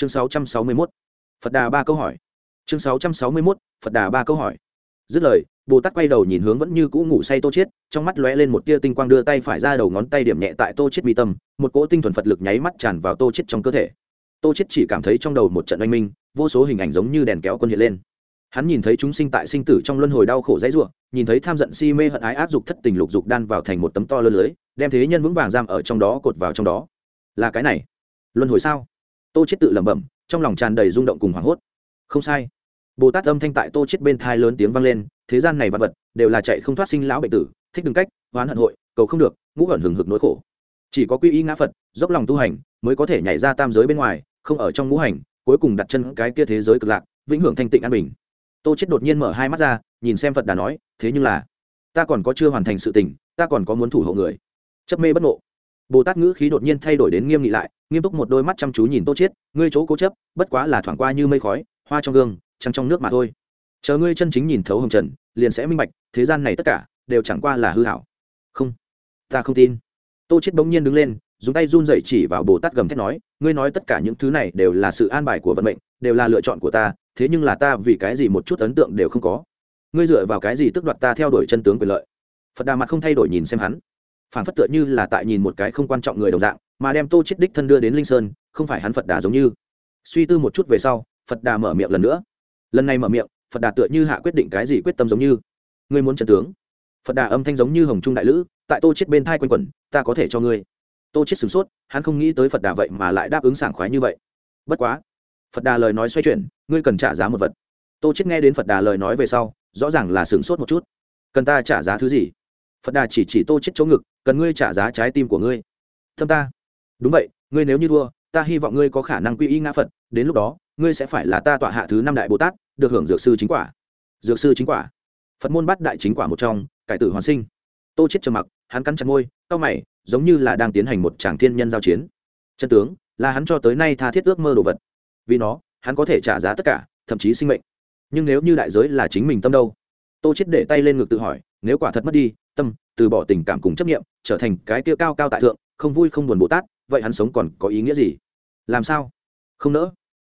chương 661. phật đà ba câu hỏi. Chương 661. phật đà ba câu hỏi. Dứt lời, bồ tát quay đầu nhìn hướng vẫn như cũ ngủ say tô chiết, trong mắt lóe lên một tia tinh quang đưa tay phải ra đầu ngón tay điểm nhẹ tại tô chiết mi tâm, một cỗ tinh thuần phật lực nháy mắt tràn vào tô chiết trong cơ thể. Tô chiết chỉ cảm thấy trong đầu một trận oanh minh, vô số hình ảnh giống như đèn kéo quân hiện lên. Hắn nhìn thấy chúng sinh tại sinh tử trong luân hồi đau khổ dãy rủa nhìn thấy tham giận, si mê, hận ái áp dục, thất tình lục dục đan vào thành một tấm to lơ lưới, đem thế nhân vững vàng giam ở trong đó, cột vào trong đó. Là cái này. Luân hồi sao? Tô chết tự lẩm bẩm, trong lòng tràn đầy rung động cùng hoảng hốt. Không sai. Bồ tát âm thanh tại tô chết bên thai lớn tiếng vang lên, thế gian này vật vật đều là chạy không thoát sinh lão bệnh tử, thích đừng cách hoán hận hội, cầu không được, ngũ hận hừng hực nỗi khổ. Chỉ có quy y ngã phật, dốc lòng tu hành, mới có thể nhảy ra tam giới bên ngoài, không ở trong ngũ hành, cuối cùng đặt chân cái kia thế giới cực lạc, vĩnh hưởng thanh tịnh an bình. Tô chết đột nhiên mở hai mắt ra, nhìn xem phật đà nói, thế nhưng là, ta còn có chưa hoàn thành sự tình, ta còn có muốn thủ hộ người. Chấp mê bất ngộ bồ tát ngữ khí đột nhiên thay đổi đến nghiêm nghị lại nghiêm túc một đôi mắt chăm chú nhìn tô Chiết, ngươi chỗ cố chấp bất quá là thoảng qua như mây khói hoa trong gương trăng trong nước mà thôi. Chờ ngươi chân chính nhìn thấu hồng trần liền sẽ minh bạch thế gian này tất cả đều chẳng qua là hư hảo. Không ta không tin. Tô Chiết bỗng nhiên đứng lên dùng tay run rẩy chỉ vào bồ tát gầm thét nói ngươi nói tất cả những thứ này đều là sự an bài của vận mệnh đều là lựa chọn của ta thế nhưng là ta vì cái gì một chút ấn tượng đều không có. Ngươi dựa vào cái gì tức đoạt ta theo đuổi chân tướng quyền lợi? Phật đà mặt không thay đổi nhìn xem hắn phản phất tựa như là tại nhìn một cái không quan trọng người đồng dạng, mà đem tô chết đích thân đưa đến linh sơn, không phải hắn phật đà giống như. Suy tư một chút về sau, phật đà mở miệng lần nữa. Lần này mở miệng, phật đà tựa như hạ quyết định cái gì quyết tâm giống như. Ngươi muốn trần tướng. Phật đà âm thanh giống như hồng trung đại lữ, tại tô chết bên thai quanh quẩn, ta có thể cho ngươi. Tô chết sửng sốt, hắn không nghĩ tới phật đà vậy mà lại đáp ứng sảng khoái như vậy. Bất quá, phật đà lời nói xoay chuyển, ngươi cần trả giá một vật. Tô chết nghe đến phật đà lời nói về sau, rõ ràng là sửng sốt một chút. Cần ta trả giá thứ gì? Phật đà chỉ chỉ tô chết chỗ ngực cần ngươi trả giá trái tim của ngươi. Thâm ta. Đúng vậy, ngươi nếu như thua, ta hy vọng ngươi có khả năng quy y ngã phật, đến lúc đó, ngươi sẽ phải là ta tọa hạ thứ năm đại bồ tát, được hưởng dược sư chính quả. Dược sư chính quả. Phật môn bắt đại chính quả một trong, cải tử hoàn sinh. Tô chết trầm mặc, hắn cắn chặt môi, cau mày, giống như là đang tiến hành một tràng thiên nhân giao chiến. Chân tướng, là hắn cho tới nay tha thiết ước mơ đồ vật. Vì nó, hắn có thể trả giá tất cả, thậm chí sinh mệnh. Nhưng nếu như đại giới là chính mình tâm đâu? Tô chết để tay lên ngực tự hỏi, nếu quả thật mất đi tâm, từ bỏ tình cảm cùng chấp nghiệm trở thành cái kia cao cao tại thượng, không vui không buồn bồ tát, vậy hắn sống còn có ý nghĩa gì? Làm sao? Không nỡ.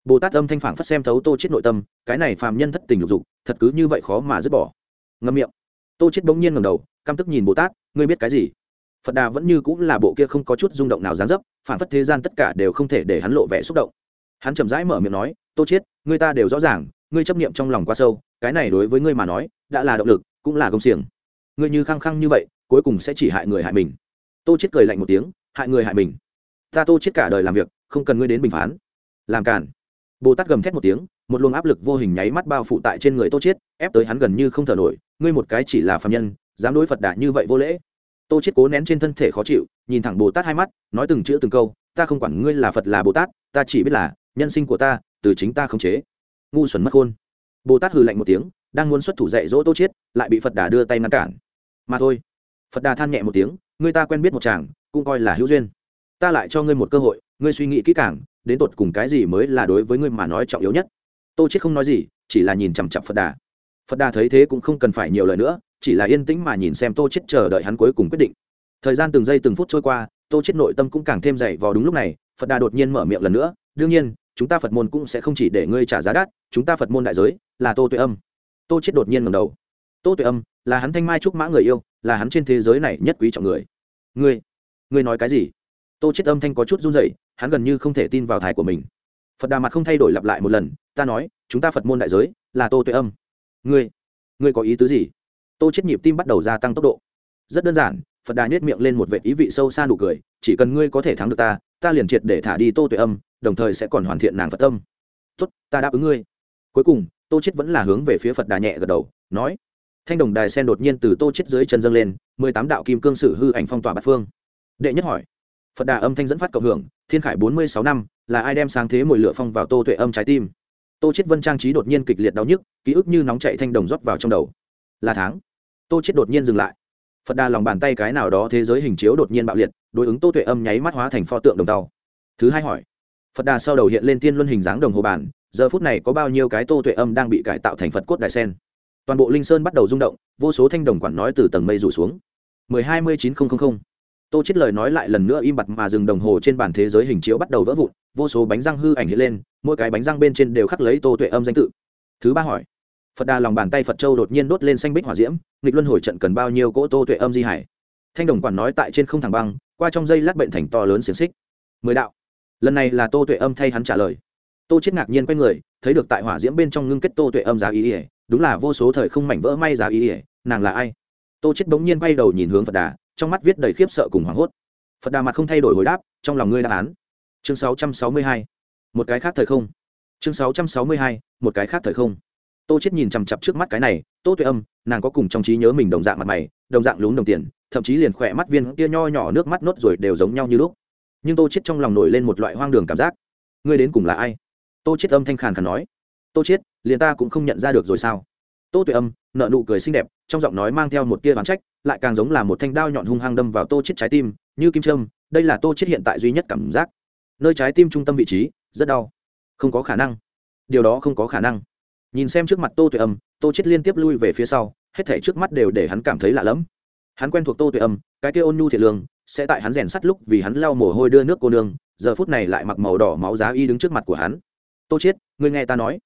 Bồ tát âm thanh phản phất xem thấu tô chết nội tâm, cái này phàm nhân thất tình lục dục, thật cứ như vậy khó mà dứt bỏ. Ngâm miệng. Tô chết bỗng nhiên ngầm đầu, căm tức nhìn bồ tát, ngươi biết cái gì? Phật đà vẫn như cũng là bộ kia không có chút rung động nào dáng dấp phản phất thế gian tất cả đều không thể để hắn lộ vẻ xúc động. Hắn chậm rãi mở miệng nói, tô chết ngươi ta đều rõ ràng, ngươi chấp niệm trong lòng quá sâu, cái này đối với ngươi mà nói, đã là động lực, cũng là công xiềng ngươi như khăng khăng như vậy, cuối cùng sẽ chỉ hại người hại mình. Tô chết cười lạnh một tiếng, hại người hại mình. Ta tô chết cả đời làm việc, không cần ngươi đến bình phán. Làm cản bồ tát gầm thét một tiếng, một luồng áp lực vô hình nháy mắt bao phủ tại trên người tô chết ép tới hắn gần như không thở nổi, ngươi một cái chỉ là phàm nhân, dám đối phật đà như vậy vô lễ. Tô chết cố nén trên thân thể khó chịu, nhìn thẳng bồ tát hai mắt, nói từng chữ từng câu, ta không quản ngươi là phật là bồ tát, ta chỉ biết là, nhân sinh của ta, từ chính ta không chế. Ngu xuẩn mất khôn. Bồ tát hừ lạnh một tiếng, đang muốn xuất thủ dạy dỗ tô chết lại bị phật đà đưa tay ngăn cản mà thôi. Phật đà than nhẹ một tiếng ngươi ta quen biết một chàng, cũng coi là hữu duyên. Ta lại cho ngươi một cơ hội, ngươi suy nghĩ kỹ càng, đến tột cùng cái gì mới là đối với ngươi mà nói trọng yếu nhất. Tô chết không nói gì, chỉ là nhìn chằm chằm phật đà. Phật đà thấy thế cũng không cần phải nhiều lời nữa, chỉ là yên tĩnh mà nhìn xem tô chết chờ đợi hắn cuối cùng quyết định. Thời gian từng giây từng phút trôi qua, tô chết nội tâm cũng càng thêm dày vào đúng lúc này, phật đà đột nhiên mở miệng lần nữa, đương nhiên, chúng ta phật môn cũng sẽ không chỉ để ngươi trả giá đắt, chúng ta phật môn đại giới là tô tuệ âm. Tô chết đột nhiên ngẩng đầu tô tuệ âm, là hắn thanh mai trúc mã người yêu, là hắn trên thế giới này nhất quý trọng người. Ngươi ngươi nói cái gì? Tô chết âm thanh có chút run rẩy, hắn gần như không thể tin vào thải của mình. Phật đà mặt không thay đổi lặp lại một lần, ta nói, chúng ta phật môn đại giới, là tô tuệ âm. Ngươi ngươi có ý tứ gì? Tô chết nhịp tim bắt đầu gia tăng tốc độ. Rất đơn giản, phật đà nhếch miệng lên một vệt ý vị sâu xa nụ cười, chỉ cần ngươi có thể thắng được ta ta liền triệt để thả đi tô tuệ âm, đồng thời sẽ còn hoàn thiện nàng phật tâm. Tốt, ta đáp ứng ngươi. Cuối cùng, tô chết vẫn là hướng về phía phật đà nhẹ gật đầu, nói thanh đồng đài sen đột nhiên từ tô chết dưới chân dâng lên, mười tám đạo kim cương sử hư ảnh phong tỏa bát phương. Đệ nhất hỏi, phật đà âm thanh dẫn phát cộng hưởng, thiên khải bốn mươi sáu năm, là ai đem sáng thế mồi lửa phong vào tô tuệ âm trái tim? Tô chết vân trang trí đột nhiên kịch liệt đau nhức, ký ức như nóng chạy thanh đồng rót vào trong đầu. Là tháng. Tô chết đột nhiên dừng lại. Phật đà lòng bàn tay cái nào đó thế giới hình chiếu đột nhiên bạo liệt, đối ứng tô tuệ âm nháy mắt hóa thành pho tượng đồng tàu. Thứ hai hỏi, phật đà sau đầu hiện lên tiên luân hình dáng đồng hồ bản, giờ phút này có bao nhiêu cái tô tuệ âm đang bị cải tạo thành phật cốt đại sen? Toàn bộ linh sơn bắt đầu rung động, vô số thanh đồng quản nói từ tầng mây rủ xuống. mười hai mươi chín nghìn tô chết lời nói lại lần nữa im bặt mà dừng đồng hồ trên bàn thế giới hình chiếu bắt đầu vỡ vụn, vô số bánh răng hư ảnh hiện lên, mỗi cái bánh răng bên trên đều khắc lấy tô tuệ âm danh tự. Thứ ba hỏi, phật đà lòng bàn tay phật châu đột nhiên đốt lên xanh bích hỏa diễm, nghịch luân hồi trận cần bao nhiêu cỗ tô tuệ âm di hải? Thanh đồng quản nói tại trên không thẳng băng, qua trong dây lát bệnh thành to lớn xiềng xích. Mười đạo. Lần này là tô tuệ âm thay hắn trả lời. Tô chết ngạc nhiên quay người, thấy được tại hỏa diễm bên trong ngưng kết tô tuệ âm giá ý ỉa đúng là vô số thời không mảnh vỡ may giá ý ỉa, nàng là ai? Tô chết bỗng nhiên bay đầu nhìn hướng phật đà, trong mắt viết đầy khiếp sợ cùng hoảng hốt. Phật đà mặt không thay đổi hồi đáp, trong lòng ngươi đáp án. Chương 662. một cái khác thời không. Chương 662. một cái khác thời không. Tô chết nhìn chằm chặp trước mắt cái này, tô tuệ âm, nàng có cùng trong trí nhớ mình đồng dạng mặt mày, đồng dạng lún đồng tiền, thậm chí liền khỏe mắt viên kia nho nhỏ nước mắt nốt rồi đều giống nhau như lúc. Nhưng tô chết trong lòng nổi lên một loại hoang đường cảm giác. Ngươi đến cùng là ai? Tô chết âm thanh khàn khàn nói tô chết, liền ta cũng không nhận ra được rồi sao? Tô tuệ âm nợ nụ cười xinh đẹp, trong giọng nói mang theo một tia ván trách, lại càng giống là một thanh đao nhọn hung hăng đâm vào tô chết trái tim, như kim trâm đây là tô chết hiện tại duy nhất cảm giác. Nơi trái tim trung tâm vị trí, rất đau. Không có khả năng. Điều đó không có khả năng. Nhìn xem trước mặt tô tuệ âm, tô chết liên tiếp lui về phía sau, hết thể trước mắt đều để hắn cảm thấy lạ lẫm. Hắn quen thuộc tô tuệ âm, cái kia ôn nhu thiệt lương, sẽ tại hắn rèn sắt lúc vì hắn lau mồ hôi đưa nước cô nương, giờ phút này lại mặc màu đỏ máu giá y đứng trước mặt của hắn. Tô chết, ngươi nghe ta nói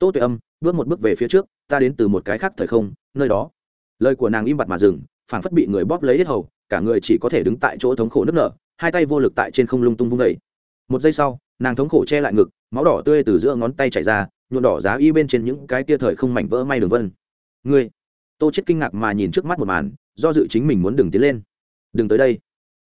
tô tuệ âm, bước một bước về phía trước, ta đến từ một cái khác thời không, nơi đó. Lời của nàng im bặt mà dừng, phảng phất bị người bóp lấy hết hầu, cả người chỉ có thể đứng tại chỗ thống khổ nức nở, hai tay vô lực tại trên không lung tung vung vẩy một giây sau, nàng thống khổ che lại ngực, máu đỏ tươi từ giữa ngón tay chảy ra, nhuộm đỏ giá y bên trên những cái tia thời không mảnh vỡ may đường vân. Ngươi! Tô chết kinh ngạc mà nhìn trước mắt một màn, do dự chính mình muốn đừng tiến lên. Đừng tới đây.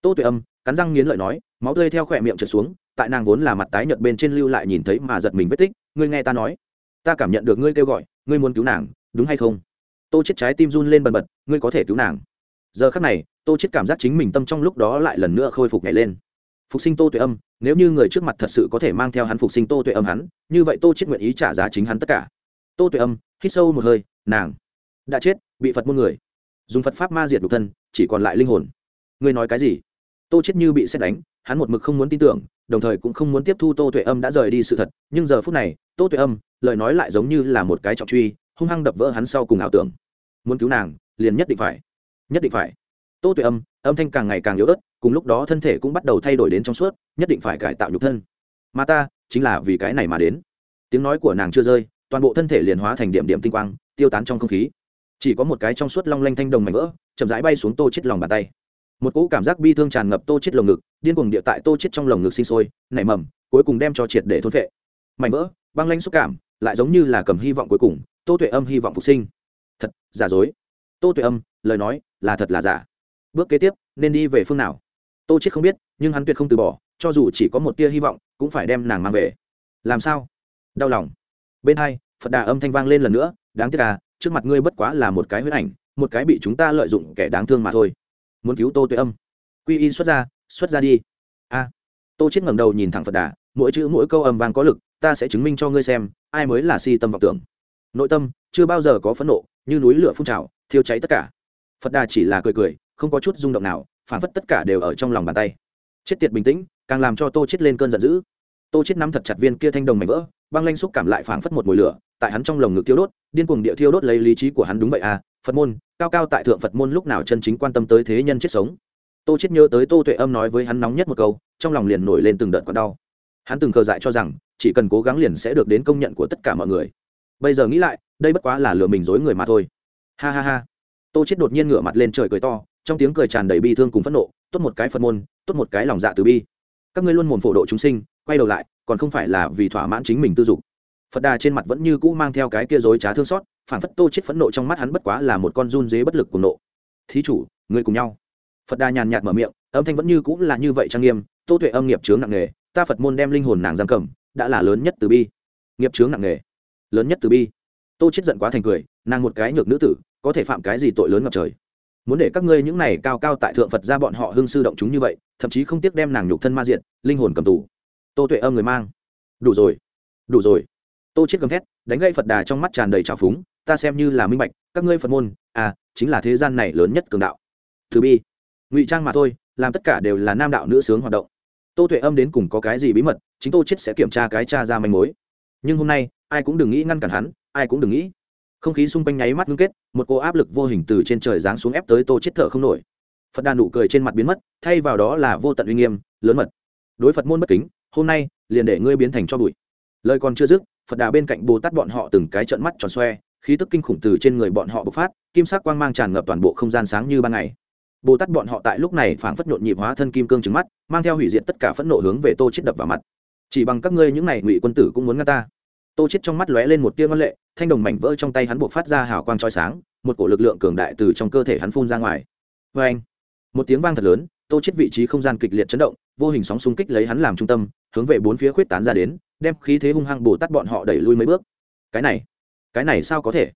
Tô tuệ âm, cắn răng nghiến lợi nói, máu tươi theo khỏe miệng trượt xuống, tại nàng vốn là mặt tái nhợt bên trên lưu lại nhìn thấy mà giật mình vết tích, ngươi nghe ta nói ta cảm nhận được ngươi kêu gọi, ngươi muốn cứu nàng, đúng hay không? Tô chết trái tim run lên bần bật, ngươi có thể cứu nàng. Giờ khắc này, tô chết cảm giác chính mình tâm trong lúc đó lại lần nữa khôi phục nhảy lên. Phục sinh tô tuệ âm, nếu như người trước mặt thật sự có thể mang theo hắn phục sinh tô tuệ âm hắn, như vậy tô chết nguyện ý trả giá chính hắn tất cả. Tô tuệ âm, hít sâu một hơi, nàng đã chết, bị phật muôn người dùng phật pháp ma diệt đục thân, chỉ còn lại linh hồn. Ngươi nói cái gì? Tô chết như bị xét đánh, hắn một mực không muốn tin tưởng, đồng thời cũng không muốn tiếp thu tô tuệ âm đã rời đi sự thật, nhưng giờ phút này, tô tuệ âm, lời nói lại giống như là một cái trọng truy, hung hăng đập vỡ hắn sau cùng ảo tưởng. Muốn cứu nàng, liền nhất định phải. Nhất định phải. Tô tuệ âm âm thanh càng ngày càng yếu ớt, cùng lúc đó thân thể cũng bắt đầu thay đổi đến trong suốt, nhất định phải cải tạo nhục thân. Mà ta, chính là vì cái này mà đến. Tiếng nói của nàng chưa rơi, toàn bộ thân thể liền hóa thành điểm điểm tinh quang, tiêu tán trong không khí. Chỉ có một cái trong suốt long lanh thanh đồng mảnh vỡ, chậm rãi bay xuống tô chết lòng bàn tay một cỗ cảm giác bi thương tràn ngập tô chết lồng ngực, điên cuồng địa tại tô chết trong lồng ngực sinh sôi, nảy mầm, cuối cùng đem cho triệt để thôn vệ mảnh vỡ, băng lanh xúc cảm, lại giống như là cầm hy vọng cuối cùng, tô tuệ âm hy vọng phục sinh. Thật, giả dối. Tô tuệ âm, lời nói, là thật là giả. Bước kế tiếp, nên đi về phương nào? Tô chết không biết, nhưng hắn tuyệt không từ bỏ, cho dù chỉ có một tia hy vọng, cũng phải đem nàng mang về. Làm sao? Đau lòng. Bên hai, phật đà âm thanh vang lên lần nữa, đáng tiếc à trước mặt ngươi bất quá là một cái huyết ảnh, một cái bị chúng ta lợi dụng kẻ đáng thương mà thôi muốn cứu tô tuệ âm. Quy y xuất ra xuất ra đi. A. Tô chết ngẩng đầu nhìn thẳng phật đà, mỗi chữ mỗi câu âm vang có lực, ta sẽ chứng minh cho ngươi xem, ai mới là si tâm vọng tưởng. Nội tâm, chưa bao giờ có phẫn nộ, như núi lửa phun trào, thiêu cháy tất cả. Phật đà chỉ là cười cười, không có chút rung động nào, phản phất tất cả đều ở trong lòng bàn tay. Chết tiệt bình tĩnh, càng làm cho tô chết lên cơn giận dữ. Tô chết nắm thật chặt viên kia thanh đồng mảnh vỡ, băng lanh xúc cảm lại phảng phất một mùi lửa, tại hắn trong lồng ngực thiêu đốt, điên cuồng địa thiêu đốt lấy lý trí của hắn đúng vậy à phật môn cao cao tại thượng phật môn lúc nào chân chính quan tâm tới thế nhân chết sống. Tô chết nhớ tới tô tuệ âm nói với hắn nóng nhất một câu, trong lòng liền nổi lên từng đợt quặn đau. Hắn từng khờ dại cho rằng, chỉ cần cố gắng liền sẽ được đến công nhận của tất cả mọi người. Bây giờ nghĩ lại, đây bất quá là lừa mình dối người mà thôi. Ha ha ha. Tô chết đột nhiên ngửa mặt lên trời cười to, trong tiếng cười tràn đầy bi thương cùng phẫn nộ, tốt một cái phật môn, tốt một cái lòng dạ từ bi. Các ngươi luôn mồm phổ độ chúng sinh, quay đầu lại, còn không phải là vì thỏa mãn chính mình tư dục. Phật đà trên mặt vẫn như cũ mang theo cái kia dối trá thương xót phản phất tô chết phẫn nộ trong mắt hắn bất quá là một con run dế bất lực cùng nộ. Thí chủ, người cùng nhau. Phật đà nhàn nhạt mở miệng, âm thanh vẫn như cũ là như vậy trang nghiêm, tô tuệ âm nghiệp chướng nặng nghề ta phật môn đem linh hồn nàng giam cầm, đã là lớn nhất từ bi. Nghiệp chướng nặng nghề lớn nhất từ bi. Tô chết giận quá thành cười, nàng một cái nhược nữ tử, có thể phạm cái gì tội lớn ngập trời? Muốn để các ngươi những này cao cao tại thượng phật ra bọn họ hưng sư động chúng như vậy, thậm chí không tiếc đem nàng nhục thân ma diện linh hồn cầm tù. Tô tuệ âm người mang, đủ rồi đủ rồi. Tô chết gầm thét, đánh gây phật đà trong mắt tràn đầy trào phúng ta xem như là minh bạch, các ngươi phật môn à chính là thế gian này lớn nhất cường đạo. Thứ bi. Ngụy trang mà thôi, làm tất cả đều là nam đạo nữ sướng hoạt động. Tô tuệ âm đến cùng có cái gì bí mật, chính tô chết sẽ kiểm tra cái cha ra manh mối. Nhưng hôm nay, ai cũng đừng nghĩ ngăn cản hắn, ai cũng đừng nghĩ. Không khí xung quanh nháy mắt ngưng kết, một cô áp lực vô hình từ trên trời giáng xuống ép tới tô chết thở không nổi. Phật đà nụ cười trên mặt biến mất, thay vào đó là vô tận uy nghiêm, lớn mật. Đối phật môn bất kính, hôm nay, liền để ngươi biến thành cho bụi. Lời còn chưa dứt, phật đà bên cạnh bồ tát bọn họ từng cái trợn mắt tròn xoe khí tức kinh khủng từ trên người bọn họ bộc phát, kim sắc quang mang tràn ngập toàn bộ không gian sáng như ban ngày. Bồ tát bọn họ tại lúc này phảng phất nhộn nhịp hóa thân kim cương trứng mắt, mang theo hủy diệt tất cả phẫn nộ hướng về tô chết đập vào mặt. Chỉ bằng các ngươi những này ngụy quân tử cũng muốn ngăn ta. Tô chết trong mắt lóe lên một tia ngân lệ, thanh đồng mảnh vỡ trong tay hắn buộc phát ra hào quang chói sáng, một cổ lực lượng cường đại từ trong cơ thể hắn phun ra ngoài. Vê anh một tiếng vang thật lớn, tô chết vị trí không gian kịch liệt chấn động, vô hình sóng xung kích lấy hắn làm trung tâm, hướng về bốn phía khuyết tán ra đến, đem khí thế hung hăng bồ tát bọn họ đẩy lui mấy bước. Cái này cái này sao có thể?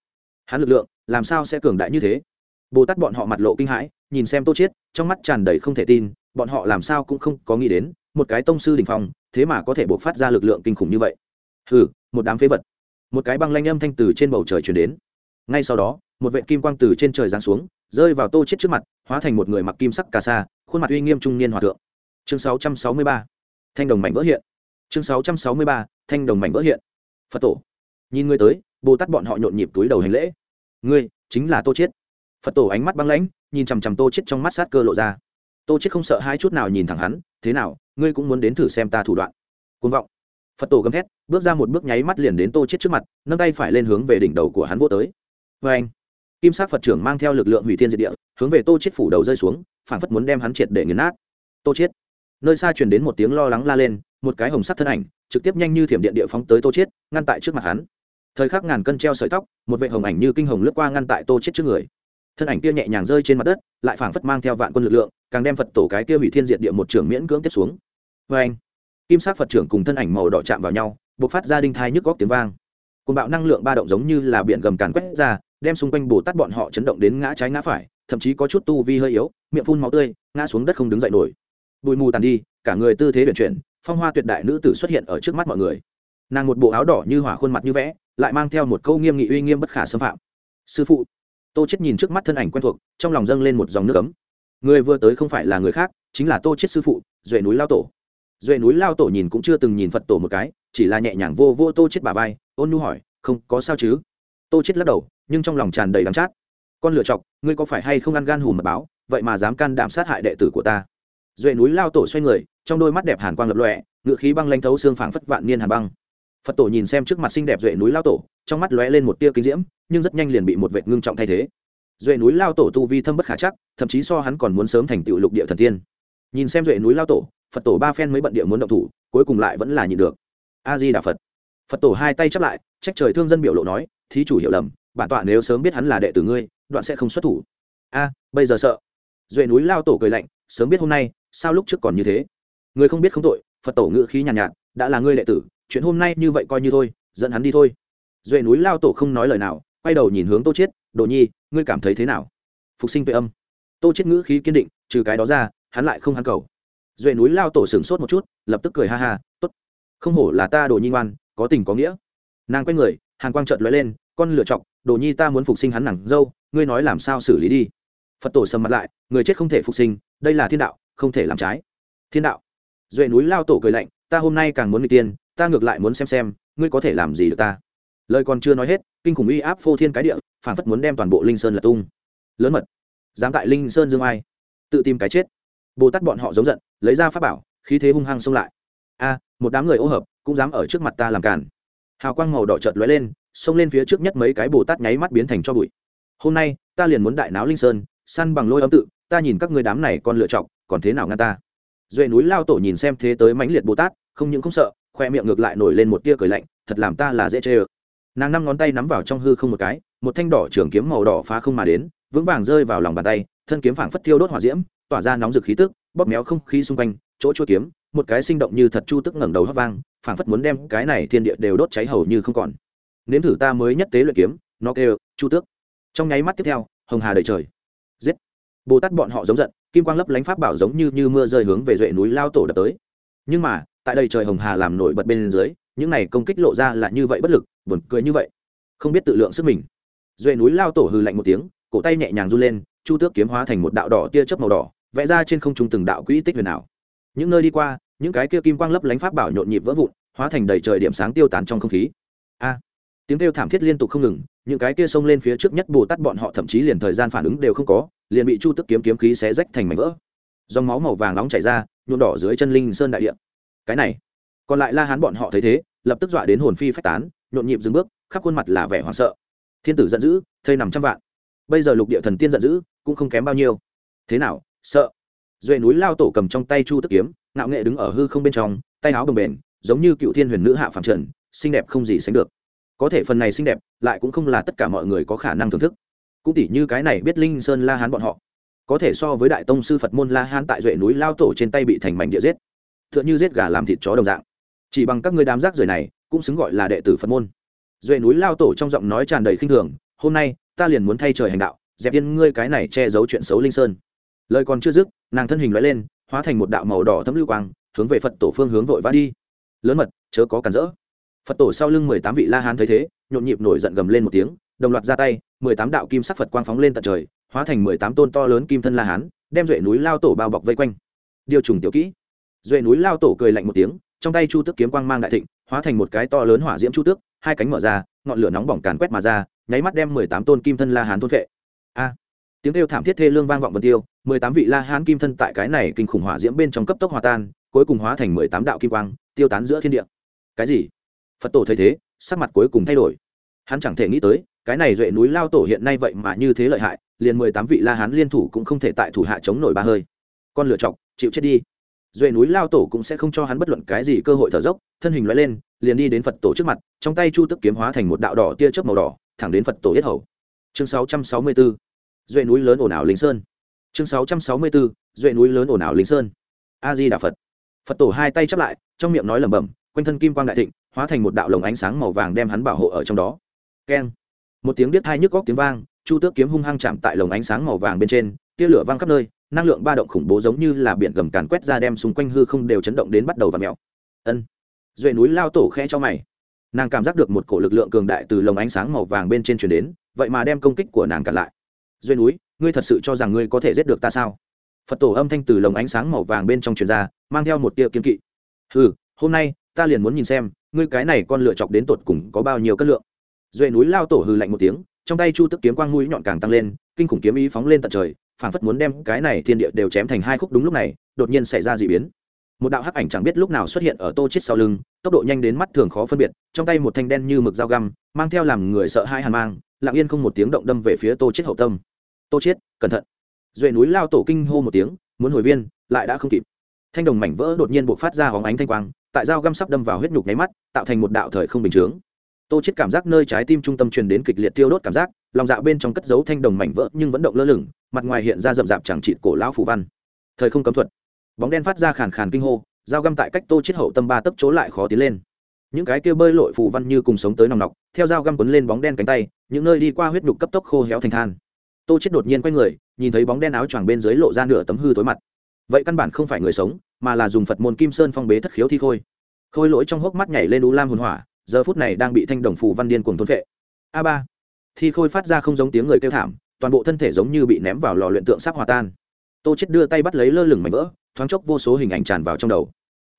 Hắn lực lượng, làm sao sẽ cường đại như thế? Bồ tát bọn họ mặt lộ kinh hãi, nhìn xem tô chiết, trong mắt tràn đầy không thể tin, bọn họ làm sao cũng không có nghĩ đến, một cái tông sư đỉnh phong, thế mà có thể bộc phát ra lực lượng kinh khủng như vậy. Hừ, một đám phế vật. Một cái băng lanh âm thanh từ trên bầu trời truyền đến. Ngay sau đó, một vệ kim quang từ trên trời giáng xuống, rơi vào tô chiết trước mặt, hóa thành một người mặc kim sắc cà sa, khuôn mặt uy nghiêm trung niên hòa thượng. Chương 663 thanh đồng mảnh vỡ hiện. Chương 663 thanh đồng mảnh vỡ hiện. Phật tổ, nhìn ngươi tới bồ tát bọn họ nhộn nhịp túi đầu hành lễ. Ngươi, chính là tô chiết. Phật tổ ánh mắt băng lãnh, nhìn chằm chằm tô chiết trong mắt sát cơ lộ ra. Tô chiết không sợ hai chút nào nhìn thẳng hắn, thế nào, ngươi cũng muốn đến thử xem ta thủ đoạn? Côn vọng. Phật tổ gầm thét, bước ra một bước nháy mắt liền đến tô chiết trước mặt, nâng tay phải lên hướng về đỉnh đầu của hắn vô tới. Vê anh, kim sát phật trưởng mang theo lực lượng hủy thiên diệt địa, hướng về tô chiết phủ đầu rơi xuống, phản phất muốn đem hắn triệt để nghiền nát. Tô chiết. Nơi xa truyền đến một tiếng lo lắng la lên, một cái hồng sắc thân ảnh, trực tiếp nhanh như thiểm điện địa phóng tới tô chiết, ngăn tại trước mặt hắn thời khắc ngàn cân treo sợi tóc, một vệ hồng ảnh như kinh hồng lướt qua ngăn tại tô chết trước người. Thân ảnh kia nhẹ nhàng rơi trên mặt đất, lại phảng phất mang theo vạn quân lực lượng, càng đem phật tổ cái kia hủy thiên diệt địa một trưởng miễn cưỡng tiếp xuống. Vê anh, kim sắc phật trưởng cùng thân ảnh màu đỏ chạm vào nhau, bộc phát ra đinh thai nhức góc tiếng vang. Côn bạo năng lượng ba động giống như là biển gầm càn quét ra, đem xung quanh bồ tát bọn họ chấn động đến ngã trái ngã phải, thậm chí có chút tu vi hơi yếu, miệng phun máu tươi, ngã xuống đất không đứng dậy nổi. Bụi mù tàn đi, cả người tư thế chuyển chuyển, phong hoa tuyệt đại nữ tử xuất hiện ở trước mắt mọi người. Nàng một bộ áo đỏ như hỏa khuôn mặt như vẽ lại mang theo một câu nghiêm nghị uy nghiêm bất khả xâm phạm. Sư phụ, tô chết nhìn trước mắt thân ảnh quen thuộc, trong lòng dâng lên một dòng nước ấm. Người vừa tới không phải là người khác, chính là tô chết sư phụ, duệ núi lao tổ. Duệ núi lao tổ nhìn cũng chưa từng nhìn phật tổ một cái, chỉ là nhẹ nhàng vô vô tô chết bà vai, ôn nu hỏi, không, có sao chứ? Tô chết lắc đầu, nhưng trong lòng tràn đầy đắng chát. Con lựa chọc, ngươi có phải hay không ăn gan hùm mật báo, vậy mà dám can đảm sát hại đệ tử của ta? Duệ núi lao tổ xoay người, trong đôi mắt đẹp hàn quang lập lọe ngựa khí băng lanh thấu xương phảng phất vạn niên hàn băng phật tổ nhìn xem trước mặt xinh đẹp duệ núi lao tổ trong mắt lóe lên một tia kinh diễm nhưng rất nhanh liền bị một vệ ngưng trọng thay thế. Duệ núi lao tổ tu vi thâm bất khả chắc thậm chí so hắn còn muốn sớm thành tựu lục địa thần tiên. Nhìn xem duệ núi lao tổ phật tổ ba phen mới bận địa muốn động thủ cuối cùng lại vẫn là nhịn được. A di đà phật. Phật tổ hai tay chắp lại trách trời thương dân biểu lộ nói thí chủ hiểu lầm bản tọa nếu sớm biết hắn là đệ tử ngươi đoạn sẽ không xuất thủ. A bây giờ sợ. Duệ núi lao tổ cười lạnh sớm biết hôm nay sao lúc trước còn như thế? Người không biết không tội phật tổ ngự khí nhàn nhạt, nhạt đã là ngươi đệ tử chuyện hôm nay như vậy coi như thôi, dẫn hắn đi thôi. Duệ núi lao tổ không nói lời nào, quay đầu nhìn hướng tô chiết, đồ nhi, ngươi cảm thấy thế nào? Phục sinh tuệ âm. Tô chiết ngữ khí kiên định, trừ cái đó ra, hắn lại không hắn cầu. Duệ núi lao tổ sửng sốt một chút, lập tức cười ha ha, tốt. Không hổ là ta đồ nhi ngoan, có tình có nghĩa. Nàng quay người, hàng quang trợn lóe lên, con lựa chọc, đồ nhi ta muốn phục sinh hắn nàng dâu, ngươi nói làm sao xử lý đi? Phật tổ sầm mặt lại, người chết không thể phục sinh, đây là thiên đạo, không thể làm trái. Thiên đạo. Duệ núi lao tổ cười lạnh, ta hôm nay càng muốn người tiên ta ngược lại muốn xem xem, ngươi có thể làm gì được ta? Lời còn chưa nói hết, kinh khủng uy áp phô thiên cái địa phản phất muốn đem toàn bộ linh sơn lật tung. Lớn mật, dám tại linh sơn dương ai? Tự tìm cái chết. Bồ tát bọn họ giống giận, lấy ra pháp bảo, khí thế hung hăng xông lại. A, một đám người ô hợp, cũng dám ở trước mặt ta làm càn. Hào quang màu đỏ chợt lóe lên, xông lên phía trước nhất mấy cái bồ tát nháy mắt biến thành cho bụi. Hôm nay, ta liền muốn đại náo linh sơn, săn bằng lôi âm tự, ta nhìn các người đám này còn lựa chọc còn thế nào ngăn ta? Duệ núi lao tổ nhìn xem thế tới mãnh liệt bồ tát, không những không sợ khoe miệng ngược lại nổi lên một tia cười lạnh, thật làm ta là dễ chê ơ. Nàng năm ngón tay nắm vào trong hư không một cái, một thanh đỏ trường kiếm màu đỏ phá không mà đến, vững vàng rơi vào lòng bàn tay, thân kiếm phảng phất tiêu đốt hỏa diễm, tỏa ra nóng rực khí tức, bóp méo không khí xung quanh, chỗ chua kiếm, một cái sinh động như thật chu tức ngẩng đầu hấp vang, phảng phất muốn đem cái này thiên địa đều đốt cháy hầu như không còn. Nếm thử ta mới nhất tế luyện kiếm, nó kêu, chu tước. Trong nháy mắt tiếp theo, hồng hà đầy trời. Giết. Bồ tát bọn họ giống giận, kim quang lấp lánh pháp bảo giống như như mưa rơi hướng về duệ núi lao tổ đập tới. Nhưng mà tại đây trời hồng hà làm nổi bật bên dưới, những này công kích lộ ra là như vậy bất lực, buồn cười như vậy. Không biết tự lượng sức mình. Duệ núi lao tổ hừ lạnh một tiếng, cổ tay nhẹ nhàng run lên, chu tước kiếm hóa thành một đạo đỏ tia chớp màu đỏ, vẽ ra trên không trung từng đạo quỹ tích huyền ảo. Những nơi đi qua, những cái kia kim quang lấp lánh pháp bảo nhộn nhịp vỡ vụn, hóa thành đầy trời điểm sáng tiêu tán trong không khí. A! Tiếng kêu thảm thiết liên tục không ngừng, những cái kia xông lên phía trước nhất bồ tát bọn họ thậm chí liền thời gian phản ứng đều không có, liền bị chu tức kiếm kiếm khí xé rách thành mảnh vỡ. Dòng máu màu vàng nóng chảy ra, nhuộm đỏ dưới chân linh sơn đại địa cái này. Còn lại la hán bọn họ thấy thế, lập tức dọa đến hồn phi phách tán, nhộn nhịp dừng bước, khắp khuôn mặt là vẻ hoảng sợ. Thiên tử giận dữ, thây nằm trăm vạn. Bây giờ lục địa thần tiên giận dữ, cũng không kém bao nhiêu. Thế nào, sợ? Duệ núi lao tổ cầm trong tay chu tức kiếm, ngạo nghệ đứng ở hư không bên trong, tay áo đồng bền, giống như cựu thiên huyền nữ hạ phạm trần, xinh đẹp không gì sánh được. Có thể phần này xinh đẹp, lại cũng không là tất cả mọi người có khả năng thưởng thức. Cũng tỉ như cái này biết linh sơn la hán bọn họ. Có thể so với đại tông sư phật môn la hán tại duệ núi lao tổ trên tay bị thành mảnh địa giết. Tựa như giết gà làm thịt chó đồng dạng. Chỉ bằng các ngươi đám rác rưởi này, cũng xứng gọi là đệ tử phật môn. Duệ núi lao tổ trong giọng nói tràn đầy khinh thường, hôm nay, ta liền muốn thay trời hành đạo, dẹp yên ngươi cái này che giấu chuyện xấu linh sơn. Lời còn chưa dứt, nàng thân hình loại lên, hóa thành một đạo màu đỏ thấm lưu quang, hướng về phật tổ phương hướng vội vã đi. Lớn mật, chớ có cản rỡ. Phật tổ sau lưng mười tám vị la hán thấy thế, nhộn nhịp nổi giận gầm lên một tiếng, đồng loạt ra tay, mười tám đạo kim sắc phật quang phóng lên tận trời, hóa thành mười tám tôn to lớn kim thân la hán, đem duệ núi lao tổ bao bọc vây quanh. Điều trùng tiểu kỹ duệ núi lao tổ cười lạnh một tiếng, trong tay chu tước kiếm quang mang đại thịnh, hóa thành một cái to lớn hỏa diễm chu tước, hai cánh mở ra, ngọn lửa nóng bỏng càn quét mà ra, nháy mắt đem mười tám tôn kim thân la hán thôn vệ a! Tiếng kêu thảm thiết thê lương vang vọng vân tiêu, mười tám vị la hán kim thân tại cái này kinh khủng hỏa diễm bên trong cấp tốc hòa tan, cuối cùng hóa thành mười tám đạo kim quang, tiêu tán giữa thiên địa. Cái gì? Phật tổ thấy thế, sắc mặt cuối cùng thay đổi. Hắn chẳng thể nghĩ tới, cái này duệ núi lao tổ hiện nay vậy mà như thế lợi hại, liền mười tám vị la hán liên thủ cũng không thể tại thủ hạ chống nổi ba hơi. Con lựa chọc, chịu chết đi duệ núi lao tổ cũng sẽ không cho hắn bất luận cái gì cơ hội thở dốc, thân hình loại lên, liền đi đến phật tổ trước mặt, trong tay chu tức kiếm hóa thành một đạo đỏ tia chớp màu đỏ, thẳng đến phật tổ yết hầu. Chương 664 duệ núi lớn ồn ào linh sơn. Chương 664 duệ núi lớn ồn ào linh sơn. A di đà phật. Phật tổ hai tay chắp lại, trong miệng nói lẩm bẩm, quanh thân kim quang đại thịnh, hóa thành một đạo lồng ánh sáng màu vàng đem hắn bảo hộ ở trong đó. Keng. Một tiếng biết thai nhức góc tiếng vang, chu tước kiếm hung hăng chạm tại lồng ánh sáng màu vàng bên trên, tia lửa vang khắp nơi năng lượng ba động khủng bố giống như là biển gầm càn quét ra đem xung quanh hư không đều chấn động đến bắt đầu và mèo ân. Duệ núi lao tổ khe cho mày. Nàng cảm giác được một cổ lực lượng cường đại từ lồng ánh sáng màu vàng bên trên chuyển đến, vậy mà đem công kích của nàng cản lại. Duệ núi, ngươi thật sự cho rằng ngươi có thể giết được ta sao? Phật tổ âm thanh từ lồng ánh sáng màu vàng bên trong truyền ra, mang theo một tia kiên kỵ. Ừ hôm nay, ta liền muốn nhìn xem, ngươi cái này con lựa chọc đến tột cùng có bao nhiêu cân lượng. Duệ núi lao tổ hừ lạnh một tiếng, trong tay chu tức kiếm quang mũi nhọn càng tăng lên, kinh khủng kiếm ý phóng lên tận trời phảng phất muốn đem cái này thiên địa đều chém thành hai khúc đúng lúc này, đột nhiên xảy ra d ị biến. Một đạo hắc ảnh chẳng biết lúc nào xuất hiện ở tô chết sau lưng, tốc độ nhanh đến mắt thường khó phân biệt, trong tay một thanh đen như mực dao găm, mang theo làm người sợ hai hàn mang, lặng yên không một tiếng động đâm về phía tô chết hậu tâm. Tô chết, cẩn thận. Duệ núi lao tổ kinh hô một tiếng, muốn hồi viên, lại đã không kịp. Thanh đồng mảnh vỡ đột nhiên buộc phát ra hóng ánh thanh quang, tại dao găm sắp đâm vào huyết nhục nháy mắt, tạo thành một đạo thời không bình chướng. Tô chết cảm giác nơi trái tim trung tâm truyền đến kịch liệt tiêu đốt cảm giác lòng dạ bên trong cất giấu thanh đồng mảnh vỡ nhưng vẫn động lơ lửng, mặt ngoài hiện ra rậm rạp chẳng trị cổ lão phù văn. Thời không cấm thuật. Bóng đen phát ra khàn khàn kinh hô, dao găm tại cách tô chết hậu tâm ba tấc chỗ lại khó tiến lên. Những cái kia bơi lội phù văn như cùng sống tới nòng nọc, theo dao găm quấn lên bóng đen cánh tay, những nơi đi qua huyết nhục cấp tốc khô héo thành than. Tô chết đột nhiên quay người, nhìn thấy bóng đen áo choàng bên dưới lộ ra nửa tấm hư tối mặt. Vậy căn bản không phải người sống, mà là dùng phật môn kim sơn phong bế thất khiếu thi khôi. Khôi lỗi trong hốc mắt nhảy lên u lam hồn hỏa, giờ phút này đang bị thanh đồng phù văn điên cuồng thôn vệ a ba thi khôi phát ra không giống tiếng người kêu thảm, toàn bộ thân thể giống như bị ném vào lò luyện tượng sắp hòa tan. Tô chết đưa tay bắt lấy lơ lửng mảnh vỡ, thoáng chốc vô số hình ảnh tràn vào trong đầu.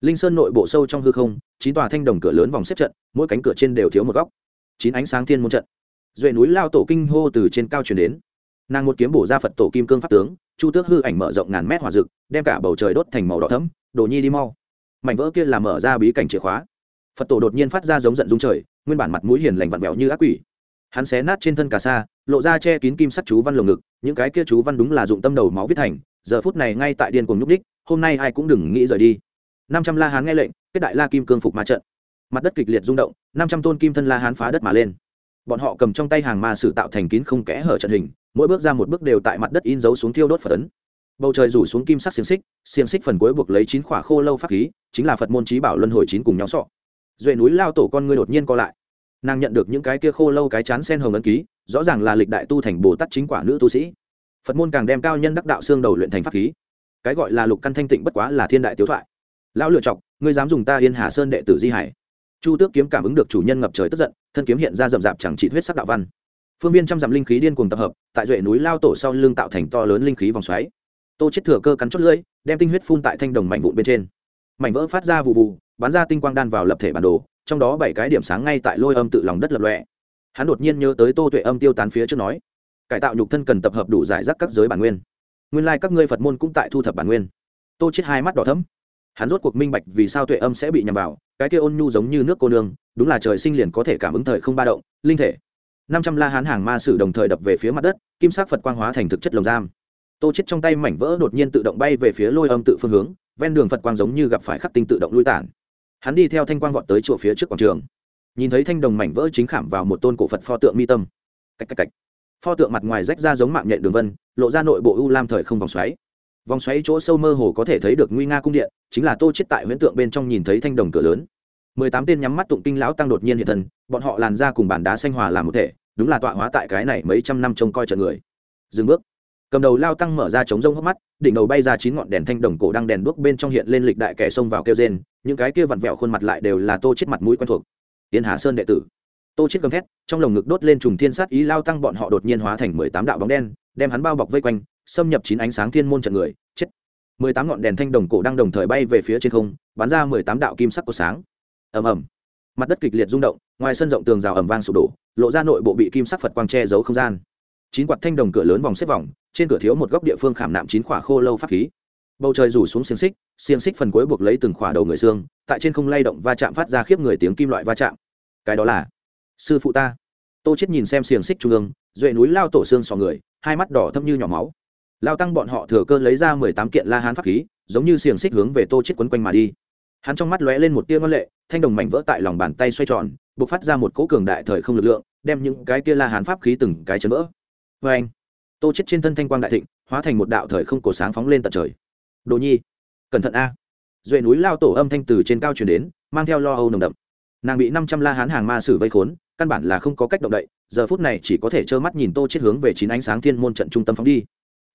Linh sơn nội bộ sâu trong hư không, chín tòa thanh đồng cửa lớn vòng xếp trận, mỗi cánh cửa trên đều thiếu một góc. Chín ánh sáng thiên môn trận. Duệ núi lao tổ kinh hô từ trên cao truyền đến. Nàng một kiếm bổ ra phật tổ kim cương pháp tướng, chu tước hư ảnh mở rộng ngàn mét hỏa rực đem cả bầu trời đốt thành màu đỏ thẫm, đồ nhi đi mau. Mảnh vỡ kia là mở ra bí cảnh chìa khóa. Phật tổ đột nhiên phát ra giống giận dung trời, nguyên bản mặt mũi hiền lành vặn vẹo như ác quỷ hắn xé nát trên thân cà sa, lộ ra che kín kim sắt chú văn lồng ngực, những cái kia chú văn đúng là dụng tâm đầu máu viết thành, giờ phút này ngay tại điên cùng nhúc ních hôm nay ai cũng đừng nghĩ rời đi. Năm trăm la hán nghe lệnh, kết đại la kim cương phục ma trận. Mặt đất kịch liệt rung động, năm trăm tôn kim thân la hán phá đất mà lên. Bọn họ cầm trong tay hàng ma sử tạo thành kín không kẽ hở trận hình, mỗi bước ra một bước đều tại mặt đất in dấu xuống thiêu đốt phật ấn. Bầu trời rủ xuống kim sắc xiềng xích xiềng xích phần cuối buộc lấy chín khỏa khô lâu pháp khí, chính là phật môn trí bảo luân hồi chín cùng nhau sọ. Duệ núi lao tổ con ngươi đột nhiên co lại nàng nhận được những cái kia khô lâu cái chán sen hồng ấn ký, rõ ràng là lịch đại tu thành bồ tát chính quả nữ tu sĩ. Phật môn càng đem cao nhân đắc đạo xương đầu luyện thành pháp khí. Cái gọi là lục căn thanh tịnh bất quá là thiên đại tiếu thoại. Lão lựa chọc, ngươi dám dùng ta yên hà sơn đệ tử di hải. Chu tước kiếm cảm ứng được chủ nhân ngập trời tức giận, thân kiếm hiện ra rậm rạp chẳng chỉ huyết sắc đạo văn. Phương viên trăm dặm linh khí điên cuồng tập hợp, tại duệ núi lao tổ sau lưng tạo thành to lớn linh khí vòng xoáy. Tô chết thừa cơ cắn chốt lưỡi, đem tinh huyết phun tại thanh đồng mảnh vụn bên trên. Mảnh vỡ phát ra vụ vụ bắn ra tinh quang đan vào lập thể bản đồ trong đó bảy cái điểm sáng ngay tại lôi âm tự lòng đất lập lòe. Hắn đột nhiên nhớ tới tô tuệ âm tiêu tán phía trước nói, cải tạo nhục thân cần tập hợp đủ giải rác các giới bản nguyên. Nguyên lai các ngươi phật môn cũng tại thu thập bản nguyên. Tô chết hai mắt đỏ thấm hắn rốt cuộc minh bạch vì sao tuệ âm sẽ bị nhằm vào, cái kia ôn nhu giống như nước cô nương, đúng là trời sinh liền có thể cảm ứng thời không ba động, linh thể. Năm trăm la hán hàng ma sử đồng thời đập về phía mặt đất, kim sắc phật quang hóa thành thực chất lồng giam. Tô chết trong tay mảnh vỡ đột nhiên tự động bay về phía lôi âm tự phương hướng, ven đường phật quang giống như gặp phải khắc tinh tự động lui tản hắn đi theo thanh quang vọt tới chùa phía trước quảng trường. Nhìn thấy thanh đồng mảnh vỡ chính khảm vào một tôn cổ phật pho tượng mi tâm. Cách cách cách pho tượng mặt ngoài rách ra giống mạng nhện đường vân, lộ ra nội bộ u lam thời không vòng xoáy. Vòng xoáy chỗ sâu mơ hồ có thể thấy được nguy nga cung điện, chính là tô chết tại huyễn tượng bên trong nhìn thấy thanh đồng cửa lớn. Mười tám tên nhắm mắt tụng kinh lão tăng đột nhiên hiện thân, bọn họ làn ra cùng bàn đá xanh hòa làm một thể, đúng là tọa hóa tại cái này mấy trăm năm trông coi trận người. Dừng bước. Cầm đầu lao tăng mở ra chống rông hốc mắt, đỉnh đầu bay ra chín ngọn đèn thanh đồng cổ đang đèn đuốc bên trong hiện lên lịch đại kẻ xông vào kêu rên những cái kia vặn vẹo khuôn mặt lại đều là tô chết mặt mũi quen thuộc. Tiên hà sơn đệ tử. Tô chết gầm thét, trong lồng ngực đốt lên trùng thiên sát ý lao tăng bọn họ đột nhiên hóa thành mười tám đạo bóng đen, đem hắn bao bọc vây quanh, xâm nhập chín ánh sáng thiên môn trận người, chết. Mười tám ngọn đèn thanh đồng cổ đang đồng thời bay về phía trên không, bắn ra mười tám đạo kim sắc của sáng. Ầm ầm. Mặt đất kịch liệt rung động, ngoài sân rộng tường rào ầm vang sụp đổ, lộ ra nội bộ bị kim sắc phật quang che giấu không gian. Chín quạt thanh đồng cửa lớn vòng xếp vòng, trên cửa thiếu một góc địa phương khảm nạm chín khỏa khô lâu pháp khí bầu trời rủ xuống xiềng xích xiềng xích phần cuối buộc lấy từng khỏa đầu người xương, tại trên không lay động va chạm phát ra khiếp người tiếng kim loại va chạm. Cái đó là, sư phụ ta. Tô chết nhìn xem xiềng xích trung ương, duệ núi lao tổ xương sò người, hai mắt đỏ thâm như nhỏ máu. Lao tăng bọn họ thừa cơ lấy ra mười tám kiện la hán pháp khí, giống như xiềng xích hướng về tô chết quấn quanh mà đi. Hắn trong mắt lóe lên một tia ngân lệ, thanh đồng mảnh vỡ tại lòng bàn tay xoay tròn b ộ c phát ra một cỗ cường đại thời không lực lượng, đem những cái kia la hán pháp khí từng cái chấn vỡ. Vê anh tô chết trên thân thanh quang đại thịnh, hóa thành một đạo thời không cổ sáng phóng lên tận trời đồ nhi, cẩn thận a. Duệ núi lao tổ âm thanh từ trên cao chuyển đến, mang theo lo âu nồng đậm. Nàng bị năm trăm la hán hàng ma sử vây khốn, căn bản là không có cách động đậy, giờ phút này chỉ có thể trơ mắt nhìn tô chết hướng về chín ánh sáng thiên môn trận trung tâm phóng đi.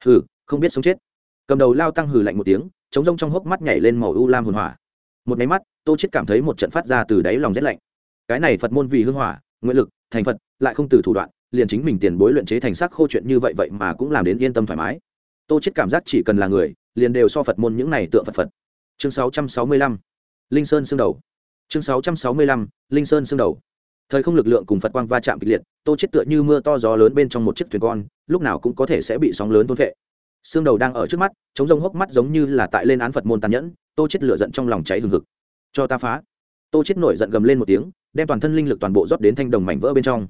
Hừ, không biết sống chết. Cầm đầu lao tăng hừ lạnh một tiếng chống rông trong hốc mắt nhảy lên màu u lam hồn hỏa. Một máy mắt, tô chết cảm thấy một trận phát ra từ đáy lòng rét lạnh. Cái này phật môn vì hương hỏa, nguyện lực, thành phật, lại không từ thủ đoạn, liền chính mình tiền bối luyện chế thành sắc khô chuyện như vậy vậy mà cũng làm đến yên tâm thoải mái. Tô chết cảm giác chỉ cần là người liền đều so phật môn những này tượng phật phật. Chương 665 linh sơn xương đầu. Chương 665 linh sơn xương đầu. Thời không lực lượng cùng phật quang va chạm kịch liệt, tô chết tựa như mưa to gió lớn bên trong một chiếc thuyền con, lúc nào cũng có thể sẽ bị sóng lớn thôn phệ. Xương đầu đang ở trước mắt chống rông hốc mắt giống như là tại lên án phật môn tàn nhẫn, tô chết lửa giận trong lòng cháy hừng hực. Cho ta phá. Tô chết nổi giận gầm lên một tiếng, đem toàn thân linh lực toàn bộ rót đến thanh đồng mảnh vỡ bên trong.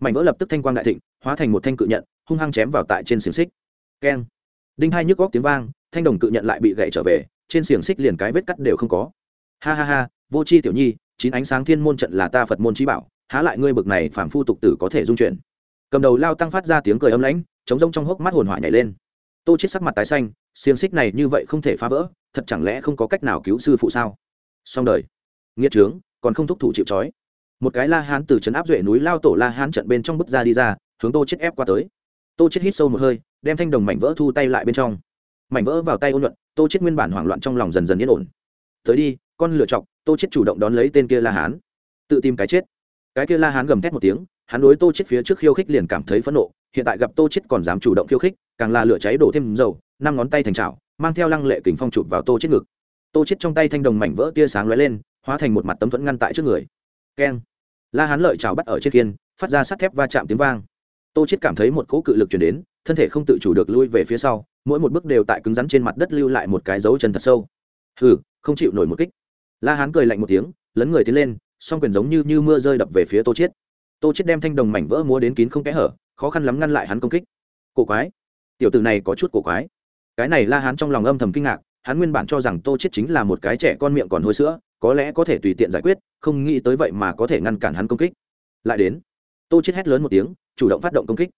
Mảnh vỡ lập tức thanh quang đại thịnh, hóa thành một thanh cự nhận, hung hăng chém vào tại trên xiềng xích. Keng. Đinh hai nhức góc tiếng vang thanh đồng cự nhận lại bị gãy trở về, trên xiềng xích liền cái vết cắt đều không có. Ha ha ha, vô chi tiểu nhi, chín ánh sáng thiên môn trận là ta phật môn trí bảo, há lại ngươi bực này phản phu tục tử có thể dung chuyển cầm đầu lao tăng phát ra tiếng cười ấm lãnh, chống rông trong hốc mắt hồn hỏa nhảy lên. Tô chết sắc mặt tái xanh, xiềng xích này như vậy không thể phá vỡ, thật chẳng lẽ không có cách nào cứu sư phụ sao? Xong đời. Nghĩa trướng, còn không thúc thủ chịu trói. Một cái la hán từ trấn áp duệ núi lao tổ la hán trận bên trong bước ra đi ra, hướng tô chết ép qua tới. Tô chết hít sâu một hơi, đem thanh đồng mảnh vỡ thu tay lại bên trong mảnh vỡ vào tay ôn nhuận tô chết nguyên bản hoảng loạn trong lòng dần dần yên ổn. Tới đi con lựa chọc tô chết chủ động đón lấy tên kia la hán. Tự tìm cái chết. Cái kia la hán gầm thét một tiếng hắn đối tô chết phía trước khiêu khích liền cảm thấy phẫn nộ hiện tại gặp tô chết còn dám chủ động khiêu khích càng là lửa cháy đổ thêm dầu năm ngón tay thành chảo, mang theo lăng lệ kình phong chụp vào tô chết ngực. Tô chết trong tay thanh đồng mảnh vỡ tia sáng lóe lên hóa thành một mặt tấm thuẫn ngăn tại trước người. Keng. La hán lợi chảo bắt ở trên kiên phát ra sắt thép va chạm tiếng vang. Tô chết cảm thấy một cỗ cự lực truyền đến thân thể không tự chủ được lui về phía sau, mỗi một bước đều tại cứng rắn trên mặt đất lưu lại một cái dấu chân thật sâu. Hừ, không chịu nổi một kích. La hán cười lạnh một tiếng, lấn người tiến lên, song quyền giống như như mưa rơi đập về phía tô Chiết. tô Chiết đem thanh đồng mảnh vỡ múa đến kín không kẽ hở, khó khăn lắm ngăn lại hắn công kích. Cổ quái. Tiểu tử này có chút cổ quái. Cái này la hán trong lòng âm thầm kinh ngạc, hắn nguyên bản cho rằng tô Chiết chính là một cái trẻ con miệng còn hôi sữa, có lẽ có thể tùy tiện giải quyết, không nghĩ tới vậy mà có thể ngăn cản hắn công kích. Lại đến. Tô Chiết hét lớn một tiếng, chủ động phát động công kích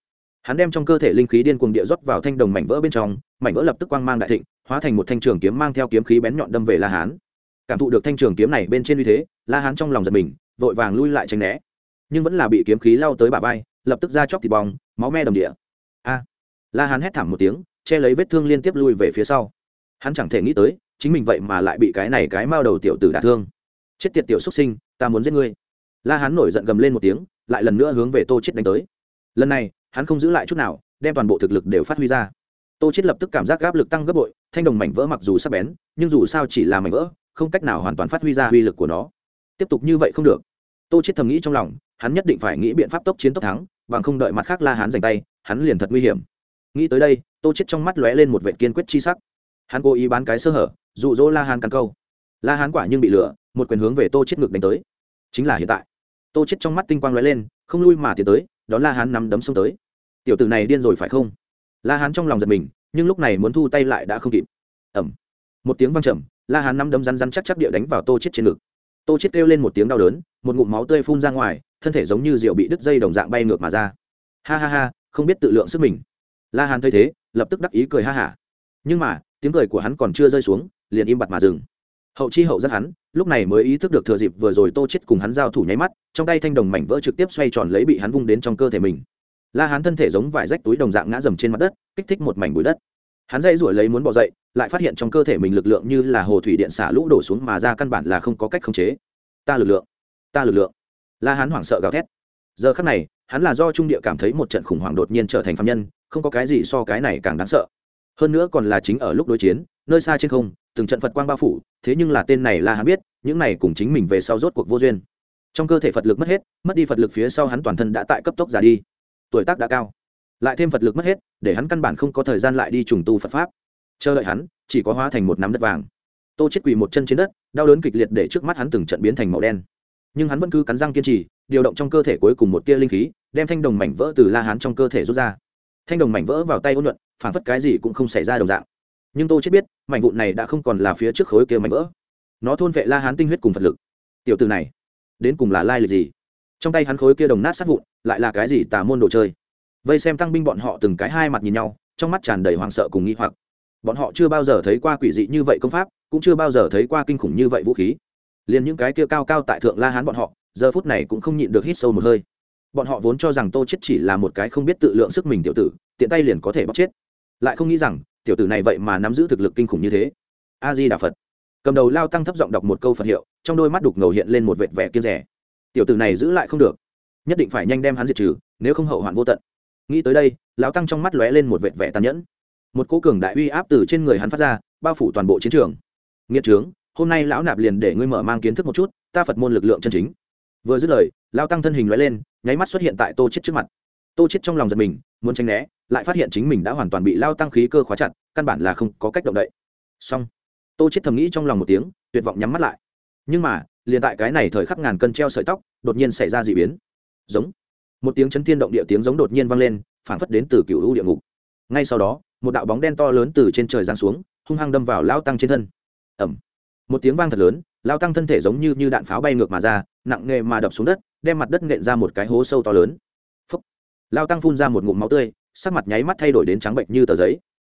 hắn đem trong cơ thể linh khí điên cuồng địa rót vào thanh đồng mảnh vỡ bên trong, mảnh vỡ lập tức quang mang đại thịnh, hóa thành một thanh trường kiếm mang theo kiếm khí bén nhọn đâm về la hán. Cảm thụ được thanh trường kiếm này bên trên uy thế, la hán trong lòng giật mình, vội vàng lui lại tránh né. Nhưng vẫn là bị kiếm khí lao tới bả vai, lập tức ra chóc thịt bong, máu me đồng địa. A! La hán hét thảm một tiếng, che lấy vết thương liên tiếp lui về phía sau. Hắn chẳng thể nghĩ tới, chính mình vậy mà lại bị cái này cái mao đầu tiểu tử đả thương. Chết tiệt tiểu xuất sinh, ta muốn giết ngươi. La hán nổi giận gầm lên một tiếng, lại lần nữa hướng về tô chết đánh tới. Lần này hắn không giữ lại chút nào, đem toàn bộ thực lực đều phát huy ra. Tô chết lập tức cảm giác áp lực tăng gấp bội, thanh đồng mảnh vỡ mặc dù sắc bén, nhưng dù sao chỉ là mảnh vỡ, không cách nào hoàn toàn phát huy ra uy lực của nó. Tiếp tục như vậy không được. Tô chết thầm nghĩ trong lòng, hắn nhất định phải nghĩ biện pháp tốc chiến tốc thắng, bằng không đợi mặt khác la hán giành tay, hắn liền thật nguy hiểm. Nghĩ tới đây, tô chết trong mắt lóe lên một vệ kiên quyết chi sắc. Hắn cố ý bán cái sơ hở, dụ dỗ la hán cắn câu. La hán quả nhưng bị lửa một quyền hướng về tô chết ngực đánh tới. Chính là hiện tại tô chết trong mắt tinh quang lóe lên, không lui mà tiến tới đón la hán nắm đấm xông tới. Tiểu tử này điên rồi phải không? La hán trong lòng giật mình, nhưng lúc này muốn thu tay lại đã không kịp. Ẩm một tiếng vang trầm, la hán nắm đấm rắn rắn chắc chắc địa đánh vào tô chết trên ngực. Tô chết kêu lên một tiếng đau đớn, một ngụm máu tươi phun ra ngoài, thân thể giống như rượu bị đứt dây đồng dạng bay ngược mà ra. Ha ha ha, không biết tự lượng sức mình. La hán thấy thế, lập tức đắc ý cười ha hả. Nhưng mà, tiếng cười của hắn còn chưa rơi xuống, liền im bặt mà dừng hậu chi hậu rất hắn, lúc này mới ý thức được thừa dịp vừa rồi tô chết cùng hắn giao thủ nháy mắt, trong tay thanh đồng mảnh vỡ trực tiếp xoay tròn lấy bị hắn vung đến trong cơ thể mình. La hắn thân thể giống vải rách túi đồng dạng ngã dầm trên mặt đất, kích thích một mảnh bụi đất. Hắn dây ruổi lấy muốn bỏ dậy, lại phát hiện trong cơ thể mình lực lượng như là hồ thủy điện xả lũ đổ xuống mà ra căn bản là không có cách khống chế. Ta lực lượng, ta lực lượng. La hắn hoảng sợ gào thét. Giờ khắc này, hắn là do trung địa cảm thấy một trận khủng hoảng đột nhiên trở thành phạm nhân, không có cái gì so cái này càng đáng sợ. Hơn nữa còn là chính ở lúc đối chiến, nơi xa trên không từng trận phật quang bao phủ, thế nhưng là tên này la hắn biết, những này cùng chính mình về sau rốt cuộc vô duyên. Trong cơ thể phật lực mất hết, mất đi phật lực phía sau hắn toàn thân đã tại cấp tốc già đi. Tuổi tác đã cao, lại thêm phật lực mất hết, để hắn căn bản không có thời gian lại đi trùng tu phật pháp. Chờ đợi hắn, chỉ có hóa thành một nắm đất vàng. Tô chết quỳ một chân trên đất, đau đớn kịch liệt để trước mắt hắn từng trận biến thành màu đen. Nhưng hắn vẫn cứ cắn răng kiên trì, điều động trong cơ thể cuối cùng một tia linh khí, đem thanh đồng mảnh vỡ từ la hán trong cơ thể rút ra. Thanh đồng mảnh vỡ vào tay ôn nhuận phản phất cái gì cũng không xảy ra đồng dạng nhưng tô chết biết, mảnh vụn này đã không còn là phía trước khối kia mảnh vỡ. Nó thôn vệ la hán tinh huyết cùng phật lực. Tiểu từ này, đến cùng là lai lịch gì? Trong tay hắn khối kia đồng nát sát vụn, lại là cái gì tà môn đồ chơi? Vây xem tăng binh bọn họ từng cái hai mặt nhìn nhau, trong mắt tràn đầy hoảng sợ cùng nghi hoặc. Bọn họ chưa bao giờ thấy qua quỷ dị như vậy công pháp, cũng chưa bao giờ thấy qua kinh khủng như vậy vũ khí. Liền những cái kia cao cao tại thượng la hán bọn họ, giờ phút này cũng không nhịn được hít sâu một hơi. Bọn họ vốn cho rằng tô chết chỉ là một cái không biết tự lượng sức mình tiểu tử, tiện tay liền có thể bóc chết. Lại không nghĩ rằng tiểu tử này vậy mà nắm giữ thực lực kinh khủng như thế. A di đà phật. Cầm đầu lao tăng thấp giọng đọc một câu phật hiệu, trong đôi mắt đục ngầu hiện lên một vệt vẻ kia rẻ. Tiểu tử này giữ lại không được. Nhất định phải nhanh đem hắn diệt trừ, nếu không hậu hoạn vô tận. Nghĩ tới đây, lão tăng trong mắt lóe lên một vệt vẻ tàn nhẫn. Một cỗ cường đại uy áp từ trên người hắn phát ra, bao phủ toàn bộ chiến trường. Nghiệt trướng, hôm nay lão nạp liền để ngươi mở mang kiến thức một chút, ta phật môn lực lượng chân chính. Vừa dứt lời lao tăng thân hình lóe lên, nháy mắt xuất hiện tại tô chết trước mặt tô chết trong lòng giật mình, muốn tránh né, lại phát hiện chính mình đã hoàn toàn bị lao tăng khí cơ khóa chặt, căn bản là không có cách động đậy. Xong, tô chết thầm nghĩ trong lòng một tiếng, tuyệt vọng nhắm mắt lại. Nhưng mà, liền tại cái này thời khắc ngàn cân treo sợi tóc, đột nhiên xảy ra dị biến. Giống. Một tiếng chấn thiên động địa tiếng giống đột nhiên vang lên, phản phất đến từ cựu u địa ngục. Ngay sau đó, một đạo bóng đen to lớn từ trên trời giáng xuống, hung hăng đâm vào lao tăng trên thân. Ẩm một tiếng vang thật lớn, lao tăng thân thể giống như như đạn pháo bay ngược mà ra, nặng nề mà đập xuống đất, đem mặt đất nện ra một cái hố sâu to lớn lao tăng phun ra một ngụm máu tươi, sắc mặt nháy mắt thay đổi đến trắng bệnh như tờ giấy.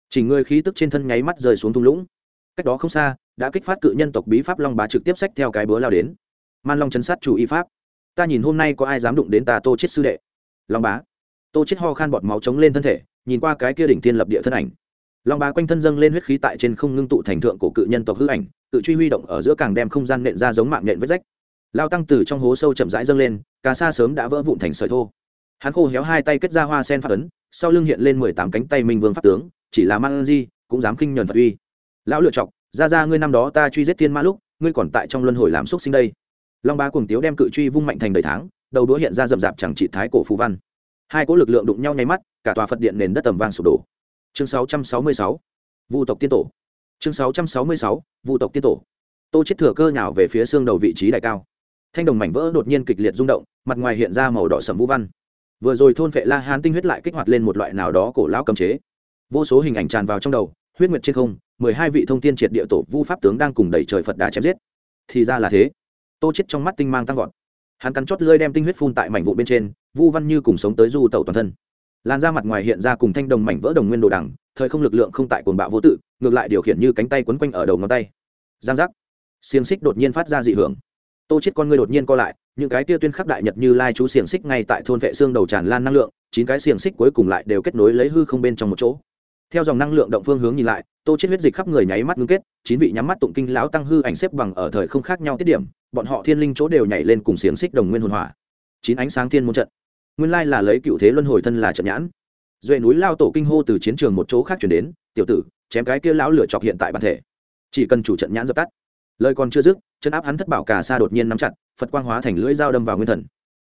Chỉ người khí tức trên thân nháy mắt rơi xuống thung lũng. Cách đó không xa, đã kích phát cự nhân tộc bí pháp long bá trực tiếp sách theo cái búa lao đến. Man long chấn sát chủ y pháp. Ta nhìn hôm nay có ai dám đụng đến ta tô chết sư đệ? Long bá. Tô chết ho khan bọt máu trống lên thân thể, nhìn qua cái kia đỉnh thiên lập địa thân ảnh. Long bá quanh thân dâng lên huyết khí tại trên không ngưng tụ thành thượng của cự nhân tộc hư ảnh tự truy huy động ở giữa càng đem không gian nện ra giống mạng nện vết rách. Lao tăng từ trong hố sâu chậm rãi dâng lên cá xa sớm đã vỡ vụn thành sợi thô hắn khô héo hai tay kết ra hoa sen phát ấn, sau lưng hiện lên mười tám cánh tay minh vương pháp tướng, chỉ là man di, cũng dám khinh nhuần phật uy. Lão lựa chọc, ra ra ngươi năm đó ta truy giết thiên ma lúc, ngươi còn tại trong luân hồi làm xúc sinh đây. Long ba cùng tiếu đem cự truy vung mạnh thành đầy tháng, đầu đũa hiện ra rậm rạp chẳng trị thái cổ phù văn. Hai cỗ lực lượng đụng nhau nháy mắt, cả tòa phật điện nền đất tầm vang sụp đổ. Chương sáu trăm sáu mươi sáu, vu tộc tiên tổ. Chương sáu trăm sáu mươi sáu, vu tộc tiên tổ. Tô chết thừa cơ nhào về phía xương đầu vị trí đại cao. Thanh đồng mảnh vỡ đột nhiên kịch liệt rung động, mặt ngoài hiện ra màu đỏ sầm vũ văn vừa rồi thôn vệ la hán tinh huyết lại kích hoạt lên một loại nào đó cổ lão cấm chế. Vô số hình ảnh tràn vào trong đầu, huyết nguyệt trên không, mười hai vị thông tiên triệt địa tổ vu pháp tướng đang cùng đẩy trời phật đà chém giết. Thì ra là thế. Tô chết trong mắt tinh mang tăng vọt. Hắn cắn chót lưỡi đem tinh huyết phun tại mảnh vụ bên trên, vu văn như cùng sống tới du tẩu toàn thân. Lan ra mặt ngoài hiện ra cùng thanh đồng mảnh vỡ đồng nguyên đồ đằng, thời không lực lượng không tại cồn bạo vô tự, ngược lại điều khiển như cánh tay quấn quanh ở đầu ngón tay. Giang giác. Xiềng xích đột nhiên phát ra dị hưởng tô chết con ngươi đột nhiên co lại, những cái kia tuyên khắc đại nhật như lai chú xiềng xích ngay tại thôn vệ xương đầu tràn lan năng lượng, chín cái xiềng xích cuối cùng lại đều kết nối lấy hư không bên trong một chỗ. Theo dòng năng lượng động phương hướng nhìn lại, tô chết huyết dịch khắp người nháy mắt ngưng kết, chín vị nhắm mắt tụng kinh lão tăng hư ảnh xếp bằng ở thời không khác nhau tiết điểm, bọn họ thiên linh chỗ đều nhảy lên cùng xiềng xích đồng nguyên hồn hỏa. Chín ánh sáng thiên môn trận. Nguyên lai là lấy cựu thế luân hồi thân là trận nhãn. Duệ núi lao tổ kinh hô từ chiến trường một chỗ khác chuyển đến, tiểu tử, chém cái kia lão lửa chọc hiện tại bản thể. Chỉ cần chủ trận nhãn dập tắt lời còn chưa dứt, chân áp hắn thất bảo cả xa đột nhiên nắm chặt, phật quang hóa thành lưỡi dao đâm vào nguyên thần.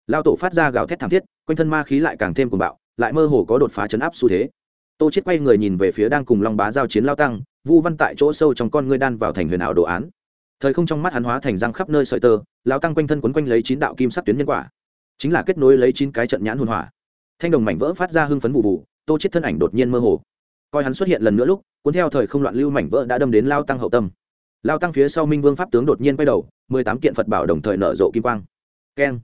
Lao tổ phát ra gào thét thảm thiết, quanh thân ma khí lại càng thêm cuồng bạo, lại mơ hồ có đột phá chấn áp xu thế. Tô chết quay người nhìn về phía đang cùng long bá giao chiến lao tăng, vu văn tại chỗ sâu trong con ngươi đan vào thành huyền ảo đồ án. Thời không trong mắt hắn hóa thành răng khắp nơi sợi tơ, lao tăng quanh thân quấn quanh lấy chín đạo kim sắc tuyến nhân quả. Chính là kết nối lấy chín cái trận nhãn hồn hỏa. Thanh đồng mảnh vỡ phát ra hưng phấn vụ vụ, tô chết thân ảnh đột nhiên mơ hồ. Coi hắn xuất hiện lần nữa lúc, cuốn theo thời không loạn lưu mảnh vỡ đã đâm đến lao tăng hậu tâm lao tăng phía sau minh vương pháp tướng đột nhiên quay đầu, mười tám kiện phật bảo đồng thời nở rộ kim quang. Keng.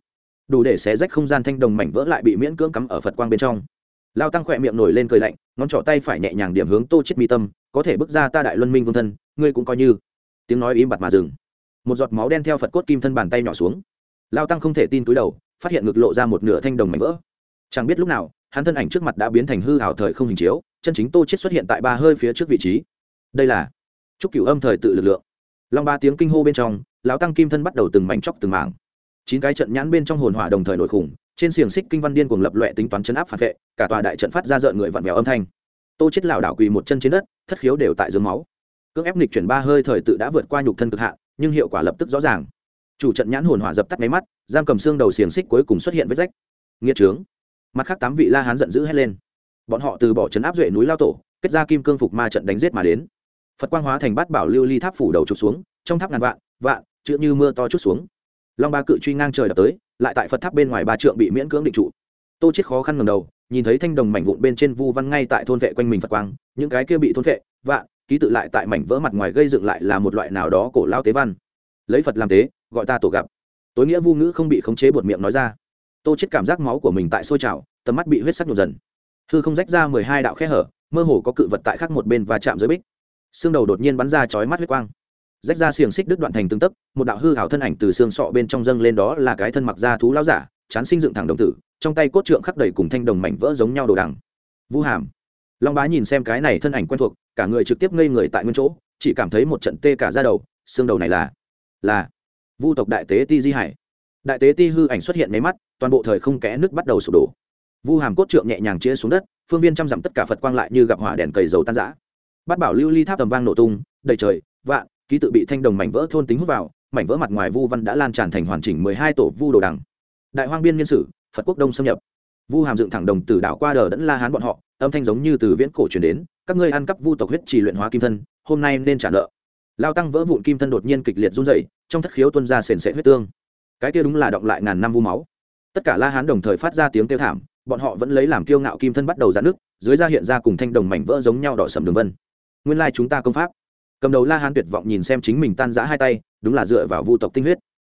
Đủ để xé rách không gian thanh đồng mảnh vỡ lại bị miễn cưỡng cắm ở phật quang bên trong. Lao tăng khỏe miệng nổi lên cười lạnh, ngón trỏ tay phải nhẹ nhàng điểm hướng tô chết mi tâm, có thể bước ra ta đại luân minh vương thân, ngươi cũng coi như. Tiếng nói im bặt mà dừng. Một giọt máu đen theo phật cốt kim thân bàn tay nhỏ xuống. Lao tăng không thể tin túi đầu, phát hiện ngực lộ ra một nửa thanh đồng mảnh vỡ. Chẳng biết lúc nào, hắn thân ảnh trước mặt đã biến thành hư hào thời không hình chiếu, chân chính tô chết xuất hiện tại ba hơi phía trước vị trí. Đây là chúc cửu âm thời tự lực lượng. Long ba tiếng kinh hô bên trong, lão tăng kim thân bắt đầu từng mảnh chóc từng mảng. Chín cái trận nhãn bên trong hồn hỏa đồng thời nổi khủng, trên xiềng xích kinh văn điên cuồng lập loẹ tính toán chấn áp phản vệ, cả tòa đại trận phát ra rợn người vặn vẹo âm thanh. Tô chết lảo đảo quỳ một chân trên đất, thất khiếu đều tại dưới máu. Cưỡng ép nghịch chuyển ba hơi thời tự đã vượt qua nhục thân cực hạn, nhưng hiệu quả lập tức rõ ràng. Chủ trận nhãn hồn hỏa dập tắt máy mắt, giam cầm xương đầu xiềng xích cuối cùng xuất hiện vết rách. Nghiệt trướng. Mặt khác tám vị la hán giận dữ hét lên. Bọn họ từ bỏ trấn áp duệ núi lao tổ, kết ra kim cương phục ma trận đánh giết mà đến phật quang hóa thành bát bảo lưu ly tháp phủ đầu trục xuống, trong tháp ngàn vạn vạn, chữ như mưa to chút xuống. Long ba cự truy ngang trời đập tới, lại tại phật tháp bên ngoài ba trượng bị miễn cưỡng định trụ. Tô chết khó khăn ngầm đầu, nhìn thấy thanh đồng mảnh vụn bên trên vu văn ngay tại thôn vệ quanh mình phật quang, những cái kia bị thôn vệ, vạn, ký tự lại tại mảnh vỡ mặt ngoài gây dựng lại là một loại nào đó cổ lao tế văn. Lấy phật làm tế, gọi ta tổ gặp. Tối nghĩa vu ngữ không bị khống chế buột miệng nói ra. Tô chết cảm giác máu của mình tại sôi trào, tầm mắt bị huyết sắc nhộn dần. Hư không rách ra mười hai đạo khe hở, mơ hồ có cự vật tại khác một bên và chạm dưới bích xương đầu đột nhiên bắn ra chói mắt huyết quang. Rách ra xiềng xích đứt đoạn thành tương tấc, một đạo hư hảo thân ảnh từ xương sọ bên trong dâng lên đó là cái thân mặc da thú lão giả, chán sinh dựng thẳng đồng tử, trong tay cốt trượng khắc đầy cùng thanh đồng mảnh vỡ giống nhau đồ đằng. Vũ hàm. Long bá nhìn xem cái này thân ảnh quen thuộc, cả người trực tiếp ngây người tại nguyên chỗ, chỉ cảm thấy một trận tê cả ra đầu, xương đầu này là là vu tộc đại tế ti di hải. Đại tế ti hư ảnh xuất hiện mấy mắt, toàn bộ thời không kẽ nước bắt đầu sụp đổ. Vu hàm cốt trượng nhẹ nhàng chia xuống đất, phương viên trăm dặm tất cả phật quang lại như gặp hỏa đèn cầy dầu tan rã. Bát bảo lưu ly tháp tầm vang nổ tung, đầy trời, vạn, ký tự bị thanh đồng mảnh vỡ thôn tính hút vào, mảnh vỡ mặt ngoài vu văn đã lan tràn thành hoàn chỉnh mười hai tổ vu đồ đằng. Đại hoang biên niên sử, phật quốc đông xâm nhập. Vu hàm dựng thẳng đồng tử đảo qua đờ đẫn la hán bọn họ, âm thanh giống như từ viễn cổ truyền đến, các ngươi ăn cắp vu tộc huyết trì luyện hóa kim thân, hôm nay nên trả nợ. Lao tăng vỡ vụn kim thân đột nhiên kịch liệt run dậy trong thất khiếu tuân ra sền sệ huyết tương. Cái kia đúng là động lại ngàn năm vu máu. Tất cả la hán đồng thời phát ra tiếng kêu thảm, bọn họ vẫn lấy làm kiêu ngạo kim thân bắt đầu giãn nước dưới da hiện ra cùng thanh đồng mảnh vỡ giống nhau đỏ sầm đường vân nguyên lai chúng ta công pháp. Cầm đầu la hán tuyệt vọng nhìn xem chính mình tan giã hai tay, đúng là dựa vào vu tộc tinh huyết.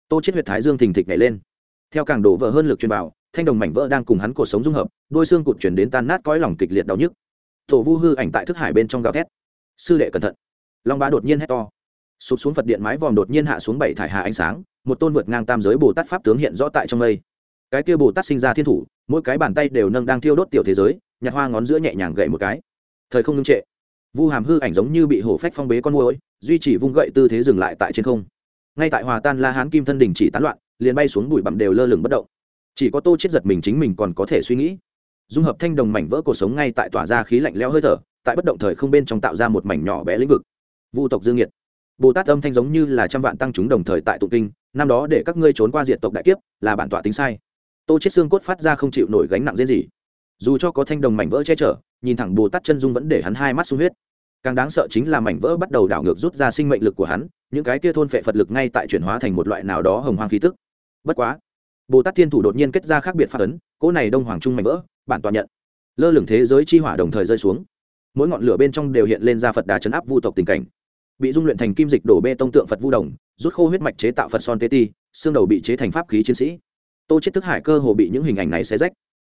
Tô chết huyệt thái dương thình thịch nhảy lên. Theo càng đổ vỡ hơn lực truyền bảo thanh đồng mảnh vỡ đang cùng hắn cuộc sống dung hợp, đôi xương cụt chuyển đến tan nát cõi lòng kịch liệt đau nhức. Tổ vu hư ảnh tại thức hải bên trong gào thét. Sư đệ cẩn thận. Long bá đột nhiên hét to. Sụp xuống phật điện mái vòm đột nhiên hạ xuống bảy thải hạ ánh sáng, một tôn vượt ngang tam giới bồ tát pháp tướng hiện rõ tại trong mây. Cái kia bồ tát sinh ra thiên thủ, mỗi cái bàn tay đều nâng đang thiêu đốt tiểu thế giới, nhặt hoa ngón giữa nhẹ nhàng gậy một cái. Thời không ngưng trệ vu hàm hư ảnh giống như bị hổ phách phong bế con môi duy trì vung gậy tư thế dừng lại tại trên không. Ngay tại hòa tan la hán kim thân đình chỉ tán loạn, liền bay xuống bụi bặm đều lơ lửng bất động. Chỉ có tô chết giật mình chính mình còn có thể suy nghĩ. Dung hợp thanh đồng mảnh vỡ cuộc sống ngay tại tỏa ra khí lạnh lẽo hơi thở, tại bất động thời không bên trong tạo ra một mảnh nhỏ bé lĩnh vực. Vu tộc dương nhiệt. Bồ tát âm thanh giống như là trăm vạn tăng chúng đồng thời tại tụ kinh, năm đó để các ngươi trốn qua diệt tộc đại kiếp, là bản tọa tính sai. Tô chết xương cốt phát ra không chịu nổi gánh nặng riêng gì dù cho có thanh đồng mảnh vỡ che chở, nhìn thẳng bồ tát chân dung vẫn để hắn hai mắt sung huyết. Càng đáng sợ chính là mảnh vỡ bắt đầu đảo ngược rút ra sinh mệnh lực của hắn, những cái kia thôn phệ phật lực ngay tại chuyển hóa thành một loại nào đó hồng hoang khí tức. Bất quá, bồ tát thiên thủ đột nhiên kết ra khác biệt phát ấn, cỗ này đông hoàng trung mảnh vỡ, bản toàn nhận. Lơ lửng thế giới chi hỏa đồng thời rơi xuống. Mỗi ngọn lửa bên trong đều hiện lên ra phật đà chấn áp vu tộc tình cảnh. Bị dung luyện thành kim dịch đổ bê tông tượng phật vu đồng, rút khô huyết mạch chế tạo phật son tê ti, xương đầu bị chế thành pháp khí chiến sĩ. Tô chết thức hải cơ hồ bị những hình ảnh này xé rách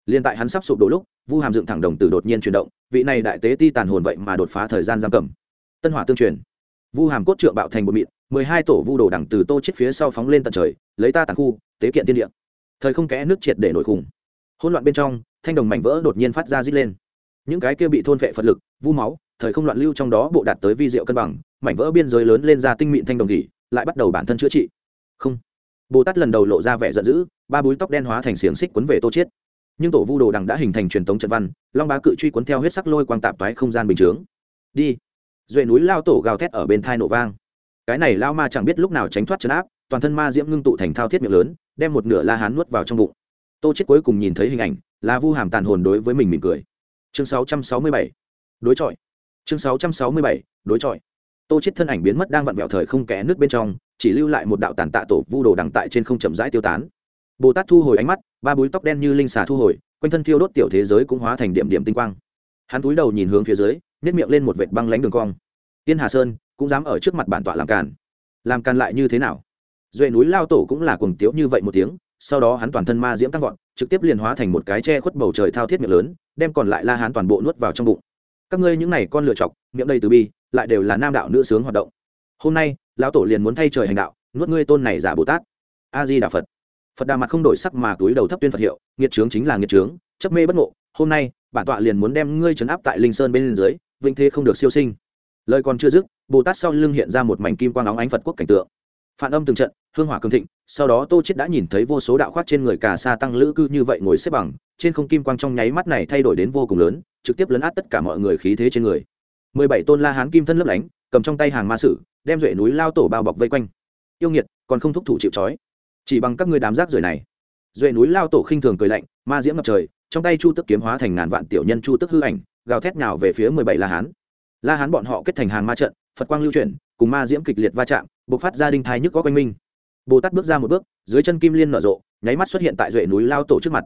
liên tại hắn sắp sụp đổ lúc, vu hàm dựng thẳng đồng tử đột nhiên chuyển động, vị này đại tế ti tàn hồn vậy mà đột phá thời gian giam cầm. Tân hỏa tương truyền. Vu hàm cốt trượng bạo thành một mịn, mười hai tổ vu đồ đẳng từ tô chết phía sau phóng lên tận trời, lấy ta tàn khu, tế kiện tiên địa. Thời không kẽ nước triệt để nổi khủng. Hỗn loạn bên trong, thanh đồng mảnh vỡ đột nhiên phát ra rít lên. Những cái kia bị thôn vệ phật lực, vu máu, thời không loạn lưu trong đó bộ đạt tới vi diệu cân bằng, mảnh vỡ biên giới lớn lên ra tinh mịn thanh đồng nghỉ lại bắt đầu bản thân chữa trị. Không. Bồ tát lần đầu lộ ra vẻ giận dữ, ba búi tóc đen hóa thành xiềng xích quấn về tô chiết nhưng tổ vu đồ đằng đã hình thành truyền thống trận văn, long bá cự truy cuốn theo huyết sắc lôi quang tạp toái không gian bình chướng. Đi. Duệ núi lao tổ gào thét ở bên thai nổ vang. Cái này lao ma chẳng biết lúc nào tránh thoát chấn áp, toàn thân ma diễm ngưng tụ thành thao thiết miệng lớn, đem một nửa la hán nuốt vào trong bụng. Tô chết cuối cùng nhìn thấy hình ảnh là vu hàm tàn hồn đối với mình mỉm cười. Chương 667 đối chọi. Chương 667 đối chọi. Tô chết thân ảnh biến mất đang vặn vẹo thời không kẽ nước bên trong, chỉ lưu lại một đạo tàn tạ tổ vu đồ đằng tại trên không chậm rãi tiêu tán. Bồ tát thu hồi ánh mắt ba búi tóc đen như linh xà thu hồi, quanh thân thiêu đốt tiểu thế giới cũng hóa thành điểm điểm tinh quang. Hắn túi đầu nhìn hướng phía dưới nhét miệng lên một vệt băng lánh đường cong. Tiên hà sơn, cũng dám ở trước mặt bản tọa làm càn. Làm càn lại như thế nào? Duệ núi lao tổ cũng là cuồng tiếu như vậy một tiếng, sau đó hắn toàn thân ma diễm tăng vọt, trực tiếp liền hóa thành một cái che khuất bầu trời thao thiết miệng lớn, đem còn lại la hán toàn bộ nuốt vào trong bụng. Các ngươi những này con lựa chọc, miệng đầy từ bi, lại đều là nam đạo nữ sướng hoạt động. Hôm nay, lão tổ liền muốn thay trời hành đạo, nuốt ngươi tôn này giả bồ tát. A di đà phật phật đà mặt không đổi sắc mà túi đầu thấp tuyên phật hiệu, nghiệt trướng chính là nghiệt trướng, chấp mê bất ngộ, hôm nay, bản tọa liền muốn đem ngươi trấn áp tại linh sơn bên dưới vinh thế không được siêu sinh. Lời còn chưa dứt, bồ tát sau lưng hiện ra một mảnh kim quang óng ánh phật quốc cảnh tượng. Phản âm từng trận, hương hỏa cường thịnh, sau đó tô chết đã nhìn thấy vô số đạo khoác trên người cà sa tăng lữ cư như vậy ngồi xếp bằng, trên không kim quang trong nháy mắt này thay đổi đến vô cùng lớn, trực tiếp lấn át tất cả mọi người khí thế trên người. Mười bảy tôn la hán kim thân lấp lánh, cầm trong tay hàng ma sử, đem duệ núi lao tổ bao bọc vây quanh. Yêu nghiệt, còn không thúc thủ chịu trói chỉ bằng các ngươi đám rác rưởi này. Duệ núi lao tổ khinh thường cười lạnh, ma diễm ngập trời, trong tay chu tức kiếm hóa thành ngàn vạn tiểu nhân chu tức hư ảnh, gào thét nào về phía mười bảy la hán. La hán bọn họ kết thành hàng ma trận, phật quang lưu chuyển, cùng ma diễm kịch liệt va chạm, bộc phát ra đinh thai nhức có quanh minh bồ tát bước ra một bước, dưới chân kim liên nở rộ, nháy mắt xuất hiện tại duệ núi lao tổ trước mặt.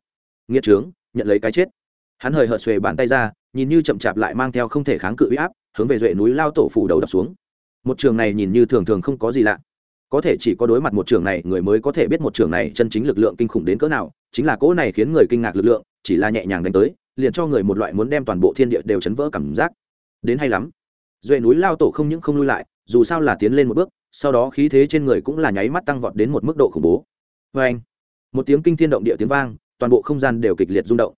Nghĩa trướng, nhận lấy cái chết. Hắn hời hợt xuề bàn tay ra, nhìn như chậm chạp lại mang theo không thể kháng cự uy áp, hướng về duệ núi lao tổ phủ đầu đập xuống. Một trường này nhìn như thường thường không có gì lạ có thể chỉ có đối mặt một trường này, người mới có thể biết một trường này chân chính lực lượng kinh khủng đến cỡ nào, chính là cỗ này khiến người kinh ngạc lực lượng, chỉ là nhẹ nhàng đánh tới, liền cho người một loại muốn đem toàn bộ thiên địa đều chấn vỡ cảm giác. Đến hay lắm. Duệ núi lao tổ không những không lui lại, dù sao là tiến lên một bước, sau đó khí thế trên người cũng là nháy mắt tăng vọt đến một mức độ khủng bố. Vê anh, một tiếng kinh thiên động địa tiếng vang, toàn bộ không gian đều kịch liệt rung động.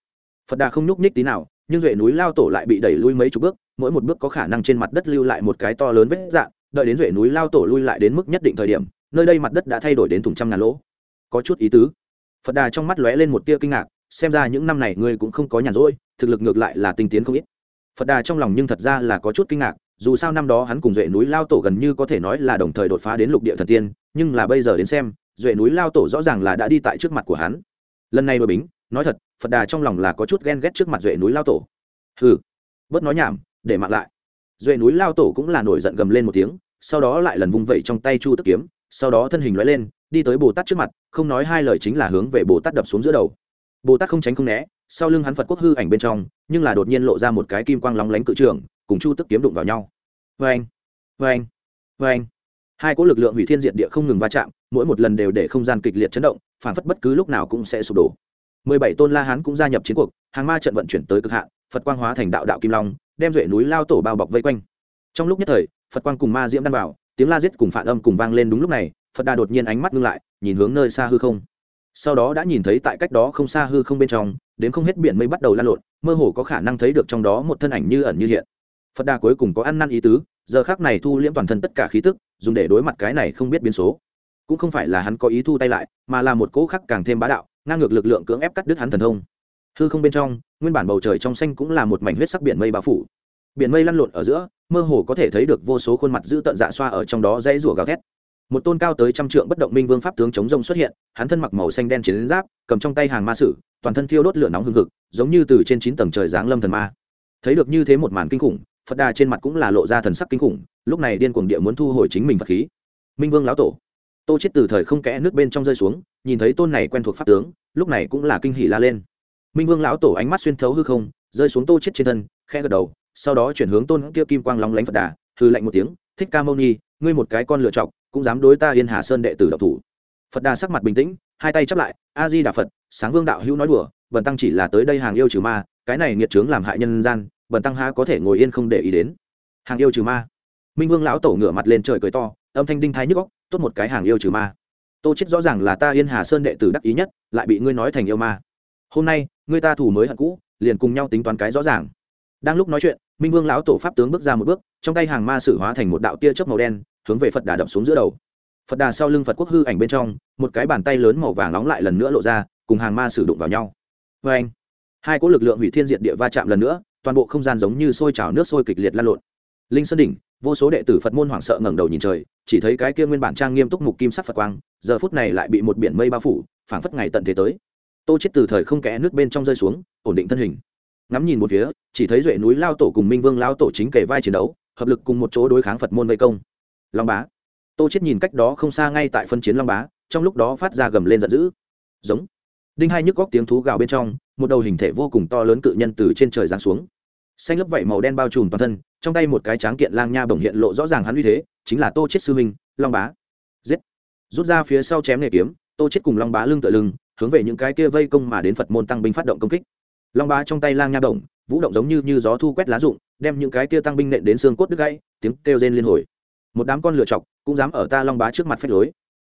Phật đà không nhúc nhích tí nào, nhưng duệ núi lao tổ lại bị đẩy lui mấy chục bước, mỗi một bước có khả năng trên mặt đất lưu lại một cái to lớn vết dạng đợi đến duệ núi lao tổ lui lại đến mức nhất định thời điểm, nơi đây mặt đất đã thay đổi đến thùng trăm ngàn lỗ. Có chút ý tứ. Phật đà trong mắt lóe lên một tia kinh ngạc, xem ra những năm này ngươi cũng không có nhàn rỗi, thực lực ngược lại là tinh tiến không ít. Phật đà trong lòng nhưng thật ra là có chút kinh ngạc, dù sao năm đó hắn cùng duệ núi lao tổ gần như có thể nói là đồng thời đột phá đến lục địa thần tiên, nhưng là bây giờ đến xem, duệ núi lao tổ rõ ràng là đã đi tại trước mặt của hắn. Lần này đội bính, nói thật, phật đà trong lòng là có chút ghen ghét trước mặt duệ núi lao tổ. Hừ, bớt nói nhảm, để mặc lại. Duệ núi lao tổ cũng là nổi giận gầm lên một tiếng sau đó lại lần vung vẩy trong tay chu tức kiếm, sau đó thân hình loại lên, đi tới bồ tát trước mặt, không nói hai lời chính là hướng về bồ tát đập xuống giữa đầu. Bồ tát không tránh không né, sau lưng hắn phật quốc hư ảnh bên trong, nhưng là đột nhiên lộ ra một cái kim quang lóng lánh cự trường, cùng chu tức kiếm đụng vào nhau. Vê anh vê anh vê anh hai cỗ lực lượng hủy thiên diệt địa không ngừng va chạm, mỗi một lần đều để không gian kịch liệt chấn động, phản phất bất cứ lúc nào cũng sẽ sụp đổ. Mười bảy tôn la hán cũng gia nhập chiến cuộc, hàng ma trận vận chuyển tới cực hạn, phật quang hóa thành đạo đạo kim long, đem duệ núi lao tổ bao bọc vây quanh. Trong lúc nhất thời phật quang cùng ma diễm đan vào, tiếng la giết cùng phản âm cùng vang lên đúng lúc này, phật đà đột nhiên ánh mắt ngưng lại, nhìn hướng nơi xa hư không. Sau đó đã nhìn thấy tại cách đó không xa hư không bên trong, đến không hết biển mây bắt đầu lan lộn, mơ hồ có khả năng thấy được trong đó một thân ảnh như ẩn như hiện. Phật đà cuối cùng có ăn năn ý tứ, giờ khác này thu liễm toàn thân tất cả khí tức, dùng để đối mặt cái này không biết biến số. Cũng không phải là hắn có ý thu tay lại, mà là một cỗ khắc càng thêm bá đạo, ngang ngược lực lượng cưỡng ép cắt đứt hắn thần thông. Hư không bên trong, nguyên bản bầu trời trong xanh cũng là một mảnh huyết sắc biển mây bao phủ biển mây lăn lộn ở giữa, mơ hồ có thể thấy được vô số khuôn mặt giữ tận dạ xoa ở trong đó dãy rủa gào thét. Một tôn cao tới trăm trượng bất động minh vương pháp tướng chống rông xuất hiện, hắn thân mặc màu xanh đen chiến giáp, cầm trong tay hàng ma sử, toàn thân thiêu đốt lửa nóng hừng hực, giống như từ trên chín tầng trời giáng lâm thần ma. Thấy được như thế một màn kinh khủng, phật đà trên mặt cũng là lộ ra thần sắc kinh khủng, lúc này điên cuồng địa muốn thu hồi chính mình vật khí. Minh vương lão tổ, tô chết từ thời không kẽ nước bên trong rơi xuống, nhìn thấy tôn này quen thuộc pháp tướng, lúc này cũng là kinh hỉ la lên. Minh vương lão tổ ánh mắt xuyên thấu hư không, rơi xuống tô chết trên thân, khẽ gật đầu sau đó chuyển hướng tôn kia kim quang long lánh phật đà hư lạnh một tiếng, thích ca mâu ni, ngươi một cái con lựa chọc, cũng dám đối ta yên hà sơn đệ tử độc thủ. Phật đà sắc mặt bình tĩnh, hai tay chắp lại, a di đà phật, sáng vương đạo hữu nói đùa, bần tăng chỉ là tới đây hàng yêu trừ ma, cái này nghiệt trướng làm hại nhân gian, bần tăng há có thể ngồi yên không để ý đến. Hàng yêu trừ ma? Minh vương lão tổ ngửa mặt lên trời cười to, âm thanh đinh thái nhức góc tốt một cái hàng yêu trừ ma. Tô chết rõ ràng là ta yên hà sơn đệ tử đắc ý nhất, lại bị ngươi nói thành yêu ma. Hôm nay, ngươi ta thủ mới hận cũ, liền cùng nhau tính toán cái rõ ràng đang lúc nói chuyện, minh vương lão tổ pháp tướng bước ra một bước, trong tay hàng ma sử hóa thành một đạo tia chớp màu đen, hướng về phật đà đập xuống giữa đầu. Phật đà sau lưng phật quốc hư ảnh bên trong, một cái bàn tay lớn màu vàng nóng lại lần nữa lộ ra, cùng hàng ma sử đụng vào nhau. Vê anh, hai cỗ lực lượng hủy thiên diệt địa va chạm lần nữa, toàn bộ không gian giống như sôi trào nước sôi kịch liệt lan lộn. Linh sơn đỉnh, vô số đệ tử phật môn hoảng sợ ngẩng đầu nhìn trời, chỉ thấy cái kia nguyên bản trang nghiêm túc mục kim sắc phật quang, giờ phút này lại bị một biển mây bao phủ, phảng phất ngày tận thế tới. Tô chết từ thời không kẽ nước bên trong rơi xuống, ổn định thân hình ngắm nhìn một phía, chỉ thấy duệ núi lao tổ cùng minh vương lao tổ chính kể vai chiến đấu, hợp lực cùng một chỗ đối kháng phật môn vây công. Long bá. Tô chết nhìn cách đó không xa ngay tại phân chiến long bá, trong lúc đó phát ra gầm lên giận dữ. Giống. Đinh hai nhức góc tiếng thú gào bên trong, một đầu hình thể vô cùng to lớn cự nhân từ trên trời giáng xuống. Xanh lớp vảy màu đen bao trùm toàn thân, trong tay một cái tráng kiện lang nha bổng hiện lộ rõ ràng hắn uy thế, chính là tô chết sư minh long bá. Giết. Rút ra phía sau chém nghề kiếm, tô chết cùng long bá lưng tựa lưng, hướng về những cái kia vây công mà đến phật môn tăng binh phát động công kích long bá trong tay lang nha Động vũ động giống như như gió thu quét lá rụng, đem những cái kia tăng binh nện đến xương cốt đứt gãy, tiếng kêu rên liên hồi. Một đám con lửa chọc cũng dám ở ta long bá trước mặt phách lối.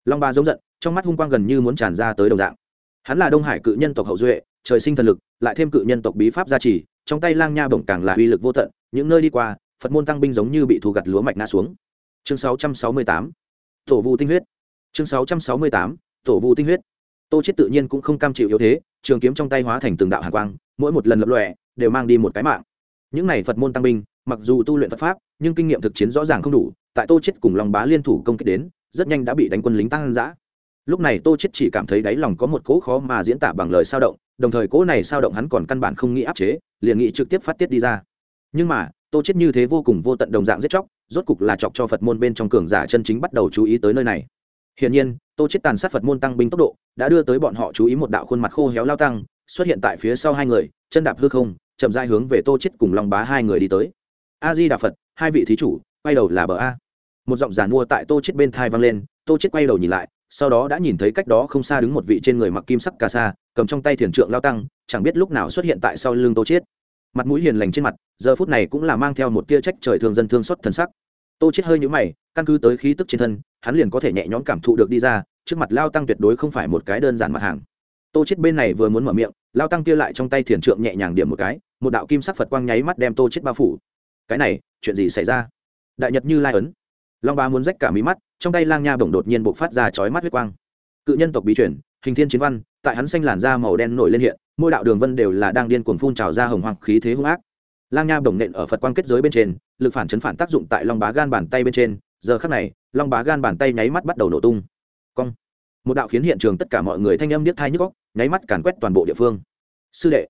Long bá giống giận, trong mắt hung quang gần như muốn tràn ra tới đồng dạng. Hắn là đông hải cự nhân tộc hậu duệ, trời sinh thần lực, lại thêm cự nhân tộc bí pháp gia trì, trong tay lang nha bổng càng là uy lực vô tận, những nơi đi qua, phật môn tăng binh giống như bị thu gặt lúa mạch ngã xuống. Chương 668 tổ vu tinh huyết. Chương 668 tổ vu tinh huyết. Tô chết tự nhiên cũng không cam chịu yếu thế, trường kiếm trong tay hóa thành từng đạo hàn quang mỗi một lần lập lòe đều mang đi một cái mạng. Những này phật môn tăng binh, mặc dù tu luyện phật pháp, nhưng kinh nghiệm thực chiến rõ ràng không đủ, tại tô chết cùng lòng bá liên thủ công kích đến, rất nhanh đã bị đánh quân lính tăng dã. Lúc này tô chết chỉ cảm thấy đáy lòng có một cỗ khó mà diễn tả bằng lời sao động, đồng thời cỗ này sao động hắn còn căn bản không nghĩ áp chế, liền nghĩ trực tiếp phát tiết đi ra. Nhưng mà, tô chết như thế vô cùng vô tận đồng dạng giết chóc, rốt cục là chọc cho phật môn bên trong cường giả chân chính bắt đầu chú ý tới nơi này. Hiển nhiên, tô chết tàn sát phật môn tăng binh tốc độ, đã đưa tới bọn họ chú ý một đạo khuôn mặt khô héo lao tăng xuất hiện tại phía sau hai người, chân đạp hư không, chậm rãi hướng về tô chết cùng long bá hai người đi tới. A di đà phật, hai vị thí chủ, quay đầu là bờ a. Một giọng giàn mua tại tô chết bên thai vang lên, tô chết quay đầu nhìn lại, sau đó đã nhìn thấy cách đó không xa đứng một vị trên người mặc kim sắc cà sa, cầm trong tay thiền trượng lao tăng, chẳng biết lúc nào xuất hiện tại sau lưng tô chết mặt mũi hiền lành trên mặt, giờ phút này cũng là mang theo một tia trách trời thường dân thương xót thần sắc. Tô chết hơi nhũ mày, căn cứ tới khí tức trên thân, hắn liền có thể nhẹ nhõm cảm thụ được đi ra, trước mặt lao tăng tuyệt đối không phải một cái đơn giản mặt hàng tô chết bên này vừa muốn mở miệng, lao tăng kia lại trong tay thiền trượng nhẹ nhàng điểm một cái, một đạo kim sắc phật quang nháy mắt đem tô chết bao phủ. Cái này, chuyện gì xảy ra? Đại nhật như lai ấn. Long ba muốn rách cả mí mắt, trong tay lang nha bổng đột nhiên bộc phát ra chói mắt huyết quang. Cự nhân tộc bí truyền, hình thiên chiến văn, tại hắn xanh làn da màu đen nổi lên hiện, mỗi đạo đường vân đều là đang điên cuồng phun trào ra hồng hoàng khí thế hung ác. Lang nha bổng nện ở phật quang kết giới bên trên, lực phản chấn phản tác dụng tại long bá gan bàn tay bên trên, giờ khắc này, long bá gan bàn tay nháy mắt bắt đầu nổ tung. Cong một đạo khiến hiện trường tất cả mọi người thanh âm điếc thai nhức góc nháy mắt càn quét toàn bộ địa phương. Sư đệ,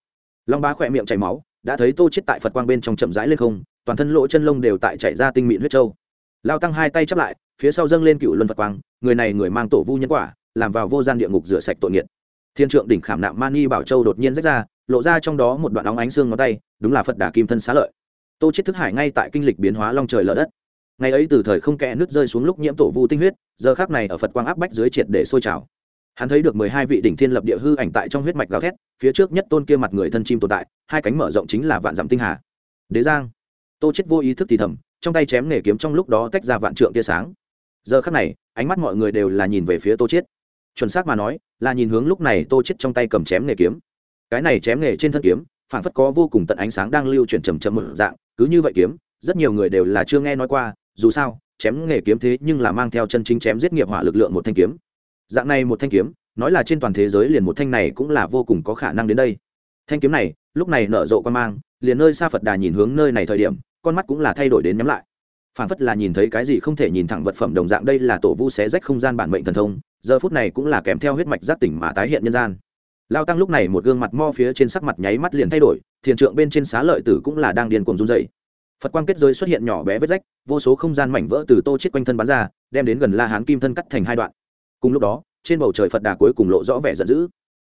long bá khỏe miệng chảy máu, đã thấy tô chết tại phật quang bên trong chậm rãi lên không, toàn thân lỗ chân lông đều tại chảy ra tinh mịn huyết trâu. Lao tăng hai tay chắp lại, phía sau dâng lên cựu luân phật quang, người này người mang tổ vu nhân quả, làm vào vô gian địa ngục rửa sạch tội nghiệt. Thiên trượng đỉnh khảm nạm mani bảo châu đột nhiên rách ra, lộ ra trong đó một đoạn óng ánh xương ngón tay, đúng là phật đà kim thân xá lợi. Tô chết thức hải ngay tại kinh lịch biến hóa long trời lở đất ngày ấy từ thời không kẽ nước rơi xuống lúc nhiễm tổ vu tinh huyết, giờ khác này ở phật quang áp bách dưới triệt để sôi trào. Hắn thấy được mười hai vị đỉnh thiên lập địa hư ảnh tại trong huyết mạch gào thét, phía trước nhất tôn kia mặt người thân chim tồn tại, hai cánh mở rộng chính là vạn dặm tinh hà. Đế giang. Tô chết vô ý thức thì thầm, trong tay chém nghề kiếm trong lúc đó tách ra vạn trượng tia sáng. Giờ khắc này, ánh mắt mọi người đều là nhìn về phía tô chết. Chuẩn xác mà nói, là nhìn hướng lúc này tô chết trong tay cầm chém nghề kiếm. Cái này chém nghề trên thân kiếm phản phất có vô cùng tận ánh sáng đang lưu chuyển trầm trầm một dạng, cứ như vậy kiếm, rất nhiều người đều là chưa nghe nói qua dù sao, chém nghề kiếm thế nhưng là mang theo chân chính chém giết nghiệp hỏa lực lượng một thanh kiếm. Dạng này một thanh kiếm, nói là trên toàn thế giới liền một thanh này cũng là vô cùng có khả năng đến đây. Thanh kiếm này, lúc này nở rộ quan mang, liền nơi xa phật đà nhìn hướng nơi này thời điểm, con mắt cũng là thay đổi đến nhắm lại. Phản phất là nhìn thấy cái gì không thể nhìn thẳng vật phẩm đồng dạng đây là tổ vu xé rách không gian bản mệnh thần thông, giờ phút này cũng là kèm theo huyết mạch giác tỉnh mà tái hiện nhân gian. Lao tăng lúc này một gương mặt mo phía trên sắc mặt nháy mắt liền thay đổi, thiền trượng bên trên xá lợi tử cũng là đang điên cuồng run dậy phật quang kết giới xuất hiện nhỏ bé vết rách, vô số không gian mảnh vỡ từ tô chết quanh thân bắn ra, đem đến gần la hán kim thân cắt thành hai đoạn. Cùng lúc đó, trên bầu trời phật đà cuối cùng lộ rõ vẻ giận dữ.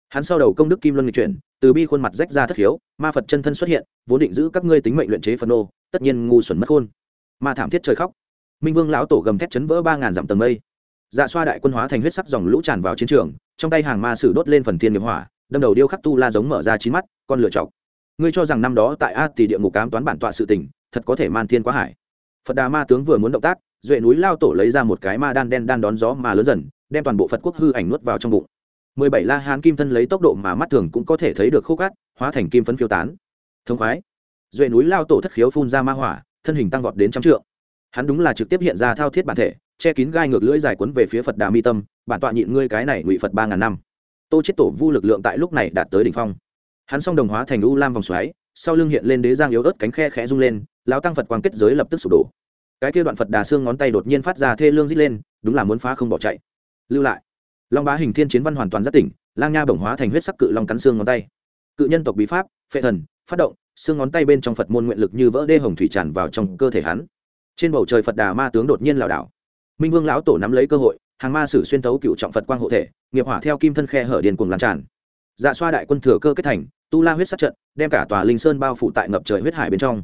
Hắn sau đầu công đức kim luân nghịch chuyển, từ bi khuôn mặt rách ra thất hiếu ma phật chân thân xuất hiện, vốn định giữ các ngươi tính mệnh luyện chế phần ô tất nhiên ngu xuẩn mất khôn. Ma thảm thiết trời khóc. Minh vương lão tổ gầm thét chấn vỡ ba ngàn dặm tầng mây. Dạ xoa đại quân hóa thành huyết sắc dòng lũ tràn vào chiến trường, trong tay hàng ma sử đốt lên phần thiên nghiệp hỏa, đâm đầu điêu khắc tu la giống mở ra chín mắt, con lửa chọc. Ngươi cho rằng năm đó tại a tỷ địa ngục cám toán bản tọa sự tình thật có thể man thiên quá hải. Phật đà ma tướng vừa muốn động tác, duệ núi lao tổ lấy ra một cái ma đan đen đan đón gió mà lớn dần, đem toàn bộ phật quốc hư ảnh nuốt vào trong bụng. Mười bảy la hán kim thân lấy tốc độ mà mắt thường cũng có thể thấy được khô cát, hóa thành kim phấn phiêu tán. Thông khoái. Duệ núi lao tổ thất khiếu phun ra ma hỏa, thân hình tăng vọt đến trăm trượng. Hắn đúng là trực tiếp hiện ra thao thiết bản thể, che kín gai ngược lưỡi dài cuốn về phía phật đà mi tâm, bản tọa nhịn ngươi cái này ngụy phật ba ngàn năm. Tô chết tổ vu lực lượng tại lúc này đạt tới đỉnh phong. Hắn song đồng hóa thành u lam vòng xoáy, sau lưng hiện lên đế giang yếu ớt cánh khe khẽ rung lên lão tăng phật quang kết giới lập tức sụp đổ cái kia đoạn phật đà xương ngón tay đột nhiên phát ra thê lương rít lên đúng là muốn phá không bỏ chạy lưu lại long bá hình thiên chiến văn hoàn toàn rất tỉnh lang nha bổng hóa thành huyết sắc cự long cắn xương ngón tay cự nhân tộc bí pháp phệ thần phát động xương ngón tay bên trong phật môn nguyện lực như vỡ đê hồng thủy tràn vào trong cơ thể hắn trên bầu trời phật đà ma tướng đột nhiên lảo đảo minh vương lão tổ nắm lấy cơ hội hàng ma sử xuyên tấu cựu trọng phật quang hộ thể nghiệp hỏa theo kim thân khe hở điền cuồng lan tràn dạ xoa đại quân thừa cơ kết thành tu la huyết sát trận đem cả tòa linh sơn bao phủ tại ngập trời huyết hải bên trong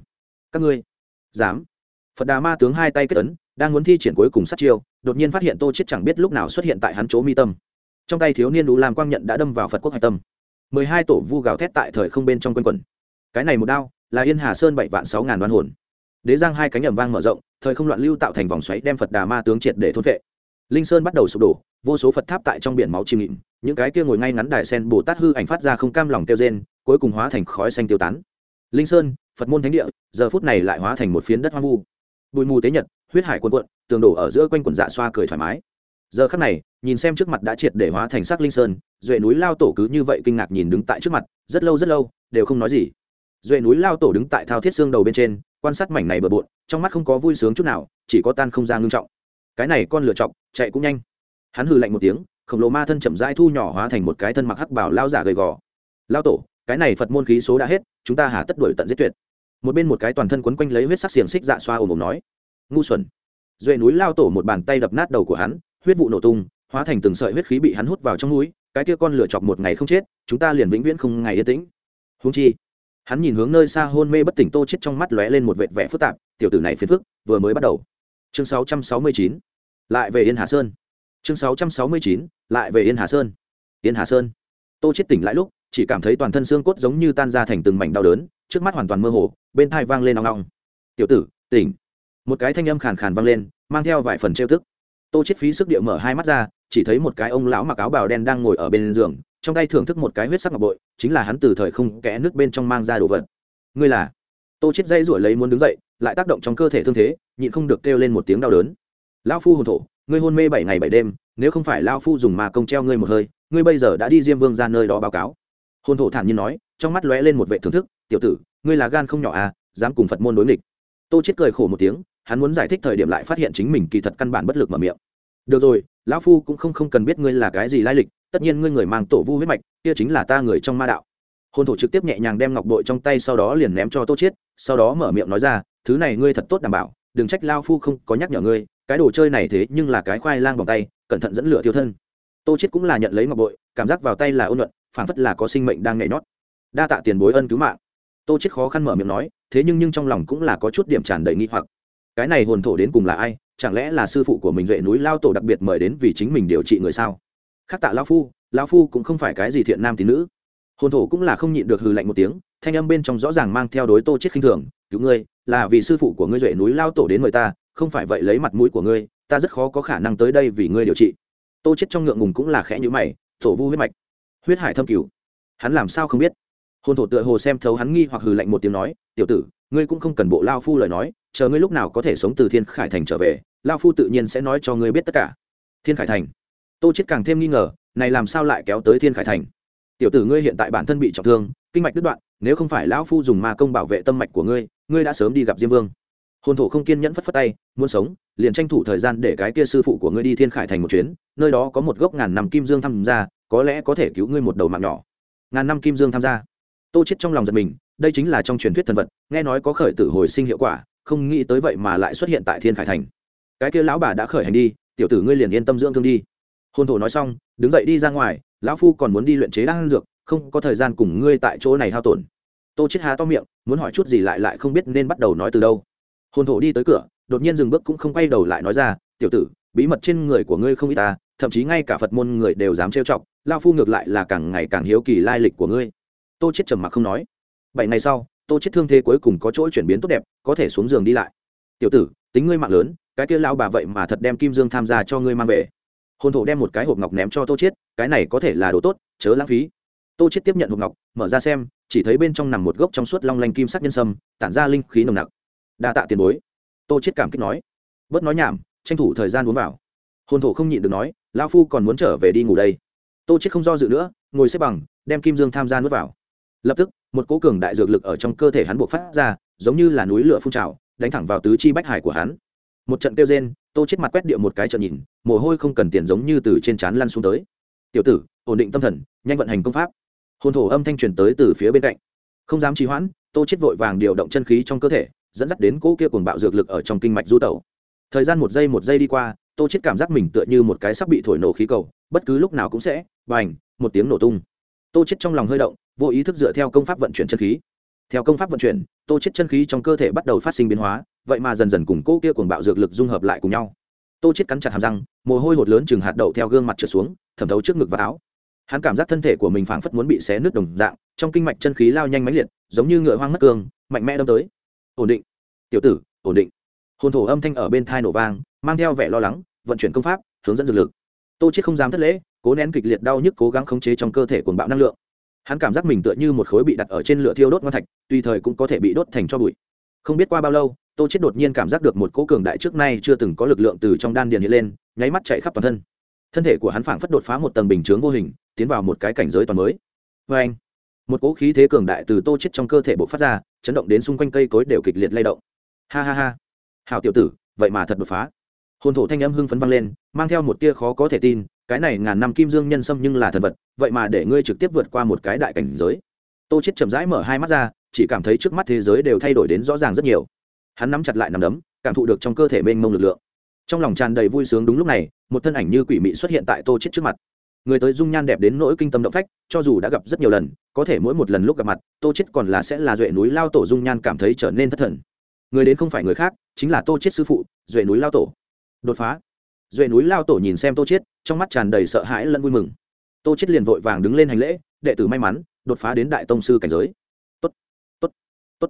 các ngươi. Dám. Phật đà ma tướng hai tay kết ấn, đang muốn thi triển cuối cùng sát chiêu, đột nhiên phát hiện tô chết chẳng biết lúc nào xuất hiện tại hắn chỗ mi tâm. Trong tay thiếu niên đủ làm quang nhận đã đâm vào phật quốc hạch tâm. Mười hai tổ vu gào thét tại thời không bên trong quanh quẩn. Cái này một đao, là yên hà sơn bảy vạn sáu ngàn đoan hồn. Đế giang hai cánh ẩm vang mở rộng, thời không loạn lưu tạo thành vòng xoáy đem phật đà ma tướng triệt để thôn vệ linh sơn bắt đầu sụp đổ, vô số phật tháp tại trong biển máu chìm nghịm, những cái kia ngồi ngay ngắn đài sen bồ tát hư ảnh phát ra không cam lòng tiêu rên, cuối cùng hóa thành khói xanh tiêu tán linh sơn, phật môn thánh địa, giờ phút này lại hóa thành một phiến đất hoang vu. Bụi mù tế nhật, huyết hải cuồn cuộn, tường đổ ở giữa quanh quần dạ xoa cười thoải mái. Giờ khắc này, nhìn xem trước mặt đã triệt để hóa thành sắc linh sơn, duệ núi lao tổ cứ như vậy kinh ngạc nhìn đứng tại trước mặt, rất lâu rất lâu, đều không nói gì. Duệ núi lao tổ đứng tại thao thiết xương đầu bên trên, quan sát mảnh này bừa bộn, trong mắt không có vui sướng chút nào, chỉ có tan không gian ngưng trọng. Cái này con lựa chọc, chạy cũng nhanh. Hắn hừ lạnh một tiếng, khổng lồ ma thân chậm rãi thu nhỏ hóa thành một cái thân mặc hắc bảo lao giả gầy gò. Lao tổ cái này phật môn khí số đã hết, chúng ta hà tất đuổi tận giết tuyệt. Một bên một cái toàn thân quấn quanh lấy huyết sắc xiềng xích dạ xoa ồm ồm nói, ngu xuẩn. Duệ núi lao tổ một bàn tay đập nát đầu của hắn, huyết vụ nổ tung, hóa thành từng sợi huyết khí bị hắn hút vào trong núi, cái kia con lửa chọc một ngày không chết, chúng ta liền vĩnh viễn không ngày yên tĩnh. Húng chi, hắn nhìn hướng nơi xa hôn mê bất tỉnh tô chết trong mắt lóe lên một vệt vẻ phức tạp, tiểu tử này phiền phức, vừa mới bắt đầu. Chương 669 lại về yên hà sơn. Chương 669 lại về yên hà sơn. Yên hà sơn. Tô chết tỉnh lại lúc chỉ cảm thấy toàn thân xương cốt giống như tan ra thành từng mảnh đau đớn, trước mắt hoàn toàn mơ hồ, bên thai vang lên nong nong tiểu tử, tỉnh. Một cái thanh âm khàn khàn vang lên, mang theo vài phần trêu thức. tô chết phí sức địa mở hai mắt ra, chỉ thấy một cái ông lão mặc áo bào đen đang ngồi ở bên giường, trong tay thưởng thức một cái huyết sắc ngọc bội, chính là hắn từ thời không kẽ nước bên trong mang ra đồ vật. Ngươi là? Tô chết dây ruổi lấy muốn đứng dậy, lại tác động trong cơ thể thương thế, nhịn không được kêu lên một tiếng đau đớn. Lão phu hồn thổ, ngươi hôn mê bảy ngày bảy đêm, nếu không phải lão phu dùng mà công treo ngươi một hơi, ngươi bây giờ đã đi diêm vương ra nơi đó báo cáo hồn thổ thản nhiên nói, trong mắt lóe lên một vệ thưởng thức, tiểu tử, ngươi là gan không nhỏ à dám cùng phật môn đối nghịch. Tô chết cười khổ một tiếng, hắn muốn giải thích thời điểm lại phát hiện chính mình kỳ thật căn bản bất lực mở miệng. Được rồi, lão phu cũng không không cần biết ngươi là cái gì lai lịch, tất nhiên ngươi người mang tổ vu huyết mạch, kia chính là ta người trong ma đạo. Hôn thổ trực tiếp nhẹ nhàng đem ngọc bội trong tay sau đó liền ném cho tô chiết, sau đó mở miệng nói ra, thứ này ngươi thật tốt đảm bảo, đừng trách lao phu không có nhắc nhở ngươi, cái đồ chơi này thế nhưng là cái khoai lang bằng tay, cẩn thận dẫn lửa tiêu thân. Tô chiết cũng là nhận lấy ngọc bội, cảm giác vào tay là ôn nhuận phản phất là có sinh mệnh đang nhảy nhót. Đa tạ tiền bối ân cứu mạng. Tô chết khó khăn mở miệng nói, thế nhưng nhưng trong lòng cũng là có chút điểm tràn đầy nghi hoặc. Cái này hồn thổ đến cùng là ai? Chẳng lẽ là sư phụ của mình duệ núi lao tổ đặc biệt mời đến vì chính mình điều trị người sao? Khác tạ lao phu lao phu cũng không phải cái gì thiện nam tín nữ. Hồn thổ cũng là không nhịn được hừ lạnh một tiếng, thanh âm bên trong rõ ràng mang theo đối tô chết khinh thường, cứu ngươi, là vì sư phụ của ngươi duệ núi lao tổ đến mời ta, không phải vậy lấy mặt mũi của ngươi, ta rất khó có khả năng tới đây vì ngươi điều trị. Tô chết trong ngượng ngùng cũng là khẽ nhíu mày, tổ vu huyết mạch huyết hải thâm cửu. Hắn làm sao không biết? Hồn thổ tựa hồ xem thấu hắn nghi hoặc hừ lạnh một tiếng nói, tiểu tử, ngươi cũng không cần bộ lao phu lời nói, chờ ngươi lúc nào có thể sống từ thiên khải thành trở về, lao phu tự nhiên sẽ nói cho ngươi biết tất cả. Thiên khải thành. Tô chết càng thêm nghi ngờ, này làm sao lại kéo tới thiên khải thành? Tiểu tử ngươi hiện tại bản thân bị trọng thương, kinh mạch đứt đoạn, nếu không phải lão phu dùng ma công bảo vệ tâm mạch của ngươi ngươi đã sớm đi gặp diêm vương. Hồn thổ không kiên nhẫn phất phất tay, muốn sống, liền tranh thủ thời gian để cái kia sư phụ của ngươi đi thiên khải thành một chuyến, nơi đó có một gốc ngàn năm kim dương tham gia có lẽ có thể cứu ngươi một đầu mạng nhỏ. Ngàn năm kim dương tham gia. Tô chết trong lòng giật mình, đây chính là trong truyền thuyết thần vật, nghe nói có khởi tử hồi sinh hiệu quả, không nghĩ tới vậy mà lại xuất hiện tại thiên khải thành. Cái kia lão bà đã khởi hành đi, tiểu tử ngươi liền yên tâm dưỡng thương đi. Hôn thổ nói xong, đứng dậy đi ra ngoài, lão phu còn muốn đi luyện chế đan dược, không có thời gian cùng ngươi tại chỗ này hao tổn. Tô chết há to miệng, muốn hỏi chút gì lại lại không biết nên bắt đầu nói từ đâu. Hôn thổ đi tới cửa, đột nhiên dừng bước cũng không quay đầu lại nói ra, tiểu tử, bí mật trên người của ngươi không ít ta, thậm chí ngay cả phật môn người đều dám trêu chọc lao phu ngược lại là càng ngày càng hiếu kỳ lai lịch của ngươi. Tô chết trầm mặc không nói. Bảy ngày sau, tô chết thương thế cuối cùng có chỗ chuyển biến tốt đẹp, có thể xuống giường đi lại. Tiểu tử, tính ngươi mạng lớn, cái kia lao bà vậy mà thật đem kim dương tham gia cho ngươi mang về. Hồn thổ đem một cái hộp ngọc ném cho tô chết cái này có thể là đồ tốt, chớ lãng phí. Tô chết tiếp nhận hộp ngọc, mở ra xem, chỉ thấy bên trong nằm một gốc trong suốt long lanh kim sắc nhân sâm, tản ra linh khí nồng nặc. Đa tạ tiền bối. Tô chết cảm kích nói. Bớt nói nhảm, tranh thủ thời gian uống vào. Hồn thổ không nhịn được nói lao phu còn muốn trở về đi ngủ đây tô chết không do dự nữa, ngồi xếp bằng, đem kim dương tham gia nuốt vào. Lập tức, một cỗ cường đại dược lực ở trong cơ thể hắn buộc phát ra, giống như là núi lửa phun trào, đánh thẳng vào tứ chi bách hải của hắn. Một trận kêu rên, tô chết mặt quét địa một cái trận nhìn, mồ hôi không cần tiền giống như từ trên trán lăn xuống tới. Tiểu tử, ổn định tâm thần, nhanh vận hành công pháp. Hồn thổ âm thanh truyền tới từ phía bên cạnh. Không dám trì hoãn, tô chết vội vàng điều động chân khí trong cơ thể, dẫn dắt đến cỗ kia cuồng bạo dược lực ở trong kinh mạch du tẩu. Thời gian một giây một giây đi qua, tô chết cảm giác mình tựa như một cái sắp bị thổi nổ khí cầu bất cứ lúc nào cũng sẽ bành, một tiếng nổ tung. Tô chết trong lòng hơi động, vô ý thức dựa theo công pháp vận chuyển chân khí. Theo công pháp vận chuyển, tô chết chân khí trong cơ thể bắt đầu phát sinh biến hóa, vậy mà dần dần cùng cô kia cuồng bạo dược lực dung hợp lại cùng nhau. Tô chết cắn chặt hàm răng, mồ hôi hột lớn chừng hạt đậu theo gương mặt trượt xuống, thẩm thấu trước ngực và áo. Hắn cảm giác thân thể của mình phảng phất muốn bị xé nứt đồng dạng, trong kinh mạch chân khí lao nhanh mãnh liệt, giống như ngựa hoang mất cương, mạnh mẽ đâm tới. Ổn định. Tiểu tử, ổn định. Hồn thổ âm thanh ở bên thai nổ vang, mang theo vẻ lo lắng, vận chuyển công pháp, hướng dẫn dược lực tô chết không dám thất lễ, cố nén kịch liệt đau nhức cố gắng khống chế trong cơ thể cuồng bạo năng lượng. Hắn cảm giác mình tựa như một khối bị đặt ở trên lửa thiêu đốt ngon thạch, tùy thời cũng có thể bị đốt thành cho bụi. Không biết qua bao lâu, tô chết đột nhiên cảm giác được một cỗ cường đại trước nay chưa từng có lực lượng từ trong đan điền hiện lên, nháy mắt chạy khắp toàn thân. Thân thể của hắn phảng phất đột phá một tầng bình chướng vô hình, tiến vào một cái cảnh giới toàn mới. Với anh, một cỗ khí thế cường đại từ tô chết trong cơ thể bộc phát ra, chấn động đến xung quanh cây cối đều kịch liệt lay động. Ha ha ha. Hảo tiểu tử, vậy mà thật đột phá hồn thổ thanh âm hưng phấn vang lên, mang theo một tia khó có thể tin, cái này ngàn năm kim dương nhân sâm nhưng là thần vật, vậy mà để ngươi trực tiếp vượt qua một cái đại cảnh giới. Tô chết chậm rãi mở hai mắt ra, chỉ cảm thấy trước mắt thế giới đều thay đổi đến rõ ràng rất nhiều. Hắn nắm chặt lại nắm đấm, cảm thụ được trong cơ thể mênh mông lực lượng. Trong lòng tràn đầy vui sướng đúng lúc này, một thân ảnh như quỷ mị xuất hiện tại tô chết trước mặt. Người tới dung nhan đẹp đến nỗi kinh tâm động phách, cho dù đã gặp rất nhiều lần, có thể mỗi một lần lúc gặp mặt, tô chết còn là sẽ là duệ núi lao tổ dung nhan cảm thấy trở nên thất thần. Người đến không phải người khác, chính là tô chết sư phụ, duệ núi lao tổ đột phá. Duệ núi lao tổ nhìn xem tô chết trong mắt tràn đầy sợ hãi lẫn vui mừng. Tô chết liền vội vàng đứng lên hành lễ, đệ tử may mắn, đột phá đến đại tông sư cảnh giới. Tốt tốt tốt.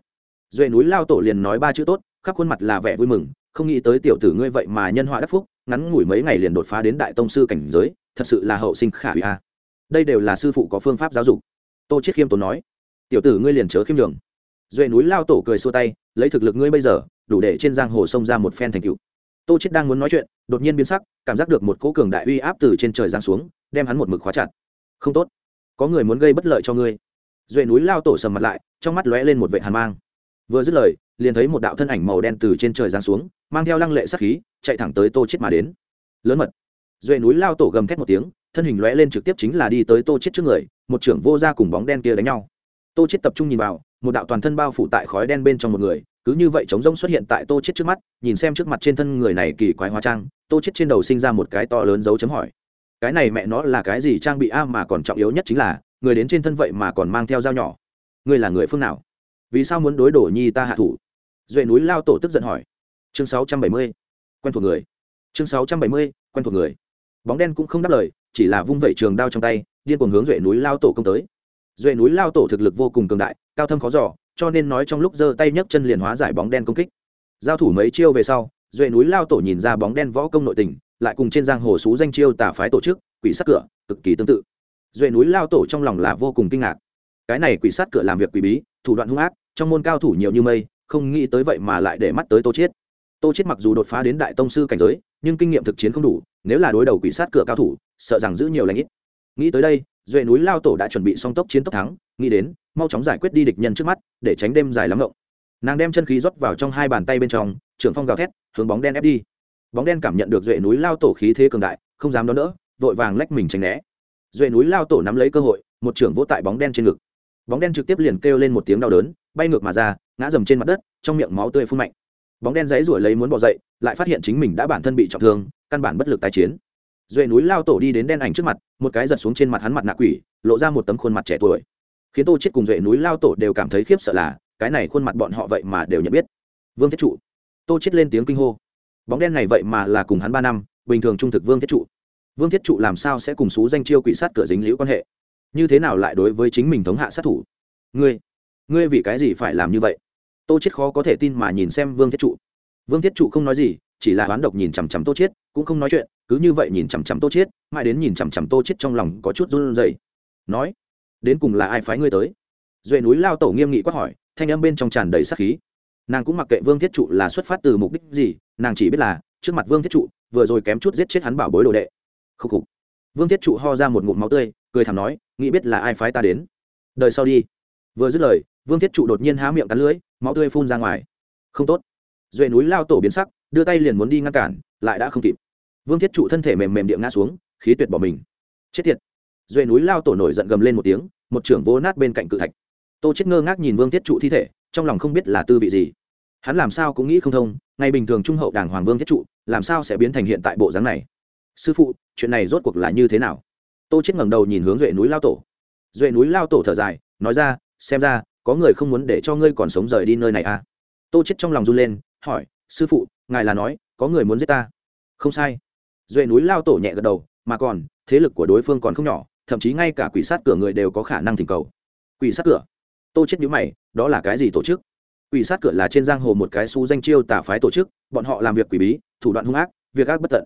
Duệ núi lao tổ liền nói ba chữ tốt, khắp khuôn mặt là vẻ vui mừng, không nghĩ tới tiểu tử ngươi vậy mà nhân họa đắc phúc, ngắn ngủi mấy ngày liền đột phá đến đại tông sư cảnh giới, thật sự là hậu sinh khả hủy a. Đây đều là sư phụ có phương pháp giáo dục. Tô chết khiêm tốn nói, tiểu tử ngươi liền chớ khiêm đường duệ núi lao tổ cười xua tay, lấy thực lực ngươi bây giờ, đủ để trên giang hồ sông ra một phen thành cựu tô chết đang muốn nói chuyện, đột nhiên biến sắc, cảm giác được một cỗ cường đại uy áp từ trên trời giáng xuống, đem hắn một mực khóa chặt. Không tốt, có người muốn gây bất lợi cho ngươi. Duệ núi lao tổ sầm mặt lại, trong mắt lóe lên một vệ hàn mang. Vừa dứt lời, liền thấy một đạo thân ảnh màu đen từ trên trời giáng xuống, mang theo lăng lệ sắc khí, chạy thẳng tới tô chết mà đến. Lớn mật. Duệ núi lao tổ gầm thét một tiếng, thân hình lóe lên trực tiếp chính là đi tới tô chết trước người, một trưởng vô ra cùng bóng đen kia đánh nhau. Tô chết tập trung nhìn vào, một đạo toàn thân bao phủ tại khói đen bên trong một người cứ như vậy trống rông xuất hiện tại tô chết trước mắt nhìn xem trước mặt trên thân người này kỳ quái hóa trang tô chết trên đầu sinh ra một cái to lớn dấu chấm hỏi. Cái này mẹ nó là cái gì trang bị a mà còn trọng yếu nhất chính là người đến trên thân vậy mà còn mang theo dao nhỏ. Ngươi là người phương nào? Vì sao muốn đối đổ nhi ta hạ thủ? Duệ núi lao tổ tức giận hỏi. Chương 670. quen thuộc người. Chương 670, quen thuộc người. Bóng đen cũng không đáp lời chỉ là vung vẩy trường đao trong tay điên cuồng hướng duệ núi lao tổ công tới. Duệ núi lao tổ thực lực vô cùng cường đại cao thâm khó giỏ cho nên nói trong lúc giơ tay nhấc chân liền hóa giải bóng đen công kích. Giao thủ mấy chiêu về sau, duệ núi lao tổ nhìn ra bóng đen võ công nội tình, lại cùng trên giang hồ xú danh chiêu tả phái tổ chức, quỷ sát cửa, cực kỳ tương tự. Duệ núi lao tổ trong lòng là vô cùng kinh ngạc. Cái này quỷ sát cửa làm việc quỷ bí, thủ đoạn hung ác, trong môn cao thủ nhiều như mây, không nghĩ tới vậy mà lại để mắt tới tô chiết. Tô chiết mặc dù đột phá đến đại tông sư cảnh giới, nhưng kinh nghiệm thực chiến không đủ, nếu là đối đầu quỷ sát cửa cao thủ, sợ rằng giữ nhiều lãnh ít. Nghĩ tới đây, duệ núi lao tổ đã chuẩn bị xong tốc chiến tốc thắng, nghĩ đến mau chóng giải quyết đi địch nhân trước mắt, để tránh đêm dài lắm ngộng. Nàng đem chân khí rót vào trong hai bàn tay bên trong, trưởng phong gào thét, hướng bóng đen ép đi. Bóng đen cảm nhận được duệ núi lao tổ khí thế cường đại, không dám đón đỡ, vội vàng lách mình tránh né. Duệ núi lao tổ nắm lấy cơ hội, một trưởng vỗ tại bóng đen trên ngực. Bóng đen trực tiếp liền kêu lên một tiếng đau đớn, bay ngược mà ra, ngã dầm trên mặt đất, trong miệng máu tươi phun mạnh. Bóng đen dãy ruổi lấy muốn bỏ dậy, lại phát hiện chính mình đã bản thân bị trọng thương, căn bản bất lực tái chiến. Duệ núi lao tổ đi đến đen ảnh trước mặt, một cái giật xuống trên mặt hắn mặt nạ quỷ, lộ ra một tấm khuôn mặt trẻ tuổi khiến tô chết cùng duệ núi lao tổ đều cảm thấy khiếp sợ là, cái này khuôn mặt bọn họ vậy mà đều nhận biết. Vương thiết trụ. Tô chết lên tiếng kinh hô. Bóng đen này vậy mà là cùng hắn ba năm, bình thường trung thực vương thiết trụ. Vương thiết trụ làm sao sẽ cùng xú danh chiêu quỷ sát cửa dính liễu quan hệ? Như thế nào lại đối với chính mình thống hạ sát thủ? Ngươi ngươi vì cái gì phải làm như vậy? Tô chết khó có thể tin mà nhìn xem vương thiết trụ. Vương thiết trụ không nói gì, chỉ là hoán độc nhìn chằm chằm tô chết, cũng không nói chuyện, cứ như vậy nhìn chằm chằm tô chết, mãi đến nhìn chằm chằm tô chết trong lòng có chút run rẩy. Nói đến cùng là ai phái ngươi tới? Duệ núi lao tổ nghiêm nghị quát hỏi, thanh âm bên trong tràn đầy sát khí. Nàng cũng mặc kệ vương thiết trụ là xuất phát từ mục đích gì, nàng chỉ biết là, trước mặt vương thiết trụ, vừa rồi kém chút giết chết hắn bảo bối đồ đệ. Khúc khục. Vương thiết trụ ho ra một ngụm máu tươi, cười thầm nói, nghĩ biết là ai phái ta đến? Đời sau đi. Vừa dứt lời, vương thiết trụ đột nhiên há miệng cắn lưới máu tươi phun ra ngoài. Không tốt. Duệ núi lao tổ biến sắc, đưa tay liền muốn đi ngăn cản, lại đã không kịp. Vương thiết trụ thân thể mềm mềm địa ngã xuống, khí tuyệt bỏ mình. Chết tiệt. Duệ núi lao tổ nổi giận gầm lên một tiếng một trưởng vô nát bên cạnh cự thạch. Tô chết ngơ ngác nhìn vương thiết trụ thi thể, trong lòng không biết là tư vị gì. Hắn làm sao cũng nghĩ không thông, ngày bình thường trung hậu đảng hoàng vương thiết trụ, làm sao sẽ biến thành hiện tại bộ dáng này? Sư phụ, chuyện này rốt cuộc là như thế nào? Tô chết ngẩng đầu nhìn hướng duệ núi lao tổ. Duệ núi lao tổ thở dài, nói ra, xem ra, có người không muốn để cho ngươi còn sống rời đi nơi này à? Tô chết trong lòng run lên, hỏi, sư phụ, ngài là nói, có người muốn giết ta? Không sai. Duệ núi lao tổ nhẹ gật đầu, mà còn, thế lực của đối phương còn không nhỏ thậm chí ngay cả quỷ sát cửa người đều có khả năng thỉnh cầu. Quỷ sát cửa? Tô chết nhíu mày, đó là cái gì tổ chức? Quỷ sát cửa là trên giang hồ một cái xu danh chiêu tà phái tổ chức, bọn họ làm việc quỷ bí, thủ đoạn hung ác, việc ác bất tận.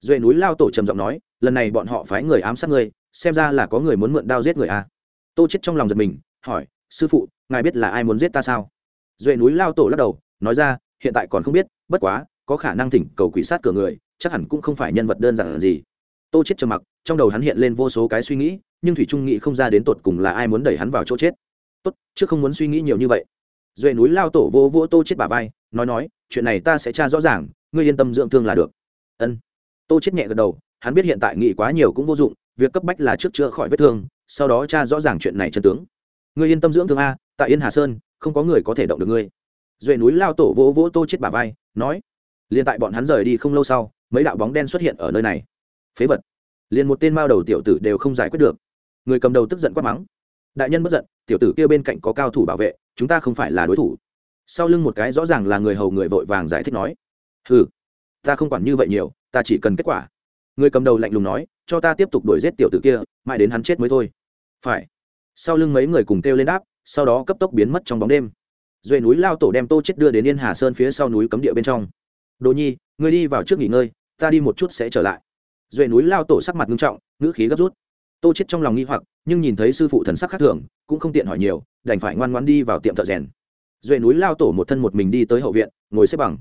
Duệ núi lao tổ trầm giọng nói, lần này bọn họ phái người ám sát người xem ra là có người muốn mượn đao giết người à. tô chết trong lòng giật mình, hỏi, sư phụ, ngài biết là ai muốn giết ta sao? Duệ núi lao tổ lắc đầu, nói ra, hiện tại còn không biết, bất quá, có khả năng thỉnh cầu quỷ sát cửa người, chắc hẳn cũng không phải nhân vật đơn giản gì tô chết trầm mặc, trong đầu hắn hiện lên vô số cái suy nghĩ, nhưng thủy trung nghĩ không ra đến tột cùng là ai muốn đẩy hắn vào chỗ chết. Tốt chứ không muốn suy nghĩ nhiều như vậy. Duệ núi lao tổ vô vô tô chết bả vai, nói nói, chuyện này ta sẽ tra rõ ràng, ngươi yên tâm dưỡng thương là được. Ân. Tô chết nhẹ gật đầu, hắn biết hiện tại nghĩ quá nhiều cũng vô dụng, việc cấp bách là trước chữa khỏi vết thương, sau đó tra rõ ràng chuyện này chân tướng. Ngươi yên tâm dưỡng thương a, tại yên hà sơn, không có người có thể động được ngươi. Duệ núi lao tổ vỗ vỗ tô chết bả vai, nói, liền tại bọn hắn rời đi không lâu sau, mấy đạo bóng đen xuất hiện ở nơi này phế vật. Liền một tên mao đầu tiểu tử đều không giải quyết được. Người cầm đầu tức giận quát mắng. Đại nhân bất giận, tiểu tử kia bên cạnh có cao thủ bảo vệ, chúng ta không phải là đối thủ. Sau lưng một cái rõ ràng là người hầu người vội vàng giải thích nói. Ừ ta không quản như vậy nhiều, ta chỉ cần kết quả. Người cầm đầu lạnh lùng nói, cho ta tiếp tục đuổi giết tiểu tử kia, mãi đến hắn chết mới thôi. Phải. Sau lưng mấy người cùng kêu lên đáp, sau đó cấp tốc biến mất trong bóng đêm. Duệ núi lao tổ đem tô chết đưa đến yên hà sơn phía sau núi cấm địa bên trong. Đồ nhi, ngươi đi vào trước nghỉ ngơi, ta đi một chút sẽ trở lại duệ núi lao tổ sắc mặt nghiêm trọng, ngữ khí gấp rút. Tô chết trong lòng nghi hoặc, nhưng nhìn thấy sư phụ thần sắc khác thường, cũng không tiện hỏi nhiều, đành phải ngoan ngoãn đi vào tiệm thợ rèn. Duệ núi lao tổ một thân một mình đi tới hậu viện, ngồi xếp bằng.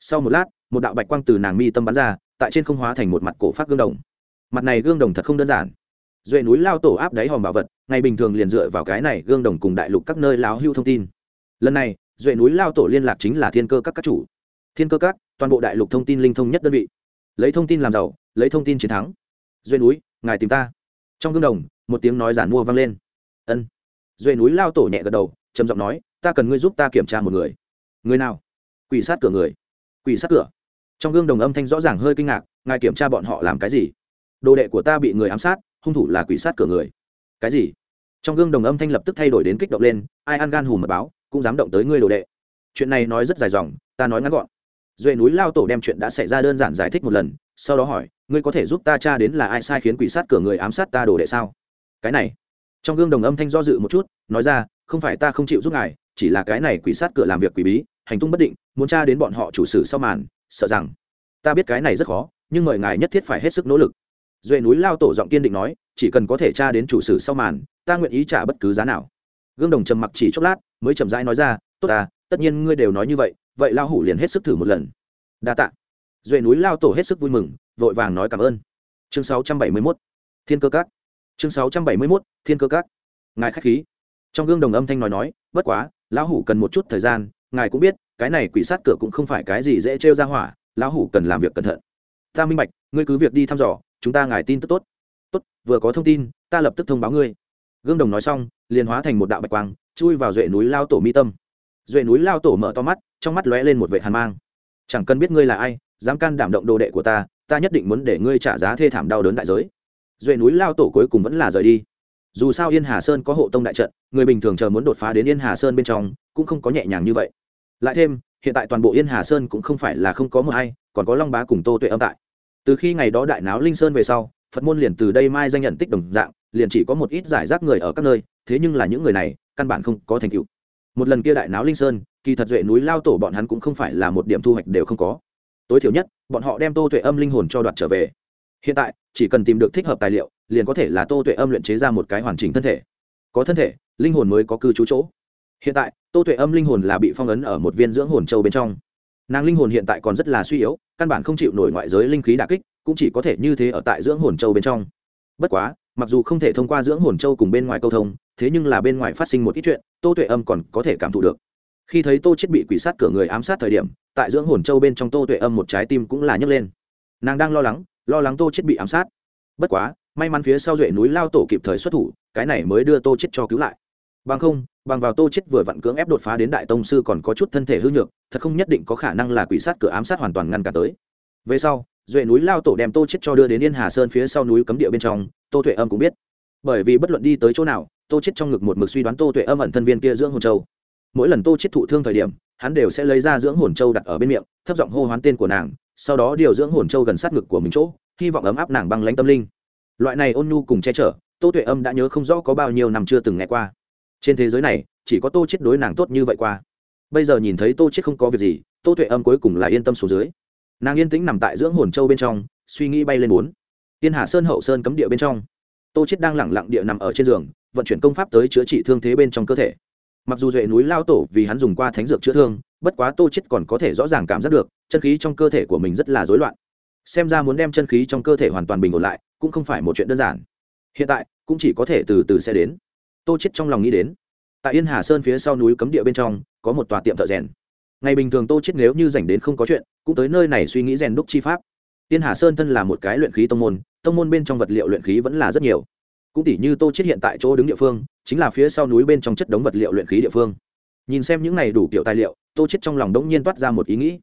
Sau một lát, một đạo bạch quang từ nàng mi tâm bắn ra, tại trên không hóa thành một mặt cổ phát gương đồng. Mặt này gương đồng thật không đơn giản. Duệ núi lao tổ áp đáy hòm bảo vật, ngày bình thường liền dựa vào cái này gương đồng cùng đại lục các nơi láo hưu thông tin. Lần này, duệ núi lao tổ liên lạc chính là thiên cơ các các chủ. Thiên cơ các, toàn bộ đại lục thông tin linh thông nhất đơn vị lấy thông tin làm giàu, lấy thông tin chiến thắng. Duệ núi, ngài tìm ta. Trong gương đồng, một tiếng nói giản mua vang lên. Ân. Duệ núi lao tổ nhẹ gật đầu, trầm giọng nói, ta cần ngươi giúp ta kiểm tra một người. Người nào? Quỷ sát cửa người. Quỷ sát cửa? Trong gương đồng âm thanh rõ ràng hơi kinh ngạc, ngài kiểm tra bọn họ làm cái gì? Đồ đệ của ta bị người ám sát, hung thủ là quỷ sát cửa người. Cái gì? Trong gương đồng âm thanh lập tức thay đổi đến kích động lên, ai ăn gan hùm mật báo, cũng dám động tới ngươi đồ đệ. Chuyện này nói rất dài dòng, ta nói ngắn gọn duệ núi lao tổ đem chuyện đã xảy ra đơn giản giải thích một lần, sau đó hỏi, ngươi có thể giúp ta tra đến là ai sai khiến quỷ sát cửa người ám sát ta đồ đệ sao? Cái này, trong gương đồng âm thanh do dự một chút, nói ra, không phải ta không chịu giúp ngài, chỉ là cái này quỷ sát cửa làm việc quỷ bí, hành tung bất định, muốn tra đến bọn họ chủ sử sau màn, sợ rằng ta biết cái này rất khó, nhưng mời ngài nhất thiết phải hết sức nỗ lực. Duệ núi lao tổ giọng kiên định nói, chỉ cần có thể tra đến chủ sử sau màn, ta nguyện ý trả bất cứ giá nào. Gương đồng trầm mặc chỉ chốc lát, mới chậm rãi nói ra, tốt ta, tất nhiên ngươi đều nói như vậy vậy lao hủ liền hết sức thử một lần. Đa tạ. Duệ núi lao tổ hết sức vui mừng vội vàng nói cảm ơn. Chương 671, thiên cơ các. Chương 671, thiên cơ các. Ngài khách khí. Trong gương đồng âm thanh nói nói bất quá lão hủ cần một chút thời gian ngài cũng biết cái này quỷ sát cửa cũng không phải cái gì dễ trêu ra hỏa lão hủ cần làm việc cẩn thận. Ta minh bạch ngươi cứ việc đi thăm dò chúng ta ngài tin tức tốt. Tốt vừa có thông tin ta lập tức thông báo ngươi. Gương đồng nói xong liền hóa thành một đạo bạch quang chui vào duệ núi lao tổ mi tâm duệ núi lao tổ mở to mắt, trong mắt lóe lên một vệ hàn mang. Chẳng cần biết ngươi là ai, dám can đảm động đồ đệ của ta ta nhất định muốn để ngươi trả giá thê thảm đau đớn đại giới. Duệ núi lao tổ cuối cùng vẫn là rời đi. Dù sao yên hà sơn có hộ tông đại trận, người bình thường chờ muốn đột phá đến yên hà sơn bên trong, cũng không có nhẹ nhàng như vậy. Lại thêm, hiện tại toàn bộ yên hà sơn cũng không phải là không có mờ hay, còn có long bá cùng tô tuệ âm tại. Từ khi ngày đó đại náo linh sơn về sau, phật môn liền từ đây mai danh nhận tích đồng dạng, liền chỉ có một ít giải rác người ở các nơi, thế nhưng là những người này, căn bản không có thành tựu một lần kia đại náo linh sơn, kỳ thật duệ núi lao tổ bọn hắn cũng không phải là một điểm thu hoạch đều không có. Tối thiểu nhất, bọn họ đem tô tuệ âm linh hồn cho đoạt trở về. Hiện tại, chỉ cần tìm được thích hợp tài liệu, liền có thể là tô tuệ âm luyện chế ra một cái hoàn chỉnh thân thể. Có thân thể, linh hồn mới có cư trú chỗ. Hiện tại, tô tuệ âm linh hồn là bị phong ấn ở một viên dưỡng hồn châu bên trong. Nàng linh hồn hiện tại còn rất là suy yếu, căn bản không chịu nổi ngoại giới linh khí đà kích, cũng chỉ có thể như thế ở tại dưỡng hồn châu bên trong. Bất quá mặc dù không thể thông qua dưỡng hồn châu cùng bên ngoài câu thông, thế nhưng là bên ngoài phát sinh một ít chuyện, tô tuệ âm còn có thể cảm thụ được. Khi thấy tô chết bị quỷ sát cửa người ám sát thời điểm, tại dưỡng hồn châu bên trong tô tuệ âm một trái tim cũng là nhấc lên. Nàng đang lo lắng lo lắng tô chết bị ám sát. Bất quá, may mắn phía sau duệ núi lao tổ kịp thời xuất thủ, cái này mới đưa tô chết cho cứu lại. Bằng không, bằng vào tô chết vừa vặn cưỡng ép đột phá đến đại tông sư còn có chút thân thể hư nhược, thật không nhất định có khả năng là quỷ sát cửa ám sát hoàn toàn ngăn cả tới. Về sau duệ núi lao tổ đem tô chết cho đưa đến yên hà sơn phía sau núi cấm địa bên trong, tô tuệ âm cũng biết. Bởi vì bất luận đi tới chỗ nào, tô chết trong ngực một mực suy đoán tô tuệ âm ẩn thân viên kia dưỡng hồn châu. Mỗi lần tô chết thụ thương thời điểm, hắn đều sẽ lấy ra dưỡng hồn châu đặt ở bên miệng, thấp giọng hô hoán tên của nàng, sau đó điều dưỡng hồn châu gần sát ngực của mình chỗ, hy vọng ấm áp nàng băng lãnh tâm linh. Loại này ôn nhu cùng che chở, tô tuệ âm đã nhớ không rõ có bao nhiêu năm chưa từng nghe qua. Trên thế giới này, chỉ có tô chết đối nàng tốt như vậy qua. Bây giờ nhìn thấy tô chết không có việc gì, tô tuệ âm cuối cùng là yên tâm xuống dưới nàng yên tĩnh nằm tại dưỡng hồn châu bên trong, suy nghĩ bay lên bốn. Tiên hà sơn hậu sơn cấm địa bên trong. Tô chết đang lẳng lặng địa nằm ở trên giường, vận chuyển công pháp tới chữa trị thương thế bên trong cơ thể. Mặc dù duệ núi lao tổ vì hắn dùng qua thánh dược chữa thương, bất quá tô chết còn có thể rõ ràng cảm giác được, chân khí trong cơ thể của mình rất là rối loạn. Xem ra muốn đem chân khí trong cơ thể hoàn toàn bình ổn lại, cũng không phải một chuyện đơn giản. Hiện tại, cũng chỉ có thể từ từ sẽ đến. Tô chết trong lòng nghĩ đến, tại yên hà sơn phía sau núi cấm địa bên trong, có một tòa tiệm thợ rèn ngày bình thường tô chết nếu như dành đến không có chuyện, cũng tới nơi này suy nghĩ rèn đúc chi pháp. Tiên hà sơn thân là một cái luyện khí tông môn tông môn bên trong vật liệu luyện khí vẫn là rất nhiều. Cũng tỉ như tô chết hiện tại chỗ đứng địa phương, chính là phía sau núi bên trong chất đống vật liệu luyện khí địa phương. Nhìn xem những này đủ kiểu tài liệu, tô chết trong lòng đống nhiên toát ra một ý nghĩ.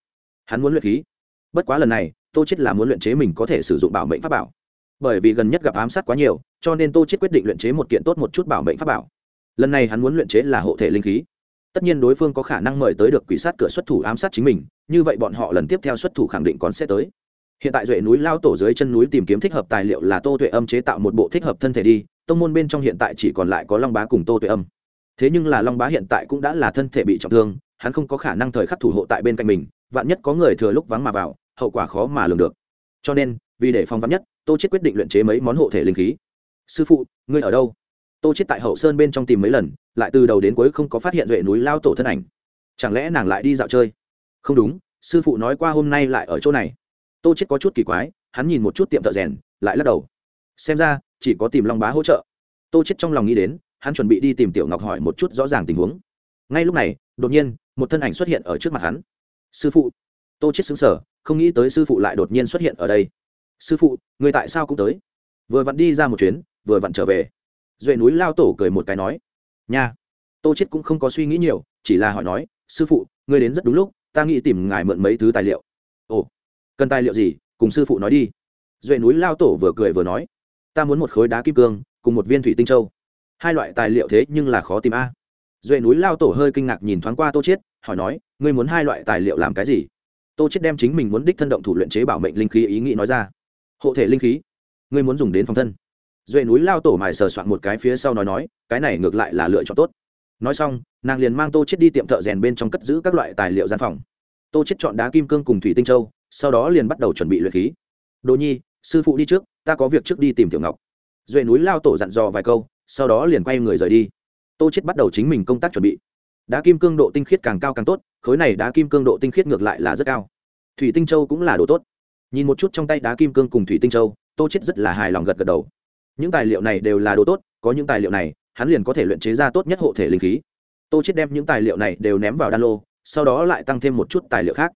Hắn muốn luyện khí. Bất quá lần này, tô chết là muốn luyện chế mình có thể sử dụng bảo mệnh pháp bảo. Bởi vì gần nhất gặp ám sát quá nhiều, cho nên tô chết quyết định luyện chế một kiện tốt một chút bảo mệnh pháp bảo. Lần này hắn muốn luyện chế là hộ thể linh khí tất nhiên đối phương có khả năng mời tới được quỷ sát cửa xuất thủ ám sát chính mình, như vậy bọn họ lần tiếp theo xuất thủ khẳng định còn sẽ tới. Hiện tại duệ núi lao tổ dưới chân núi tìm kiếm thích hợp tài liệu là tô tuệ âm chế tạo một bộ thích hợp thân thể đi, tông môn bên trong hiện tại chỉ còn lại có long bá cùng tô tuệ âm. Thế nhưng là long bá hiện tại cũng đã là thân thể bị trọng thương, hắn không có khả năng thời khắc thủ hộ tại bên cạnh mình, vạn nhất có người thừa lúc vắng mà vào, hậu quả khó mà lường được. Cho nên, vì để phòng vắn nhất, tô chết quyết định luyện chế mấy món hộ thể linh khí. Sư phụ, ngươi ở đâu? Tô chết tại hậu sơn bên trong tìm mấy lần, lại từ đầu đến cuối không có phát hiện duệ núi lao tổ thân ảnh. Chẳng lẽ nàng lại đi dạo chơi? Không đúng, sư phụ nói qua hôm nay lại ở chỗ này. Tô chết có chút kỳ quái, hắn nhìn một chút tiệm thợ rèn, lại lắc đầu. Xem ra, chỉ có tìm long bá hỗ trợ. Tô chết trong lòng nghĩ đến, hắn chuẩn bị đi tìm tiểu ngọc hỏi một chút rõ ràng tình huống. Ngay lúc này, đột nhiên, một thân ảnh xuất hiện ở trước mặt hắn. Sư phụ. Tô chết xứng sở không nghĩ tới sư phụ lại đột nhiên xuất hiện ở đây. Sư phụ, người tại sao cũng tới? Vừa vặn đi ra một chuyến, vừa vặn trở về duệ núi lao tổ cười một cái nói nha tô chết cũng không có suy nghĩ nhiều chỉ là hỏi nói sư phụ ngươi đến rất đúng lúc ta nghĩ tìm ngài mượn mấy thứ tài liệu. Ồ cần tài liệu gì cùng sư phụ nói đi. Duệ núi lao tổ vừa cười vừa nói ta muốn một khối đá kim cương cùng một viên thủy tinh châu. Hai loại tài liệu thế nhưng là khó tìm a. Duệ núi lao tổ hơi kinh ngạc nhìn thoáng qua tô chết, hỏi nói ngươi muốn hai loại tài liệu làm cái gì? Tô chết đem chính mình muốn đích thân động thủ luyện chế bảo mệnh linh khí ý nghĩ nói ra. Hộ thể linh khí ngươi muốn dùng đến phòng thân duệ núi lao tổ mài sờ soạn một cái phía sau nói nói, cái này ngược lại là lựa chọn tốt. Nói xong, nàng liền mang tô chết đi tiệm thợ rèn bên trong cất giữ các loại tài liệu gian phòng. Tô chết chọn đá kim cương cùng thủy tinh châu, sau đó liền bắt đầu chuẩn bị luyện khí. Đồ nhi, sư phụ đi trước, ta có việc trước đi tìm tiểu ngọc. Duệ núi lao tổ dặn dò vài câu, sau đó liền quay người rời đi. Tô chết bắt đầu chính mình công tác chuẩn bị. Đá kim cương độ tinh khiết càng cao càng tốt, khối này đá kim cương độ tinh khiết ngược lại là rất cao. Thủy tinh châu cũng là đồ tốt. Nhìn một chút trong tay đá kim cương cùng thủy tinh châu, tô chết rất là hài lòng gật gật đầu những tài liệu này đều là đồ tốt, có những tài liệu này, hắn liền có thể luyện chế ra tốt nhất hộ thể linh khí. Tô chết đem những tài liệu này đều ném vào đan lô, sau đó lại tăng thêm một chút tài liệu khác.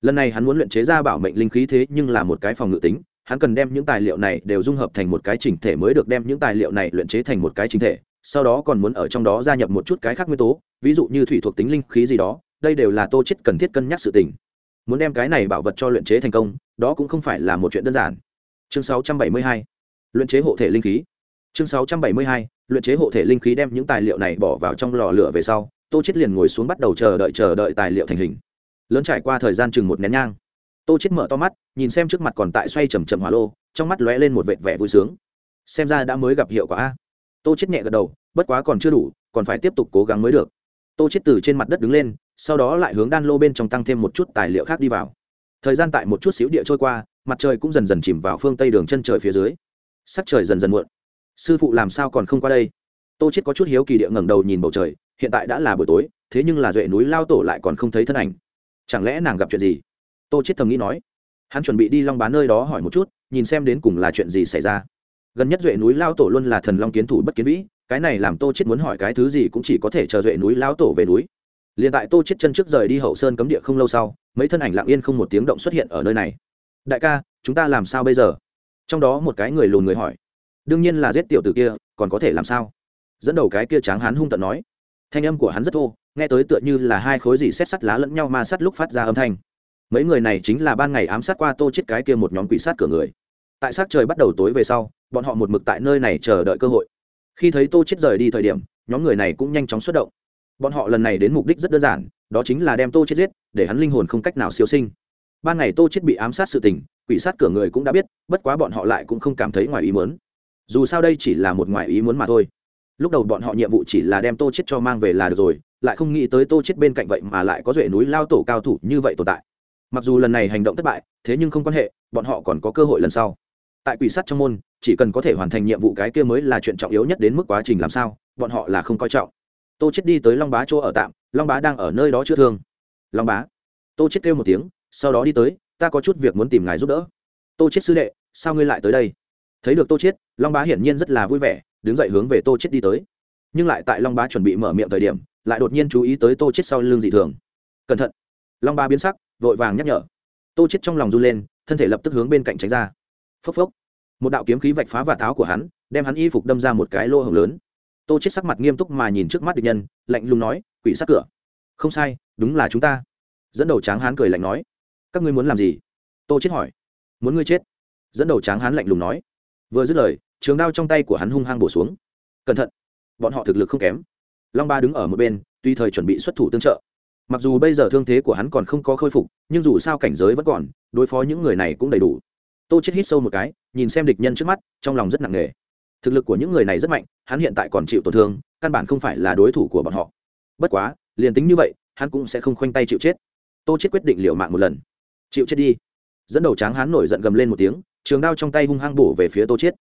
Lần này hắn muốn luyện chế ra bảo mệnh linh khí thế nhưng là một cái phòng ngự tính, hắn cần đem những tài liệu này đều dung hợp thành một cái chỉnh thể mới được đem những tài liệu này luyện chế thành một cái chỉnh thể, sau đó còn muốn ở trong đó gia nhập một chút cái khác nguyên tố, ví dụ như thủy thuộc tính linh khí gì đó, đây đều là tô chết cần thiết cân nhắc sự tình. Muốn đem cái này bảo vật cho luyện chế thành công, đó cũng không phải là một chuyện đơn giản. Chương 672 luyện chế hộ thể linh khí. Chương 672 luyện chế hộ thể linh khí đem những tài liệu này bỏ vào trong lò lửa về sau, tô chết liền ngồi xuống bắt đầu chờ đợi chờ đợi tài liệu thành hình. Lớn trải qua thời gian chừng một nén nhang, tô chết mở to mắt, nhìn xem trước mặt còn tại xoay chầm chậm hỏa lô, trong mắt lóe lên một vệt vẻ vui sướng. Xem ra đã mới gặp hiệu quả a. Tô chết nhẹ gật đầu, bất quá còn chưa đủ, còn phải tiếp tục cố gắng mới được. Tô chết từ trên mặt đất đứng lên, sau đó lại hướng đan lô bên trong tăng thêm một chút tài liệu khác đi vào. Thời gian tại một chút xíu địa trôi qua, mặt trời cũng dần dần chìm vào phương tây đường chân trời phía dưới sắc trời dần dần muộn. Sư phụ làm sao còn không qua đây? Tô chết có chút hiếu kỳ địa ngẩng đầu nhìn bầu trời, hiện tại đã là buổi tối, thế nhưng là duệ núi lao tổ lại còn không thấy thân ảnh. Chẳng lẽ nàng gặp chuyện gì? Tô chết thầm nghĩ nói. Hắn chuẩn bị đi long bán nơi đó hỏi một chút, nhìn xem đến cùng là chuyện gì xảy ra. Gần nhất duệ núi lao tổ luôn là thần long kiến thủ bất kiến vĩ, cái này làm tô chết muốn hỏi cái thứ gì cũng chỉ có thể chờ duệ núi lao tổ về núi. Liền tại tô chết chân trước rời đi hậu sơn cấm địa không lâu sau, mấy thân ảnh lặng yên không một tiếng động xuất hiện ở nơi này. Đại ca, chúng ta làm sao bây giờ? Trong đó một cái người lùn người hỏi, đương nhiên là giết tiểu tử kia, còn có thể làm sao? Dẫn đầu cái kia tráng hán hung tận nói. Thanh âm của hắn rất thô, nghe tới tựa như là hai khối gì xét sắt lá lẫn nhau ma sắt lúc phát ra âm thanh. Mấy người này chính là ban ngày ám sát qua tô chết cái kia một nhóm quỷ sát cửa người. Tại sát trời bắt đầu tối về sau, bọn họ một mực tại nơi này chờ đợi cơ hội. Khi thấy tô chết rời đi thời điểm, nhóm người này cũng nhanh chóng xuất động. Bọn họ lần này đến mục đích rất đơn giản, đó chính là đem tô chết giết, để hắn linh hồn không cách nào siêu sinh. Ban ngày tô chết bị ám sát sự tình quỷ sát cửa người cũng đã biết, bất quá bọn họ lại cũng không cảm thấy ngoài ý muốn. Dù sao đây chỉ là một ngoài ý muốn mà thôi. Lúc đầu bọn họ nhiệm vụ chỉ là đem tô chết cho mang về là được rồi, lại không nghĩ tới tô chết bên cạnh vậy mà lại có duệ núi lao tổ cao thủ như vậy tồn tại. Mặc dù lần này hành động thất bại, thế nhưng không quan hệ, bọn họ còn có cơ hội lần sau. Tại quỷ sắt trong môn, chỉ cần có thể hoàn thành nhiệm vụ cái kia mới là chuyện trọng yếu nhất đến mức quá trình làm sao, bọn họ là không coi trọng. Tô chết đi tới long bá chỗ ở tạm, long bá đang ở nơi đó chữa thương. Long bá. Tô chết kêu một tiếng, sau đó đi tới ta có chút việc muốn tìm ngài giúp đỡ. Tô chết sư đệ, sao ngươi lại tới đây? Thấy được tô chết long bá hiển nhiên rất là vui vẻ, đứng dậy hướng về tô chết đi tới. Nhưng lại tại long bá chuẩn bị mở miệng thời điểm, lại đột nhiên chú ý tới tô chết sau lưng dị thường. Cẩn thận. Long bá biến sắc, vội vàng nhắc nhở. Tô chết trong lòng run lên, thân thể lập tức hướng bên cạnh tránh ra. Phốc phốc. Một đạo kiếm khí vạch phá và tháo của hắn, đem hắn y phục đâm ra một cái lỗ hổng lớn. Tô chết sắc mặt nghiêm túc mà nhìn trước mắt địch nhân, lạnh lùng nói, quỷ sát cửa. Không sai, đúng là chúng ta. Dẫn đầu tráng hán cười lạnh nói các ngươi muốn làm gì? Tô chết hỏi. Muốn ngươi chết. Dẫn đầu tráng hán lạnh lùng nói. Vừa dứt lời, trường đao trong tay của hắn hung hăng bổ xuống. Cẩn thận. Bọn họ thực lực không kém. Long ba đứng ở một bên, tuy thời chuẩn bị xuất thủ tương trợ. Mặc dù bây giờ thương thế của hắn còn không có khôi phục, nhưng dù sao cảnh giới vẫn còn, đối phó những người này cũng đầy đủ. Tô chết hít sâu một cái, nhìn xem địch nhân trước mắt, trong lòng rất nặng nề. Thực lực của những người này rất mạnh, hắn hiện tại còn chịu tổn thương, căn bản không phải là đối thủ của bọn họ. Bất quá, liền tính như vậy, hắn cũng sẽ không khoanh tay chịu chết. Tô chết quyết định liều mạng một lần chịu chết đi. Dẫn đầu tráng hán nổi giận gầm lên một tiếng, trường đao trong tay hung hăng bổ về phía tô chết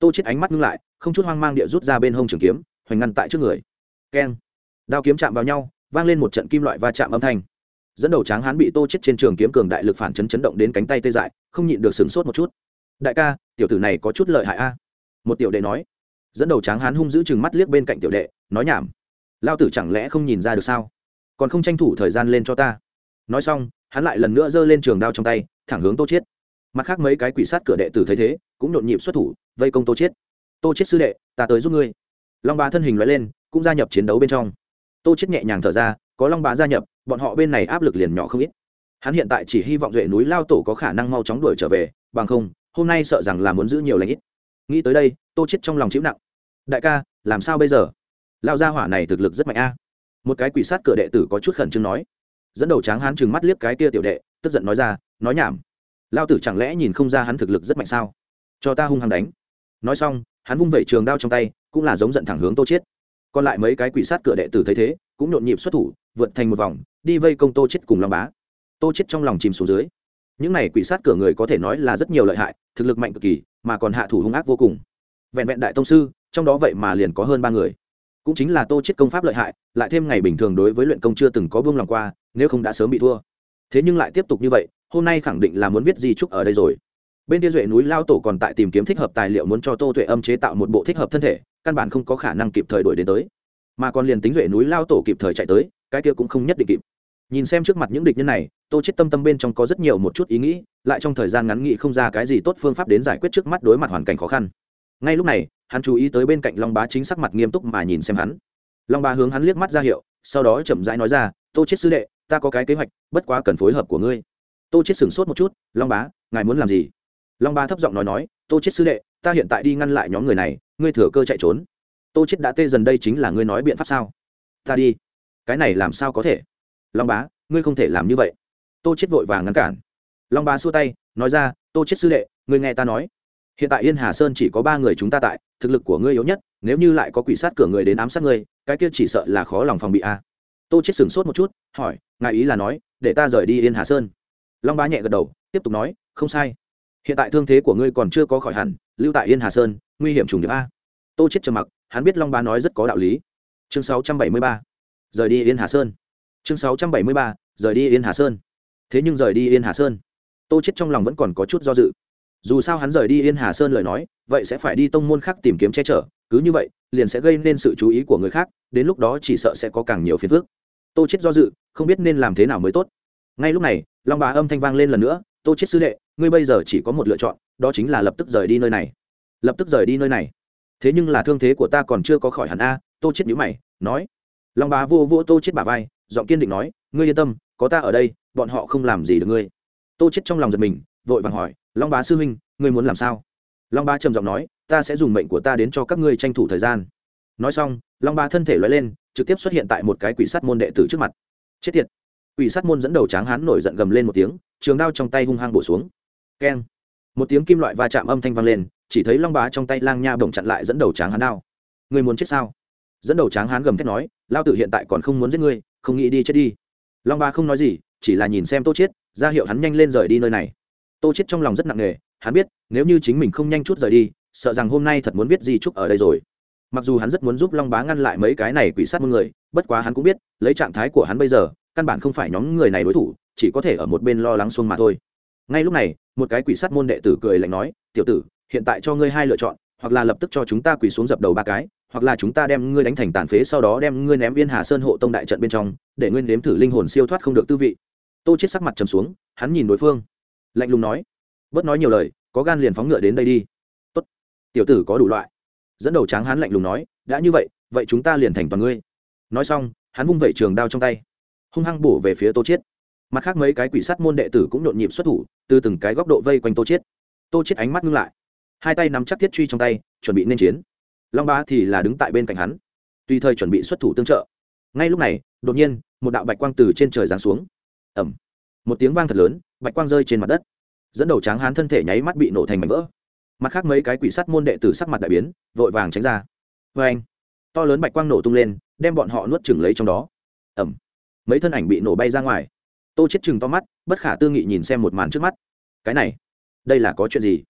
tô chết ánh mắt ngưng lại, không chút hoang mang địa rút ra bên hông trường kiếm, hoành ngăn tại trước người. Keng. Đao kiếm chạm vào nhau, vang lên một trận kim loại va chạm âm thanh. Dẫn đầu tráng hán bị tô chết trên trường kiếm cường đại lực phản chấn chấn động đến cánh tay tê dại, không nhịn được sửng sốt một chút. Đại ca, tiểu tử này có chút lợi hại a. Một tiểu đệ nói. Dẫn đầu tráng hán hung giữ chừng mắt liếc bên cạnh tiểu đệ, nói nhảm. Lao tử chẳng lẽ không nhìn ra được sao? Còn không tranh thủ thời gian lên cho ta. Nói xong hắn lại lần nữa giơ lên trường đao trong tay, thẳng hướng tô chiết. mặt khác mấy cái quỷ sát cửa đệ tử thấy thế, cũng nhộn nhịp xuất thủ, vây công tô chiết. tô chiết sư đệ, ta tới giúp ngươi. Long bá thân hình lóe lên, cũng gia nhập chiến đấu bên trong. Tô chiết nhẹ nhàng thở ra, có long bá gia nhập, bọn họ bên này áp lực liền nhỏ không ít. Hắn hiện tại chỉ hy vọng duệ núi lao tổ có khả năng mau chóng đuổi trở về, bằng không, hôm nay sợ rằng là muốn giữ nhiều lãnh ít. Nghĩ tới đây, tô chết trong lòng chịu nặng. Đại ca, làm sao bây giờ? Lao gia hỏa này thực lực rất mạnh a. Một cái quỷ sát cửa đệ tử có chút khẩn trương nói dẫn đầu tráng hắn chừng mắt liếc cái kia tiểu đệ, tức giận nói ra, nói nhảm. Lao tử chẳng lẽ nhìn không ra hắn thực lực rất mạnh sao? Cho ta hung hăng đánh. Nói xong, hắn vung vẩy trường đao trong tay, cũng là giống giận thẳng hướng tô chết còn lại mấy cái quỷ sát cửa đệ tử thấy thế, cũng nhộn nhịp xuất thủ, vượt thành một vòng, đi vây công tô chết cùng long bá. Tô chết trong lòng chìm xuống dưới. Những này quỷ sát cửa người có thể nói là rất nhiều lợi hại, thực lực mạnh cực kỳ, mà còn hạ thủ hung ác vô cùng. Vẹn vẹn đại tông sư, trong đó vậy mà liền có hơn ba người. Cũng chính là tô chết công pháp lợi hại, lại thêm ngày bình thường đối với luyện công chưa từng có buông lòng qua nếu không đã sớm bị thua. Thế nhưng lại tiếp tục như vậy, hôm nay khẳng định là muốn viết di trúc ở đây rồi. Bên tiên duệ núi lao tổ còn tại tìm kiếm thích hợp tài liệu muốn cho tô tuệ âm chế tạo một bộ thích hợp thân thể, căn bản không có khả năng kịp thời đổi đến tới. Mà còn liền tính duệ núi lao tổ kịp thời chạy tới, cái kia cũng không nhất định kịp. Nhìn xem trước mặt những địch nhân này, tô chết tâm tâm bên trong có rất nhiều một chút ý nghĩ, lại trong thời gian ngắn nghị không ra cái gì tốt phương pháp đến giải quyết trước mắt đối mặt hoàn cảnh khó khăn. Ngay lúc này, hắn chú ý tới bên cạnh long bá chính sắc mặt nghiêm túc mà nhìn xem hắn. Long bá hướng hắn liếc mắt ra hiệu, sau đó chậm rãi nói ra, tô chết sư đệ ta có cái kế hoạch, bất quá cần phối hợp của ngươi. Tô chết sửng sốt một chút, long bá, ngài muốn làm gì? Long bá thấp giọng nói nói, tô chết sư đệ, ta hiện tại đi ngăn lại nhóm người này, ngươi thừa cơ chạy trốn. Tô chết đã tê dần đây chính là ngươi nói biện pháp sao? Ta đi. Cái này làm sao có thể? Long bá, ngươi không thể làm như vậy. Tô chết vội vàng ngăn cản. Long bá xua tay, nói ra, tô chết sư đệ, ngươi nghe ta nói. Hiện tại yên hà sơn chỉ có ba người chúng ta tại, thực lực của ngươi yếu nhất, nếu như lại có quỷ sát cửa người đến ám sát ngươi, cái kia chỉ sợ là khó lòng phòng bị a. À. tô chết sửng sốt một chút hỏi, ngài ý là nói, để ta rời đi yên hà sơn? Long bá nhẹ gật đầu, tiếp tục nói, không sai. Hiện tại thương thế của ngươi còn chưa có khỏi hẳn, lưu tại yên hà sơn, nguy hiểm trùng điệp a. Tô chết trầm mặc, hắn biết long bá nói rất có đạo lý. Chương 673. rời đi yên hà sơn. Chương 673. rời đi yên hà sơn. Thế nhưng rời đi yên hà sơn, tô chết trong lòng vẫn còn có chút do dự. Dù sao hắn rời đi yên hà sơn lời nói, vậy sẽ phải đi tông môn khác tìm kiếm che chở, cứ như vậy, liền sẽ gây nên sự chú ý của người khác, đến lúc đó chỉ sợ sẽ có càng nhiều phiền phức. Tô chết do dự không biết nên làm thế nào mới tốt. Ngay lúc này, long bá âm thanh vang lên lần nữa, tô chết sư đệ, ngươi bây giờ chỉ có một lựa chọn, đó chính là lập tức rời đi nơi này. Lập tức rời đi nơi này? Thế nhưng là thương thế của ta còn chưa có khỏi hẳn a. Tô chết nhíu mày, nói. Long bá vô vô tô chết bả vai, giọng kiên định nói, ngươi yên tâm, có ta ở đây, bọn họ không làm gì được ngươi. Tô chết trong lòng giật mình, vội vàng hỏi, long bá sư huynh, ngươi muốn làm sao? Long bá trầm giọng nói, ta sẽ dùng mệnh của ta đến cho các ngươi tranh thủ thời gian. Nói xong, long bá thân thể lóe lên, trực tiếp xuất hiện tại một cái quỷ sắt môn đệ tử trước mặt chết tiệt. Quỷ sát môn dẫn đầu tráng hán nổi giận gầm lên một tiếng, trường đao trong tay hung hăng bổ xuống. Keng. Một tiếng kim loại va chạm âm thanh vang lên, chỉ thấy long bá trong tay lang nha bồng chặn lại dẫn đầu tráng hán đao. Ngươi muốn chết sao? Dẫn đầu tráng hán gầm thét nói, lao tử hiện tại còn không muốn giết ngươi, không nghĩ đi chết đi. Long bá không nói gì, chỉ là nhìn xem tô chết ra hiệu hắn nhanh lên rời đi nơi này. Tô chết trong lòng rất nặng nề, hắn biết, nếu như chính mình không nhanh chút rời đi, sợ rằng hôm nay thật muốn viết gì chúc ở đây rồi mặc dù hắn rất muốn giúp long bá ngăn lại mấy cái này quỷ sát môn người, bất quá hắn cũng biết, lấy trạng thái của hắn bây giờ, căn bản không phải nhóm người này đối thủ, chỉ có thể ở một bên lo lắng xuông mà thôi. Ngay lúc này, một cái quỷ sát môn đệ tử cười lạnh nói, tiểu tử, hiện tại cho ngươi hai lựa chọn, hoặc là lập tức cho chúng ta quỳ xuống dập đầu ba cái, hoặc là chúng ta đem ngươi đánh thành tàn phế sau đó đem ngươi ném viên hà sơn hộ tông đại trận bên trong, để ngươi nếm thử linh hồn siêu thoát không được tư vị. Tô chết sắc mặt trầm xuống, hắn nhìn đối phương, lạnh lùng nói, bớt nói nhiều lời, có gan liền phóng ngựa đến đây đi. Tốt, tiểu tử có đủ loại dẫn đầu tráng hắn lạnh lùng nói, đã như vậy vậy chúng ta liền thành toàn ngươi. Nói xong, hắn vung vẩy trường đao trong tay, hung hăng bổ về phía tô chiết. Mặt khác mấy cái quỷ sắt môn đệ tử cũng nhộn nhịp xuất thủ, từ từng cái góc độ vây quanh tô chiết. Tô chiết ánh mắt ngưng lại, hai tay nắm chắc thiết truy trong tay, chuẩn bị nên chiến. Long ba thì là đứng tại bên cạnh hắn, tùy thời chuẩn bị xuất thủ tương trợ. Ngay lúc này, đột nhiên, một đạo bạch quang từ trên trời giáng xuống. Ẩm một tiếng vang thật lớn, bạch quang rơi trên mặt đất. Dẫn đầu tráng hán thân thể nháy mắt bị nổ thành mảnh vỡ mặt khác mấy cái quỷ sắt môn đệ tử sắc mặt đại biến, vội vàng tránh ra. Vê anh, to lớn bạch quang nổ tung lên, đem bọn họ nuốt chừng lấy trong đó. Ẩm. Mấy thân ảnh bị nổ bay ra ngoài. Tô chết chừng to mắt, bất khả tư nghị nhìn xem một màn trước mắt. Cái này, đây là có chuyện gì?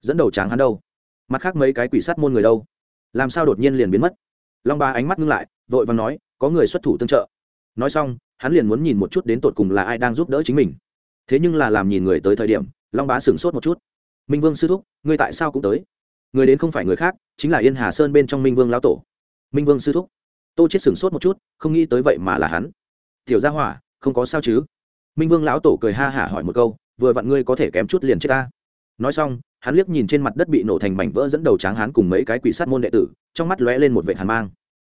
Dẫn đầu tráng hắn đâu? Mặt khác mấy cái quỷ sắt môn người đâu? Làm sao đột nhiên liền biến mất? Long ba ánh mắt ngưng lại, vội vàng nói, có người xuất thủ tương trợ. Nói xong, hắn liền muốn nhìn một chút đến tột cùng là ai đang giúp đỡ chính mình. Thế nhưng là làm nhìn người tới thời điểm, long bá sửng sốt một chút minh vương sư thúc ngươi tại sao cũng tới người đến không phải người khác chính là yên hà sơn bên trong minh vương lão tổ minh vương sư thúc tô chết sửng sốt một chút không nghĩ tới vậy mà là hắn tiểu gia hỏa không có sao chứ minh vương lão tổ cười ha hả hỏi một câu vừa vặn ngươi có thể kém chút liền chết ta nói xong hắn liếc nhìn trên mặt đất bị nổ thành mảnh vỡ dẫn đầu tráng hắn cùng mấy cái quỷ sát môn đệ tử trong mắt lóe lên một vệ hàn mang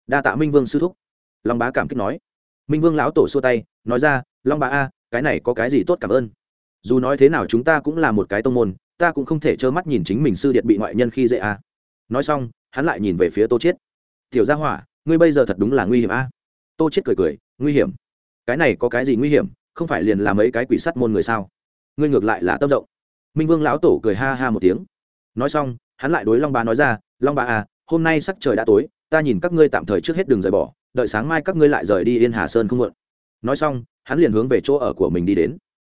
đa tạ minh vương sư thúc long bá cảm kích nói minh vương lão tổ xua tay nói ra long bá a cái này có cái gì tốt cảm ơn dù nói thế nào chúng ta cũng là một cái tông môn ta cũng không thể trơ mắt nhìn chính mình sư điện bị ngoại nhân khi dễ a. Nói xong, hắn lại nhìn về phía tô chiết. Tiểu gia hỏa, ngươi bây giờ thật đúng là nguy hiểm a. Tô chiết cười cười, nguy hiểm? Cái này có cái gì nguy hiểm? Không phải liền là mấy cái quỷ sắt môn người sao? Ngươi ngược lại là tâm rộng minh vương lão tổ cười ha ha một tiếng. Nói xong, hắn lại đối long bá nói ra, long bá à hôm nay sắc trời đã tối, ta nhìn các ngươi tạm thời trước hết đường rời bỏ, đợi sáng mai các ngươi lại rời đi yên hà sơn không muộn. Nói xong, hắn liền hướng về chỗ ở của mình đi đến.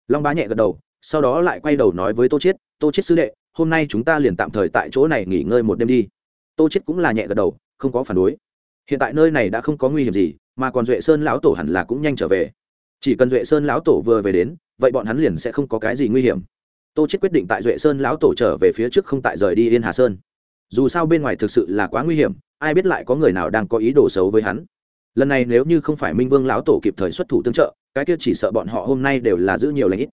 Long bá nhẹ gật đầu sau đó lại quay đầu nói với tô chiết tô chiết sư đệ, hôm nay chúng ta liền tạm thời tại chỗ này nghỉ ngơi một đêm đi. Tô chiết cũng là nhẹ gật đầu, không có phản đối. Hiện tại nơi này đã không có nguy hiểm gì, mà còn duệ sơn lão tổ hẳn là cũng nhanh trở về. Chỉ cần duệ sơn lão tổ vừa về đến, vậy bọn hắn liền sẽ không có cái gì nguy hiểm. Tô chết quyết định tại duệ sơn lão tổ trở về phía trước không tại rời đi yên hà sơn. Dù sao bên ngoài thực sự là quá nguy hiểm, ai biết lại có người nào đang có ý đồ xấu với hắn. Lần này nếu như không phải minh vương lão tổ kịp thời xuất thủ tương trợ, cái kia chỉ sợ bọn họ hôm nay đều là giữ nhiều lãnh ít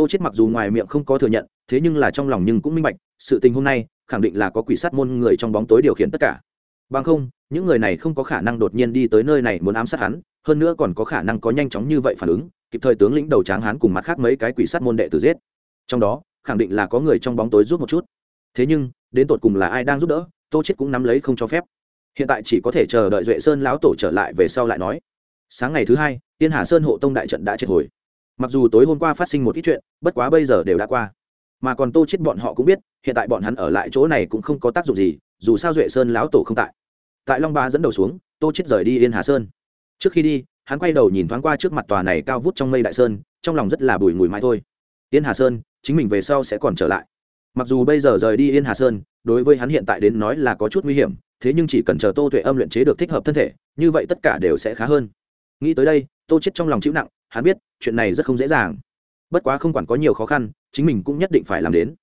tô chết mặc dù ngoài miệng không có thừa nhận, thế nhưng là trong lòng nhưng cũng minh bạch, sự tình hôm nay, khẳng định là có quỷ sát môn người trong bóng tối điều khiển tất cả. Bằng không, những người này không có khả năng đột nhiên đi tới nơi này muốn ám sát hắn, hơn nữa còn có khả năng có nhanh chóng như vậy phản ứng, kịp thời tướng lĩnh đầu tráng hắn cùng mặt khác mấy cái quỷ sát môn đệ tử giết. Trong đó, khẳng định là có người trong bóng tối giúp một chút. Thế nhưng, đến tột cùng là ai đang giúp đỡ, tô chết cũng nắm lấy không cho phép. Hiện tại chỉ có thể chờ đợi duệ sơn lão tổ trở lại về sau lại nói. Sáng ngày thứ hai, tiên hà sơn hộ tông đại trận đã triệt hồi mặc dù tối hôm qua phát sinh một ít chuyện, bất quá bây giờ đều đã qua. Mà còn tô chết bọn họ cũng biết, hiện tại bọn hắn ở lại chỗ này cũng không có tác dụng gì, dù sao duệ sơn lão tổ không tại. Tại long ba dẫn đầu xuống, tô chết rời đi yên hà sơn. Trước khi đi, hắn quay đầu nhìn thoáng qua trước mặt tòa này cao vút trong mây đại sơn, trong lòng rất là bùi ngùi mãi thôi. Yên hà sơn, chính mình về sau sẽ còn trở lại. Mặc dù bây giờ rời đi yên hà sơn, đối với hắn hiện tại đến nói là có chút nguy hiểm, thế nhưng chỉ cần chờ tô tuệ âm luyện chế được thích hợp thân thể, như vậy tất cả đều sẽ khá hơn. Nghĩ tới đây, tô chết trong lòng chịu nặng hắn biết, chuyện này rất không dễ dàng. Bất quá không quản có nhiều khó khăn, chính mình cũng nhất định phải làm đến.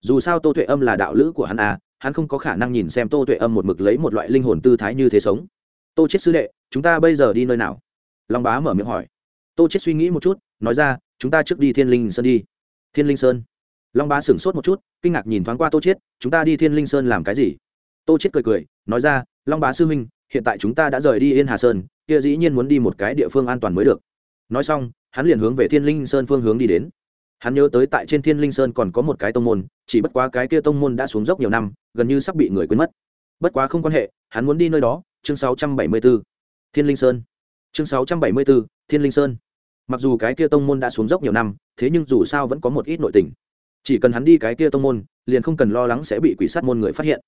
Dù sao tô tuệ âm là đạo lữ của hắn à hắn không có khả năng nhìn xem tô tuệ âm một mực lấy một loại linh hồn tư thái như thế sống. Tô chết sư đệ, chúng ta bây giờ đi nơi nào? Long bá mở miệng hỏi. Tô chết suy nghĩ một chút, nói ra, chúng ta trước đi thiên linh sơn đi. Thiên linh sơn. Long bá sửng sốt một chút, kinh ngạc nhìn thoáng qua tô chết, chúng ta đi thiên linh sơn làm cái gì? Tô chết cười cười, nói ra, long bá sư huynh, hiện tại chúng ta đã rời đi yên hà sơn, kia dĩ nhiên muốn đi một cái địa phương an toàn mới được nói xong hắn liền hướng về thiên linh sơn phương hướng đi đến. Hắn nhớ tới tại trên thiên linh sơn còn có một cái tông môn chỉ bất quá cái kia tông môn đã xuống dốc nhiều năm gần như sắp bị người quên mất. Bất quá không quan hệ hắn muốn đi nơi đó chương 674. thiên linh sơn. Chương 674, thiên linh sơn. Mặc dù cái kia tông môn đã xuống dốc nhiều năm thế nhưng dù sao vẫn có một ít nội tình. Chỉ cần hắn đi cái kia tông môn liền không cần lo lắng sẽ bị quỷ sát môn người phát hiện.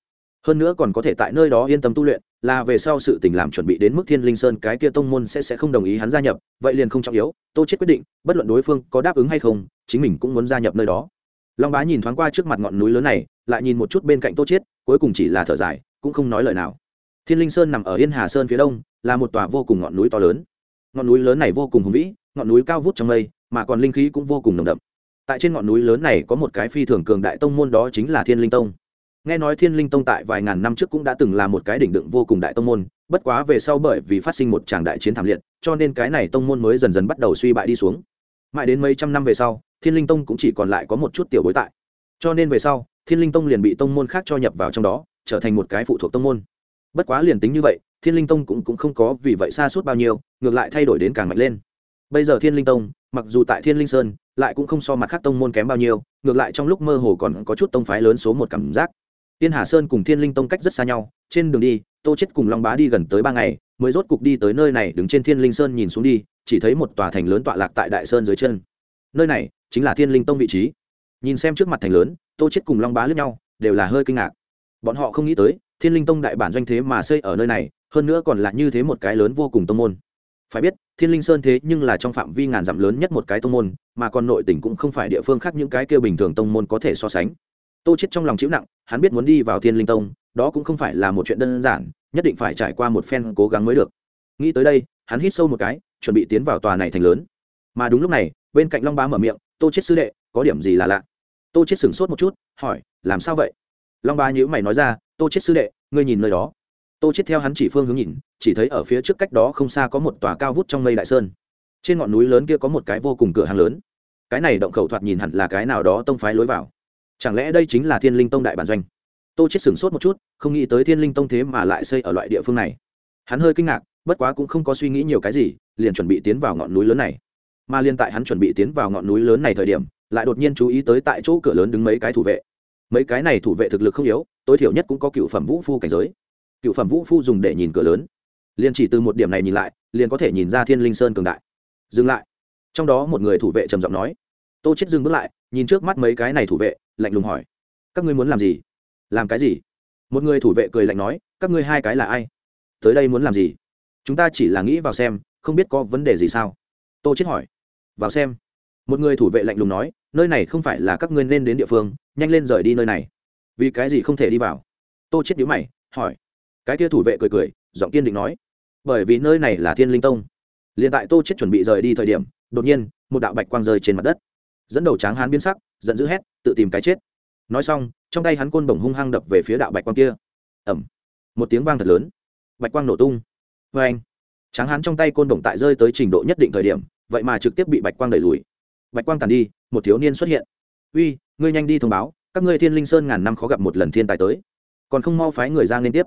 Hơn nữa còn có thể tại nơi đó yên tâm tu luyện là về sau sự tình làm chuẩn bị đến mức thiên linh sơn, cái kia tông môn sẽ sẽ không đồng ý hắn gia nhập, vậy liền không trọng yếu, tô chết quyết định, bất luận đối phương có đáp ứng hay không, chính mình cũng muốn gia nhập nơi đó. Long bá nhìn thoáng qua trước mặt ngọn núi lớn này, lại nhìn một chút bên cạnh tô chết cuối cùng chỉ là thở dài, cũng không nói lời nào. Thiên linh sơn nằm ở yên hà sơn phía đông, là một tòa vô cùng ngọn núi to lớn. Ngọn núi lớn này vô cùng hùng vĩ, ngọn núi cao vút trong mây, mà còn linh khí cũng vô cùng nồng đậm. Tại trên ngọn núi lớn này có một cái phi thường cường đại tông môn đó chính là thiên linh tông nghe nói thiên linh tông tại vài ngàn năm trước cũng đã từng là một cái đỉnh đựng vô cùng đại tông môn bất quá về sau bởi vì phát sinh một tràng đại chiến thảm liệt cho nên cái này tông môn mới dần dần bắt đầu suy bại đi xuống. Mãi đến mấy trăm năm về sau thiên linh tông cũng chỉ còn lại có một chút tiểu bối tại. Cho nên về sau thiên linh tông liền bị tông môn khác cho nhập vào trong đó trở thành một cái phụ thuộc tông môn. Bất quá liền tính như vậy thiên linh tông cũng, cũng không có vì vậy xa suốt bao nhiêu ngược lại thay đổi đến càng mạnh lên. Bây giờ thiên linh tông mặc dù tại thiên linh sơn lại cũng không so mặt khác tông môn kém bao nhiêu ngược lại trong lúc mơ hồ còn có chút tông phái lớn số một cảm giác tiên hà sơn cùng thiên linh tông cách rất xa nhau, trên đường đi, tô chết cùng long bá đi gần tới ba ngày, mới rốt cục đi tới nơi này, đứng trên thiên linh sơn nhìn xuống đi, chỉ thấy một tòa thành lớn tọa lạc tại đại sơn dưới chân. Nơi này chính là thiên linh tông vị trí. Nhìn xem trước mặt thành lớn, tô chết cùng long bá lướt nhau, đều là hơi kinh ngạc. Bọn họ không nghĩ tới, thiên linh tông đại bản doanh thế mà xây ở nơi này, hơn nữa còn là như thế một cái lớn vô cùng tông môn. Phải biết, thiên linh sơn thế nhưng là trong phạm vi ngàn dặm lớn nhất một cái tông môn, mà còn nội tỉnh cũng không phải địa phương khác những cái kia bình thường tông môn có thể so sánh. Tô chết trong lòng chịu nặng hắn biết muốn đi vào thiên linh tông, đó cũng không phải là một chuyện đơn giản, nhất định phải trải qua một phen cố gắng mới được. Nghĩ tới đây, hắn hít sâu một cái, chuẩn bị tiến vào tòa này thành lớn. Mà đúng lúc này, bên cạnh long bá mở miệng, tô chết sư đệ, có điểm gì là lạ? Tô chết sửng sốt một chút, hỏi, làm sao vậy? Long bá nhíu mày nói ra, tô chết sư đệ, ngươi nhìn nơi đó. Tô chết theo hắn chỉ phương hướng nhìn, chỉ thấy ở phía trước cách đó không xa có một tòa cao vút trong mây đại sơn. Trên ngọn núi lớn kia có một cái vô cùng cửa hàng lớn. Cái này động khẩu thoạt nhìn hẳn là cái nào đó tông phái lối vào chẳng lẽ đây chính là thiên linh tông đại bản doanh? Tô chết sửng sốt một chút, không nghĩ tới thiên linh tông thế mà lại xây ở loại địa phương này. Hắn hơi kinh ngạc, bất quá cũng không có suy nghĩ nhiều cái gì, liền chuẩn bị tiến vào ngọn núi lớn này. Mà liên tại hắn chuẩn bị tiến vào ngọn núi lớn này thời điểm, lại đột nhiên chú ý tới tại chỗ cửa lớn đứng mấy cái thủ vệ. Mấy cái này thủ vệ thực lực không yếu, tối thiểu nhất cũng có cựu phẩm vũ phu cảnh giới. Cựu phẩm vũ phu dùng để nhìn cửa lớn. Liền chỉ từ một điểm này nhìn lại, liền có thể nhìn ra thiên linh sơn cường đại. Dừng lại. Trong đó một người thủ vệ trầm giọng nói. Tô chết dừng bước lại nhìn trước mắt mấy cái này thủ vệ, lạnh lùng hỏi, các ngươi muốn làm gì? Làm cái gì? Một người thủ vệ cười lạnh nói, các ngươi hai cái là ai? Tới đây muốn làm gì? Chúng ta chỉ là nghĩ vào xem, không biết có vấn đề gì sao? Tô chết hỏi, vào xem. Một người thủ vệ lạnh lùng nói, nơi này không phải là các ngươi nên đến địa phương, nhanh lên rời đi nơi này. Vì cái gì không thể đi vào? Tô chết nhíu mày, hỏi. Cái kia thủ vệ cười cười, giọng kiên định nói, bởi vì nơi này là thiên linh tông. Liền tại tô chết chuẩn bị rời đi thời điểm, đột nhiên, một đạo bạch quang rơi trên mặt đất dẫn đầu tráng hán biến sắc, giận dữ hét, tự tìm cái chết. Nói xong, trong tay hắn côn bổng hung hăng đập về phía đạo bạch quang kia. Ẩm một tiếng vang thật lớn. Bạch quang nổ tung. Vê anh, tráng hán trong tay côn bổng tại rơi tới trình độ nhất định thời điểm, vậy mà trực tiếp bị bạch quang đẩy lùi. Bạch quang tàn đi, một thiếu niên xuất hiện. Uy, ngươi nhanh đi thông báo, các ngươi thiên linh sơn ngàn năm khó gặp một lần thiên tài tới. Còn không mau phái người ra liên tiếp.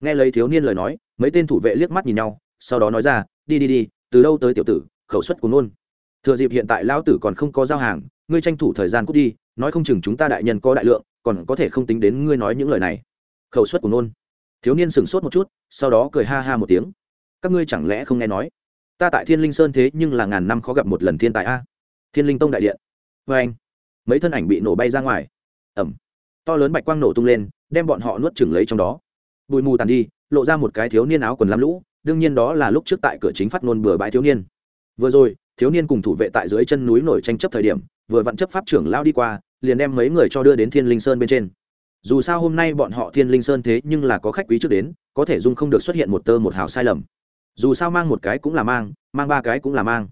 Nghe lấy thiếu niên lời nói, mấy tên thủ vệ liếc mắt nhìn nhau, sau đó nói ra, đi đi đi, từ đâu tới tiểu tử, khẩu suất của nôn thừa dịp hiện tại lão tử còn không có giao hàng, ngươi tranh thủ thời gian cút đi, nói không chừng chúng ta đại nhân có đại lượng, còn có thể không tính đến ngươi nói những lời này. Khẩu suất của nôn. Thiếu niên sửng sốt một chút, sau đó cười ha ha một tiếng. Các ngươi chẳng lẽ không nghe nói? Ta tại thiên linh sơn thế nhưng là ngàn năm khó gặp một lần thiên tài a. Thiên linh tông đại điện. Vê anh, mấy thân ảnh bị nổ bay ra ngoài. Ẩm. To lớn bạch quang nổ tung lên, đem bọn họ nuốt chừng lấy trong đó. Bụi mù tàn đi, lộ ra một cái thiếu niên áo quần lam lũ, đương nhiên đó là lúc trước tại cửa chính phát ngôn bừa bãi thiếu niên. Vừa rồi thiếu niên cùng thủ vệ tại dưới chân núi nổi tranh chấp thời điểm, vừa vặn chấp pháp trưởng lao đi qua, liền đem mấy người cho đưa đến thiên linh sơn bên trên. Dù sao hôm nay bọn họ thiên linh sơn thế nhưng là có khách quý trước đến, có thể dung không được xuất hiện một tơ một hào sai lầm. Dù sao mang một cái cũng là mang mang ba cái cũng là mang.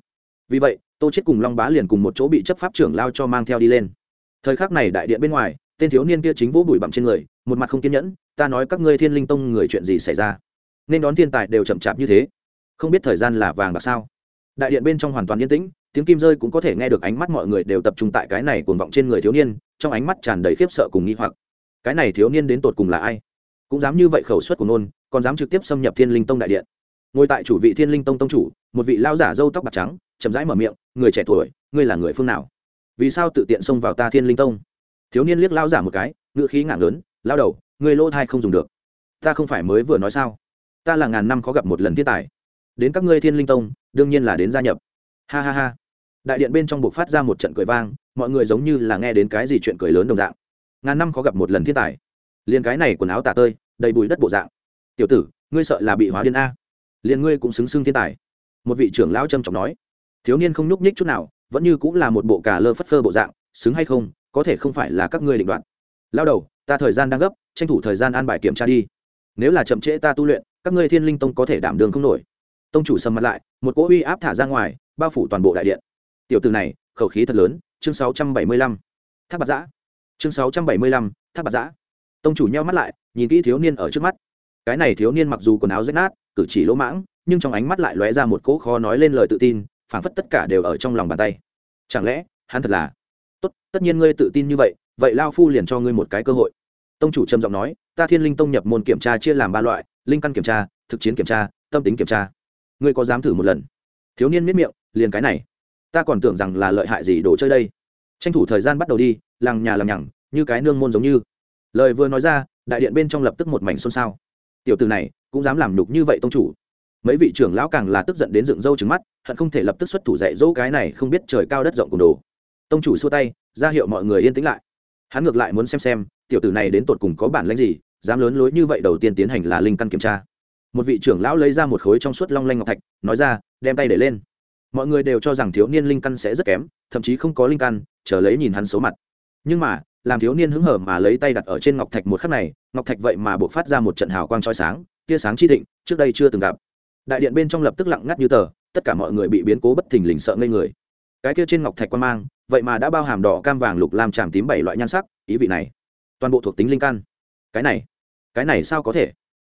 Vì vậy, tô chết cùng long bá liền cùng một chỗ bị chấp pháp trưởng lao cho mang theo đi lên. Thời khắc này đại điện bên ngoài, tên thiếu niên kia chính vỗ bụi bặm trên người, một mặt không kiên nhẫn, ta nói các ngươi thiên linh tông người chuyện gì xảy ra? Nên đón thiên tài đều chậm chạp như thế. Không biết thời gian là vàng bạc sao? Đại điện bên trong hoàn toàn yên tĩnh, tiếng kim rơi cũng có thể nghe được ánh mắt mọi người đều tập trung tại cái này cuồng vọng trên người thiếu niên, trong ánh mắt tràn đầy khiếp sợ cùng nghi hoặc. Cái này thiếu niên đến tột cùng là ai? Cũng dám như vậy khẩu suất của nôn còn dám trực tiếp xâm nhập thiên linh tông đại điện. Ngồi tại chủ vị thiên linh tông tông chủ, một vị lao giả râu tóc bạc trắng, chậm rãi mở miệng, người trẻ tuổi, ngươi là người phương nào? Vì sao tự tiện xông vào ta thiên linh tông? Thiếu niên liếc lao giả một cái ngựa khí ngạng lớn lao đầu, ngươi lỗ thai không dùng được. Ta không phải mới vừa nói sao? Ta là ngàn năm khó gặp một lần thiên tài. Đến các ngươi thiên linh tông đương nhiên là đến gia nhập. Ha ha ha. Đại điện bên trong buộc phát ra một trận cười vang, mọi người giống như là nghe đến cái gì chuyện cười lớn đồng dạng. Ngàn năm khó gặp một lần thiên tài. Liền cái này quần áo tả tơi, đầy bùi đất bộ dạng. Tiểu tử, ngươi sợ là bị hóa điên a. Liền ngươi cũng xứng xưng thiên tài. Một vị trưởng lão trầm trọng nói. Thiếu niên không nhúc nhích chút nào, vẫn như cũng là một bộ cà lơ phất phơ bộ dạng, xứng hay không, có thể không phải là các ngươi định đoạn lao đầu, ta thời gian đang gấp, tranh thủ thời gian an bài kiểm tra đi. Nếu là chậm trễ ta tu luyện, các ngươi thiên linh tông có thể đảm đường không nổi tông chủ sầm mặt lại, một cỗ uy áp thả ra ngoài, bao phủ toàn bộ đại điện. Tiểu từ này, khẩu khí thật lớn, chương sáu trăm bảy mươi lăm. Tháp bạc giã. Chương sáu trăm bảy mươi lăm tháp bạc giã. Tông chủ nheo mắt lại, nhìn kỹ thiếu niên ở trước mắt. Cái này thiếu niên mặc dù quần áo rách nát, cử chỉ lỗ mãng, nhưng trong ánh mắt lại lóe ra một cỗ khó nói lên lời tự tin, phảng phất tất cả đều ở trong lòng bàn tay. Chẳng lẽ, hắn thật là? Tốt, tất nhiên ngươi tự tin như vậy vậy lao phu liền cho ngươi một cái cơ hội. Tông chủ trầm giọng nói, ta thiên linh tông nhập môn kiểm tra chia làm ba loại, linh căn kiểm tra, thực chiến kiểm tra, tâm tính kiểm tra ngươi có dám thử một lần? Thiếu niên miết miệng, liền cái này. Ta còn tưởng rằng là lợi hại gì đồ chơi đây. Tranh thủ thời gian bắt đầu đi, làng nhà làm nhằng, như cái nương môn giống như. Lời vừa nói ra, đại điện bên trong lập tức một mảnh xôn xao. Tiểu từ này, cũng dám làm nhục như vậy tông chủ. Mấy vị trưởng lão càng là tức giận đến dựng râu trứng mắt, hận không thể lập tức xuất thủ dạy dỗ cái này không biết trời cao đất rộng cùng đồ. Tông chủ xua tay, ra hiệu mọi người yên tĩnh lại. Hắn ngược lại muốn xem xem, tiểu tử này đến tột cùng có bản lãnh gì, dám lớn lối như vậy đầu tiên tiến hành là linh căn kiểm tra một vị trưởng lão lấy ra một khối trong suốt long lanh ngọc thạch, nói ra, đem tay để lên. Mọi người đều cho rằng thiếu niên linh căn sẽ rất kém, thậm chí không có linh căn, chờ lấy nhìn hắn xấu mặt. Nhưng mà, làm thiếu niên hứng hở mà lấy tay đặt ở trên ngọc thạch một khắc này, ngọc thạch vậy mà buộc phát ra một trận hào quang trói sáng, tia sáng chi thịnh, trước đây chưa từng gặp. Đại điện bên trong lập tức lặng ngắt như tờ, tất cả mọi người bị biến cố bất thình lình sợ ngây người. Cái kia trên ngọc thạch quan mang, vậy mà đã bao hàm đỏ, cam, vàng, lục, lam, tràm tím bảy loại nhan sắc, ý vị này, toàn bộ thuộc tính linh căn. Cái này cái này sao có thể?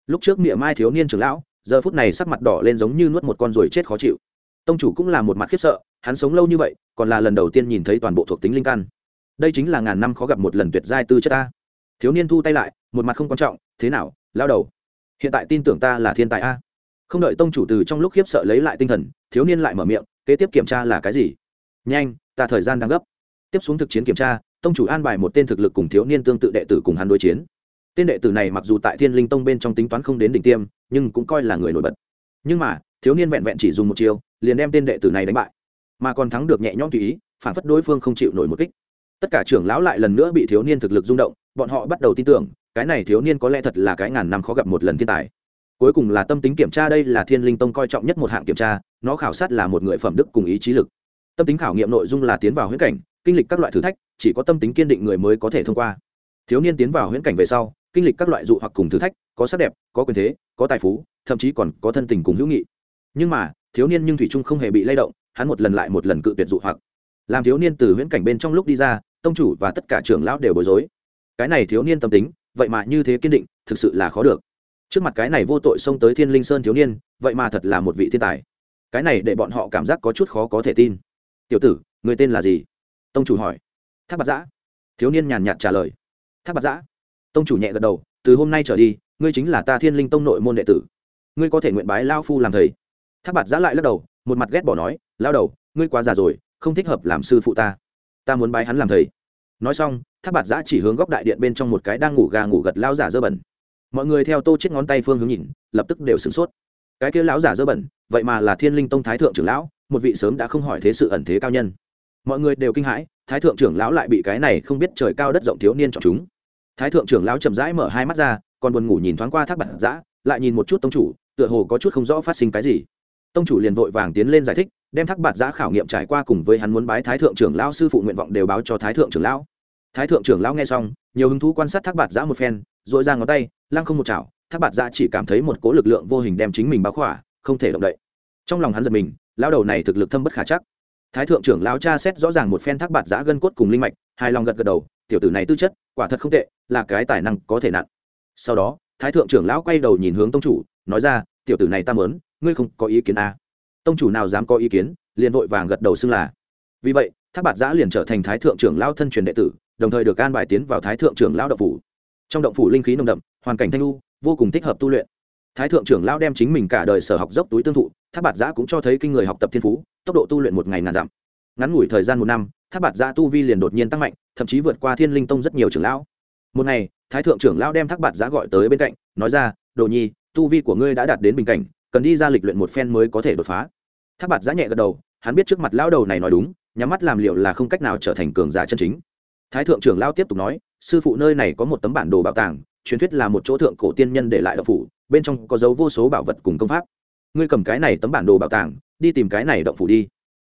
Lúc trước miệng mai thiếu niên trưởng lão, giờ phút này sắc mặt đỏ lên giống như nuốt một con ruồi chết khó chịu. Tông chủ cũng là một mặt khiếp sợ, hắn sống lâu như vậy, còn là lần đầu tiên nhìn thấy toàn bộ thuộc tính linh căn. Đây chính là ngàn năm khó gặp một lần tuyệt giai tư chất ta. Thiếu niên thu tay lại, một mặt không quan trọng, thế nào lao đầu? Hiện tại tin tưởng ta là thiên tài a? Không đợi tông chủ từ trong lúc khiếp sợ lấy lại tinh thần, thiếu niên lại mở miệng, kế tiếp kiểm tra là cái gì? Nhanh, ta thời gian đang gấp. Tiếp xuống thực chiến kiểm tra, tông chủ an bài một tên thực lực cùng thiếu niên tương tự đệ tử cùng hắn đối chiến tên đệ tử này mặc dù tại thiên linh tông bên trong tính toán không đến đỉnh tiêm, nhưng cũng coi là người nổi bật. Nhưng mà, thiếu niên vẹn vẹn chỉ dùng một chiêu, liền đem tên đệ tử này đánh bại. Mà còn thắng được nhẹ nhõm tùy ý, phản phất đối phương không chịu nổi một kích. Tất cả trưởng lão lại lần nữa bị thiếu niên thực lực rung động, bọn họ bắt đầu tin tưởng, cái này thiếu niên có lẽ thật là cái ngàn năm khó gặp một lần thiên tài. Cuối cùng là tâm tính kiểm tra đây là thiên linh tông coi trọng nhất một hạng kiểm tra, nó khảo sát là một người phẩm đức cùng ý chí lực. Tâm tính khảo nghiệm nội dung là tiến vào huyễn cảnh, kinh lịch các loại thử thách, chỉ có tâm tính kiên định người mới có thể thông qua. Thiếu niên tiến vào huyễn cảnh về sau kinh lịch các loại dụ hoặc cùng thử thách, có sắc đẹp, có quyền thế, có tài phú, thậm chí còn có thân tình cùng hữu nghị. Nhưng mà, thiếu niên nhưng thủy trung không hề bị lay động, hắn một lần lại một lần cự tuyệt dụ hoặc. Làm thiếu niên từ huyễn cảnh bên trong lúc đi ra, tông chủ và tất cả trưởng lão đều bối rối. Cái này thiếu niên tâm tính, vậy mà như thế kiên định, thực sự là khó được. Trước mặt cái này vô tội xông tới thiên linh sơn thiếu niên, vậy mà thật là một vị thiên tài. Cái này để bọn họ cảm giác có chút khó có thể tin. Tiểu tử, người tên là gì? Tông chủ hỏi. Tháp bạc giã. Thiếu niên nhàn nhạt trả lời. Tháp bạc giã tông chủ nhẹ gật đầu, từ hôm nay trở đi, ngươi chính là ta thiên linh tông nội môn đệ tử. Ngươi có thể nguyện bái lao phu làm thầy. Tháp Bạt giã lại lắc đầu, một mặt ghét bỏ nói lao đầu, ngươi quá già rồi, không thích hợp làm sư phụ ta. Ta muốn bái hắn làm thầy. Nói xong tháp Bạt giã chỉ hướng góc đại điện bên trong một cái đang ngủ gà ngủ gật lao giả dơ bẩn. Mọi người theo tô chết ngón tay phương hướng nhìn, lập tức đều sửng sốt. Cái kia lão giả dơ bẩn, vậy mà là thiên linh tông thái thượng trưởng lão, một vị sớm đã không hỏi thế sự ẩn thế cao nhân. Mọi người đều kinh hãi, thái thượng trưởng lão lại bị cái này không biết trời cao đất rộng thiếu niên chọn chúng thái thượng trưởng lão chậm rãi mở hai mắt ra, còn buồn ngủ nhìn thoáng qua thác bản giã, lại nhìn một chút tông chủ, tựa hồ có chút không rõ phát sinh cái gì. Tông chủ liền vội vàng tiến lên giải thích, đem thác bạt giã khảo nghiệm trải qua cùng với hắn muốn bái thái thượng trưởng lão sư phụ nguyện vọng đều báo cho thái thượng trưởng lão. Thái thượng trưởng lão nghe xong, nhiều hứng thú quan sát thác bạt giã một phen dội ra ngón tay, lăng không một chảo, thác bạt giã chỉ cảm thấy một cố lực lượng vô hình đem chính mình báo khỏa, không thể động đậy. Trong lòng hắn giật mình, lão đầu này thực lực thâm bất khả chắc. Thái thượng trưởng lão cha xét rõ ràng một phen thác bạt giã gân cốt cùng linh mạch, hài lòng gật gật đầu tiểu tử này tư chất, quả thật không tệ, là cái tài năng có thể nặn sau đó, thái thượng trưởng lão quay đầu nhìn hướng tông chủ, nói ra, tiểu tử này ta mớn ngươi không có ý kiến à. tông chủ nào dám có ý kiến, liền vội vàng gật đầu xưng là. Vì vậy Tháp bạt giã liền trở thành thái thượng trưởng lão thân truyền đệ tử, đồng thời được an bài tiến vào thái thượng trưởng lão động phủ. Trong động phủ linh khí nồng đậm, hoàn cảnh thanh lu vô cùng thích hợp tu luyện. Thái thượng trưởng lão đem chính mình cả đời sở học dốc túi tương thụ tháp bạt giã cũng cho thấy kinh người học tập thiên phú, tốc độ tu luyện một ngày ngàn dặm. Ngắn ngủi thời gian một năm tháp bạt giã tu vi liền đột nhiên tăng mạnh thậm chí vượt qua thiên linh tông rất nhiều trưởng lão. Một ngày, thái thượng trưởng lão đem thác bạt giá gọi tới bên cạnh, nói ra, đồ nhi, tu vi của ngươi đã đạt đến bình cảnh, cần đi ra lịch luyện một phen mới có thể đột phá. Thác bạt giá nhẹ gật đầu, hắn biết trước mặt lão đầu này nói đúng, nhắm mắt làm liệu là không cách nào trở thành cường giả chân chính. Thái thượng trưởng lão tiếp tục nói, sư phụ nơi này có một tấm bản đồ bảo tàng, truyền thuyết là một chỗ thượng cổ tiên nhân để lại đạo phủ, bên trong có dấu vô số bảo vật cùng công pháp. Ngươi cầm cái này tấm bản đồ bảo tàng, đi tìm cái này động phủ đi.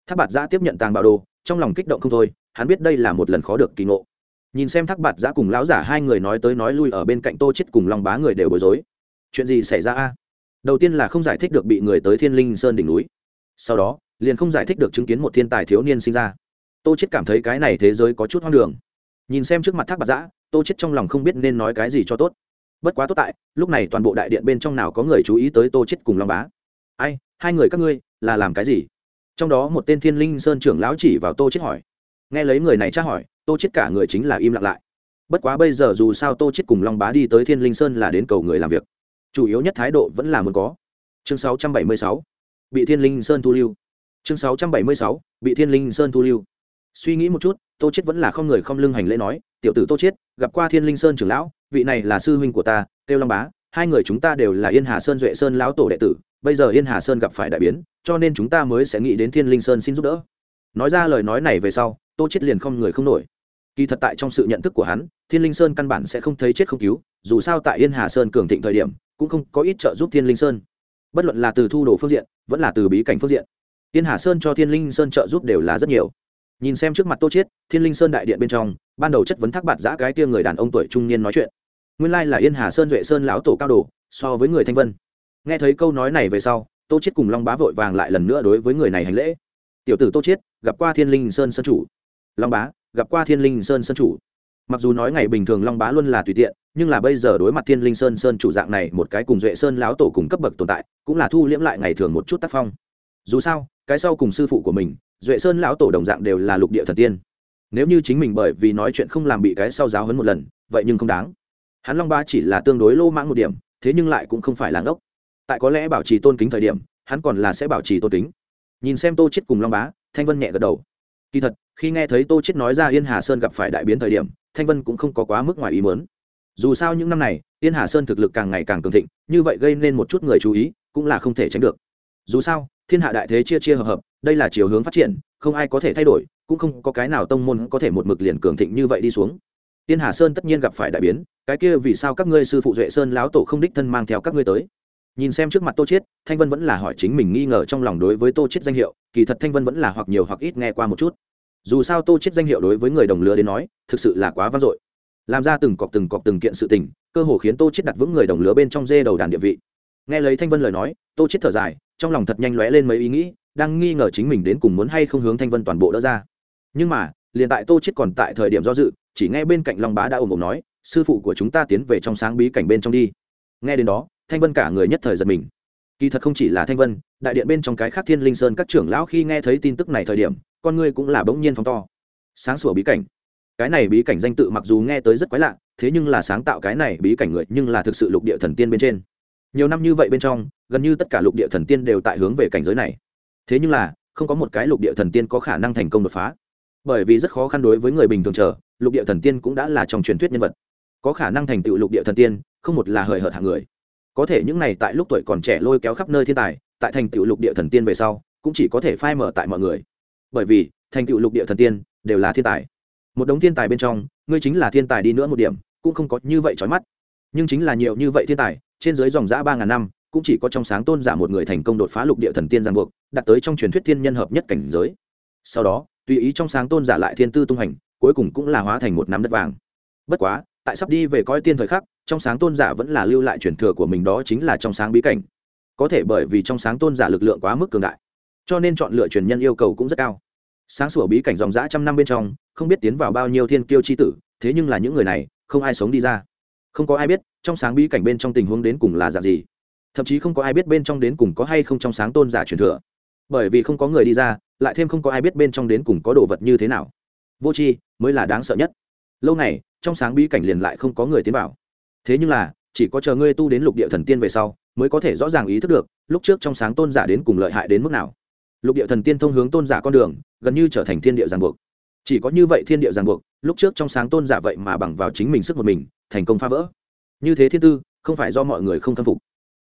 Tháp bạt giã tiếp nhận tàng bảo đồ, trong lòng kích động không thôi hắn biết đây là một lần khó được kỳ ngộ. Nhìn xem thác bạt giã cùng lão giả hai người nói tới nói lui ở bên cạnh tô chết cùng long bá người đều bối rối. Chuyện gì xảy ra a? Đầu tiên là không giải thích được bị người tới thiên linh sơn đỉnh núi. Sau đó, liền không giải thích được chứng kiến một thiên tài thiếu niên sinh ra. Tô chết cảm thấy cái này thế giới có chút hoang đường. Nhìn xem trước mặt thác bạt giã, tô chết trong lòng không biết nên nói cái gì cho tốt. Bất quá tốt tại, lúc này toàn bộ đại điện bên trong nào có người chú ý tới tô chết cùng long bá. Ai, hai người các ngươi, là làm cái gì? Trong đó một tên thiên linh sơn trưởng lão chỉ vào tô chết hỏi nghe lấy người này tra hỏi, tô chết cả người chính là im lặng lại. Bất quá bây giờ dù sao tô chết cùng long bá đi tới thiên linh sơn là đến cầu người làm việc. Chủ yếu nhất thái độ vẫn là muốn có. Chương 676 bị thiên linh sơn thu lưu. Chương 676 bị thiên linh sơn thu lưu. Suy nghĩ một chút, tô chết vẫn là không người không lưng hành lễ nói, tiểu tử tô chết gặp qua thiên linh sơn trưởng lão, vị này là sư huynh của ta, tiêu long bá, hai người chúng ta đều là yên hà sơn duệ sơn lão tổ đệ tử, bây giờ yên hà sơn gặp phải đại biến, cho nên chúng ta mới sẽ nghĩ đến thiên linh sơn xin giúp đỡ. Nói ra lời nói này về sau tô chết liền không người không nổi. Kỳ thật tại trong sự nhận thức của hắn, thiên linh sơn căn bản sẽ không thấy chết không cứu, dù sao tại yên hà sơn cường thịnh thời điểm, cũng không có ít trợ giúp thiên linh sơn. Bất luận là từ thu đồ phương diện, vẫn là từ bí cảnh phương diện, yên hà sơn cho thiên linh sơn trợ giúp đều là rất nhiều. Nhìn xem trước mặt tô chiết, thiên linh sơn đại điện bên trong, ban đầu chất vấn thác bạt giã cái tia người đàn ông tuổi trung niên nói chuyện. Nguyên lai là yên hà sơn duệ sơn lão tổ cao đồ, so với người thanh vân. Nghe thấy câu nói này về sau, tô chiết cùng long bá vội vàng lại lần nữa đối với người này hành lễ. Tiểu tử tô chiết, gặp qua thiên linh sơn sơn chủ long bá, gặp qua thiên linh sơn sơn chủ. Mặc dù nói ngày bình thường long bá luôn là tùy tiện, nhưng là bây giờ đối mặt thiên linh sơn sơn chủ dạng này một cái cùng duệ sơn lão tổ cùng cấp bậc tồn tại, cũng là thu liễm lại ngày thường một chút tác phong. Dù sao, cái sau cùng sư phụ của mình, duệ sơn lão tổ đồng dạng đều là lục địa thần tiên. Nếu như chính mình bởi vì nói chuyện không làm bị cái sau giáo hấn một lần, vậy nhưng không đáng. Hắn long ba chỉ là tương đối lô mãng một điểm, thế nhưng lại cũng không phải là ngốc. Tại có lẽ bảo trì tôn kính thời điểm, hắn còn là sẽ bảo trì tôn kính. Nhìn xem tô chết cùng long bá, thanh vân nhẹ gật đầu kỳ thật, khi nghe thấy tô chết nói ra yên hà sơn gặp phải đại biến thời điểm, thanh vân cũng không có quá mức ngoài ý muốn. Dù sao những năm này, yên hà sơn thực lực càng ngày càng cường thịnh, như vậy gây nên một chút người chú ý, cũng là không thể tránh được. Dù sao, thiên hạ đại thế chia chia hợp hợp, đây là chiều hướng phát triển, không ai có thể thay đổi, cũng không có cái nào tông môn có thể một mực liền cường thịnh như vậy đi xuống. Tiên hà sơn tất nhiên gặp phải đại biến, cái kia vì sao các ngươi sư phụ duệ sơn láo tổ không đích thân mang theo các ngươi tới? Nhìn xem trước mặt tô chiết, thanh vân vẫn là hỏi chính mình nghi ngờ trong lòng đối với tô chiết danh hiệu, kỳ thật thanh vân vẫn là hoặc nhiều hoặc ít nghe qua một chút. Dù sao tô chiết danh hiệu đối với người đồng lứa đến nói, thực sự là quá vang dội. Làm ra từng cọc từng cọc từng kiện sự tình, cơ hồ khiến tô chiết đặt vững người đồng lứa bên trong dê đầu đàn địa vị. Nghe lấy thanh vân lời nói, tô chiết thở dài, trong lòng thật nhanh lóe lên mấy ý nghĩ, đang nghi ngờ chính mình đến cùng muốn hay không hướng thanh vân toàn bộ đỡ ra. Nhưng mà, liền tại tô chết còn tại thời điểm do dự, chỉ nghe bên cạnh long bá đã ồm ồm nói, sư phụ của chúng ta tiến về trong sáng bí cảnh bên trong đi. Nghe đến đó thanh vân cả người nhất thời giật mình. Kỳ thật không chỉ là thanh vân, đại điện bên trong cái khác thiên linh sơn các trưởng lão khi nghe thấy tin tức này thời điểm, con ngươi cũng là bỗng nhiên phóng to. Sáng sủa bí cảnh. Cái này bí cảnh danh tự mặc dù nghe tới rất quái lạ, thế nhưng là sáng tạo cái này bí cảnh người nhưng là thực sự lục địa thần tiên bên trên. Nhiều năm như vậy bên trong, gần như tất cả lục địa thần tiên đều tại hướng về cảnh giới này. Thế nhưng là, không có một cái lục địa thần tiên có khả năng thành công đột phá. Bởi vì rất khó khăn đối với người bình thường chờ, lục địa thần tiên cũng đã là trong truyền thuyết nhân vật. Có khả năng thành tựu lục địa thần tiên, không một là hời hợt hạng người có thể những này tại lúc tuổi còn trẻ lôi kéo khắp nơi thiên tài, tại thành tựu lục địa thần tiên về sau, cũng chỉ có thể phai mở tại mọi người. Bởi vì, thành tựu lục địa thần tiên đều là thiên tài. Một đống thiên tài bên trong, ngươi chính là thiên tài đi nữa một điểm, cũng không có như vậy trói mắt. Nhưng chính là nhiều như vậy thiên tài, trên dưới dòng giã ba ngàn năm, cũng chỉ có trong sáng tôn giả một người thành công đột phá lục địa thần tiên giang buộc đặt tới trong truyền thuyết thiên nhân hợp nhất cảnh giới. Sau đó, tùy ý trong sáng tôn giả lại thiên tư tung hành cuối cùng cũng là hóa thành một nắm đất vàng. Bất quá, tại sắp đi về coi tiên thời khắc trong sáng tôn giả vẫn là lưu lại truyền thừa của mình đó chính là trong sáng bí cảnh. Có thể bởi vì trong sáng tôn giả lực lượng quá mức cường đại, cho nên chọn lựa truyền nhân yêu cầu cũng rất cao. Sáng sủa bí cảnh dòng dã trăm năm bên trong, không biết tiến vào bao nhiêu thiên kiêu c h i tử, thế nhưng là những người này, không ai sống đi ra. Không có ai biết trong sáng bí cảnh bên trong tình huống đến cùng là dạng gì. Thậm chí không có ai biết bên trong đến cùng có hay không trong sáng tôn giả truyền thừa. Bởi vì không có người đi ra, lại thêm không có ai biết bên trong đến cùng có đồ vật như thế nào. Vô c h i mới là đáng sợ nhất. Lâu này trong sáng bí cảnh liền lại không có người tiến vào thế nhưng là, chỉ có chờ ngươi tu đến lục địa thần tiên về sau, mới có thể rõ ràng ý thức được, lúc trước trong sáng tôn giả đến cùng lợi hại đến mức nào. Lục địa thần tiên thông hướng tôn giả con đường, gần như trở thành thiên địa giàn buộc. Chỉ có như vậy thiên địa giàn buộc, lúc trước trong sáng tôn giả vậy mà bằng vào chính mình sức một mình, thành công phá vỡ. Như thế thiên tư, không phải do mọi người không khâm phục.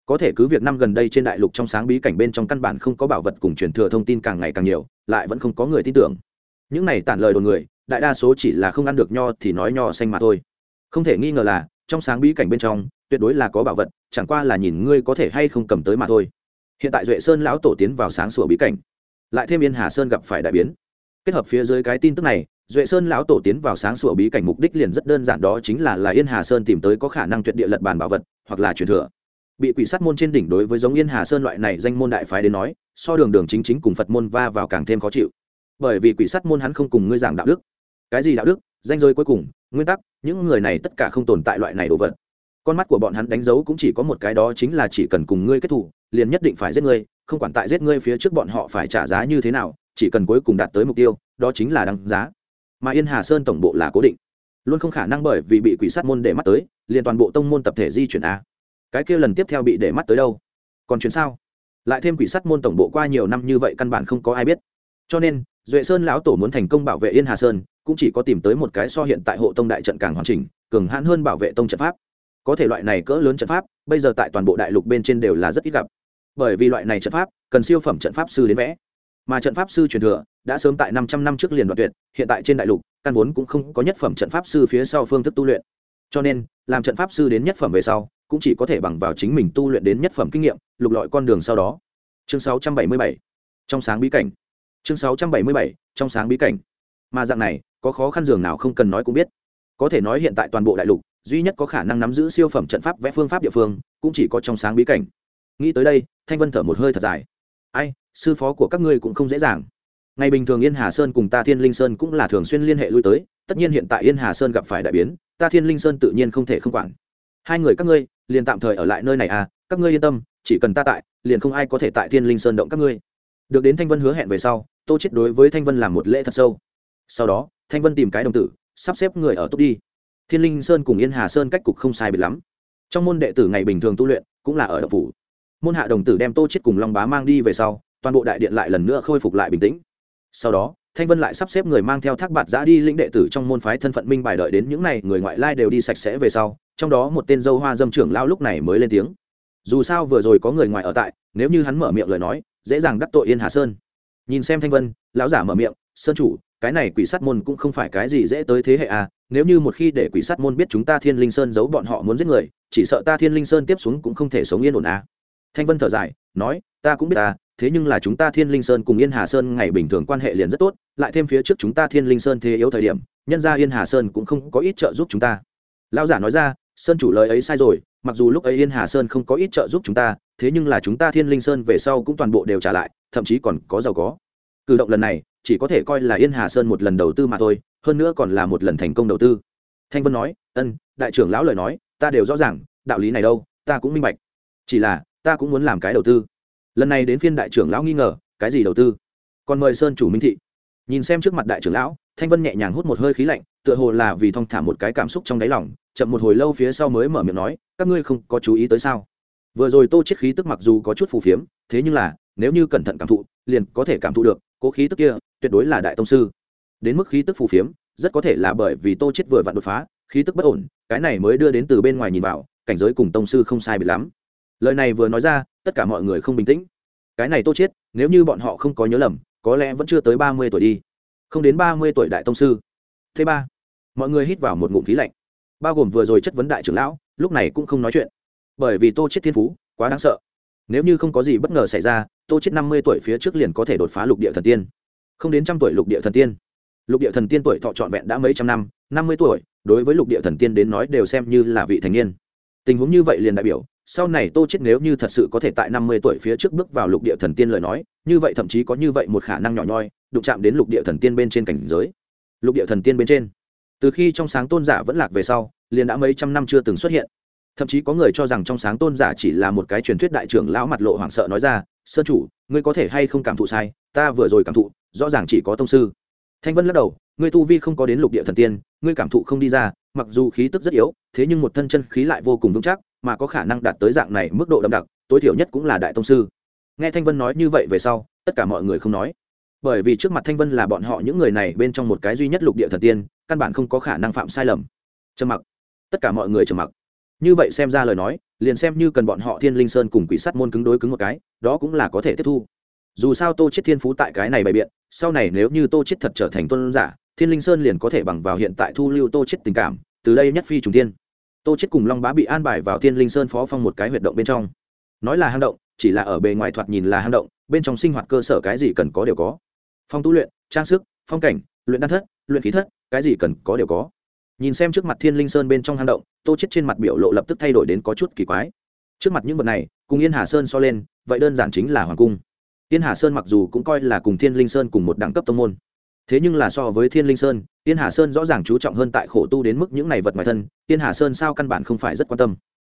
Có thể cứ việc năm gần đây trên đại lục trong sáng bí cảnh bên trong căn bản không có bảo vật cùng truyền thừa thông tin càng ngày càng nhiều, lại vẫn không có người tin tưởng. Những này tản lời đồn người, đại đa số chỉ là không ăn được nho thì nói nho xanh mà thôi không thể nghi ngờ là, trong sáng bí cảnh bên trong, tuyệt đối là có bảo vật, chẳng qua là nhìn ngươi có thể hay không cầm tới mà thôi. Hiện tại duệ sơn lão tổ tiến vào sáng sủa bí cảnh, lại thêm yên hà sơn gặp phải đại biến. Kết hợp phía dưới cái tin tức này, duệ sơn lão tổ tiến vào sáng sủa bí cảnh mục đích liền rất đơn giản đó chính là là yên hà sơn tìm tới có khả năng tuyệt địa lật bàn bảo vật, hoặc là truyền thừa. Bị quỷ sát môn trên đỉnh đối với giống yên hà sơn loại này danh môn đại phái đến nói, so đường đường chính chính cùng phật môn va vào càng thêm khó chịu. Bởi vì quỷ sát môn hắn không cùng ngươi giảng đạo đức. Cái gì đạo đức? Danh giới cuối cùng, nguyên tắc, những người này tất cả không tồn tại loại này đồ vật. Con mắt của bọn hắn đánh dấu cũng chỉ có một cái đó chính là chỉ cần cùng ngươi kết thủ liền nhất định phải giết ngươi, không quản tại giết ngươi phía trước bọn họ phải trả giá như thế nào, chỉ cần cuối cùng đạt tới mục tiêu, đó chính là đăng giá. Mà yên hà sơn tổng bộ là cố định. Luôn không khả năng bởi vì bị quỷ sát môn để mắt tới, liền toàn bộ tông môn tập thể di chuyển a. Cái kia lần tiếp theo bị để mắt tới đâu? Còn chuyện sao? Lại thêm quỷ sát môn tổng bộ qua nhiều năm như vậy căn bản không có ai biết. Cho nên, duệ sơn lão tổ muốn thành công bảo vệ yên hà sơn cũng chỉ có tìm tới một cái so hiện tại hộ tông đại trận càng hoàn chỉnh, cường hãn hơn bảo vệ tông trận pháp. Có thể loại này cỡ lớn trận pháp, bây giờ tại toàn bộ đại lục bên trên đều là rất ít gặp. Bởi vì loại này trận pháp, cần siêu phẩm trận pháp sư đến vẽ. Mà trận pháp sư truyền thừa, đã sớm tại năm trăm năm trước liền đoạn tuyệt, hiện tại trên đại lục, căn vốn cũng không có nhất phẩm trận pháp sư phía sau phương thức tu luyện. Cho nên, làm trận pháp sư đến nhất phẩm về sau, cũng chỉ có thể bằng vào chính mình tu luyện đến nhất phẩm kinh nghiệm, lục lọi con đường sau đó. Chương 677 trong sáng bí cảnh. Chương 677 trong sáng bí cảnh. Mà dạng này có khó khăn dường nào không cần nói cũng biết. Có thể nói hiện tại toàn bộ đại lục, duy nhất có khả năng nắm giữ siêu phẩm trận pháp vẽ phương pháp địa phương, cũng chỉ có trong sáng bí cảnh. Nghĩ tới đây, thanh vân thở một hơi thật dài. Ai, sư phó của các ngươi cũng không dễ dàng. Ngày bình thường yên hà sơn cùng ta thiên linh sơn cũng là thường xuyên liên hệ lui tới, tất nhiên hiện tại yên hà sơn gặp phải đại biến, ta thiên linh sơn tự nhiên không thể không quản. Hai người các ngươi, liền tạm thời ở lại nơi này à các ngươi yên tâm, chỉ cần ta tại, liền không ai có thể tại thiên linh sơn động các ngươi. Được đến thanh vân hứa hẹn về sau, tô chết đối với thanh vân làm một lễ thật sâu sau đó, thanh vân tìm cái đồng tử, sắp xếp người ở tốt đi. Thiên linh sơn cùng yên hà sơn cách cục không sai biệt lắm. Trong môn đệ tử ngày bình thường tu luyện, cũng là ở đậu phủ. Môn hạ đồng tử đem tô chết cùng long bá mang đi về sau, toàn bộ đại điện lại lần nữa khôi phục lại bình tĩnh. Sau đó, thanh vân lại sắp xếp người mang theo thác bạt giã đi lĩnh đệ tử trong môn phái thân phận minh bài đợi đến những n à y người ngoại lai đều đi sạch sẽ về sau, trong đó một tên dâu hoa dâm trưởng lao lúc này mới lên tiếng. Dù sao vừa rồi có người ngoài ở tại, nếu như hắn mở miệng lời nói, dễ dàng đắc tội yên hà sơn. Nhìn xem thanh vân, lão giả mở miệng, sơn chủ cái này quỷ sát môn cũng không phải cái gì dễ tới thế hệ à nếu như một khi để quỷ sát môn biết chúng ta thiên linh sơn giấu bọn họ muốn giết người, chỉ sợ ta thiên linh sơn tiếp xuống cũng không thể sống yên ổn à. Thanh vân thở dài, nói, ta cũng biết ta thế nhưng là chúng ta thiên linh sơn cùng yên hà sơn ngày bình thường quan hệ liền rất tốt, lại thêm phía trước chúng ta thiên linh sơn thế yếu thời điểm, nhân ra yên hà sơn cũng không có ít trợ giúp chúng ta. Lão giả nói ra, sơn chủ lời ấy sai rồi, mặc dù lúc ấy yên hà sơn không có ít trợ giúp chúng ta, thế nhưng là chúng ta thiên linh sơn về sau cũng toàn bộ đều trả lại, thậm chí còn có giàu có. Cử động lần này chỉ có thể coi là yên hà sơn một lần đầu tư mà thôi, hơn nữa còn là một lần thành công đầu tư. Thanh vân nói, ân, đại trưởng lão lời nói, ta đều rõ ràng, đạo lý này đâu, ta cũng minh bạch. Chỉ là, ta cũng muốn làm cái đầu tư. Lần này đến phiên đại trưởng lão nghi ngờ, cái gì đầu tư? Còn mời sơn chủ minh thị. Nhìn xem trước mặt đại trưởng lão, thanh vân nhẹ nhàng hút một hơi khí lạnh, tựa hồ là vì thong thả một cái cảm xúc trong đáy lòng, chậm một hồi lâu phía sau mới mở miệng nói, các ngươi không có chú ý tới sao? Vừa rồi tô chết khí tức mặc dù có chút phù phiếm, thế nhưng là, nếu như cẩn thận cảm thụ, liền có thể cảm thụ được cố khí tức kia, tuyệt đối là đại tông sư. Đến mức khí tức phù phiếm, rất có thể là bởi vì tô chết vừa vặn đột phá, khí tức bất ổn, cái này mới đưa đến từ bên ngoài nhìn vào, cảnh giới cùng tông sư không sai biệt lắm. Lời này vừa nói ra, tất cả mọi người không bình tĩnh. Cái này tô chết, nếu như bọn họ không có nhớ lầm, có lẽ vẫn chưa tới ba mươi tuổi đi. Không đến ba mươi tuổi đại tông sư. Thứ ba, mọi người hít vào một ngụm khí lạnh. Bao gồm vừa rồi chất vấn đại trưởng lão, lúc này cũng không nói chuyện. Bởi vì tô chết thiên phú, quá đáng sợ nếu như không có gì bất ngờ xảy ra, tô chết năm mươi tuổi phía trước liền có thể đột phá lục địa thần tiên. Không đến trăm tuổi lục địa thần tiên. Lục địa thần tiên tuổi thọ trọn vẹn đã mấy trăm năm năm mươi tuổi, đối với lục địa thần tiên đến nói đều xem như là vị thành niên. Tình huống như vậy liền đại biểu, sau này tô chết nếu như thật sự có thể tại năm mươi tuổi phía trước bước vào lục địa thần tiên lời nói, như vậy thậm chí có như vậy một khả năng nhỏ nhoi, đụng chạm đến lục địa thần tiên bên trên cảnh giới. Lục địa thần tiên bên trên. Từ khi trong sáng tôn giả vẫn lạc về sau, liền đã mấy trăm năm chưa từng xuất hiện thậm chí có người cho rằng trong sáng tôn giả chỉ là một cái truyền thuyết đại trưởng lão mặt lộ hoảng sợ nói ra, sơn chủ, ngươi có thể hay không cảm thụ sai? Ta vừa rồi cảm thụ, rõ ràng chỉ có tông sư. Thanh vân lắc đầu, ngươi tu vi không có đến lục địa thần tiên, ngươi cảm thụ không đi ra, mặc dù khí tức rất yếu, thế nhưng một thân chân khí lại vô cùng vững chắc, mà có khả năng đạt tới dạng này mức độ đậm đặc, tối thiểu nhất cũng là đại tông sư. Nghe thanh vân nói như vậy về sau, tất cả mọi người không nói. Bởi vì trước mặt thanh vân là bọn họ những người này bên trong một cái duy nhất lục địa thần tiên, căn bản không có khả năng phạm sai lầm. Trầm mặc. Tất cả mọi người trầm mặc như vậy xem ra lời nói, liền xem như cần bọn họ thiên linh sơn cùng quỷ sắt môn cứng đối cứng một cái, đó cũng là có thể tiếp thu. Dù sao tô chết thiên phú tại cái này bày biện, sau này nếu như tô chết thật trở thành tôn giả, thiên linh sơn liền có thể bằng vào hiện tại thu lưu tô chết tình cảm, từ đây nhất phi trùng tiên tô chết cùng long bá bị an bài vào thiên linh sơn phó phong một cái huyệt động bên trong. Nói là hang động, chỉ là ở bề ngoài thoạt nhìn là hang động, bên trong sinh hoạt cơ sở cái gì cần có đều có. Phong tu luyện, trang sức, phong cảnh, luyện đan thất, luyện khí thất, cái gì cần có đều có nhìn xem trước mặt thiên linh sơn bên trong hang động, tô chết trên mặt biểu lộ lập tức thay đổi đến có chút kỳ quái. Trước mặt những vật này, cùng yên hà sơn so lên, vậy đơn giản chính là hoàng cung. Yên hà sơn mặc dù cũng coi là cùng thiên linh sơn cùng một đẳng cấp tông môn. Thế nhưng là so với thiên linh sơn, yên hà sơn rõ ràng chú trọng hơn tại khổ tu đến mức những này vật ngoài thân, yên hà sơn sao căn bản không phải rất quan tâm.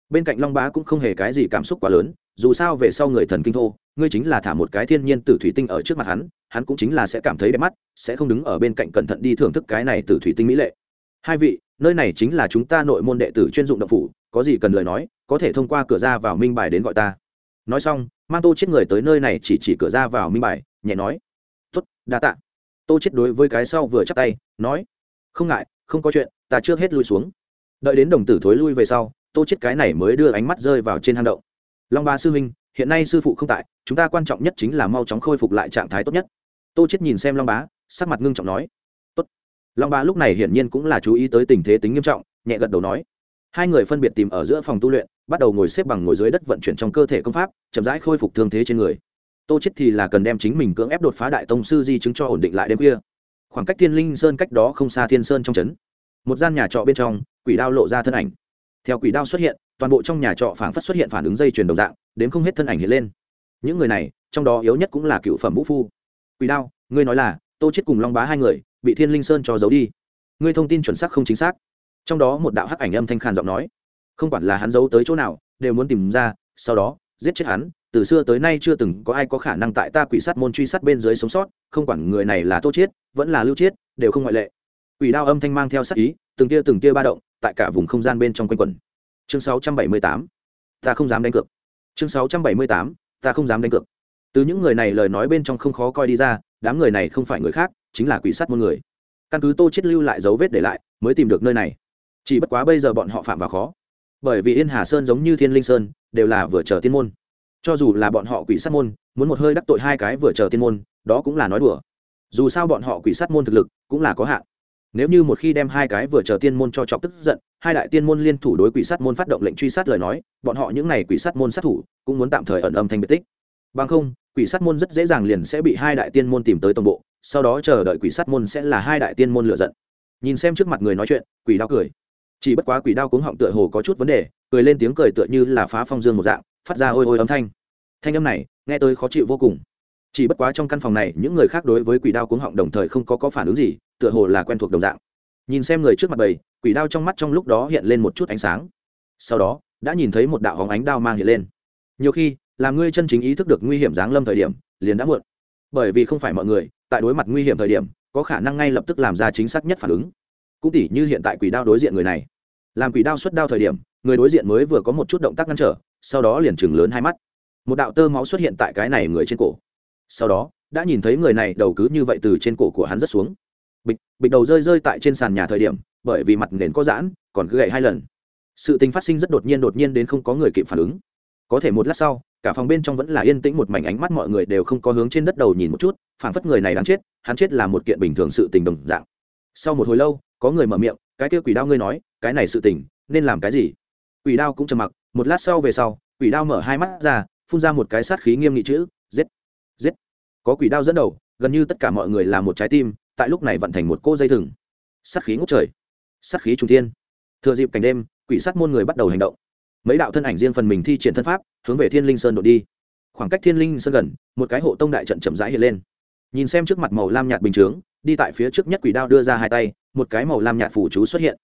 Bên cạnh long bá cũng không hề cái gì cảm xúc quá lớn, dù sao về sau người thần kinh thô, ngươi chính là thả một cái thiên nhiên tử thủy tinh ở trước mặt hắn hắn cũng chính là sẽ cảm thấy đẹp mắt, sẽ không đứng ở bên cạnh cẩn thận đi thưởng thức cái này tử thủy tinh mỹ lệ hai vị, nơi này chính là chúng ta nội môn đệ tử chuyên dụng động phủ, có gì cần lời nói, có thể thông qua cửa ra vào minh bài đến gọi ta. Nói xong, mang tô chết người tới nơi này chỉ chỉ cửa ra vào minh bài, nhẹ nói, tốt, đa tạ. Tô chết đối với cái sau vừa chắp tay, nói, không ngại, không có chuyện, ta trước hết lui xuống. Đợi đến đồng tử thối lui về sau, tô chết cái này mới đưa ánh mắt rơi vào trên hang động. Long ba sư huynh, hiện nay sư phụ không tại, chúng ta quan trọng nhất chính là mau chóng khôi phục lại trạng thái tốt nhất. Tô chết nhìn xem long bá, sắc mặt ngưng trọng nói long bá lúc này hiển nhiên cũng là chú ý tới tình thế tính nghiêm trọng, nhẹ gật đầu nói. Hai người phân biệt tìm ở giữa phòng tu luyện, bắt đầu ngồi xếp bằng ngồi dưới đất vận chuyển trong cơ thể công pháp, chậm rãi khôi phục thương thế trên người. Tô chết thì là cần đem chính mình cưỡng ép đột phá đại tông sư di chứng cho ổn định lại đêm khuya. Khoảng cách thiên linh sơn cách đó không xa thiên sơn trong trấn. Một gian nhà trọ bên trong, quỷ đao lộ ra thân ảnh. Theo quỷ đao xuất hiện, toàn bộ trong nhà trọ phảng phất xuất hiện phản ứng dây chuyền đồng dạng, đến không hết thân ảnh hiện lên. Những người này, trong đó yếu nhất cũng là cựu phẩm vũ phu. Quỷ đao, ngươi nói là, tô chết cùng long bá hai người bị thiên linh sơn cho giấu đi. Ngươi thông tin chuẩn xác không chính xác. Trong đó một đạo hắc ảnh âm thanh khàn giọng nói, không quản là hắn giấu tới chỗ nào, đều muốn tìm ra, sau đó, giết chết hắn. Từ xưa tới nay chưa từng có ai có khả năng tại ta quỷ sát môn truy sát bên dưới sống sót, không quản người này là tô chiết vẫn là lưu chiết đều không ngoại lệ. Quỷ đao âm thanh mang theo sát ý, từng tia từng tia ba động, tại cả vùng không gian bên trong quanh quẩn. Chương 678 ta không dám đánh cược. Chương 678 ta không dám đánh cược. Từ những người này lời nói bên trong không khó coi đi ra đám người này không phải người khác, chính là quỷ sát môn người. Căn cứ tô chiết lưu lại dấu vết để lại, mới tìm được nơi này. Chỉ bất quá bây giờ bọn họ phạm vào khó. Bởi vì yên hà sơn giống như thiên linh sơn, đều là vừa chờ tiên môn. Cho dù là bọn họ quỷ sát môn, muốn một hơi đắc tội hai cái vừa chờ tiên môn, đó cũng là nói đùa. Dù sao bọn họ quỷ sát môn thực lực cũng là có hạn. Nếu như một khi đem hai cái vừa chờ tiên môn cho chọc tức giận, hai đại tiên môn liên thủ đối quỷ sát môn phát động lệnh truy sát lời nói, bọn họ những n à y quỷ sát môn sát thủ cũng muốn tạm thời ẩn âm thanh biệt tích. Bằng không quỷ sát môn rất dễ dàng liền sẽ bị hai đại tiên môn tìm tới toàn bộ, sau đó chờ đợi quỷ sát môn sẽ là hai đại tiên môn lựa giận. Nhìn xem trước mặt người nói chuyện, quỷ đao cười. Chỉ bất quá quỷ đao cuống họng tựa hồ có chút vấn đề, cười lên tiếng cười tựa như là phá phong dương một dạng, phát ra ôi ôi âm thanh. Thanh âm này, nghe tôi khó chịu vô cùng. Chỉ bất quá trong căn phòng này, những người khác đối với quỷ đao cuống họng đồng thời không có có phản ứng gì, tựa hồ là quen thuộc đồng dạng. Nhìn xem người trước mặt bầy, quỷ đao trong mắt trong lúc đó hiện lên một chút ánh sáng. Sau đó, đã nhìn thấy một đạo hóng ánh đao mang hiện lên. Nhiều khi làm ngươi chân chính ý thức được nguy hiểm giáng lâm thời điểm, liền đã muộn. Bởi vì không phải mọi người, tại đối mặt nguy hiểm thời điểm, có khả năng ngay lập tức làm ra chính xác nhất phản ứng. Cũng tỉ như hiện tại quỷ đao đối diện người này. Làm quỷ đao xuất đao thời điểm, người đối diện mới vừa có một chút động tác ngăn trở, sau đó liền chừng lớn hai mắt. Một đạo tơ máu xuất hiện tại cái này người trên cổ. Sau đó, đã nhìn thấy người này đầu cứ như vậy từ trên cổ của hắn rất xuống. Bịch bịch đầu rơi rơi tại trên sàn nhà thời điểm, bởi vì mặt nền có giãn, còn cứ gậy hai lần. Sự tình phát sinh rất đột nhiên đột nhiên đến không có người kịp phản ứng. Có thể một lát sau cả phòng bên trong vẫn là yên tĩnh một mảnh, ánh mắt mọi người đều không có hướng trên đất đầu nhìn một chút, phảng phất người này đáng chết, hắn chết là một kiện bình thường sự tình đồng dạng. Sau một hồi lâu, có người mở miệng, cái kia quỷ đao ngươi nói, cái này sự tình, nên làm cái gì? Quỷ đao cũng trầm mặc, một lát sau về sau, quỷ đao mở hai mắt ra, phun ra một cái sát khí nghiêm nghị chữ, giết giết. Có quỷ đao dẫn đầu, gần như tất cả mọi người là một trái tim, tại lúc này vận thành một cô dây thừng. Sát khí ngút trời, sát khí trung thiên. Thừa dịp cảnh đêm, quỷ sát môn người bắt đầu hành động mấy đạo thân ảnh riêng phần mình thi triển thân pháp, hướng về thiên linh sơn đột đi. Khoảng cách thiên linh sơn gần, một cái hộ tông đại trận chậm rãi hiện lên. Nhìn xem trước mặt màu lam nhạt bình chướng, đi tại phía trước nhất quỷ đao đưa ra hai tay, một cái màu lam nhạt phù chú xuất hiện.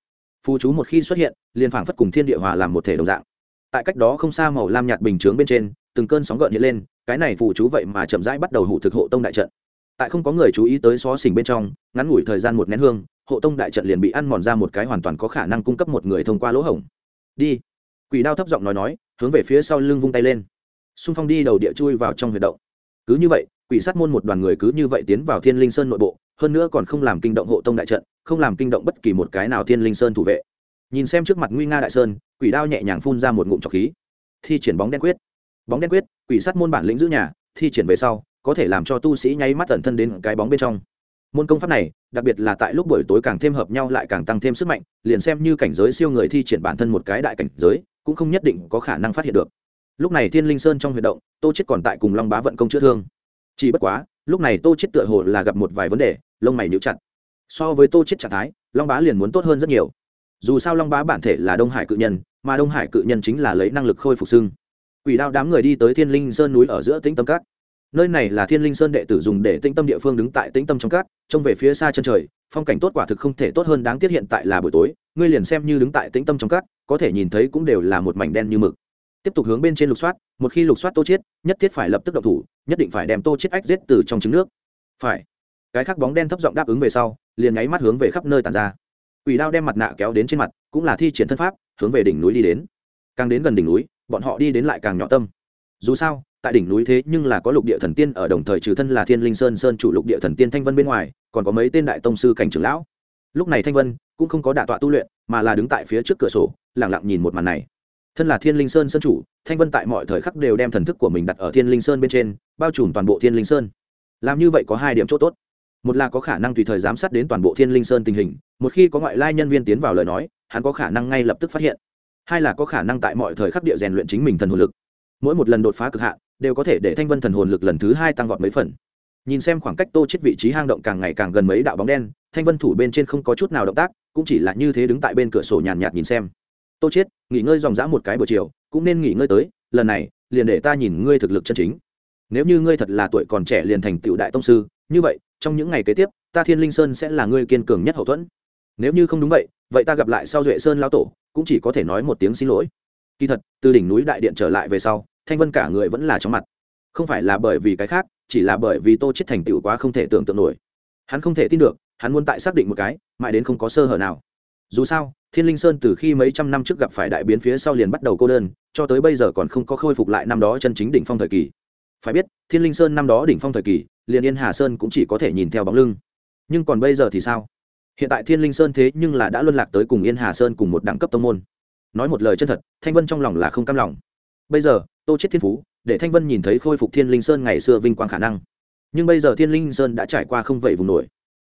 Phù chú một khi xuất hiện, liền phảng phất cùng thiên địa hòa làm một thể đồng dạng. Tại cách đó không xa màu lam nhạt bình chướng bên trên, từng cơn sóng gợn hiện lên, cái này phù chú vậy mà chậm rãi bắt đầu hụ thực hộ tông đại trận. Tại không có người chú ý tới xó xỉnh bên trong, ngắn ngủi thời gian một nén hương, hộ tông đại trận liền bị ăn mòn ra một cái hoàn toàn có khả năng cung cấp một người thông qua lỗ hổng. Đi quỷ đao thấp giọng nói nói, hướng về phía sau lưng vung tay lên. Xung phong đi đầu địa chui vào trong huyệt động. Cứ như vậy, quỷ sát môn một đoàn người cứ như vậy tiến vào thiên linh sơn nội bộ, hơn nữa còn không làm kinh động hộ tông đại trận, không làm kinh động bất kỳ một cái nào thiên linh sơn thủ vệ. Nhìn xem trước mặt nguy nga đại sơn, quỷ đao nhẹ nhàng phun ra một ngụm trọc khí. Thi triển bóng đen quyết. Bóng đen quyết, quỷ sát môn bản lĩnh giữ nhà, thi triển về sau, có thể làm cho tu sĩ nháy mắt tẩn thân đến cái bóng bên trong. Môn công pháp này, đặc biệt là tại lúc buổi tối càng thêm hợp nhau lại càng tăng thêm sức mạnh, liền xem như cảnh giới siêu người thi triển bản thân một cái đại cảnh giới cũng không nhất định có khả năng phát hiện được. Lúc này thiên linh sơn trong huy động, tô chết còn tại cùng long bá vận công chữa thương. Chỉ bất quá, lúc này tô chết tựa hồ là gặp một vài vấn đề, lông mày nhíu chặt. So với tô chết trạng thái, long bá liền muốn tốt hơn rất nhiều. Dù sao long bá bản thể là đông hải cự nhân, mà đông hải cự nhân chính là lấy năng lực khôi phục xương. Quỷ đao đám người đi tới thiên linh sơn núi ở giữa tĩnh tâm cát nơi này là thiên linh sơn đệ tử dùng để tĩnh tâm địa phương đứng tại tĩnh tâm trong cát trông về phía xa chân trời, phong cảnh tốt quả thực không thể tốt hơn đáng tiếc hiện tại là buổi tối, ngươi liền xem như đứng tại tĩnh tâm trong cát có thể nhìn thấy cũng đều là một mảnh đen như mực. Tiếp tục hướng bên trên lục soát, một khi lục soát tô chết nhất thiết phải lập tức động thủ, nhất định phải đem tô chết ách giết từ trong trứng nước. Phải. Cái khắc bóng đen thấp giọng đáp ứng về sau, liền nháy mắt hướng về khắp nơi tàn ra. Quỷ đao đem mặt nạ kéo đến trên mặt, cũng là thi triển thân pháp, hướng về đỉnh núi đi đến. Càng đến gần đỉnh núi, bọn họ đi đến lại càng nhỏ tâm. Dù sao, tại đỉnh núi thế nhưng là có lục địa thần tiên, ở đồng thời trừ thân là thiên linh sơn sơn chủ lục địa thần tiên thanh vân bên ngoài, còn có mấy tên đại tông sư cảnh trưởng lão. Lúc này thanh vân cũng không có đả tọa tu luyện mà là đứng tại phía trước cửa sổ lẳng lặng nhìn một màn này. Thân là thiên linh sơn sơn chủ, thanh vân tại mọi thời khắc đều đem thần thức của mình đặt ở thiên linh sơn bên trên, bao trùm toàn bộ thiên linh sơn. Làm như vậy có hai điểm c h ỗ t ố t một là có khả năng tùy thời giám sát đến toàn bộ thiên linh sơn tình hình, một khi có ngoại lai nhân viên tiến vào lời nói, hắn có khả năng ngay lập tức phát hiện. Hai là có khả năng tại mọi thời khắc địa rèn luyện chính mình thần hồn lực. Mỗi một lần đột phá cực hạn, đều có thể để thanh vân thần hồn lực lần thứ hai tăng vọt mấy phần nhìn xem khoảng cách tô chết vị trí hang động càng ngày càng gần mấy đạo bóng đen thanh vân thủ bên trên không có chút nào động tác cũng chỉ là như thế đứng tại bên cửa sổ nhàn nhạt, nhạt nhìn xem. Tô chết nghỉ ngơi dòng dã một cái buổi chiều cũng nên nghỉ ngơi tới lần này liền để ta nhìn ngươi thực lực chân chính. Nếu như ngươi thật là tuổi còn trẻ liền thành tựu đại tông sư như vậy trong những ngày kế tiếp ta thiên linh sơn sẽ là ngươi kiên cường nhất hậu thuẫn. Nếu như không đúng vậy vậy ta gặp lại sau duệ sơn lão tổ cũng chỉ có thể nói một tiếng xin lỗi. Kỳ thật từ đỉnh núi đại điện trở lại về sau thanh vân cả người vẫn là chóng mặt không phải là bởi vì cái khác, chỉ là bởi vì tô chết thành tựu quá không thể tưởng tượng nổi. Hắn không thể tin được, hắn muốn tại xác định một cái, mãi đến không có sơ hở nào. Dù sao, thiên linh sơn từ khi mấy trăm năm trước gặp phải đại biến phía sau liền bắt đầu cô đơn, cho tới bây giờ còn không có khôi phục lại năm đó chân chính đỉnh phong thời kỳ. Phải biết, thiên linh sơn năm đó đỉnh phong thời kỳ, liền yên hà sơn cũng chỉ có thể nhìn theo bóng lưng. Nhưng còn bây giờ thì sao? Hiện tại thiên linh sơn thế nhưng là đã luân lạc tới cùng yên hà sơn cùng một đẳng cấp tông môn. Nói một lời chân thật, thanh vân trong lòng là không cam lòng. Bây giờ, tô chết thiên phú để thanh vân nhìn thấy khôi phục thiên linh sơn ngày xưa vinh quang khả năng. Nhưng bây giờ thiên linh sơn đã trải qua không vậy vùng nổi.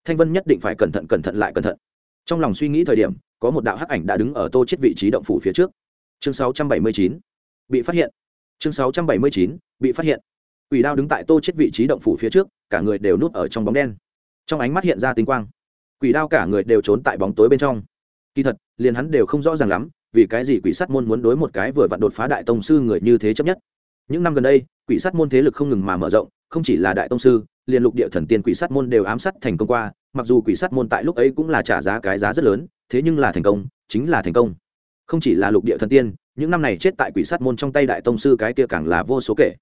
Thanh vân nhất định phải cẩn thận cẩn thận lại cẩn thận. Trong lòng suy nghĩ thời điểm, có một đạo hắc ảnh đã đứng ở tô chết vị trí động phủ phía trước. Chương 679 bị phát hiện. Chương 679 bị phát hiện. Quỷ đao đứng tại tô chết vị trí động phủ phía trước, cả người đều núp ở trong bóng đen. Trong ánh mắt hiện ra tinh quang. Quỷ đao cả người đều trốn tại bóng tối bên trong. Kỳ thật, liền hắn đều không rõ ràng lắm, vì cái gì quỷ sát môn muốn đối một cái vừa vặn đột phá đại tông sư người như thế chấp nhất những năm gần đây, quỷ sát môn thế lực không ngừng mà mở rộng, không chỉ là đại tông sư, liền lục địa thần tiên quỷ sát môn đều ám sát thành công qua, mặc dù quỷ sát môn tại lúc ấy cũng là trả giá cái giá rất lớn, thế nhưng là thành công, chính là thành công. Không chỉ là lục địa thần tiên, những năm này chết tại quỷ sát môn trong tay đại tông sư cái kia càng là vô số kể.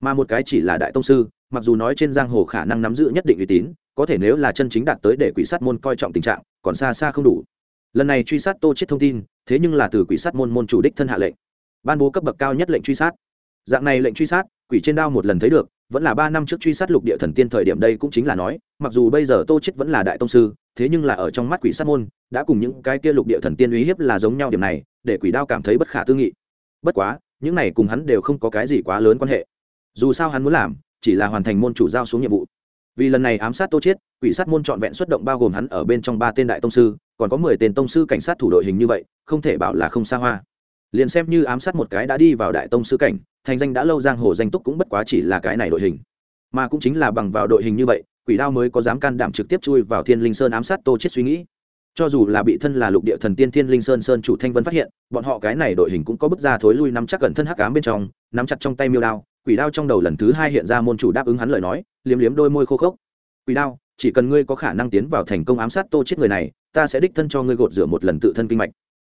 Mà một cái chỉ là đại tông sư, mặc dù nói trên giang hồ khả năng nắm giữ nhất định uy tín, có thể nếu là chân chính đạt tới để quỷ sát môn coi trọng tình trạng, còn xa xa không đủ. Lần này truy sát tô chết thông tin, thế nhưng là từ quỷ sát môn môn chủ đích thân hạ lệnh. Ban bố cấp bậc cao nhất lệnh truy sát dạng này lệnh truy sát, quỷ trên đao một lần thấy được, vẫn là ba năm trước truy sát lục địa thần tiên thời điểm đây cũng chính là nói, mặc dù bây giờ tô chết vẫn là đại tông sư, thế nhưng là ở trong mắt quỷ sát môn, đã cùng những cái kia lục địa thần tiên uy hiếp là giống nhau điểm này, để quỷ đao cảm thấy bất khả tư nghị. Bất quá, những này cùng hắn đều không có cái gì quá lớn quan hệ. Dù sao hắn muốn làm, chỉ là hoàn thành môn chủ giao xuống nhiệm vụ. Vì lần này ám sát tô chết quỷ sát môn trọn vẹn xuất động bao gồm hắn ở bên trong ba tên đại tông sư, còn có mười tên tông sư cảnh sát thủ đội hình như vậy, không thể bảo là không xa hoa. Liền xem như ám sát một cái đã đi vào đại tông sư cảnh thành danh đã lâu giang hồ danh túc cũng bất quá chỉ là cái này đội hình. Mà cũng chính là bằng vào đội hình như vậy, quỷ đao mới có dám can đảm trực tiếp chui vào thiên linh sơn ám sát tô chết suy nghĩ. Cho dù là bị thân là lục địa thần tiên thiên linh sơn sơn chủ thanh vân phát hiện, bọn họ cái này đội hình cũng có bước ra thối lui nắm chắc gần thân hắc ám bên trong, nắm chặt trong tay miêu đao, quỷ đao trong đầu lần thứ hai hiện ra môn chủ đáp ứng hắn lời nói, liếm liếm đôi môi khô khốc. Quỷ đao, chỉ cần ngươi có khả năng tiến vào thành công ám sát tô chết người này, ta sẽ đích thân cho ngươi gột rửa một lần tự thân kinh mạch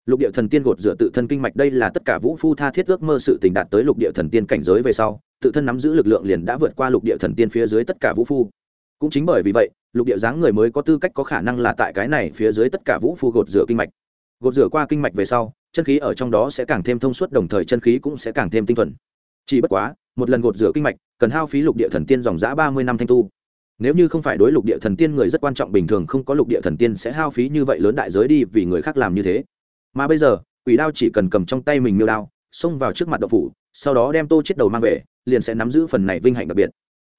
lục địa thần tiên gột rửa tự thân kinh mạch, đây là tất cả vũ phu tha thiết ước mơ sự tình đạt tới lục địa thần tiên cảnh giới về sau, tự thân nắm giữ lực lượng liền đã vượt qua lục địa thần tiên phía dưới tất cả vũ phu. Cũng chính bởi vì vậy, lục địa dáng người mới có tư cách có khả năng là tại cái này phía dưới tất cả vũ phu gột rửa kinh mạch. Gột rửa qua kinh mạch về sau, chân khí ở trong đó sẽ càng thêm thông suốt, đồng thời chân khí cũng sẽ càng thêm tinh thuần. Chỉ bất quá, một lần gột rửa kinh mạch, cần hao phí lục địa thần tiên dòng giã ba mươi năm thanh tu. Nếu như không phải đối lục địa thần tiên người rất quan trọng, bình thường không có lục địa thần tiên sẽ hao phí như vậy lớn đại giới đi vì người khác làm như thế mà bây giờ, quỷ đao chỉ cần cầm trong tay mình miêu đao, xông vào trước mặt đậu phủ, sau đó đem tô chết đầu mang về, liền sẽ nắm giữ phần này vinh hạnh đặc biệt.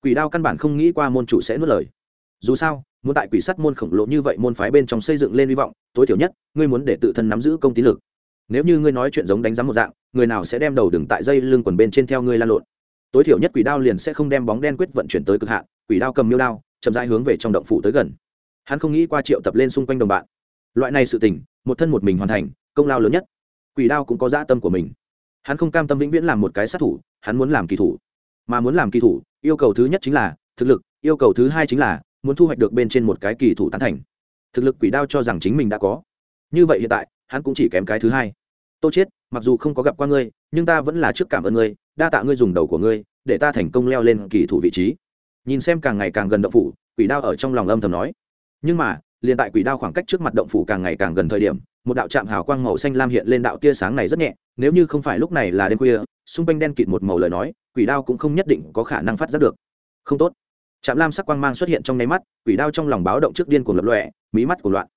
Quỷ đao căn bản không nghĩ qua môn chủ sẽ nuốt lời. Dù sao, muốn tại quỷ sắt môn khổng lồ như vậy môn phái bên trong xây dựng lên hy vọng, tối thiểu nhất, ngươi muốn để tự thân nắm giữ công tín lực. Nếu như ngươi nói chuyện giống đánh giá một dạng, người nào sẽ đem đầu đừng tại dây lưng quần bên trên theo ngươi lan lộn. Tối thiểu nhất quỷ đao liền sẽ không đem bóng đen quyết vận chuyển tới cực hạn, quỷ đao cầm miêu đao, chậm rãi hướng về trong động phủ tới gần. Hắn không nghĩ qua triệu tập lên xung quanh đồng bạn. Loại này sự tình, một thân một mình hoàn thành công lao lớn nhất. Quỷ đao cũng có dã tâm của mình. Hắn không cam tâm vĩnh viễn làm một cái sát thủ, hắn muốn làm kỳ thủ. Mà muốn làm kỳ thủ, yêu cầu thứ nhất chính là thực lực, yêu cầu thứ hai chính là muốn thu hoạch được bên trên một cái kỳ thủ tán thành. Thực lực quỷ đao cho rằng chính mình đã có. Như vậy hiện tại, hắn cũng chỉ kém cái thứ hai. Tô chết, mặc dù không có gặp qua ngươi, nhưng ta vẫn là trước cảm ơn ngươi, đa tạ ngươi dùng đầu của ngươi, để ta thành công leo lên kỳ thủ vị trí. Nhìn xem càng ngày càng gần động phủ, quỷ đao ở trong lòng âm thầm nói. Nhưng mà, liền tại quỷ đao khoảng cách trước mặt động phủ càng ngày càng gần thời điểm một đạo trạm hào quang màu xanh lam hiện lên đạo tia sáng này rất nhẹ, nếu như không phải lúc này là đêm khuya, xung quanh đen kịt một màu lời nói, quỷ đao cũng không nhất định có khả năng phát giác được. Không tốt. Trạm lam sắc quang mang xuất hiện trong nháy mắt, quỷ đao trong lòng báo động trước điên cuồng lập lọe mí mắt của loạn.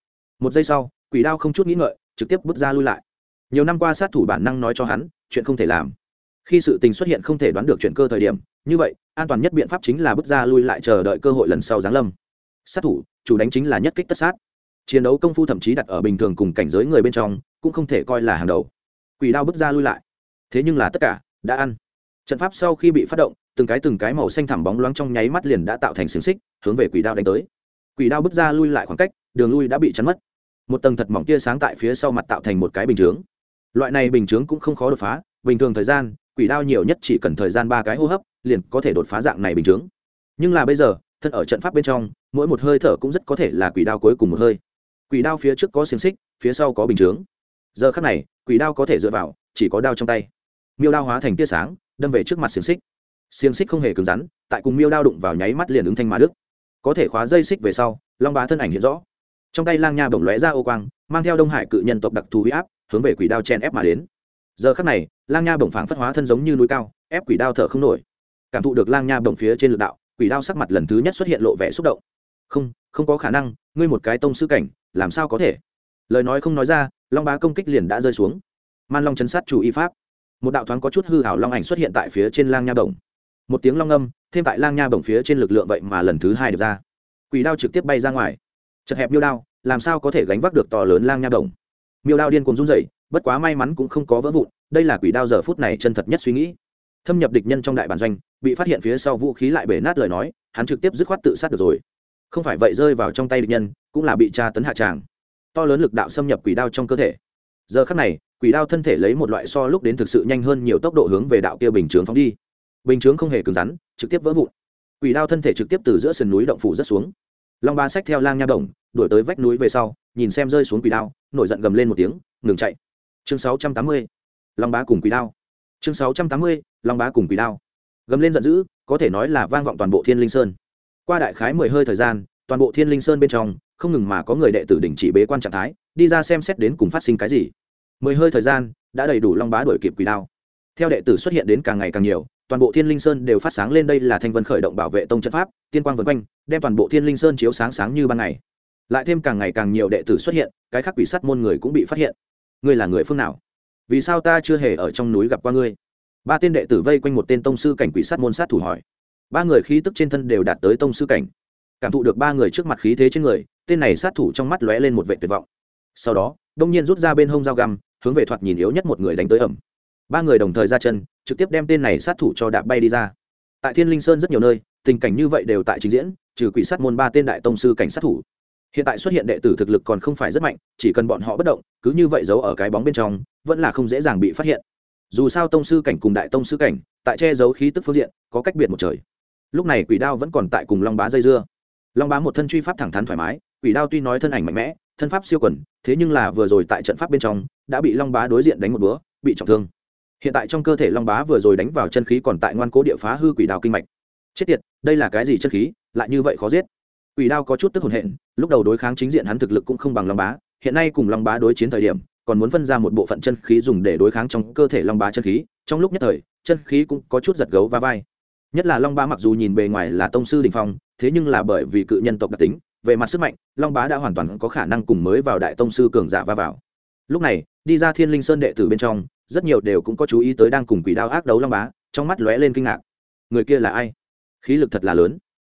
Một giây sau, quỷ đao không chút nghĩ ngợi, trực tiếp bước ra lui lại. Nhiều năm qua sát thủ bản năng nói cho hắn, chuyện không thể làm. Khi sự tình xuất hiện không thể đoán được chuyện cơ thời điểm, như vậy, an toàn nhất biện pháp chính là bước ra lui lại chờ đợi cơ hội lần sau giáng lâm. Sát thủ, chủ đánh chính là nhất kích tất sát chiến đấu công phu thậm chí đặt ở bình thường cùng cảnh giới người bên trong, cũng không thể coi là hàng đầu. Quỷ đao bước ra lui lại. Thế nhưng là tất cả đã ăn. Trận pháp sau khi bị phát động, từng cái từng cái màu xanh thẳm bóng loáng trong nháy mắt liền đã tạo thành xiềng xích, hướng về quỷ đao đánh tới. Quỷ đao bước ra lui lại khoảng cách, đường lui đã bị chắn mất. Một tầng thật mỏng tia sáng tại phía sau mặt tạo thành một cái bình chướng. Loại này bình chướng cũng không khó đột phá, bình thường thời gian, quỷ đao nhiều nhất chỉ cần thời gian ba cái hô hấp, liền có thể đột phá dạng này bình chướng. Nhưng là bây giờ thân ở trận pháp bên trong, mỗi một hơi thở cũng rất có thể là quỷ đao cuối cùng một hơi quỷ đao phía trước có xiềng xích, phía sau có bình chướng. Giờ khắc này, quỷ đao có thể dựa vào, chỉ có đao trong tay. Miêu đao hóa thành tia sáng, đâm về trước mặt xiềng xích. Xiềng xích không hề cứng rắn, tại cùng miêu đao đụng vào nháy mắt liền ứng thanh mã đức có thể khóa dây xích về sau, long bá thân ảnh hiện rõ. Trong tay lang nha bổng lóe ra ô quang, mang theo đông hải cự nhân tộc đặc thù huy áp, hướng về quỷ đao chen ép mà đến. Giờ khắc này, lang nha bổng phảng phất hóa thân giống như núi cao, ép quỷ đao thở không nổi. Cảm thụ được lang nha bổng phía trên lực đạo, quỷ đao sắc mặt lần thứ nhất xuất hiện lộ vẻ xúc động không không có khả năng, ngươi một cái tông sư cảnh, làm sao có thể? Lời nói không nói ra, long bá công kích liền đã rơi xuống. Man long chấn sát chủ y pháp. Một đạo thoáng có chút hư hảo long ảnh xuất hiện tại phía trên lang nha bổng. Một tiếng long âm, thêm tại lang nha bổng phía trên lực lượng vậy mà lần thứ hai được ra. Quỷ đao trực tiếp bay ra ngoài. Chật hẹp miêu đao, làm sao có thể gánh vác được to lớn lang nha bổng? Miêu đao điên cuồng run dậy bất quá may mắn cũng không có vỡ vụn, đây là quỷ đao giờ phút này chân thật nhất suy nghĩ. Thâm nhập địch nhân trong đại bản doanh, bị phát hiện phía sau vũ khí lại bể nát lời nói, hắn trực tiếp dứt khoát tự sát được rồi không phải vậy rơi vào trong tay địch nhân, cũng là bị tra tấn hạ tràng. To lớn lực đạo xâm nhập quỷ đao trong cơ thể. Giờ khắc này, quỷ đao thân thể lấy một loại so lúc đến thực sự nhanh hơn nhiều tốc độ hướng về đạo kia bình chướng phóng đi. Bình chướng không hề cứng rắn, trực tiếp vỡ vụn. Quỷ đao thân thể trực tiếp từ giữa sườn núi động phủ rất xuống. Long ba xách theo lang nha đồng, đuổi tới vách núi về sau, nhìn xem rơi xuống quỷ đao, nổi giận gầm lên một tiếng, ngừng chạy. Chương 680. long bá cùng quỷ đao. Chương 680. long bá cùng quỷ đao. Gầm lên giận dữ, có thể nói là vang vọng toàn bộ thiên linh sơn qua đại khái mười hơi thời gian, toàn bộ thiên linh sơn bên trong, không ngừng mà có người đệ tử đình chỉ bế quan trạng thái, đi ra xem xét đến cùng phát sinh cái gì. Mười hơi thời gian, đã đầy đủ long bá đuổi kịp quỷ đao. Theo đệ tử xuất hiện đến càng ngày càng nhiều, toàn bộ thiên linh sơn đều phát sáng lên đây là thanh vân khởi động bảo vệ tông trận pháp, tiên quang vân quanh, đem toàn bộ thiên linh sơn chiếu sáng sáng như ban ngày. Lại thêm càng ngày càng nhiều đệ tử xuất hiện, cái khác quỷ sắt môn người cũng bị phát hiện. Ngươi là người phương nào? Vì sao ta chưa hề ở trong núi gặp qua ngươi? Ba tên đệ tử vây quanh một tên tông sư cảnh quỷ sát môn sát thủ hỏi ba người khí tức trên thân đều đạt tới tông sư cảnh. Cảm thụ được ba người trước mặt khí thế trên người, tên này sát thủ trong mắt lóe lên một vệ tuyệt vọng. Sau đó, đông nhiên rút ra bên hông dao găm, hướng về thoạt nhìn yếu nhất một người đánh tới ẩm. Ba người đồng thời ra chân, trực tiếp đem tên này sát thủ cho đạp bay đi ra. Tại thiên linh sơn rất nhiều nơi, tình cảnh như vậy đều tại trình diễn, trừ quỷ sát môn ba tên đại tông sư cảnh sát thủ. Hiện tại xuất hiện đệ tử thực lực còn không phải rất mạnh, chỉ cần bọn họ bất động, cứ như vậy giấu ở cái bóng bên trong, vẫn là không dễ dàng bị phát hiện. Dù sao tông sư cảnh cùng đại tông sư cảnh, tại che giấu khí tức phương diện, có cách biệt một trời lúc này quỷ đao vẫn còn tại cùng long bá dây dưa. Long bá một thân truy pháp thẳng thắn thoải mái, quỷ đao tuy nói thân ảnh mạnh mẽ, thân pháp siêu quẩn thế nhưng là vừa rồi tại trận pháp bên trong, đã bị long bá đối diện đánh một búa bị trọng thương. Hiện tại trong cơ thể long bá vừa rồi đánh vào chân khí còn tại ngoan cố địa phá hư quỷ đao kinh mạch. Chết tiệt, đây là cái gì chân khí, lại như vậy khó giết. Quỷ đao có chút tức hồn hện, lúc đầu đối kháng chính diện hắn thực lực cũng không bằng long bá, hiện nay cùng long bá đối chiến thời điểm, còn muốn phân ra một bộ phận chân khí dùng để đối kháng trong cơ thể long bá chân khí, trong lúc nhất thời, chân khí cũng có chút giật gấu va vai nhất là long bá mặc dù nhìn bề ngoài là tông sư đình phong, thế nhưng là bởi vì cự nhân tộc đặc tính, về mặt sức mạnh, long bá đã hoàn toàn có khả năng cùng mới vào đại tông sư cường giả va vào. Lúc này, đi ra thiên linh sơn đệ tử bên trong, rất nhiều đều cũng có chú ý tới đang cùng quỷ đao ác đấu long bá, trong mắt lóe lên kinh ngạc. Người kia là ai? Khí lực thật là lớn.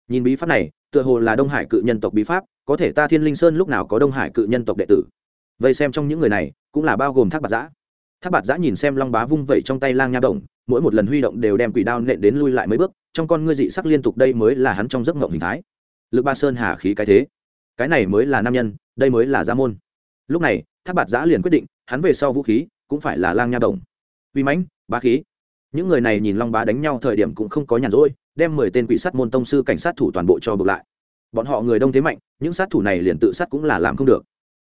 Nhìn bí pháp này, tựa hồ là đông hải cự nhân tộc bí pháp, có thể ta thiên linh sơn lúc nào có đông hải cự nhân tộc đệ tử? Vậy xem trong những người này, cũng là bao gồm thác bạc giã. Thác bạc giã nhìn xem long bá vung vẩy trong tay lang nha đồng mỗi một lần huy động đều đem quỷ đao nện đến lui lại mấy bước, trong con ngươi dị sắc liên tục đây mới là hắn trong giấc mộng hình thái. Lực ba sơn hà khí cái thế. Cái này mới là nam nhân, đây mới là gia môn. Lúc này tháp bạt giã liền quyết định, hắn về sau vũ khí cũng phải là lang nha đồng uy mãnh, bá khí. Những người này nhìn long bá đánh nhau thời điểm cũng không có nhàn rỗi, đem mười tên quỷ sát môn tông sư cảnh sát thủ toàn bộ cho bực lại. Bọn họ người đông thế mạnh, những sát thủ này liền tự sát cũng là làm không được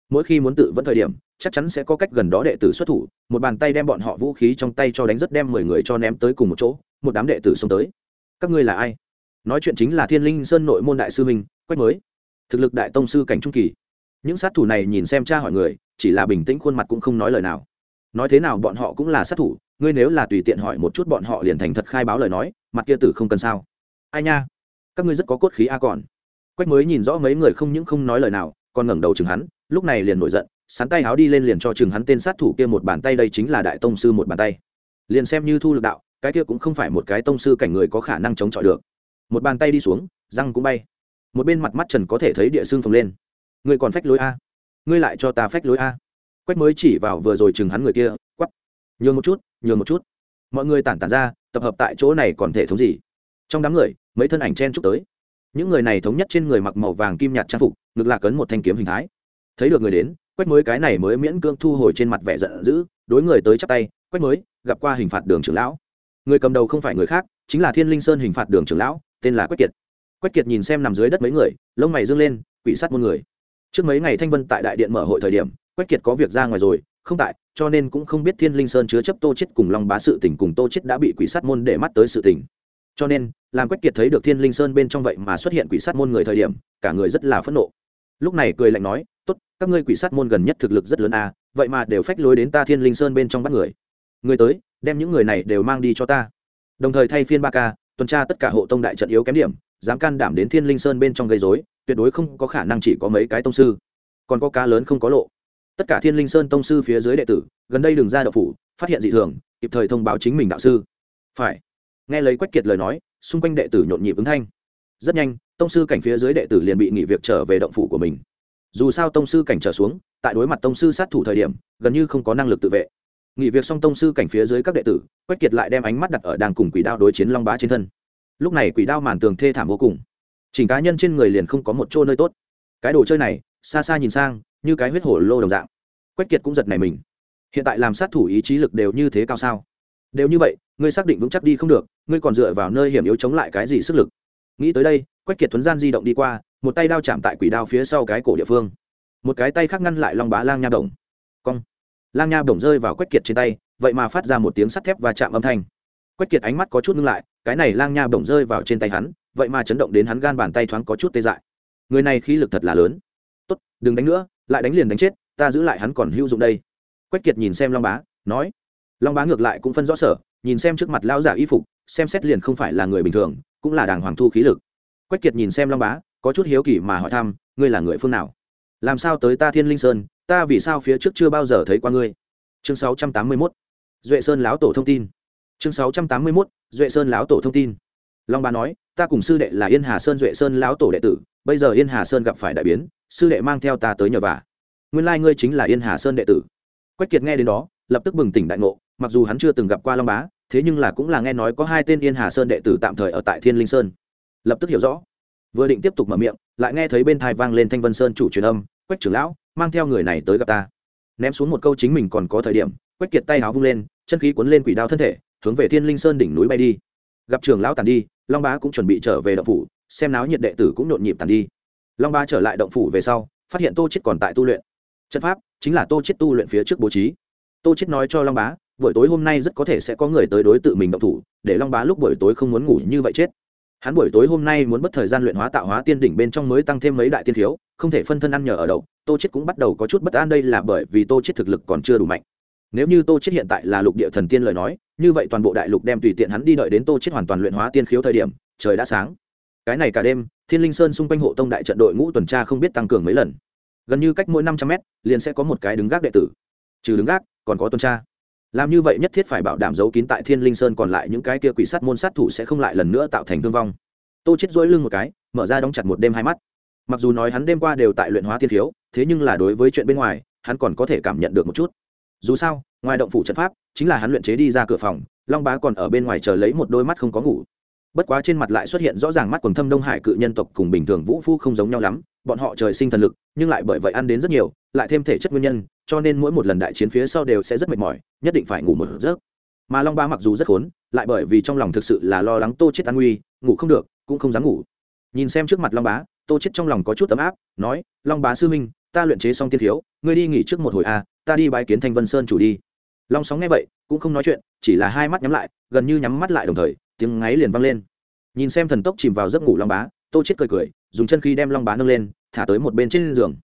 mỗi khi muốn tự vẫn thời điểm, chắc chắn sẽ có cách gần đó đệ tử xuất thủ, một bàn tay đem bọn họ vũ khí trong tay cho đánh rất đem mười người cho ném tới cùng một chỗ, một đám đệ tử xông tới. Các ngươi là ai? Nói chuyện chính là thiên linh sơn nội môn đại sư minh quách mới, thực lực đại tông sư cảnh trung kỳ. Những sát thủ này nhìn xem cha hỏi người, chỉ là bình tĩnh khuôn mặt cũng không nói lời nào. Nói thế nào bọn họ cũng là sát thủ, ngươi nếu là tùy tiện hỏi một chút bọn họ liền thành thật khai báo lời nói, mặt kia tử không cần sao. Ai nha? Các ngươi rất có cốt khí a còn. Quách mới nhìn rõ mấy người không những không nói lời nào, còn ngẩng đầu chừng hắn lúc này liền nổi giận, sắn tay háo đi lên liền cho chừng hắn tên sát thủ kia một bàn tay, đây chính là đại tông sư một bàn tay. Liền xem như thu lực đạo, cái kia cũng không phải một cái tông sư cảnh người có khả năng chống chọi được. Một bàn tay đi xuống, răng cũng bay. Một bên mặt mắt trần có thể thấy địa xương phồng lên. Ngươi còn phách lối a? Ngươi lại cho ta phách lối a? Quách mới chỉ vào vừa rồi chừng hắn người kia quắp nhường một chút, nhường một chút. Mọi người tản tản ra, tập hợp tại chỗ này còn thể thống gì? Trong đám người, mấy thân ảnh chen chúc tới. Những người này thống nhất trên người mặc màu vàng kim nhạt trang phục, ngực lạc cấn một thanh kiếm hình thái thấy được người đến, quách mới cái này mới miễn cưỡng thu hồi trên mặt vẻ giận dữ, đối người tới chắp tay, quách mới, gặp qua hình phạt đường trưởng lão. Người cầm đầu không phải người khác, chính là thiên linh sơn hình phạt đường trưởng lão, tên là quách kiệt. Quách kiệt nhìn xem nằm dưới đất mấy người, lông mày dương lên, quỷ sát muôn người. Trước mấy ngày thanh vân tại đại điện mở hội thời điểm, quách kiệt có việc ra ngoài rồi, không tại, cho nên cũng không biết thiên linh sơn chứa chấp tô chết cùng long bá sự tình cùng tô chết đã bị quỷ sát môn để mắt tới sự tình. Cho nên, làm quách kiệt thấy được thiên linh sơn bên trong vậy mà xuất hiện quỷ sát môn người thời điểm, cả người rất là phẫn nộ. Lúc này cười lạnh nói tốt, các ngươi quỷ sát môn gần nhất thực lực rất lớn à vậy mà đều phách lối đến ta thiên linh sơn bên trong bắt người. Người tới, đem những người này đều mang đi cho ta. Đồng thời thay phiên ba ca, tuần tra tất cả hộ tông đại trận yếu kém điểm, dám can đảm đến thiên linh sơn bên trong gây dối tuyệt đối không có khả năng chỉ có mấy cái tông sư. Còn có cá lớn không có lộ. Tất cả thiên linh sơn tông sư phía dưới đệ tử, gần đây đường ra đậu phủ, phát hiện dị thường, kịp thời thông báo chính mình đạo sư. Phải. Nghe lấy quách kiệt lời nói, xung quanh đệ tử nhộn nhịp ứng thanh. Rất nhanh, tông sư cảnh phía dưới đệ tử liền bị nghỉ việc trở về động phủ của mình dù sao tông sư cảnh trở xuống, tại đối mặt tông sư sát thủ thời điểm, gần như không có năng lực tự vệ. Nghỉ việc xong tông sư cảnh phía dưới các đệ tử, quách kiệt lại đem ánh mắt đặt ở đang cùng quỷ đao đối chiến long bá trên thân. Lúc này quỷ đao màn tường thê thảm vô cùng. Chỉnh cá nhân trên người liền không có một chỗ nơi tốt. Cái đồ chơi này, xa xa nhìn sang, như cái huyết hổ lô đồng dạng. Quách kiệt cũng giật này mình. Hiện tại làm sát thủ ý chí lực đều như thế cao sao? Đều như vậy, ngươi xác định vững chắc đi không được, ngươi còn dựa vào nơi hiểm yếu chống lại cái gì sức lực? Nghĩ tới đây quách kiệt thuấn gian di động đi qua, một tay đao chạm tại quỷ đao phía sau cái cổ địa phương. Một cái tay khác ngăn lại long bá lang nha đồng cong. Lang nha đồng rơi vào quách kiệt trên tay, vậy mà phát ra một tiếng sắt thép và chạm âm thanh. Quách kiệt ánh mắt có chút ngưng lại, cái này lang nha đồng rơi vào trên tay hắn, vậy mà chấn động đến hắn gan bàn tay thoáng có chút tê dại. Người này khí lực thật là lớn. Tốt, đừng đánh nữa, lại đánh liền đánh chết, ta giữ lại hắn còn hữu dụng đây. Quách kiệt nhìn xem long bá, nói. Long bá ngược lại cũng phân rõ sở, nhìn xem trước mặt lão giả y phục, xem xét liền không phải là người bình thường, cũng là đàng hoàng thu khí lực quách kiệt nhìn xem long bá, có chút hiếu kỳ mà hỏi thăm, ngươi là người phương nào? Làm sao tới ta thiên linh sơn, ta vì sao phía trước chưa bao giờ thấy qua ngươi? Chương sáu trăm tám mươi mốt, duệ sơn lão tổ thông tin. Chương sáu trăm tám mươi mốt, duệ sơn lão tổ thông tin. Long bá nói, ta cùng sư đệ là yên hà sơn duệ sơn lão tổ đệ tử, bây giờ yên hà sơn gặp phải đại biến, sư đệ mang theo ta tới nhờ vả. Nguyên lai ngươi chính là yên hà sơn đệ tử. Quách kiệt nghe đến đó, lập tức bừng tỉnh đại ngộ, mặc dù hắn chưa từng gặp qua long bá, thế nhưng là cũng là nghe nói có hai tên yên hà sơn đệ tử tạm thời ở tại thiên linh sơn lập tức hiểu rõ. Vừa định tiếp tục mở miệng, lại nghe thấy bên thai vang lên thanh vân sơn chủ truyền âm, quách trưởng lão, mang theo người này tới gặp ta. Ném xuống một câu chính mình còn có thời điểm, quách kiệt tay háo vung lên, chân khí cuốn lên quỷ đao thân thể, hướng về thiên linh sơn đỉnh núi bay đi. Gặp trường lão tàn đi, long bá cũng chuẩn bị trở về động phủ, xem náo nhiệt đệ tử cũng nhộn nhịp tàn đi. Long bá trở lại động phủ về sau, phát hiện tô chết còn tại tu luyện. Trận pháp chính là tô chết tu luyện phía trước bố trí. Tô chết nói cho long bá, buổi tối hôm nay rất có thể sẽ có người tới đối tự mình động thủ, để long bá lúc buổi tối không muốn ngủ như vậy chết hắn buổi tối hôm nay muốn bất thời gian luyện hóa tạo hóa tiên đỉnh bên trong mới tăng thêm mấy đại tiên thiếu, không thể phân thân ăn nhờ ở đậu, tô chết cũng bắt đầu có chút bất an đây là bởi vì tô chết thực lực còn chưa đủ mạnh. Nếu như tô chết hiện tại là lục địa thần tiên lời nói, như vậy toàn bộ đại lục đem tùy tiện hắn đi đợi đến tô chết hoàn toàn luyện hóa tiên khiếu thời điểm, trời đã sáng. Cái này cả đêm, thiên linh sơn xung quanh hộ tông đại trận đội ngũ tuần tra không biết tăng cường mấy lần. Gần như cách mỗi năm trăm mét, liền sẽ có một cái đứng gác đệ tử. Trừ đứng gác, còn có tuần tra làm như vậy nhất thiết phải bảo đảm giấu kín tại thiên linh sơn còn lại những cái kia quỷ sát môn sát thủ sẽ không lại lần nữa tạo thành thương vong. Tô chết dỗi lưng một cái, mở ra đóng chặt một đêm hai mắt. Mặc dù nói hắn đêm qua đều tại luyện hóa thiên thiếu, thế nhưng là đối với chuyện bên ngoài, hắn còn có thể cảm nhận được một chút. Dù sao, ngoài động phủ trận pháp, chính là hắn luyện chế đi ra cửa phòng, long bá còn ở bên ngoài chờ lấy một đôi mắt không có ngủ. Bất quá trên mặt lại xuất hiện rõ ràng mắt quần thâm đông hải cự nhân tộc cùng bình thường vũ phu không giống nhau lắm, bọn họ trời sinh thần lực, nhưng lại bởi vậy ăn đến rất nhiều, lại thêm thể chất nguyên nhân cho nên mỗi một lần đại chiến phía sau đều sẽ rất mệt mỏi nhất định phải ngủ một giấc. Mà long ba mặc dù rất khốn lại bởi vì trong lòng thực sự là lo lắng tô chết an nguy ngủ không được cũng không dám ngủ. Nhìn xem trước mặt long bá tô chết trong lòng có chút ấm áp nói long bá sư minh ta luyện chế xong tiên thiếu ngươi đi nghỉ trước một hồi a à, ta đi bái kiến thanh vân sơn chủ đi. Long sóng nghe vậy cũng không nói chuyện chỉ là hai mắt nhắm lại gần như nhắm mắt lại đồng thời tiếng ngáy liền vang lên. Nhìn xem thần tốc chìm vào giấc ngủ long bá tô chết cười cười dùng chân khí đem long bá nâng lên thả tới một bên trên giường.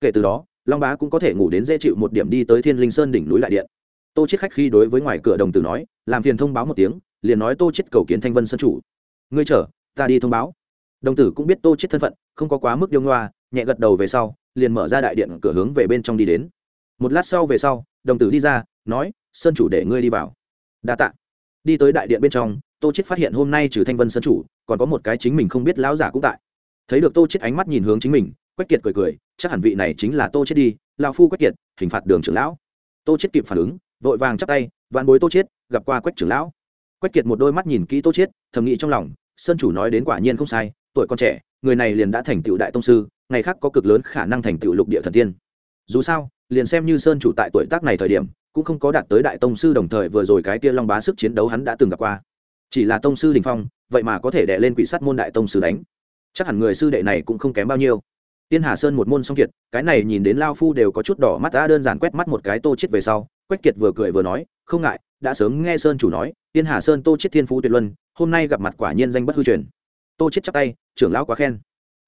Kể từ đó long bá cũng có thể ngủ đến dễ chịu một điểm đi tới thiên linh sơn đỉnh núi lại điện. Tô chết khách khi đối với ngoài cửa đồng tử nói, làm phiền thông báo một tiếng, liền nói tô chết cầu kiến thanh vân sơn chủ. Ngươi chờ, ta đi thông báo. Đồng tử cũng biết tô chết thân phận, không có quá mức điêu ngoa, nhẹ gật đầu về sau, liền mở ra đại điện cửa hướng về bên trong đi đến. Một lát sau về sau, đồng tử đi ra, nói, sơn chủ để ngươi đi vào. Đa tạ. Đi tới đại điện bên trong, tô chết phát hiện hôm nay trừ thanh vân sơn chủ, còn có một cái chính mình không biết lão giả cũng tại. Thấy được tô chết ánh mắt nhìn hướng chính mình, quách kiệt cười cười chắc hẳn vị này chính là tô chết đi, lão phu quách kiệt, hình phạt đường trưởng lão. Tô chết kịp phản ứng, vội vàng chắp tay, vạn bối tô chết, gặp qua quách trưởng lão. Quách kiệt một đôi mắt nhìn kỹ tô chết, thầm nghĩ trong lòng, sơn chủ nói đến quả nhiên không sai, tuổi còn trẻ, người này liền đã thành tựu đại tông sư, ngày khác có cực lớn khả năng thành tựu lục địa thần tiên. Dù sao, liền xem như sơn chủ tại tuổi tác này thời điểm, cũng không có đạt tới đại tông sư đồng thời vừa rồi cái kia long bá sức chiến đấu hắn đã từng gặp qua. Chỉ là tông sư đình phong, vậy mà có thể đệ lên quỷ sắt môn đại tông sư đánh. Chắc hẳn người sư đệ này cũng không kém bao nhiêu tiên hà sơn một môn song kiệt, cái này nhìn đến lao phu đều có chút đỏ mắt đã đơn giản quét mắt một cái tô chết về sau, quách kiệt vừa cười vừa nói, không ngại, đã sớm nghe sơn chủ nói, tiên hà sơn tô chết thiên phú tuyệt luân, hôm nay gặp mặt quả nhiên danh bất hư truyền. Tô chết chắp tay, trưởng lão quá khen.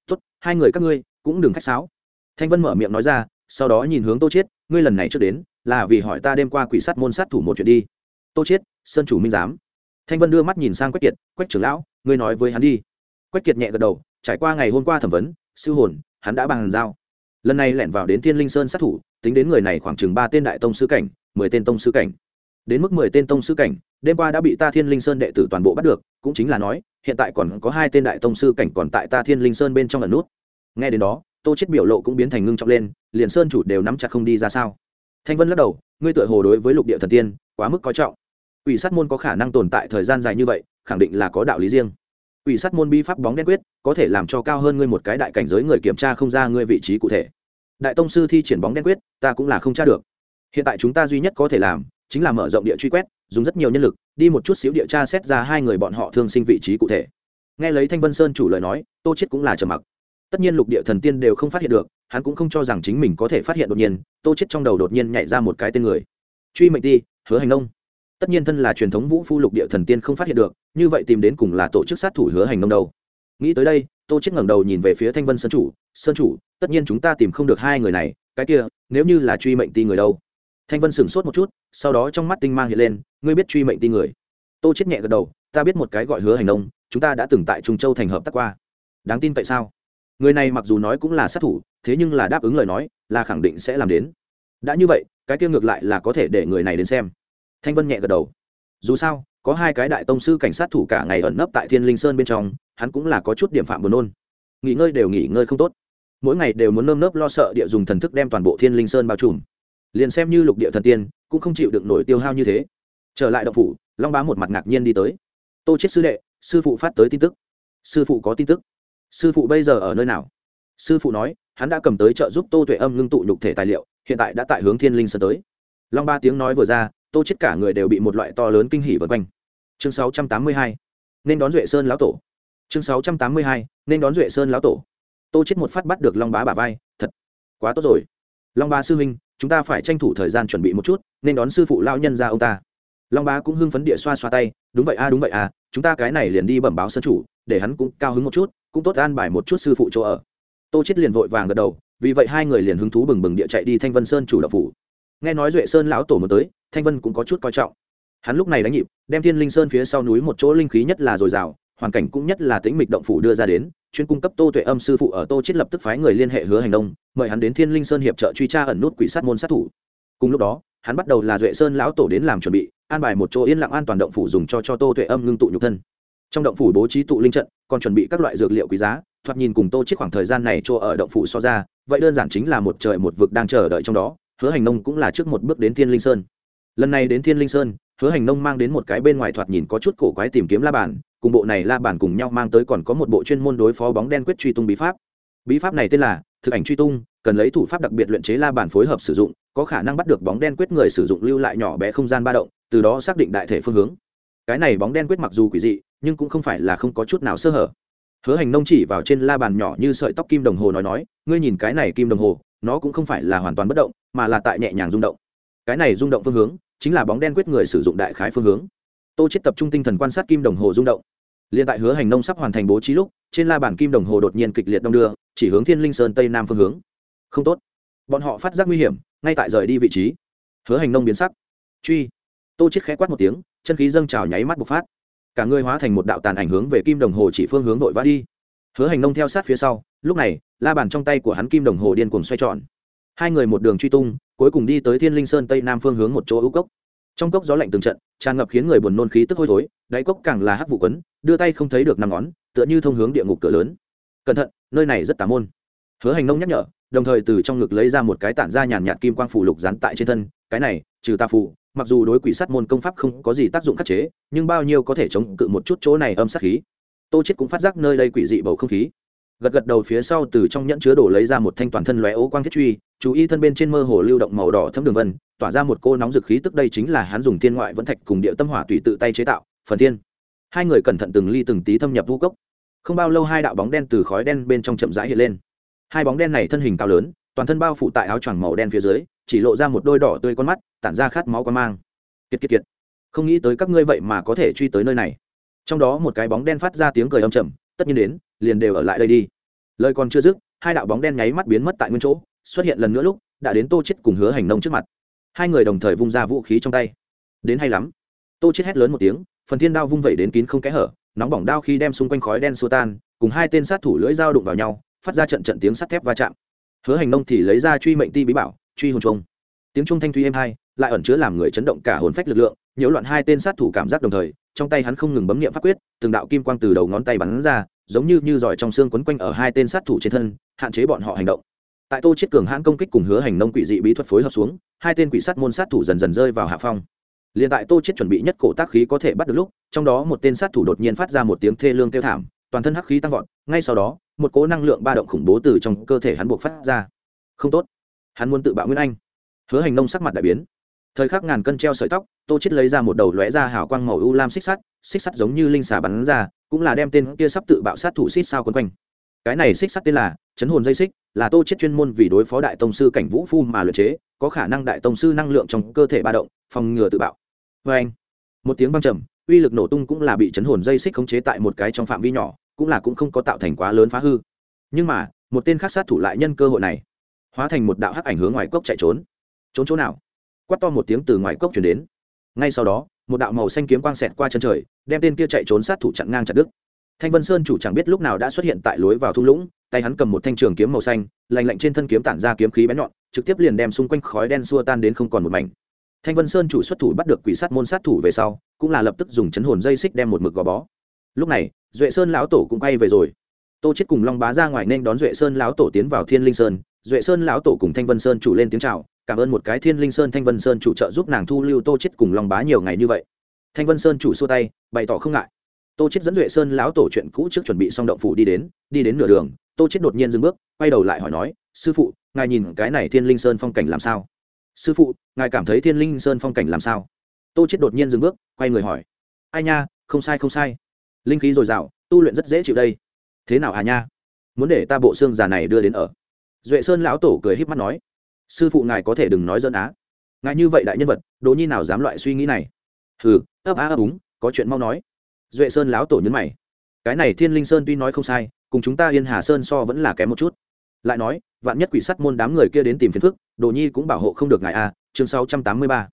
Tốt, hai người các ngươi cũng đừng khách sáo. Thanh vân mở miệng nói ra, sau đó nhìn hướng tô chết ngươi lần này trước đến, là vì hỏi ta đêm qua quỷ sát môn sát thủ một chuyện đi. Tô chết sơn chủ minh giám. Thanh vân đưa mắt nhìn sang quách kiệt, quách trưởng lão, ngươi nói với hắn đi. Quách kiệt nhẹ gật đầu, trải qua ngày hôm qua thẩm vấn siêu hồn hắn đã bàn giao. Lần này lẻn vào đến thiên linh sơn sát thủ, tính đến người này khoảng chừng ba tên đại tông sư cảnh, mười tên tông sư cảnh. Đến mức mười tên tông sư cảnh, đêm qua đã bị ta thiên linh sơn đệ tử toàn bộ bắt được, cũng chính là nói, hiện tại còn có hai tên đại tông sư cảnh còn tại ta thiên linh sơn bên trong ẩn nút. Nghe đến đó, tô chết biểu lộ cũng biến thành ngưng trọng lên, liền sơn chủ đều nắm chặt không đi ra sao. Thanh vân lắc đầu, ngươi tựa hồ đối với lục địa thần tiên, quá mức coi trọng. Ủy sát môn có khả năng tồn tại thời gian dài như vậy, khẳng định là có đạo lý riêng. Quỷ sát môn bi pháp bóng đen quyết, có thể làm cho cao hơn ngươi một cái đại cảnh giới người kiểm tra không ra ngươi vị trí cụ thể. Đại tông sư thi triển bóng đen quyết, ta cũng là không tra được. Hiện tại chúng ta duy nhất có thể làm, chính là mở rộng địa truy quét, dùng rất nhiều nhân lực, đi một chút xíu địa tra xét ra hai người bọn họ thương sinh vị trí cụ thể. Nghe lấy thanh vân sơn chủ lời nói, tô chết cũng là trầm mặc. Tất nhiên lục địa thần tiên đều không phát hiện được, hắn cũng không cho rằng chính mình có thể phát hiện đột nhiên, tô chết trong đầu đột nhiên nhảy ra một cái tên người. Truy mệnh ti, hứa hành nông. Tất nhiên thân là truyền thống vũ phu lục địa thần tiên không phát hiện được như vậy tìm đến cùng là tổ chức sát thủ hứa hành nông đâu. Nghĩ tới đây, tô chết ngẩng đầu nhìn về phía thanh vân sơn chủ sơn chủ, tất nhiên chúng ta tìm không được hai người này, cái kia, nếu như là truy mệnh ti người đâu? Thanh vân sửng sốt một chút, sau đó trong mắt tinh mang hiện lên, ngươi biết truy mệnh ti người? Tô chết nhẹ gật đầu, ta biết một cái gọi hứa hành nông, chúng ta đã từng tại trung châu thành hợp tác qua. Đáng tin tại sao? Người này mặc dù nói cũng là sát thủ, thế nhưng là đáp ứng lời nói, là khẳng định sẽ làm đến. Đã như vậy, cái kia ngược lại là có thể để người này đến xem. Thanh vân nhẹ gật đầu. Dù sao có hai cái đại tông sư cảnh sát thủ cả ngày ẩn nấp tại thiên linh sơn bên trong, hắn cũng là có chút điểm phạm buồn nôn. Nghỉ ngơi đều nghỉ ngơi không tốt. Mỗi ngày đều muốn nơm nớp lo sợ địa dùng thần thức đem toàn bộ thiên linh sơn bao trùm. Liền xem như lục địa thần tiên, cũng không chịu được nổi tiêu hao như thế. Trở lại đậu phủ, long bá một mặt ngạc nhiên đi tới. Tô chết sư đệ, sư phụ phát tới tin tức. Sư phụ có tin tức. Sư phụ bây giờ ở nơi nào? Sư phụ nói, hắn đã cầm tới trợ giúp tô tuệ âm ngưng tụ nhục thể tài liệu, hiện tại đã tại hướng thiên linh sơn tới. Long ba tiếng nói vừa ra tô chết cả người đều bị một loại to lớn kinh hỉ vần quanh. Chương 682 nên đón duệ sơn lão tổ. Chương 682 nên đón duệ sơn lão tổ. Tô chết một phát bắt được long bá bả vai, thật quá tốt rồi. Long bá sư huynh, chúng ta phải tranh thủ thời gian chuẩn bị một chút, nên đón sư phụ lão nhân ra ông ta. Long bá cũng hưng phấn địa xoa xoa tay, đúng vậy a, đúng vậy a, chúng ta cái này liền đi bẩm báo sân chủ, để hắn cũng cao hứng một chút, cũng tốt an bài một chút sư phụ chỗ ở. Tô chết liền vội vàng gật đầu, vì vậy hai người liền hứng thú bừng bừng địa chạy đi thanh vân sơn chủ đạo phủ nghe nói duệ sơn lão tổ muốn tới thanh vân cũng có chút coi trọng hắn lúc này đánh nhịp đem thiên linh sơn phía sau núi một chỗ linh khí nhất là dồi dào hoàn cảnh cũng nhất là tĩnh mịch động phủ đưa ra đến chuyên cung cấp tô tuệ âm sư phụ ở tô chết lập tức phái người liên hệ hứa hành đông mời hắn đến thiên linh sơn hiệp trợ truy tra ẩn nút quỷ sát môn sát thủ cùng lúc đó hắn bắt đầu là duệ sơn lão tổ đến làm chuẩn bị an bài một chỗ yên lặng an toàn động phủ dùng cho cho tô tuệ âm ngưng tụ nhục thân trong động phủ bố trí tụ linh trận còn chuẩn bị các loại dược liệu quý giá thoạt nhìn cùng tô chết khoảng thời gian này cho ở động phủ so ra vậy đơn giản chính là một trời một vực đang chờ đợi trong đó hứa hành nông cũng là trước một bước đến thiên linh sơn. Lần này đến thiên linh sơn, hứa hành nông mang đến một cái bên ngoài thoạt nhìn có chút cổ quái tìm kiếm la bàn, cùng bộ này la bàn cùng nhau mang tới còn có một bộ chuyên môn đối phó bóng đen quyết truy tung bí pháp. Bí pháp này tên là thực ảnh truy tung, cần lấy thủ pháp đặc biệt luyện chế la bàn phối hợp sử dụng, có khả năng bắt được bóng đen quyết người sử dụng lưu lại nhỏ bé không gian ba động, từ đó xác định đại thể phương hướng. Cái này bóng đen quyết mặc dù quỷ dị, nhưng cũng không phải là không có chút nào sơ hở. Hứa hành nông chỉ vào trên la bàn nhỏ như sợi tóc kim đồng hồ nói nói, ngươi nhìn cái này kim đồng hồ nó cũng không phải là hoàn toàn bất động, mà là tại nhẹ nhàng rung động. Cái này rung động phương hướng chính là bóng đen quyết người sử dụng đại khái phương hướng. Tô chết tập trung tinh thần quan sát kim đồng hồ rung động. Liên tại hứa hành nông sắp hoàn thành bố trí lúc, trên la bàn kim đồng hồ đột nhiên kịch liệt đông đưa, chỉ hướng thiên linh sơn tây nam phương hướng. Không tốt. Bọn họ phát giác nguy hiểm, ngay tại rời đi vị trí. Hứa hành nông biến sắc. Truy. Tô chết khẽ quát một tiếng, chân khí dâng trào nháy mắt bộc phát. Cả người hóa thành một đạo tàn ảnh hướng về kim đồng hồ chỉ phương hướng vội vã đi. Hứa hành nông theo sát phía sau lúc này, la bàn trong tay của hắn kim đồng hồ điên cuồng xoay tròn. Hai người một đường truy tung, cuối cùng đi tới thiên linh sơn tây nam phương hướng một chỗ ưu cốc. Trong cốc gió lạnh từng trận, tràn ngập khiến người buồn nôn khí tức hôi thối, đáy cốc càng là hắc vụ quấn, đưa tay không thấy được năm ngón, tựa như thông hướng địa ngục cửa lớn. Cẩn thận, nơi này rất tà môn. Hứa hành nông nhắc nhở, đồng thời từ trong ngực lấy ra một cái tản ra nhàn nhạt kim quang phủ lục dán tại trên thân, cái này, trừ tà phù, mặc dù đối quỷ sát môn công pháp không có gì tác dụng khắc chế, nhưng bao nhiêu có thể chống cự một chút chỗ này âm sát khí. Tô chết cũng phát giác nơi đây quỷ dị bầu không khí gật gật đầu phía sau từ trong nhẫn chứa đổ lấy ra một thanh toàn thân lóe ố quang thiết truy, chú ý thân bên trên mơ hồ lưu động màu đỏ thấm đường vân, tỏa ra một cô nóng dực khí tức đây chính là hắn dùng thiên ngoại vẫn thạch cùng địa tâm hỏa tùy tự tay chế tạo, phần thiên. Hai người cẩn thận từng ly từng tí thâm nhập vu cốc. Không bao lâu hai đạo bóng đen từ khói đen bên trong chậm rãi hiện lên. Hai bóng đen này thân hình cao lớn, toàn thân bao phủ tại áo choàng màu đen phía dưới, chỉ lộ ra một đôi đỏ tươi con mắt, tản ra khát máu con mang. Kiệt kiệt kiệt. Không nghĩ tới các ngươi vậy mà có thể truy tới nơi này. Trong đó một cái bóng đen phát ra tiếng cười âm trầm, tất nhiên đến liền đều ở lại đây đi. Lời còn chưa dứt, hai đạo bóng đen nháy mắt biến mất tại nguyên chỗ, xuất hiện lần nữa lúc, đã đến tô chết cùng hứa hành nông trước mặt. Hai người đồng thời vung ra vũ khí trong tay. Đến hay lắm. Tô chết hét lớn một tiếng, phần thiên đao vung vẩy đến kín không kẽ hở, nóng bỏng đao khi đem xung quanh khói đen xua tan, cùng hai tên sát thủ lưỡi dao đụng vào nhau, phát ra trận trận tiếng sắt thép va chạm. Hứa hành nông thì lấy ra truy mệnh ti bí bảo, truy hồn trung tiếng trung thanh thúy êm hai, lại ẩn chứa làm người chấn động cả hồn phách lực lượng nhiễu loạn hai tên sát thủ cảm giác đồng thời, trong tay hắn không ngừng bấm niệm pháp quyết, từng đạo kim quang từ đầu ngón tay bắn ra, giống như như giỏi trong xương quấn quanh ở hai tên sát thủ trên thân, hạn chế bọn họ hành động. Tại tô chiết cường hãn công kích cùng hứa hành nông quỷ dị bí thuật phối hợp xuống, hai tên quỷ sát môn sát thủ dần dần rơi vào hạ phong. Liền tại tô chiết chuẩn bị nhất cổ tác khí có thể bắt được lúc, trong đó một tên sát thủ đột nhiên phát ra một tiếng thê lương kêu thảm, toàn thân hắc khí tăng vọt, ngay sau đó, một cỗ năng lượng ba động khủng bố từ trong cơ thể hắn buộc phát ra. Không tốt. Hắn muốn tự bạo nguyên anh. Hứa hành nông sắc mặt đại biến. Thời khắc ngàn cân treo sợi tóc tô chết lấy ra một đầu lóe ra hào quang màu u lam xích sắt xích sắt giống như linh xà bắn ra, cũng là đem tên kia sắp tự bạo sát thủ xích sao quấn quanh. Cái này xích sắt tên là chấn hồn dây xích, là tô chết chuyên môn vì đối phó đại tông sư cảnh vũ phu mà luyện chế, có khả năng đại tông sư năng lượng trong cơ thể ba động, phòng ngừa tự bạo. Vê anh, một tiếng vang trầm, uy lực nổ tung cũng là bị chấn hồn dây xích khống chế tại một cái trong phạm vi nhỏ, cũng là cũng không có tạo thành quá lớn phá hư. Nhưng mà, một tên khác sát thủ lại nhân cơ hội này, hóa thành một đạo hắc ảnh hướng ngoài cốc chạy trốn. Trốn chỗ nào? Quát to một tiếng từ ngoài cốc chuyển đến ngay sau đó, một đạo màu xanh kiếm quang xẹt qua chân trời, đem tên kia chạy trốn sát thủ chặn ngang chặt đứt. Thanh vân sơn chủ chẳng biết lúc nào đã xuất hiện tại lối vào thung lũng, tay hắn cầm một thanh trường kiếm màu xanh lành lạnh trên thân kiếm tản ra kiếm khí bén nhọn, trực tiếp liền đem xung quanh khói đen xua tan đến không còn một mảnh. Thanh vân sơn chủ xuất thủ bắt được quỷ sát môn sát thủ về sau, cũng là lập tức dùng chấn hồn dây xích đem một mực gò bó. Lúc này, duệ sơn lão tổ cũng quay về rồi. Tô chết cùng long bá ra ngoài nên đón duệ sơn lão tổ tiến vào thiên linh sơn duệ sơn lão tổ cùng thanh vân sơn chủ lên tiếng chào, cảm ơn một cái thiên linh sơn thanh vân sơn chủ trợ giúp nàng thu lưu tô chết cùng long bá nhiều ngày như vậy. Thanh vân sơn chủ xua tay, bày tỏ không ngại. Tô chết dẫn duệ sơn lão tổ chuyện cũ trước chuẩn bị xong động phủ đi đến đi đến nửa đường, tô chết đột nhiên dừng bước, quay đầu lại hỏi nói, sư phụ, ngài nhìn cái này thiên linh sơn phong cảnh làm sao? Sư phụ, ngài cảm thấy thiên linh sơn phong cảnh làm sao? Tô chết đột nhiên dừng bước, quay người hỏi, ai nha, không sai không sai. Linh khí dồi dào, tu luyện rất dễ chịu đây. Thế nào hà nha? Muốn để ta bộ xương già này đưa đến ở? Duệ sơn lão tổ cười híp mắt nói, sư phụ ngài có thể đừng nói dân á. Ngài như vậy đại nhân vật đỗ nhi nào dám loại suy nghĩ này? Hừ, ấp á ấp úng, có chuyện mau nói. Duệ sơn lão tổ nhấn mày. Cái này thiên linh sơn tuy nói không sai, cùng chúng ta yên hà sơn so vẫn là kém một chút. Lại nói, vạn nhất quỷ sắt môn đám người kia đến tìm phiền phức, đồ nhi cũng bảo hộ không được ngài a, chương 683.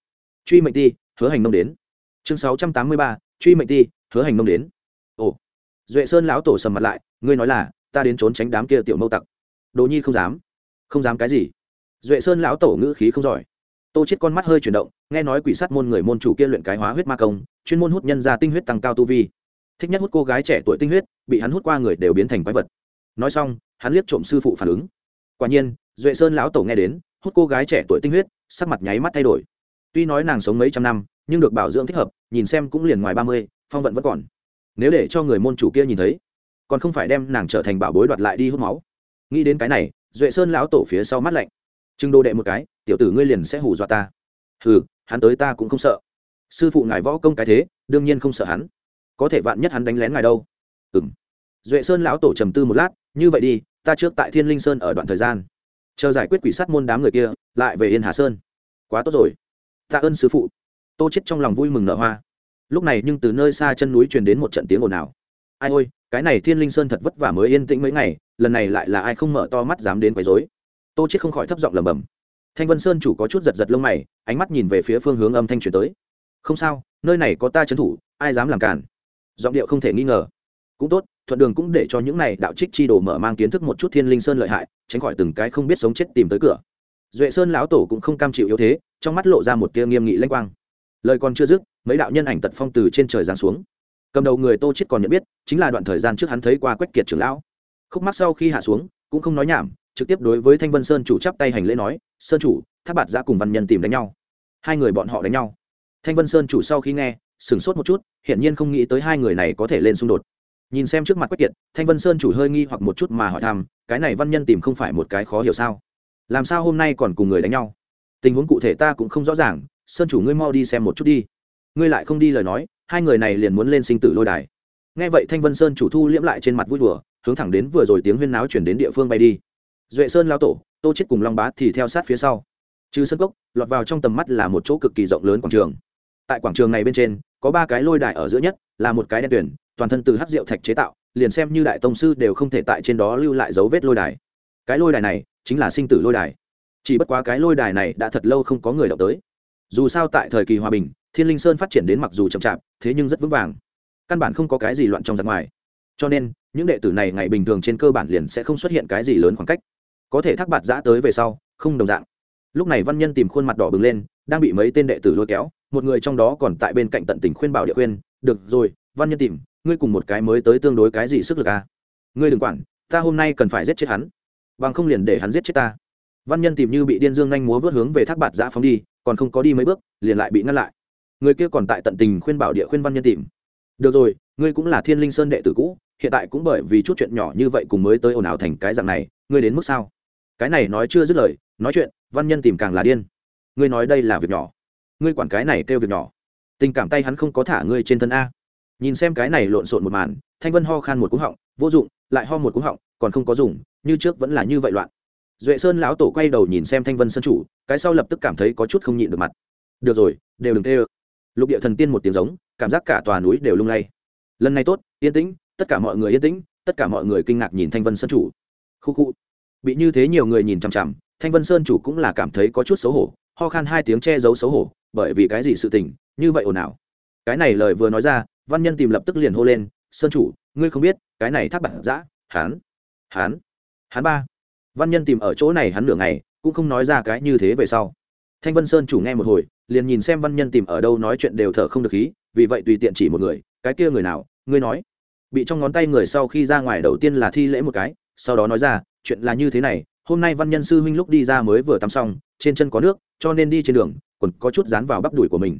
truy mệnh ti, hứa hành nông đến. Chương 683. truy mệnh ti, hứa hành nông đến. Ồ. Duệ sơn lão tổ sầm mặt lại, ngươi nói là, ta đến trốn tránh đám kia tiểu mâu tặc đồ nhi không dám. Không dám cái gì. Duệ sơn lão tổ ngữ khí không giỏi. Tô chết con mắt hơi chuyển động, nghe nói quỷ sát môn người môn chủ kia luyện cái hóa huyết ma công, chuyên môn hút nhân ra tinh huyết tăng cao tu vi. Thích nhất hút cô gái trẻ tuổi tinh huyết, bị hắn hút qua người đều biến thành quái vật. Nói xong, hắn liếc trộm sư phụ phản ứng. Quả nhiên, duệ sơn lão tổ nghe đến, hút cô gái trẻ tuổi tinh huyết, sắc mặt nháy mắt thay đổi. Tuy nói nàng sống mấy trăm năm, nhưng được bảo dưỡng thích hợp, nhìn xem cũng liền ngoài ba mươi, phong vận vẫn còn. Nếu để cho người môn chủ kia nhìn thấy, còn không phải đem nàng trở thành bảo bối đoạt lại đi hút máu nghĩ đến cái này, duệ sơn lão tổ phía sau mắt lạnh. Trưng đô đệ một cái, tiểu tử ngươi liền sẽ hù dọa ta. Hừ, hắn tới ta cũng không sợ. Sư phụ ngài võ công cái thế, đương nhiên không sợ hắn. Có thể vạn nhất hắn đánh lén ngài đâu. Ừ m duệ sơn lão tổ trầm tư một lát, như vậy đi, ta trước tại thiên linh sơn ở đoạn thời gian, chờ giải quyết quỷ sát môn đám người kia, lại về yên hà sơn. Quá tốt rồi. Tạ ơn sư phụ. Tô chết trong lòng vui mừng nở hoa. Lúc này nhưng từ nơi xa chân núi truyền đến một trận tiếng ồn ào. Ai ôi, cái này thiên linh sơn thật vất vả mới yên tĩnh mấy ngày lần này lại là ai không mở to mắt dám đến quấy rối? Tô chết không khỏi thấp giọng lẩm bẩm. Thanh vân sơn chủ có chút giật giật lông mày, ánh mắt nhìn về phía phương hướng âm thanh truyền tới. Không sao, nơi này có ta chấn thủ, ai dám làm cản? Giọng điệu không thể nghi ngờ. Cũng tốt, thuận đường cũng để cho những này đạo trích chi đồ mở mang kiến thức một chút thiên linh sơn lợi hại, tránh khỏi từng cái không biết sống chết tìm tới cửa. Duệ sơn lão tổ cũng không cam chịu yếu thế, trong mắt lộ ra một tia nghiêm nghị lanh quang. Lời còn chưa dứt, mấy đạo nhân ảnh tật phong từ trên trời giáng xuống. Cầm đầu người tô chết còn nhận biết, chính là đoạn thời gian trước hắn thấy qua quách kiệt trưởng lão khúc mắt sau khi hạ xuống, cũng không nói nhảm, trực tiếp đối với thanh vân sơn chủ chắp tay hành lễ nói, sơn chủ tháp bạt ra cùng văn nhân tìm đánh nhau. Hai người bọn họ đánh nhau. Thanh vân sơn chủ sau khi nghe, sửng sốt một chút, hiển nhiên không nghĩ tới hai người này có thể lên xung đột. Nhìn xem trước mặt quách kiệt, thanh vân sơn chủ hơi nghi hoặc một chút mà hỏi thăm, cái này văn nhân tìm không phải một cái khó hiểu sao? Làm sao hôm nay còn cùng người đánh nhau? Tình huống cụ thể ta cũng không rõ ràng, sơn chủ ngươi mau đi xem một chút đi. Ngươi lại không đi lời nói, hai người này liền muốn lên sinh tử lôi đài. Nghe vậy thanh vân sơn chủ thu liễm lại trên mặt vui đùa hướng thẳng đến vừa rồi tiếng huyên náo chuyển đến địa phương bay đi. Duệ sơn lao tổ, tô chết cùng long bá thì theo sát phía sau. Trừ sân cốc, lọt vào trong tầm mắt là một chỗ cực kỳ rộng lớn quảng trường. Tại quảng trường này bên trên, có ba cái lôi đài ở giữa nhất, là một cái đen tuyển, toàn thân từ hắc rượu thạch chế tạo, liền xem như đại tông sư đều không thể tại trên đó lưu lại dấu vết lôi đài. Cái lôi đài này, chính là sinh tử lôi đài. Chỉ bất quá cái lôi đài này đã thật lâu không có người động tới. Dù sao tại thời kỳ hòa bình, thiên linh sơn phát triển đến mặc dù chậm chạp, thế nhưng rất vững vàng. Căn bản không có cái gì loạn trong giặc ngoài. Cho nên những đệ tử này ngày bình thường trên cơ bản liền sẽ không xuất hiện cái gì lớn khoảng cách. Có thể thác bạt giã tới về sau, không đồng dạng. Lúc này văn nhân tìm khuôn mặt đỏ bừng lên, đang bị mấy tên đệ tử lôi kéo, một người trong đó còn tại bên cạnh tận tình khuyên bảo địa khuyên, được rồi, văn nhân tìm, ngươi cùng một cái mới tới tương đối cái gì sức lực à? ngươi đừng quản, ta hôm nay cần phải giết chết hắn. Bằng không liền để hắn giết chết ta. Văn nhân tìm như bị điên dương nhanh múa vớt hướng về thác bạt giã phóng đi, còn không có đi mấy bước, liền lại bị ngăn lại. Người kia còn tại tận tình khuyên bảo địa khuyên văn nhân tìm. Được rồi, ngươi cũng là thiên linh sơn đệ tử cũ hiện tại cũng bởi vì chút chuyện nhỏ như vậy cùng mới tới ồn ào thành cái dạng này, ngươi đến mức sao? Cái này nói chưa dứt lời, nói chuyện, văn nhân tìm càng là điên. Ngươi nói đây là việc nhỏ. Ngươi quản cái này kêu việc nhỏ. Tình cảm tay hắn không có thả ngươi trên thân a. Nhìn xem cái này lộn xộn một màn, thanh vân ho khan một cúng họng, vô dụng, lại ho một cúng họng, còn không có dùng, như trước vẫn là như vậy loạn. Duệ sơn lão tổ quay đầu nhìn xem thanh vân sơn chủ, cái sau lập tức cảm thấy có chút không nhịn được mặt. Được rồi, đều đừng tê ơ. Lục địa thần tiên một tiếng giống, cảm giác cả tòa núi đều lung lay. Lần này tốt, yên tĩnh tất cả mọi người yên tĩnh, tất cả mọi người kinh ngạc nhìn thanh vân sơn chủ. Khu khu. Bị như thế nhiều người nhìn chằm chằm, thanh vân sơn chủ cũng là cảm thấy có chút xấu hổ, ho khan hai tiếng che giấu xấu hổ, bởi vì cái gì sự tình, như vậy ồn ào. Cái này lời vừa nói ra, văn nhân tìm lập tức liền hô lên, sơn chủ, ngươi không biết, cái này thác bản giã hán hán hán ba. Văn nhân tìm ở chỗ này hắn nửa ngày, cũng không nói ra cái như thế về sau. Thanh vân sơn chủ nghe một hồi, liền nhìn xem văn nhân tìm ở đâu nói chuyện đều thở không được khí, vì vậy tùy tiện chỉ một người, cái kia người nào, ngươi nói? Bị trong ngón tay người sau khi ra ngoài đầu tiên là thi lễ một cái, sau đó nói ra, chuyện là như thế này, hôm nay văn nhân sư huynh lúc đi ra mới vừa tắm xong, trên chân có nước, cho nên đi trên đường, còn có chút dán vào bắp đùi của mình.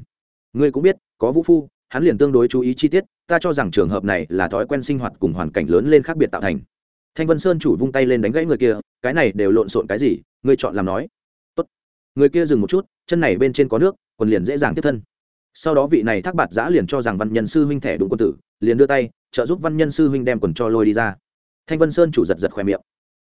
Ngươi cũng biết, có vũ phu, hắn liền tương đối chú ý chi tiết, ta cho rằng trường hợp này là thói quen sinh hoạt cùng hoàn cảnh lớn lên khác biệt tạo thành. Thanh vân sơn chủ vung tay lên đánh gãy người kia, cái này đều lộn xộn cái gì, ngươi chọn làm nói. Tốt. người kia dừng một chút, chân này bên trên có nước, còn liền dễ dàng tiếp thân. Sau đó vị này thác bạt giã liền cho rằng văn nhân sư huynh thẻ đúng quân tử, liền đưa tay trợ giúp văn nhân sư huynh đem quần cho lôi đi ra. Thanh vân sơn chủ giật giật khoe miệng.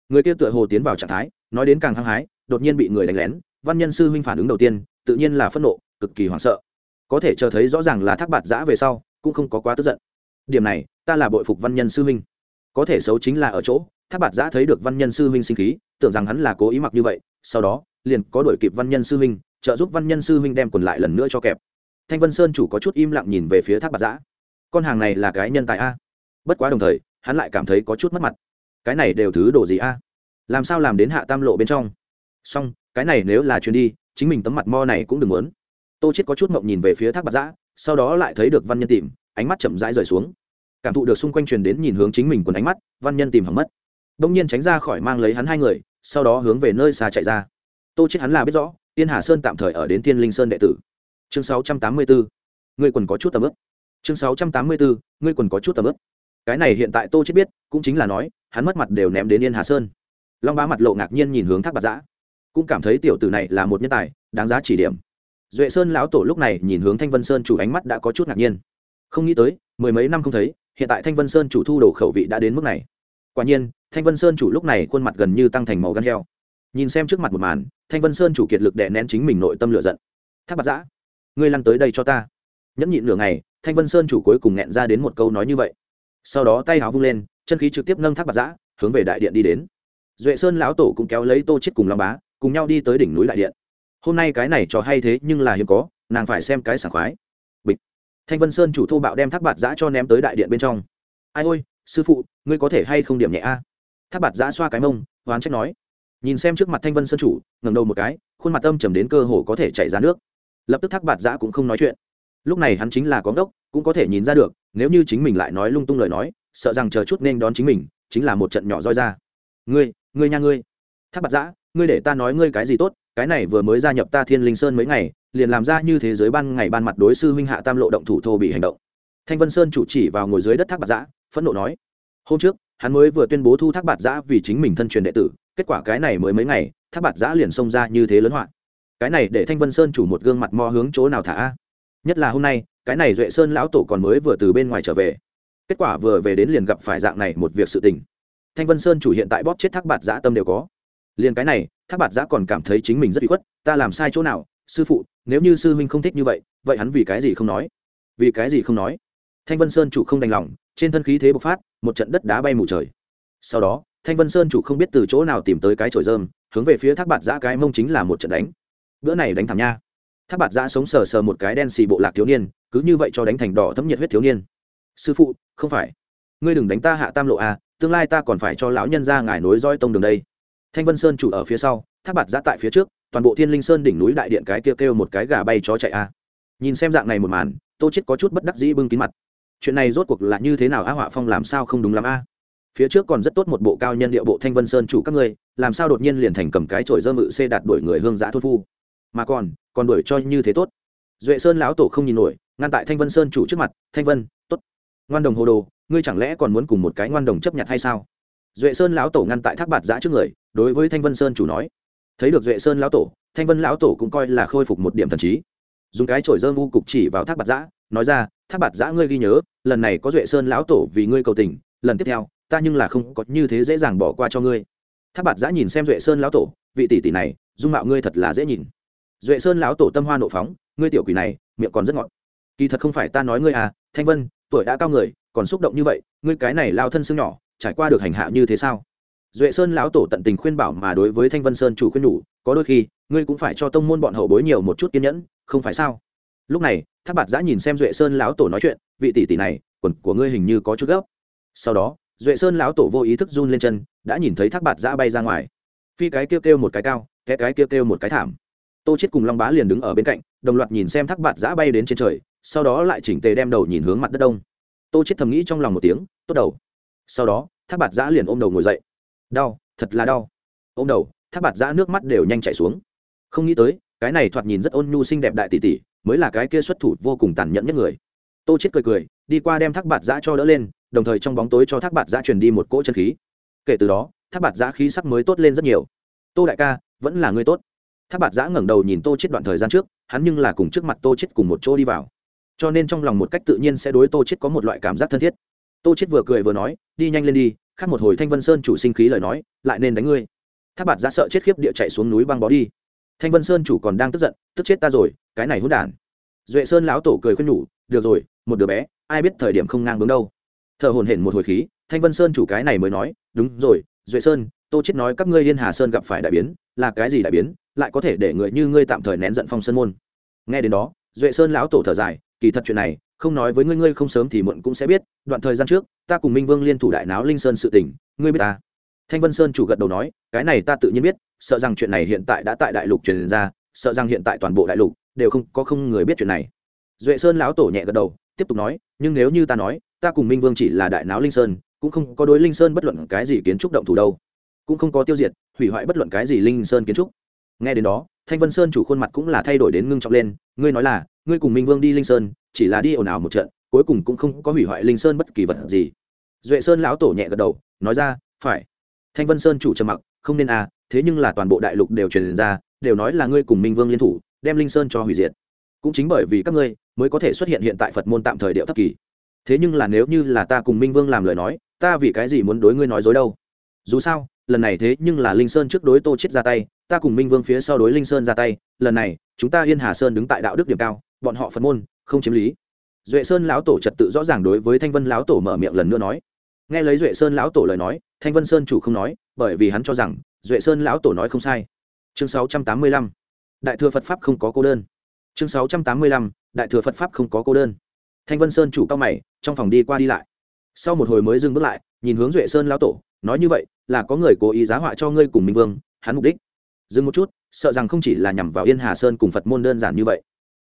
Người kia tựa hồ tiến vào trạng thái, nói đến càng hăng hái, đột nhiên bị người đánh lén, văn nhân sư huynh phản ứng đầu tiên, tự nhiên là phẫn nộ, cực kỳ hoảng sợ. Có thể chờ thấy rõ ràng là thác bạt giã về sau, cũng không có quá tức giận. Điểm này, ta là bội phục văn nhân sư huynh. Có thể xấu chính là ở chỗ, thác bạt giã thấy được văn nhân sư huynh sinh khí, tưởng rằng hắn là cố ý mặc như vậy, sau đó, liền có đổi kịp văn nhân sư huynh, trợ giúp văn nhân sư huynh đem quần lại lần nữa cho kẹp. Thanh vân sơn chủ có chút im lặng nhìn về phía thác bạt giã con hàng này là cái nhân tài a. Bất quá đồng thời, hắn lại cảm thấy có chút mất mặt. Cái này đều thứ đồ gì a? Làm sao làm đến hạ tam lộ bên trong? Xong, cái này nếu là chuyến đi, chính mình tấm mặt mo này cũng đừng muốn. Tô chết có chút mộng nhìn về phía thác bạc giã, sau đó lại thấy được văn nhân tìm, ánh mắt chậm rãi rời xuống. Cảm thụ được xung quanh truyền đến nhìn hướng chính mình quần ánh mắt, văn nhân tìm hỏng mất. Đông nhiên tránh ra khỏi mang lấy hắn hai người, sau đó hướng về nơi xa chạy ra. Tô chết hắn là biết rõ, tiên hà sơn tạm thời ở đến thiên linh sơn đệ tử. Chương 684 ngươi quần có chút tầm ức chương 684 ngươi quần có chút tầm ướp cái này hiện tại tô chết biết, cũng chính là nói, hắn mất mặt đều ném đến yên hà sơn. Long bá mặt lộ ngạc nhiên nhìn hướng thác bạc giã. Cũng cảm thấy tiểu tử này là một nhân tài, đáng giá chỉ điểm. Duệ sơn lão tổ lúc này nhìn hướng thanh vân sơn chủ ánh mắt đã có chút ngạc nhiên. Không nghĩ tới, mười mấy năm không thấy, hiện tại thanh vân sơn chủ thu đồ khẩu vị đã đến mức này. Quả nhiên, thanh vân sơn chủ lúc này khuôn mặt gần như tăng thành màu gan heo. Nhìn xem trước mặt một màn, thanh vân sơn chủ kiệt lực đè nén chính mình nội tâm lửa giận. Thác bạc giã, ngươi lăn tới đây cho ta. Nhẫn nhịn nửa ngày thanh vân sơn chủ cuối cùng nghẹn ra đến một câu nói như vậy. Sau đó tay háo vung lên, chân khí trực tiếp nâng thác bạc giã, hướng về đại điện đi đến. Duệ sơn lão tổ cũng kéo lấy tô chết cùng long bá, cùng nhau đi tới đỉnh núi đại điện. Hôm nay cái này trò hay thế nhưng là hiếm có, nàng phải xem cái sảng khoái. Bịch. Thanh vân sơn chủ thô bạo đem thác bạc giã cho ném tới đại điện bên trong. Ai ôi, sư phụ, ngươi có thể hay không điểm nhẹ a? Thác bạc giã xoa cái mông, hoán trách nói. Nhìn xem trước mặt thanh vân sơn chủ, ngẩng đầu một cái, khuôn mặt tâm trầm đến cơ hồ có thể chảy ra nước. Lập tức thác bạt giã cũng không nói chuyện lúc này hắn chính là có đốc cũng có thể nhìn ra được, nếu như chính mình lại nói lung tung lời nói, sợ rằng chờ chút nên đón chính mình, chính là một trận nhỏ roi ra. Ngươi ngươi nha ngươi. Tháp bạc giã, ngươi để ta nói ngươi cái gì tốt, cái này vừa mới gia nhập ta thiên linh sơn mấy ngày, liền làm ra như thế giới ban ngày ban mặt đối sư huynh hạ tam lộ động thủ thô bị hành động. Thanh vân sơn chủ chỉ vào ngồi dưới đất thác bạc giã, phẫn nộ nói, hôm trước, hắn mới vừa tuyên bố thu thác bạc giã vì chính mình thân truyền đệ tử, kết quả cái này mới mấy ngày, thác bạc giã liền xông ra như thế lớn hoạn cái này để thanh vân sơn chủ một gương mặt mo hướng chỗ nào thả nhất là hôm nay, cái này duệ sơn lão tổ còn mới vừa từ bên ngoài trở về. Kết quả vừa về đến liền gặp phải dạng này một việc sự tình. Thanh vân sơn chủ hiện tại bóp chết thác bạt giã tâm đều có. Liền cái này, thác bạt giã còn cảm thấy chính mình rất bị khuất, ta làm sai chỗ nào? Sư phụ, nếu như sư huynh không thích như vậy vậy hắn vì cái gì không nói? Vì cái gì không nói? Thanh vân sơn chủ không đành lòng, trên thân khí thế bộc phát, một trận đất đá bay mù trời. Sau đó, thanh vân sơn chủ không biết từ chỗ nào tìm tới cái chổi dơm hướng về phía thác bạt giã cái mông chính là một trận đánh. Bữa này đánh thảm nha. Tháp bạt giã sống sờ sờ một cái đen xì bộ lạc thiếu niên, cứ như vậy cho đánh thành đỏ thấm nhiệt huyết thiếu niên. Sư phụ, không phải. Ngươi đừng đánh ta hạ tam lộ à tương lai ta còn phải cho lão nhân ra ngài nối roi tông đường đây. Thanh vân sơn chủ ở phía sau tháp bạt giã tại phía trước, toàn bộ thiên linh sơn đỉnh núi đại điện cái kêu kêu một cái gà bay chó chạy à? nhìn xem dạng này một màn, tô chết có chút bất đắc dĩ bưng kín mặt. Chuyện này rốt cuộc là như thế nào a họa phong làm sao không đúng lắm a phía trước còn rất tốt một bộ cao nhân địa bộ thanh vân sơn chủ các ngươi, làm sao đột nhiên liền thành cầm cái chổi dơ mự xê đạt đuổi người hương giã thôn phu. Mà còn còn đuổi cho như thế tốt. Duệ sơn lão tổ không nhìn nổi, ngăn tại thanh vân sơn chủ trước mặt, thanh vân, tốt. Ngoan đồng hồ đồ, ngươi chẳng lẽ còn muốn cùng một cái ngoan đồng chấp nhận hay sao? Duệ sơn lão tổ ngăn tại thác bạt giã trước người, đối với thanh vân sơn chủ nói, thấy được duệ sơn lão tổ, thanh vân lão tổ cũng coi là khôi phục một điểm thần trí. Dùng cái chổi dơ u cục chỉ vào thác bạt giã, nói ra, thác bạt giã ngươi ghi nhớ, lần này có duệ sơn lão tổ vì ngươi cầu tình, lần tiếp theo, ta nhưng là không có như thế dễ dàng bỏ qua cho ngươi. Thác bạt giã nhìn xem duệ sơn lão tổ, vị tỷ tỷ này, dung mạo ngươi thật là dễ nhìn duệ sơn lão tổ tâm hoa nộ phóng, ngươi tiểu quỷ này, miệng còn rất ngọt. Kỳ thật không phải ta nói ngươi à thanh vân, tuổi đã cao người, còn xúc động như vậy, ngươi cái này lao thân xương nhỏ, trải qua được hành hạ như thế sao? Duệ sơn lão tổ tận tình khuyên bảo mà đối với thanh vân sơn chủ khuyên nhủ, có đôi khi, ngươi cũng phải cho tông môn bọn hậu bối nhiều một chút kiên nhẫn, không phải sao? Lúc này, thác bạt giã nhìn xem duệ sơn lão tổ nói chuyện, vị tỷ tỷ này, quần của ngươi hình như có chút gấp. Sau đó, duệ sơn lão tổ vô ý thức run lên chân, đã nhìn thấy thác bạt giã bay ra ngoài. Phi cái kêu kêu một cái cao cái cái kêu kêu một cái thảm tô chết cùng long bá liền đứng ở bên cạnh, đồng loạt nhìn xem thác bạt giã bay đến trên trời, sau đó lại chỉnh tề đem đầu nhìn hướng mặt đất đông. Tô chết thầm nghĩ trong lòng một tiếng, tốt đầu. Sau đó, thác bạt giã liền ôm đầu ngồi dậy. Đau, thật là đau. Ô m đầu, thác bạt giã nước mắt đều nhanh chảy xuống. Không nghĩ tới, cái này thoạt nhìn rất ôn nhu xinh đẹp đại tỷ tỷ, mới là cái kia xuất thủ vô cùng tàn nhẫn nhất người. Tô chết cười cười, đi qua đem thác bạt giã cho đỡ lên, đồng thời trong bóng tối cho thác bạt giã truyền đi một cỗ chân khí. Kể từ đó, thác bạt giã khí sắc mới tốt lên rất nhiều. Tô đại ca, vẫn là người tốt. Tháp bạt giã ngẩng đầu nhìn tô chết đoạn thời gian trước, hắn nhưng là cùng trước mặt tô chết cùng một chỗ đi vào. Cho nên trong lòng một cách tự nhiên sẽ đối tô chết có một loại cảm giác thân thiết. Tô chết vừa cười vừa nói, đi nhanh lên đi, khác một hồi thanh vân sơn chủ sinh khí lời nói, lại nên đánh ngươi. Tháp bạt giã sợ chết khiếp địa chạy xuống núi băng bó đi. Thanh vân sơn chủ còn đang tức giận, tức chết ta rồi, cái này hỗn đản. Duệ sơn lão tổ cười khuyên nhủ, được rồi, một đứa bé, ai biết thời điểm không ngang bướng đâu. Thợ hồn hển một hồi khí, thanh vân sơn chủ cái này mới nói, đúng rồi, duệ sơn tô chết nói các ngươi liên hà sơn gặp phải đại biến, là cái gì đại biến, lại có thể để người như ngươi tạm thời nén giận phong sơn môn. Nghe đến đó, duệ sơn lão tổ thở dài, kỳ thật chuyện này, không nói với ngươi ngươi không sớm thì muộn cũng sẽ biết, đoạn thời gian trước, ta cùng minh vương liên thủ đại náo linh sơn sự tình, ngươi biết ta. Thanh vân sơn chủ gật đầu nói, cái này ta tự nhiên biết, sợ rằng chuyện này hiện tại đã tại đại lục truyền ra, sợ rằng hiện tại toàn bộ đại lục đều không, có không người biết chuyện này. Duệ sơn lão tổ nhẹ gật đầu, tiếp tục nói, nhưng nếu như ta nói, ta cùng minh vương chỉ là đại náo linh sơn, cũng không có đối linh sơn bất luận cái gì kiến trúc động thủ đâu cũng không có tiêu diệt, hủy hoại bất luận cái gì linh sơn kiến trúc. Nghe đến đó, thanh vân sơn chủ khuôn mặt cũng là thay đổi đến ngưng trọng lên, ngươi nói là, ngươi cùng minh vương đi linh sơn, chỉ là đi ồn ào một trận, cuối cùng cũng không có hủy hoại linh sơn bất kỳ vật gì. Duệ sơn lão tổ nhẹ gật đầu, nói ra, phải. Thanh vân sơn chủ trầm mặc, không nên à thế nhưng là toàn bộ đại lục đều truyền ra, đều nói là ngươi cùng minh vương liên thủ, đem linh sơn cho hủy diệt. Cũng chính bởi vì các ngươi, mới có thể xuất hiện hiện tại phật môn tạm thời điệu thấp kỳ. Thế nhưng là nếu như là ta cùng minh vương làm lời nói, ta vì cái gì muốn đối ngươi nói dối đâu? Dù sao lần này thế nhưng là linh sơn trước đối tô chết ra tay, ta cùng minh vương phía sau đối linh sơn ra tay, lần này, chúng ta yên hà sơn đứng tại đạo đức điểm cao, bọn họ phật môn, không chiếm lý. Duệ sơn lão tổ trật tự rõ ràng đối với thanh vân lão tổ mở miệng lần nữa nói. Nghe lấy duệ sơn lão tổ lời nói, thanh vân sơn chủ không nói, bởi vì hắn cho rằng, duệ sơn lão tổ nói không sai. Chương 685. đại thừa phật pháp không có cô đơn. Chương 685. đại thừa phật pháp không có cô đơn. Thanh vân sơn chủ cao mày, trong phòng đi qua đi lại. Sau một hồi mới dừng bước lại, nhìn hướng duệ sơn lão tổ, nói như vậy là có người cố ý giá họa cho ngươi cùng minh vương, hắn mục đích. Dừng một chút, sợ rằng không chỉ là nhằm vào yên hà sơn cùng phật môn đơn giản như vậy.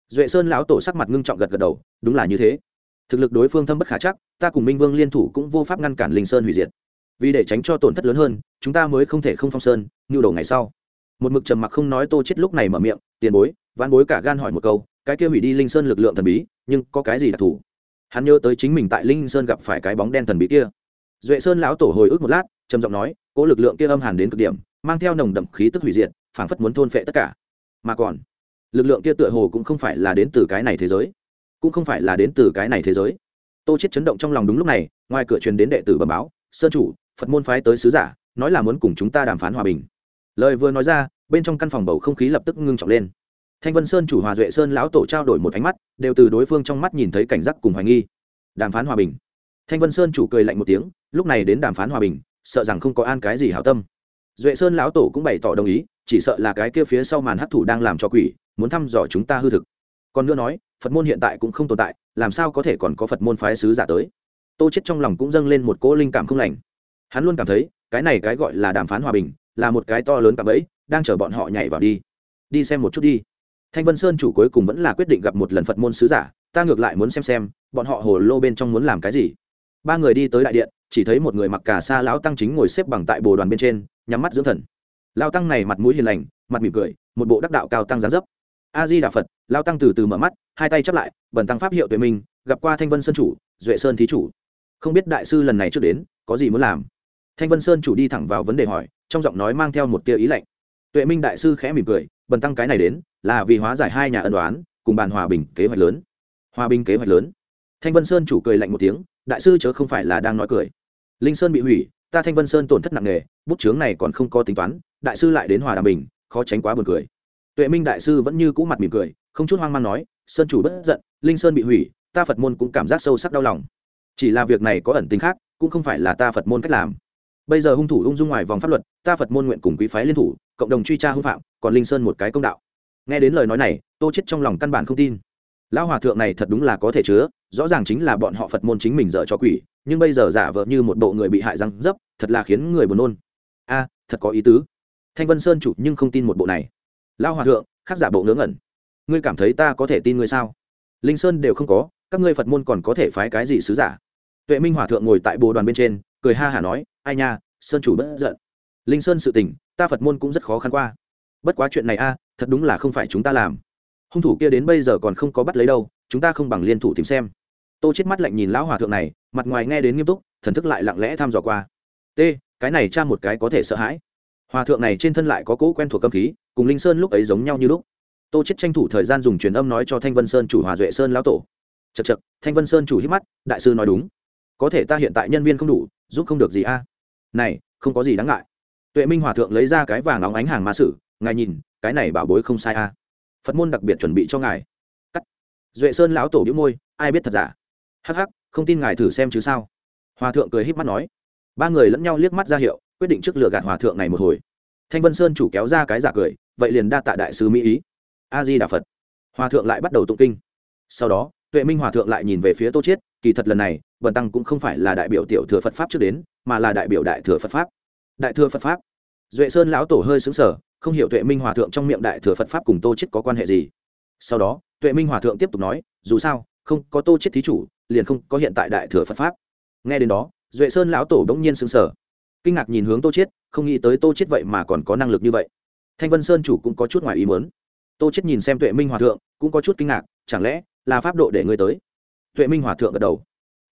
Duệ sơn lão tổ sắc mặt ngưng trọng gật gật đầu, đúng là như thế. Thực lực đối phương thâm bất khả chắc, ta cùng minh vương liên thủ cũng vô pháp ngăn cản linh sơn hủy diệt. Vì để tránh cho tổn thất lớn hơn, chúng ta mới không thể không phong sơn như đầu ngày sau. Một mực trầm mặc không nói tô chết lúc này mở miệng, tiền bối văn bối cả gan hỏi một câu, cái kia hủy đi linh sơn lực lượng thần bí, nhưng có cái gì đặc thù? Hắn nhớ tới chính mình tại linh sơn gặp phải cái bóng đen thần bí kia. Duệ sơn lão tổ hồi ức một lát trầm giọng nói cỗ lực lượng kia âm hàn đến cực điểm, mang theo nồng đậm khí tức hủy diệt, phảng phất muốn thôn phệ tất cả. Mà còn, lực lượng kia tựa hồ cũng không phải là đến từ cái này thế giới, cũng không phải là đến từ cái này thế giới. Tô chết chấn động trong lòng đúng lúc này, ngoài cửa truyền đến đệ tử bẩm báo, sơn chủ, phật môn phái tới sứ giả, nói là muốn cùng chúng ta đàm phán hòa bình. Lời vừa nói ra, bên trong căn phòng bầu không khí lập tức ngưng trọng lên. Thanh vân sơn chủ hòa duệ sơn lão tổ trao đổi một ánh mắt, đều từ đối phương trong mắt nhìn thấy cảnh giác cùng hoài nghi. Đàm phán hòa bình. Thanh vân sơn chủ cười lạnh một tiếng, lúc này đến đàm phán hòa bình sợ rằng không có an cái gì hảo tâm. Duệ sơn lão tổ cũng bày tỏ đồng ý, chỉ sợ là cái kia phía sau màn hấp thủ đang làm cho quỷ, muốn thăm dò chúng ta hư thực. Còn nữa nói, phật môn hiện tại cũng không tồn tại, làm sao có thể còn có phật môn phái sứ giả tới? Tô chết trong lòng cũng dâng lên một cỗ linh cảm không lành. Hắn luôn cảm thấy, cái này cái gọi là đàm phán hòa bình, là một cái to lớn cảm ấy đang chờ bọn họ nhảy vào đi. Đi xem một chút đi. Thanh vân sơn chủ cuối cùng vẫn là quyết định gặp một lần phật môn sứ giả, ta ngược lại muốn xem xem, bọn họ hồ lô bên trong muốn làm cái gì ba người đi tới đại điện, chỉ thấy một người mặc cả xa lão tăng chính ngồi xếp bằng tại bồ đoàn bên trên, nhắm mắt dưỡng thần. Lao tăng này mặt mũi hiền lành, mặt mỉm cười, một bộ đắc đạo cao tăng giá dấp. A di đà phật lao tăng từ từ mở mắt, hai tay chắp lại, bần tăng pháp hiệu tuệ minh, gặp qua thanh vân sơn chủ, duệ sơn thí chủ. Không biết đại sư lần này trước đến, có gì muốn làm? Thanh vân sơn chủ đi thẳng vào vấn đề hỏi, trong giọng nói mang theo một tia ý lạnh. Tuệ minh đại sư khẽ mỉm cười, bần tăng cái này đến, là vì hóa giải hai nhà ân đoán cùng bàn hòa bình kế hoạch lớn. Hòa bình kế hoạch lớn. Thanh vân sơn chủ cười lạnh một tiếng đại sư chớ không phải là đang nói cười. Linh sơn bị hủy, ta thanh vân sơn tổn thất nặng nề, bút chướng này còn không có tính toán, đại sư lại đến hòa đàm bình, khó tránh quá buồn cười. Tuệ minh đại sư vẫn như cũ mặt mỉm cười, không chút hoang mang nói, sơn chủ bất giận, linh sơn bị hủy, ta phật môn cũng cảm giác sâu sắc đau lòng. Chỉ là việc này có ẩn tính khác, cũng không phải là ta phật môn cách làm. Bây giờ hung thủ ung dung ngoài vòng pháp luật, ta phật môn nguyện cùng quý phái liên thủ, cộng đồng truy tra hung phạm, còn linh sơn một cái công đạo. Nghe đến lời nói này, tô chết trong lòng căn bản không tin lão hòa thượng này thật đúng là có thể chứa, rõ ràng chính là bọn họ phật môn chính mình dở cho quỷ, nhưng bây giờ giả vờ như một bộ người bị hại răng dấp, thật là khiến người buồn nôn. A, thật có ý tứ. Thanh vân sơn chủ nhưng không tin một bộ này. Lão hòa thượng khác giả bộ ngớ ngẩn. Ngươi cảm thấy ta có thể tin ngươi sao? Linh sơn đều không có, các ngươi phật môn còn có thể phái cái gì sứ giả? Tuệ minh hòa thượng ngồi tại bồ đoàn bên trên, cười ha hả nói, ai nha, sơn chủ bất giận. Linh sơn sự tình, ta phật môn cũng rất khó khăn qua. Bất quá chuyện này a, thật đúng là không phải chúng ta làm hung thủ kia đến bây giờ còn không có bắt lấy đâu, chúng ta không bằng liên thủ tìm xem. Tô chết mắt lạnh nhìn lão hòa thượng này, mặt ngoài nghe đến nghiêm túc, thần thức lại lặng lẽ thăm dò qua. T, cái này cha một cái có thể sợ hãi. Hòa thượng này trên thân lại có cỗ quen thuộc cơ khí, cùng linh sơn lúc ấy giống nhau như lúc. Tô chết tranh thủ thời gian dùng truyền âm nói cho thanh vân sơn chủ hòa duệ sơn lão tổ. Chật chật thanh vân sơn chủ hít mắt, đại sư nói đúng. Có thể ta hiện tại nhân viên không đủ, giúp không được gì a. À? Này, không có gì đáng ngại. Tuệ minh hòa thượng lấy ra cái vàng óng ánh hàng ma sử, ngài nhìn, cái này bảo bối không sai a. À? Phật môn đặc biệt chuẩn bị cho ngài. Cắt. Duệ sơn lão tổ biếu môi, ai biết thật giả? Hắc hắc, không tin ngài thử xem chứ sao? Hòa thượng cười híp mắt nói. Ba người lẫn nhau liếc mắt ra hiệu, quyết định trước lừa gạt hòa thượng này một hồi. Thanh vân sơn chủ kéo ra cái giả cười, vậy liền đa tạ đại sứ mỹ ý. A di đà phật. Hòa thượng lại bắt đầu tụng kinh. Sau đó, tuệ minh hòa thượng lại nhìn về phía tô chiết, kỳ thật lần này, bần tăng cũng không phải là đại biểu tiểu thừa phật pháp trước đến, mà là đại biểu đại thừa phật pháp. Đại thừa phật pháp. Duệ sơn lão tổ hơi xứng sở không hiểu tuệ minh hòa thượng trong miệng đại thừa phật pháp cùng tô chiết có quan hệ gì. Sau đó, tuệ minh hòa thượng tiếp tục nói, dù sao, không có tô chiết thí chủ, liền không có hiện tại đại thừa phật pháp. Nghe đến đó, duệ sơn lão tổ đống nhiên sững sờ. Kinh ngạc nhìn hướng tô chiết không nghĩ tới tô chiết vậy mà còn có năng lực như vậy. Thanh vân sơn chủ cũng có chút ngoài ý muốn. Tô chiết nhìn xem tuệ minh hòa thượng, cũng có chút kinh ngạc, chẳng lẽ là pháp độ để ngươi tới? Tuệ minh hòa thượng gật đầu.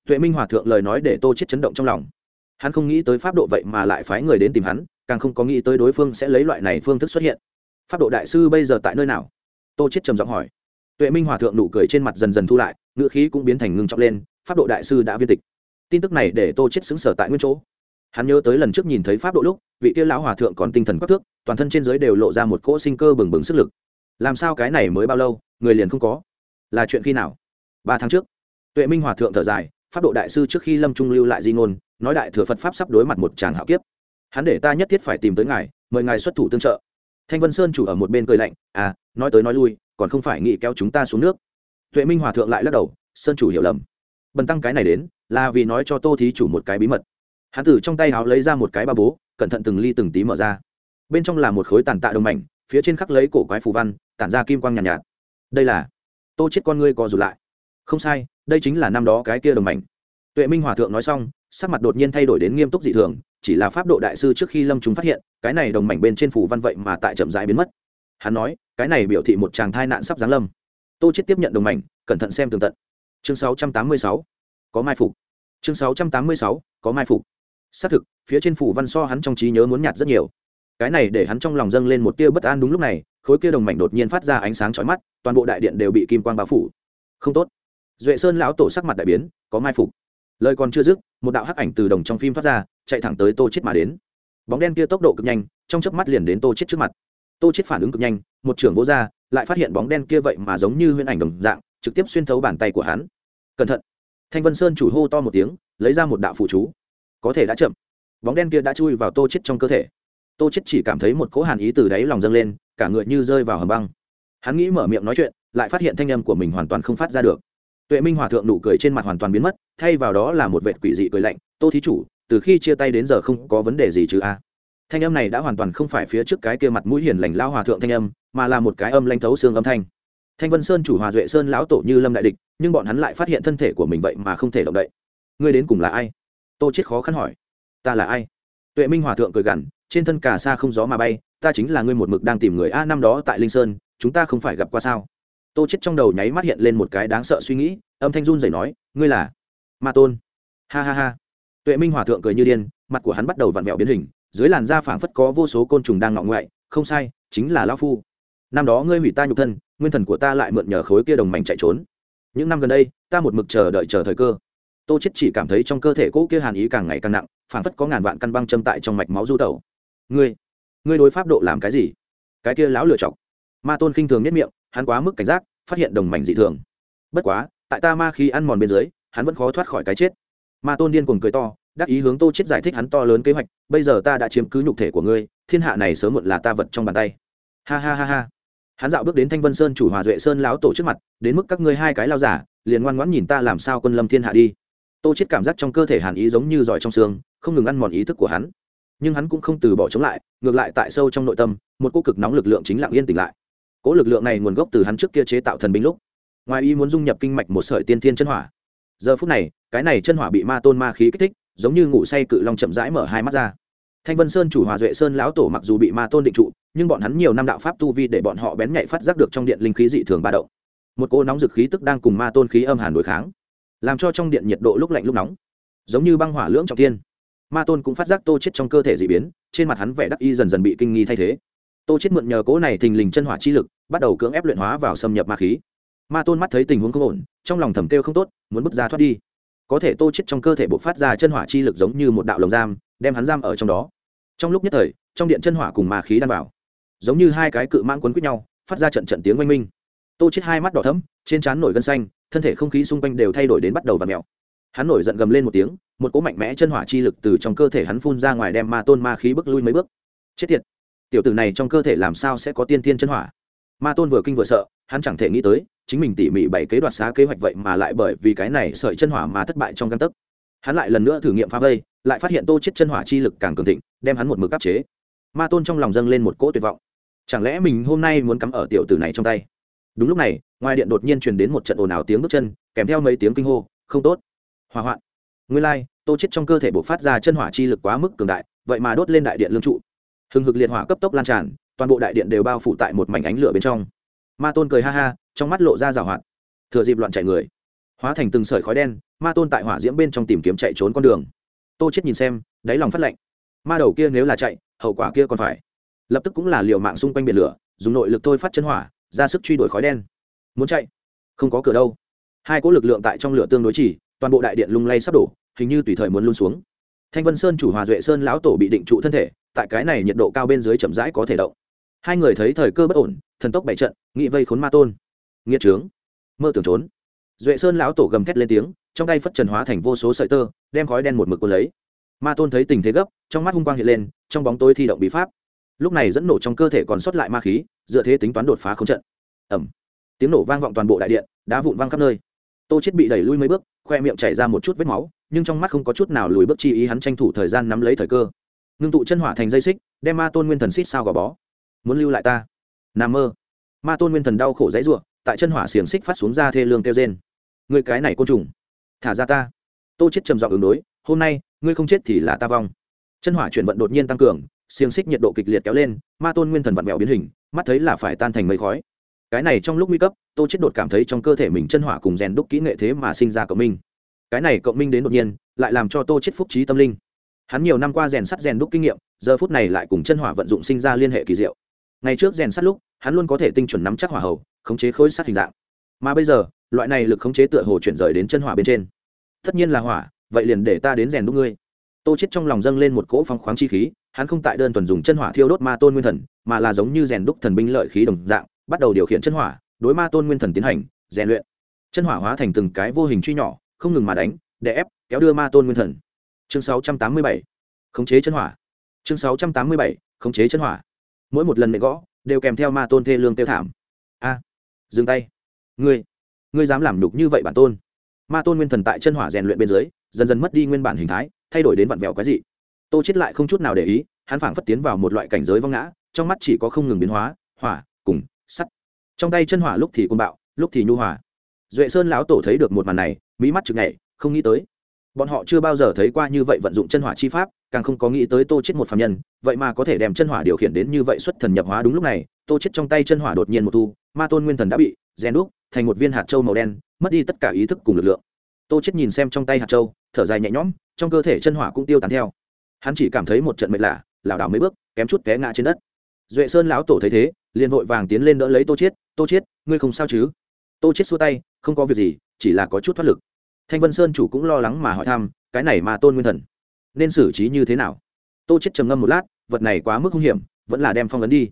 Tuệ minh hòa thượng lời nói để tô chiết chấn động trong lòng. Hắn không nghĩ tới pháp độ vậy mà lại phái người đến tìm hắn càng không có nghĩ tới đối phương sẽ lấy loại này phương thức xuất hiện. Pháp độ đại sư bây giờ tại nơi nào? Tô chết trầm giọng hỏi. Tuệ minh hòa thượng nụ cười trên mặt dần dần thu lại ngựa khí cũng biến thành ngưng trọng lên, pháp độ đại sư đã viên tịch. Tin tức này để tô chết xứng sở tại nguyên chỗ. Hắn nhớ tới lần trước nhìn thấy pháp độ lúc, vị kia lão hòa thượng còn tinh thần quắc thước, toàn thân trên dưới đều lộ ra một cỗ sinh cơ bừng bừng sức lực. Làm sao cái này mới bao lâu, người liền không có? Là chuyện khi nào? Ba tháng trước. Tuệ minh hòa thượng thở dài, pháp độ đại sư trước khi lâm trung lưu lại di ngôn, nói đại thừa phật pháp sắp đối mặt một tràng hạo kiếp hắn để ta nhất thiết phải tìm tới ngài mời ngài xuất thủ tương trợ. Thanh vân sơn chủ ở một bên cười lạnh à nói tới nói lui còn không phải nghĩ kéo chúng ta xuống nước. Tuệ minh hòa thượng lại lắc đầu sơn chủ hiểu lầm. Bần tăng cái này đến là vì nói cho tô thí chủ một cái bí mật. Hắn từ trong tay áo lấy ra một cái ba bố cẩn thận từng ly từng tí mở ra. Bên trong là một khối tàn tạ đồng mảnh phía trên khắc lấy cổ quái phù văn tản ra kim quang nhàn nhạt, nhạt. Đây là tô chết con ngươi co rụt lại. Không sai đây chính là năm đó cái kia đồng mảnh tuệ minh hòa thượng nói xong, sắc mặt đột nhiên thay đổi đến nghiêm túc dị thường, chỉ là pháp độ đại sư trước khi lâm chúng phát hiện, cái này đồng mảnh bên trên phủ văn vậy mà tại chậm rãi biến mất. Hắn nói, cái này biểu thị một chàng thai nạn sắp giáng lâm. Tô chết tiếp nhận đồng mảnh, cẩn thận xem tường tận. Chương 686 có mai phục. Chương 686 có mai phục. Xác thực, phía trên phủ văn so hắn trong trí nhớ muốn nhạt rất nhiều. Cái này để hắn trong lòng dâng lên một tia bất an đúng lúc này, khối kia đồng mảnh đột nhiên phát ra ánh sáng chói mắt, toàn bộ đại điện đều bị kim quang bao phủ. Không tốt. Duệ sơn lão tổ sắc mặt đại biến, có mai phục lời còn chưa dứt, một đạo hắc ảnh từ đồng trong phim thoát ra, chạy thẳng tới tô chết mà đến. Bóng đen kia tốc độ cực nhanh, trong chớp mắt liền đến tô chết trước mặt. Tô chết phản ứng cực nhanh, một trưởng vô ra, lại phát hiện bóng đen kia vậy mà giống như huyễn ảnh đồng dạng, trực tiếp xuyên thấu bàn tay của hắn. Cẩn thận! Thanh vân sơn chủ hô to một tiếng, lấy ra một đạo phụ chú. Có thể đã chậm. Bóng đen kia đã chui vào tô chết trong cơ thể. Tô chết chỉ cảm thấy một cỗ hàn ý từ đáy lòng dâng lên, cả người như rơi vào hầm băng. Hắn nghĩ mở miệng nói chuyện, lại phát hiện thanh âm của mình hoàn toàn không phát ra được tuệ minh hòa thượng nụ cười trên mặt hoàn toàn biến mất, thay vào đó là một vệt quỷ dị cười lạnh, tô thí chủ, từ khi chia tay đến giờ không có vấn đề gì chứ a? Thanh âm này đã hoàn toàn không phải phía trước cái kia mặt mũi hiền lành lao hòa thượng thanh âm, mà là một cái âm lanh thấu xương âm thanh. Thanh vân sơn chủ hòa duệ sơn lão tổ như lâm đại địch, nhưng bọn hắn lại phát hiện thân thể của mình vậy mà không thể động đậy. Ngươi đến cùng là ai? Tô chết khó khăn hỏi. Ta là ai? Tuệ minh hòa thượng cười gằn, trên thân cả xa không gió mà bay, ta chính là ngươi một mực đang tìm người a, năm đó tại linh sơn, chúng ta không phải gặp qua sao? Tô chết trong đầu nháy mắt hiện lên một cái đáng sợ suy nghĩ, âm thanh run rẩy nói, ngươi là ma tôn. Ha ha ha. Tuệ minh hòa thượng cười như điên, mặt của hắn bắt đầu vặn vẹo biến hình, dưới làn da phảng phất có vô số côn trùng đang ngọ ngoại, không sai, chính là lão phu. Năm đó ngươi hủy ta nhục thân, nguyên thần của ta lại mượn nhờ khối kia đồng mảnh chạy trốn. Những năm gần đây, ta một mực chờ đợi chờ thời cơ. Tô chết chỉ cảm thấy trong cơ thể cỗ kia hàn ý càng ngày càng nặng, phảng phất có ngàn vạn căn băng châm tại trong mạch máu du tẩu. Ngươi ngươi đối pháp độ làm cái gì? Cái kia lão lựa chọc. Ma tôn khinh thường nhất miệng hắn quá mức cảnh giác, phát hiện đồng mảnh dị thường. Bất quá, tại ta ma khi ăn mòn bên dưới, hắn vẫn khó thoát khỏi cái chết. Ma tôn điên cuồng cười to, đắc ý hướng tô chết giải thích hắn to lớn kế hoạch, bây giờ ta đã chiếm cứ nhục thể của ngươi, thiên hạ này sớm muộn là ta vật trong bàn tay. Ha ha ha ha. Hắn dạo bước đến thanh vân sơn chủ hòa duệ sơn lão tổ trước mặt, đến mức các ngươi hai cái lao giả, liền ngoan ngoãn nhìn ta làm sao quân lâm thiên hạ đi. Tô chết cảm giác trong cơ thể hàn ý giống như giỏi trong xương, không ngừng ăn mòn ý thức của hắn. Nhưng hắn cũng không từ bỏ chống lại, ngược lại tại sâu trong nội tâm, một cô cực nóng lực lượng chính lặng yên tỉnh lại cỗ lực lượng này nguồn gốc từ hắn trước kia chế tạo thần binh lúc. Ngoài ý muốn dung nhập kinh mạch một sợi tiên thiên chân hỏa. Giờ phút này, cái này chân hỏa bị ma tôn ma khí kích thích, giống như ngủ say cự long chậm rãi mở hai mắt ra. Thanh vân sơn chủ hòa duệ sơn lão tổ mặc dù bị ma tôn định trụ, nhưng bọn hắn nhiều năm đạo pháp tu vi để bọn họ bén nhạy phát giác được trong điện linh khí dị thường ba động. Một cỗ nóng dực khí tức đang cùng ma tôn khí âm hàn đối kháng, làm cho trong điện nhiệt độ lúc lạnh lúc nóng, giống như băng hỏa lưỡng trọng thiên. Ma tôn cũng phát giác tô chết trong cơ thể dị biến, trên mặt hắn vẻ đắc y dần dần bị kinh nghi thay thế tô chết mượn nhờ cố này thình lình chân hỏa chi lực, bắt đầu cưỡng ép luyện hóa vào xâm nhập ma khí. Ma tôn mắt thấy tình huống không ổn, trong lòng thầm kêu không tốt, muốn bước ra thoát đi. Có thể tô chết trong cơ thể bộc phát ra chân hỏa chi lực giống như một đạo lồng giam, đem hắn giam ở trong đó. Trong lúc nhất thời, trong điện chân hỏa cùng ma khí đan vào, giống như hai cái cự mãng quấn quýt nhau, phát ra trận trận tiếng oanh minh. Tô chết hai mắt đỏ thẫm, trên trán nổi gân xanh, thân thể không khí xung quanh đều thay đổi đến bắt đầu và mèo. Hắn nổi giận gầm lên một tiếng, một cỗ mạnh mẽ chân hỏa chi lực từ trong cơ thể hắn phun ra ngoài đem ma tôn ma khí bước lui mấy bước. Chết tiệt! Tiểu tử này trong cơ thể làm sao sẽ có tiên thiên chân hỏa? Ma tôn vừa kinh vừa sợ, hắn chẳng thể nghĩ tới, chính mình tỉ mỉ bảy kế đoạt xá kế hoạch vậy mà lại bởi vì cái này sợi chân hỏa mà thất bại trong căn tấc. Hắn lại lần nữa thử nghiệm phá vây, lại phát hiện tô chết chân hỏa chi lực càng cường thịnh, đem hắn một mực áp chế. Ma tôn trong lòng dâng lên một cỗ tuyệt vọng. Chẳng lẽ mình hôm nay muốn cắm ở tiểu tử này trong tay? Đúng lúc này, ngoài điện đột nhiên truyền đến một trận ồn ào tiếng bước chân, kèm theo mấy tiếng kinh hô, không tốt. Hỏa hoạn. Nguyên lai, tô chết trong cơ thể bộc phát ra chân hỏa chi lực quá mức cường đại, vậy mà đốt lên đại điện lương trụ hừng hực liệt hỏa cấp tốc lan tràn, toàn bộ đại điện đều bao phủ tại một mảnh ánh lửa bên trong. Ma tôn cười ha ha, trong mắt lộ ra rào hoạt. Thừa dịp loạn chạy người, hóa thành từng sợi khói đen, ma tôn tại hỏa diễm bên trong tìm kiếm chạy trốn con đường. Tô chết nhìn xem, đáy lòng phát lạnh. Ma đầu kia nếu là chạy, hậu quả kia còn phải. Lập tức cũng là liều mạng xung quanh biển lửa, dùng nội lực thôi phát chân hỏa, ra sức truy đuổi khói đen. Muốn chạy? Không có cửa đâu. Hai cỗ lực lượng tại trong lửa tương đối chỉ, toàn bộ đại điện lung lay sắp đổ, hình như tùy thời muốn luôn xuống. Thanh vân sơn chủ hòa duệ sơn lão tổ bị định trụ thân thể tại cái này nhiệt độ cao bên dưới chậm rãi có thể động. Hai người thấy thời cơ bất ổn, thần tốc bảy trận nghị vây khốn ma tôn. Nghĩa trướng. Mơ tưởng trốn. Duệ sơn lão tổ gầm thét lên tiếng, trong tay phất trần hóa thành vô số sợi tơ, đem khói đen một mực cuốn lấy. Ma tôn thấy tình thế gấp, trong mắt hung quang hiện lên, trong bóng tối thi động bí pháp. Lúc này dẫn nổ trong cơ thể còn sót lại ma khí, dựa thế tính toán đột phá không trận. Ẩm tiếng nổ vang vọng toàn bộ đại điện, đá vụn văng khắp nơi. Tô chết bị đẩy lui mấy bước, khoe miệng chảy ra một chút vết máu, nhưng trong mắt không có chút nào lùi bước chi ý hắn tranh thủ thời gian nắm lấy thời cơ ngưng tụ chân hỏa thành dây xích, đem ma tôn nguyên thần xích sao gò bó. Muốn lưu lại ta? Nằm mơ. Ma tôn nguyên thần đau khổ dãy ruộng tại chân hỏa xiềng xích phát xuống ra thê lương kêu trên người cái này côn trùng, thả ra ta. Tô chết trầm giọng ứng đối, hôm nay, ngươi không chết thì là ta vong. Chân hỏa chuyển vận đột nhiên tăng cường, xiềng xích nhiệt độ kịch liệt kéo lên, ma tôn nguyên thần vặn vẹo biến hình, mắt thấy là phải tan thành mây khói. Cái này trong lúc nguy cấp, tô chết đột cảm thấy trong cơ thể mình chân hỏa cùng rèn đúc kỹ nghệ thế mà sinh ra cộng minh. Cái này cộng minh đến đột nhiên, lại làm cho tô chết phúc trí tâm linh hắn nhiều năm qua rèn sắt rèn đúc kinh nghiệm, giờ phút này lại cùng chân hỏa vận dụng sinh ra liên hệ kỳ diệu. Ngày trước rèn sắt lúc, hắn luôn có thể tinh chuẩn nắm chắc hỏa hầu, khống chế khối sắt hình dạng. Mà bây giờ, loại này lực khống chế tựa hồ chuyển rời đến chân hỏa bên trên. Tất nhiên là hỏa, vậy liền để ta đến rèn đúc ngươi. Tô chết trong lòng dâng lên một cỗ phong khoáng chi khí, hắn không tại đơn thuần dùng chân hỏa thiêu đốt ma tôn nguyên thần, mà là giống như rèn đúc thần binh lợi khí đồng dạng, bắt đầu điều khiển chân hỏa, đối ma tôn nguyên thần tiến hành, rèn luyện. Chân hỏa hóa thành từng cái vô hình truy nhỏ, không ngừng mà đánh để ép, kéo đưa ma tôn nguyên thần chương 687 khống chế chân hỏa. Chương 687 khống chế chân hỏa. Mỗi một lần mẹ gõ, đều kèm theo ma tôn thê lương tiêu thảm. A, dừng tay. Ngươi ngươi dám làm nhục như vậy bản tôn. Ma tôn nguyên thần tại chân hỏa rèn luyện bên dưới, dần dần mất đi nguyên bản hình thái, thay đổi đến vặn vẹo cái gì tô chết lại không chút nào để ý, hắn phảng phất tiến vào một loại cảnh giới vong ngã, trong mắt chỉ có không ngừng biến hóa, hỏa, cùng, sắt. Trong tay chân hỏa lúc thì côn bạo, lúc thì nhu hòa. duệ sơn lão tổ thấy được một màn này mỹ mắt chực nhảy, không nghĩ tới bọn họ chưa bao giờ thấy qua như vậy vận dụng chân hỏa chi pháp, càng không có nghĩ tới tô chết một phạm nhân, vậy mà có thể đem chân hỏa điều khiển đến như vậy xuất thần nhập hóa đúng lúc này, tô chết trong tay chân hỏa đột nhiên một thu, ma tôn nguyên thần đã bị rèn đúc, thành một viên hạt châu màu đen, mất đi tất cả ý thức cùng lực lượng. Tô chết nhìn xem trong tay hạt châu, thở dài nhẹ nhõm, trong cơ thể chân hỏa cũng tiêu tán theo. Hắn chỉ cảm thấy một trận mệt lạ, lảo đảo mấy bước, kém chút té ngã trên đất. Duệ sơn lão tổ thấy thế, liền vội vàng tiến lên đỡ lấy tô chết tô chết ngươi không sao chứ? Tô chết xua tay, không có việc gì, chỉ là có chút thoát lực thanh vân sơn chủ cũng lo lắng mà hỏi thăm, cái này mà tôn nguyên thần, nên xử trí như thế nào? Tô chết trầm ngâm một lát, vật này quá mức hung hiểm, vẫn là đem phong ấn đi.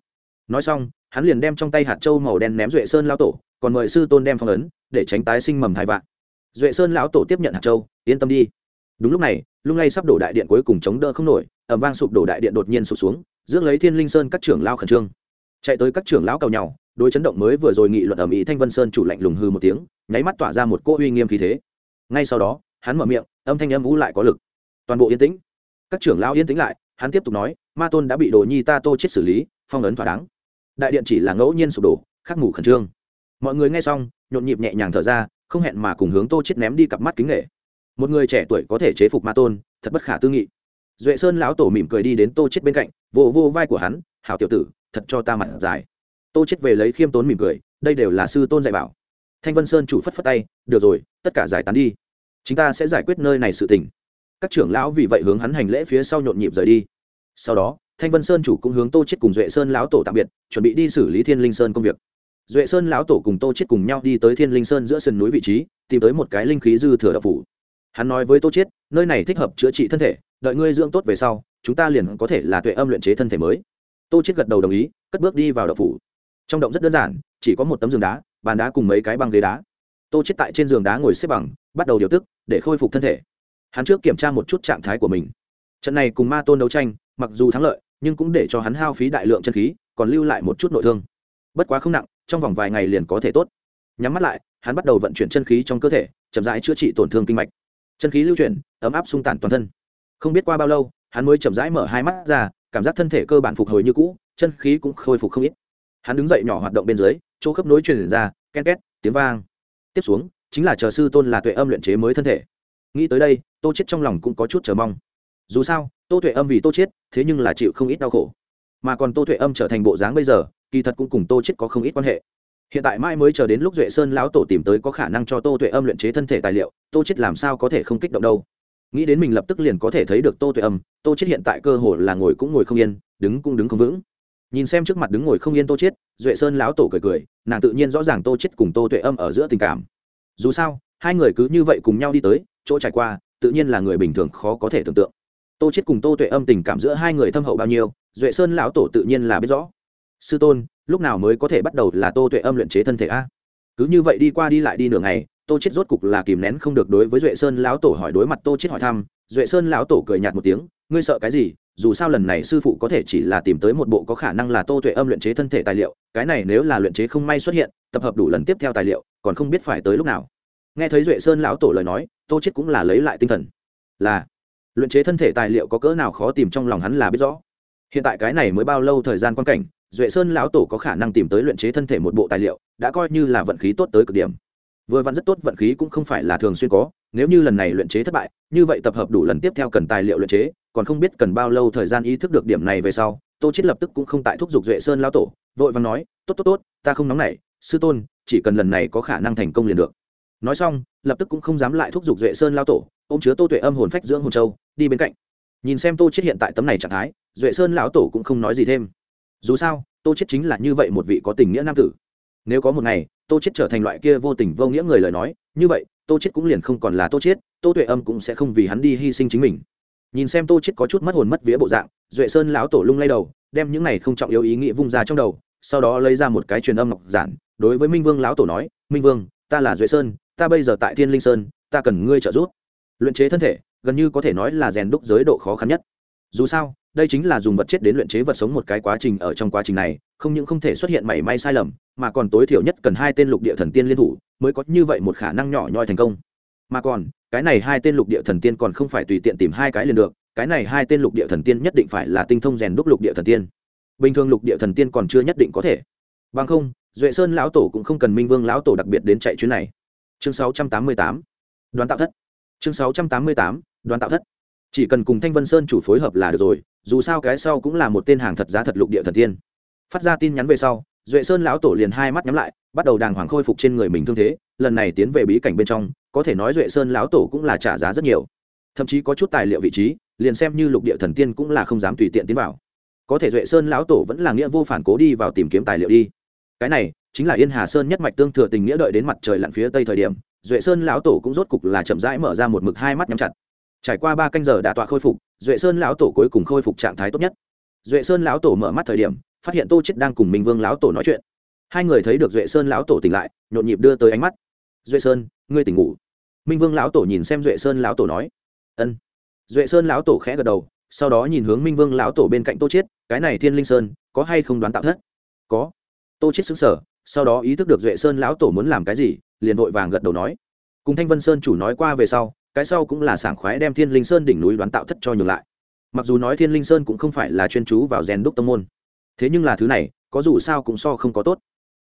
Nói xong, hắn liền đem trong tay hạt châu màu đen ném duệ sơn lão tổ, còn mời sư tôn đem phong ấn, để tránh tái sinh mầm thai vạn. Duệ sơn lão tổ tiếp nhận hạt châu, yên tâm đi. Đúng lúc này, lung lay sắp đổ đại điện cuối cùng chống đỡ không nổi ẩm vang sụp đổ đại điện đột nhiên sụp xuống, rước lấy thiên linh sơn các trưởng lao khẩn trương. Chạy tới các trưởng lão cầu nhau, đối chấn động mới vừa rồi nghị luận ở mỹ thanh vân sơn chủ lạnh lùng hư một tiếng, nháy mắt tỏa ra một cỗ uy nghiêm khí thế ngay sau đó, hắn mở miệng, âm thanh âm vũ lại có lực. Toàn bộ yên tĩnh. Các trưởng lão yên tĩnh lại, hắn tiếp tục nói, ma tôn đã bị đồ nhi ta tô chết xử lý, phong ấn thỏa đáng. Đại điện chỉ là ngẫu nhiên sụp đổ, khắc ngủ khẩn trương. Mọi người nghe xong, nhộn nhịp nhẹ nhàng thở ra, không hẹn mà cùng hướng tô chết ném đi cặp mắt kính nghệ một người trẻ tuổi có thể chế phục ma tôn, thật bất khả tư nghị. Duệ sơn lão tổ mỉm cười đi đến tô chết bên cạnh vô vô vai của hắn, hảo tiểu tử, thật cho ta mặt dài. Tô chết về lấy khiêm tốn mỉm cười, đây đều là sư tôn dạy bảo. Thanh vân sơn chủ phất phất tay, được rồi, tất cả giải tán đi chúng ta sẽ giải quyết nơi này sự tình. Các trưởng lão vì vậy hướng hắn hành lễ phía sau nhộn nhịp rời đi. Sau đó, thanh vân sơn chủ cũng hướng tô chết cùng duệ sơn lão tổ tạm biệt, chuẩn bị đi xử lý thiên linh sơn công việc. Duệ sơn lão tổ cùng tô chết cùng nhau đi tới thiên linh sơn giữa sườn núi vị trí, tìm tới một cái linh khí dư thừa đập phủ. Hắn nói với tô chết nơi này thích hợp chữa trị thân thể, đợi ngươi dưỡng tốt về sau, chúng ta liền có thể là tuệ âm luyện chế thân thể mới. Tô chết gật đầu đồng ý, cất bước đi vào đạo phủ. Trong động rất đơn giản, chỉ có một tấm giường đá, bàn đá cùng mấy cái băng ghế đá tô chết tại trên giường đá ngồi xếp bằng, bắt đầu điều tức, để khôi phục thân thể. Hắn trước kiểm tra một chút trạng thái của mình. Trận này cùng ma tôn đấu tranh, mặc dù thắng lợi, nhưng cũng để cho hắn hao phí đại lượng chân khí, còn lưu lại một chút nội thương. Bất quá không nặng, trong vòng vài ngày liền có thể tốt. Nhắm mắt lại, hắn bắt đầu vận chuyển chân khí trong cơ thể, chậm rãi chữa trị tổn thương kinh mạch. Chân khí lưu chuyển, ấm áp sung tản toàn thân. Không biết qua bao lâu, hắn mới chậm rãi mở hai mắt ra, cảm giác thân thể cơ bản phục hồi như cũ, chân khí cũng khôi phục không ít. Hắn đứng dậy nhỏ hoạt động bên dưới, chỗ khớp nối truyền ra, ken két, tiếng vang tiếp xuống, chính là chờ sư tôn là tuệ âm luyện chế mới thân thể. Nghĩ tới đây, tô chết trong lòng cũng có chút chờ mong. Dù sao, tô tuệ âm vì tô chết thế nhưng là chịu không ít đau khổ. Mà còn tô tuệ âm trở thành bộ dáng bây giờ, kỳ thật cũng cùng tô chết có không ít quan hệ. Hiện tại mai mới chờ đến lúc duệ sơn lão tổ tìm tới có khả năng cho tô tuệ âm luyện chế thân thể tài liệu, tô chết làm sao có thể không kích động đâu. Nghĩ đến mình lập tức liền có thể thấy được tô tuệ âm, tô chết hiện tại cơ hồ là ngồi cũng ngồi không yên, đứng cũng đứng không vững nhìn xem trước mặt đứng ngồi không yên tô chết, duệ sơn lão tổ cười cười, nàng tự nhiên rõ ràng tô chết cùng tô tuệ âm ở giữa tình cảm. Dù sao, hai người cứ như vậy cùng nhau đi tới, chỗ trải qua, tự nhiên là người bình thường khó có thể tưởng tượng. Tô chết cùng tô tuệ âm tình cảm giữa hai người thâm hậu bao nhiêu, duệ sơn lão tổ tự nhiên là biết rõ. Sư tôn, lúc nào mới có thể bắt đầu là tô tuệ âm luyện chế thân thể a? Cứ như vậy đi qua đi lại đi nửa ngày, tô chết rốt cục là kìm nén không được đối với duệ sơn lão tổ hỏi đối mặt tô chết hỏi thăm, duệ sơn lão tổ cười nhạt một tiếng, ngươi sợ cái gì? Dù sao lần này sư phụ có thể chỉ là tìm tới một bộ có khả năng là tô tuệ âm luyện chế thân thể tài liệu, cái này nếu là luyện chế không may xuất hiện, tập hợp đủ lần tiếp theo tài liệu, còn không biết phải tới lúc nào. Nghe thấy duệ sơn lão tổ lời nói, tô chết cũng là lấy lại tinh thần. Là, luyện chế thân thể tài liệu có cỡ nào khó tìm trong lòng hắn là biết rõ. Hiện tại cái này mới bao lâu thời gian quan cảnh, duệ sơn lão tổ có khả năng tìm tới luyện chế thân thể một bộ tài liệu, đã coi như là vận khí tốt tới cực điểm. Vừa vặn rất tốt, vận khí cũng không phải là thường xuyên có, nếu như lần này luyện chế thất bại, như vậy tập hợp đủ lần tiếp theo cần tài liệu luyện chế còn không biết cần bao lâu thời gian ý thức được điểm này về sau, tô chết lập tức cũng không tại thúc giục duệ sơn lão tổ, vội vàng nói, tốt tốt tốt, ta không nóng nảy, sư tôn, chỉ cần lần này có khả năng thành công liền được. Nói xong, lập tức cũng không dám lại thúc giục duệ sơn lao tổ ô m chứa tô tuệ âm hồn phách dưỡng hồn châu, đi bên cạnh. Nhìn xem tô chết hiện tại tấm này trạng thái, duệ sơn lão tổ cũng không nói gì thêm. Dù sao, tô chết chính là như vậy một vị có tình nghĩa nam tử. Nếu có một ngày, tô chết trở thành loại kia vô tình vô nghĩa người lời nói, như vậy, tô chết cũng liền không còn là tô chết tô tuệ âm cũng sẽ không vì hắn đi hy sinh chính mình nhìn xem tô chết có chút mất hồn mất vía bộ dạng, duệ sơn lão tổ lung lay đầu, đem những này không trọng yếu ý nghĩa vung ra trong đầu, sau đó lấy ra một cái truyền âm ngọc giản, đối với minh vương lão tổ nói, minh vương, ta là duệ sơn, ta bây giờ tại thiên linh sơn, ta cần ngươi trợ giúp. Luyện chế thân thể, gần như có thể nói là rèn đúc giới độ khó khăn nhất. Dù sao, đây chính là dùng vật chết đến luyện chế vật sống một cái quá trình ở trong quá trình này, không những không thể xuất hiện mảy may sai lầm, mà còn tối thiểu nhất cần hai tên lục địa thần tiên liên thủ, mới có như vậy một khả năng nhỏ nhoi thành công mà còn, cái này hai tên lục địa thần tiên còn không phải tùy tiện tìm hai cái liền được, cái này hai tên lục địa thần tiên nhất định phải là tinh thông rèn đúc lục địa thần tiên. Bình thường lục địa thần tiên còn chưa nhất định có thể. Bằng không, duệ sơn lão tổ cũng không cần minh vương lão tổ đặc biệt đến chạy chuyến này. Chương 688. đoán tạo thất. Chương 688. đoán tạo thất. Chỉ cần cùng thanh vân sơn chủ phối hợp là được rồi, dù sao cái sau cũng là một tên hàng thật giá thật lục địa thần tiên. Phát ra tin nhắn về sau duệ sơn lão tổ liền hai mắt nhắm lại, bắt đầu đàng hoàng khôi phục trên người mình thương thế, lần này tiến về bí cảnh bên trong, có thể nói duệ sơn lão tổ cũng là trả giá rất nhiều. Thậm chí có chút tài liệu vị trí, liền xem như lục địa thần tiên cũng là không dám tùy tiện tiến vào. Có thể duệ sơn lão tổ vẫn là nghĩa vô phản cố đi vào tìm kiếm tài liệu đi. Cái này, chính là yên hà sơn nhất mạch tương thừa tình nghĩa đợi đến mặt trời lặn phía tây thời điểm, duệ sơn lão tổ cũng rốt cục là chậm rãi mở ra một mực hai mắt nhắm chặt. Trải qua ba canh giờ đã tọa khôi phục, duệ sơn lão tổ cuối cùng khôi phục trạng thái tốt nhất. Duệ sơn lão tổ mở mắt thời điểm phát hiện tô chết đang cùng minh vương lão tổ nói chuyện. Hai người thấy được duệ sơn lão tổ tỉnh lại, nhộn nhịp đưa tới ánh mắt. Duệ sơn, ngươi tỉnh ngủ? Minh vương lão tổ nhìn xem duệ sơn lão tổ nói. Ân. Duệ sơn lão tổ khẽ gật đầu, sau đó nhìn hướng minh vương lão tổ bên cạnh tô chết cái này thiên linh sơn, có hay không đoán tạo thất? Có. Tô chết xứng sở sau đó ý thức được duệ sơn lão tổ muốn làm cái gì, liền vội vàng gật đầu nói. Cùng thanh vân sơn chủ nói qua về sau, cái sau cũng là sảng khoái đem thiên linh sơn đỉnh núi đoán tạo thất cho nhường lại. Mặc dù nói thiên linh sơn cũng không phải là chuyên chú vào rèn đúc tâm môn thế nhưng là thứ này, có dù sao cũng so không có tốt.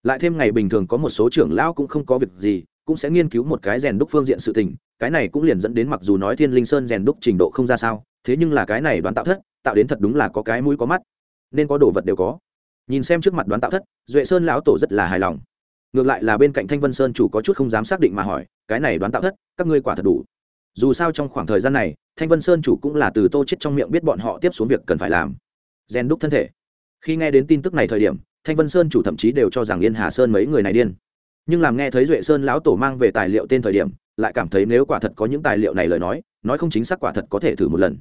Lại thêm ngày bình thường có một số trưởng lão cũng không có việc gì, cũng sẽ nghiên cứu một cái rèn đúc phương diện sự tình, cái này cũng liền dẫn đến mặc dù nói thiên linh sơn rèn đúc trình độ không ra sao, thế nhưng là cái này đoán tạo thất, tạo đến thật đúng là có cái mũi có mắt. Nên có đồ vật đều có. Nhìn xem trước mặt đoán tạo thất, duệ sơn lão tổ rất là hài lòng. Ngược lại là bên cạnh thanh vân sơn chủ có chút không dám xác định mà hỏi, cái này đoán tạo thất, các ngươi quả thật đủ. Dù sao trong khoảng thời gian này, thanh vân sơn chủ cũng là từ tô chết trong miệng biết bọn họ tiếp xuống việc cần phải làm. Rèn đúc thân thể khi nghe đến tin tức này thời điểm, thanh vân sơn chủ thậm chí đều cho rằng yên hà sơn mấy người này điên. Nhưng làm nghe thấy duệ sơn lão tổ mang về tài liệu tên thời điểm, lại cảm thấy nếu quả thật có những tài liệu này lời nói nói không chính xác quả thật có thể thử một lần.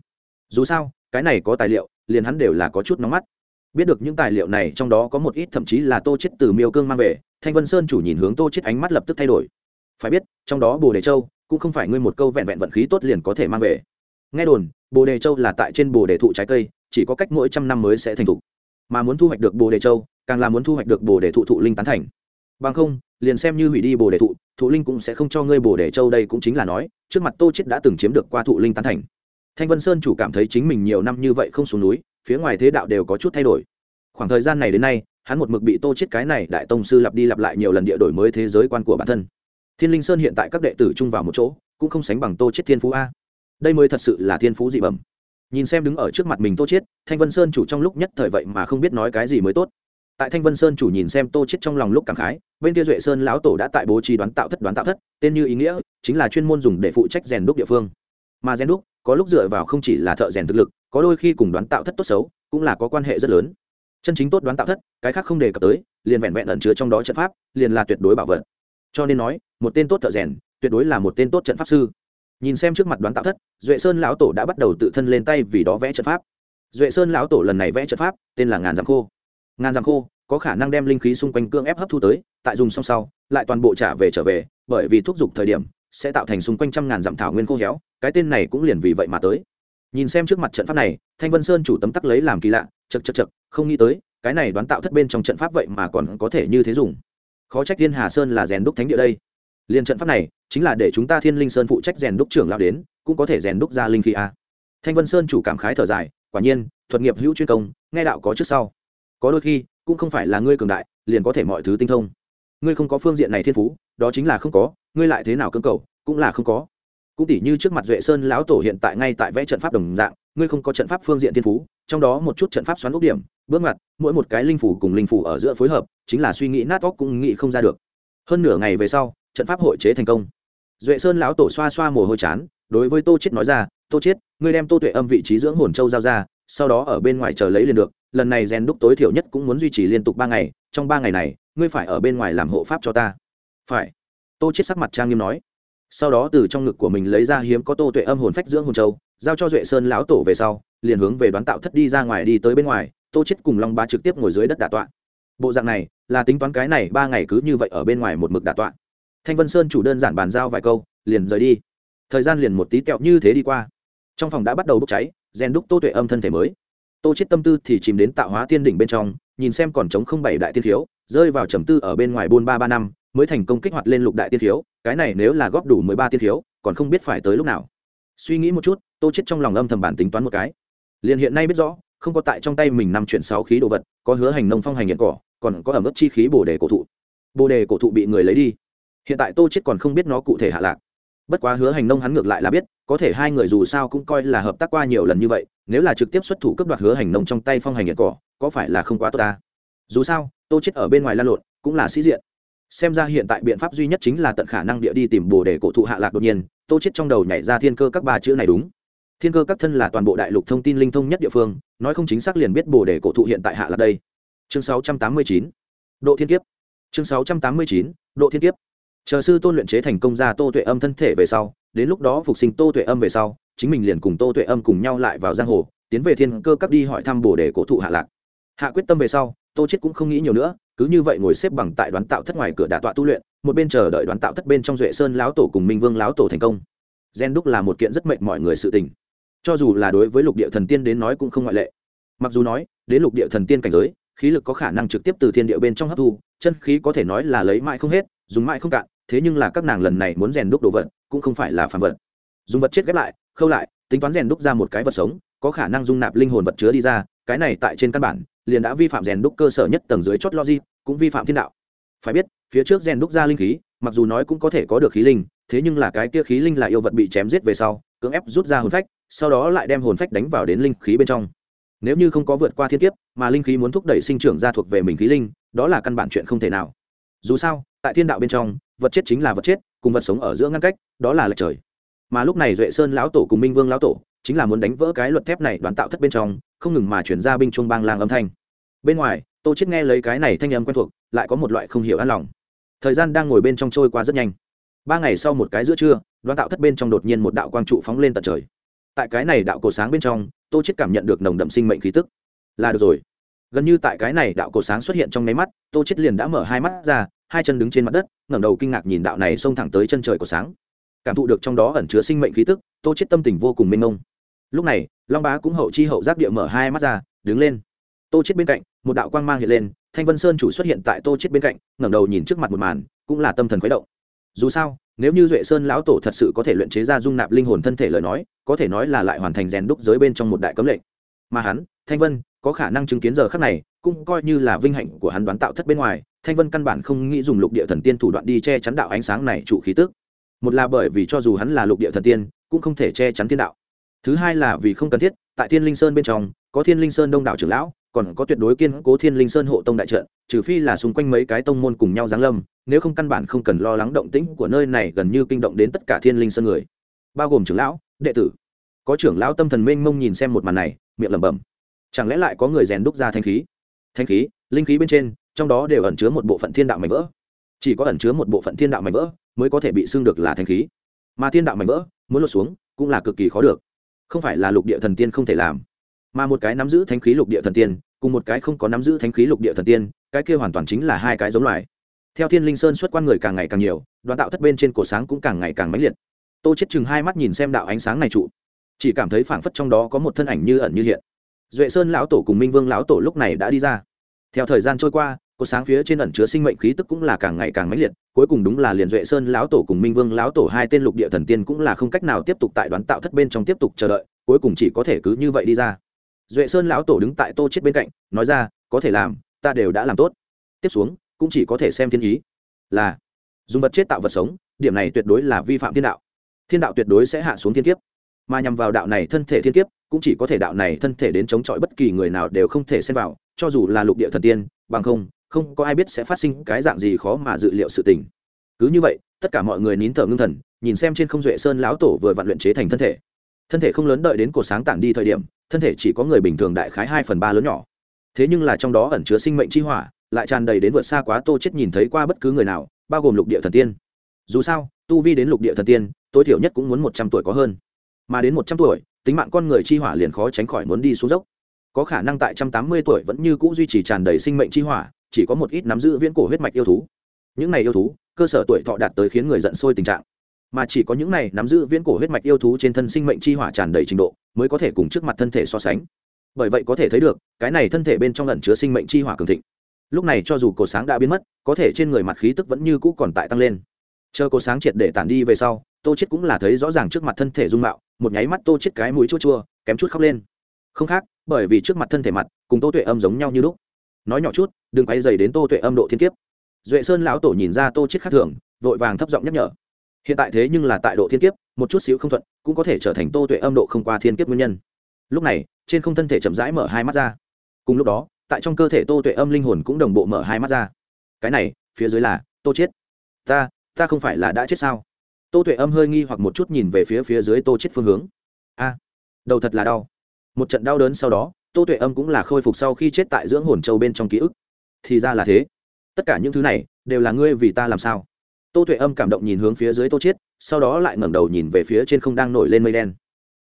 Dù sao, cái này có tài liệu, liền hắn đều là có chút nóng mắt. Biết được những tài liệu này trong đó có một ít thậm chí là tô chết từ miêu cương mang về, thanh vân sơn chủ nhìn hướng tô chết ánh mắt lập tức thay đổi. Phải biết, trong đó bồ đề châu, cũng không phải ngươi một câu vẹn vẹn vận khí tốt liền có thể mang về. Nghe đồn, bồ đề châu là tại trên bồ đề thụ trái cây, chỉ có cách mỗi trăm năm mới sẽ thành thục mà muốn thu hoạch được bồ đề châu, càng là muốn thu hoạch được bồ đề thụ thụ linh tán thành. Bằng không, liền xem như hủy đi bồ đề thụ thụ linh cũng sẽ không cho ngươi bồ đề châu đây cũng chính là nói, trước mặt tô chết đã từng chiếm được qua thụ linh tán thành. Thanh vân sơn chủ cảm thấy chính mình nhiều năm như vậy không xuống núi, phía ngoài thế đạo đều có chút thay đổi. Khoảng thời gian này đến nay, hắn một mực bị tô chết cái này đại tông sư lặp đi lặp lại nhiều lần địa đổi mới thế giới quan của bản thân. Thiên linh sơn hiện tại các đệ tử chung vào một chỗ, cũng không sánh bằng tô chết thiên phú a. Đây mới thật sự là thiên phú dị bẩm nhìn xem đứng ở trước mặt mình tô chết thanh vân sơn chủ trong lúc nhất thời vậy mà không biết nói cái gì mới tốt. Tại thanh vân sơn chủ nhìn xem tô chết trong lòng lúc cảm khái, bên kia duệ sơn lão tổ đã tại bố trí đoán tạo thất, đoán tạo thất, tên như ý nghĩa, chính là chuyên môn dùng để phụ trách rèn đúc địa phương. Mà rèn đúc, có lúc dựa vào không chỉ là thợ rèn thực lực, có đôi khi cùng đoán tạo thất tốt xấu, cũng là có quan hệ rất lớn. Chân chính tốt đoán tạo thất, cái khác không đề cập tới, liền vẹn vẹn ẩn chứa trong đó trận pháp, liền là tuyệt đối bảo vật. Cho nên nói, một tên tốt thợ rèn, tuyệt đối là một tên tốt trận pháp sư nhìn xem trước mặt đoán tạo thất, duệ sơn lão tổ đã bắt đầu tự thân lên tay vì đó vẽ trận pháp. Duệ sơn lão tổ lần này vẽ trận pháp, tên là ngàn giang khô. Ngàn giang khô có khả năng đem linh khí xung quanh cương ép hấp thu tới, tại dùng xong sau, lại toàn bộ trả về trở về, bởi vì thúc giục thời điểm, sẽ tạo thành xung quanh trăm ngàn dặm thảo nguyên khô héo, cái tên này cũng liền vì vậy mà tới. Nhìn xem trước mặt trận pháp này, thanh vân sơn chủ tấm tắc lấy làm kỳ lạ, chật chật chật, không nghĩ tới, cái này đoán tạo thất bên trong trận pháp vậy mà còn có thể như thế dùng. Khó trách thiên hà sơn là rèn đúc thánh địa đây liên trận pháp này chính là để chúng ta thiên linh sơn phụ trách rèn đúc trưởng lao đến, cũng có thể rèn đúc ra linh khí a. Thanh vân sơn chủ cảm khái thở dài, quả nhiên, thuật nghiệp hữu chuyên công, nghe đạo có trước sau. Có đôi khi, cũng không phải là ngươi cường đại, liền có thể mọi thứ tinh thông. Ngươi không có phương diện này thiên phú, đó chính là không có, ngươi lại thế nào cơ cầu, cũng là không có. Cũng tỉ như trước mặt duệ sơn lão tổ hiện tại ngay tại vẽ trận pháp đồng dạng, ngươi không có trận pháp phương diện thiên phú, trong đó một chút trận pháp xoắn ốc điểm, bước ngoặt, mỗi một cái linh phủ cùng linh phủ ở giữa phối hợp, chính là suy nghĩ nát óc cũng nghĩ không ra được. Hơn nửa ngày về sau trận pháp hội chế thành công. Duệ sơn lão tổ xoa xoa mồ hôi chán, đối với tô chết nói ra, tô chết ngươi đem tô tuệ âm vị trí dưỡng hồn châu giao ra, sau đó ở bên ngoài chờ lấy liền được, lần này rèn đúc tối thiểu nhất cũng muốn duy trì liên tục ba ngày, trong ba ngày này, ngươi phải ở bên ngoài làm hộ pháp cho ta. Phải. Tô chết sắc mặt trang nghiêm nói. Sau đó từ trong ngực của mình lấy ra hiếm có tô tuệ âm hồn phách dưỡng hồn châu, giao cho duệ sơn lão tổ về sau, liền hướng về đoán tạo thất đi ra ngoài đi tới bên ngoài, tô chết cùng long bá trực tiếp ngồi dưới đất đả tọa. Bộ dạng này, là tính toán cái này ba ngày cứ như vậy ở bên ngoài một mực đả tọa thanh vân sơn chủ đơn giản bàn giao vài câu, liền rời đi. Thời gian liền một tí kẹo như thế đi qua. Trong phòng đã bắt đầu bốc cháy, rèn đúc tô tuệ âm thân thể mới. Tô chết tâm tư thì chìm đến tạo hóa tiên đỉnh bên trong, nhìn xem còn chống không bảy đại tiên thiếu, rơi vào trầm tư ở bên ngoài buôn ba ba năm, mới thành công kích hoạt lên lục đại tiên thiếu, cái này nếu là góp đủ mười ba tiên thiếu, còn không biết phải tới lúc nào. Suy nghĩ một chút, tô chết trong lòng âm thầm bản tính toán một cái. Liền hiện nay biết rõ, không có tại trong tay mình năm chuyện sáu khí đồ vật, có hứa hành nông phong hành hiện cỏ, còn có ẩm ướt chi khí bồ đề cổ thụ. Bồ đề cổ thụ bị người lấy đi hiện tại tô chết còn không biết nó cụ thể hạ lạc. Bất quá hứa hành nông hắn ngược lại là biết, có thể hai người dù sao cũng coi là hợp tác qua nhiều lần như vậy, nếu là trực tiếp xuất thủ cấp đoạt hứa hành nông trong tay phong hành hiện cỏ, có phải là không quá tốt ta? Dù sao, tô chết ở bên ngoài lan lộn, cũng là sĩ diện. Xem ra hiện tại biện pháp duy nhất chính là tận khả năng địa đi tìm bồ để cổ thụ hạ lạc đột nhiên, tô chết trong đầu nhảy ra thiên cơ các ba chữ này đúng. Thiên cơ các thân là toàn bộ đại lục thông tin linh thông nhất địa phương, nói không chính xác liền biết bồ để cổ thụ hiện tại hạ lạc đây. Chương 689 độ thiên kiếp. Chương 689 độ thiên kiếp chờ sư tôn luyện chế thành công ra tô tuệ âm thân thể về sau, đến lúc đó phục sinh tô tuệ âm về sau, chính mình liền cùng tô tuệ âm cùng nhau lại vào giang hồ, tiến về thiên cơ cấp đi hỏi thăm bồ đề cổ thụ hạ lạc. Hạ quyết tâm về sau, tô chết cũng không nghĩ nhiều nữa, cứ như vậy ngồi xếp bằng tại đoán tạo thất ngoài cửa đả tọa tu luyện, một bên chờ đợi đoán tạo thất bên trong duệ sơn lão tổ cùng minh vương lão tổ thành công. Gen đúc là một kiện rất mệnh mọi người sự tình. Cho dù là đối với lục địa thần tiên đến nói cũng không ngoại lệ. Mặc dù nói, đến lục địa thần tiên cảnh giới, khí lực có khả năng trực tiếp từ thiên địa bên trong hấp thu, chân khí có thể nói là lấy mãi không hết, dùng mãi không cạn thế nhưng là các nàng lần này muốn rèn đúc đồ vật, cũng không phải là phản vật. Dùng vật chết ghép lại, khâu lại, tính toán rèn đúc ra một cái vật sống, có khả năng dung nạp linh hồn vật chứa đi ra, cái này tại trên căn bản, liền đã vi phạm rèn đúc cơ sở nhất tầng dưới chót logic, cũng vi phạm thiên đạo. Phải biết, phía trước rèn đúc ra linh khí, mặc dù nói cũng có thể có được khí linh, thế nhưng là cái kia khí linh là yêu vật bị chém giết về sau, cưỡng ép rút ra hồn phách, sau đó lại đem hồn phách đánh vào đến linh khí bên trong. Nếu như không có vượt qua thiên kiếp, mà linh khí muốn thúc đẩy sinh trưởng ra thuộc về mình khí linh, đó là căn bản chuyện không thể nào. Dù sao tại thiên đạo bên trong, vật chết chính là vật chết, cùng vật sống ở giữa ngăn cách, đó là lệch trời. Mà lúc này duệ sơn lão tổ cùng minh vương lão tổ chính là muốn đánh vỡ cái luật thép này đoán tạo thất bên trong, không ngừng mà chuyển ra binh chung bang lang âm thanh. Bên ngoài, tô chết nghe lấy cái này thanh âm quen thuộc, lại có một loại không hiểu an lòng. Thời gian đang ngồi bên trong trôi qua rất nhanh. Ba ngày sau một cái giữa trưa đoán tạo thất bên trong đột nhiên một đạo quang trụ phóng lên tận trời. Tại cái này đạo cổ sáng bên trong, tô chết cảm nhận được nồng đậm sinh mệnh khí tức. Là được rồi gần như tại cái này đạo cổ sáng xuất hiện trong nháy mắt, tô chết liền đã mở hai mắt ra, hai chân đứng trên mặt đất, ngẩng đầu kinh ngạc nhìn đạo này xông thẳng tới chân trời của sáng. Cảm thụ được trong đó ẩn chứa sinh mệnh khí tức, tô chết tâm tình vô cùng mênh mông. Lúc này, long bá cũng hậu chi hậu giác địa mở hai mắt ra, đứng lên. Tô chết bên cạnh, một đạo quang mang hiện lên, thanh vân sơn chủ xuất hiện tại tô chết bên cạnh, ngẩng đầu nhìn trước mặt một màn, cũng là tâm thần khuấy động. Dù sao, nếu như duệ sơn lão tổ thật sự có thể luyện chế ra dung nạp linh hồn thân thể lời nói, có thể nói là lại hoàn thành rèn đúc giới bên trong một đại cấm lệnh. Mà hắn, thanh vân có khả năng chứng kiến giờ khắc này, cũng coi như là vinh hạnh của hắn đoán tạo thất bên ngoài, thanh vân căn bản không nghĩ dùng lục địa thần tiên thủ đoạn đi che chắn đạo ánh sáng này trụ khí tức. Một là bởi vì cho dù hắn là lục địa thần tiên, cũng không thể che chắn thiên đạo. Thứ hai là vì không cần thiết, tại thiên linh sơn bên trong, có thiên linh sơn đông đảo trưởng lão, còn có tuyệt đối kiên cố thiên linh sơn hộ tông đại trận, trừ phi là xung quanh mấy cái tông môn cùng nhau giáng lâm, nếu không căn bản không cần lo lắng động tĩnh của nơi này gần như kinh động đến tất cả thiên linh sơn người. Bao gồm trưởng lão, đệ tử. Có trưởng lão tâm thần mênh mông nhìn xem một màn này, miệng lẩm bẩm chẳng lẽ lại có người rèn đúc ra thanh khí? Thanh khí, linh khí bên trên, trong đó đều ẩn chứa một bộ phận thiên đạo mảnh vỡ. Chỉ có ẩn chứa một bộ phận thiên đạo mảnh vỡ mới có thể bị xưng được là thanh khí. Mà thiên đạo mảnh vỡ, muốn lột xuống, cũng là cực kỳ khó được. Không phải là lục địa thần tiên không thể làm, mà một cái nắm giữ thanh khí lục địa thần tiên, cùng một cái không có nắm giữ thanh khí lục địa thần tiên, cái kia hoàn toàn chính là hai cái giống loài. Theo thiên linh sơn xuất quan người càng ngày càng nhiều, đoàn tạo thất bên trên cổ sáng cũng càng ngày càng mãnh liệt. Tô chết chừng hai mắt nhìn xem đạo ánh sáng này trụ, chỉ cảm thấy phảng phất trong đó có một thân ảnh như ẩn như hiện duệ sơn lão tổ cùng minh vương lão tổ lúc này đã đi ra. Theo thời gian trôi qua cột sáng phía trên ẩn chứa sinh mệnh khí tức cũng là càng ngày càng mãnh liệt, cuối cùng đúng là liền duệ sơn lão tổ cùng minh vương lão tổ hai tên lục địa thần tiên cũng là không cách nào tiếp tục tại đoán tạo thất bên trong tiếp tục chờ đợi, cuối cùng chỉ có thể cứ như vậy đi ra. Duệ sơn lão tổ đứng tại tô chết bên cạnh, nói ra, có thể làm, ta đều đã làm tốt. Tiếp xuống, cũng chỉ có thể xem thiên ý. Là, dùng vật chết tạo vật sống, điểm này tuyệt đối là vi phạm thiên đạo. Thiên đạo tuyệt đối sẽ hạ xuống thiên kiếp mà nhằm vào đạo này thân thể thiên kiếp, cũng chỉ có thể đạo này thân thể đến chống chọi bất kỳ người nào đều không thể xem vào, cho dù là lục địa thần tiên, bằng không không có ai biết sẽ phát sinh cái dạng gì khó mà dự liệu sự tình. Cứ như vậy, tất cả mọi người nín thở ngưng thần, nhìn xem trên không duệ sơn lão tổ vừa vặn luyện chế thành thân thể. Thân thể không lớn đợi đến cột sáng tản đi thời điểm, thân thể chỉ có người bình thường đại khái hai phần ba lớn nhỏ. Thế nhưng là trong đó ẩn chứa sinh mệnh chi hỏa, lại tràn đầy đến vượt xa quá tô chết nhìn thấy qua bất cứ người nào, bao gồm lục địa thần tiên. Dù sao, tu vi đến lục địa thần tiên, tối thiểu nhất cũng muốn một trăm tuổi có hơn mà đến một trăm tuổi, tính mạng con người chi hỏa liền khó tránh khỏi muốn đi xuống dốc. Có khả năng tại trăm tám mươi tuổi vẫn như cũ duy trì tràn đầy sinh mệnh chi hỏa, chỉ có một ít nắm giữ viễn cổ huyết mạch yêu thú. Những này yêu thú, cơ sở tuổi thọ đạt tới khiến người giận sôi tình trạng. Mà chỉ có những này nắm giữ viễn cổ huyết mạch yêu thú trên thân sinh mệnh chi hỏa tràn đầy trình độ, mới có thể cùng trước mặt thân thể so sánh. Bởi vậy có thể thấy được, cái này thân thể bên trong ẩn chứa sinh mệnh chi hỏa cường thịnh. Lúc này cho dù cổ sáng đã biến mất, có thể trên người mặt khí tức vẫn như cũ còn tại tăng lên. Chờ cổ sáng triệt để tản đi về sau, tô chết cũng là thấy rõ ràng trước mặt thân thể dung mạo một nháy mắt tô chết cái mũi chua chua, kém chút khóc lên. Không khác, bởi vì trước mặt thân thể mặt, cùng tô tuệ âm giống nhau như lúc. Nói nhỏ chút, đừng quay dày đến tô tuệ âm độ thiên kiếp. Duệ sơn lão tổ nhìn ra tô chết khác thường, vội vàng thấp giọng nhắc nhở. Hiện tại thế nhưng là tại độ thiên kiếp, một chút xíu không thuận, cũng có thể trở thành tô tuệ âm độ không qua thiên kiếp nguyên nhân. Lúc này, trên không thân thể chậm rãi mở hai mắt ra. Cùng lúc đó, tại trong cơ thể tô tuệ âm linh hồn cũng đồng bộ mở hai mắt ra. Cái này, phía dưới là, tô chết. Ta ta không phải là đã chết sao? Tô tuệ âm hơi nghi hoặc một chút nhìn về phía phía dưới tô chết phương hướng. A, đầu thật là đau. Một trận đau đớn sau đó, tô tuệ âm cũng là khôi phục sau khi chết tại dưỡng hồn châu bên trong ký ức. Thì ra là thế. Tất cả những thứ này, đều là ngươi vì ta làm sao? Tô tuệ âm cảm động nhìn hướng phía dưới tô chết sau đó lại ngẩng đầu nhìn về phía trên không đang nổi lên mây đen.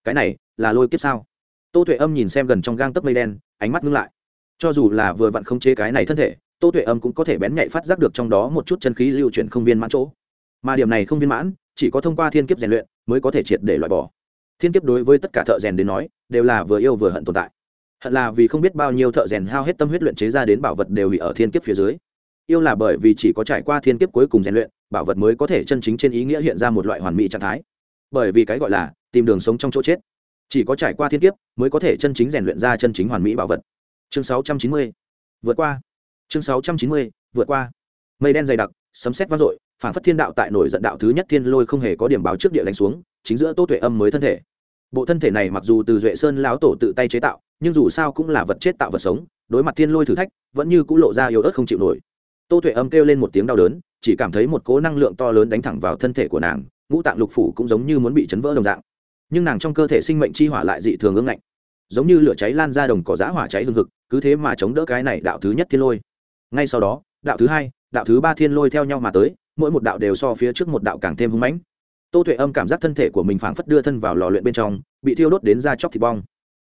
Cái này, là lôi kiếp sao? Tô tuệ âm nhìn xem gần trong gang tấc mây đen, ánh mắt ngưng lại. Cho dù là vừa vặn không chế cái này thân thể, tô tuệ âm cũng có thể bén nhạy phát giác được trong đó một chút chân khí lưu chuyển không viên mãn chỗ. Mà điểm này không viên mãn chỉ có thông qua thiên kiếp rèn luyện mới có thể triệt để loại bỏ. Thiên kiếp đối với tất cả thợ rèn đến nói, đều là vừa yêu vừa hận tồn tại. Hận là vì không biết bao nhiêu thợ rèn hao hết tâm huyết luyện chế ra đến bảo vật đều bị ở thiên kiếp phía dưới. Yêu là bởi vì chỉ có trải qua thiên kiếp cuối cùng rèn luyện, bảo vật mới có thể chân chính trên ý nghĩa hiện ra một loại hoàn mỹ trạng thái. Bởi vì cái gọi là tìm đường sống trong chỗ chết. Chỉ có trải qua thiên kiếp mới có thể chân chính rèn luyện ra chân chính hoàn mỹ bảo vật. Chương 690. vượt qua. Chương 690. vượt qua. Mây đen dày đặc sấm sét vang dội phản phất thiên đạo tại nổi giận đạo thứ nhất thiên lôi không hề có điểm báo trước địa đánh xuống, chính giữa tô tuệ âm mới thân thể. Bộ thân thể này mặc dù từ duệ sơn lão tổ tự tay chế tạo, nhưng dù sao cũng là vật chết tạo vật sống, đối mặt thiên lôi thử thách, vẫn như cũng lộ ra yếu ớt không chịu nổi. Tô tuệ âm kêu lên một tiếng đau đớn, chỉ cảm thấy một cố năng lượng to lớn đánh thẳng vào thân thể của nàng, ngũ tạng lục phủ cũng giống như muốn bị chấn vỡ đồng dạng. Nhưng nàng trong cơ thể sinh mệnh chi hỏa lại dị thường ưng ngạnh, giống như lửa cháy lan ra đồng cỏ giã hỏa cháy hương thực cứ thế mà chống đỡ cái này đạo thứ nhất thiên lôi. Ngay sau đó, đạo thứ hai đạo thứ ba thiên lôi theo nhau mà tới, mỗi một đạo đều so phía trước một đạo càng thêm hưng mãnh. Tô tuệ âm cảm giác thân thể của mình phảng phất đưa thân vào lò luyện bên trong, bị thiêu đốt đến da chóc thịt bong.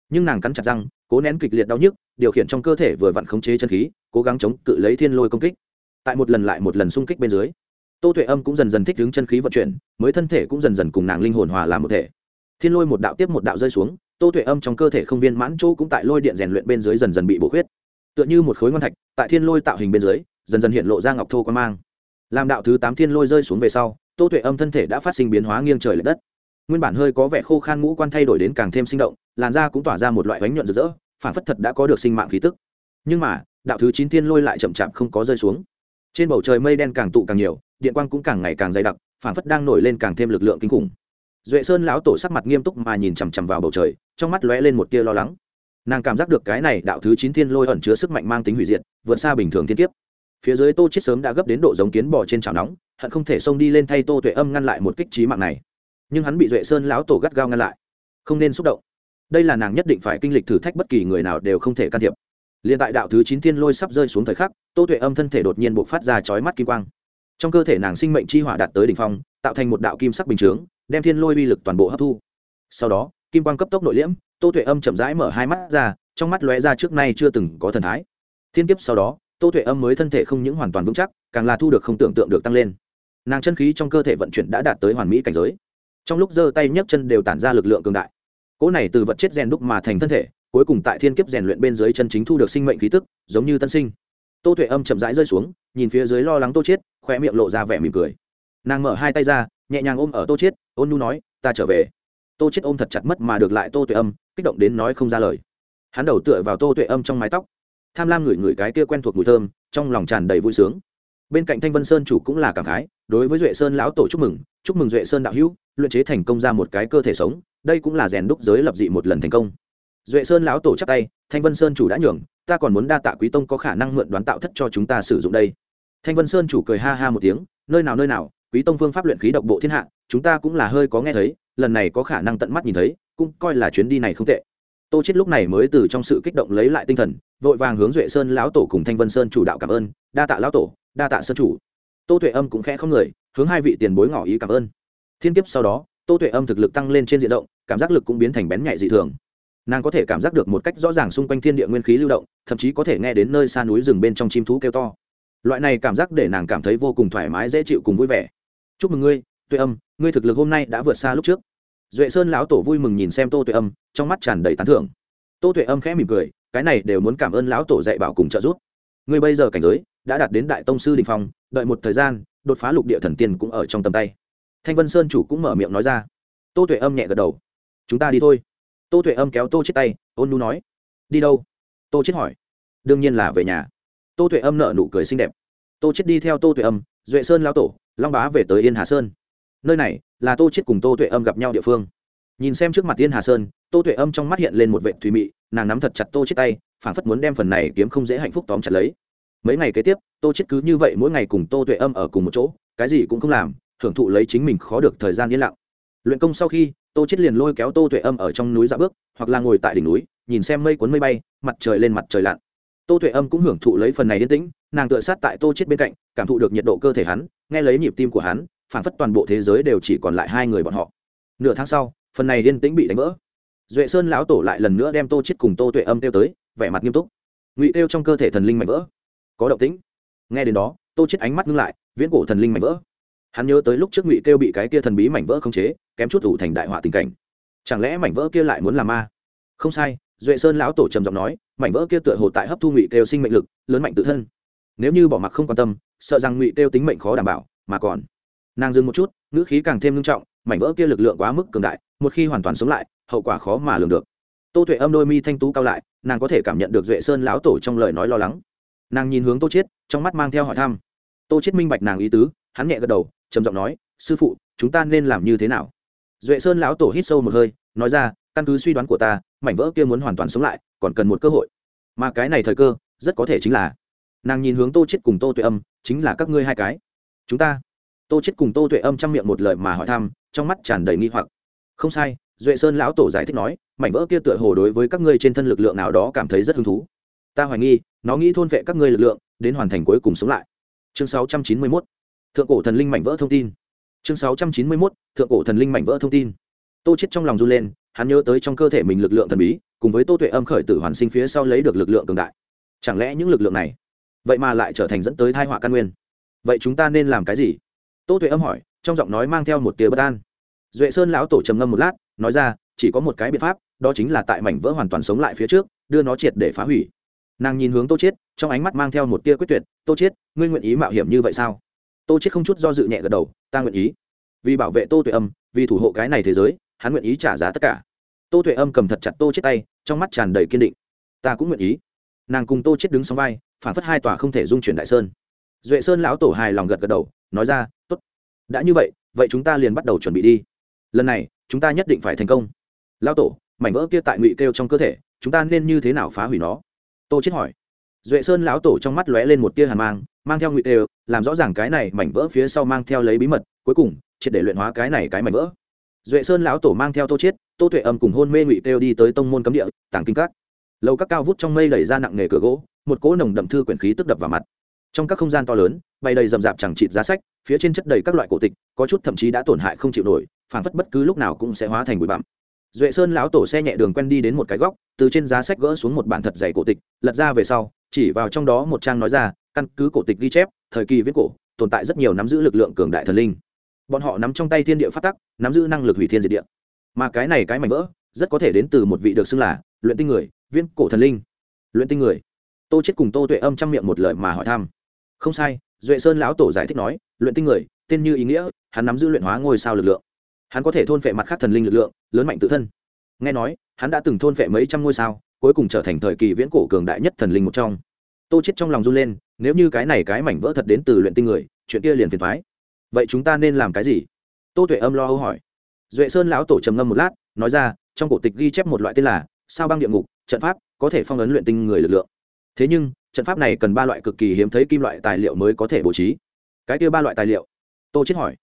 Nhưng nàng cắn chặt răng, cố nén kịch liệt đau nhức, điều khiển trong cơ thể vừa vặn khống chế chân khí, cố gắng chống cự lấy thiên lôi công kích. Tại một lần lại một lần xung kích bên dưới, tô tuệ âm cũng dần dần thích ứng chân khí vận chuyển, mới thân thể cũng dần dần cùng nàng linh hồn hòa làm một thể. Thiên lôi một đạo tiếp một đạo rơi xuống, tô tuệ âm trong cơ thể không viên mãn chỗ cũng tại lôi điện rèn luyện bên dưới dần dần bị bổ khuyết. Tựa như một khối ngon thạch, tại thiên lôi tạo hình bên dưới dần dần hiện lộ ra ngọc thô quan mang. Làm đạo thứ tám thiên lôi rơi xuống về sau, tô tuệ âm thân thể đã phát sinh biến hóa nghiêng trời l ệ đất. Nguyên bản hơi có vẻ khô khan ngũ quan thay đổi đến càng thêm sinh động, làn da cũng tỏa ra một loại bánh nhuận rực rỡ, phản phất thật đã có được sinh mạng khí tức. Nhưng mà, đạo thứ chín thiên lôi lại chậm chạp không có rơi xuống. Trên bầu trời mây đen càng tụ càng nhiều, điện quang cũng càng ngày càng dày đặc, phản phất đang nổi lên càng thêm lực lượng kinh khủng. Duệ sơn lão tổ sắc mặt nghiêm túc mà nhìn chằm chằm vào bầu trời, trong mắt lóe lên một tia lo lắng. Nàng cảm giác được cái này đạo thứ chín thiên lôi ẩn chứa sức mạnh mang tính hủy diệt, vượt xa bình thường thiên kiếp phía dưới tô chết sớm đã gấp đến độ giống kiến bò trên chảo nóng, hận không thể xông đi lên thay tô tuệ âm ngăn lại một kích trí mạng này. Nhưng hắn bị duệ sơn lão tổ gắt gao ngăn lại. Không nên xúc động. Đây là nàng nhất định phải kinh lịch thử thách bất kỳ người nào đều không thể can thiệp. Liền tại đạo thứ chín thiên lôi sắp rơi xuống thời khắc, tô tuệ âm thân thể đột nhiên buộc phát ra chói mắt kim quang. Trong cơ thể nàng sinh mệnh chi hỏa đạt tới đỉnh phong, tạo thành một đạo kim sắc bình chướng, đem thiên lôi uy lực toàn bộ hấp thu. Sau đó, kim quang cấp tốc nội liễm, tô tuệ âm chậm rãi mở hai mắt ra, trong mắt lóe ra trước nay chưa từng có thần thái. Thiên kiếp sau đó tô tuệ âm mới thân thể không những hoàn toàn vững chắc, càng là thu được không tưởng tượng được tăng lên. Nàng chân khí trong cơ thể vận chuyển đã đạt tới hoàn mỹ cảnh giới. Trong lúc giơ tay nhấc chân đều tản ra lực lượng cường đại. Cỗ này từ vật chất rèn đúc mà thành thân thể, cuối cùng tại thiên kiếp rèn luyện bên dưới chân chính thu được sinh mệnh khí tức, giống như tân sinh. Tô tuệ âm chậm rãi rơi xuống, nhìn phía dưới lo lắng tô chiết khoe miệng lộ ra vẻ mỉm cười. Nàng mở hai tay ra, nhẹ nhàng ôm ở tô chiết, ôn nu nói, ta trở về. Tô chiết ôm thật chặt mất mà được lại tô tuệ âm, kích động đến nói không ra lời. Hắn đầu tựa vào tô tuệ âm trong mái tóc tham lam ngửi ngửi cái kia quen thuộc mùi thơm, trong lòng tràn đầy vui sướng. Bên cạnh thanh vân sơn chủ cũng là cảm khái, đối với duệ sơn lão tổ chúc mừng chúc mừng duệ sơn đạo hữu, luyện chế thành công ra một cái cơ thể sống, đây cũng là rèn đúc giới lập dị một lần thành công. Duệ sơn lão tổ chắc tay, thanh vân sơn chủ đã nhường, ta còn muốn đa tạ quý tông có khả năng mượn đoán tạo thất cho chúng ta sử dụng đây. Thanh vân sơn chủ cười ha ha một tiếng, nơi nào nơi nào, quý tông phương pháp luyện khí độc bộ thiên hạ, chúng ta cũng là hơi có nghe thấy, lần này có khả năng tận mắt nhìn thấy, cũng coi là chuyến đi này không tệ tô chết lúc này mới từ trong sự kích động lấy lại tinh thần, vội vàng hướng duệ sơn lão tổ cùng thanh vân sơn chủ đạo cảm ơn, đa tạ lão tổ, đa tạ sơn chủ. Tô tuệ âm cũng khẽ không người, hướng hai vị tiền bối ngỏ ý cảm ơn. Thiên kiếp sau đó, tô tuệ âm thực lực tăng lên trên diện rộng, cảm giác lực cũng biến thành bén nhạy dị thường. Nàng có thể cảm giác được một cách rõ ràng xung quanh thiên địa nguyên khí lưu động, thậm chí có thể nghe đến nơi xa núi rừng bên trong chim thú kêu to. Loại này cảm giác để nàng cảm thấy vô cùng thoải mái, dễ chịu cùng vui vẻ. Chúc mừng ngươi, tuệ âm, ngươi thực lực hôm nay đã vượt xa lúc trước duệ sơn lão tổ vui mừng nhìn xem tô tuệ âm, trong mắt tràn đầy tán thưởng. Tô tuệ âm khẽ mỉm cười, cái này đều muốn cảm ơn lão tổ dạy bảo cùng trợ giúp. Ngươi bây giờ cảnh giới đã đạt đến đại tông sư đình phong, đợi một thời gian, đột phá lục địa thần tiên cũng ở trong tầm tay. Thanh vân sơn chủ cũng mở miệng nói ra. Tô tuệ âm nhẹ gật đầu. Chúng ta đi thôi. Tô tuệ âm kéo tô chết tay, ôn nu nói. Đi đâu? Tô chết hỏi. Đương nhiên là về nhà. Tô tuệ âm nợ nụ cười xinh đẹp. Tô chết đi theo tô tuệ âm, duệ sơn lao tổ, long bá về tới yên hà sơn. Nơi này là tô chết cùng tô tuệ âm gặp nhau địa phương. Nhìn xem trước mặt tiên hà sơn, tô tuệ âm trong mắt hiện lên một vệ thùy mị, nàng nắm thật chặt tô chết tay, phảng phất muốn đem phần này kiếm không dễ hạnh phúc tóm chặt lấy. Mấy ngày kế tiếp, tô chết cứ như vậy mỗi ngày cùng tô tuệ âm ở cùng một chỗ, cái gì cũng không làm, hưởng thụ lấy chính mình khó được thời gian yên lặng. Luyện công sau khi, tô chết liền lôi kéo tô tuệ âm ở trong núi dạ bước, hoặc là ngồi tại đỉnh núi, nhìn xem mây cuốn mây bay, mặt trời lên mặt trời lặn. Tô tuệ âm cũng hưởng thụ lấy phần này yên tĩnh, nàng tựa sát tại tô chết bên cạnh, cảm thụ được nhiệt độ cơ thể hắn, nghe lấy nhịp tim của hắn phản phất toàn bộ thế giới đều chỉ còn lại hai người bọn họ. Nửa tháng sau, phần này yên tĩnh bị đánh vỡ. Duệ sơn lão tổ lại lần nữa đem tô chết cùng tô tuệ âm kêu tới, vẻ mặt nghiêm túc. Ngụy kêu trong cơ thể thần linh mạnh vỡ. Có động tĩnh. Nghe đến đó, tô chết ánh mắt ngưng lại, viễn cổ thần linh mạnh vỡ. Hắn nhớ tới lúc trước ngụy kêu bị cái kia thần bí mảnh vỡ không chế, kém chút ủ thành đại họa tình cảnh. Chẳng lẽ mảnh vỡ kia lại muốn làm ma? Không sai, duệ sơn lão tổ trầm giọng nói mảnh vỡ kia tựa hồ tại hấp thu ngụy kêu sinh mệnh lực, lớn mạnh tự thân. Nếu như bỏ mặc không quan tâm, sợ rằng ngụy kêu tính mệnh khó đảm bảo, mà còn nàng dừng một chút, ngữ khí càng thêm nghiêm trọng, mảnh vỡ kia lực lượng quá mức cường đại, một khi hoàn toàn sống lại, hậu quả khó mà lường được. Tô tuệ âm đôi mi thanh tú cao lại, nàng có thể cảm nhận được duệ sơn lão tổ trong lời nói lo lắng. Nàng nhìn hướng tô chiết, trong mắt mang theo hỏi thăm. Tô chiết minh bạch nàng ý tứ, hắn nhẹ gật đầu, trầm giọng nói, sư phụ, chúng ta nên làm như thế nào? Duệ sơn lão tổ hít sâu một hơi, nói ra, căn cứ suy đoán của ta, mảnh vỡ kia muốn hoàn toàn sống lại, còn cần một cơ hội. Mà cái này thời cơ, rất có thể chính là nàng nhìn hướng tô chết cùng tô tuệ âm, chính là các ngươi hai cái. Chúng ta tô chết cùng tô tuệ âm chăm miệng một lời mà hỏi thăm, trong mắt tràn đầy nghi hoặc. Không sai, duệ sơn lão tổ giải thích nói, mảnh vỡ kia tựa hồ đối với các ngươi trên thân lực lượng nào đó cảm thấy rất hứng thú. Ta hoài nghi, nó nghĩ thôn vệ các ngươi lực lượng, đến hoàn thành cuối cùng sống lại. Chương 691 thượng cổ thần linh mảnh vỡ thông tin. Chương 691 thượng cổ thần linh mảnh vỡ thông tin. Tô chết trong lòng run lên, hắn nhớ tới trong cơ thể mình lực lượng thần bí, cùng với tô tuệ âm khởi tử hoàn sinh phía sau lấy được lực lượng cường đại. Chẳng lẽ những lực lượng này, vậy mà lại trở thành dẫn tới tai họa căn nguyên? Vậy chúng ta nên làm cái gì? Tô tuệ âm hỏi, trong giọng nói mang theo một tia bất an. Duệ sơn lão tổ trầm ngâm một lát, nói ra, chỉ có một cái biện pháp, đó chính là tại mảnh vỡ hoàn toàn sống lại phía trước, đưa nó triệt để phá hủy. Nàng nhìn hướng tô chiết, trong ánh mắt mang theo một tia quyết tuyệt, tô chiết, ngươi nguyện ý mạo hiểm như vậy sao? Tô chiết không chút do dự nhẹ gật đầu, ta nguyện ý. Vì bảo vệ tô tuệ âm, vì thủ hộ cái này thế giới, hắn nguyện ý trả giá tất cả. Tô tuệ âm cầm thật chặt tô chiết tay, trong mắt tràn đầy kiên định. Ta cũng nguyện ý. Nàng cùng tô chiết đứng song vai, phản phất hai tòa không thể dung chuyển đại sơn. Duệ sơn lão tổ hài lòng gật gật đầu nói ra, tốt, đã như vậy vậy chúng ta liền bắt đầu chuẩn bị đi. Lần này, chúng ta nhất định phải thành công. Lão tổ, mảnh vỡ kia tại ngụy kêu trong cơ thể, chúng ta nên như thế nào phá hủy nó? Tô chết hỏi. Duệ sơn lão tổ trong mắt lóe lên một tia hàn mang mang theo ngụy đều, làm rõ ràng cái này mảnh vỡ phía sau mang theo lấy bí mật, cuối cùng, triệt để luyện hóa cái này cái mảnh vỡ. Duệ sơn lão tổ mang theo tô chiết tô tuệ âm cùng hôn mê ngụy kêu đi tới tông môn cấm địa, tàng kinh các. Lầu các cao vút trong mây đẩy ra nặng nghề cửa gỗ, một cỗ nồng đậm thư quyển khí tức đập vào mặt trong các không gian to lớn bày đầy rậm rạp chẳng chịt giá sách, phía trên chất đầy các loại cổ tịch, có chút thậm chí đã tổn hại không chịu nổi phản phất bất cứ lúc nào cũng sẽ hóa thành bụi bặm. Duệ sơn lão tổ xe nhẹ đường quen đi đến một cái góc, từ trên giá sách gỡ xuống một bản thật dày cổ tịch, lật ra về sau, chỉ vào trong đó một trang nói ra, căn cứ cổ tịch ghi chép, thời kỳ viết cổ, tồn tại rất nhiều nắm giữ lực lượng cường đại thần linh. Bọn họ nắm trong tay thiên địa phát tắc, nắm giữ năng lực hủy thiên diệt địa. Mà cái này cái mảnh vỡ, rất có thể đến từ một vị được xưng là luyện tinh người, viễn cổ thần linh. Luyện tinh người. Tô chết cùng tô tuệ âm trong miệng một lời mà hỏi thăm không sai, duệ sơn lão tổ giải thích nói, luyện tinh người, tên như ý nghĩa, hắn nắm giữ luyện hóa ngôi sao lực lượng. Hắn có thể thôn phệ mặt khác thần linh lực lượng, lớn mạnh tự thân. Nghe nói, hắn đã từng thôn phệ mấy trăm ngôi sao, cuối cùng trở thành thời kỳ viễn cổ cường đại nhất thần linh một trong. Tô chết trong lòng run lên, nếu như cái này cái mảnh vỡ thật đến từ luyện tinh người, chuyện kia liền phiền thoái vậy chúng ta nên làm cái gì? Tô tuệ âm lo âu hỏi. Duệ sơn lão tổ trầm ngâm một lát, nói ra, trong cổ tịch ghi chép một loại tên là, sao băng địa ngục, trận pháp, có thể phong ấn luyện tinh người lực lượng. Thế nhưng trận pháp này cần ba loại cực kỳ hiếm thấy kim loại tài liệu mới có thể bố trí. Cái kia ba loại tài liệu? Tô chết hỏi.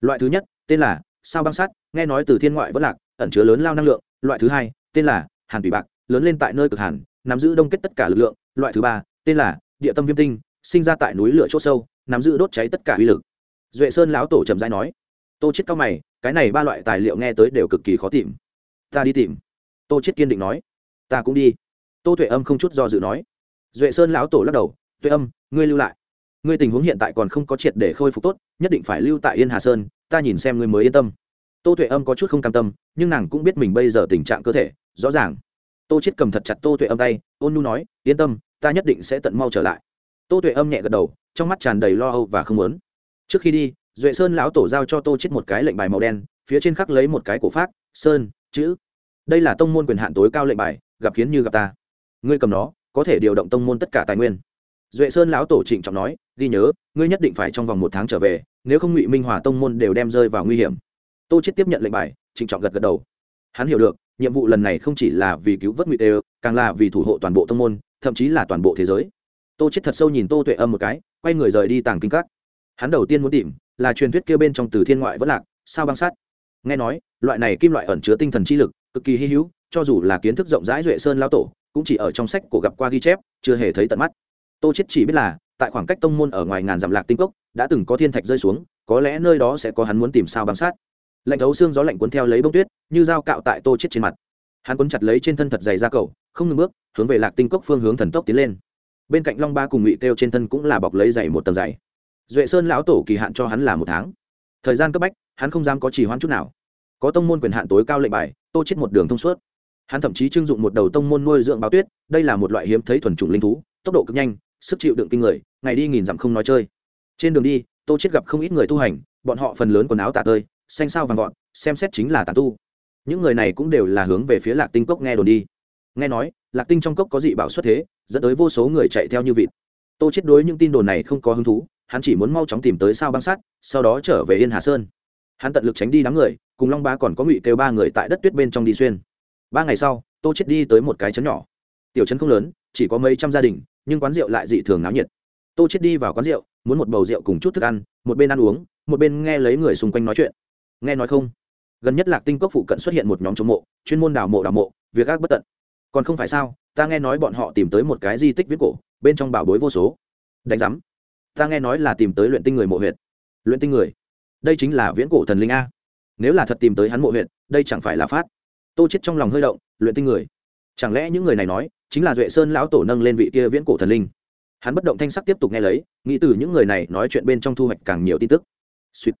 Loại thứ nhất, tên là sao băng sắt, nghe nói từ thiên ngoại vẫn lạc, ẩn chứa lớn lao năng lượng. Loại thứ hai, tên là hàn thủy bạc, lớn lên tại nơi cực hàn, nắm giữ đông kết tất cả lực lượng. Loại thứ ba, tên là địa tâm viêm tinh, sinh ra tại núi lửa chỗ sâu, nắm giữ đốt cháy tất cả uy lực. Duệ sơn lão tổ trầm dai nói. Tô chết cao mày, cái này ba loại tài liệu nghe tới đều cực kỳ khó tìm. Ta đi tìm. Tô chết kiên định nói. Ta cũng đi. Tô tuệ âm không chút do dự nói duệ sơn lão tổ lắc đầu, tuệ âm, ngươi lưu lại. Ngươi tình huống hiện tại còn không có triệt để khôi phục tốt, nhất định phải lưu tại yên hà sơn, ta nhìn xem ngươi mới yên tâm. Tô tuệ âm có chút không cam tâm, nhưng nàng cũng biết mình bây giờ tình trạng cơ thể, rõ ràng. Tô chết cầm thật chặt tô tuệ âm tay, ôn nu nói, yên tâm, ta nhất định sẽ tận mau trở lại. Tô tuệ âm nhẹ gật đầu, trong mắt tràn đầy lo âu và không muốn. Trước khi đi, duệ sơn lão tổ giao cho tô chết một cái lệnh bài màu đen, phía trên khắc lấy một cái cổ phát sơn, chữ. Đây là tông môn quyền hạn tối cao lệnh bài, gặp kiến như gặp ta. Ngươi cầm nó có thể điều động tông môn tất cả tài nguyên. Duệ sơn lão tổ trịnh trọng nói, ghi nhớ, ngươi nhất định phải trong vòng một tháng trở về, nếu không ngụy minh hòa tông môn đều đem rơi vào nguy hiểm. Tô chết tiếp nhận lệnh bài, trịnh trọng gật gật đầu. Hắn hiểu được, nhiệm vụ lần này không chỉ là vì cứu vớt ngụy tê càng là vì thủ hộ toàn bộ tông môn, thậm chí là toàn bộ thế giới. Tô chết thật sâu nhìn tô tuệ âm một cái, quay người rời đi tàng kinh các. Hắn đầu tiên muốn tìm là truyền thuyết kia bên trong từ thiên ngoại vẫn lạc, sao băng sát nghe nói, loại này kim loại ẩn chứa tinh thần chi lực, cực kỳ hy hữu, cho dù là kiến thức rộng rãi duệ sơn lao tổ cũng chỉ ở trong sách cổ gặp qua ghi chép, chưa hề thấy tận mắt. Tô chết chỉ biết là, tại khoảng cách tông môn ở ngoài ngàn dặm lạc tinh cốc, đã từng có thiên thạch rơi xuống, có lẽ nơi đó sẽ có hắn muốn tìm sao băng sát. Lạnh thấu xương gió lạnh cuốn theo lấy bông tuyết, như dao cạo tại tô chết trên mặt. Hắn cuốn chặt lấy trên thân thật dày ra cầu, không ngừng bước, hướng về lạc tinh cốc phương hướng thần tốc tiến lên. Bên cạnh long ba cùng ngụy kêu trên thân cũng là bọc lấy dày một tầng dày. Duệ sơn lão tổ kỳ hạn cho hắn là một tháng. Thời gian cấp bách, hắn không dám có trì hoãn chút nào. Có tông môn quyền hạn tối cao lệnh bài, tô chết một đường thông suốt hắn thậm chí trưng dụng một đầu tông môn nuôi dưỡng báo tuyết, đây là một loại hiếm thấy thuần chủng linh thú, tốc độ cực nhanh, sức chịu đựng kinh người, ngày đi nghìn dặm không nói chơi. Trên đường đi, tô chết gặp không ít người tu hành, bọn họ phần lớn quần áo tả tơi, xanh sao vàng vọt, xem xét chính là tàn tu. Những người này cũng đều là hướng về phía lạc tinh cốc nghe đồn đi. Nghe nói, lạc tinh trong cốc có dị bảo xuất thế, dẫn tới vô số người chạy theo như vịt. Tô chết đối những tin đồn này không có hứng thú, hắn chỉ muốn mau chóng tìm tới sao băng sắt, sau đó trở về yên hà sơn. Hắn tận lực tránh đi đám người, cùng long bá còn có ngụy kêu ba người tại đất tuyết bên trong đi xuyên ba ngày sau tô chết đi tới một cái trấn nhỏ. Tiểu trấn không lớn chỉ có mấy trăm gia đình nhưng quán rượu lại dị thường náo nhiệt. Tô chết đi vào quán rượu muốn một bầu rượu cùng chút thức ăn một bên ăn uống một bên nghe lấy người xung quanh nói chuyện. Nghe nói không? Gần nhất lạc tinh cốc phụ cận xuất hiện một nhóm chống mộ chuyên môn đào mộ đào mộ việc ác bất tận. Còn không phải sao ta nghe nói bọn họ tìm tới một cái di tích viết cổ bên trong bảo bối vô số. Đánh giám. Ta nghe nói là tìm tới luyện tinh người mộ huyệt. luyện tinh người? Đây chính là viễn cổ thần linh a. Nếu là thật tìm tới hắn mộ huyệt, đây chẳng phải là phát tô chết trong lòng hơi động, luyện tinh người. Chẳng lẽ những người này nói, chính là duệ sơn lão tổ nâng lên vị kia viễn cổ thần linh? Hắn bất động thanh sắc tiếp tục nghe lấy, nghĩ từ những người này nói chuyện bên trong thu hoạch càng nhiều tin tức. Suýt.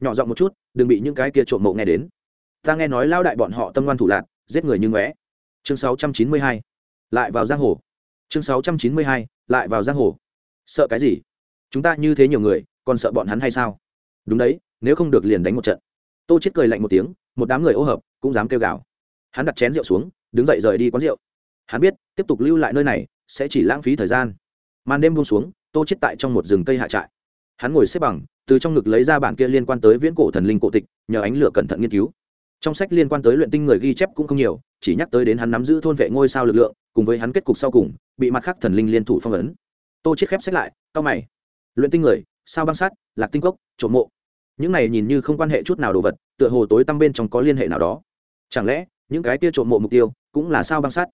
Nhỏ giọng một chút, đừng bị những cái kia trộm mộ nghe đến. Ta nghe nói lao đại bọn họ tâm ngoan thủ lạc, giết người như ngóe. Chương 692. lại vào giang hồ. Chương 692. lại vào giang hồ. Sợ cái gì? Chúng ta như thế nhiều người, còn sợ bọn hắn hay sao? Đúng đấy, nếu không được liền đánh một trận. Tô chết cười lạnh một tiếng, một đám người ô hợp, cũng dám kêu gào hắn đặt chén rượu xuống, đứng dậy rời đi quán rượu. Hắn biết, tiếp tục lưu lại nơi này sẽ chỉ lãng phí thời gian. Màn đêm buông xuống, tô chết tại trong một rừng cây hạ trại. Hắn ngồi xếp bằng, từ trong ngực lấy ra bản kia liên quan tới viễn cổ thần linh cổ tịch, nhờ ánh lửa cẩn thận nghiên cứu. Trong sách liên quan tới luyện tinh người ghi chép cũng không nhiều, chỉ nhắc tới đến hắn nắm giữ thôn vệ ngôi sao lực lượng, cùng với hắn kết cục sau cùng, bị mặt khác thần linh liên thủ phong ấn. Tô chết khép sách lại cao mày. Luyện tinh người, sao băng sắt, lạc tinh cốc, trộm mộ. Những này nhìn như không quan hệ chút nào đồ vật, tựa hồ tối tăm bên trong có liên hệ nào đó. Chẳng lẽ những cái kia trộm mộ mục tiêu cũng là sao băng sắt.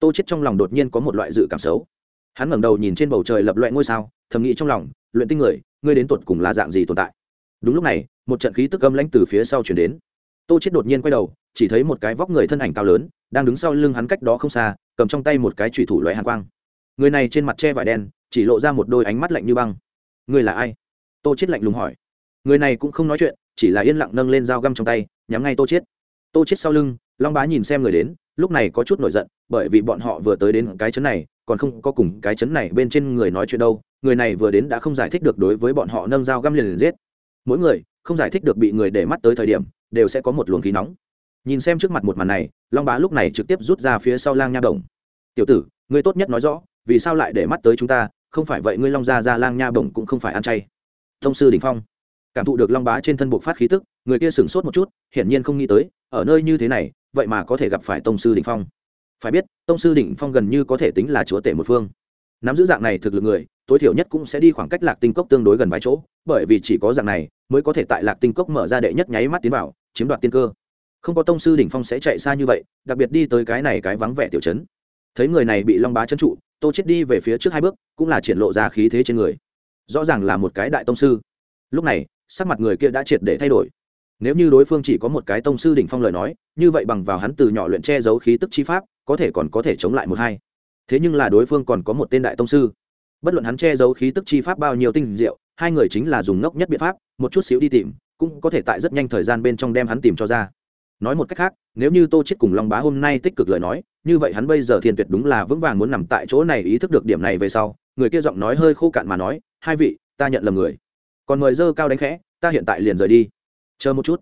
Tô chết trong lòng đột nhiên có một loại dự cảm xấu. Hắn ngẩng đầu nhìn trên bầu trời lập loại ngôi sao, thầm nghĩ trong lòng, luyện tinh người, ngươi đến tuột cùng là dạng gì tồn tại? Đúng lúc này, một trận khí tức âm lãnh từ phía sau chuyển đến. Tô chết đột nhiên quay đầu, chỉ thấy một cái vóc người thân ảnh cao lớn, đang đứng sau lưng hắn cách đó không xa, cầm trong tay một cái chủy thủ loại hàn quang. Người này trên mặt che vải đen, chỉ lộ ra một đôi ánh mắt lạnh như băng. Người là ai? Tô chết lạnh lùng hỏi. Người này cũng không nói chuyện, chỉ là yên lặng nâng lên dao găm trong tay, nhắm ngay tô chết tô chết sau lưng long bá nhìn xem người đến, lúc này có chút nổi giận, bởi vì bọn họ vừa tới đến cái chấn này, còn không có cùng cái chấn này bên trên người nói chuyện đâu, người này vừa đến đã không giải thích được đối với bọn họ nâng dao găm liền liền giết. Mỗi người, không giải thích được bị người để mắt tới thời điểm, đều sẽ có một luồng khí nóng. Nhìn xem trước mặt một màn này, long bá lúc này trực tiếp rút ra phía sau lang nha bổng. Tiểu tử, ngươi tốt nhất nói rõ, vì sao lại để mắt tới chúng ta, không phải vậy ngươi long gia ra lang nha bổng cũng không phải ăn chay. Thông sư đình phong cảm thụ được long bá trên thân buộc phát khí tức, người kia sửng sốt một chút, hiển nhiên không nghĩ tới, ở nơi như thế này vậy mà có thể gặp phải tông sư đỉnh phong. Phải biết, tông sư đỉnh phong gần như có thể tính là chúa tể một phương. Nắm giữ dạng này thực lực người, tối thiểu nhất cũng sẽ đi khoảng cách lạc tinh cốc tương đối gần vài chỗ, bởi vì chỉ có dạng này mới có thể tại lạc tinh cốc mở ra đệ nhất nháy mắt tiến vào, chiếm đoạt tiên cơ. Không có tông sư đỉnh phong sẽ chạy xa như vậy, đặc biệt đi tới cái này cái vắng vẻ tiểu chấn thấy người này bị long bá chân trụ, tô chết đi về phía trước hai bước, cũng là triển lộ ra khí thế trên người. Rõ ràng là một cái đại tông sư. Lúc này, sắc mặt người kia đã triệt để thay đổi nếu như đối phương chỉ có một cái tông sư đỉnh phong lời nói, như vậy bằng vào hắn từ nhỏ luyện che giấu khí tức chi pháp, có thể còn có thể chống lại một hai. Thế nhưng là đối phương còn có một tên đại tông sư. Bất luận hắn che giấu khí tức chi pháp bao nhiêu tinh diệu, hai người chính là dùng ngốc nhất biện pháp, một chút xíu đi tìm, cũng có thể tại rất nhanh thời gian bên trong đem hắn tìm cho ra. Nói một cách khác, nếu như tô chết cùng long bá hôm nay tích cực lời nói, như vậy hắn bây giờ thiên tuyệt đúng là vững vàng muốn nằm tại chỗ này ý thức được điểm này về sau, người kia giọng nói hơi khô cạn mà nói, hai vị, ta nhận lầm người. Còn người dơ cao đánh khẽ, ta hiện tại liền rời đi chờ một chút.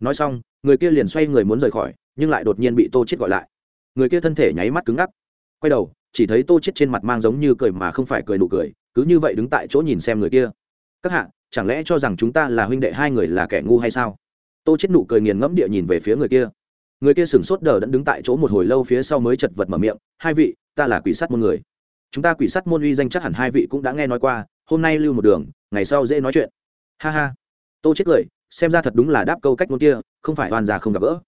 Nói xong, người kia liền xoay người muốn rời khỏi, nhưng lại đột nhiên bị tô chết gọi lại. Người kia thân thể nháy mắt cứng ngắc. Quay đầu, chỉ thấy tô chết trên mặt mang giống như cười mà không phải cười nụ cười, cứ như vậy đứng tại chỗ nhìn xem người kia. Các hạ, chẳng lẽ cho rằng chúng ta là huynh đệ hai người là kẻ ngu hay sao? Tô chết nụ cười nghiền ngẫm địa nhìn về phía người kia. Người kia sửng sốt đờ đẫn đứng tại chỗ một hồi lâu phía sau mới chật vật mở miệng, hai vị, ta là quỷ sắt môn người. Chúng ta quỷ sắt môn uy danh chắc hẳn hai vị cũng đã nghe nói qua, hôm nay lưu một đường, ngày sau dễ nói chuyện. Ha ha. Tô chết cười xem ra thật đúng là đáp câu cách ngôn kia, không phải oan già không gặp gỡ.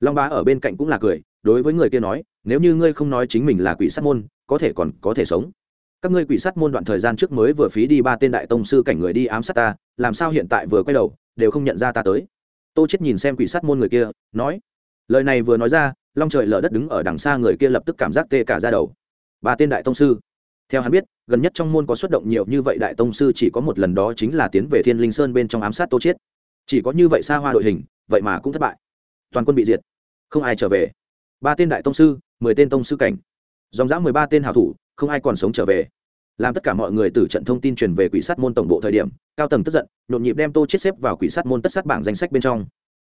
Long bá ở bên cạnh cũng là cười, đối với người kia nói, nếu như ngươi không nói chính mình là quỷ sát môn, có thể còn có thể sống. Các ngươi quỷ sát môn đoạn thời gian trước mới vừa phí đi ba tên đại tông sư cảnh người đi ám sát ta, làm sao hiện tại vừa quay đầu, đều không nhận ra ta tới. Tô chết nhìn xem quỷ sát môn người kia, nói, lời này vừa nói ra, long trời lở đất đứng ở đằng xa người kia lập tức cảm giác tê cả ra đầu. Ba tên đại tông sư. Theo hắn biết, gần nhất trong môn có xuất động nhiều như vậy đại tông sư chỉ có một lần đó chính là tiến về thiên linh sơn bên trong ám sát tô chết chỉ có như vậy xa hoa đội hình, vậy mà cũng thất bại. Toàn quân bị diệt. Không ai trở về. Ba tên đại tông sư, mười tên tông sư cảnh. Dòng dã mười ba tên hảo thủ, không ai còn sống trở về. Làm tất cả mọi người từ trận thông tin truyền về quỷ sát môn tổng bộ thời điểm, cao tầng tức giận, nhộn nhịp đem tô chết xếp vào quỷ sát môn tất sát bảng danh sách bên trong.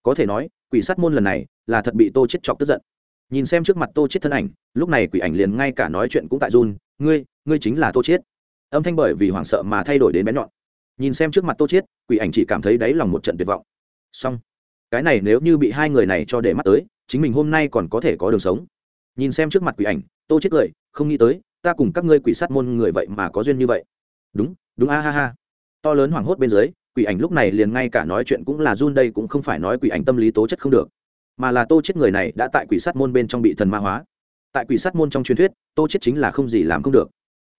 Có thể nói, quỷ sát môn lần này là thật bị tô chết chọc tức giận. Nhìn xem trước mặt tô chết thân ảnh, lúc này quỷ ảnh liền ngay cả nói chuyện cũng tại run, ngươi ngươi chính là tô chết. Âm thanh bởi vì hoảng sợ mà thay đổi đến bé nhọn. Nhìn xem trước mặt tô chết quỷ ảnh chỉ cảm thấy đáy lòng một trận tuyệt vọng. Xong. Cái này nếu như bị hai người này cho để mắt tới, chính mình hôm nay còn có thể có đường sống. Nhìn xem trước mặt quỷ ảnh, tô chết cười, không nghĩ tới, ta cùng các ngươi quỷ sát môn người vậy mà có duyên như vậy. Đúng đúng, a ha ha. To lớn hoảng hốt bên dưới, quỷ ảnh lúc này liền ngay cả nói chuyện cũng là run đây cũng không phải nói quỷ ảnh tâm lý tố chất không được. Mà là tô chết người này đã tại quỷ sát môn bên trong bị thần ma hóa. Tại quỷ sát môn trong truyền thuyết, tô chết chính là không gì làm không được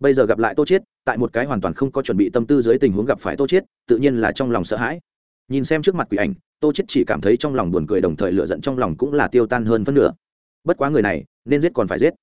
bây giờ gặp lại tô Chiết, tại một cái hoàn toàn không có chuẩn bị tâm tư dưới tình huống gặp phải tô Chiết, tự nhiên là trong lòng sợ hãi. Nhìn xem trước mặt quỷ ảnh tô chết chỉ cảm thấy trong lòng buồn cười đồng thời lựa giận trong lòng cũng là tiêu tan hơn phân nửa. Bất quá người này nên giết còn phải giết.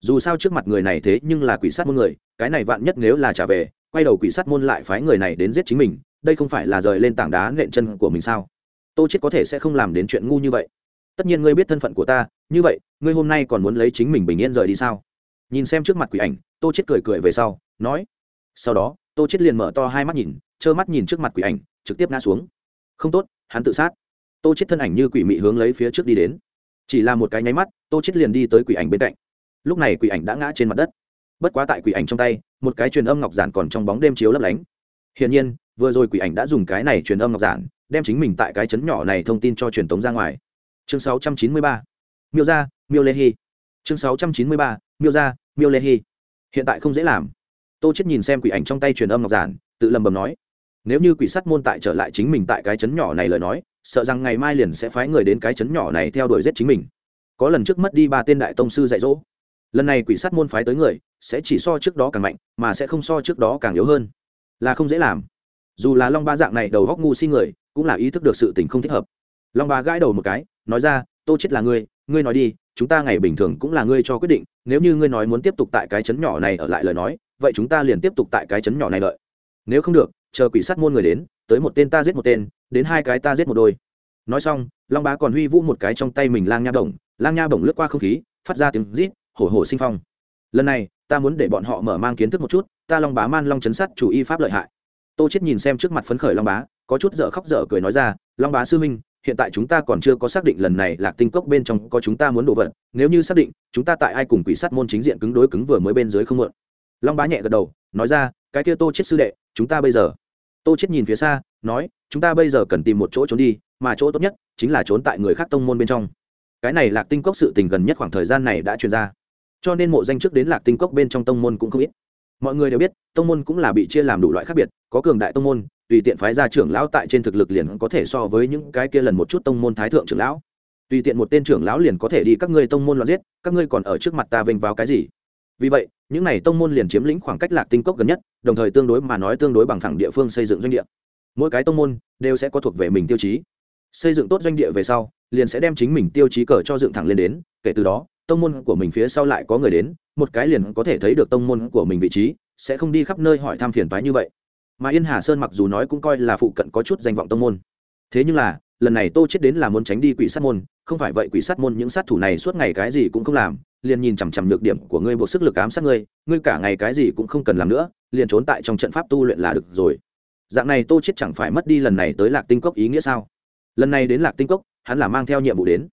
Dù sao trước mặt người này thế nhưng là quỷ sát môn người cái này vạn nhất nếu là trả về quay đầu quỷ sát môn lại phái người này đến giết chính mình đây không phải là rời lên tảng đá nện chân của mình sao? Tô chết có thể sẽ không làm đến chuyện ngu như vậy. Tất nhiên ngươi biết thân phận của ta như vậy ngươi hôm nay còn muốn lấy chính mình bình yên rời đi sao? Nhìn xem trước mặt quỷ ảnh, tô chết cười cười về sau, nói, sau đó, tô chết liền mở to hai mắt nhìn, trơ mắt nhìn trước mặt quỷ ảnh, trực tiếp ngã xuống. Không tốt, hắn tự sát. Tô chết thân ảnh như quỷ mị hướng lấy phía trước đi đến. Chỉ là một cái nháy mắt, tô chết liền đi tới quỷ ảnh bên cạnh. Lúc này quỷ ảnh đã ngã trên mặt đất. Bất quá tại quỷ ảnh trong tay, một cái truyền âm ngọc giản còn trong bóng đêm chiếu lấp lánh. Hiển nhiên, vừa rồi quỷ ảnh đã dùng cái này truyền âm ngọc giản, đem chính mình tại cái chấn nhỏ này thông tin cho truyền tống ra ngoài. Chương 693. miêu gia, miêu lê hy chương 693. miêu gia miêu lê hy hiện tại không dễ làm. Tô chết nhìn xem quỷ ảnh trong tay truyền âm ngọc giản, tự lầm bầm nói, nếu như quỷ sắt môn tại trở lại chính mình tại cái chấn nhỏ này lời nói, sợ rằng ngày mai liền sẽ phái người đến cái chấn nhỏ này theo đuổi giết chính mình. Có lần trước mất đi ba tên đại tông sư dạy dỗ, lần này quỷ sắt môn phái tới người, sẽ chỉ so trước đó càng mạnh, mà sẽ không so trước đó càng yếu hơn. Là không dễ làm. Dù là long ba dạng này đầu góc ngu si người, cũng là ý thức được sự tình không thích hợp. Long ba gãi đầu một cái, nói ra, tô chết là ngươi ngươi nói đi chúng ta ngày bình thường cũng là ngươi cho quyết định, nếu như ngươi nói muốn tiếp tục tại cái chấn nhỏ này ở lại lời nói, vậy chúng ta liền tiếp tục tại cái chấn nhỏ này lợi nếu không được, chờ quỷ sát môn người đến, tới một tên ta giết một tên, đến hai cái ta giết một đôi. Nói xong, long bá còn huy vũ một cái trong tay mình lang nha bổng, lang nha bổng lướt qua không khí, phát ra tiếng rít, hổ hổ sinh phong. Lần này, ta muốn để bọn họ mở mang kiến thức một chút, ta long bá man long chấn sát chủ y pháp lợi hại. Tô chết nhìn xem trước mặt phấn khởi long bá, có chút dở khóc dở cười nói ra, long bá sư minh hiện tại chúng ta còn chưa có xác định lần này lạc tinh cốc bên trong có chúng ta muốn đổ vật. Nếu như xác định, chúng ta tại ai cùng quỷ sát môn chính diện cứng đối cứng vừa mới bên dưới không mượn long bá nhẹ gật đầu, nói ra, cái kia tô chết sư đệ, chúng ta bây giờ tô chết nhìn phía xa, nói, chúng ta bây giờ cần tìm một chỗ trốn đi, mà chỗ tốt nhất chính là trốn tại người khác tông môn bên trong. Cái này lạc tinh cốc sự tình gần nhất khoảng thời gian này đã truyền ra. Cho nên mộ danh trước đến lạc tinh cốc bên trong tông môn cũng không ít mọi người đều biết, tông môn cũng là bị chia làm đủ loại khác biệt, có cường đại tông môn, tùy tiện phái ra trưởng lão tại trên thực lực liền có thể so với những cái kia lần một chút tông môn thái thượng trưởng lão. Tùy tiện một tên trưởng lão liền có thể đi các ngươi tông môn loạn giết, các ngươi còn ở trước mặt ta vênh vào cái gì? Vì vậy, những n à y tông môn liền chiếm lĩnh khoảng cách lạc tinh cốc gần nhất, đồng thời tương đối mà nói tương đối bằng thẳng địa phương xây dựng doanh địa. Mỗi cái tông môn đều sẽ có thuộc về mình tiêu chí. Xây dựng tốt doanh địa về sau, liền sẽ đem chính mình tiêu chí cờ cho dựng thẳng lên đến, kể từ đó, tông môn của mình phía sau lại có người đến một cái liền có thể thấy được tông môn của mình vị trí, sẽ không đi khắp nơi hỏi thăm phiền toái như vậy. Mà yên hà sơn mặc dù nói cũng coi là phụ cận có chút danh vọng tông môn. Thế nhưng là, lần này tô chết đến là muốn tránh đi quỷ sát môn, không phải vậy quỷ sát môn những sát thủ này suốt ngày cái gì cũng không làm, liền nhìn chằm chằm nhược điểm của ngươi buộc sức lực ám sát ngươi ngươi cả ngày cái gì cũng không cần làm nữa, liền trốn tại trong trận pháp tu luyện là được rồi. Dạng này tô chết chẳng phải mất đi lần này tới lạc tinh cốc ý nghĩa sao? Lần này đến lạc tinh cốc, hắn là mang theo nhiệm vụ đến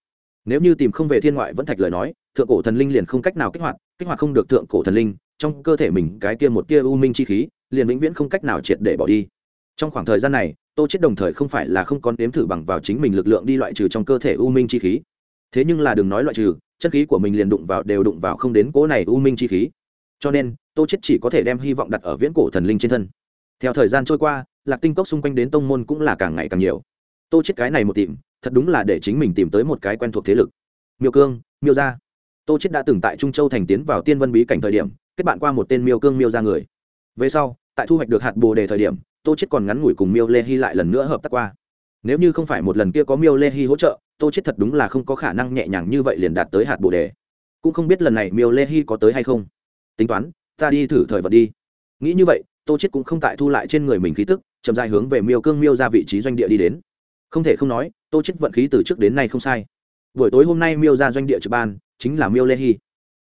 nếu như tìm không về thiên ngoại vẫn thạch lời nói, thượng cổ thần linh liền không cách nào kích hoạt kích hoạt không được thượng cổ thần linh, trong cơ thể mình cái kia một tia u minh chi khí, liền vĩnh viễn không cách nào triệt để bỏ đi. Trong khoảng thời gian này, tô chết đồng thời không phải là không còn đếm thử bằng vào chính mình lực lượng đi loại trừ trong cơ thể u minh chi khí. Thế nhưng là đừng nói loại trừ, chân khí của mình liền đụng vào đều đụng vào không đến cố này u minh chi khí. Cho nên, tô chết chỉ có thể đem hy vọng đặt ở viễn cổ thần linh trên thân. Theo thời gian trôi qua, lạc tinh cốc xung quanh đến tông môn cũng là càng ngày càng nhiều. Tô chết cái này một tìm thật đúng là để chính mình tìm tới một cái quen thuộc thế lực. Miêu cương, miêu gia. Tô chết đã từng tại trung châu thành tiến vào tiên vân bí cảnh thời điểm, kết bạn qua một tên miêu cương, miêu gia người. Về sau, tại thu hoạch được hạt bồ đề thời điểm, tô chết còn ngắn ngủi cùng miêu lê hy lại lần nữa hợp tác qua. Nếu như không phải một lần kia có miêu lê hy hỗ trợ, tô chết thật đúng là không có khả năng nhẹ nhàng như vậy liền đạt tới hạt bồ đề. Cũng không biết lần này miêu lê hy có tới hay không. Tính toán, ta đi thử thời vật đi. Nghĩ như vậy, tô chết cũng không tại thu lại trên người mình khí tức, chậm dài hướng về miêu cương, miêu ra vị trí doanh địa đi đến không thể không nói, tô chết vận khí từ trước đến nay không sai. Buổi tối hôm nay miêu ra doanh địa trực ban, chính là miêu lê hy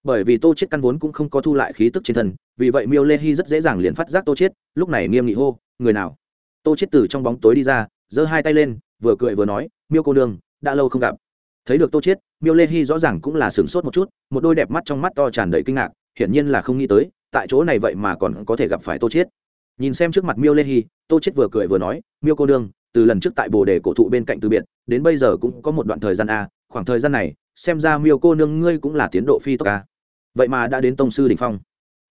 bởi vì tô chết căn vốn cũng không có thu lại khí tức trên thân, vì vậy miêu lê hy rất dễ dàng liền phát giác tô chết, lúc này nghiêm nghị hô, người nào? Tô chết từ trong bóng tối đi ra, giơ hai tay lên, vừa cười vừa nói, miêu cô nương, đã lâu không gặp. Thấy được tô chết, miêu lê hy rõ ràng cũng là sửng sốt một chút, một đôi đẹp mắt trong mắt to tràn đầy kinh ngạc, hiển nhiên là không nghĩ tới, tại chỗ này vậy mà còn có thể gặp phải tô chết. Nhìn xem trước mặt miêu lê hy tô chết vừa cười vừa nói, miêu cô nương từ lần trước tại bồ đề cổ thụ bên cạnh từ biệt, đến bây giờ cũng có một đoạn thời gian a, khoảng thời gian này, xem ra miêu cô nương ngươi cũng là tiến độ phi tốc a. Vậy mà đã đến tông sư đỉnh phong.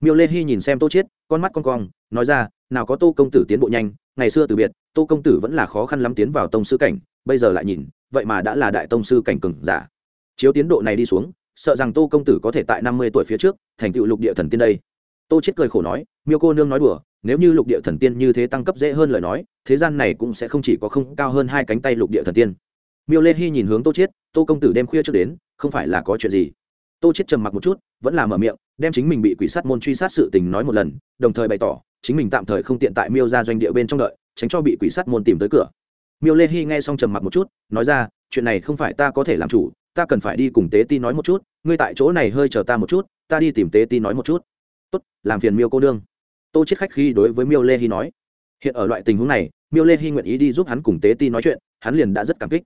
Miêu lê hy nhìn xem tô chết con mắt con cong, nói ra, nào có tô công tử tiến bộ nhanh, ngày xưa từ biệt, tô công tử vẫn là khó khăn lắm tiến vào tông sư cảnh, bây giờ lại nhìn, vậy mà đã là đại tông sư cảnh cường giả. Chiếu tiến độ này đi xuống, sợ rằng tô công tử có thể tại năm mươi tuổi phía trước, thành tựu lục địa thần tiên đây. Tô chết cười khổ nói, miêu cô nương nói đùa nếu như lục địa thần tiên như thế tăng cấp dễ hơn lời nói, thế gian này cũng sẽ không chỉ có không cao hơn hai cánh tay lục địa thần tiên. Miêu lê hy nhìn hướng tô chiết, tô công tử đêm khuya trước đến, không phải là có chuyện gì? Tô chiết trầm mặc một chút, vẫn là mở miệng, đem chính mình bị quỷ sát môn truy sát sự tình nói một lần, đồng thời bày tỏ, chính mình tạm thời không tiện tại miêu ra doanh địa bên trong đợi, tránh cho bị quỷ sắt môn tìm tới cửa. Miêu lê hy nghe xong trầm mặc một chút, nói ra, chuyện này không phải ta có thể làm chủ, ta cần phải đi cùng tế ti nói một chút, ngươi tại chỗ này hơi chờ ta một chút, ta đi tìm tế ti nói một chút. Tốt, làm phiền miêu cô nương tô chết khách khi đối với miêu lê hy nói, hiện ở loại tình huống này, miêu lê hy nguyện ý đi giúp hắn cùng tế ti nói chuyện, hắn liền đã rất cảm kích.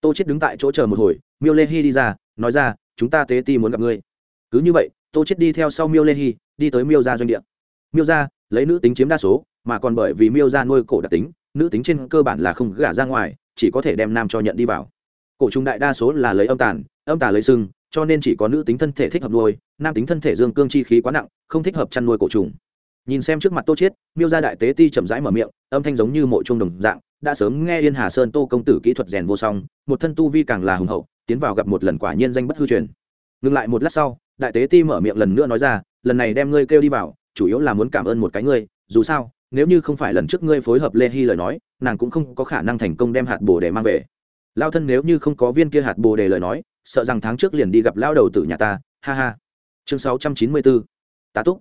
Tô chết đứng tại chỗ chờ một hồi, miêu lê hy đi ra, nói ra, chúng ta tế ti muốn gặp ngươi. Cứ như vậy, tô chết đi theo sau miêu lê hy đi tới miêu gia doanh địa. Miêu gia, lấy nữ tính chiếm đa số, mà còn bởi vì miêu gia nuôi cổ đặc tính, nữ tính trên cơ bản là không gả ra ngoài, chỉ có thể đem nam cho nhận đi vào. Cổ trùng đại đa số là lấy âm tàn, âm tà lấy sưng cho nên chỉ có nữ tính thân thể thích hợp nuôi, nam tính thân thể dương cương chi khí quá nặng, không thích hợp chăn nuôi cổ trùng nhìn xem trước mặt tô chiết, miêu gia đại tế ti chậm rãi mở miệng, âm thanh giống như mộ trung đồng dạng, đã sớm nghe yên hà sơn tô công tử kỹ thuật rèn vô song, một thân tu vi càng là hùng hậu, tiến vào gặp một lần quả nhiên danh bất hư truyền. Ngừng lại một lát sau, đại tế ti mở miệng lần nữa nói ra, lần này đem ngươi kêu đi vào, chủ yếu là muốn cảm ơn một cái ngươi, dù sao, nếu như không phải lần trước ngươi phối hợp lê hy lời nói, nàng cũng không có khả năng thành công đem hạt bồ đề mang về. Lao thân nếu như không có viên kia hạt bồ đề lời nói, sợ rằng tháng trước liền đi gặp lao đầu tử nhà ta, ha ha. Chương 694. tá túc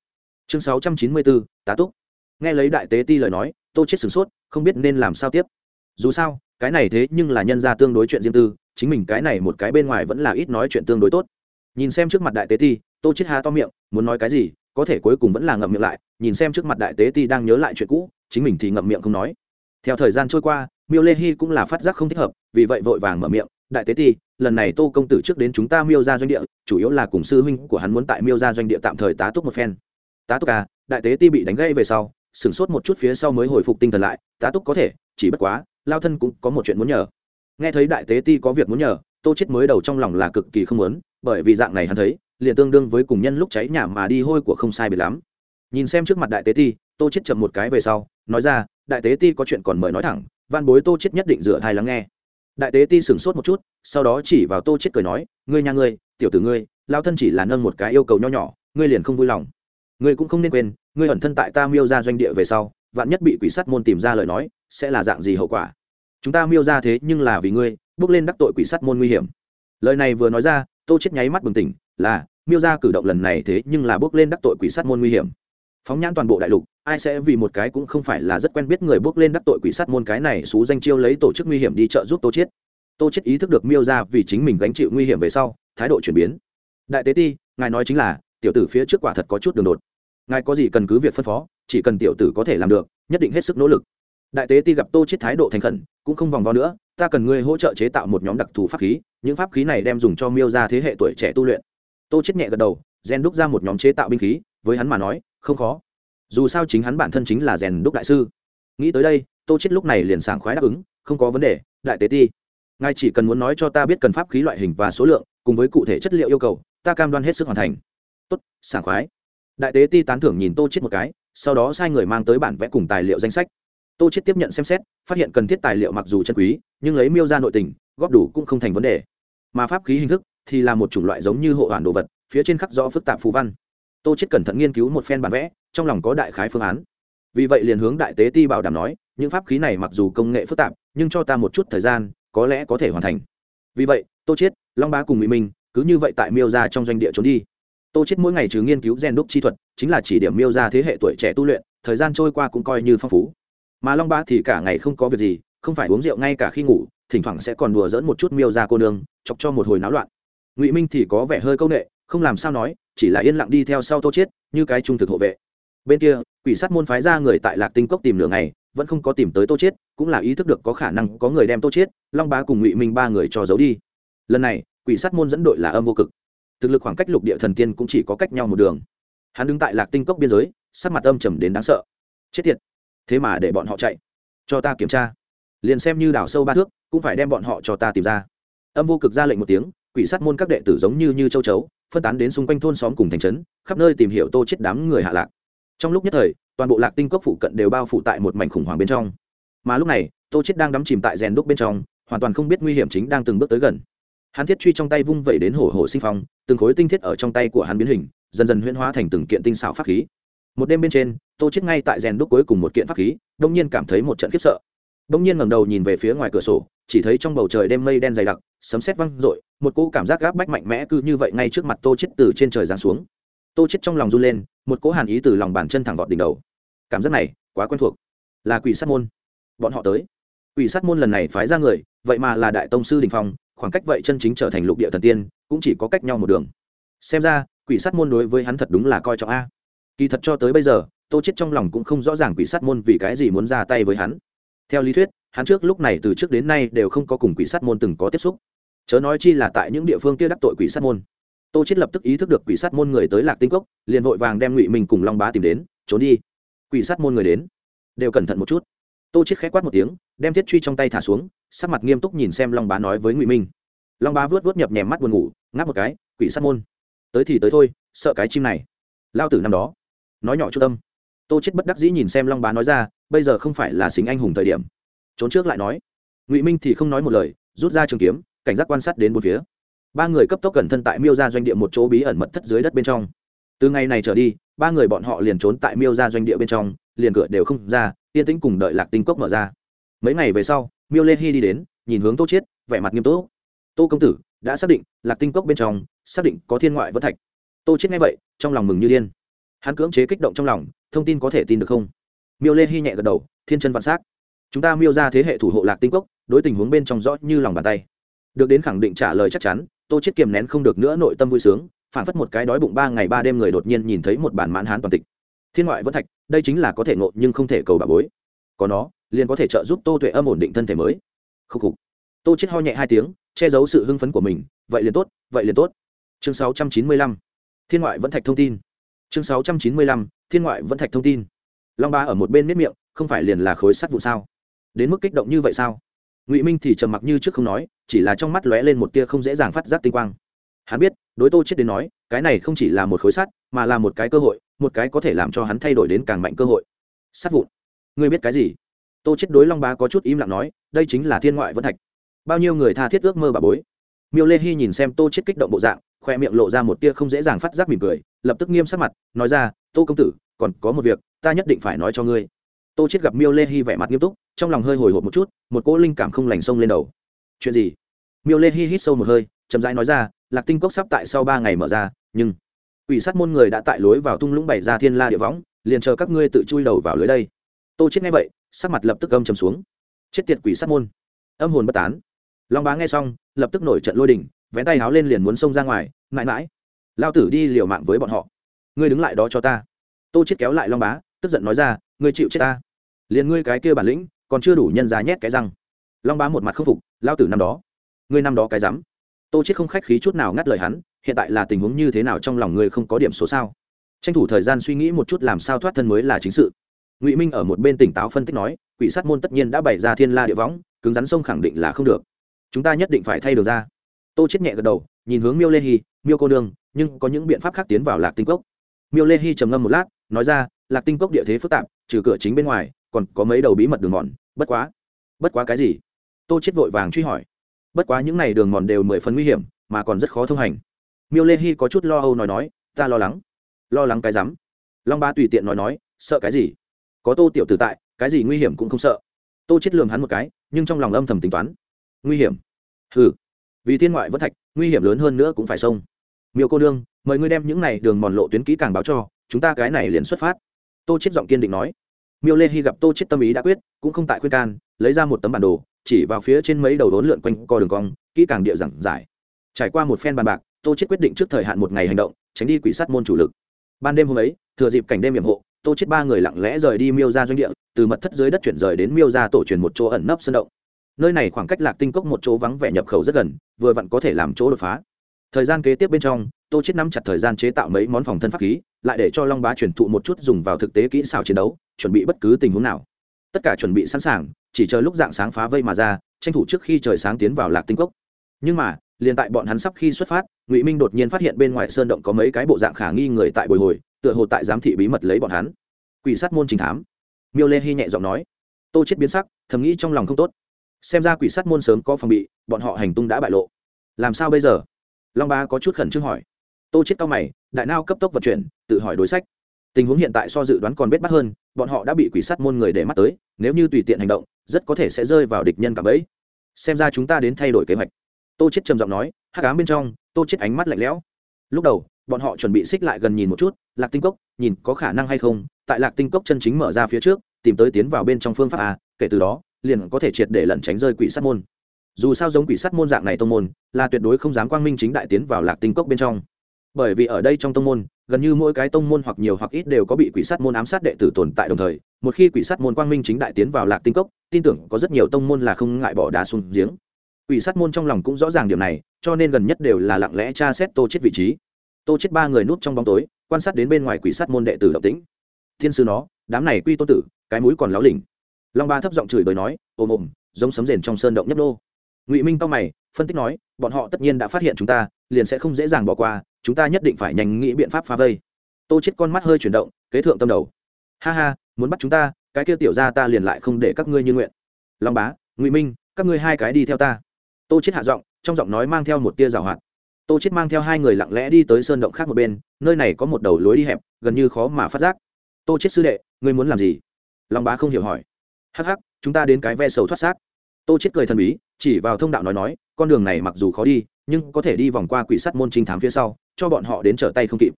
chương 694, tá túc. Nghe lấy đại tế ti lời nói tô chết sửng sốt không biết nên làm sao tiếp. Dù sao cái này thế nhưng là nhân ra tương đối chuyện riêng tư chính mình cái này một cái bên ngoài vẫn là ít nói chuyện tương đối tốt. Nhìn xem trước mặt đại tế ti tô chết há to miệng muốn nói cái gì có thể cuối cùng vẫn là ngậm miệng lại nhìn xem trước mặt đại tế ti đang nhớ lại chuyện cũ chính mình thì ngậm miệng không nói. Theo thời gian trôi qua miêu lê hy cũng là phát giác không thích hợp vì vậy vội vàng mở miệng đại tế ti lần này tô công tử trước đến chúng ta miêu ra doanh địa chủ yếu là cùng sư huynh của hắn muốn tại miêu ra doanh địa tạm thời tá túc một phen tá túc à đại tế ti bị đánh gây về sau, sửng sốt một chút phía sau mới hồi phục tinh thần lại tá túc có thể, chỉ bất quá, lao thân cũng có một chuyện muốn nhờ. Nghe thấy đại tế ti có việc muốn nhờ, tô chết mới đầu trong lòng là cực kỳ không muốn, bởi vì dạng này hắn thấy, liền tương đương với cùng nhân lúc cháy nhà mà đi hôi của không sai biệt lắm. Nhìn xem trước mặt đại tế ti, tô chết chậm một cái về sau, nói ra, đại tế ti có chuyện còn mời nói thẳng van bối tô chết nhất định dựa thai lắng nghe. Đại tế ti sửng sốt một chút, sau đó chỉ vào tô chết cười nói, ngươi nhà ngươi, tiểu tử ngươi, lao thân chỉ là nâng một cái yêu cầu nho nhỏ, ngươi liền không vui lòng ngươi cũng không nên quên, ngươi ẩn thân tại ta miêu ra doanh địa về sau, vạn nhất bị quỷ sắt môn tìm ra lời nói, sẽ là dạng gì hậu quả? Chúng ta miêu ra thế nhưng là vì ngươi, bước lên đắc tội quỷ sắt môn nguy hiểm. Lời này vừa nói ra, tô chết nháy mắt bừng tỉnh, là, miêu ra cử động lần này thế nhưng là bước lên đắc tội quỷ sắt môn nguy hiểm. Phóng nhãn toàn bộ đại lục, ai sẽ vì một cái cũng không phải là rất quen biết người bước lên đắc tội quỷ sát môn cái này xú danh chiêu lấy tổ chức nguy hiểm đi trợ giúp tô chiết tô chiết ý thức được miêu ra vì chính mình gánh chịu nguy hiểm về sau, thái độ chuyển biến. Đại tế ti, ngài nói chính là, tiểu tử phía trước quả thật có chút đường đột ngài có gì cần cứ việc phân phó, chỉ cần tiểu tử có thể làm được, nhất định hết sức nỗ lực. Đại tế ti gặp tô chết thái độ thành khẩn, cũng không vòng vo nữa, ta cần ngươi hỗ trợ chế tạo một nhóm đặc thù pháp khí, những pháp khí này đem dùng cho miêu ra thế hệ tuổi trẻ tu luyện. Tô chết nhẹ gật đầu gen đúc ra một nhóm chế tạo binh khí, với hắn mà nói, không khó. Dù sao chính hắn bản thân chính là rèn đúc đại sư. Nghĩ tới đây, tô chết lúc này liền sảng khoái đáp ứng, không có vấn đề, đại tế ti. Ngài chỉ cần muốn nói cho ta biết cần pháp khí loại hình và số lượng, cùng với cụ thể chất liệu yêu cầu, ta cam đoan hết sức hoàn thành. Tốt, sảng khoái đại tế ti tán thưởng nhìn tô chết một cái, sau đó sai người mang tới bản vẽ cùng tài liệu danh sách. Tô chết tiếp nhận xem xét, phát hiện cần thiết tài liệu mặc dù chân quý, nhưng lấy miêu ra nội tình, góp đủ cũng không thành vấn đề. Mà pháp khí hình thức thì là một chủng loại giống như hộ hoàn đồ vật, phía trên khắc rõ phức tạp phù văn. Tô chết cẩn thận nghiên cứu một phen bản vẽ, trong lòng có đại khái phương án. Vì vậy liền hướng đại tế ti bảo đảm nói, những pháp khí này mặc dù công nghệ phức tạp, nhưng cho ta một chút thời gian, có lẽ có thể hoàn thành. Vì vậy, tô chết long bá cùng mỹ minh, cứ như vậy tại miêu ra trong doanh địa trốn đi tô chết mỗi ngày trừ nghiên cứu gen đúc chi thuật chính là chỉ điểm miêu ra thế hệ tuổi trẻ tu luyện thời gian trôi qua cũng coi như phong phú. Mà long bá thì cả ngày không có việc gì không phải uống rượu ngay cả khi ngủ thỉnh thoảng sẽ còn đùa dỡn một chút miêu ra cô nương chọc cho một hồi náo loạn. Ngụy minh thì có vẻ hơi công nghệ, không làm sao nói chỉ là yên lặng đi theo sau tô chết như cái trung thực hộ vệ. Bên kia quỷ sát môn phái ra người tại lạc tinh cốc tìm nửa ngày vẫn không có tìm tới tô chết cũng là ý thức được có khả năng có người đem tô chết long bá cùng ngụy minh ba người cho giấu đi. Lần này quỷ sát môn dẫn đội là âm vô cực thực lực khoảng cách lục địa thần tiên cũng chỉ có cách nhau một đường. Hắn đứng tại lạc tinh cốc biên giới, sắc mặt âm trầm đến đáng sợ. Chết tiệt. Thế mà để bọn họ chạy. Cho ta kiểm tra. Liền xem như đào sâu ba thước, cũng phải đem bọn họ cho ta tìm ra. Âm vô cực ra lệnh một tiếng, quỷ sát môn các đệ tử giống như như châu chấu, phân tán đến xung quanh thôn xóm cùng thành trấn, khắp nơi tìm hiểu tô chết đám người hạ lạc. Trong lúc nhất thời, toàn bộ lạc tinh cốc phụ cận đều bao phủ tại một mảnh khủng hoảng bên trong. Mà lúc này, tô chết đang đắm chìm tại rèn đúc bên trong, hoàn toàn không biết nguy hiểm chính đang từng bước tới gần hắn thiết truy trong tay vung vẩy đến hổ hổ sinh phong, từng khối tinh thiết ở trong tay của hắn biến hình, dần dần huyễn hóa thành từng kiện tinh xảo pháp khí. Một đêm bên trên, tô chết ngay tại rèn đúc cuối cùng một kiện pháp khí, đông nhiên cảm thấy một trận khiếp sợ. Đông nhiên ngẩng đầu nhìn về phía ngoài cửa sổ, chỉ thấy trong bầu trời đêm mây đen dày đặc, sấm sét vang rội một cỗ cảm giác gáp bách mạnh mẽ cứ như vậy ngay trước mặt tô chết từ trên trời giáng xuống. Tô chết trong lòng run lên, một cỗ hàn ý từ lòng bàn chân thẳng vọt đỉnh đầu. Cảm giác này, quá quen thuộc. Là quỷ sát môn. Bọn họ tới. Quỷ sát môn lần này phái ra người, vậy mà là đại tông sư đình phong khoảng cách vậy chân chính trở thành lục địa thần tiên, cũng chỉ có cách nhau một đường. Xem ra, quỷ sát môn đối với hắn thật đúng là coi trọng a. Kỳ thật cho tới bây giờ, tô chết trong lòng cũng không rõ ràng quỷ sát môn vì cái gì muốn ra tay với hắn. Theo lý thuyết, hắn trước lúc này từ trước đến nay đều không có cùng quỷ sát môn từng có tiếp xúc. Chớ nói chi là tại những địa phương kia đắc tội quỷ sát môn. Tô chết lập tức ý thức được quỷ sát môn người tới lạc tinh cốc, liền vội vàng đem ngụy mình cùng long bá tìm đến, trốn đi. Quỷ sát môn người đến. Đều cẩn thận một chút. Tô chết khẽ quát một tiếng, đem thiết truy trong tay thả xuống sắc mặt nghiêm túc nhìn xem long bá nói với ngụy minh. Long bá vớt vớt nhập nhèm mắt buồn ngủ, ngáp một cái, quỷ sát môn. Tới thì tới thôi, sợ cái chim này. Lao tử năm đó. Nói nhỏ Chu tâm. Tô chết bất đắc dĩ nhìn xem long bá nói ra, bây giờ không phải là xính anh hùng thời điểm. Trốn trước lại nói. Ngụy minh thì không nói một lời, rút ra trường kiếm, cảnh giác quan sát đến bốn phía. Ba người cấp tốc cẩn thân tại miêu ra doanh địa một chỗ bí ẩn mật thất dưới đất bên trong. Từ ngày này trở đi, ba người bọn họ liền trốn tại miêu ra doanh địa bên trong, liền cửa đều không ra, yên tĩnh cùng đợi lạc tinh cốc mở ra. Mấy ngày về sau miêu lê hy đi đến, nhìn hướng tô chiết, vẻ mặt nghiêm túc. Tô công tử, đã xác định, lạc tinh cốc bên trong, xác định có thiên ngoại vẫn thạch. Tô chiết nghe vậy, trong lòng mừng như điên. Hắn cưỡng chế kích động trong lòng, thông tin có thể tin được không? Miêu lê hy nhẹ gật đầu, thiên chân vạn s chúng ta miêu ra thế hệ thủ hộ lạc tinh cốc, đối tình huống bên trong rõ như lòng bàn tay. Được đến khẳng định trả lời chắc chắn, tô chết kiềm nén không được nữa nội tâm vui sướng, phản phất một cái đói bụng ba ngày ba đêm người đột nhiên nhìn thấy một bản mãn hán toàn tịch. Thiên ngoại vẫn thạch, đây chính là có thể ngộ nhưng không thể cầu bà bối. Có nó liền có thể trợ giúp tô tuệ âm ổn định thân thể mới. Khúc khục. Tô chết ho nhẹ hai tiếng, che giấu sự hưng phấn của mình. Vậy liền tốt, vậy liền tốt. Chương 695 thiên ngoại vẫn thạch thông tin. Chương 695 thiên ngoại vẫn thạch thông tin. Long ba ở một bên miết miệng, không phải liền là khối sắt vụ sao? Đến mức kích động như vậy sao? Ngụy minh thì trầm mặc như trước không nói, chỉ là trong mắt lóe lên một tia không dễ dàng phát giác tinh quang. Hắn biết, đối tô chết đến nói, cái này không chỉ là một khối sắt, mà là một cái cơ hội, một cái có thể làm cho hắn thay đổi đến càng mạnh cơ hội. Sắt vụn. Ngươi biết cái gì? Tô chết đối long bá có chút im lặng nói, đây chính là thiên ngoại vẫn thạch. Bao nhiêu người tha thiết ước mơ bà bối. Miêu lê hy nhìn xem tô chết kích động bộ dạng, khoe miệng lộ ra một tia không dễ dàng phát giác mỉm cười, lập tức nghiêm sắc mặt, nói ra, tô công tử, còn có một việc, ta nhất định phải nói cho ngươi. Tô chết gặp miêu lê hy vẻ mặt nghiêm túc, trong lòng hơi hồi hộp một chút, một cỗ linh cảm không lành sông lên đầu. Chuyện gì? Miêu lê hy hít sâu một hơi, chậm rãi nói ra, lạc tinh cốc sắp tại sau ba ngày mở ra, nhưng ủy sát môn người đã tại lối vào tung lũng bày ra thiên la địa võng, liền chờ các ngươi tự chui đầu vào lưới đây tô chết nghe vậy, sắc mặt lập tức âm trầm xuống. Chết tiệt quỷ sát môn. Âm hồn bất tán. Long bá nghe xong, lập tức nổi trận lôi đình, vén tay háo lên liền muốn xông ra ngoài, mãi mãi. Lao tử đi liều mạng với bọn họ. Ngươi đứng lại đó cho ta. Tô chết kéo lại long bá, tức giận nói ra, ngươi chịu chết ta. Liền ngươi cái kia bản lĩnh, còn chưa đủ nhân giá nhét cái răng. Long bá một mặt không phục, lao tử năm đó. Ngươi năm đó cái rắm. Tô chết không khách khí chút nào ngắt lời hắn, hiện tại là tình huống như thế nào trong lòng ngươi không có điểm số sao? Tranh thủ thời gian suy nghĩ một chút làm sao thoát thân mới là chính sự ngụy minh ở một bên tỉnh táo phân tích nói quỷ sát môn tất nhiên đã bày ra thiên la địa võng cứng rắn sông khẳng định là không được chúng ta nhất định phải thay đường ra tô chết nhẹ gật đầu nhìn hướng miêu lê hy miêu cô nương nhưng có những biện pháp khác tiến vào lạc tinh cốc miêu lê hy trầm ngâm một lát nói ra lạc tinh cốc địa thế phức tạp trừ cửa chính bên ngoài còn có mấy đầu bí mật đường mòn bất quá bất quá cái gì tô chết vội vàng truy hỏi bất quá những này đường mòn đều mười phần nguy hiểm mà còn rất khó thông hành miêu lê hy có chút lo âu nói nói ta lo lắng lo lắng cái rắm long ba tùy tiện nói nói sợ cái gì có tô tiểu tử tại, cái gì nguy hiểm cũng không sợ. Tô chết lường hắn một cái, nhưng trong lòng âm thầm tính toán. Nguy hiểm? Hừ. Vì thiên ngoại vẫn thạch, nguy hiểm lớn hơn nữa cũng phải xông miêu cô nương, mời ngươi đem những này đường mòn lộ tuyến kỹ càng báo cho, chúng ta cái này liền xuất phát. Tô chết giọng kiên định nói. Miêu lê hy gặp tô chết tâm ý đã quyết, cũng không tại khuyên can, lấy ra một tấm bản đồ, chỉ vào phía trên mấy đầu đốn lượn quanh co đường cong, kỹ càng địa giảng giải. Trải qua một phen bàn bạc, tô chết quyết định trước thời hạn một ngày hành động, tránh đi quỷ sát môn chủ lực. Ban đêm hôm ấy, thừa dịp cảnh đêm hiểm hộ tô chết ba người lặng lẽ rời đi miêu ra doanh địa, từ mật thất dưới đất chuyển rời đến miêu ra tổ truyền một chỗ ẩn nấp sân động. Nơi này khoảng cách lạc tinh cốc một chỗ vắng vẻ nhập khẩu rất gần, vừa vặn có thể làm chỗ đột phá. Thời gian kế tiếp bên trong, tô chết nắm chặt thời gian chế tạo mấy món phòng thân pháp khí, lại để cho long bá truyền thụ một chút dùng vào thực tế kỹ xảo chiến đấu, chuẩn bị bất cứ tình huống nào. Tất cả chuẩn bị sẵn sàng, chỉ chờ lúc dạng sáng phá vây mà ra, tranh thủ trước khi trời sáng tiến vào lạc tinh cốc. Nhưng mà, liền tại bọn hắn sắp khi xuất phát, ngụy minh đột nhiên phát hiện bên ngoài sơn động có mấy cái bộ dạng khả nghi người tại bồi hồi tựa hồ tại giám thị bí mật lấy bọn hắn. Quỷ sát môn trình thám. Miêu lê hy nhẹ giọng nói. Tô chết biến sắc, thầm nghĩ trong lòng không tốt. Xem ra quỷ sát môn sớm có phòng bị, bọn họ hành tung đã bại lộ. Làm sao bây giờ? Long ba có chút khẩn trương hỏi. Tô chết cao mày, đại nao cấp tốc vận chuyển, tự hỏi đối sách. Tình huống hiện tại so dự đoán còn bết bắt hơn, bọn họ đã bị quỷ sát môn người để mắt tới, nếu như tùy tiện hành động, rất có thể sẽ rơi vào địch nhân cả bẫy. Xem ra chúng ta đến thay đổi kế hoạch. Tô chết trầm giọng nói, hắc ám bên trong, tô chết ánh mắt lạnh lẽo. Lúc đầu bọn họ chuẩn bị xích lại gần nhìn một chút, lạc tinh cốc, nhìn có khả năng hay không? Tại lạc tinh cốc chân chính mở ra phía trước, tìm tới tiến vào bên trong phương pháp a, kể từ đó, liền có thể triệt để lẩn tránh rơi quỷ sát môn. Dù sao giống quỷ sát môn dạng này tông môn, là tuyệt đối không dám quang minh chính đại tiến vào lạc tinh cốc bên trong. Bởi vì ở đây trong tông môn, gần như mỗi cái tông môn hoặc nhiều hoặc ít đều có bị quỷ sát môn ám sát đệ tử tồn tại đồng thời, một khi quỷ sát môn quang minh chính đại tiến vào lạc tinh cốc, tin tưởng có rất nhiều tông môn là không ngại bỏ đá xuống giếng. Quỷ sát môn trong lòng cũng rõ ràng điểm này, cho nên gần nhất đều là lặng lẽ tra xét tô chết vị trí tô chết ba người núp trong bóng tối, quan sát đến bên ngoài quỷ sát môn đệ tử động tĩnh. Thiên sư nó, đám này quy tôn tử, cái mũi còn láo lỉnh. Long ba thấp giọng chửi bới nói, ồm ồm, giống sấm rền trong sơn động nhấp nô. Ngụy minh cao mày, phân tích nói, bọn họ tất nhiên đã phát hiện chúng ta, liền sẽ không dễ dàng bỏ qua, chúng ta nhất định phải nhanh nghĩ biện pháp phá vây. Tô chết con mắt hơi chuyển động, kế thượng tâm đầu. Ha ha, muốn bắt chúng ta, cái kia tiểu ra ta liền lại không để các ngươi như nguyện. Long bá, ngụy minh, các ngươi hai cái đi theo ta. Tô chết hạ giọng, trong giọng nói mang theo một tia rào hoạt tô chết mang theo hai người lặng lẽ đi tới sơn động khác một bên, nơi này có một đầu lối đi hẹp, gần như khó mà phát giác. Tô chết sư đệ, ngươi muốn làm gì? Long bá không hiểu hỏi. Hắc hắc, chúng ta đến cái ve sầu thoát xác. Tô chết cười thần bí, chỉ vào thông đạo nói nói, con đường này mặc dù khó đi, nhưng có thể đi vòng qua quỷ sắt môn trinh thám phía sau, cho bọn họ đến trở tay không kịp.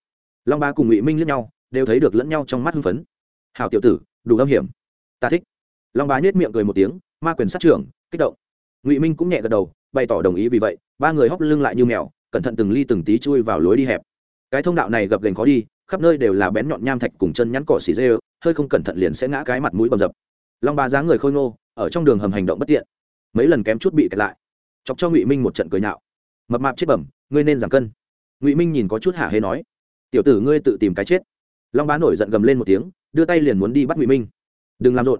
Long bá cùng ngụy minh lẫn nhau, đều thấy được lẫn nhau trong mắt hưng phấn. Hào tiểu tử, đủ âm hiểm. Ta thích. Long bá nhếch miệng cười một tiếng, ma quyền sát trưởng, kích động. Ngụy minh cũng nhẹ gật đầu, bày tỏ đồng ý vì vậy, ba người hóc lưng lại như mèo cẩn thận từng ly từng tí chui vào lối đi hẹp. Cái thông đạo này gập ghềnh khó đi, khắp nơi đều là bén nhọn nham thạch cùng chân nhắn cỏ xì dê, hơi không cẩn thận liền sẽ ngã cái mặt mũi bầm dập. Long ba dáng người khôi ngô, ở trong đường hầm hành động bất tiện. Mấy lần kém chút bị kẹt lại. Chọc cho ngụy minh một trận cười nhạo. Mập mạp chết bẩm, ngươi nên giảm cân. Ngụy minh nhìn có chút hả hê nói, tiểu tử ngươi tự tìm cái chết. Long bá nổi giận gầm lên một tiếng, đưa tay liền muốn đi bắt ngụy minh. Đừng làm rộn.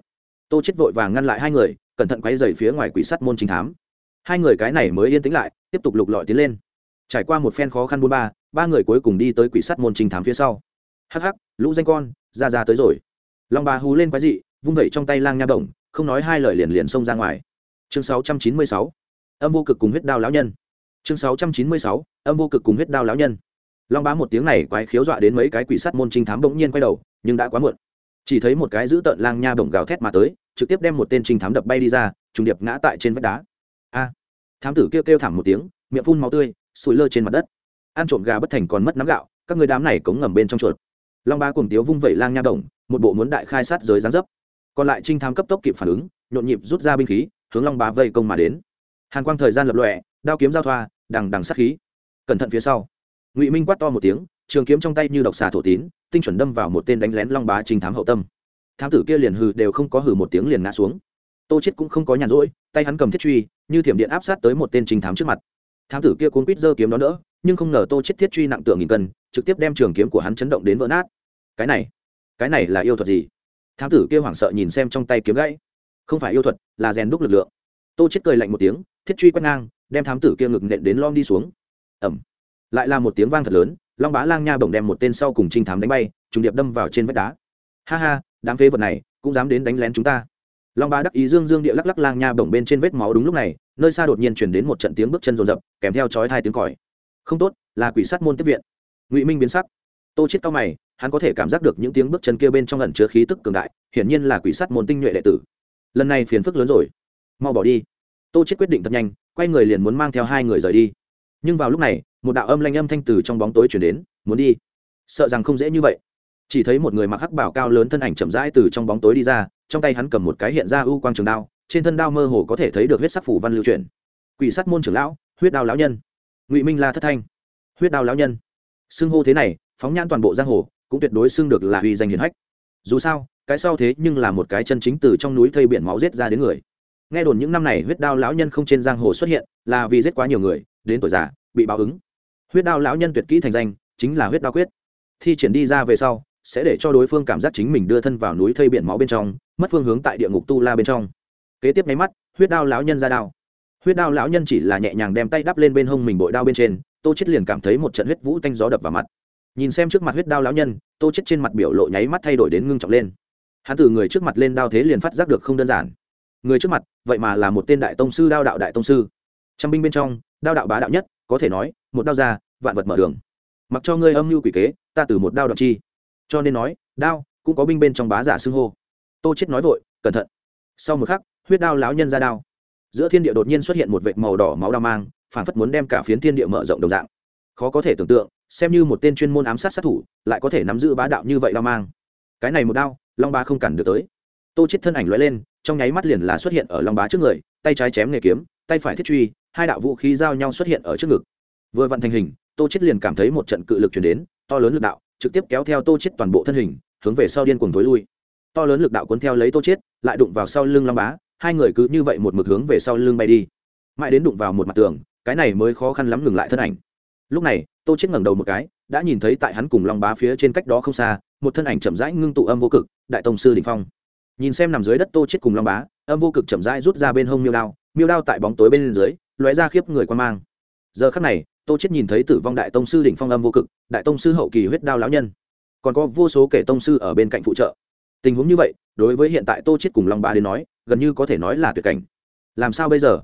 Tô chết vội vàng ngăn lại hai người, cẩn thận quay dày phía ngoài quỷ sắt môn chính thám. Hai người cái này mới yên tĩnh lại, tiếp tục lục lọi tiến lên trải qua một phen khó khăn bốn ba ba người cuối cùng đi tới quỷ sắt môn trình thám phía sau. Hắc hắc, lũ danh con, ra ra tới rồi. Long bà hú lên quái dị, vung vẩy trong tay lang nha bổng không nói hai lời liền liền xông ra ngoài. Chương 696 âm vô cực cùng huyết đao lão nhân. Chương 696 âm vô cực cùng huyết đao lão nhân. Long bá một tiếng này quái khiếu dọa đến mấy cái quỷ sắt môn trinh thám bỗng nhiên quay đầu, nhưng đã quá muộn. Chỉ thấy một cái giữ tợn lang nha bổng gào thét mà tới, trực tiếp đem một tên trinh thám đập bay đi ra, trùng điệp ngã tại trên vách đá. A, thám tử kêu kêu thảm một tiếng, miệng phun máu tươi sủi lơ trên mặt đất. Ăn trộm gà bất thành còn mất nắm gạo, các người đám này cống ngầm bên trong chuột. Long ba cùng tiếu vung vẩy lang nha đồng, một bộ muốn đại khai sát giới gián dấp. Còn lại trinh thám cấp tốc kịp phản ứng, nhộn nhịp rút ra binh khí, hướng long bá vây công mà đến. Hàn quang thời gian lập lọe đao kiếm giao thoa, đằng đằng sát khí. Cẩn thận phía sau. Ngụy minh quát to một tiếng, trường kiếm trong tay như độc xà thổ tín, tinh chuẩn đâm vào một tên đánh lén long bá trinh thám hậu tâm. Thám tử kia liền hừ đều không có hừ một tiếng liền ngã xuống. Tô chết cũng không có nhàn rỗi, tay hắn cầm thiết truy, như thiểm điện áp sát tới một tên trinh thám trước mặt thám tử kia cuốn quýt giơ kiếm đó nữa, nhưng không ngờ tô chết thiết truy nặng tượng nghìn cân, trực tiếp đem trường kiếm của hắn chấn động đến vỡ nát. Cái này cái này là yêu thuật gì? Thám tử kia hoảng sợ nhìn xem trong tay kiếm gãy. Không phải yêu thuật, là rèn đúc lực lượng. Tô chết cười lạnh một tiếng, thiết truy quét ngang, đem thám tử kia ngực nện đến lom đi xuống. Ẩm lại là một tiếng vang thật lớn, long bá lang nha bổng đem một tên sau cùng trinh thám đánh bay, trùng điệp đâm vào trên vách đá. Ha ha, đám phế vật này cũng dám đến đánh lén chúng ta long bá đắc ý dương dương địa lắc lắc lang nha bổng bên trên vết máu đúng lúc này, nơi xa đột nhiên chuyển đến một trận tiếng bước chân rồn rập, kèm theo chói hai tiếng còi. Không tốt, là quỷ sát môn tiếp viện. Ngụy minh biến sắc. Tô chết cao mày, hắn có thể cảm giác được những tiếng bước chân kia bên trong lần chứa khí tức cường đại, hiển nhiên là quỷ sát môn tinh nhuệ đệ tử. Lần này phiền phức lớn rồi. Mau bỏ đi. Tô chết quyết định thật nhanh, quay người liền muốn mang theo hai người rời đi. Nhưng vào lúc này, một đạo âm lanh âm thanh từ trong bóng tối chuyển đến, muốn đi. Sợ rằng không dễ như vậy chỉ thấy một người mặc hắc bảo cao lớn thân ảnh chậm rãi từ trong bóng tối đi ra, trong tay hắn cầm một cái hiện ra ưu quang trường đao, trên thân đao mơ hồ có thể thấy được huyết sắc phủ văn lưu truyền quỷ sắt môn trưởng lão, huyết đao lão nhân. Ngụy minh la thất thanh. Huyết đao lão nhân. Xưng hô thế này, phóng nhãn toàn bộ giang hồ, cũng tuyệt đối xưng được là uy danh hiển hách. Dù sao, cái sau thế nhưng là một cái chân chính từ trong núi thây biển máu giết ra đến người. Nghe đồn những năm này huyết đao lão nhân không trên giang hồ xuất hiện, là vì giết quá nhiều người, đến tuổi già, bị báo ứng. Huyết đao lão nhân tuyệt kỹ thành danh, chính là huyết đao quyết. Thi triển đi ra về sau sẽ để cho đối phương cảm giác chính mình đưa thân vào núi thây biển máu bên trong, mất phương hướng tại địa ngục tu la bên trong. Kế tiếp nháy mắt, huyết đao lão nhân ra đao. Huyết đao lão nhân chỉ là nhẹ nhàng đem tay đắp lên bên hông mình bội đao bên trên, tô chết liền cảm thấy một trận huyết vũ tanh gió đập vào mặt. Nhìn xem trước mặt huyết đao lão nhân, tô chết trên mặt biểu lộ nháy mắt thay đổi đến ngưng trọng lên. Hắn từ người trước mặt lên đao thế liền phát giác được không đơn giản. Người trước mặt, vậy mà là một tên đại tông sư, đao đạo đại tông sư. Trăm binh bên trong, đao đạo bá đạo nhất, có thể nói, một đao ra, vạn vật mở đường. Mặc cho ngươi âm mưu quỷ kế, ta từ một đao đoạn chi cho nên nói, đao cũng có binh bên trong bá giả xưng hô. Tô chết nói vội, cẩn thận. Sau một khắc, huyết đao lão nhân ra đao. Giữa thiên địa đột nhiên xuất hiện một vệt màu đỏ máu đao mang phản phất muốn đem cả phiến thiên địa mở rộng đồng dạng. Khó có thể tưởng tượng, xem như một tên chuyên môn ám sát sát thủ, lại có thể nắm giữ bá đạo như vậy đao mang. Cái này một đao, long Bá không cản được tới. Tô chết thân ảnh lóe lên, trong nháy mắt liền là xuất hiện ở long bá trước người, tay trái chém nghề kiếm, tay phải thiết truy, hai đạo vũ khí giao nhau xuất hiện ở trước ngực. Vừa vận thành hình, tô chết liền cảm thấy một trận cự lực chuyển đến, to lớn lực đạo trực tiếp kéo theo tô chết toàn bộ thân hình, hướng về sau điên cuồng tối lui. To lớn lực đạo cuốn theo lấy tô chết, lại đụng vào sau lưng long bá, hai người cứ như vậy một mực hướng về sau lưng bay đi. Mãi đến đụng vào một mặt tường, cái này mới khó khăn lắm ngừng lại thân ảnh. Lúc này, tô chết ngẩng đầu một cái, đã nhìn thấy tại hắn cùng long bá phía trên cách đó không xa, một thân ảnh chậm rãi ngưng tụ âm vô cực, đại tông sư đỉnh phong. Nhìn xem nằm dưới đất tô chết cùng long bá, âm vô cực chậm rãi rút ra bên hông miêu đao miêu đao tại bóng tối bên dưới, lóe ra khiếp người quan mang. Giờ khắc này tô chết nhìn thấy tử vong đại tông sư đỉnh phong âm vô cực, đại tông sư hậu kỳ huyết đao lão nhân. Còn có vô số kẻ tông sư ở bên cạnh phụ trợ. Tình huống như vậy, đối với hiện tại tô chết cùng long bá đến nói, gần như có thể nói là tuyệt cảnh. Làm sao bây giờ?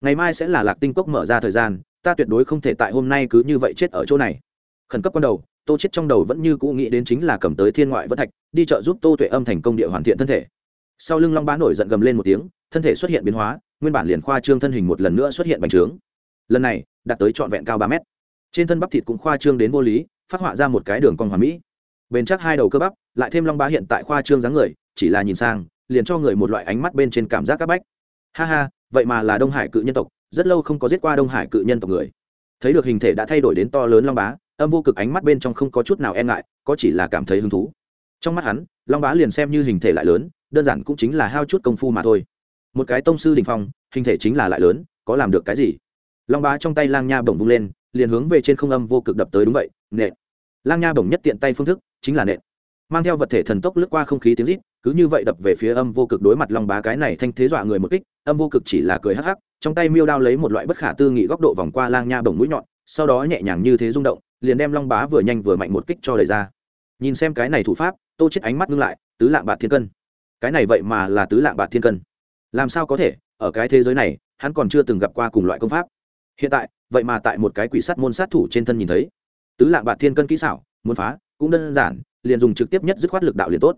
Ngày mai sẽ là lạc tinh cốc mở ra thời gian, ta tuyệt đối không thể tại hôm nay cứ như vậy chết ở chỗ này. Khẩn cấp con đầu, tô chết trong đầu vẫn như cũ nghĩ đến chính là cầm tới thiên ngoại vân thạch, đi chợ giúp tô tuệ âm thành công địa hoàn thiện thân thể. Sau lưng long bá nổi giận gầm lên một tiếng, thân thể xuất hiện biến hóa, nguyên bản liền khoa trương thân hình một lần nữa xuất hiện bành trướng. Lần này đạt tới trọn vẹn cao ba mét. Trên thân bắp thịt cũng khoa trương đến vô lý, phát họa ra một cái đường cong hoàn mỹ. Bền chắc hai đầu cơ bắp, lại thêm long bá hiện tại khoa trương dáng người, chỉ là nhìn sang, liền cho người một loại ánh mắt bên trên cảm giác các bách. Ha ha, vậy mà là đông hải cự nhân tộc, rất lâu không có giết qua đông hải cự nhân tộc người. Thấy được hình thể đã thay đổi đến to lớn long bá, âm vô cực ánh mắt bên trong không có chút nào e ngại, có chỉ là cảm thấy hứng thú. Trong mắt hắn, long bá liền xem như hình thể lại lớn, đơn giản cũng chính là hao chút công phu mà thôi. Một cái tông sư đình phong, hình thể chính là lại lớn, có làm được cái gì? Long bá trong tay lang nha bổng vung lên, liền hướng về trên không âm vô cực đập tới đúng vậy, nện. Lang nha bổng nhất tiện tay phương thức chính là nện. Mang theo vật thể thần tốc lướt qua không khí tiếng rít, cứ như vậy đập về phía âm vô cực đối mặt long bá cái này thanh thế dọa người một kích, âm vô cực chỉ là cười hắc hắc, trong tay miêu đao lấy một loại bất khả tư nghị góc độ vòng qua lang nha bổng mũi nhọn, sau đó nhẹ nhàng như thế rung động, liền đem long bá vừa nhanh vừa mạnh một kích cho đẩy ra. Nhìn xem cái này thủ pháp, tô chết ánh mắt ngưng lại, tứ lạng bạt thiên cân. Cái này vậy mà là tứ lạng bạt thiên cân. Làm sao có thể, ở cái thế giới này, hắn còn chưa từng gặp qua cùng loại công pháp hiện tại, vậy mà tại một cái quỷ sắt môn sát thủ trên thân nhìn thấy. Tứ lạng bạc thiên cân kỹ xảo, muốn phá, cũng đơn giản, liền dùng trực tiếp nhất dứt khoát lực đạo liền tốt.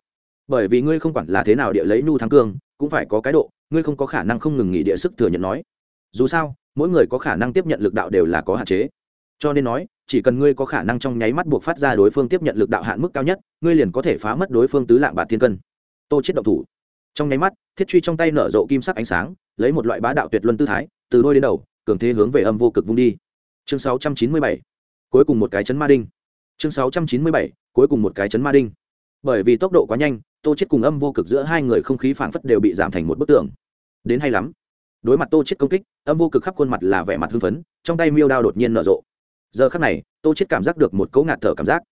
Bởi vì ngươi không quản là thế nào địa lấy nhu thắng cương, cũng phải có cái độ, ngươi không có khả năng không ngừng nghỉ địa sức thừa nhận nói. Dù sao, mỗi người có khả năng tiếp nhận lực đạo đều là có hạn chế. Cho nên nói, chỉ cần ngươi có khả năng trong nháy mắt buộc phát ra đối phương tiếp nhận lực đạo hạn mức cao nhất, ngươi liền có thể phá mất đối phương tứ lạng bạc thiên cân. Tô chết động thủ. Trong nháy mắt, thiết truy trong tay nở rộ kim sắc ánh sáng, lấy một loại bá đạo tuyệt luân tư thái, từ đôi đến đầu cường thế hướng về âm vô cực vung đi. Chương 697 cuối cùng một cái chấn ma đinh. Chương 697 cuối cùng một cái chấn ma đinh. Bởi vì tốc độ quá nhanh, tô chết cùng âm vô cực giữa hai người không khí phảng phất đều bị giảm thành một bức tường. Đến hay lắm. Đối mặt tô chết công kích, âm vô cực khắp khuôn mặt là vẻ mặt hưng phấn, trong tay miêu đao đột nhiên nở rộ. Giờ khắc này, tô chết cảm giác được một cỗ ngạt thở cảm giác.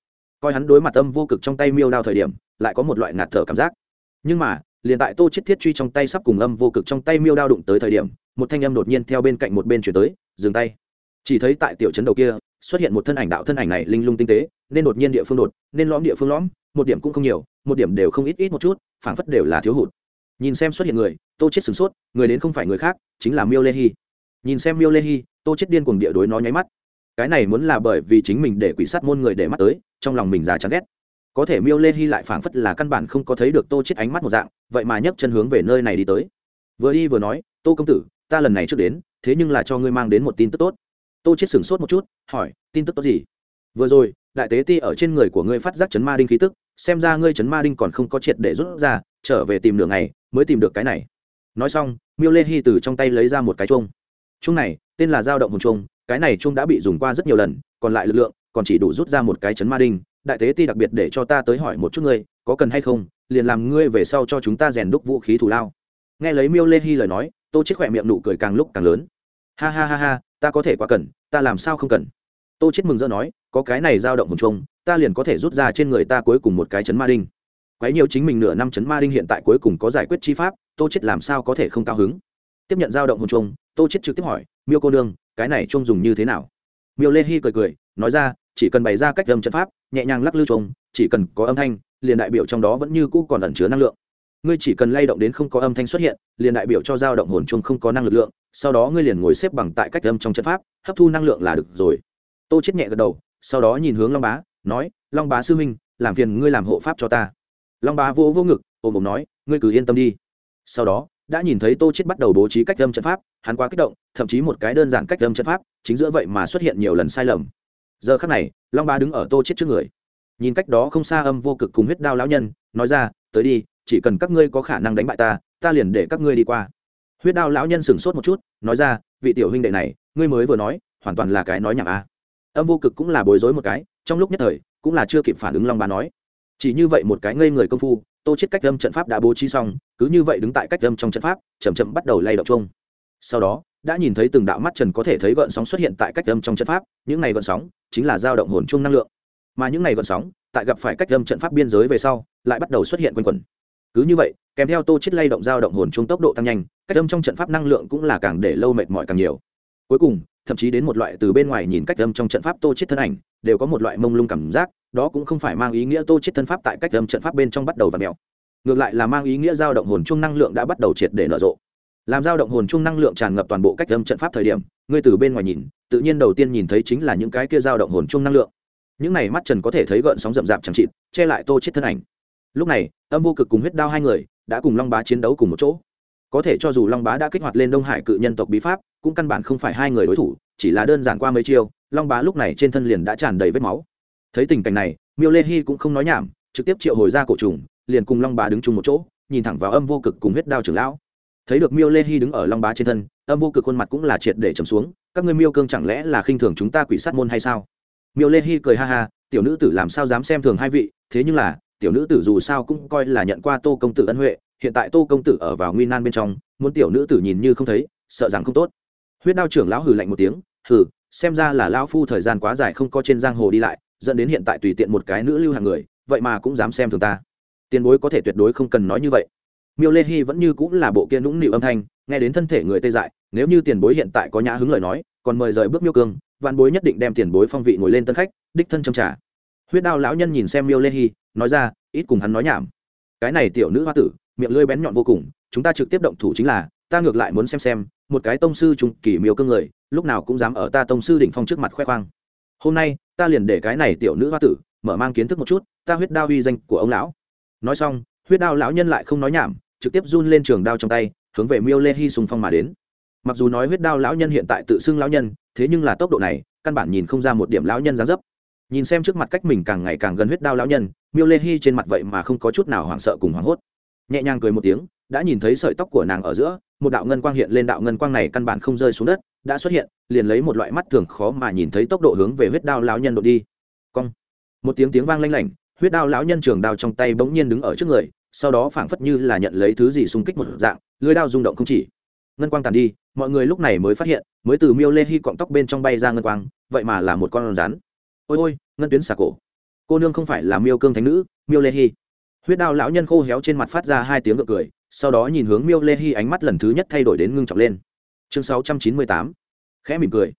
Coi hắn đối mặt âm vô cực trong tay miêu đao thời điểm, lại có một loại ngạt thở cảm giác. Nhưng mà liền tại tô chết thiết truy trong tay sắp cùng âm vô cực trong tay miêu đao đụng tới thời điểm, một thanh âm đột nhiên theo bên cạnh một bên chuyển tới, dừng tay. Chỉ thấy tại tiểu trấn đầu kia, xuất hiện một thân ảnh đạo thân ảnh này linh lung tinh tế, nên đột nhiên địa phương đột, nên lõm địa phương lõm, một điểm cũng không nhiều, một điểm đều không ít ít một chút, phảng phất đều là thiếu hụt. Nhìn xem xuất hiện người, tô chết sửng sốt, người đến không phải người khác, chính là miêu lê hy nhìn xem miêu lê hy tô chết điên cuồng địa đối nó nháy mắt. Cái này muốn là bởi vì chính mình để quỷ sát môn người để mắt tới, trong lòng mình già chán ghét có thể miêu lê hy lại phảng phất là căn bản không có thấy được tô chết ánh mắt một dạng, vậy mà nhấc chân hướng về nơi này đi tới. Vừa đi vừa nói, tô công tử, ta lần này trước đến, thế nhưng là cho ngươi mang đến một tin tức tốt. Tô chết sửng sốt một chút, hỏi, tin tức tốt gì? Vừa rồi, đại tế ti ở trên người của ngươi phát giác chấn ma đinh khí tức, xem ra ngươi chấn ma đinh còn không có triệt để rút ra, trở về tìm nửa ngày mới tìm được cái này. Nói xong, miêu lê hy từ trong tay lấy ra một cái chuông. Chuông này, tên là dao động hồn chuông, cái này chuông đã bị dùng qua rất nhiều lần, còn lại lực lượng còn chỉ đủ rút ra một cái chấn ma đinh đại tế ti đặc biệt để cho ta tới hỏi một chút ngươi có cần hay không liền làm ngươi về sau cho chúng ta rèn đúc vũ khí thủ lao. Nghe lấy miêu lê hy lời nói tô chết khỏe miệng nụ cười càng lúc càng lớn. Ha ha ha ha ta có thể quá cần ta làm sao không cần? Tô chết mừng rỡ nói có cái này dao động hồn trung, ta liền có thể rút ra trên người ta cuối cùng một cái chấn ma đinh. Quấy nhiều chính mình nửa năm chấn ma đinh hiện tại cuối cùng có giải quyết chi pháp tô chết làm sao có thể không cao hứng? Tiếp nhận dao động hồn trung, tô chết trực tiếp hỏi miêu cô nương cái này trung dùng như thế nào? Miêu lê hy cười cười nói ra chỉ cần bày ra cách âm trận pháp nhẹ nhàng lắc lư chung, chỉ cần có âm thanh, liền đại biểu trong đó vẫn như cũ còn ẩn chứa năng lượng. Ngươi chỉ cần lay động đến không có âm thanh xuất hiện, liền đại biểu cho dao động hồn chung không có năng lực lượng, sau đó ngươi liền ngồi xếp bằng tại cách âm trong trận pháp, hấp thu năng lượng là được rồi. Tô chết nhẹ gật đầu, sau đó nhìn hướng long bá, nói, long bá sư huynh, làm phiền ngươi làm hộ pháp cho ta. Long bá vô vô ngực ôm ôm nói, ngươi cứ yên tâm đi. Sau đó, đã nhìn thấy tô chết bắt đầu bố trí cách âm trận pháp, hắn quá kích động, thậm chí một cái đơn giản cách âm trận pháp, chính giữa vậy mà xuất hiện nhiều lần sai lầm giờ khắc này, long bá đứng ở tô chết trước người. Nhìn cách đó không xa âm vô cực cùng huyết đao lão nhân, nói ra, tới đi, chỉ cần các ngươi có khả năng đánh bại ta ta liền để các ngươi đi qua. Huyết đao lão nhân sửng sốt một chút, nói ra, vị tiểu huynh đệ này, ngươi mới vừa nói, hoàn toàn là cái nói nhảm a. Âm vô cực cũng là bối rối một cái, trong lúc nhất thời, cũng là chưa kịp phản ứng long bá nói. Chỉ như vậy một cái ngây người công phu, tô chết cách âm trận pháp đã bố trí xong, cứ như vậy đứng tại cách âm trong trận pháp, chậm chậm bắt đầu lay động chung. Sau đó đã nhìn thấy từng đạo mắt trần có thể thấy gợn sóng xuất hiện tại cách âm trong trận pháp, những này gợn sóng chính là dao động hồn chung năng lượng. Mà những này gợn sóng, tại gặp phải cách âm trận pháp biên giới về sau, lại bắt đầu xuất hiện quanh quẩn. Cứ như vậy, kèm theo tô chết lay động dao động hồn chung tốc độ tăng nhanh, cách âm trong trận pháp năng lượng cũng là càng để lâu mệt mỏi càng nhiều. Cuối cùng, thậm chí đến một loại từ bên ngoài nhìn cách âm trong trận pháp tô chết thân ảnh, đều có một loại mông lung cảm giác, đó cũng không phải mang ý nghĩa tô chết thân pháp tại cách âm trận pháp bên trong bắt đầu và mèo. Ngược lại là mang ý nghĩa dao động hồn chung năng lượng đã bắt đầu triệt để nở rộ làm dao động hồn chung năng lượng tràn ngập toàn bộ cách âm trận pháp thời điểm, ngươi từ bên ngoài nhìn, tự nhiên đầu tiên nhìn thấy chính là những cái kia dao động hồn chung năng lượng. Những này mắt trần có thể thấy gợn sóng rậm rạp chẳng chịt, che lại tô chết thân ảnh. Lúc này, âm vô cực cùng huyết đao hai người đã cùng long bá chiến đấu cùng một chỗ. Có thể cho dù long bá đã kích hoạt lên đông hải cự nhân tộc bí pháp, cũng căn bản không phải hai người đối thủ, chỉ là đơn giản qua mấy chiêu, long bá lúc này trên thân liền đã tràn đầy vết máu. Thấy tình cảnh này, miêu lê hy cũng không nói nhảm, trực tiếp triệu hồi ra cổ trùng, liền cùng long bá đứng chung một chỗ, nhìn thẳng vào âm vô cực cùng huyết đao trưởng lão thấy được miêu lê hy đứng ở long bá trên thân, âm vô cực khuôn mặt cũng là triệt để trầm xuống, các ngươi miêu cương chẳng lẽ là khinh thường chúng ta quỷ sát môn hay sao? Miêu lê hy cười ha ha, tiểu nữ tử làm sao dám xem thường hai vị, thế nhưng là, tiểu nữ tử dù sao cũng coi là nhận qua tô công tử ân huệ, hiện tại tô công tử ở vào nguy nan bên trong, muốn tiểu nữ tử nhìn như không thấy, sợ rằng không tốt. Huyết đao trưởng lão hừ lạnh một tiếng, hừ, xem ra là lão phu thời gian quá dài không có trên giang hồ đi lại, dẫn đến hiện tại tùy tiện một cái nữ lưu hàng người, vậy mà cũng dám xem thường ta. Tiền bối có thể tuyệt đối không cần nói như vậy miêu lê hy vẫn như cũng là bộ kia nũng nịu âm thanh, nghe đến thân thể người tê dại, nếu như tiền bối hiện tại có nhã hứng lời nói, còn mời rời bước miêu cương, vạn bối nhất định đem tiền bối phong vị ngồi lên tân khách, đích thân trông trả. Huyết đao lão nhân nhìn xem miêu lê hy nói ra, ít cùng hắn nói nhảm. Cái này tiểu nữ hoa tử, miệng lưỡi bén nhọn vô cùng, chúng ta trực tiếp động thủ chính là, ta ngược lại muốn xem xem, một cái tông sư trung kỳ miêu cương người, lúc nào cũng dám ở ta tông sư đỉnh phong trước mặt khoe khoang. Hôm nay, ta liền để cái này tiểu nữ hoa tử, mở mang kiến thức một chút, ta huyết đao uy danh của ông lão. Nói xong huyết đao lão nhân lại không nói nhảm, trực tiếp run lên trường đao trong tay, hướng về miêu lê hy sùng phong mà đến. Mặc dù nói huyết đao lão nhân hiện tại tự xưng lão nhân, thế nhưng là tốc độ này, căn bản nhìn không ra một điểm lão nhân ra dấp. Nhìn xem trước mặt cách mình càng ngày càng gần huyết đao lão nhân, miêu lê hy trên mặt vậy mà không có chút nào hoảng sợ cùng hoảng hốt. Nhẹ nhàng cười một tiếng, đã nhìn thấy sợi tóc của nàng ở giữa, một đạo ngân quang hiện lên, đạo ngân quang này căn bản không rơi xuống đất, đã xuất hiện, liền lấy một loại mắt thường khó mà nhìn thấy tốc độ hướng về huyết đao lão nhân đột đi. Cong. Một tiếng tiếng vang lanh lảnh, huyết đao lão nhân trường đao trong tay bỗng nhiên đứng ở trước người sau đó phảng phất như là nhận lấy thứ gì xung kích một dạng, lưới đao rung động không chỉ. Ngân quang tàn đi, mọi người lúc này mới phát hiện, mới từ miêu lê hy cọng tóc bên trong bay ra ngân quang, vậy mà là một con rắn. Ôi ôi, ngân tuyến xà cổ. Cô nương không phải là miêu cương thánh nữ, miêu lê hy. Huyết đao lão nhân khô héo trên mặt phát ra hai tiếng ngựa cười, sau đó nhìn hướng miêu lê hy ánh mắt lần thứ nhất thay đổi đến ngưng trọng lên. Chương 698. khẽ mỉm cười.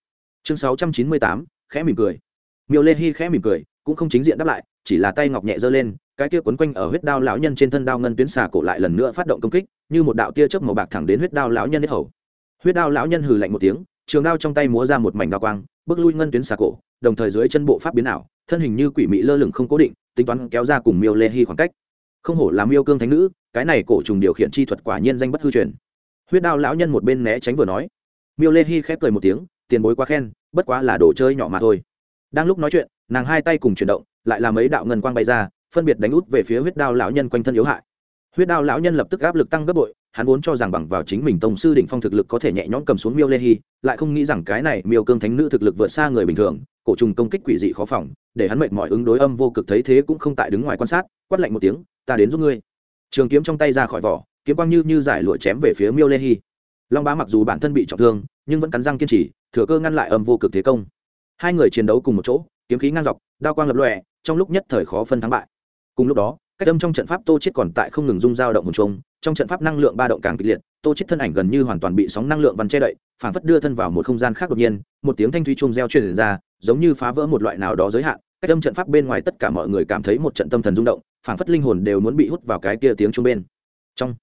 Chương 698. khẽ mỉm cười. Miêu lê hy khẽ mỉm cười, cũng không chính diện đáp lại, chỉ là tay ngọc nhẹ giơ lên cái tia quấn quanh ở huyết đao lão nhân trên thân đao ngân tuyến xà cổ lại lần nữa phát động công kích, như một đạo tia chớp màu bạc thẳng đến huyết đao lão nhân hết hầu. Huyết đao lão nhân hừ lạnh một tiếng, trường đao trong tay múa ra một mảnh đao quang, bước lui ngân tuyến xà cổ, đồng thời dưới chân bộ pháp biến ảo, thân hình như quỷ mị lơ lửng không cố định, tính toán kéo ra cùng miêu lê hy khoảng cách. Không hổ làm miêu cương thánh nữ, cái này cổ trùng điều khiển chi thuật quả nhiên danh bất hư truyền. Huyết đao lão nhân một bên né tránh vừa nói. Miêu lê hy khép cười một tiếng, tiền bối quá khen, bất quá là đồ chơi nhỏ mà thôi. Đang lúc nói chuyện, nàng hai tay cùng chuyển động, lại làm mấy đạo ngân quang bay ra phân biệt đánh út về phía huyết đao lão nhân quanh thân yếu hại. Huyết đao lão nhân lập tức áp lực tăng gấp bội, hắn vốn cho rằng bằng vào chính mình tông sư đỉnh phong thực lực có thể nhẹ nhõm cầm xuống miêu lê hy lại không nghĩ rằng cái này miêu cương thánh nữ thực lực vượt xa người bình thường, cổ trùng công kích quỷ dị khó phòng, để hắn mệt mỏi ứng đối âm vô cực thấy thế cũng không tại đứng ngoài quan sát, quát lạnh một tiếng, ta đến giúp ngươi. Trường kiếm trong tay ra khỏi vỏ, kiếm quang như như giải lụa chém về phía miêu lê hy long bá mặc dù bản thân bị trọng thương, nhưng vẫn cắn răng kiên trì, thừa cơ ngăn lại âm vô cực thế công. Hai người chiến đấu cùng một chỗ, kiếm khí ngang dọc, đao quang lập lòe, trong lúc nhất thời khó phân thắng bại cùng lúc đó, cách âm trong trận pháp tô chết còn tại không ngừng rung dao động hồn trung trong trận pháp năng lượng ba động càng kịch liệt, tô chết thân ảnh gần như hoàn toàn bị sóng năng lượng văn che đậy, phản phất đưa thân vào một không gian khác đột nhiên, một tiếng thanh thủy chuông reo truyền ra, giống như phá vỡ một loại nào đó giới hạn. Cách âm trận pháp bên ngoài tất cả mọi người cảm thấy một trận tâm thần rung động, phản phất linh hồn đều muốn bị hút vào cái kia tiếng chuông bên trong.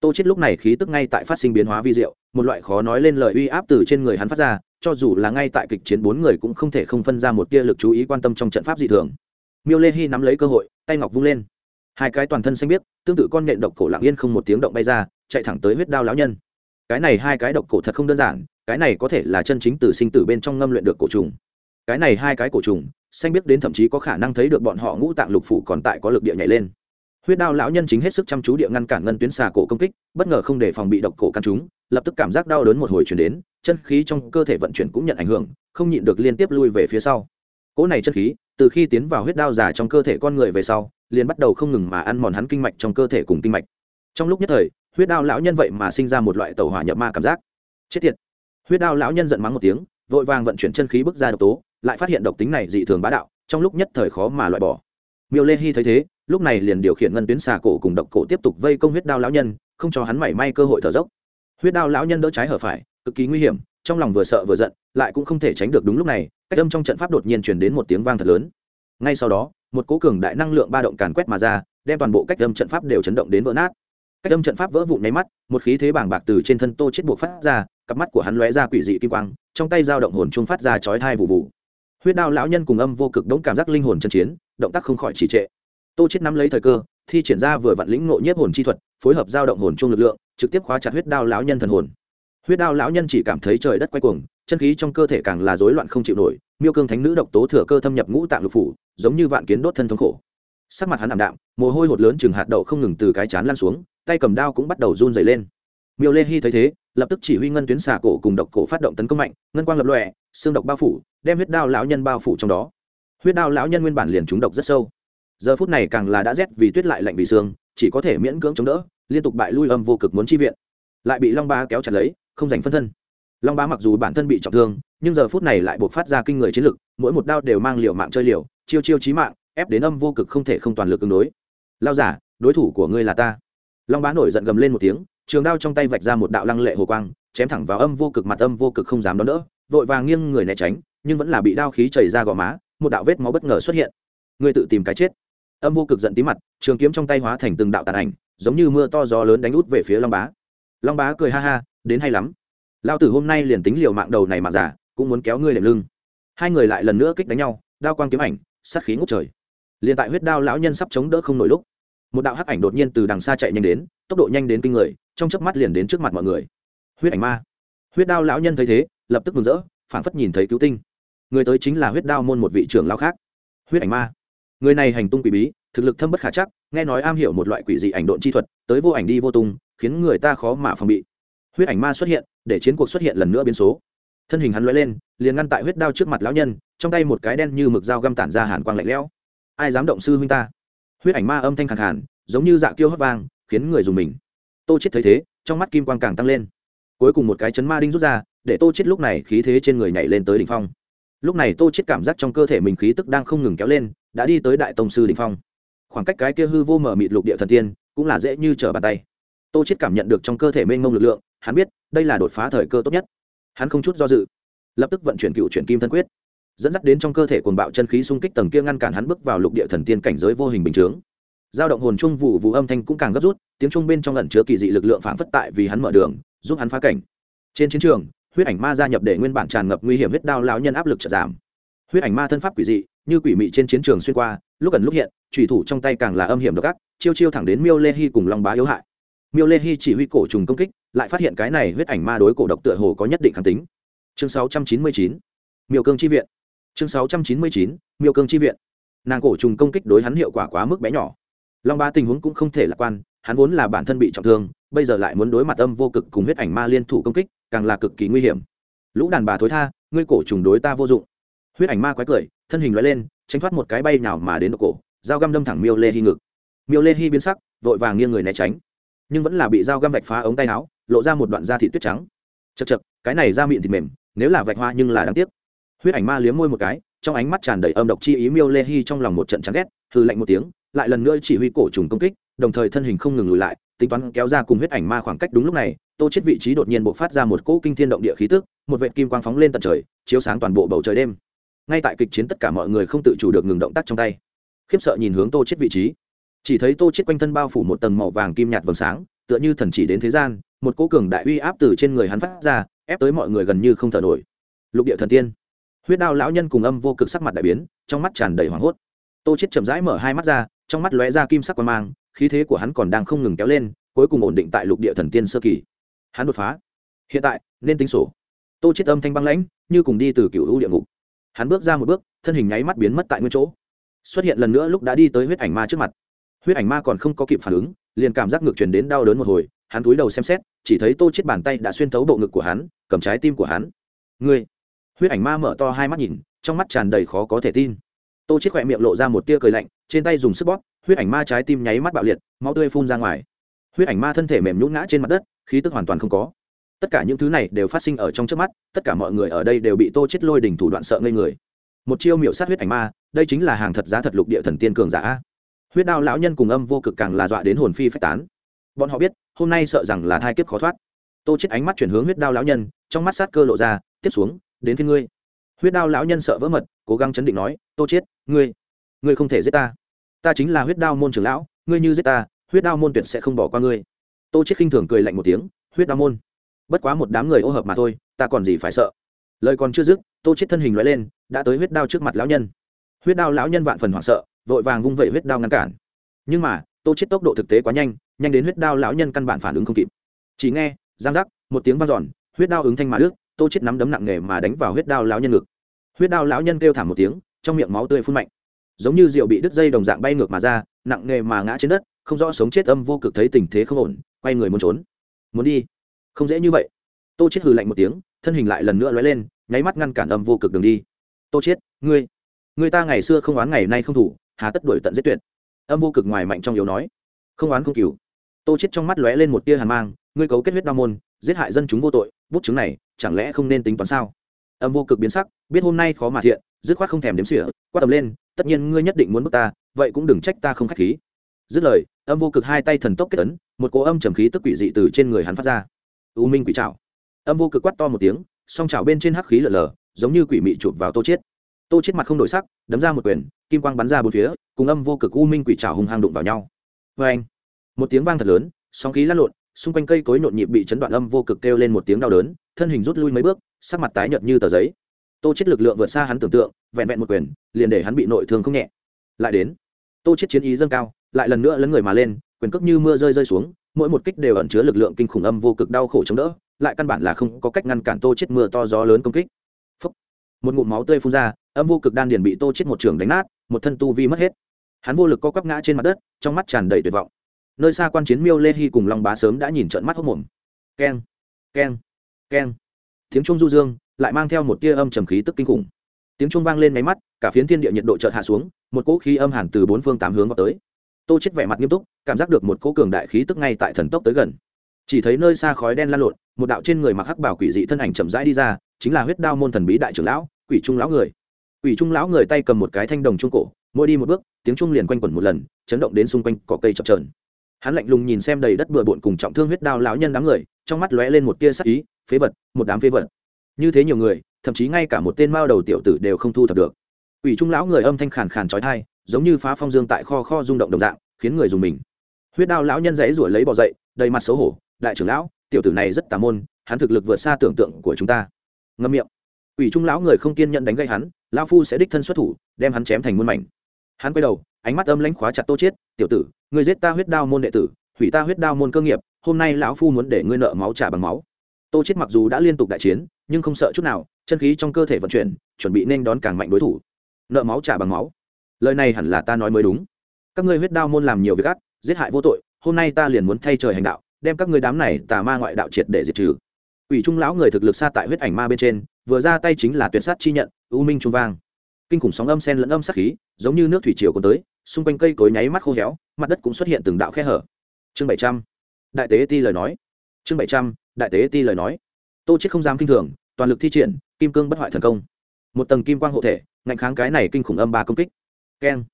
Tô chết lúc này khí tức ngay tại phát sinh biến hóa vi diệu, một loại khó nói lên lời uy áp từ trên người hắn phát ra, cho dù là ngay tại kịch chiến bốn người cũng không thể không phân ra một tia lực chú ý quan tâm trong trận pháp dị thường miêu lê hy nắm lấy cơ hội, tay ngọc vung lên. Hai cái toàn thân xanh biếc, tương tự con nhện độc cổ lạng yên không một tiếng động bay ra, chạy thẳng tới huyết đao lão nhân. Cái này hai cái độc cổ thật không đơn giản, cái này có thể là chân chính từ sinh tử bên trong ngâm luyện được cổ trùng. Cái này hai cái cổ trùng, xanh biết đến thậm chí có khả năng thấy được bọn họ ngũ tạng lục phủ còn tại có lực địa nhảy lên. Huyết đao lão nhân chính hết sức chăm chú địa ngăn cản ngân tuyến xà cổ công kích, bất ngờ không để phòng bị độc cổ căn chúng, lập tức cảm giác đau đớn một hồi chuyển đến, chân khí trong cơ thể vận chuyển cũng nhận ảnh hưởng, không nhịn được liên tiếp lui về phía sau cỗ này chân khí, từ khi tiến vào huyết đao giả trong cơ thể con người về sau, liền bắt đầu không ngừng mà ăn mòn hắn kinh mạch trong cơ thể cùng kinh mạch. Trong lúc nhất thời, huyết đao lão nhân vậy mà sinh ra một loại tàu hỏa nhập ma cảm giác. Chết tiệt. Huyết đao lão nhân giận mắng một tiếng, vội vàng vận chuyển chân khí bước ra độc tố, lại phát hiện độc tính này dị thường bá đạo, trong lúc nhất thời khó mà loại bỏ. Miêu lê hy thấy thế, lúc này liền điều khiển ngân tuyến xà cổ cùng độc cổ tiếp tục vây công huyết đao lão nhân, không cho hắn mảy may cơ hội thở dốc. Huyết đao lão nhân đỡ trái hở phải, cực kỳ nguy hiểm trong lòng vừa sợ vừa giận, lại cũng không thể tránh được đúng lúc này, cách âm trong trận pháp đột nhiên truyền đến một tiếng vang thật lớn. Ngay sau đó, một cố cường đại năng lượng ba động càn quét mà ra, đem toàn bộ cách âm trận pháp đều chấn động đến vỡ nát. Cách âm trận pháp vỡ vụn nháy mắt, một khí thế bàng bạc từ trên thân tô chết buộc phát ra, cặp mắt của hắn lóe ra quỷ dị kim quang, trong tay dao động hồn trung phát ra chói thai vụ vụ. Huyết đao lão nhân cùng âm vô cực đống cảm giác linh hồn chân chiến, động tác không khỏi trì trệ. Tô chết nắm lấy thời cơ, thi triển ra vừa vặn lĩnh ngộ nhiếp hồn chi thuật, phối hợp dao động hồn trung lực lượng, trực tiếp khóa chặt huyết đao lão nhân thần hồn huyết đao lão nhân chỉ cảm thấy trời đất quay cuồng, chân khí trong cơ thể càng là rối loạn không chịu nổi, miêu cương thánh nữ độc tố thừa cơ thâm nhập ngũ tạng lục phủ, giống như vạn kiến đốt thân thống khổ. Sắc mặt hắn ảm đạm, mồ hôi hột lớn chừng hạt đậu không ngừng từ cái chán lan xuống, tay cầm đao cũng bắt đầu run dày lên. Miêu lê hy thấy thế, lập tức chỉ huy ngân tuyến xà cổ cùng độc cổ phát động tấn công mạnh, ngân quang lập lòe, xương độc bao phủ, đem huyết đao lão nhân bao phủ trong đó. Huyết đao lão nhân nguyên bản liền trúng độc rất sâu. Giờ phút này càng là đã rét vì tuyết lại lạnh vì xương, chỉ có thể miễn cưỡng chống đỡ, liên tục bại lui âm vô cực muốn chi viện. Lại bị long ba kéo chặt lấy không giành phân thân. Long Bá mặc dù bản thân bị trọng thương, nhưng giờ phút này lại buộc phát ra kinh người chiến lực, mỗi một đao đều mang liều mạng chơi liều, chiêu chiêu chí mạng, ép đến âm vô cực không thể không toàn lực ứng đối. Lao giả, đối thủ của ngươi là ta. Long bá nổi giận gầm lên một tiếng, trường đao trong tay vạch ra một đạo lăng lệ hồ quang, chém thẳng vào âm vô cực mặt âm vô cực không dám đón đỡ, vội vàng nghiêng người né tránh, nhưng vẫn là bị đao khí chảy ra gò má, một đạo vết máu bất ngờ xuất hiện. Ngươi tự tìm cái chết. Âm vô cực giận tí mặt, trường kiếm trong tay hóa thành từng đạo tàn ảnh, giống như mưa to gió lớn đánh út về phía long bá. Long bá cười ha ha đến hay lắm. Lao tử hôm nay liền tính liều mạng đầu này mà giả, cũng muốn kéo ngươi đệm lưng. Hai người lại lần nữa kích đánh nhau, đao quang kiếm ảnh, sát khí ngút trời. Liền tại huyết đao lão nhân sắp chống đỡ không nổi lúc, một đạo hắc ảnh đột nhiên từ đằng xa chạy nhanh đến, tốc độ nhanh đến kinh người, trong chớp mắt liền đến trước mặt mọi người. Huyết ảnh ma. Huyết đao lão nhân thấy thế, lập tức mừng rỡ, phảng phất nhìn thấy cứu tinh. Người tới chính là huyết đao môn một vị trưởng lão khác. Huyết ảnh ma. Người này hành tung quỷ bí, thực lực thâm bất khả chắc, nghe nói am hiểu một loại quỷ dị ảnh độn chi thuật, tới vô ảnh đi vô tung, khiến người ta khó mà phòng bị huyết ảnh ma xuất hiện để chiến cuộc xuất hiện lần nữa biến số. Thân hình hắn lóe lên liền ngăn tại huyết đao trước mặt lão nhân trong tay một cái đen như mực dao găm tản ra hàn quang lạnh lẽo. Ai dám động sư huynh ta? Huyết ảnh ma âm thanh khẳng hẳn, giống như dạ kiêu hấp vang khiến người dùng mình. Tô chết thấy thế trong mắt kim quang càng tăng lên. Cuối cùng một cái chấn ma đinh rút ra để tô chết lúc này khí thế trên người nhảy lên tới đỉnh phong. Lúc này tô chết cảm giác trong cơ thể mình khí tức đang không ngừng kéo lên đã đi tới đại tông sư đỉnh phong. Khoảng cách cái kia hư vô mở mịt lục địa thần tiên cũng là dễ như trở bàn tay. Tô chết cảm nhận được trong cơ thể mênh mông lực lượng hắn biết đây là đột phá thời cơ tốt nhất. Hắn không chút do dự, lập tức vận chuyển cựu chuyển kim thân quyết, dẫn dắt đến trong cơ thể cuồng bạo chân khí xung kích tầng kia ngăn cản hắn bước vào lục địa thần tiên cảnh giới vô hình bình chướng. Giao động hồn trung vụ vụ âm thanh cũng càng gấp rút, tiếng trung bên trong lần chứa kỳ dị lực lượng phản phất tại vì hắn mở đường, giúp hắn phá cảnh. Trên chiến trường, huyết ảnh ma gia nhập để nguyên bản tràn ngập nguy hiểm huyết đao lão nhân áp lực chợt giảm. Huyết ảnh ma thân pháp quỷ dị, như quỷ mị trên chiến trường xuyên qua, lúc gần lúc hiện trùy thủ trong tay càng là âm hiểm độc ác, chiêu chiêu thẳng đến miêu lê hy cùng long bá yếu hại. Miêu lê hy chỉ huy cổ trùng công kích lại phát hiện cái này huyết ảnh ma đối cổ độc tựa hồ có nhất định kháng tính. Chương 699 miêu cương chi viện. Chương 699 miêu cương chi viện. Nàng cổ trùng công kích đối hắn hiệu quả quá mức bé nhỏ. Long ba tình huống cũng không thể lạc quan, hắn vốn là bản thân bị trọng thương, bây giờ lại muốn đối mặt âm vô cực cùng huyết ảnh ma liên thủ công kích, càng là cực kỳ nguy hiểm. Lũ đàn bà thối tha, ngươi cổ trùng đối ta vô dụng. Huyết ảnh ma quái cười, thân hình loại lên, tránh thoát một cái bay nào mà đến độ cổ, dao găm đâm thẳng miêu lê hy ngực. Miêu lê hy biến sắc, vội vàng nghiêng người né tránh. Nhưng vẫn là bị dao găm vạch phá ống tay áo lộ ra một đoạn da thịt tuyết trắng. Chật chật cái này da miệng thịt mềm, nếu là vạch hoa nhưng là đáng tiếc. Huyết ảnh ma liếm môi một cái, trong ánh mắt tràn đầy âm độc chi ý miêu lê hy trong lòng một trận chán ghét hư lạnh một tiếng, lại lần nữa chỉ huy cổ trùng công kích, đồng thời thân hình không ngừng lùi lại, tính toán kéo ra cùng huyết ảnh ma khoảng cách đúng lúc này, tô chết vị trí đột nhiên bộc phát ra một cỗ kinh thiên động địa khí tức, một vệt kim quang phóng lên tận trời, chiếu sáng toàn bộ bầu trời đêm. Ngay tại kịch chiến tất cả mọi người không tự chủ được ngừng động tác trong tay. Khiếp sợ nhìn hướng tô chết vị trí. Chỉ thấy tô chết quanh thân bao phủ một tầng màu vàng kim nhạt vầng sáng, tựa như thần chỉ đến thế gian một cỗ cường đại uy áp từ trên người hắn phát ra, ép tới mọi người gần như không thở nổi. Lục địa thần tiên. Huyết đao lão nhân cùng âm vô cực sắc mặt đại biến, trong mắt tràn đầy hoảng hốt. Tô chết chậm rãi mở hai mắt ra, trong mắt lóe ra kim sắc quang mang, khí thế của hắn còn đang không ngừng kéo lên, cuối cùng ổn định tại lục địa thần tiên sơ kỳ. Hắn đột phá. Hiện tại, nên tính sổ. Tô chết âm thanh băng lãnh, như cùng đi từ cựu u địa ngục. Hắn bước ra một bước, thân hình nháy mắt biến mất tại nguyên chỗ. Xuất hiện lần nữa lúc đã đi tới huyết ảnh ma trước mặt. Huyết ảnh ma còn không có kịp phản ứng, liền cảm giác ngược truyền đến đau đớn một hồi hắn cúi đầu xem xét, chỉ thấy tô chết bàn tay đã xuyên thấu bộ ngực của hắn, cầm trái tim của hắn. Ngươi! Huyết ảnh ma mở to hai mắt nhìn, trong mắt tràn đầy khó có thể tin. Tô chết khỏe miệng lộ ra một tia cười lạnh, trên tay dùng sức bóp, huyết ảnh ma trái tim nháy mắt bạo liệt, máu tươi phun ra ngoài. Huyết ảnh ma thân thể mềm nhũn ngã trên mặt đất, khí tức hoàn toàn không có. Tất cả những thứ này đều phát sinh ở trong trước mắt, tất cả mọi người ở đây đều bị tô chết lôi đỉnh thủ đoạn sợ ngây người. Một chiêu miểu sát huyết ảnh ma, đây chính là hàng thật giá thật lục địa thần tiên cường giả. Huyết đao lão nhân cùng âm vô cực càng là dọa đến hồn phi phách tán bọn họ biết, hôm nay sợ rằng là thai kiếp khó thoát. Tô chết ánh mắt chuyển hướng huyết đao lão nhân, trong mắt sát cơ lộ ra, tiếp xuống, đến thiên ngươi. Huyết đao lão nhân sợ vỡ mật, cố gắng chấn định nói, tô chết, ngươi ngươi không thể giết ta. Ta chính là huyết đao môn trưởng lão, ngươi như giết ta, huyết đao môn tuyệt sẽ không bỏ qua ngươi. Tô chết khinh thường cười lạnh một tiếng, huyết đao môn? Bất quá một đám người ô hợp mà thôi, ta còn gì phải sợ. Lời còn chưa dứt, tô chết thân hình lóe lên, đã tới huyết đao trước mặt lão nhân. Huyết đao lão nhân vạn phần hoảng sợ, vội vàng vung vẩy huyết đao ngăn cản. Nhưng mà, tô chết tốc độ thực tế quá nhanh nhanh đến huyết đao lão nhân căn bản phản ứng không kịp. Chỉ nghe, giang giác, một tiếng vang dọn, huyết đao ứng thanh mà đứt, tô chết nắm đấm nặng nề mà đánh vào huyết đao lão nhân ngực. Huyết đao lão nhân kêu thảm một tiếng, trong miệng máu tươi phun mạnh. Giống như rượu bị đứt dây đồng dạng bay ngược mà ra, nặng nề mà ngã trên đất, không rõ sống chết âm vô cực thấy tình thế không ổn, quay người muốn trốn. Muốn đi? Không dễ như vậy. Tô chết hừ lạnh một tiếng, thân hình lại lần nữa lóe lên, nháy mắt ngăn cản âm vô cực đường đi. Tô chết, ngươi, người ta ngày xưa không oán ngày nay không thủ, hà tất đuổi tận giết tuyệt. Âm vô cực ngoài mạnh trong yếu nói, không oán không cừu tô chết trong mắt lóe lên một tia hàn mang, ngươi cấu kết huyết đao môn, giết hại dân chúng vô tội, bút chứng này, chẳng lẽ không nên tính toán sao? Âm vô cực biến sắc, biết hôm nay khó mà thiện, dứt khoát không thèm đếm xỉa, quát tầm lên, tất nhiên ngươi nhất định muốn bức ta, vậy cũng đừng trách ta không khách khí. Dứt lời, âm vô cực hai tay thần tốc kết ấn, một cỗ âm trầm khí tức quỷ dị từ trên người hắn phát ra. U minh quỷ trảo. Âm vô cực quát to một tiếng, song trảo bên trên hắc khí lở lở, giống như quỷ mị chụp vào tô chết. tô chết mặt không đổi sắc, đấm ra một quyền, kim quang bắn ra bốn phía, cùng âm vô cực u minh quỷ trảo hung hăng đụng vào nhau. Với anh một tiếng vang thật lớn, sóng khí lăn lộn, xung quanh cây cối nhộn nhịp bị chấn đoạn âm vô cực kêu lên một tiếng đau đớn, thân hình rút lui mấy bước, sắc mặt tái nhợt như tờ giấy. Tô chết lực lượng vượt xa hắn tưởng tượng, vẹn vẹn một quyền, liền để hắn bị nội thương không nhẹ. Lại đến, tô chết chiến ý dâng cao, lại lần nữa lấn người mà lên, quyền cước như mưa rơi rơi xuống, mỗi một kích đều ẩn chứa lực lượng kinh khủng âm vô cực đau khổ chống đỡ, lại căn bản là không có cách ngăn cản tô chết mưa to gió lớn công kích. Phúc. một ngụm máu tươi phun ra, âm vô cực đan điền bị tô chết một trường đánh nát, một thân tu vi mất hết. Hắn vô lực co quắp ngã trên mặt đất, trong mắt tràn đầy tuyệt vọng nơi xa quan chiến miêu lê hy cùng long bá sớm đã nhìn trận mắt hốc mồm. Keng keng keng. Tiếng trung du dương lại mang theo một tia âm trầm khí tức kinh khủng. Tiếng trung vang lên máy mắt, cả phiến thiên địa nhiệt độ chợt hạ xuống, một cỗ khí âm hàn từ bốn phương tám hướng vào tới. Tô chết vẻ mặt nghiêm túc, cảm giác được một cỗ cường đại khí tức ngay tại thần tốc tới gần. Chỉ thấy nơi xa khói đen lan lộn, một đạo trên người mặc hắc bảo quỷ dị thân ảnh chậm rãi đi ra, chính là huyết đao môn thần bí đại trưởng lão, quỷ trung lão người. Quỷ trung lão người tay cầm một cái thanh đồng trung cổ, mỗi đi một bước, tiếng trung liền quanh quẩn một lần, chấn động đến xung quanh cỏ cây chập trờn hắn lạnh lùng nhìn xem đầy đất bừa bộn cùng trọng thương huyết đao lão nhân đám người, trong mắt lóe lên một tia sắc ý, phế vật, một đám phế vật. Như thế nhiều người, thậm chí ngay cả một tên mao đầu tiểu tử đều không thu thập được. Ủy trung lão người âm thanh khàn khàn trói thai giống như phá phong dương tại kho kho rung động đồng dạng, khiến người dùng mình. Huyết đao lão nhân dãy ruổi lấy bỏ dậy, đầy mặt xấu hổ, đại trưởng lão, tiểu tử này rất tà môn, hắn thực lực vượt xa tưởng tượng của chúng ta. Ngâm miệng. Ủy trung lão người không kiên nhận đánh gây hắn, lão phu sẽ đích thân xuất thủ, đem hắn chém thành muôn mảnh hắn quay đầu, ánh mắt âm lãnh khóa chặt tô chết tiểu tử người giết ta huyết đao môn đệ tử, hủy ta huyết đao môn cơ nghiệp, hôm nay lão phu muốn để ngươi nợ máu trả bằng máu. Tô chết mặc dù đã liên tục đại chiến, nhưng không sợ chút nào, chân khí trong cơ thể vận chuyển, chuẩn bị nên đón càng mạnh đối thủ. Nợ máu trả bằng máu. Lời này hẳn là ta nói mới đúng. Các ngươi huyết đao môn làm nhiều việc ác, giết hại vô tội, hôm nay ta liền muốn thay trời hành đạo, đem các ngươi đám này tà ma ngoại đạo triệt để diệt trừ. Ủy trung lão người thực lực xa tại huyết ảnh ma bên trên, vừa ra tay chính là tuyệt sát chi nhận, u minh trung vang kinh khủng sóng âm sen lẫn âm sắc khí, giống như nước thủy triều còn tới, xung quanh cây cối nháy mắt khô héo, mặt đất cũng xuất hiện từng đạo khe hở. Chương bảy trăm. Đại tế ti lời nói. Chương bảy trăm, đại tế ti lời nói. Tô chết không dám kinh thường, toàn lực thi triển, kim cương bất hoại thần công. Một tầng kim quang hộ thể, ngạnh kháng cái này kinh khủng âm ba công kích. Keng.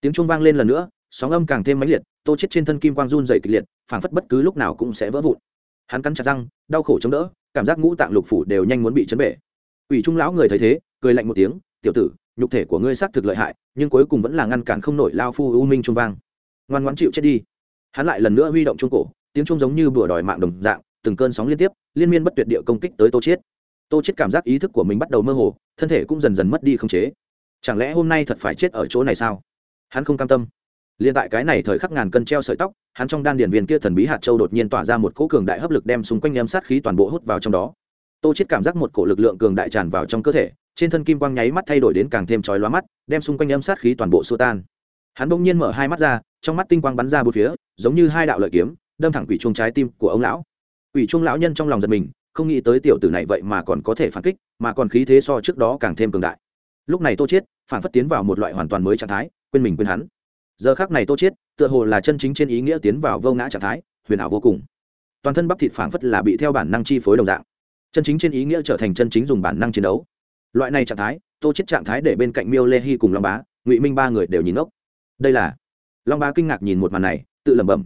Tiếng chuông vang lên lần nữa, sóng âm càng thêm mãnh liệt, tô chết trên thân kim quang run dày kịch liệt, phảng phất bất cứ lúc nào cũng sẽ vỡ vụn. Hắn cắn chặt răng, đau khổ chống đỡ, cảm giác ngũ tạng lục phủ đều nhanh muốn bị chấn bể. Ủy trung lão người thấy thế, cười lạnh một tiếng, tiểu tử nhục thể của ngươi xác thực lợi hại, nhưng cuối cùng vẫn là ngăn cản không nổi lao phu u minh trung vang. Ngoan ngoãn chịu chết đi. Hắn lại lần nữa huy động trung cổ, tiếng trung giống như bừa đòi mạng đồng dạng, từng cơn sóng liên tiếp, liên miên bất tuyệt địa công kích tới tô chiết. Tô chiết cảm giác ý thức của mình bắt đầu mơ hồ, thân thể cũng dần dần mất đi không chế. Chẳng lẽ hôm nay thật phải chết ở chỗ này sao? Hắn không cam tâm. Liên tại cái này thời khắc ngàn cân treo sợi tóc, hắn trong đan điền viên kia thần bí hạt châu đột nhiên tỏa ra một cỗ cường đại hấp lực đem xung quanh em sát khí toàn bộ hút vào trong đó. Tô chiết cảm giác một cổ lực lượng cường đại tràn vào trong cơ thể trên thân kim quang nháy mắt thay đổi đến càng thêm chói lóa mắt, đem xung quanh âm sát khí toàn bộ xua tan. Hắn bỗng nhiên mở hai mắt ra, trong mắt tinh quang bắn ra bốn phía, giống như hai đạo lợi kiếm, đâm thẳng quỷ chuông trái tim của ông lão. Quỷ chuông lão nhân trong lòng giật mình, không nghĩ tới tiểu tử này vậy mà còn có thể phản kích, mà còn khí thế so trước đó càng thêm cường đại. Lúc này tô chiết, phản phất tiến vào một loại hoàn toàn mới trạng thái, quên mình quên hắn. Giờ khắc này tô chiết, tựa hồ là chân chính trên ý nghĩa tiến vào vô ngã trạng thái, huyền ảo vô cùng. Toàn thân bắp thịt phản phất là bị theo bản năng chi phối đồng dạng. Chân chính trên ý nghĩa trở thành chân chính dùng bản năng chiến đấu loại này trạng thái, tô chiết trạng thái để bên cạnh miêu lê hy cùng long bá, ngụy minh ba người đều nhìn ngốc. Đây là, long bá kinh ngạc nhìn một màn này, tự lẩm bẩm.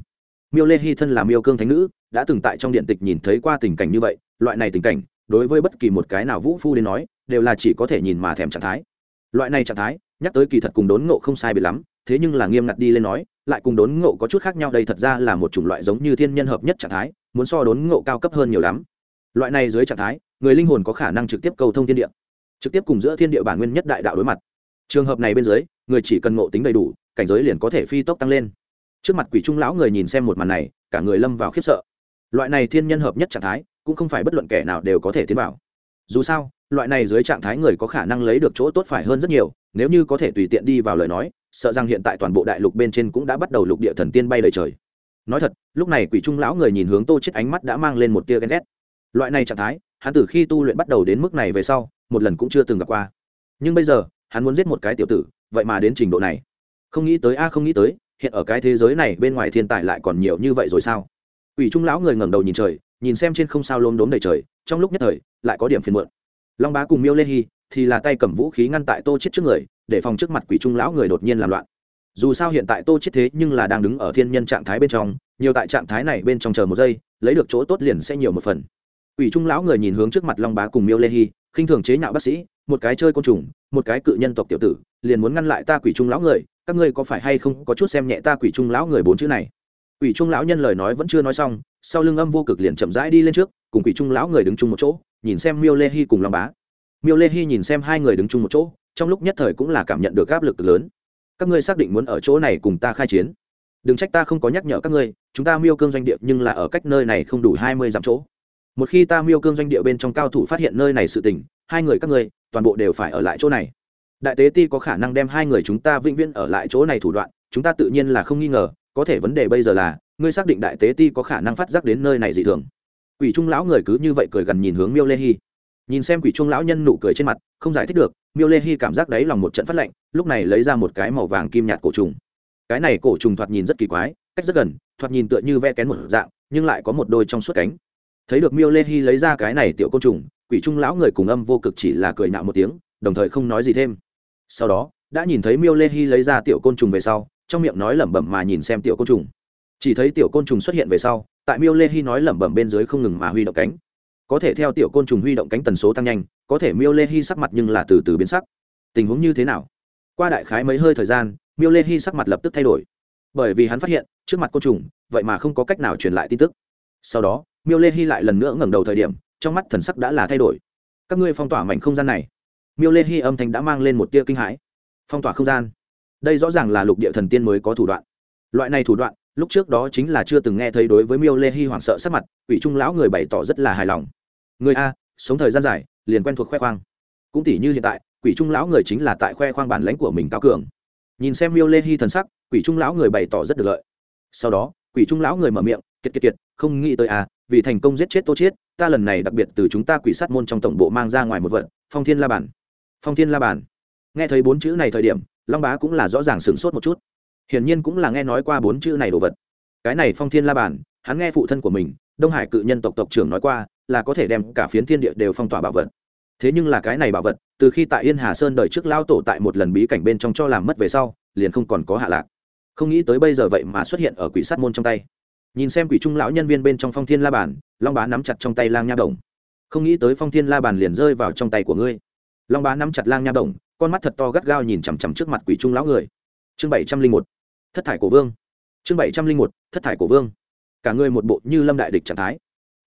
Miêu lê hy thân là miêu cương thánh nữ, đã từng tại trong điện tịch nhìn thấy qua tình cảnh như vậy, loại này tình cảnh, đối với bất kỳ một cái nào vũ phu đến nói, đều là chỉ có thể nhìn mà thèm trạng thái. Loại này trạng thái, nhắc tới kỳ thật cùng đốn ngộ không sai biệt lắm, thế nhưng là nghiêm ngặt đi lên nói, lại cùng đốn ngộ có chút khác nhau đây thật ra là một chủng loại giống như thiên nhân hợp nhất trạng thái, muốn so đốn ngộ cao cấp hơn nhiều lắm. Loại này dưới trạng thái, người linh hồn có khả năng trực tiếp cầu thông thiên địa trực tiếp cùng giữa thiên địa bản nguyên nhất đại đạo đối mặt. Trường hợp này bên dưới, người chỉ cần ngộ tính đầy đủ, cảnh giới liền có thể phi tốc tăng lên. Trước mặt quỷ trung lão người nhìn xem một màn này, cả người lâm vào khiếp sợ. Loại này thiên nhân hợp nhất trạng thái, cũng không phải bất luận kẻ nào đều có thể tiến vào. Dù sao, loại này dưới trạng thái người có khả năng lấy được chỗ tốt phải hơn rất nhiều, nếu như có thể tùy tiện đi vào lời nói, sợ rằng hiện tại toàn bộ đại lục bên trên cũng đã bắt đầu lục địa thần tiên bay đầy trời. Nói thật, lúc này quỷ trung lão người nhìn hướng tô chết ánh mắt đã mang lên một tia ghen ghét. Loại này trạng thái hắn từ khi tu luyện bắt đầu đến mức này về sau, một lần cũng chưa từng gặp qua. Nhưng bây giờ, hắn muốn giết một cái tiểu tử, vậy mà đến trình độ này. Không nghĩ tới a, không nghĩ tới, hiện ở cái thế giới này bên ngoài thiên tài lại còn nhiều như vậy rồi sao? Ủy trung lão người ngẩng đầu nhìn trời, nhìn xem trên không sao lốm đốm đầy trời, trong lúc nhất thời, lại có điểm phiền muộn. Long bá cùng miêu lê hy thì là tay cầm vũ khí ngăn tại tô chết trước người, để phòng trước mặt quỷ trung lão người đột nhiên làm loạn. Dù sao hiện tại tô chết thế nhưng là đang đứng ở thiên nhân trạng thái bên trong, nhiều tại trạng thái này bên trong chờ một giây, lấy được chỗ tốt liền sẽ nhiều một phần quỷ trung lão người nhìn hướng trước mặt long bá cùng miêu lê Hi, khinh thường chế nhạo bác sĩ một cái chơi côn trùng một cái cự nhân tộc tiểu tử liền muốn ngăn lại ta quỷ trung lão người các ngươi có phải hay không có chút xem nhẹ ta quỷ trung lão người bốn chữ này? Quỷ trung lão nhân lời nói vẫn chưa nói xong sau lưng âm vô cực liền chậm rãi đi lên trước cùng quỷ trung lão người đứng chung một chỗ nhìn xem miêu lê Hi cùng long bá. Miêu lê Hi nhìn xem hai người đứng chung một chỗ trong lúc nhất thời cũng là cảm nhận được áp lực lớn. Các ngươi xác định muốn ở chỗ này cùng ta khai chiến. Đừng trách ta không có nhắc nhở các ngươi chúng ta miêu cương doanh địa nhưng là ở cách nơi này không đủ hai mươi dặm chỗ một khi ta miêu cương doanh địa bên trong cao thủ phát hiện nơi này sự tình, hai người các ngươi toàn bộ đều phải ở lại chỗ này. Đại tế ti có khả năng đem hai người chúng ta vĩnh viễn ở lại chỗ này thủ đoạn, chúng ta tự nhiên là không nghi ngờ, có thể vấn đề bây giờ là, ngươi xác định đại tế ti có khả năng phát giác đến nơi này dị thường. Quỷ trung lão người cứ như vậy cười gần nhìn hướng miêu lê hy nhìn xem quỷ trung lão nhân nụ cười trên mặt, không giải thích được, miêu lê hy cảm giác đáy lòng một trận phát lạnh, lúc này lấy ra một cái màu vàng kim nhạt cổ trùng. Cái này cổ trùng thoạt nhìn rất kỳ quái, cách rất gần, thoạt nhìn tựa như ve kén một dạng, nhưng lại có một đôi trong suốt cánh thấy được miêu lê hy lấy ra cái này tiểu côn trùng, quỷ trung lão người cùng âm vô cực chỉ là cười nạo một tiếng, đồng thời không nói gì thêm. Sau đó, đã nhìn thấy miêu lê hy lấy ra tiểu côn trùng về sau, trong miệng nói lẩm bẩm mà nhìn xem tiểu côn trùng. Chỉ thấy tiểu côn trùng xuất hiện về sau, tại miêu lê hy nói lẩm bẩm bên dưới không ngừng mà huy động cánh. Có thể theo tiểu côn trùng huy động cánh tần số tăng nhanh, có thể miêu lê hy sắc mặt nhưng là từ từ biến sắc. Tình huống như thế nào? Qua đại khái mấy hơi thời gian, miêu lê hy sắc mặt lập tức thay đổi. Bởi vì hắn phát hiện, trước mặt côn trùng, vậy mà không có cách nào truyền lại tin tức sau đó, miêu lê hy lại lần nữa ngẩng đầu thời điểm, trong mắt thần sắc đã là thay đổi. Các ngươi phong tỏa mảnh không gian này. Miêu lê hy âm thanh đã mang lên một tia kinh hãi. Phong tỏa không gian. Đây rõ ràng là lục địa thần tiên mới có thủ đoạn. Loại này thủ đoạn, lúc trước đó chính là chưa từng nghe thấy đối với miêu lê hy hoảng sợ sắc mặt ủy trung lão người bày tỏ rất là hài lòng. Người a, sống thời gian dài, liền quen thuộc khoe khoang. Cũng tỷ như hiện tại, quỷ trung lão người chính là tại khoe khoang bản lãnh của mình cao cường. Nhìn xem miêu lê hy thần sắc, quỷ trung lão người bày tỏ rất được lợi. Sau đó, quỷ trung lão người mở miệng kiệt kiệt kiệt, không nghĩ tới à vì thành công giết chết tô chiết, ta lần này đặc biệt từ chúng ta quỷ sát môn trong tổng bộ mang ra ngoài một vật, phong thiên la bản. Phong thiên la bản. Nghe thấy bốn chữ này thời điểm, long bá cũng là rõ ràng sửng sốt một chút. Hiển nhiên cũng là nghe nói qua bốn chữ này đồ vật. Cái này phong thiên la bản, hắn nghe phụ thân của mình, đông hải cự nhân tộc tộc trưởng nói qua, là có thể đem cả phiến thiên địa đều phong tỏa bảo vật. Thế nhưng là cái này bảo vật, từ khi tại yên hà sơn đời trước lao tổ tại một lần bí cảnh bên trong cho làm mất về sau, liền không còn có hạ lạc. Không nghĩ tới bây giờ vậy mà xuất hiện ở quỷ sát môn trong tay nhìn xem quỷ trung lão nhân viên bên trong phong thiên la bàn, long bá nắm chặt trong tay lang nha đồng. Không nghĩ tới phong thiên la bàn liền rơi vào trong tay của ngươi. Long bá nắm chặt lang nha đồng, con mắt thật to gắt gao nhìn chằm chằm trước mặt quỷ trung lão người. Chương bảy trăm linh một, thất thải của vương. Chương bảy trăm linh một, thất thải của vương. Cả người một bộ như lâm đại địch trạng thái.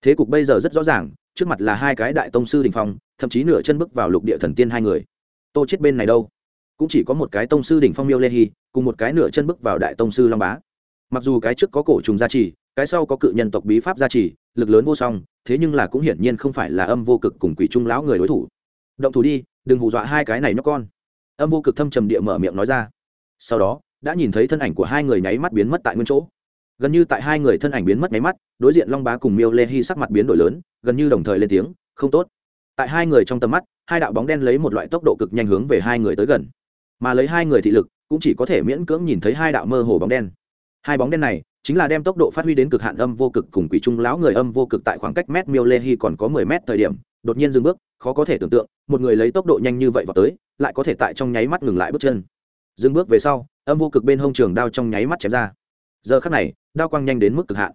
Thế cục bây giờ rất rõ ràng, trước mặt là hai cái đại tông sư đình phong, thậm chí nửa chân bước vào lục địa thần tiên hai người. Tô chết bên này đâu? Cũng chỉ có một cái tông sư đỉnh phong miêu lê hy cùng một cái nửa chân bước vào đại tông sư long bá. Mặc dù cái trước có cổ trùng gia trì cái sau có cự nhân tộc bí pháp gia trì, lực lớn vô song, thế nhưng là cũng hiển nhiên không phải là âm vô cực cùng quỷ trung lão người đối thủ. Động thủ đi, đừng hù dọa hai cái này nó con. Âm vô cực thâm trầm địa mở miệng nói ra. Sau đó, đã nhìn thấy thân ảnh của hai người nháy mắt biến mất tại nguyên chỗ. Gần như tại hai người thân ảnh biến mất nháy mắt, đối diện long bá cùng miêu lê hy sắc mặt biến đổi lớn, gần như đồng thời lên tiếng, không tốt. Tại hai người trong tầm mắt, hai đạo bóng đen lấy một loại tốc độ cực nhanh hướng về hai người tới gần. Mà lấy hai người thị lực, cũng chỉ có thể miễn cưỡng nhìn thấy hai đạo mơ hồ bóng đen. Hai bóng đen này chính là đem tốc độ phát huy đến cực hạn âm vô cực cùng quỷ trung lão người âm vô cực tại khoảng cách mét miêu lê hy còn có mười mét thời điểm, đột nhiên dừng bước, khó có thể tưởng tượng, một người lấy tốc độ nhanh như vậy vào tới, lại có thể tại trong nháy mắt ngừng lại bước chân. Dừng bước về sau, âm vô cực bên hông trường đao trong nháy mắt chém ra. Giờ khắc này, đao quang nhanh đến mức cực hạn.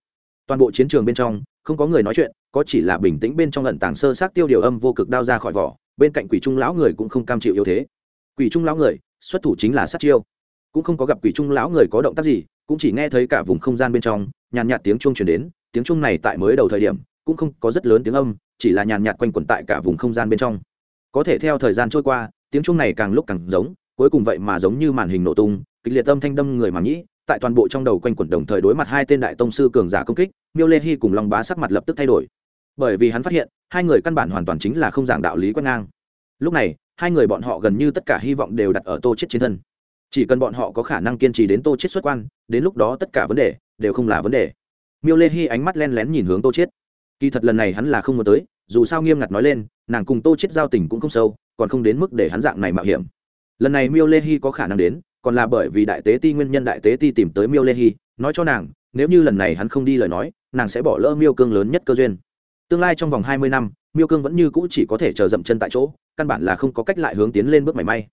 Toàn bộ chiến trường bên trong, không có người nói chuyện, có chỉ là bình tĩnh bên trong lận tảng sơ sát tiêu điều âm vô cực đao ra khỏi vỏ, bên cạnh quỷ trung lão người cũng không cam chịu yếu thế. Quỷ trung lão người, xuất thủ chính là sát chiêu. Cũng không có gặp quỷ trung lão người có động tác gì cũng chỉ nghe thấy cả vùng không gian bên trong, nhàn nhạt tiếng chuông truyền đến, tiếng chuông này tại mới đầu thời điểm, cũng không có rất lớn tiếng âm, chỉ là nhàn nhạt quanh quẩn tại cả vùng không gian bên trong. Có thể theo thời gian trôi qua, tiếng chuông này càng lúc càng giống, cuối cùng vậy mà giống như màn hình nổ tung, kịch liệt âm thanh đâm người mà nhĩ tại toàn bộ trong đầu quanh quẩn đồng thời đối mặt hai tên đại tông sư cường giả công kích, miêu lê hy cùng long bá sắc mặt lập tức thay đổi. Bởi vì hắn phát hiện, hai người căn bản hoàn toàn chính là không giảng đạo lý quét ngang. Lúc này, hai người bọn họ gần như tất cả hy vọng đều đặt ở tô chết trên thân chỉ cần bọn họ có khả năng kiên trì đến tô chết xuất quan, đến lúc đó tất cả vấn đề đều không là vấn đề. Miêu lê hy ánh mắt len lén nhìn hướng tô chết kỳ thật lần này hắn là không muốn tới, dù sao nghiêm ngặt nói lên, nàng cùng tô chết giao tình cũng không sâu, còn không đến mức để hắn dạng này mạo hiểm. Lần này miêu lê hy có khả năng đến, còn là bởi vì đại tế ti nguyên nhân đại tế ti tìm tới miêu lê hy nói cho nàng, nếu như lần này hắn không đi lời nói, nàng sẽ bỏ lỡ miêu cương lớn nhất cơ duyên. Tương lai trong vòng hai mươi năm, miêu cương vẫn như cũ chỉ có thể chờ dậm chân tại chỗ, căn bản là không có cách lại hướng tiến lên bước mảy may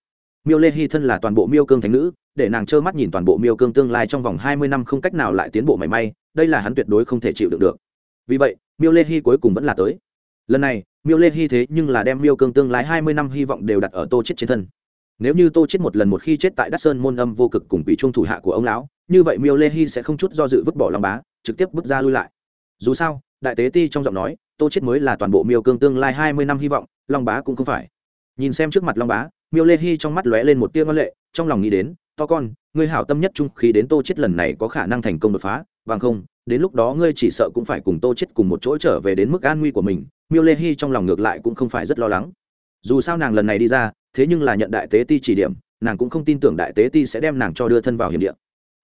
miêu lê hy thân là toàn bộ miêu cương thánh nữ, để nàng trơ mắt nhìn toàn bộ miêu cương tương lai trong vòng hai mươi năm không cách nào lại tiến bộ mảy may, đây là hắn tuyệt đối không thể chịu đựng được. Vì vậy, miêu lê hy cuối cùng vẫn là tới. Lần này, miêu lê hy thế nhưng là đem miêu cương tương lai hai mươi năm hy vọng đều đặt ở tô chết trên thân. Nếu như tô chết một lần một khi chết tại đắc sơn môn âm vô cực cùng bị trung thủ hạ của ông lão, như vậy miêu lê hy sẽ không chút do dự vứt bỏ long bá, trực tiếp bước ra lui lại. Dù sao, đại tế ti trong giọng nói, tô chết mới là toàn bộ miêu cương tương lai hai mươi năm hy vọng, long bá cũng không phải. Nhìn xem trước mặt long bá miêu lê hy trong mắt lóe lên một tia ngân lệ, trong lòng nghĩ đến, to con, ngươi hảo tâm nhất trung khí đến tô chết lần này có khả năng thành công đột phá, bằng không, đến lúc đó ngươi chỉ sợ cũng phải cùng tô chết cùng một chỗ trở về đến mức an nguy của mình. Miêu lê hy trong lòng ngược lại cũng không phải rất lo lắng. Dù sao nàng lần này đi ra, thế nhưng là nhận đại tế ti chỉ điểm, nàng cũng không tin tưởng đại tế ti sẽ đem nàng cho đưa thân vào hiểm địa.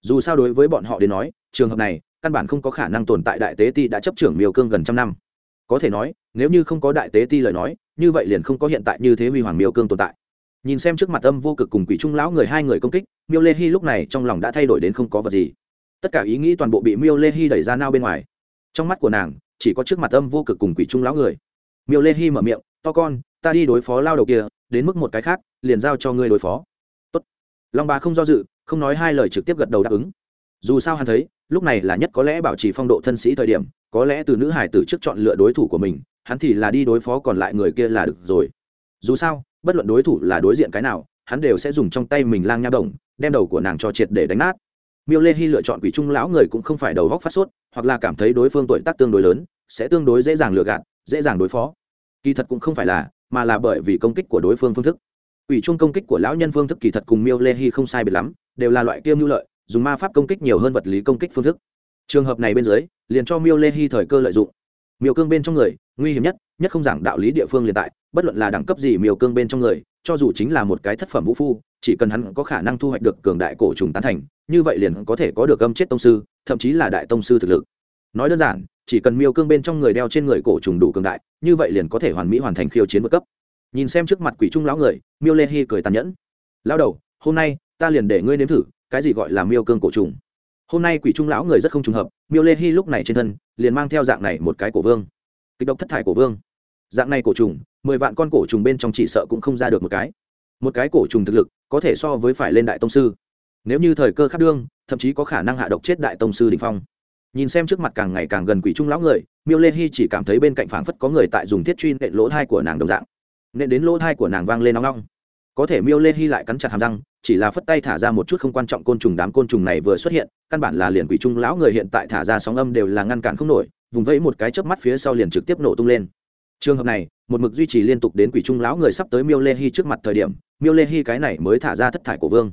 Dù sao đối với bọn họ đến nói, trường hợp này, căn bản không có khả năng tồn tại đại tế ti đã chấp trưởng miêu cương gần trăm năm. Có thể nói, nếu như không có đại tế ti lời nói, như vậy liền không có hiện tại như thế huy hoàng miêu cương tồn tại nhìn xem trước mặt âm vô cực cùng quỷ trung lão người hai người công kích, miêu lê hy lúc này trong lòng đã thay đổi đến không có vật gì. Tất cả ý nghĩ toàn bộ bị miêu lê hy đẩy ra nao bên ngoài. Trong mắt của nàng, chỉ có trước mặt âm vô cực cùng quỷ trung lão người. Miêu lê hy mở miệng, to con, ta đi đối phó lao đầu kia, đến mức một cái khác, liền giao cho ngươi đối phó. Tốt. long bà không do dự, không nói hai lời trực tiếp gật đầu đáp ứng. Dù sao hắn thấy, lúc này là nhất có lẽ bảo trì phong độ thân sĩ thời điểm, có lẽ từ nữ hải tử trước chọn lựa đối thủ của mình, hắn thì là đi đối phó còn lại người kia là được rồi. Dù sao bất luận đối thủ là đối diện cái nào, hắn đều sẽ dùng trong tay mình lang nha đồng, đem đầu của nàng cho triệt để đánh nát. Miêu lê hy lựa chọn quỷ trung lão người cũng không phải đầu góc phát sốt, hoặc là cảm thấy đối phương tuổi tác tương đối lớn, sẽ tương đối dễ dàng lựa gạt, dễ dàng đối phó. Kỳ thật cũng không phải là, mà là bởi vì công kích của đối phương phương thức. Quỷ trung công kích của lão nhân phương thức kỳ thật cùng miêu lê hy không sai biệt lắm, đều là loại kiêm mưu lợi, dùng ma pháp công kích nhiều hơn vật lý công kích phương thức. Trường hợp này bên dưới, liền cho miêu lê hy thời cơ lợi dụng. Miêu cương bên trong người, nguy hiểm nhất nhất không giảng đạo lý địa phương liền tại, bất luận là đẳng cấp gì miêu cương bên trong người, cho dù chính là một cái thất phẩm vũ phu, chỉ cần hắn có khả năng thu hoạch được cường đại cổ trùng tán thành, như vậy liền có thể có được âm chết tông sư, thậm chí là đại tông sư thực lực. Nói đơn giản, chỉ cần miêu cương bên trong người đeo trên người cổ trùng đủ cường đại, như vậy liền có thể hoàn mỹ hoàn thành khiêu chiến vượt cấp. Nhìn xem trước mặt quỷ trung lão người, miêu lê hy cười tàn nhẫn. Lão đầu, hôm nay ta liền để ngươi nếm thử, cái gì gọi là miêu cương cổ trùng? Hôm nay quỷ trung lão người rất không trùng hợp, miêu lê hy lúc này trên thân liền mang theo dạng này một cái cổ vương. Kịch độc thất thải cổ vương dạng này cổ trùng, mười vạn con cổ trùng bên trong chỉ sợ cũng không ra được một cái. Một cái cổ trùng thực lực, có thể so với phải lên đại tông sư. Nếu như thời cơ khắc đương, thậm chí có khả năng hạ độc chết đại tông sư đình phong. Nhìn xem trước mặt càng ngày càng gần quỷ trung lão người, miêu lê hy chỉ cảm thấy bên cạnh phảng phất có người tại dùng thiết truy nện lỗ thai của nàng đồng dạng. Nện đến lỗ thai của nàng vang lên nóng nóng. Có thể miêu lê hy lại cắn chặt hàm răng, chỉ là phất tay thả ra một chút không quan trọng côn trùng đám côn trùng này vừa xuất hiện, căn bản là liền quỷ trung lão người hiện tại thả ra sóng âm đều là ngăn cản không nổi, vùng vẫy một cái chớp mắt phía sau liền trực tiếp nổ tung lên trường hợp này, một mực duy trì liên tục đến quỷ trung lão người sắp tới miêu lê hy trước mặt thời điểm, miêu lê hy cái này mới thả ra thất thải của vương.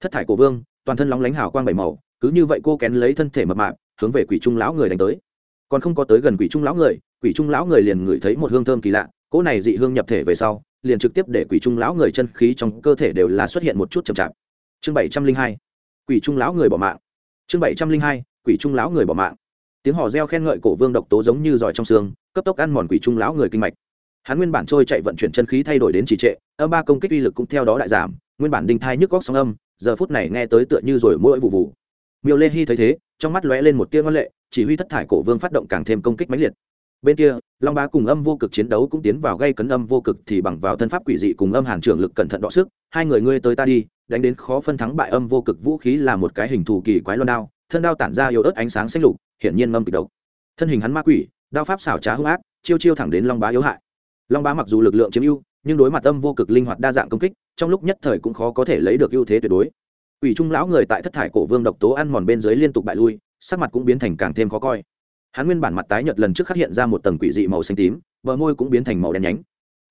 Thất thải của vương, toàn thân lóng lánh hào quang bảy màu, cứ như vậy cô kén lấy thân thể mập mạp, hướng về quỷ trung lão người đánh tới. Còn không có tới gần quỷ trung lão người, quỷ trung lão người liền ngửi thấy một hương thơm kỳ lạ, cỗ này dị hương nhập thể về sau, liền trực tiếp để quỷ trung lão người chân khí trong cơ thể đều là xuất hiện một chút chậm chạp. Chương bảy trăm linh hai, quỷ trung lão người bỏ mạng. Chương bảy trăm linh hai, quỷ trung lão người bỏ mạng. Tiếng hò reo khen ngợi cổ vương độc tố giống như giỏi trong xương cấp tốc ăn mòn quỷ trung lão người kinh mạch. Hắn nguyên bản trôi chạy vận chuyển chân khí thay đổi đến trì trệ, âm ba công kích uy lực cũng theo đó đại giảm, nguyên bản đinh thai nhức góc sóng âm, giờ phút này nghe tới tựa như rồi mỗi vụ vụ. Miêu lê hy thấy thế, trong mắt lóe lên một tia ngân lệ, chỉ huy thất thải cổ vương phát động càng thêm công kích mãnh liệt. Bên kia, long bá cùng âm vô cực chiến đấu cũng tiến vào gây cấn âm vô cực thì bằng vào thân pháp quỷ dị cùng âm hàn trưởng lực cẩn thận đọ sức, hai người ngươi tới ta đi, đánh đến khó phân thắng bại âm vô cực vũ khí là một cái hình thù kỳ quái loan đao, thân đao tản ra yếu ớt ánh sáng xanh lục, hiển nhiên mâm kịch độc. Thân hình hắn ma quỷ đao pháp xảo trá hung ác, chiêu chiêu thẳng đến long bá yếu hại. Long bá mặc dù lực lượng chiếm ưu, nhưng đối mặt âm vô cực linh hoạt đa dạng công kích, trong lúc nhất thời cũng khó có thể lấy được ưu thế tuyệt đối. Ủy trung lão người tại thất thải cổ vương độc tố ăn mòn bên dưới liên tục bại lui, sắc mặt cũng biến thành càng thêm khó coi. Hắn nguyên bản mặt tái nhợt lần trước phát hiện ra một tầng quỷ dị màu xanh tím, bờ môi cũng biến thành màu đen nhánh.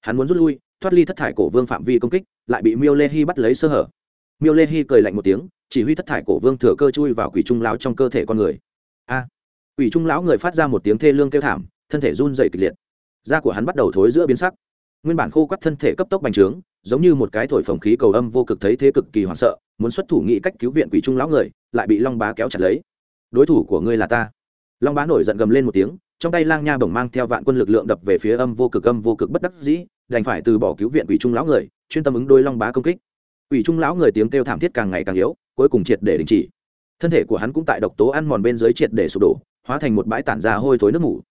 Hắn muốn rút lui, thoát ly thất thải cổ vương phạm vi công kích, lại bị miêu lê hy bắt lấy sơ hở. Miêu lê hy cười lạnh một tiếng, chỉ huy thất thải cổ vương thừa cơ chui vào quỷ trung lão trong cơ thể con người. A! Ủy trung lão người phát ra một tiếng thê lương kêu thảm, thân thể run dày kịch liệt. Da của hắn bắt đầu thối giữa biến sắc. Nguyên bản khô quắt thân thể cấp tốc bành trướng, giống như một cái thổi phồng khí cầu âm vô cực thấy thế cực kỳ hoảng sợ, muốn xuất thủ nghị cách cứu viện quỷ trung lão người, lại bị long bá kéo chặt lấy. Đối thủ của ngươi là ta. Long bá nổi giận gầm lên một tiếng, trong tay lang nha bổng mang theo vạn quân lực lượng đập về phía âm vô cực, âm vô cực bất đắc dĩ, đành phải từ bỏ cứu viện quỷ trung lão người, chuyên tâm ứng đôi long bá công kích. Quỷ trung lão người tiếng kêu thảm thiết càng ngày càng yếu, cuối cùng triệt để đình chỉ. Thân thể của hắn cũng tại độc tố ăn mòn bên dưới triệt để sụp đổ hóa thành một bãi tản ra hôi thối nước mủ.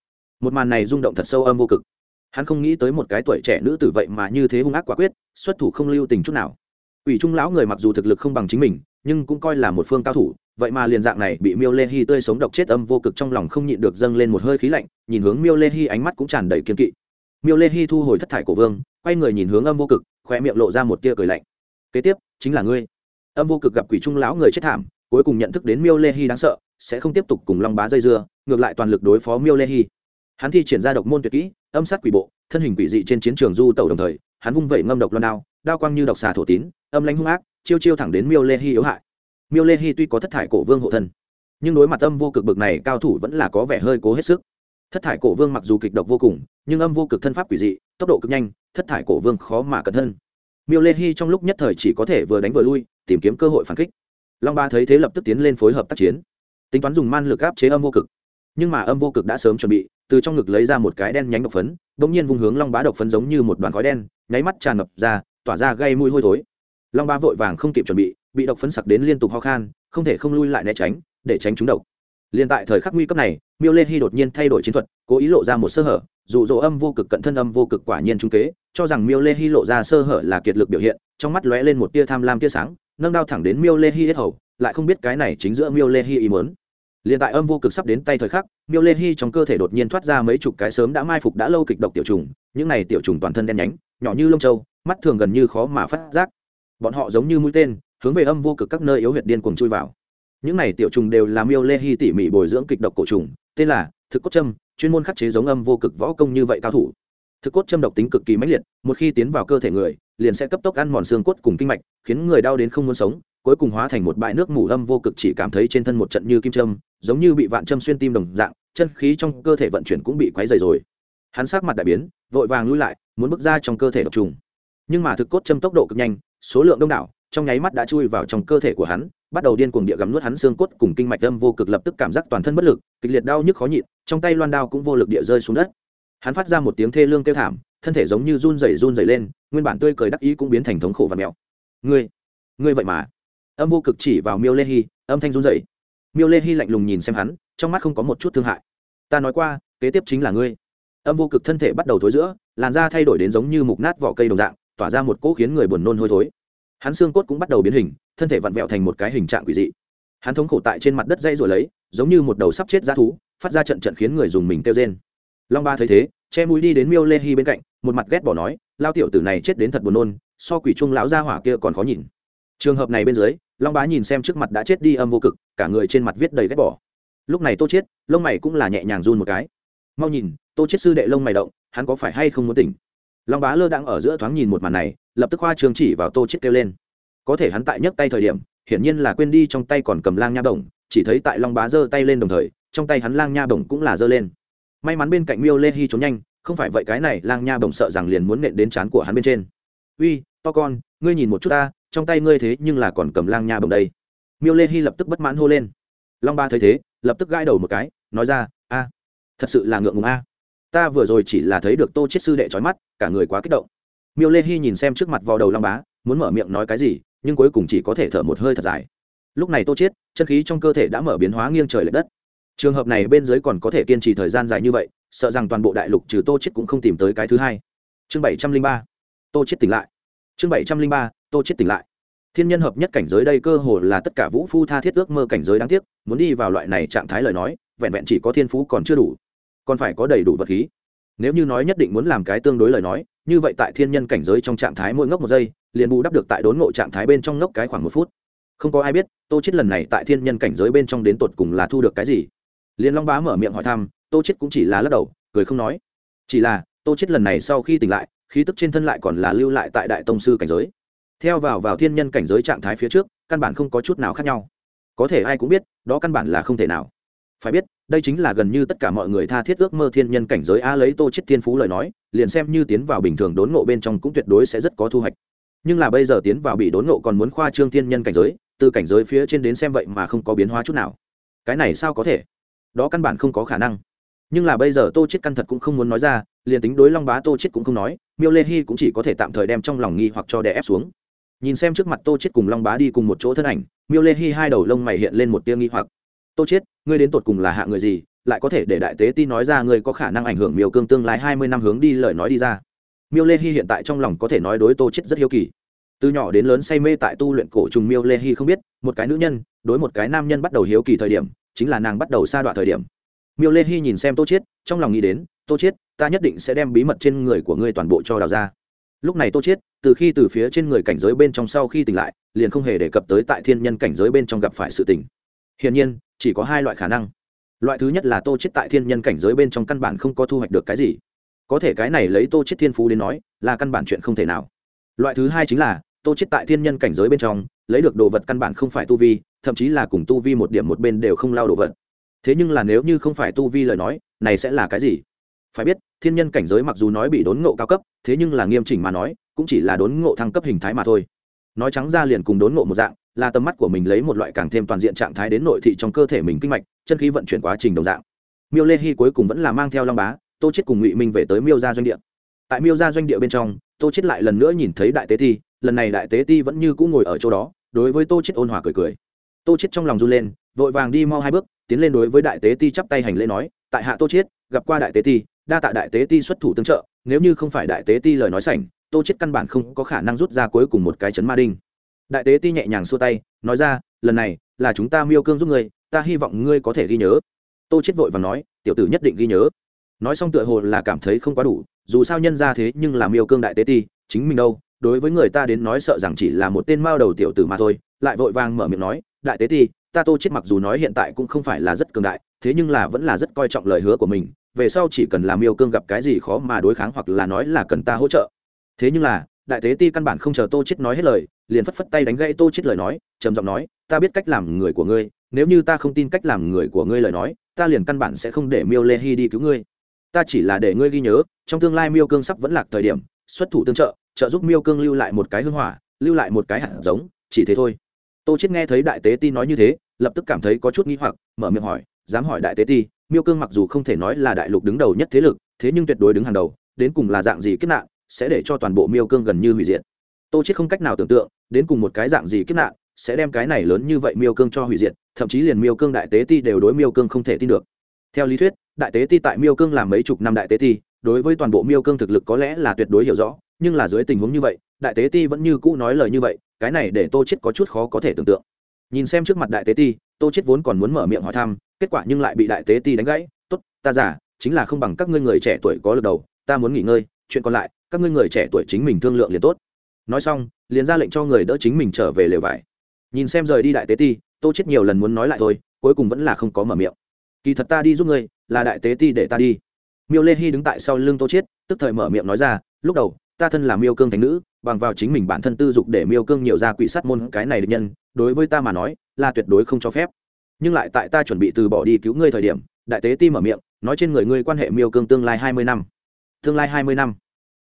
Một màn này rung động thật sâu âm vô cực. Hắn không nghĩ tới một cái tuổi trẻ nữ tử vậy mà như thế hung ác quả quyết, xuất thủ không lưu tình chút nào. Ủy trung lão người mặc dù thực lực không bằng chính mình, nhưng cũng coi là một phương cao thủ, vậy mà liền dạng này bị miêu lê hy tươi sống độc chết âm vô cực trong lòng không nhịn được dâng lên một hơi khí lạnh, nhìn hướng miêu lê hy ánh mắt cũng tràn đầy kiên kỵ. Miêu lê hy thu hồi thất thải cổ vương, quay người nhìn hướng âm vô cực khoe miệng lộ ra một tia cười lạnh. Kế tiếp, chính là ngươi. Âm vô cực gặp quỷ trung lão người chết thảm cuối cùng nhận thức đến miêu lê hy đáng sợ, sẽ không tiếp tục cùng long bá dây dưa, ngược lại toàn lực đối phó miêu lê hy hắn thi triển ra độc môn tuyệt kỹ, âm sát quỷ bộ, thân hình quỷ dị trên chiến trường du tẩu đồng thời, hắn vung vẩy ngâm độc loan đao đao quang như độc xà thổ tín, âm lãnh hung ác, chiêu chiêu thẳng đến miêu lê hy yếu hại. Miêu lê hy tuy có thất thải cổ vương hộ thân, nhưng đối mặt âm vô cực bực này, cao thủ vẫn là có vẻ hơi cố hết sức. Thất thải cổ vương mặc dù kịch độc vô cùng, nhưng âm vô cực thân pháp quỷ dị, tốc độ cực nhanh, thất thải cổ vương khó mà cẩn thân. Miêu lê hy trong lúc nhất thời chỉ có thể vừa đánh vừa lui, tìm kiếm cơ hội phản kích long ba thấy thế lập tức tiến lên phối hợp tác chiến. Tính toán dùng man lực áp chế âm vô cực. Nhưng mà âm vô cực đã sớm chuẩn bị, từ trong ngực lấy ra một cái đen nhánh độc phấn đ ỗ n g nhiên vung hướng long bá độc phấn giống như một đoàn khói đen, nháy mắt tràn ngập ra, tỏa ra gây mùi hôi thối. Long bá vội vàng không kịp chuẩn bị bị độc phấn sặc đến liên tục ho khan, không thể không lui lại né tránh, để tránh trúng độc. Liền tại thời khắc nguy cấp này, miêu lê hy đột nhiên thay đổi chiến thuật, cố ý lộ ra một sơ hở, dụ dỗ âm vô cực cận thân âm vô cực quả nhiên trung kế, cho rằng miêu lê hy lộ ra sơ hở là kiệt lực biểu hiện, trong mắt lóe lên một tia tham lam tia sáng nâng đao thẳng đến miêu lê hi hết hầu, lại không biết cái này chính giữa miêu lê hi ý mớn liền tại âm vô cực sắp đến tay thời khắc, miêu lê hi trong cơ thể đột nhiên thoát ra mấy chục cái sớm đã mai phục đã lâu kịch độc tiểu trùng, những này tiểu trùng toàn thân đen nhánh, nhỏ như lông trâu mắt thường gần như khó mà phát giác. Bọn họ giống như mũi tên, hướng về âm vô cực các nơi yếu huyệt điên cuồng chui vào. Những này tiểu trùng đều là miêu lê hi tỉ mỉ bồi dưỡng kịch độc cổ trùng, tên là thực cốt châm, chuyên môn khắc chế giống âm vô cực võ công như vậy cao thủ thực cốt châm độc tính cực kỳ mãnh liệt, một khi tiến vào cơ thể người, liền sẽ cấp tốc ăn mòn xương cốt cùng kinh mạch, khiến người đau đến không muốn sống, cuối cùng hóa thành một bãi nước mù âm vô cực chỉ cảm thấy trên thân một trận như kim châm, giống như bị vạn châm xuyên tim đồng dạng, chân khí trong cơ thể vận chuyển cũng bị quấy dày rồi. Hắn sát mặt đại biến, vội vàng lui lại, muốn bước ra trong cơ thể độc trùng. Nhưng mà thực cốt châm tốc độ cực nhanh, số lượng đông đảo, trong nháy mắt đã chui vào trong cơ thể của hắn, bắt đầu điên cuồng địa gắm nuốt hắn xương cốt cùng kinh mạch âm vô cực lập tức cảm giác toàn thân bất lực, kịch liệt đau nhức khó nhịn, trong tay loan đao cũng vô lực địa rơi xuống đất hắn phát ra một tiếng thê lương kêu thảm, thân thể giống như run rẩy run rẩy lên, nguyên bản tươi cười đắc ý cũng biến thành thống khổ và mèo ngươi ngươi vậy mà. Âm vô cực chỉ vào miêu lê hy âm thanh run rẩy. Miêu lê hy lạnh lùng nhìn xem hắn, trong mắt không có một chút thương hại. Ta nói qua, kế tiếp chính là ngươi. Âm vô cực thân thể bắt đầu thối giữa, làn da thay đổi đến giống như mục nát vỏ cây đồng dạng, tỏa ra một cỗ khiến người buồn nôn hôi thối. Hắn xương cốt cũng bắt đầu biến hình, thân thể vặn vẹo thành một cái hình trạng quỷ dị. Hắn thống khổ tại trên mặt đất dây rồi lấy, giống như một đầu sắp chết ra thú, phát ra trận trận khiến người dùng mình kêu trên long ba thấy thế, che mũi đi đến miêu lê hy bên cạnh, một mặt ghét bỏ nói, lao tiểu tử này chết đến thật buồn nôn, so quỷ trung lão gia hỏa kia còn khó nhìn. Trường hợp này bên dưới, long bá nhìn xem trước mặt đã chết đi âm vô cực, cả người trên mặt viết đầy ghét bỏ. Lúc này tô chết, lông mày cũng là nhẹ nhàng run một cái. Mau nhìn, tô chết sư đệ lông mày động, hắn có phải hay không muốn tỉnh? Long bá lơ đang ở giữa thoáng nhìn một màn này, lập tức khoa trường chỉ vào tô chết kêu lên. Có thể hắn tại nhấc tay thời điểm, hiển nhiên là quên đi trong tay còn cầm lang nha bổng, chỉ thấy tại long bá giơ tay lên đồng thời, trong tay hắn lang nha bổng cũng là giơ lên may mắn bên cạnh miêu lê hy trốn nhanh, không phải vậy cái này lang nha bồng sợ rằng liền muốn nện đến trán của hắn bên trên. Uy, to con, ngươi nhìn một chút ta, trong tay ngươi thế nhưng là còn cầm lang nha bồng đây. Miêu lê hy lập tức bất mãn hô lên. Long ba thấy thế, lập tức gãi đầu một cái, nói ra, a, thật sự là ngượng ngùng a. Ta vừa rồi chỉ là thấy được tô chết sư đệ trói mắt, cả người quá kích động. Miêu lê hy nhìn xem trước mặt vào đầu long bá, muốn mở miệng nói cái gì, nhưng cuối cùng chỉ có thể thở một hơi thật dài. Lúc này tô chết chân khí trong cơ thể đã mở biến hóa nghiêng trời lệch đất trường hợp này bên dưới còn có thể kiên trì thời gian dài như vậy, sợ rằng toàn bộ đại lục trừ tô chết cũng không tìm tới cái thứ hai. Chương bảy trăm linh ba, tô chết tỉnh lại. Chương bảy trăm linh ba, tô chết tỉnh lại. Thiên nhân hợp nhất cảnh giới đây cơ hồ là tất cả vũ phu tha thiết ước mơ cảnh giới đáng tiếc, muốn đi vào loại này trạng thái lời nói, vẹn vẹn chỉ có thiên phú còn chưa đủ. Còn phải có đầy đủ vật khí. Nếu như nói nhất định muốn làm cái tương đối lời nói, như vậy tại thiên nhân cảnh giới trong trạng thái mỗi ngốc một giây, liền bù đắp được tại đốn ngộ trạng thái bên trong ngốc cái khoảng một phút. Không có ai biết, tô chết lần này tại thiên nhân cảnh giới bên trong đến tột cùng là thu được cái gì liền long bá mở miệng hỏi thăm, tô chết cũng chỉ là lắc đầu, cười không nói. Chỉ là, tô chết lần này sau khi tỉnh lại, khí tức trên thân lại còn là lưu lại tại đại tông sư cảnh giới. Theo vào vào thiên nhân cảnh giới trạng thái phía trước, căn bản không có chút nào khác nhau. Có thể ai cũng biết, đó căn bản là không thể nào. Phải biết, đây chính là gần như tất cả mọi người tha thiết ước mơ thiên nhân cảnh giới a lấy tô chết thiên phú lời nói, liền xem như tiến vào bình thường đốn ngộ bên trong cũng tuyệt đối sẽ rất có thu hoạch. Nhưng là bây giờ tiến vào bị đốn ngộ còn muốn khoa trương thiên nhân cảnh giới, từ cảnh giới phía trên đến xem vậy mà không có biến hóa chút nào. Cái này sao có thể? Đó căn bản không có khả năng. Nhưng là bây giờ tô chết căn thật cũng không muốn nói ra, liền tính đối long bá tô chết cũng không nói, miêu lê hy cũng chỉ có thể tạm thời đem trong lòng nghi hoặc cho đè ép xuống. Nhìn xem trước mặt tô chết cùng long bá đi cùng một chỗ thân ảnh, miêu lê hy hai đầu lông mày hiện lên một tia nghi hoặc. Tô chết ngươi đến tột cùng là hạ người gì, lại có thể để đại tế ti nói ra ngươi có khả năng ảnh hưởng miêu cương tương lai hai mươi năm hướng đi lời nói đi ra? Miêu lê hy hiện tại trong lòng có thể nói đối tô chết rất hiếu kỳ. Từ nhỏ đến lớn say mê tại tu luyện cổ trùng, miêu lê hy không biết, một cái nữ nhân, đối một cái nam nhân bắt đầu hiếu kỳ thời điểm chính là nàng bắt đầu sa đoạn thời điểm. Miêu lê hy nhìn xem tô chiết, trong lòng nghĩ đến, tô chiết, ta nhất định sẽ đem bí mật trên người của ngươi toàn bộ cho đào ra. Lúc này tô chiết, từ khi từ phía trên người cảnh giới bên trong sau khi tỉnh lại, liền không hề đề cập tới tại thiên nhân cảnh giới bên trong gặp phải sự tình. Hiển nhiên, chỉ có hai loại khả năng. Loại thứ nhất là tô chiết tại thiên nhân cảnh giới bên trong căn bản không có thu hoạch được cái gì. Có thể cái này lấy tô chiết thiên phú đến nói, là căn bản chuyện không thể nào. Loại thứ hai chính là, tô chiết tại thiên nhân cảnh giới bên trong, lấy được đồ vật căn bản không phải tu vi thậm chí là cùng tu vi một điểm một bên đều không lao đồ vật. Thế nhưng là nếu như không phải tu vi lời nói, này sẽ là cái gì? Phải biết, thiên nhân cảnh giới mặc dù nói bị đốn ngộ cao cấp, thế nhưng là nghiêm chỉnh mà nói, cũng chỉ là đốn ngộ thăng cấp hình thái mà thôi. Nói trắng ra liền cùng đốn ngộ một dạng, là tầm mắt của mình lấy một loại càng thêm toàn diện trạng thái đến nội thị trong cơ thể mình kinh mạch, chân khí vận chuyển quá trình đồng dạng. Miêu lê hy cuối cùng vẫn là mang theo long bá, tô chết cùng ngụy minh về tới miêu gia doanh địa. Tại miêu gia doanh địa bên trong, tô chết lại lần nữa nhìn thấy đại tế ti, lần này đại tế ti vẫn như cũ ngồi ở chỗ đó, đối với tô chết ôn hòa cười cười tô chết trong lòng run lên, vội vàng đi mau hai bước, tiến lên đối với đại tế ti chắp tay hành lễ nói, tại hạ tô chết gặp qua đại tế ti, đa tạ đại tế ti xuất thủ tương trợ, nếu như không phải đại tế ti lời nói sảnh, tô chết căn bản không có khả năng rút ra cuối cùng một cái chấn ma đinh. Đại tế ti nhẹ nhàng xua tay, nói ra, lần này là chúng ta miêu cương giúp ngươi, ta hy vọng ngươi có thể ghi nhớ. Tô chết vội và nói, tiểu tử nhất định ghi nhớ. Nói xong tựa hồ là cảm thấy không quá đủ, dù sao nhân ra thế nhưng là miêu cương đại tế ti, chính mình đâu, đối với người ta đến nói sợ rằng chỉ là một tên mao đầu tiểu tử mà thôi, lại vội vàng mở miệng nói đại tế ti, ta tô chết mặc dù nói hiện tại cũng không phải là rất cường đại, thế nhưng là vẫn là rất coi trọng lời hứa của mình, về sau chỉ cần làm yêu cương gặp cái gì khó mà đối kháng hoặc là nói là cần ta hỗ trợ. Thế nhưng là, đại tế ti căn bản không chờ tô chết nói hết lời, liền phất phất tay đánh gãy tô chết lời nói, trầm giọng nói, ta biết cách làm người của ngươi, nếu như ta không tin cách làm người của ngươi lời nói, ta liền căn bản sẽ không để miêu lê hy đi cứu ngươi. Ta chỉ là để ngươi ghi nhớ, trong tương lai miêu cương sắp vẫn lạc thời điểm, xuất thủ tương trợ trợ giúp miêu cương lưu lại một cái hương hỏa, lưu lại một cái hạt giống, chỉ thế thôi tô chết nghe thấy đại tế ti nói như thế, lập tức cảm thấy có chút nghi hoặc, mở miệng hỏi, dám hỏi đại tế ti, miêu cương mặc dù không thể nói là đại lục đứng đầu nhất thế lực, thế nhưng tuyệt đối đứng hàng đầu, đến cùng là dạng gì kết nạn, sẽ để cho toàn bộ miêu cương gần như hủy diệt. Tô chết không cách nào tưởng tượng, đến cùng một cái dạng gì kết nạn sẽ đem cái này lớn như vậy miêu cương cho hủy diệt, thậm chí liền miêu cương đại tế ti đều đối miêu cương không thể tin được. Theo lý thuyết, đại tế ti tại miêu cương làm mấy chục năm đại tế ti, đối với toàn bộ miêu cương thực lực có lẽ là tuyệt đối hiểu rõ, nhưng là dưới tình huống như vậy, đại tế ti vẫn như cũ nói lời như vậy cái này để tô chết có chút khó có thể tưởng tượng. Nhìn xem trước mặt đại tế ti, tô chết vốn còn muốn mở miệng hỏi thăm, kết quả nhưng lại bị đại tế ti đánh gãy. Tốt, ta giả chính là không bằng các ngươi người trẻ tuổi có lực đầu, ta muốn nghỉ ngơi, chuyện còn lại, các ngươi người trẻ tuổi chính mình thương lượng liền tốt. Nói xong, liền ra lệnh cho người đỡ chính mình trở về lều vải. Nhìn xem rời đi đại tế ti, tô chết nhiều lần muốn nói lại thôi, cuối cùng vẫn là không có mở miệng. Kỳ thật ta đi giúp ngươi, là đại tế ti để ta đi. Miêu lê hy đứng tại sau lưng tô chết, tức thời mở miệng nói ra, lúc đầu, ta thân là miêu cương thánh nữ bằng vào chính mình bản thân tư dục để miêu cương nhiều ra quỷ sát môn cái này được nhân, đối với ta mà nói, là tuyệt đối không cho phép. Nhưng lại tại ta chuẩn bị từ bỏ đi cứu ngươi thời điểm, đại tế ti mở miệng, nói trên người ngươi quan hệ miêu cương tương lai hai mươi năm. Tương lai hai mươi năm.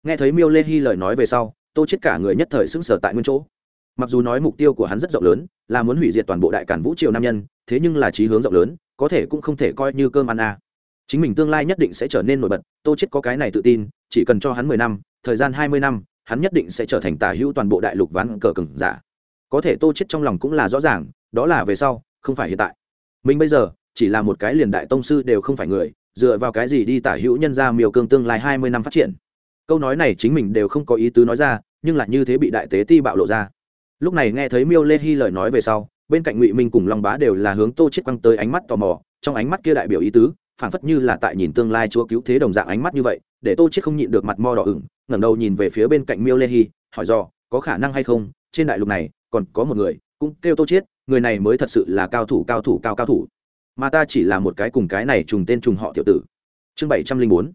Nghe thấy miêu lê hy lời nói về sau, tô chết cả người nhất thời sững sờ tại nguyên chỗ. Mặc dù nói mục tiêu của hắn rất rộng lớn, là muốn hủy diệt toàn bộ đại cản vũ triều nam nhân, thế nhưng là trí hướng rộng lớn, có thể cũng không thể coi như cơm ăn à. chính mình tương lai nhất định sẽ trở nên nổi bật, tô chết có cái này tự tin, chỉ cần cho hắn mười năm, thời gian hai mươi năm hắn nhất định sẽ trở thành tả hữu toàn bộ đại lục ván cờ cừng giả. Có thể tô chết trong lòng cũng là rõ ràng, đó là về sau, không phải hiện tại. Mình bây giờ, chỉ là một cái liền đại tông sư đều không phải người, dựa vào cái gì đi tả hữu nhân ra miêu cương tương lai hai mươi năm phát triển. Câu nói này chính mình đều không có ý tứ nói ra, nhưng lại như thế bị đại tế ti bạo lộ ra. Lúc này nghe thấy miêu lê hy lời nói về sau, bên cạnh ngụy minh cùng long bá đều là hướng tô chết quăng tới ánh mắt tò mò, trong ánh mắt kia đại biểu ý tứ, phảng phất như là tại nhìn tương lai chúa cứu thế đồng dạng ánh mắt như vậy, để tô chết không nhịn được mặt mo đỏ ửng ngẩng đầu nhìn về phía bên cạnh miêu lê hy hỏi dò có khả năng hay không? Trên đại lục này còn có một người cũng kêu tô Chiết, người này mới thật sự là cao thủ cao thủ cao cao thủ. Mà ta chỉ là một cái cùng cái này trùng tên trùng họ tiểu tử. Chương bảy trăm linh bốn.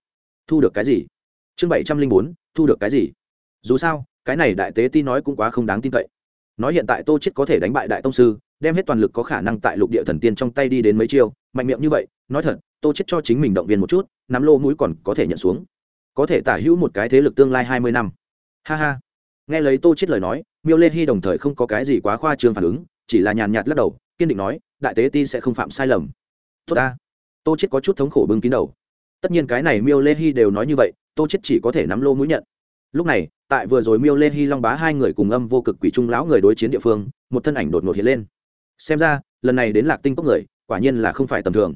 Thu được cái gì? Chương bảy trăm linh bốn thu được cái gì? Dù sao cái này đại tế ti nói cũng quá không đáng tin cậy. Nói hiện tại tô chết có thể đánh bại đại tông sư đem hết toàn lực có khả năng tại lục địa thần tiên trong tay đi đến mấy chiêu mạnh miệng như vậy nói thật tô chết cho chính mình động viên một chút nắm lô mũi còn có thể nhận xuống có thể tả hữu một cái thế lực tương lai hai mươi năm. Ha ha. Nghe lấy tô chết lời nói, miêu lê hy đồng thời không có cái gì quá khoa trương phản ứng, chỉ là nhàn nhạt lắc đầu, kiên định nói, đại tế ti sẽ không phạm sai lầm. Tốt ta. Tô chết có chút thống khổ bưng kín đầu. Tất nhiên cái này miêu lê hy đều nói như vậy, tô chết chỉ có thể nắm lô mũi nhận. Lúc này, tại vừa rồi miêu lê hy long bá hai người cùng âm vô cực quỷ trung lão người đối chiến địa phương, một thân ảnh đột ngột hiện lên. Xem ra, lần này đến lạc tinh cốc người, quả nhiên là không phải tầm thường.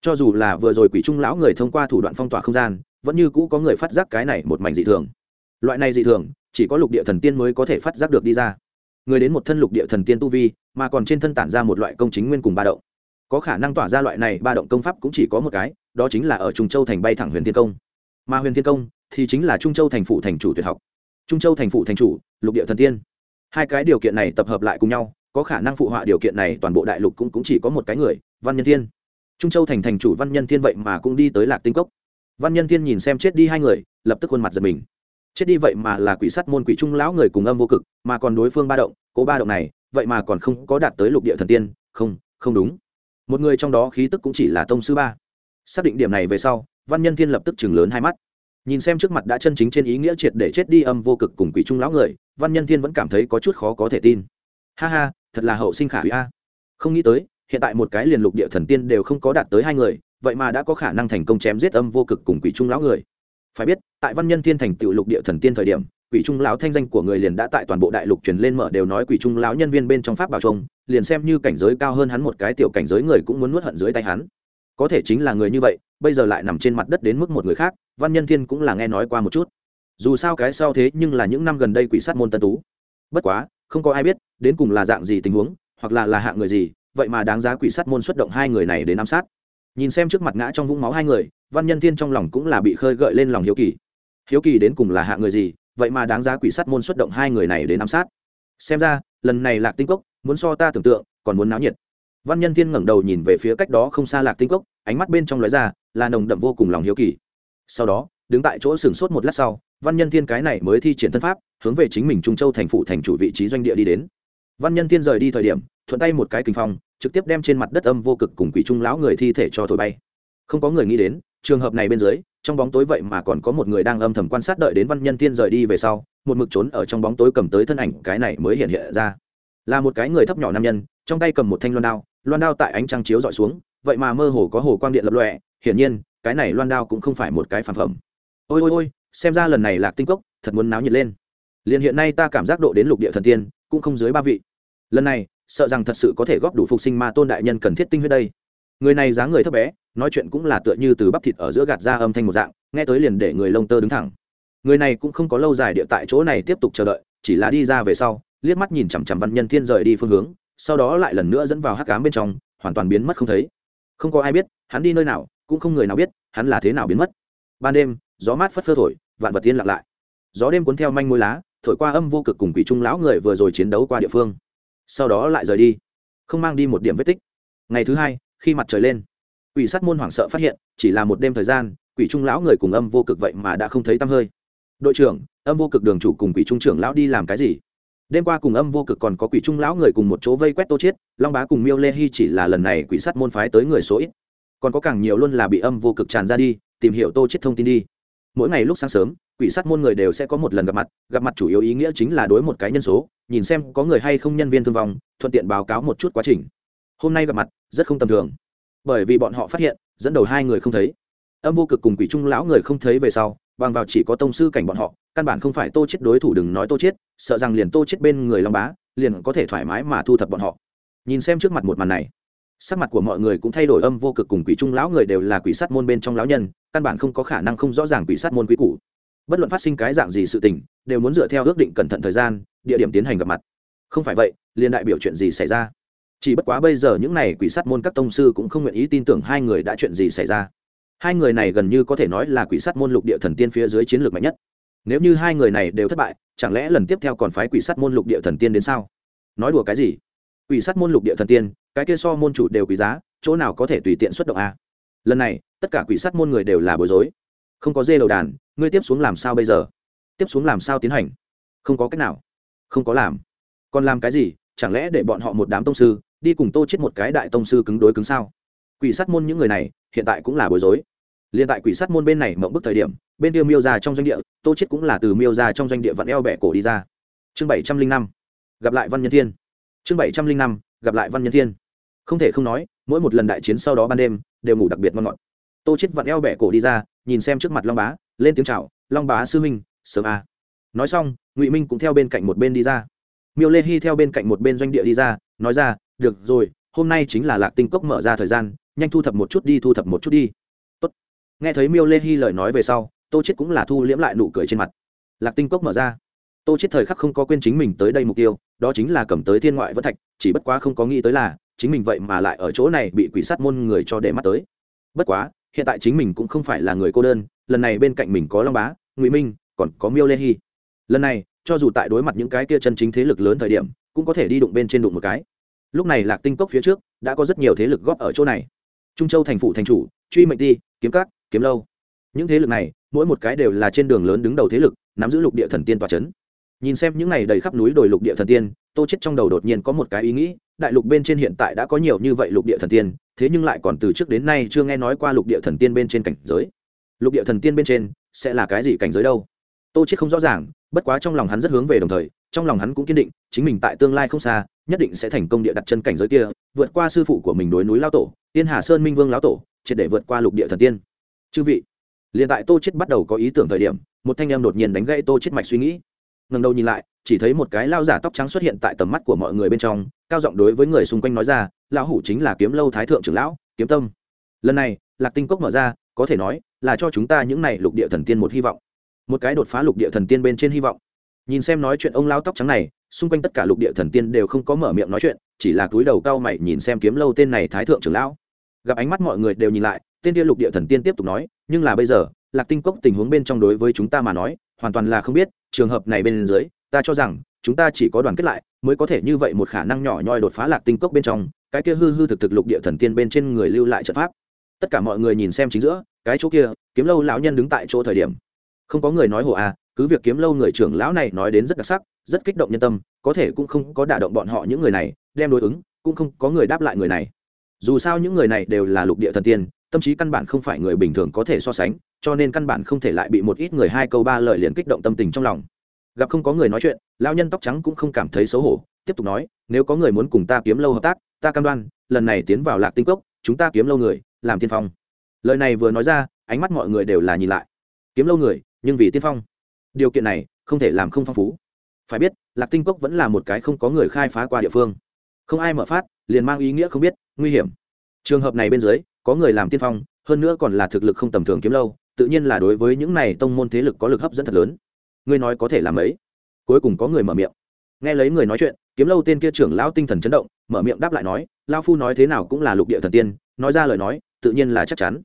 Cho dù là vừa rồi quỷ trung lão người thông qua thủ đoạn phong tỏa không gian vẫn như cũ có người phát giác cái này một mảnh dị thường. Loại này dị thường chỉ có lục địa thần tiên mới có thể phát giác được đi ra. Người đến một thân lục địa thần tiên tu vi mà còn trên thân tản ra một loại công chính nguyên cùng ba động. Có khả năng tỏa ra loại này ba động công pháp cũng chỉ có một cái đó chính là ở trung châu thành bay thẳng huyền thiên công. Mà huyền thiên công thì chính là trung châu thành phụ thành chủ tuyệt học. Trung châu thành phụ thành chủ lục địa thần tiên. Hai cái điều kiện này tập hợp lại cùng nhau có khả năng phụ họa điều kiện này toàn bộ đại lục cũng, cũng chỉ có một cái người văn nhân thiên. Trung châu thành thành chủ văn nhân thiên vậy mà cũng đi tới lạc tinh cốc văn nhân thiên nhìn xem chết đi hai người, lập tức khuôn mặt giật mình. Chết đi vậy mà là quỷ sắt môn quỷ trung lão người cùng âm vô cực, mà còn đối phương ba động, cố ba động này, vậy mà còn không có đạt tới lục địa thần tiên, không không đúng. Một người trong đó khí tức cũng chỉ là tông sư ba. Xác định điểm này về sau, văn nhân thiên lập tức chừng lớn hai mắt. Nhìn xem trước mặt đã chân chính trên ý nghĩa triệt để chết đi âm vô cực cùng quỷ trung lão người, văn nhân thiên vẫn cảm thấy có chút khó có thể tin. Ha ha, thật là hậu sinh khả hủy a. Không nghĩ tới, hiện tại một cái liền lục địa thần tiên đều không có đạt tới hai người vậy mà đã có khả năng thành công chém giết âm vô cực cùng quỷ trung lão người. Phải biết, tại văn nhân thiên thành tựu lục địa thần tiên thời điểm, quỷ trung lão thanh danh của người liền đã tại toàn bộ đại lục truyền lên mở đều nói quỷ trung lão nhân viên bên trong pháp bảo trông liền xem như cảnh giới cao hơn hắn một cái tiểu cảnh giới người cũng muốn nuốt hận dưới tay hắn. Có thể chính là người như vậy, bây giờ lại nằm trên mặt đất đến mức một người khác, văn nhân thiên cũng là nghe nói qua một chút. Dù sao cái sau thế nhưng là những năm gần đây quỷ sát môn tân tú. Bất quá, không có ai biết, đến cùng là dạng gì tình huống, hoặc là là hạng người gì, vậy mà đáng giá quỷ sát môn xuất động hai người này đến ám sát nhìn xem trước mặt ngã trong vũng máu hai người, văn nhân thiên trong lòng cũng là bị khơi gợi lên lòng hiếu kỳ. Hiếu kỳ đến cùng là hạ người gì, vậy mà đáng giá quỷ sát môn xuất động hai người này đến ám sát. Xem ra, lần này lạc tinh cốc, muốn so ta tưởng tượng, còn muốn náo nhiệt. Văn nhân thiên ngẩng đầu nhìn về phía cách đó không xa lạc tinh cốc, ánh mắt bên trong lóe ra, là nồng đậm vô cùng lòng hiếu kỳ. Sau đó, đứng tại chỗ sừng sốt một lát sau, văn nhân thiên cái này mới thi triển thân pháp, hướng về chính mình trung châu thành phụ thành chủ vị trí doanh địa đi đến. Văn nhân thiên rời đi thời điểm, thuận tay một cái kinh phong trực tiếp đem trên mặt đất âm vô cực cùng quỷ trung lão người thi thể cho thổi bay. Không có người nghĩ đến, trường hợp này bên dưới, trong bóng tối vậy mà còn có một người đang âm thầm quan sát đợi đến văn nhân tiên rời đi về sau, một mực trốn ở trong bóng tối cầm tới thân ảnh, cái này mới hiện hiện ra. Là một cái người thấp nhỏ nam nhân, trong tay cầm một thanh loan đao loan đao tại ánh trăng chiếu dọi xuống, vậy mà mơ hồ có hồ quang điện lập lọe hiển nhiên, cái này loan đao cũng không phải một cái phản phẩm. Ôi ôi ôi, xem ra lần này lạc tinh cốc, thật muốn náo nhiệt lên. Liền hiện nay ta cảm giác độ đến lục địa thần tiên, cũng không dưới ba vị. Lần này sợ rằng thật sự có thể góp đủ phục sinh ma tôn đại nhân cần thiết tinh huyết đây. Người này dáng người thấp bé, nói chuyện cũng là tựa như từ bắp thịt ở giữa gạt ra âm thanh một dạng, nghe tới liền để người lông tơ đứng thẳng. Người này cũng không có lâu dài địa tại chỗ này tiếp tục chờ đợi, chỉ là đi ra về sau, liếc mắt nhìn chằm chằm văn nhân thiên rời đi phương hướng, sau đó lại lần nữa dẫn vào hắc cám bên trong, hoàn toàn biến mất không thấy. Không có ai biết, hắn đi nơi nào, cũng không người nào biết, hắn là thế nào biến mất. Ban đêm, gió mát phất phơ thổi, vạn vật tiên lặng lại. Gió đêm cuốn theo manh mối lá, thổi qua âm vô cực cùng quỷ trung lão người vừa rồi chiến đấu qua địa phương sau đó lại rời đi, không mang đi một điểm vết tích. Ngày thứ hai, khi mặt trời lên, quỷ sát môn hoảng sợ phát hiện, chỉ là một đêm thời gian, quỷ trung lão người cùng âm vô cực vậy mà đã không thấy tăm hơi. Đội trưởng, âm vô cực đường chủ cùng quỷ trung trưởng lão đi làm cái gì? Đêm qua cùng âm vô cực còn có quỷ trung lão người cùng một chỗ vây quét tô chiết, long bá cùng miêu lê hy chỉ là lần này quỷ sát môn phái tới người số ít. Còn có càng nhiều luôn là bị âm vô cực tràn ra đi, tìm hiểu tô chiết thông tin đi mỗi ngày lúc sáng sớm, quỷ sát môn người đều sẽ có một lần gặp mặt gặp mặt chủ yếu ý nghĩa chính là đối một cái nhân số, nhìn xem có người hay không nhân viên thương vong, thuận tiện báo cáo một chút quá trình. Hôm nay gặp mặt, rất không tầm thường. Bởi vì bọn họ phát hiện, dẫn đầu hai người không thấy. Âm vô cực cùng quỷ trung lão người không thấy về sau, bằng vào chỉ có tông sư cảnh bọn họ, căn bản không phải tô chết đối thủ đừng nói tô chết, sợ rằng liền tô chết bên người long bá, liền có thể thoải mái mà thu thập bọn họ. Nhìn xem trước mặt một màn này sắc mặt của mọi người cũng thay đổi âm vô cực cùng quỷ trung lão người đều là quỷ sát môn bên trong lão nhân, căn bản không có khả năng không rõ ràng quỷ sát môn quý cũ bất luận phát sinh cái dạng gì sự tình, đều muốn dựa theo ước định cẩn thận thời gian, địa điểm tiến hành gặp mặt. Không phải vậy, liền đại biểu chuyện gì xảy ra? Chỉ bất quá bây giờ những n à y quỷ sát môn các tông sư cũng không nguyện ý tin tưởng hai người đã chuyện gì xảy ra. Hai người này gần như có thể nói là quỷ sát môn lục địa thần tiên phía dưới chiến lược mạnh nhất. Nếu như hai người này đều thất bại, chẳng lẽ lần tiếp theo còn phái quỷ sát môn lục địa thần tiên đến sao? Nói đùa cái gì? Quỷ sát môn lục địa thần tiên cái kia so môn chủ đều quý giá, chỗ nào có thể tùy tiện xuất động a? Lần này, tất cả quỷ sát môn người đều là bối rối. Không có dê đầu đàn, ngươi tiếp xuống làm sao bây giờ? Tiếp xuống làm sao tiến hành? Không có cách nào. Không có làm. Còn làm cái gì? Chẳng lẽ để bọn họ một đám tông sư, đi cùng tô chết một cái đại tông sư cứng đối cứng sao? Quỷ sát môn những người này, hiện tại cũng là bối rối. Liên tại quỷ sát môn bên này mộng bức thời điểm, bên kia miêu ra trong doanh địa, tô chết cũng là từ miêu ra trong doanh địa vặn eo bẻ cổ đi ra. Chương bảy trăm linh năm. Gặp lại văn nhân thiên. Chương bảy trăm linh năm. Gặp lại văn nhân thiên không thể không nói, mỗi một lần đại chiến sau đó ban đêm, đều ngủ đặc biệt ngon ngọt. Tô chết vặn eo bẻ cổ đi ra, nhìn xem trước mặt long bá, lên tiếng chào, long bá sư minh sớm à. nói xong, ngụy minh cũng theo bên cạnh một bên đi ra. Miêu lê hy theo bên cạnh một bên doanh địa đi ra, nói ra, được rồi, hôm nay chính là lạc tinh cốc mở ra thời gian, nhanh thu thập một chút đi, thu thập một chút đi. Tốt. nghe thấy miêu lê hy lời nói về sau, tô chết cũng là thu liễm lại nụ cười trên mặt. Lạc tinh cốc mở ra. Tô chết thời khắc không có quên chính mình tới đây mục tiêu, đó chính là cầm tới thiên ngoại vẫn thạch, chỉ bất quá không có nghĩ tới là chính mình vậy mà lại ở chỗ này bị quỷ sát môn người cho để mắt tới. Bất quá, hiện tại chính mình cũng không phải là người cô đơn, lần này bên cạnh mình có long bá, ngụy minh, còn có miêu lê hy lần này, cho dù tại đối mặt những cái kia chân chính thế lực lớn thời điểm, cũng có thể đi đụng bên trên đụng một cái. Lúc này lạc tinh cốc phía trước, đã có rất nhiều thế lực góp ở chỗ này. Trung châu thành phủ thành chủ, truy mệnh ti, kiếm cát kiếm lâu. Những thế lực này, mỗi một cái đều là trên đường lớn đứng đầu thế lực, nắm giữ lục địa thần tiên tòa c h ấ n nhìn xem những này đầy khắp núi đồi lục địa thần tiên, tô chết trong đầu đột nhiên có một cái ý nghĩ đại lục bên trên hiện tại đã có nhiều như vậy lục địa thần tiên, thế nhưng lại còn từ trước đến nay chưa nghe nói qua lục địa thần tiên bên trên cảnh giới. Lục địa thần tiên bên trên sẽ là cái gì cảnh giới đâu? Tô chết không rõ ràng, bất quá trong lòng hắn rất hướng về đồng thời, trong lòng hắn cũng kiên định, chính mình tại tương lai không xa, nhất định sẽ thành công địa đặt chân cảnh giới kia, vượt qua sư phụ của mình đối núi lao tổ, tiên hà sơn minh vương lão tổ, triệt để vượt qua lục địa thần tiên. Chư vị, liền tại tô chết bắt đầu có ý tưởng thời điểm, một thanh em đột nhiên đánh gãy tô chết mạch suy nghĩ. Ngẩng đầu nhìn lại chỉ thấy một cái lao giả tóc trắng xuất hiện tại tầm mắt của mọi người bên trong, cao giọng đối với người xung quanh nói ra, lão hủ chính là kiếm lâu thái thượng trưởng lão, kiếm tâm. Lần này, lạc tinh cốc mở ra, có thể nói là cho chúng ta những này lục địa thần tiên một hy vọng. Một cái đột phá lục địa thần tiên bên trên hy vọng. Nhìn xem nói chuyện ông lao tóc trắng này, xung quanh tất cả lục địa thần tiên đều không có mở miệng nói chuyện, chỉ là cúi đầu cao mày nhìn xem kiếm lâu tên này thái thượng trưởng lão. Gặp ánh mắt mọi người đều nhìn lại, tên kia lục địa thần tiên tiếp tục nói, nhưng là bây giờ, lạc tinh cốc tình huống bên trong đối với chúng ta mà nói, hoàn toàn là không biết, trường hợp này bên dưới ta cho rằng, chúng ta chỉ có đoàn kết lại, mới có thể như vậy một khả năng nhỏ nhoi đột phá lạc tinh cốc bên trong, cái kia hư hư thực thực lục địa thần tiên bên trên người lưu lại trận pháp. Tất cả mọi người nhìn xem chính giữa, cái chỗ kia, kiếm lâu lão nhân đứng tại chỗ thời điểm. Không có người nói hồ à cứ việc kiếm lâu người trưởng lão này nói đến rất đặc sắc, rất kích động nhân tâm, có thể cũng không có đả động bọn họ những người này, đem đối ứng, cũng không có người đáp lại người này. Dù sao những người này đều là lục địa thần tiên, tâm trí căn bản không phải người bình thường có thể so sánh, cho nên căn bản không thể lại bị một ít người hai câu ba lời liền kích động tâm tình trong lòng gặp không có người nói chuyện lao nhân tóc trắng cũng không cảm thấy xấu hổ, tiếp tục nói, nếu có người muốn cùng ta kiếm lâu hợp tác, ta cam đoan, lần này tiến vào lạc tinh cốc, chúng ta kiếm lâu người, làm tiên phong. Lời này vừa nói ra, ánh mắt mọi người đều là nhìn lại. Kiếm lâu người, nhưng vì tiên phong. Điều kiện này, không thể làm không phong phú. Phải biết, lạc tinh cốc vẫn là một cái không có người khai phá qua địa phương. Không ai mở phát, liền mang ý nghĩa không biết, nguy hiểm. Trường hợp này bên dưới, có người làm tiên phong, hơn nữa còn là thực lực không tầm thường kiếm lâu, tự nhiên là đối với những này tông môn thế lực có lực hấp dẫn thật lớn ngươi nói có thể làm ấy. Cuối cùng có người mở miệng. Nghe lấy người nói chuyện, kiếm lâu tên kia trưởng lão tinh thần chấn động, mở miệng đáp lại nói lao phu nói thế nào cũng là lục địa thần tiên, nói ra lời nói, tự nhiên là chắc chắn.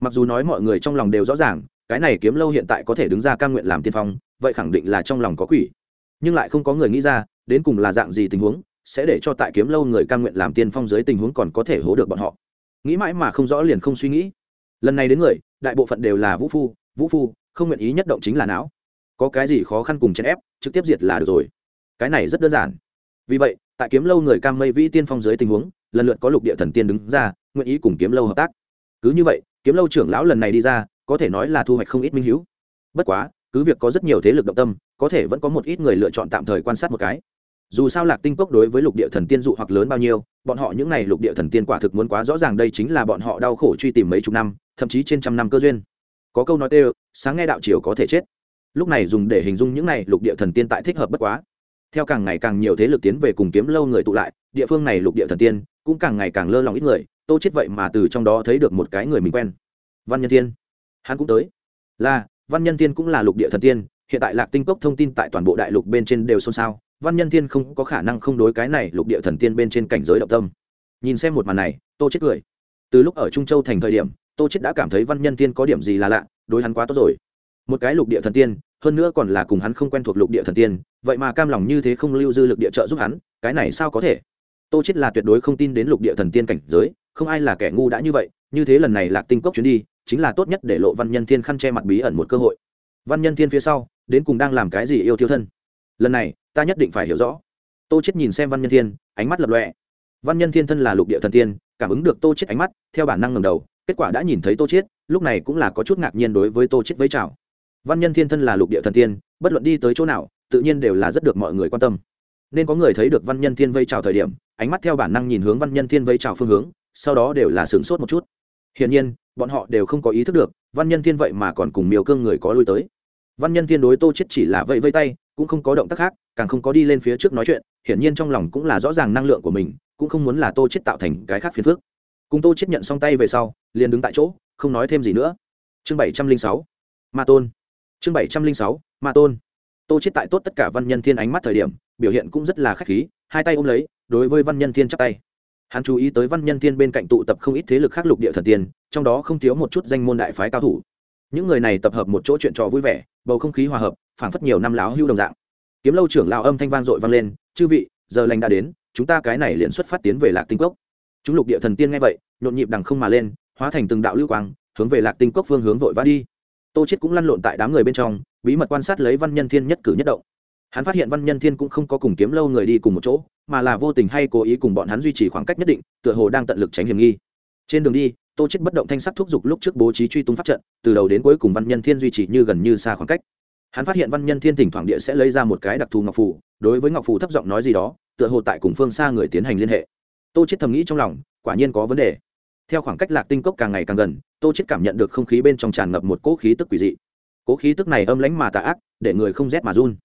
Mặc dù nói mọi người trong lòng đều rõ ràng, cái này kiếm lâu hiện tại có thể đứng ra ca nguyện làm tiên phong, vậy khẳng định là trong lòng có quỷ. Nhưng lại không có người nghĩ ra, đến cùng là dạng gì tình huống, sẽ để cho tại kiếm lâu người ca nguyện làm tiên phong dưới tình huống còn có thể hố được bọn họ. Nghĩ mãi mà không rõ liền không suy nghĩ. Lần này đến người, đại bộ phận đều là vũ phu vũ phu, không nguyện ý nhất động chính là não có cái gì khó khăn cùng chèn ép, trực tiếp diệt là được rồi. Cái này rất đơn giản. Vì vậy, tại kiếm lâu người cam mây vĩ tiên phong dưới tình huống, lần lượt có lục địa thần tiên đứng ra, nguyện ý cùng kiếm lâu hợp tác. Cứ như vậy, kiếm lâu trưởng lão lần này đi ra, có thể nói là thu hoạch không ít minh hữu. Bất quá, cứ việc có rất nhiều thế lực động tâm, có thể vẫn có một ít người lựa chọn tạm thời quan sát một cái. Dù sao lạc tinh cốc đối với lục địa thần tiên dụ hoặc lớn bao nhiêu, bọn họ những n à y lục địa thần tiên quả thực muốn quá rõ ràng đây chính là bọn họ đau khổ truy tìm mấy chục năm, thậm chí trên trăm năm cơ duyên. Có câu nói tê, sáng nghe đạo triều có thể chết lúc này dùng để hình dung những này lục địa thần tiên tại thích hợp bất quá. Theo càng ngày càng nhiều thế lực tiến về cùng kiếm lâu người tụ lại, địa phương này lục địa thần tiên cũng càng ngày càng lơ lòng ít người, tô chết vậy mà từ trong đó thấy được một cái người mình quen. Văn nhân tiên hắn cũng tới. Là, văn nhân tiên cũng là lục địa thần tiên, hiện tại lạc tinh cốc thông tin tại toàn bộ đại lục bên trên đều xôn xao, văn nhân tiên không có khả năng không đối cái này lục địa thần tiên bên trên cảnh giới động tâm. Nhìn xem một màn này, tô chết cười. Từ lúc ở trung châu thành thời điểm, tô chết đã cảm thấy văn nhân tiên có điểm gì là lạ, đối hắn quá tốt rồi một cái lục địa thần tiên, hơn nữa còn là cùng hắn không quen thuộc lục địa thần tiên, vậy mà cam lòng như thế không lưu dư lực địa trợ giúp hắn, cái này sao có thể? Tô chết là tuyệt đối không tin đến lục địa thần tiên cảnh giới, không ai là kẻ ngu đã như vậy, như thế lần này lạc tinh cốc chuyến đi, chính là tốt nhất để lộ văn nhân thiên khăn che mặt bí ẩn một cơ hội. Văn nhân thiên phía sau, đến cùng đang làm cái gì yêu thiêu thân? Lần này, ta nhất định phải hiểu rõ. Tô chết nhìn xem văn nhân thiên, ánh mắt lập lọe văn nhân thiên thân là lục địa thần tiên, cảm ứng được tô chết ánh mắt, theo bản năng ngẩng đầu, kết quả đã nhìn thấy tô chết lúc này cũng là có chút ngạc nhiên đối với tô chết với chào văn nhân thiên thân là lục địa thần tiên, bất luận đi tới chỗ nào, tự nhiên đều là rất được mọi người quan tâm. Nên có người thấy được văn nhân thiên vây chào thời điểm, ánh mắt theo bản năng nhìn hướng văn nhân thiên vây chào phương hướng, sau đó đều là sửng sốt một chút. Hiển nhiên, bọn họ đều không có ý thức được, văn nhân thiên vậy mà còn cùng miêu cương người có lui tới. Văn nhân thiên đối tô chết chỉ là vẫy vây tay, cũng không có động tác khác, càng không có đi lên phía trước nói chuyện, hiển nhiên trong lòng cũng là rõ ràng năng lượng của mình, cũng không muốn là tô chết tạo thành cái khác phiền phức. Cùng tô chết nhận xong tay về sau, liền đứng tại chỗ, không nói thêm gì nữa. Chương bảy trăm linh sáu, ma tôn chương bảy trăm linh sáu, ma tôn. Tô chết tại tốt tất cả văn nhân thiên ánh mắt thời điểm, biểu hiện cũng rất là khách khí, hai tay ôm lấy, đối với văn nhân thiên chắp tay. Hắn chú ý tới văn nhân thiên bên cạnh tụ tập không ít thế lực khác lục địa thần tiên, trong đó không thiếu một chút danh môn đại phái cao thủ. Những người này tập hợp một chỗ chuyện trò vui vẻ, bầu không khí hòa hợp, phảng phất nhiều năm láo hưu đồng dạng. Kiếm lâu trưởng lao âm thanh vang dội vang lên, chư vị, giờ lành đã đến, chúng ta cái này liền xuất phát tiến về lạc tinh cốc. Chúng lục địa thần tiên nghe vậy, nhộn nhịp đằng không mà lên, hóa thành từng đạo lưu quang, hướng về lạc tinh cốc phương hướng vội vã đi tô chết cũng lăn lộn tại đám người bên trong, bí mật quan sát lấy văn nhân thiên nhất cử nhất động. Hắn phát hiện văn nhân thiên cũng không có cùng kiếm lâu người đi cùng một chỗ, mà là vô tình hay cố ý cùng bọn hắn duy trì khoảng cách nhất định, tựa hồ đang tận lực tránh hiểm nghi. Trên đường đi, tô chết bất động thanh sắc thúc giục lúc trước bố trí truy tung pháp trận, từ đầu đến cuối cùng văn nhân thiên duy trì như gần như xa khoảng cách. Hắn phát hiện văn nhân thiên thỉnh thoảng địa sẽ lấy ra một cái đặc thù ngọc phù, đối với ngọc phù thấp giọng nói gì đó, tựa hồ tại cùng phương xa người tiến hành liên hệ. Tô chết thầm nghĩ trong lòng, quả nhiên có vấn đề theo khoảng cách lạc tinh cốc càng ngày càng gần, tô chết cảm nhận được không khí bên trong tràn ngập một cỗ khí tức quỷ dị. Cỗ khí tức này âm lãnh mà tà ác, để người không rét mà run.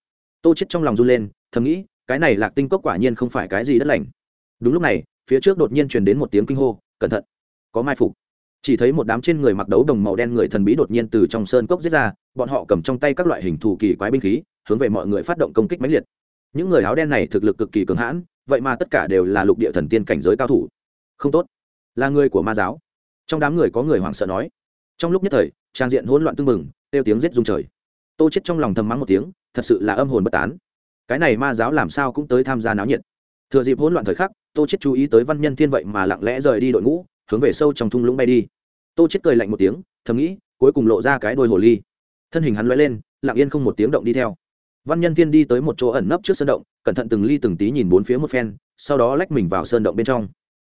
Tô chết trong lòng run lên, thầm nghĩ, cái này lạc tinh cốc quả nhiên không phải cái gì đất lành. Đúng lúc này, phía trước đột nhiên truyền đến một tiếng kinh hô, cẩn thận, có mai phục. Chỉ thấy một đám trên người mặc đấu đồng màu đen người thần bí đột nhiên từ trong sơn cốc giết ra, bọn họ cầm trong tay các loại hình thù kỳ quái binh khí, hướng về mọi người phát động công kích mãnh liệt. Những người áo đen này thực lực cực kỳ cường hãn, vậy mà tất cả đều là lục địa thần tiên cảnh giới cao thủ. Không tốt là người của ma giáo. Trong đám người có người hoảng sợ nói. Trong lúc nhất thời, trang diện hỗn loạn tưng bừng, kêu tiếng giết rung trời. Tô chết trong lòng thầm mắng một tiếng, thật sự là âm hồn bất tán. Cái này ma giáo làm sao cũng tới tham gia náo nhiệt. Thừa dịp hỗn loạn thời khắc, tô chết chú ý tới văn nhân thiên vậy mà lặng lẽ rời đi đội ngũ, hướng về sâu trong thung lũng bay đi. Tô chết cười lạnh một tiếng, thầm nghĩ, cuối cùng lộ ra cái đôi hồ ly. Thân hình hắn lóe lên, lặng yên không một tiếng động đi theo. Văn nhân thiên đi tới một chỗ ẩn nấp trước sơn động, cẩn thận từng ly từng tí nhìn bốn phía một phen, sau đó lách mình vào sơn động bên trong.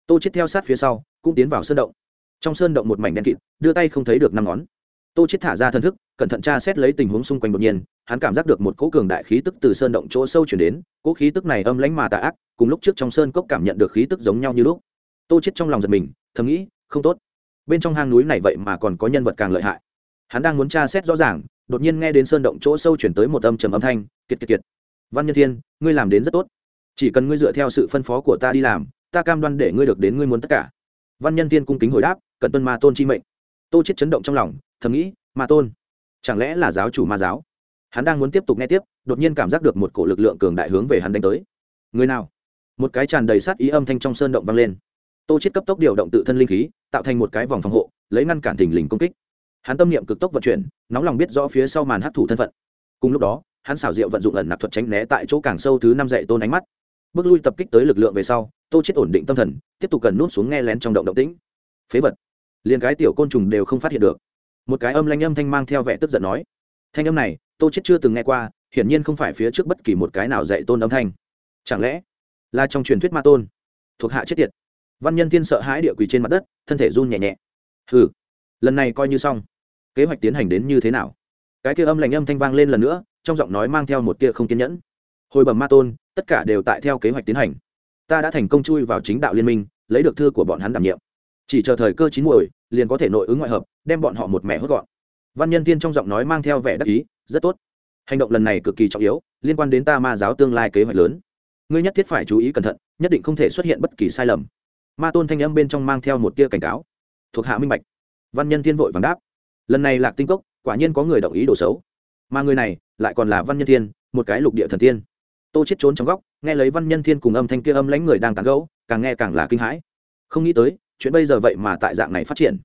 Tô chết theo sát phía sau cũng tiến vào sơn động. Trong sơn động một mảnh đen kịt, đưa tay không thấy được năm ngón. Tô chết thả ra thân thức, cẩn thận tra xét lấy tình huống xung quanh đột nhiên, hắn cảm giác được một cỗ cường đại khí tức từ sơn động chỗ sâu chuyển đến, cỗ khí tức này âm lãnh mà tà ác, cùng lúc trước trong sơn cốc cảm nhận được khí tức giống nhau như lúc. Tô chết trong lòng giật mình, thầm nghĩ, không tốt. Bên trong hang núi này vậy mà còn có nhân vật càng lợi hại. Hắn đang muốn tra xét rõ ràng, đột nhiên nghe đến sơn động chỗ sâu chuyển tới một âm trầm âm thanh, kiệt kiệt kiệt. Văn nhân thiên, ngươi làm đến rất tốt. Chỉ cần ngươi dựa theo sự phân phó của ta đi làm, ta cam đoan để ngươi được đến ngươi muốn tất cả văn nhân thiên cung kính hồi đáp cận tuân ma tôn chi mệnh. Tô chết chấn động trong lòng, thầm nghĩ, ma tôn, chẳng lẽ là giáo chủ ma giáo? Hắn đang muốn tiếp tục nghe tiếp, đột nhiên cảm giác được một cổ lực lượng cường đại hướng về hắn đánh tới. Người nào? Một cái tràn đầy sát ý âm thanh trong sơn động vang lên. Tô chết cấp tốc điều động tự thân linh khí, tạo thành một cái vòng phòng hộ, lấy ngăn cản thình lình công kích. Hắn tâm niệm cực tốc vận chuyển, nóng lòng biết rõ phía sau màn hấp thụ thân phận. Cùng lúc đó, hắn xảo diệu vận dụng ẩn nạp thuật tránh né tại chỗ càng sâu thứ năm dạy tôn ánh mắt bước lui tập kích tới lực lượng về sau, tô chết ổn định tâm thần, tiếp tục cần nút xuống nghe lén trong động động tĩnh. Phế vật. Liền cái tiểu côn trùng đều không phát hiện được. Một cái âm lanh âm thanh mang theo vẻ tức giận nói. Thanh âm này, tô chết chưa từng nghe qua, hiển nhiên không phải phía trước bất kỳ một cái nào dạy tôn âm thanh. Chẳng lẽ là trong truyền thuyết ma tôn? Thuộc hạ chết tiệt. Văn nhân thiên sợ hãi địa quỳ trên mặt đất, thân thể run nhẹ nhẹ. Hừ, lần này coi như xong. Kế hoạch tiến hành đến như thế nào? Cái kia âm lạnh âm thanh vang lên lần nữa, trong giọng nói mang theo một tia không kiên nhẫn hồi bẩm ma tôn, tất cả đều tại theo kế hoạch tiến hành. Ta đã thành công chui vào chính đạo liên minh, lấy được thư của bọn hắn đảm nhiệm. Chỉ chờ thời cơ chín muồi, liền có thể nội ứng ngoại hợp, đem bọn họ một mẻ hốt gọn. Văn nhân tiên trong giọng nói mang theo vẻ đắc ý, rất tốt. Hành động lần này cực kỳ trọng yếu, liên quan đến ta ma giáo tương lai kế hoạch lớn. Ngươi nhất thiết phải chú ý cẩn thận, nhất định không thể xuất hiện bất kỳ sai lầm. Ma tôn thanh âm bên trong mang theo một tia cảnh cáo. Thuộc hạ minh bạch. Văn nhân thiên vội vàng đáp. Lần này lạc tinh cốc, quả nhiên có người đồng ý đồ xấu. Mà người này, lại còn là văn nhân thiên, một cái lục địa thần tiên tô chết trốn trong góc, nghe lấy văn nhân thiên cùng âm thanh kia âm lãnh người đang tán gẫu, càng nghe càng là kinh hãi. Không nghĩ tới, chuyện bây giờ vậy mà tại dạng này phát triển.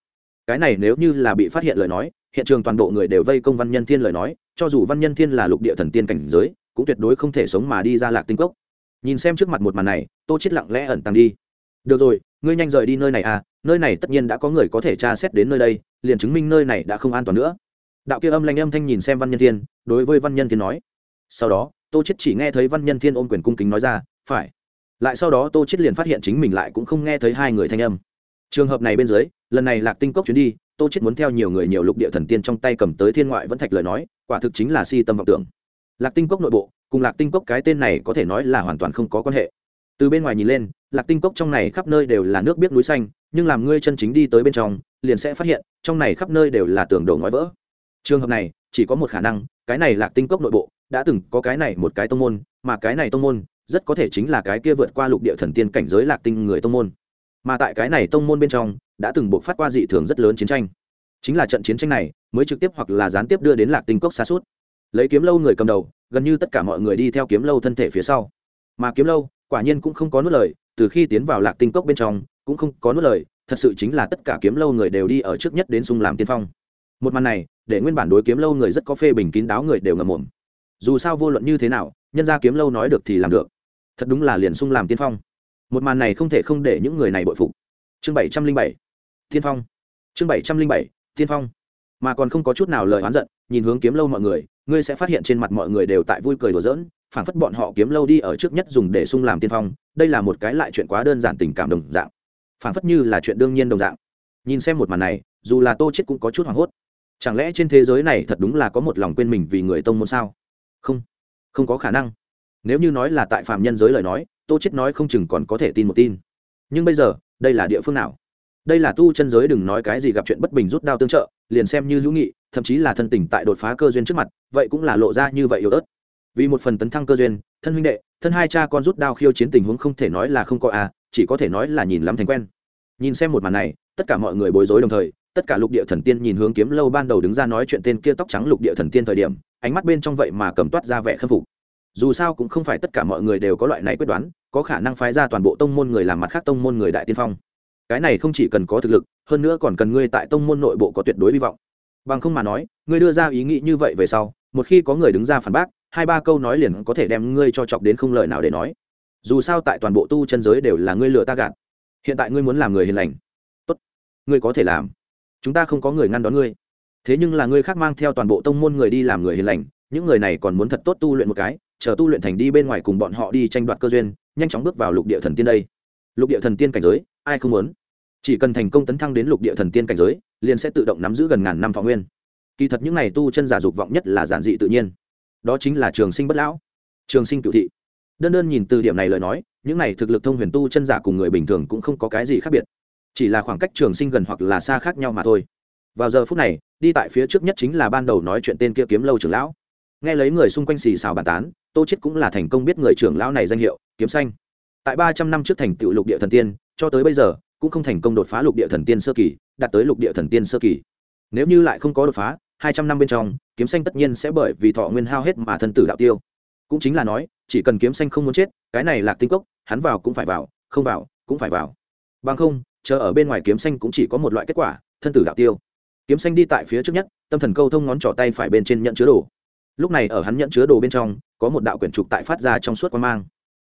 Cái này nếu như là bị phát hiện lời nói, hiện trường toàn bộ người đều vây công văn nhân thiên lời nói, cho dù văn nhân thiên là lục địa thần tiên cảnh giới, cũng tuyệt đối không thể sống mà đi ra lạc tinh cốc. Nhìn xem trước mặt một màn này, tô chết lặng lẽ ẩn tàng đi. Được rồi, ngươi nhanh rời đi nơi này à nơi này tất nhiên đã có người có thể tra xét đến nơi đây, liền chứng minh nơi này đã không an toàn nữa. Đạo kia âm lanh âm thanh nhìn xem văn nhân thiên, đối với văn nhân thiên nói. Sau đó tô chết chỉ nghe thấy văn nhân thiên ôm quyền cung kính nói ra, phải. Lại sau đó tô chết liền phát hiện chính mình lại cũng không nghe thấy hai người thanh âm. Trường hợp này bên dưới, lần này lạc tinh cốc chuyến đi, tô chết muốn theo nhiều người nhiều lục địa thần tiên trong tay cầm tới thiên ngoại vẫn thạch lời nói, quả thực chính là si tâm vọng tưởng. Lạc tinh cốc nội bộ, cùng lạc tinh cốc cái tên này có thể nói là hoàn toàn không có quan hệ. Từ bên ngoài nhìn lên, lạc tinh cốc trong này khắp nơi đều là nước biết núi xanh, nhưng làm ngươi chân chính đi tới bên trong, liền sẽ phát hiện, trong này khắp nơi đều là tường đổ ngói vỡ. Trường hợp này, chỉ có một khả năng, cái này lạc tinh cốc nội bộ đã từng có cái này một cái tông môn, mà cái này tông môn rất có thể chính là cái kia vượt qua lục địa thần tiên cảnh giới lạc tinh người tông môn. Mà tại cái này tông môn bên trong, đã từng buộc phát qua dị thường rất lớn chiến tranh. Chính là trận chiến tranh này mới trực tiếp hoặc là gián tiếp đưa đến lạc tinh cốc xa suốt. Lấy kiếm lâu người cầm đầu, gần như tất cả mọi người đi theo kiếm lâu thân thể phía sau. Mà kiếm lâu, quả nhiên cũng không có nuốt lời, từ khi tiến vào lạc tinh cốc bên trong, cũng không có nuốt lời, thật sự chính là tất cả kiếm lâu người đều đi ở trước nhất đến sung làm tiên phong. Một màn này, để nguyên bản đối kiếm lâu người rất có phê bình kín đáo người đều ngầm mồm dù sao vô luận như thế nào, nhân gia kiếm lâu nói được thì làm được. Thật đúng là liền sung làm tiên phong. Một màn này không thể không để những người này bội phục. Chương bảy trăm linh bảy, tiên phong. Chương bảy trăm linh bảy, tiên phong. Mà còn không có chút nào lời oán giận, nhìn hướng kiếm lâu mọi người, ngươi sẽ phát hiện trên mặt mọi người đều tại vui cười đùa giỡn, phảng phất bọn họ kiếm lâu đi ở trước nhất dùng để sung làm tiên phong, đây là một cái lại chuyện quá đơn giản tình cảm đồng dạng. Phảng phất như là chuyện đương nhiên đồng dạng. Nhìn xem một màn này, dù là tô chết cũng có chút hoảng hốt. Chẳng lẽ trên thế giới này thật đúng là có một lòng quên mình vì người tông môn sao? Không không có khả năng. Nếu như nói là tại phạm nhân giới lời nói, tô chết nói không chừng còn có thể tin một tin. Nhưng bây giờ, đây là địa phương nào? Đây là tu chân giới, đừng nói cái gì gặp chuyện bất bình rút đao tương trợ, liền xem như hữu nghị, thậm chí là thân tình tại đột phá cơ duyên trước mặt, vậy cũng là lộ ra như vậy yếu ớt. Vì một phần tấn thăng cơ duyên, thân huynh đệ, thân hai cha con rút đao khiêu chiến tình huống không thể nói là không có à chỉ có thể nói là nhìn lắm thành quen. Nhìn xem một màn này, tất cả mọi người bối rối đồng thời, tất cả lục địa thần tiên nhìn hướng kiếm lâu ban đầu đứng ra nói chuyện tên kia tóc trắng lục địa thần tiên thời điểm ánh mắt bên trong vậy mà cầm toát ra vẻ khâm phục. Dù sao cũng không phải tất cả mọi người đều có loại này quyết đoán, có khả năng phái ra toàn bộ tông môn người làm mặt khác tông môn người đại tiên phong. Cái này không chỉ cần có thực lực, hơn nữa còn cần ngươi tại tông môn nội bộ có tuyệt đối hy vọng. Bằng không mà nói, ngươi đưa ra ý nghĩ như vậy về sau, một khi có người đứng ra phản bác, hai ba câu nói liền có thể đem ngươi cho chọc đến không lời nào để nói. Dù sao tại toàn bộ tu chân giới đều là ngươi lừa ta gạt. Hiện tại ngươi muốn làm người hiền lành. Tốt. Ngươi có thể làm. Chúng ta không có người ngăn đón ngươi thế nhưng là ngươi khác mang theo toàn bộ tông môn người đi làm người hiền lành, những người này còn muốn thật tốt tu luyện một cái, chờ tu luyện thành đi bên ngoài cùng bọn họ đi tranh đoạt cơ duyên, nhanh chóng bước vào lục địa thần tiên đây. Lục địa thần tiên cảnh giới, ai không muốn? Chỉ cần thành công tấn thăng đến lục địa thần tiên cảnh giới, liền sẽ tự động nắm giữ gần ngàn năm thọ nguyên. Kỳ thật những n à y tu chân giả dục vọng nhất là giản dị tự nhiên. Đó chính là trường sinh bất lão, trường sinh cựu thị. Đơn đơn nhìn từ điểm này lời nói, những n à y thực lực thông huyền tu chân giả cùng người bình thường cũng không có cái gì khác biệt. Chỉ là khoảng cách trường sinh gần hoặc là xa khác nhau mà thôi. Vào giờ phút này đi tại phía trước nhất chính là ban đầu nói chuyện tên kia kiếm lâu trưởng lão. Nghe lấy người xung quanh xì xào bàn tán, tô chết cũng là thành công biết người trưởng lão này danh hiệu, kiếm xanh. Tại ba trăm năm trước thành tựu lục địa thần tiên, cho tới bây giờ, cũng không thành công đột phá lục địa thần tiên sơ kỳ, đạt tới lục địa thần tiên sơ kỳ. Nếu như lại không có đột phá, hai trăm năm bên trong, kiếm xanh tất nhiên sẽ bởi vì thọ nguyên hao hết mà thân tử đạo tiêu. Cũng chính là nói, chỉ cần kiếm xanh không muốn chết, cái này là tinh cốc, hắn vào cũng phải vào, không vào cũng phải vào. Bằng không, chờ ở bên ngoài kiếm xanh cũng chỉ có một loại kết quả, thân tử đạo tiêu kiếm xanh đi tại phía trước nhất, tâm thần câu thông ngón trỏ tay phải bên trên nhận chứa đồ. Lúc này ở hắn nhận chứa đồ bên trong, có một đạo quyển trục tại phát ra trong suốt quan mang.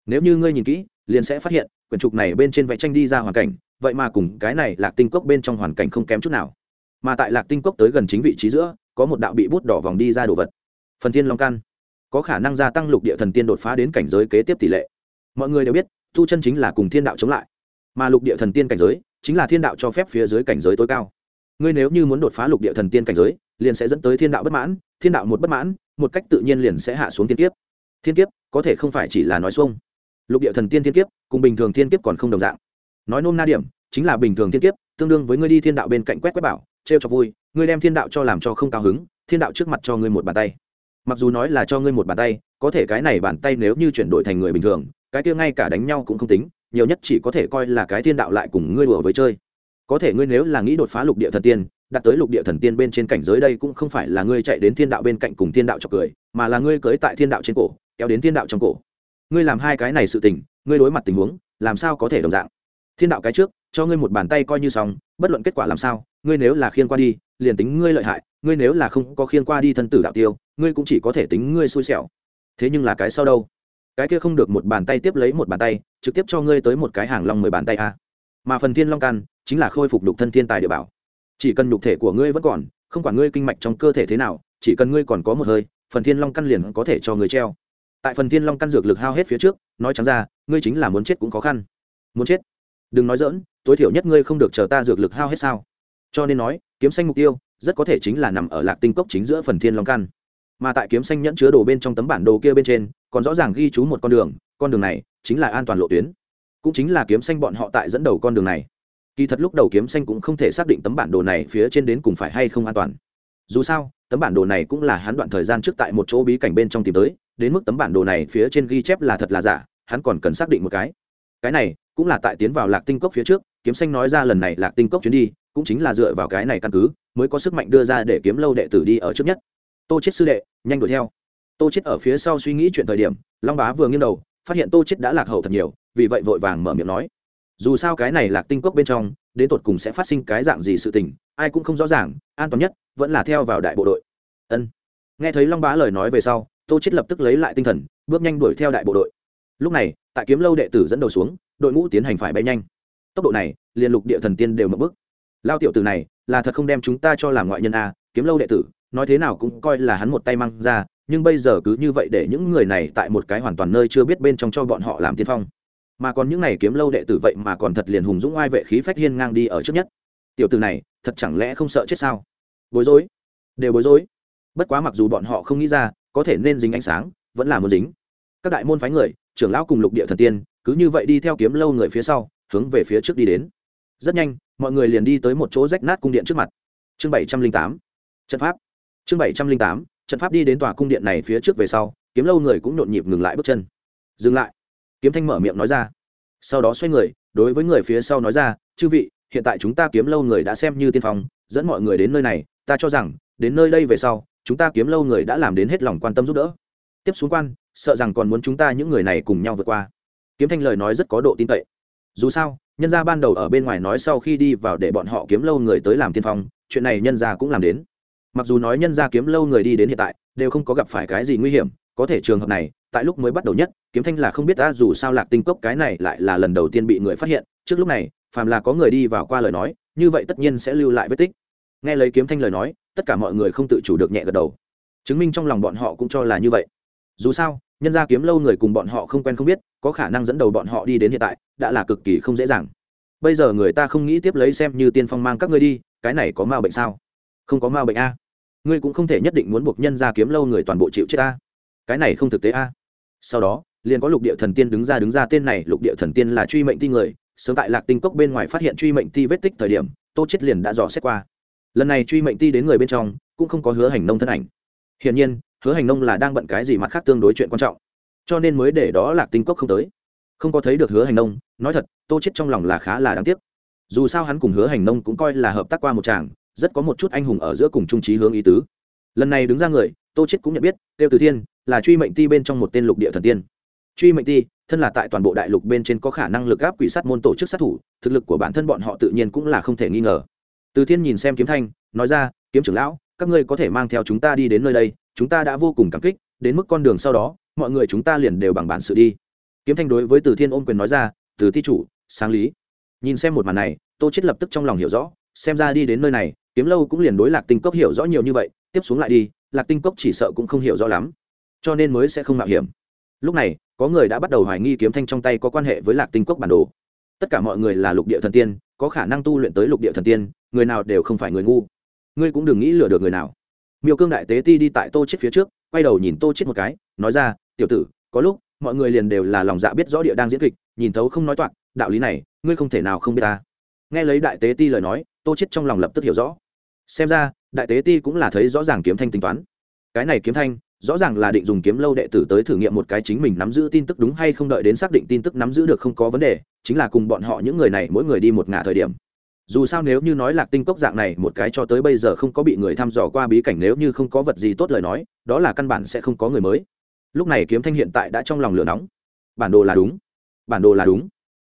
Nếu như ngươi nhìn kỹ, liền sẽ phát hiện, quyển trục này bên trên vẽ tranh đi ra hoàn cảnh, vậy mà cùng cái này lạc tinh cốc bên trong hoàn cảnh không kém chút nào. Mà tại lạc tinh cốc tới gần chính vị trí giữa, có một đạo bị bút đỏ vòng đi ra đồ vật. Phần thiên long căn. Có khả năng gia tăng lục địa thần tiên đột phá đến cảnh giới kế tiếp tỷ lệ. Mọi người đều biết thu chân chính là cùng thiên đạo chống lại. Mà lục địa thần tiên cảnh giới, chính là thiên đạo cho phép phía dưới cảnh giới tối cao ngươi nếu như muốn đột phá lục địa thần tiên cảnh giới, liền sẽ dẫn tới thiên đạo bất mãn, thiên đạo một bất mãn, một cách tự nhiên liền sẽ hạ xuống thiên kiếp. Thiên kiếp có thể không phải chỉ là nói xuông. Lục địa thần tiên thiên kiếp cùng bình thường thiên kiếp còn không đồng dạng. Nói nôm na điểm, chính là bình thường thiên kiếp, tương đương với ngươi đi thiên đạo bên cạnh quét quét bảo, trêu cho vui, ngươi đem thiên đạo cho làm cho không cao hứng, thiên đạo trước mặt cho ngươi một bàn tay. Mặc dù nói là cho ngươi một bàn tay, có thể cái này bàn tay nếu như chuyển đổi thành người bình thường, cái kia ngay cả đánh nhau cũng không tính, nhiều nhất chỉ có thể coi là cái thiên đạo lại cùng ngươi đùa với chơi có thể ngươi nếu là nghĩ đột phá lục địa thần tiên, đặt tới lục địa thần tiên bên trên cảnh giới đây cũng không phải là ngươi chạy đến thiên đạo bên cạnh cùng thiên đạo chọc cười, mà là ngươi cưới tại thiên đạo trên cổ, kéo đến thiên đạo trong cổ. Ngươi làm hai cái này sự tình, ngươi đối mặt tình huống, làm sao có thể đồng dạng? Thiên đạo cái trước, cho ngươi một bàn tay coi như xong, bất luận kết quả làm sao, ngươi nếu là khiên qua đi, liền tính ngươi lợi hại, ngươi nếu là không có khiên qua đi thân tử đạo tiêu, ngươi cũng chỉ có thể tính ngươi xui xẻo. Thế nhưng là cái sau đâu? Cái kia không được một bàn tay tiếp lấy một bàn tay, trực tiếp cho ngươi tới một cái hàng long mười bàn tay a mà phần thiên long căn chính là khôi phục đục thân thiên tài địa bảo. Chỉ cần nhục thể của ngươi vẫn còn, không quản ngươi kinh mạch trong cơ thể thế nào, chỉ cần ngươi còn có một hơi, phần thiên long căn liền có thể cho ngươi treo. Tại phần thiên long căn dược lực hao hết phía trước, nói trắng ra, ngươi chính là muốn chết cũng khó khăn. Muốn chết? Đừng nói dỡn tối thiểu nhất ngươi không được chờ ta dược lực hao hết sao? Cho nên nói, kiếm xanh mục tiêu, rất có thể chính là nằm ở lạc tinh cốc chính giữa phần thiên long căn mà tại kiếm xanh nhẫn chứa đồ bên trong tấm bản đồ kia bên trên, còn rõ ràng ghi chú một con đường con đường này chính là an toàn lộ tuyến cũng chính là kiếm xanh bọn họ tại dẫn đầu con đường này. Kỳ thật lúc đầu kiếm xanh cũng không thể xác định tấm bản đồ này phía trên đến cùng phải hay không an toàn. Dù sao, tấm bản đồ này cũng là hắn đoạn thời gian trước tại một chỗ bí cảnh bên trong tìm tới, đến mức tấm bản đồ này phía trên ghi chép là thật là giả, hắn còn cần xác định một cái. Cái này cũng là tại tiến vào lạc tinh cốc phía trước, kiếm xanh nói ra lần này lạc tinh cốc chuyến đi, cũng chính là dựa vào cái này căn cứ, mới có sức mạnh đưa ra để kiếm lâu đệ tử đi ở trước nhất. Tô chết sư đệ, nhanh đuổi theo. Tô chết ở phía sau suy nghĩ chuyện thời điểm, long bá vừa nghiêng đầu, phát hiện tô chết đã lạc hậu thật nhiều vì vậy vội vàng mở miệng nói. Dù sao cái này lạc tinh cốc bên trong, đến tột cùng sẽ phát sinh cái dạng gì sự tình, ai cũng không rõ ràng, an toàn nhất vẫn là theo vào đại bộ đội. Ân. Nghe thấy long bá lời nói về sau, tô chết lập tức lấy lại tinh thần, bước nhanh đuổi theo đại bộ đội. Lúc này, tại kiếm lâu đệ tử dẫn đầu xuống, đội ngũ tiến hành phải bay nhanh. Tốc độ này, liền lục địa thần tiên đều mở bước. Lao tiểu tử này, là thật không đem chúng ta cho làm ngoại nhân a kiếm lâu đệ tử, nói thế nào cũng coi là hắn một tay mang ra, nhưng bây giờ cứ như vậy để những người này tại một cái hoàn toàn nơi chưa biết bên trong cho bọn họ làm tiên phong mà còn những này kiếm lâu đệ tử vậy mà còn thật liền hùng dũng oai vệ khí phách hiên ngang đi ở trước nhất. Tiểu tử này, thật chẳng lẽ không sợ chết sao? Bối rối. Đều bối rối. Bất quá mặc dù bọn họ không nghĩ ra, có thể nên dính ánh sáng, vẫn là muốn dính. Các đại môn phái người, trưởng lão cùng lục địa thần tiên, cứ như vậy đi theo kiếm lâu người phía sau, hướng về phía trước đi đến. Rất nhanh, mọi người liền đi tới một chỗ rách nát cung điện trước mặt. Chương bảy trăm linh tám. Trận pháp. Chương bảy trăm linh tám. Trận pháp đi đến tòa cung điện này phía trước về sau, kiếm lâu người cũng nhộn nhịp ngừng lại bước chân. Dừng lại kiếm thanh mở miệng nói ra. Sau đó xoay người, đối với người phía sau nói ra, chư vị, hiện tại chúng ta kiếm lâu người đã xem như tiên phong, dẫn mọi người đến nơi này, ta cho rằng, đến nơi đây về sau, chúng ta kiếm lâu người đã làm đến hết lòng quan tâm giúp đỡ. Tiếp xuống quan, sợ rằng còn muốn chúng ta những người này cùng nhau vượt qua. Kiếm thanh lời nói rất có độ tin cậy. Dù sao, nhân gia ban đầu ở bên ngoài nói sau khi đi vào để bọn họ kiếm lâu người tới làm tiên phong, chuyện này nhân gia cũng làm đến. Mặc dù nói nhân gia kiếm lâu người đi đến hiện tại, đều không có gặp phải cái gì nguy hiểm có thể trường hợp này, tại lúc mới bắt đầu nhất, kiếm thanh là không biết ta dù sao lạc tinh cốc cái này lại là lần đầu tiên bị người phát hiện. Trước lúc này, phàm là có người đi vào qua lời nói, như vậy tất nhiên sẽ lưu lại vết tích. Nghe lấy kiếm thanh lời nói, tất cả mọi người không tự chủ được nhẹ gật đầu. Chứng minh trong lòng bọn họ cũng cho là như vậy. Dù sao, nhân gia kiếm lâu người cùng bọn họ không quen không biết, có khả năng dẫn đầu bọn họ đi đến hiện tại, đã là cực kỳ không dễ dàng. Bây giờ người ta không nghĩ tiếp lấy xem như tiên phong mang các ngươi đi, cái này có ma bệnh sao? Không có ma bệnh a. Ngươi cũng không thể nhất định muốn buộc nhân gia kiếm lâu người toàn bộ chịu chết a cái này không thực tế a. Sau đó, liền có lục địa thần tiên đứng ra đứng ra tên này, lục địa thần tiên là truy mệnh ti người. Sớm tại lạc tinh cốc bên ngoài phát hiện truy mệnh ti vết tích thời điểm, tô chết liền đã dò xét qua. Lần này truy mệnh ti đến người bên trong, cũng không có hứa hành nông thân ảnh. Hiển nhiên, hứa hành nông là đang bận cái gì mặt khác tương đối chuyện quan trọng, cho nên mới để đó lạc tinh cốc không tới. Không có thấy được hứa hành nông, nói thật, tô chết trong lòng là khá là đáng tiếc. Dù sao hắn cùng hứa hành nông cũng coi là hợp tác qua một chàng rất có một chút anh hùng ở giữa cùng trung trí hướng ý tứ. Lần này đứng ra người, tô chết cũng nhận biết, tiêu từ thiên là truy mệnh ti bên trong một tên lục địa thần tiên. Truy mệnh ti, thân là tại toàn bộ đại lục bên trên có khả năng lực áp quỷ sát môn tổ chức sát thủ, thực lực của bản thân bọn họ tự nhiên cũng là không thể nghi ngờ. Từ thiên nhìn xem kiếm thanh, nói ra, kiếm trưởng lão, các ngươi có thể mang theo chúng ta đi đến nơi đây, chúng ta đã vô cùng cảm kích, đến mức con đường sau đó, mọi người chúng ta liền đều bằng bản sự đi. Kiếm thanh đối với từ thiên ôm quyền nói ra, từ thi chủ, sáng lý. Nhìn xem một màn này, tô chết lập tức trong lòng hiểu rõ, xem ra đi đến nơi này, kiếm lâu cũng liền đối lạc tinh cốc hiểu rõ nhiều như vậy, tiếp xuống lại đi, lạc tinh cốc chỉ sợ cũng không hiểu rõ lắm cho nên mới sẽ không mạo hiểm. Lúc này, có người đã bắt đầu hoài nghi kiếm thanh trong tay có quan hệ với lạc tinh cốc bản đồ. Tất cả mọi người là lục địa thần tiên, có khả năng tu luyện tới lục địa thần tiên, người nào đều không phải người ngu. Ngươi cũng đừng nghĩ lừa được người nào. Miêu cương đại tế ti đi tại tô chết phía trước, quay đầu nhìn tô chết một cái, nói ra, tiểu tử, có lúc, mọi người liền đều là lòng dạ biết rõ địa đang diễn kịch, nhìn thấu không nói toạc, đạo lý này, ngươi không thể nào không biết ta. Nghe lấy đại tế ti lời nói, tô chết trong lòng lập tức hiểu rõ. Xem ra, đại tế ti cũng là thấy rõ ràng kiếm thanh tính toán. Cái này kiếm thanh rõ ràng là định dùng kiếm lâu đệ tử tới thử nghiệm một cái chính mình nắm giữ tin tức đúng hay không đợi đến xác định tin tức nắm giữ được không có vấn đề, chính là cùng bọn họ những người này mỗi người đi một ngả thời điểm. Dù sao nếu như nói lạc tinh cốc dạng này một cái cho tới bây giờ không có bị người thăm dò qua bí cảnh nếu như không có vật gì tốt lời nói, đó là căn bản sẽ không có người mới. Lúc này kiếm thanh hiện tại đã trong lòng lửa nóng. Bản đồ là đúng. Bản đồ là đúng.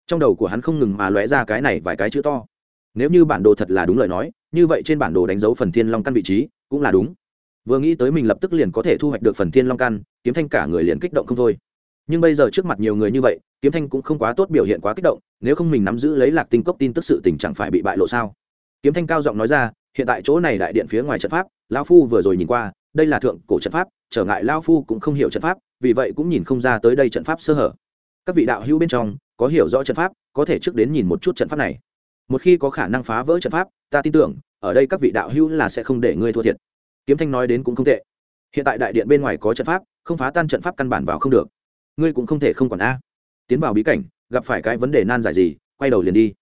Trong đầu của hắn không ngừng mà lóe ra cái này vài cái chữ to. Nếu như bản đồ thật là đúng lời nói, như vậy trên bản đồ đánh dấu phần thiên long căn vị trí cũng là đúng vừa nghĩ tới mình lập tức liền có thể thu hoạch được phần thiên long căn kiếm thanh cả người liền kích động không thôi. Nhưng bây giờ trước mặt nhiều người như vậy, kiếm thanh cũng không quá tốt biểu hiện quá kích động, nếu không mình nắm giữ lấy lạc tinh cốc tin tức sự tình chẳng phải bị bại lộ sao? Kiếm thanh cao giọng nói ra, hiện tại chỗ này đại điện phía ngoài trận pháp lao phu vừa rồi nhìn qua, đây là thượng cổ trận pháp, trở ngại lao phu cũng không hiểu trận pháp, vì vậy cũng nhìn không ra tới đây trận pháp sơ hở. Các vị đạo hữu bên trong, có hiểu rõ trận pháp, có thể trước đến nhìn một chút trận pháp này. Một khi có khả năng phá vỡ trận pháp, ta tin tưởng, ở đây các vị đạo hữu là sẽ không để ngươi thua thiệt kiếm thanh nói đến cũng không tệ. Hiện tại đại điện bên ngoài có trận pháp, không phá tan trận pháp căn bản vào không được. Ngươi cũng không thể không còn a. Tiến vào bí cảnh, gặp phải cái vấn đề nan giải gì, quay đầu liền đi.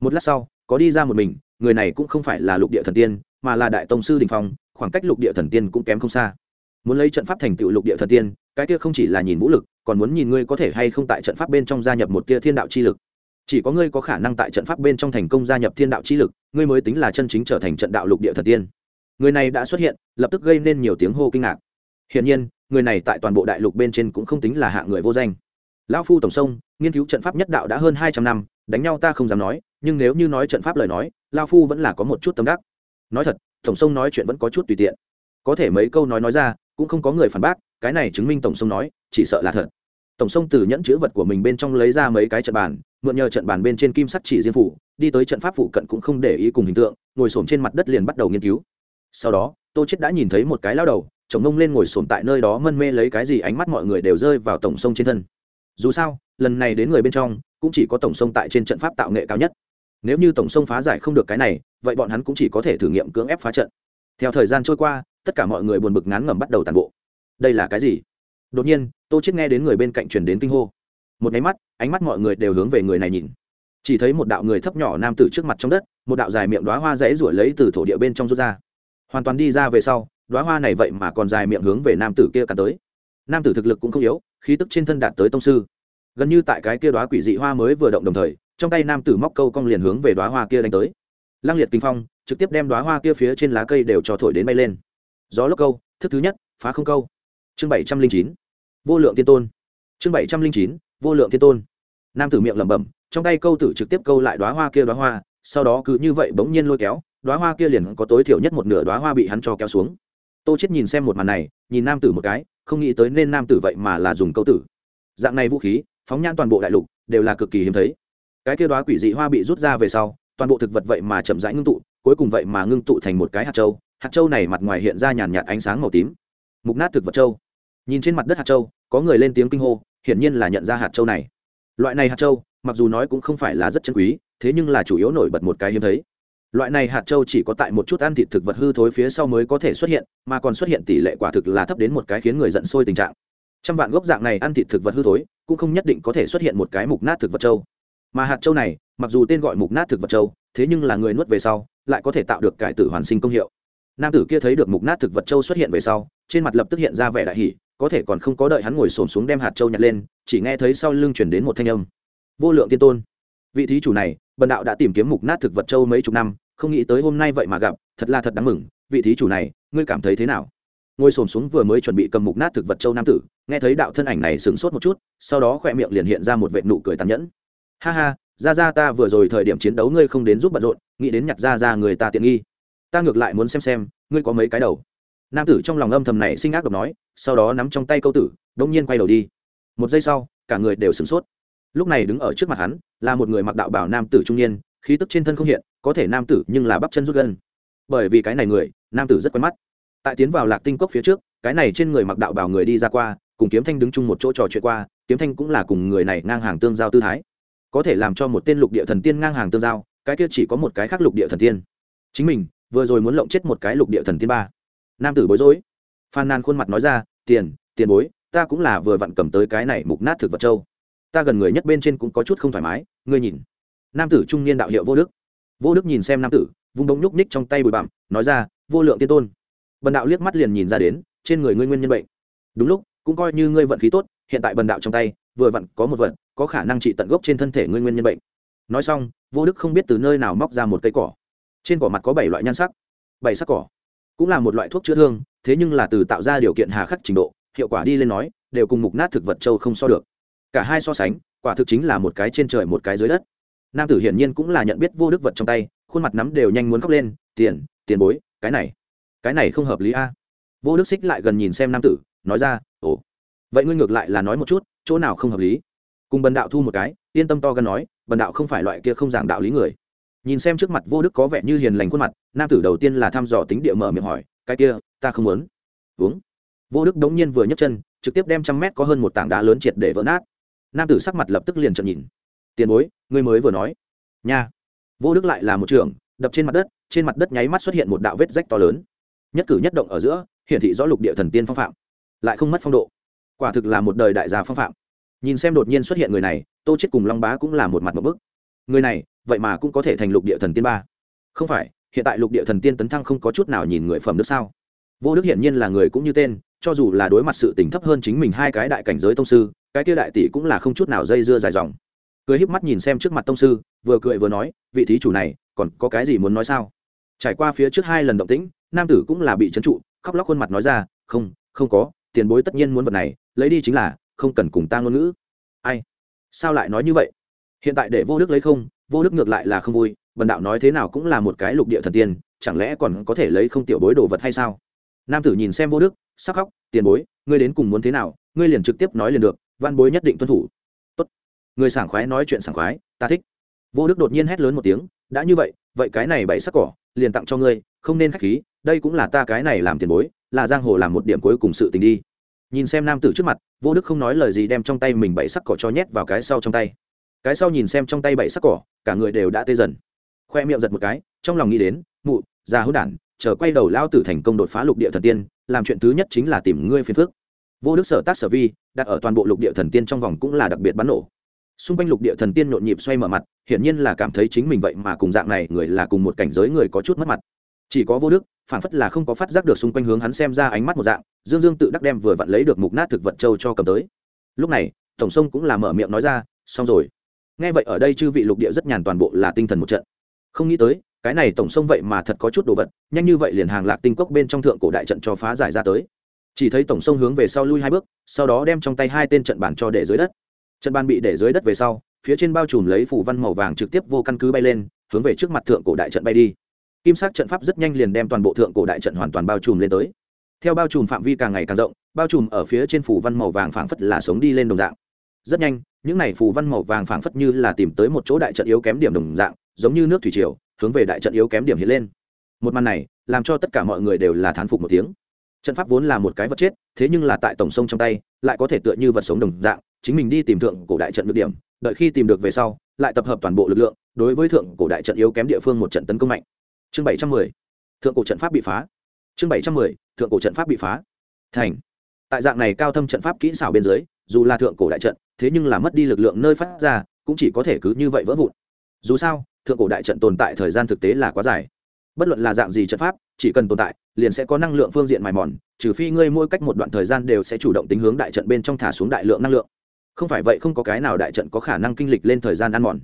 Một lát sau, có đi ra một mình, người này cũng không phải là lục địa thần tiên, mà là đại tông sư đình phong, khoảng cách lục địa thần tiên cũng kém không xa. Muốn lấy trận pháp thành tựu lục địa thần tiên, cái kia không chỉ là nhìn vũ lực, còn muốn nhìn ngươi có thể hay không tại trận pháp bên trong gia nhập một tia thiên đạo chi lực. Chỉ có ngươi có khả năng tại trận pháp bên trong thành công gia nhập thiên đạo chi lực, ngươi mới tính là chân chính trở thành trận đạo lục địa thần tiên người này đã xuất hiện, lập tức gây nên nhiều tiếng hô kinh ngạc. Hiển nhiên, người này tại toàn bộ đại lục bên trên cũng không tính là hạng người vô danh. Lão phu tổng sông, nghiên cứu trận pháp nhất đạo đã hơn hai trăm năm, đánh nhau ta không dám nói, nhưng nếu như nói trận pháp lời nói lao phu vẫn là có một chút tâm đắc. Nói thật, tổng sông nói chuyện vẫn có chút tùy tiện. Có thể mấy câu nói nói ra, cũng không có người phản bác, cái này chứng minh tổng sông nói, chỉ sợ là thật. Tổng sông từ nhẫn chữ vật của mình bên trong lấy ra mấy cái trận bàn, mượn nhờ trận bàn bên trên kim sắt chỉ riêng phủ, đi tới trận pháp phụ cận cũng không để ý cùng hình tượng, ngồi xổm trên mặt đất liền bắt đầu nghiên cứu sau đó, tô chết đã nhìn thấy một cái lao đầu, chồng ngông lên ngồi xổm tại nơi đó mân mê lấy cái gì ánh mắt mọi người đều rơi vào tổng sông trên thân. Dù sao, lần này đến người bên trong, cũng chỉ có tổng sông tại trên trận pháp tạo nghệ cao nhất. Nếu như tổng sông phá giải không được cái này, vậy bọn hắn cũng chỉ có thể thử nghiệm cưỡng ép phá trận. Theo thời gian trôi qua, tất cả mọi người buồn bực ngán ngẩm bắt đầu tàn bộ. Đây là cái gì? Đột nhiên, tô chết nghe đến người bên cạnh truyền đến kinh hô. Một máy mắt, ánh mắt mọi người đều hướng về người này nhìn. Chỉ thấy một đạo người thấp nhỏ nam tử trước mặt trong đất, một đạo dài miệng đóa hoa rẽ ruổi lấy từ thổ địa bên trong rút ra hoàn toàn đi ra về sau đoá hoa này vậy mà còn dài miệng hướng về nam tử kia cắn tới. Nam tử thực lực cũng không yếu, khí tức trên thân đạt tới tông sư. Gần như tại cái kia đoá quỷ dị hoa mới vừa động đồng thời, trong tay nam tử móc câu cong liền hướng về đoá hoa kia đánh tới. Lăng liệt kinh phong, trực tiếp đem đoá hoa kia phía trên lá cây đều cho thổi đến bay lên. Gió lốc câu, thức thứ nhất, phá không câu. Chương bảy trăm linh chín, vô lượng tiên tôn. Chương bảy trăm linh chín, vô lượng tiên tôn. Nam tử miệng lẩm bẩm, trong tay câu tử trực tiếp câu lại đoá hoa kia đoá hoa, sau đó cứ như vậy bỗng nhiên lôi kéo đoá hoa kia liền có tối thiểu nhất một nửa đoá hoa bị hắn cho kéo xuống. Tô chết nhìn xem một màn này, nhìn nam tử một cái, không nghĩ tới nên nam tử vậy mà là dùng câu tử. Dạng này vũ khí, phóng nhan toàn bộ đại lục, đều là cực kỳ hiếm thấy. Cái kia đoá quỷ dị hoa bị rút ra về sau, toàn bộ thực vật vậy mà chậm rãi ngưng tụ, cuối cùng vậy mà ngưng tụ thành một cái hạt châu. Hạt châu này mặt ngoài hiện ra nhàn nhạt ánh sáng màu tím. Mục nát thực vật châu. Nhìn trên mặt đất hạt châu, có người lên tiếng kinh hô, hiển nhiên là nhận ra hạt châu này. Loại này hạt châu, mặc dù nói cũng không phải là rất chân quý, thế nhưng là chủ yếu nổi bật một cái hiếm thấy loại này hạt châu chỉ có tại một chút ăn thịt thực vật hư thối phía sau mới có thể xuất hiện, mà còn xuất hiện tỷ lệ quả thực là thấp đến một cái khiến người giận sôi tình trạng. Trăm vạn gốc dạng này ăn thịt thực vật hư thối, cũng không nhất định có thể xuất hiện một cái mục nát thực vật châu. Mà hạt châu này, mặc dù tên gọi mục nát thực vật châu, thế nhưng là người nuốt về sau, lại có thể tạo được cải tử hoàn sinh công hiệu. Nam tử kia thấy được mục nát thực vật châu xuất hiện về sau, trên mặt lập tức hiện ra vẻ đại hỷ có thể còn không có đợi hắn ngồi xổm xuống đem hạt châu nhặt lên, chỉ nghe thấy sau lưng chuyển đến một thanh âm. Vô lượng tiên tôn vị thí chủ này, bần đạo đã tìm kiếm mục nát thực vật châu mấy chục năm, không nghĩ tới hôm nay vậy mà gặp, thật là thật đáng mừng. Vị thí chủ này, ngươi cảm thấy thế nào? Ngồi xổm xuống vừa mới chuẩn bị cầm mục nát thực vật châu nam tử, nghe thấy đạo thân ảnh này sửng sốt một chút, sau đó khoe miệng liền hiện ra một vệ nụ cười tàn nhẫn. Ha ha, ra ra ta vừa rồi thời điểm chiến đấu ngươi không đến giúp bận rộn, nghĩ đến nhặt ra ra người ta tiện nghi. Ta ngược lại muốn xem xem, ngươi có mấy cái đầu. Nam tử trong lòng âm thầm này sinh ác độc nói, sau đó nắm trong tay câu tử đông nhiên quay đầu đi. Một giây sau, cả người đều sửng sốt lúc này đứng ở trước mặt hắn, là một người mặc đạo bảo nam tử trung niên, khí tức trên thân không hiện, có thể nam tử nhưng là bắp chân rút gân. Bởi vì cái này người, nam tử rất quen mắt. Tại tiến vào lạc tinh cốc phía trước, cái này trên người mặc đạo bảo người đi ra qua, cùng kiếm thanh đứng chung một chỗ trò chuyện qua, kiếm thanh cũng là cùng người này ngang hàng tương giao tư thái. Có thể làm cho một tên lục địa thần tiên ngang hàng tương giao, cái kia chỉ có một cái khác lục địa thần tiên. Chính mình, vừa rồi muốn lộng chết một cái lục địa thần tiên ba. Nam tử bối rối. Phan nan khuôn mặt nói ra, tiền tiền bối, ta cũng là vừa vặn cầm tới cái này mục nát thực vật châu ta gần người nhất bên trên cũng có chút không thoải mái, ngươi nhìn. Nam tử trung niên đạo hiệu vô đức. Vô đức nhìn xem nam tử, vung bóng nhúc ních trong tay bụi bặm, nói ra, vô lượng tiên tôn. Bần đạo liếc mắt liền nhìn ra đến, trên người ngươi nguyên nhân bệnh. Đúng lúc, cũng coi như ngươi vận khí tốt, hiện tại bần đạo trong tay, vừa vặn có một vật, có khả năng trị tận gốc trên thân thể ngươi nguyên nhân bệnh. Nói xong, vô đức không biết từ nơi nào móc ra một cây cỏ. Trên cỏ mặt có bảy loại nhan sắc, bảy sắc cỏ. Cũng là một loại thuốc chữa thương, thế nhưng là từ tạo ra điều kiện hà khắc trình độ, hiệu quả đi lên nói, đều cùng mục nát thực vật châu không so được cả hai so sánh, quả thực chính là một cái trên trời một cái dưới đất. Nam tử hiển nhiên cũng là nhận biết vô đức vật trong tay, khuôn mặt nắm đều nhanh muốn khóc lên, tiền tiền bối, cái này cái này không hợp lý a. Vô đức xích lại gần nhìn xem nam tử, nói ra, ồ, vậy ngươi ngược lại là nói một chút, chỗ nào không hợp lý? Cùng bần đạo thu một cái, yên tâm to gần nói, bần đạo không phải loại kia không giảng đạo lý người. Nhìn xem trước mặt vô đức có vẻ như hiền lành khuôn mặt, nam tử đầu tiên là thăm dò tính địa mở miệng hỏi, cái kia, ta không muốn. Uống. Vô đức đống nhiên vừa nhấc chân, trực tiếp đem trăm mét có hơn một tảng đá lớn triệt để vỡ nát nam tử sắc mặt lập tức liền trợn nhìn. Tiền bối, ngươi mới vừa nói. Nha. Vô đức lại là một trường, đập trên mặt đất, trên mặt đất nháy mắt xuất hiện một đạo vết rách to lớn. Nhất cử nhất động ở giữa, hiển thị rõ lục địa thần tiên phong phạm. Lại không mất phong độ. Quả thực là một đời đại gia phong phạm. Nhìn xem đột nhiên xuất hiện người này, tô chết cùng long bá cũng là một mặt một bức. Người này, vậy mà cũng có thể thành lục địa thần tiên ba. Không phải, hiện tại lục địa thần tiên tấn thăng không có chút nào nhìn người phẩm đức sao? Vô đức hiển nhiên là người cũng như tên, cho dù là đối mặt sự tỉnh thấp hơn chính mình hai cái đại cảnh giới tông sư cái kia đại tỷ cũng là không chút nào dây dưa dài dòng. Cười híp mắt nhìn xem trước mặt tông sư, vừa cười vừa nói, vị thí chủ này, còn có cái gì muốn nói sao? Trải qua phía trước hai lần động tĩnh, nam tử cũng là bị trấn trụ, khóc lóc khuôn mặt nói ra, không không có, tiền bối tất nhiên muốn vật này, lấy đi chính là, không cần cùng ta ngôn ngữ. Ai? Sao lại nói như vậy? Hiện tại để vô đức lấy không, vô đức ngược lại là không vui, bần đạo nói thế nào cũng là một cái lục địa thần tiên, chẳng lẽ còn có thể lấy không tiểu bối đồ vật hay sao? Nam tử nhìn xem vô đức, sắc khóc, tiền bối, ngươi đến cùng muốn thế nào, ngươi liền trực tiếp nói liền được văn bối nhất định tuân thủ. Tốt. người sảng khoái nói chuyện sảng khoái, ta thích. Vô đức đột nhiên hét lớn một tiếng, đã như vậy vậy cái này bảy sắc cỏ, liền tặng cho ngươi, không nên khách khí, đây cũng là ta cái này làm tiền bối, là giang hồ làm một điểm cuối cùng sự tình đi. Nhìn xem nam tử trước mặt, vô đức không nói lời gì đem trong tay mình bảy sắc cỏ cho nhét vào cái sau trong tay. Cái sau nhìn xem trong tay bảy sắc cỏ, cả người đều đã tê dần. Khoe miệng giật một cái, trong lòng nghĩ đến, mụ, già hữu đản, chờ quay đầu lao tử thành công đột phá lục địa thần tiên, làm chuyện thứ nhất chính là tìm ngươi phiền phước vô đức sở tác sở vi, đặt ở toàn bộ lục địa thần tiên trong vòng cũng là đặc biệt bắn nổ. Xung quanh lục địa thần tiên nhộn nhịp xoay mở mặt, hiển nhiên là cảm thấy chính mình vậy mà cùng dạng này, người là cùng một cảnh giới người có chút mất mặt. Chỉ có vô đức phản phất là không có phát giác được xung quanh hướng hắn xem ra ánh mắt một dạng, dương dương tự đắc đem vừa vặn lấy được mục nát thực vật châu cho cầm tới. Lúc này, tổng sông cũng là mở miệng nói ra, xong rồi. Nghe vậy ở đây chư vị lục địa rất nhàn toàn bộ là tinh thần một trận. Không nghĩ tới, cái này tổng sông vậy mà thật có chút đồ vật, nhanh như vậy liền hàng lạc tinh cốc bên trong thượng cổ đại trận cho phá giải ra tới chỉ thấy tổng sông hướng về sau lui hai bước, sau đó đem trong tay hai tên trận bàn cho để dưới đất. Trận bàn bị để dưới đất về sau, phía trên bao trùm lấy phủ văn màu vàng trực tiếp vô căn cứ bay lên, hướng về trước mặt thượng cổ đại trận bay đi. Kim sắc trận pháp rất nhanh liền đem toàn bộ thượng cổ đại trận hoàn toàn bao trùm lên tới. Theo bao trùm phạm vi càng ngày càng rộng, bao trùm ở phía trên phủ văn màu vàng phảng phất là sống đi lên đồng dạng. Rất nhanh, những này phủ văn màu vàng phảng phất như là tìm tới một chỗ đại trận yếu kém điểm đồng dạng, giống như nước thủy triều, hướng về đại trận yếu kém điểm hiện lên. Một màn này, làm cho tất cả mọi người đều là thán phục một tiếng trận pháp vốn là một cái vật chết, thế nhưng là tại tổng sông trong tay, lại có thể tựa như vật sống đồng dạng, chính mình đi tìm thượng cổ đại trận được điểm, đợi khi tìm được về sau, lại tập hợp toàn bộ lực lượng, đối với thượng cổ đại trận yếu kém địa phương một trận tấn công mạnh. Chương bảy trăm mười, thượng cổ trận pháp bị phá. Chương bảy trăm mười, thượng cổ trận pháp bị phá. Thành. Tại dạng này cao thâm trận pháp kỹ xảo bên dưới, dù là thượng cổ đại trận, thế nhưng là mất đi lực lượng nơi phát ra, cũng chỉ có thể cứ như vậy vỡ vụn. Dù sao, thượng cổ đại trận tồn tại thời gian thực tế là quá dài. Bất luận là dạng gì trận pháp chỉ cần tồn tại, liền sẽ có năng lượng phương diện mài mòn, trừ phi ngươi mỗi cách một đoạn thời gian đều sẽ chủ động tính hướng đại trận bên trong thả xuống đại lượng năng lượng. Không phải vậy không có cái nào đại trận có khả năng kinh lịch lên thời gian ăn mòn.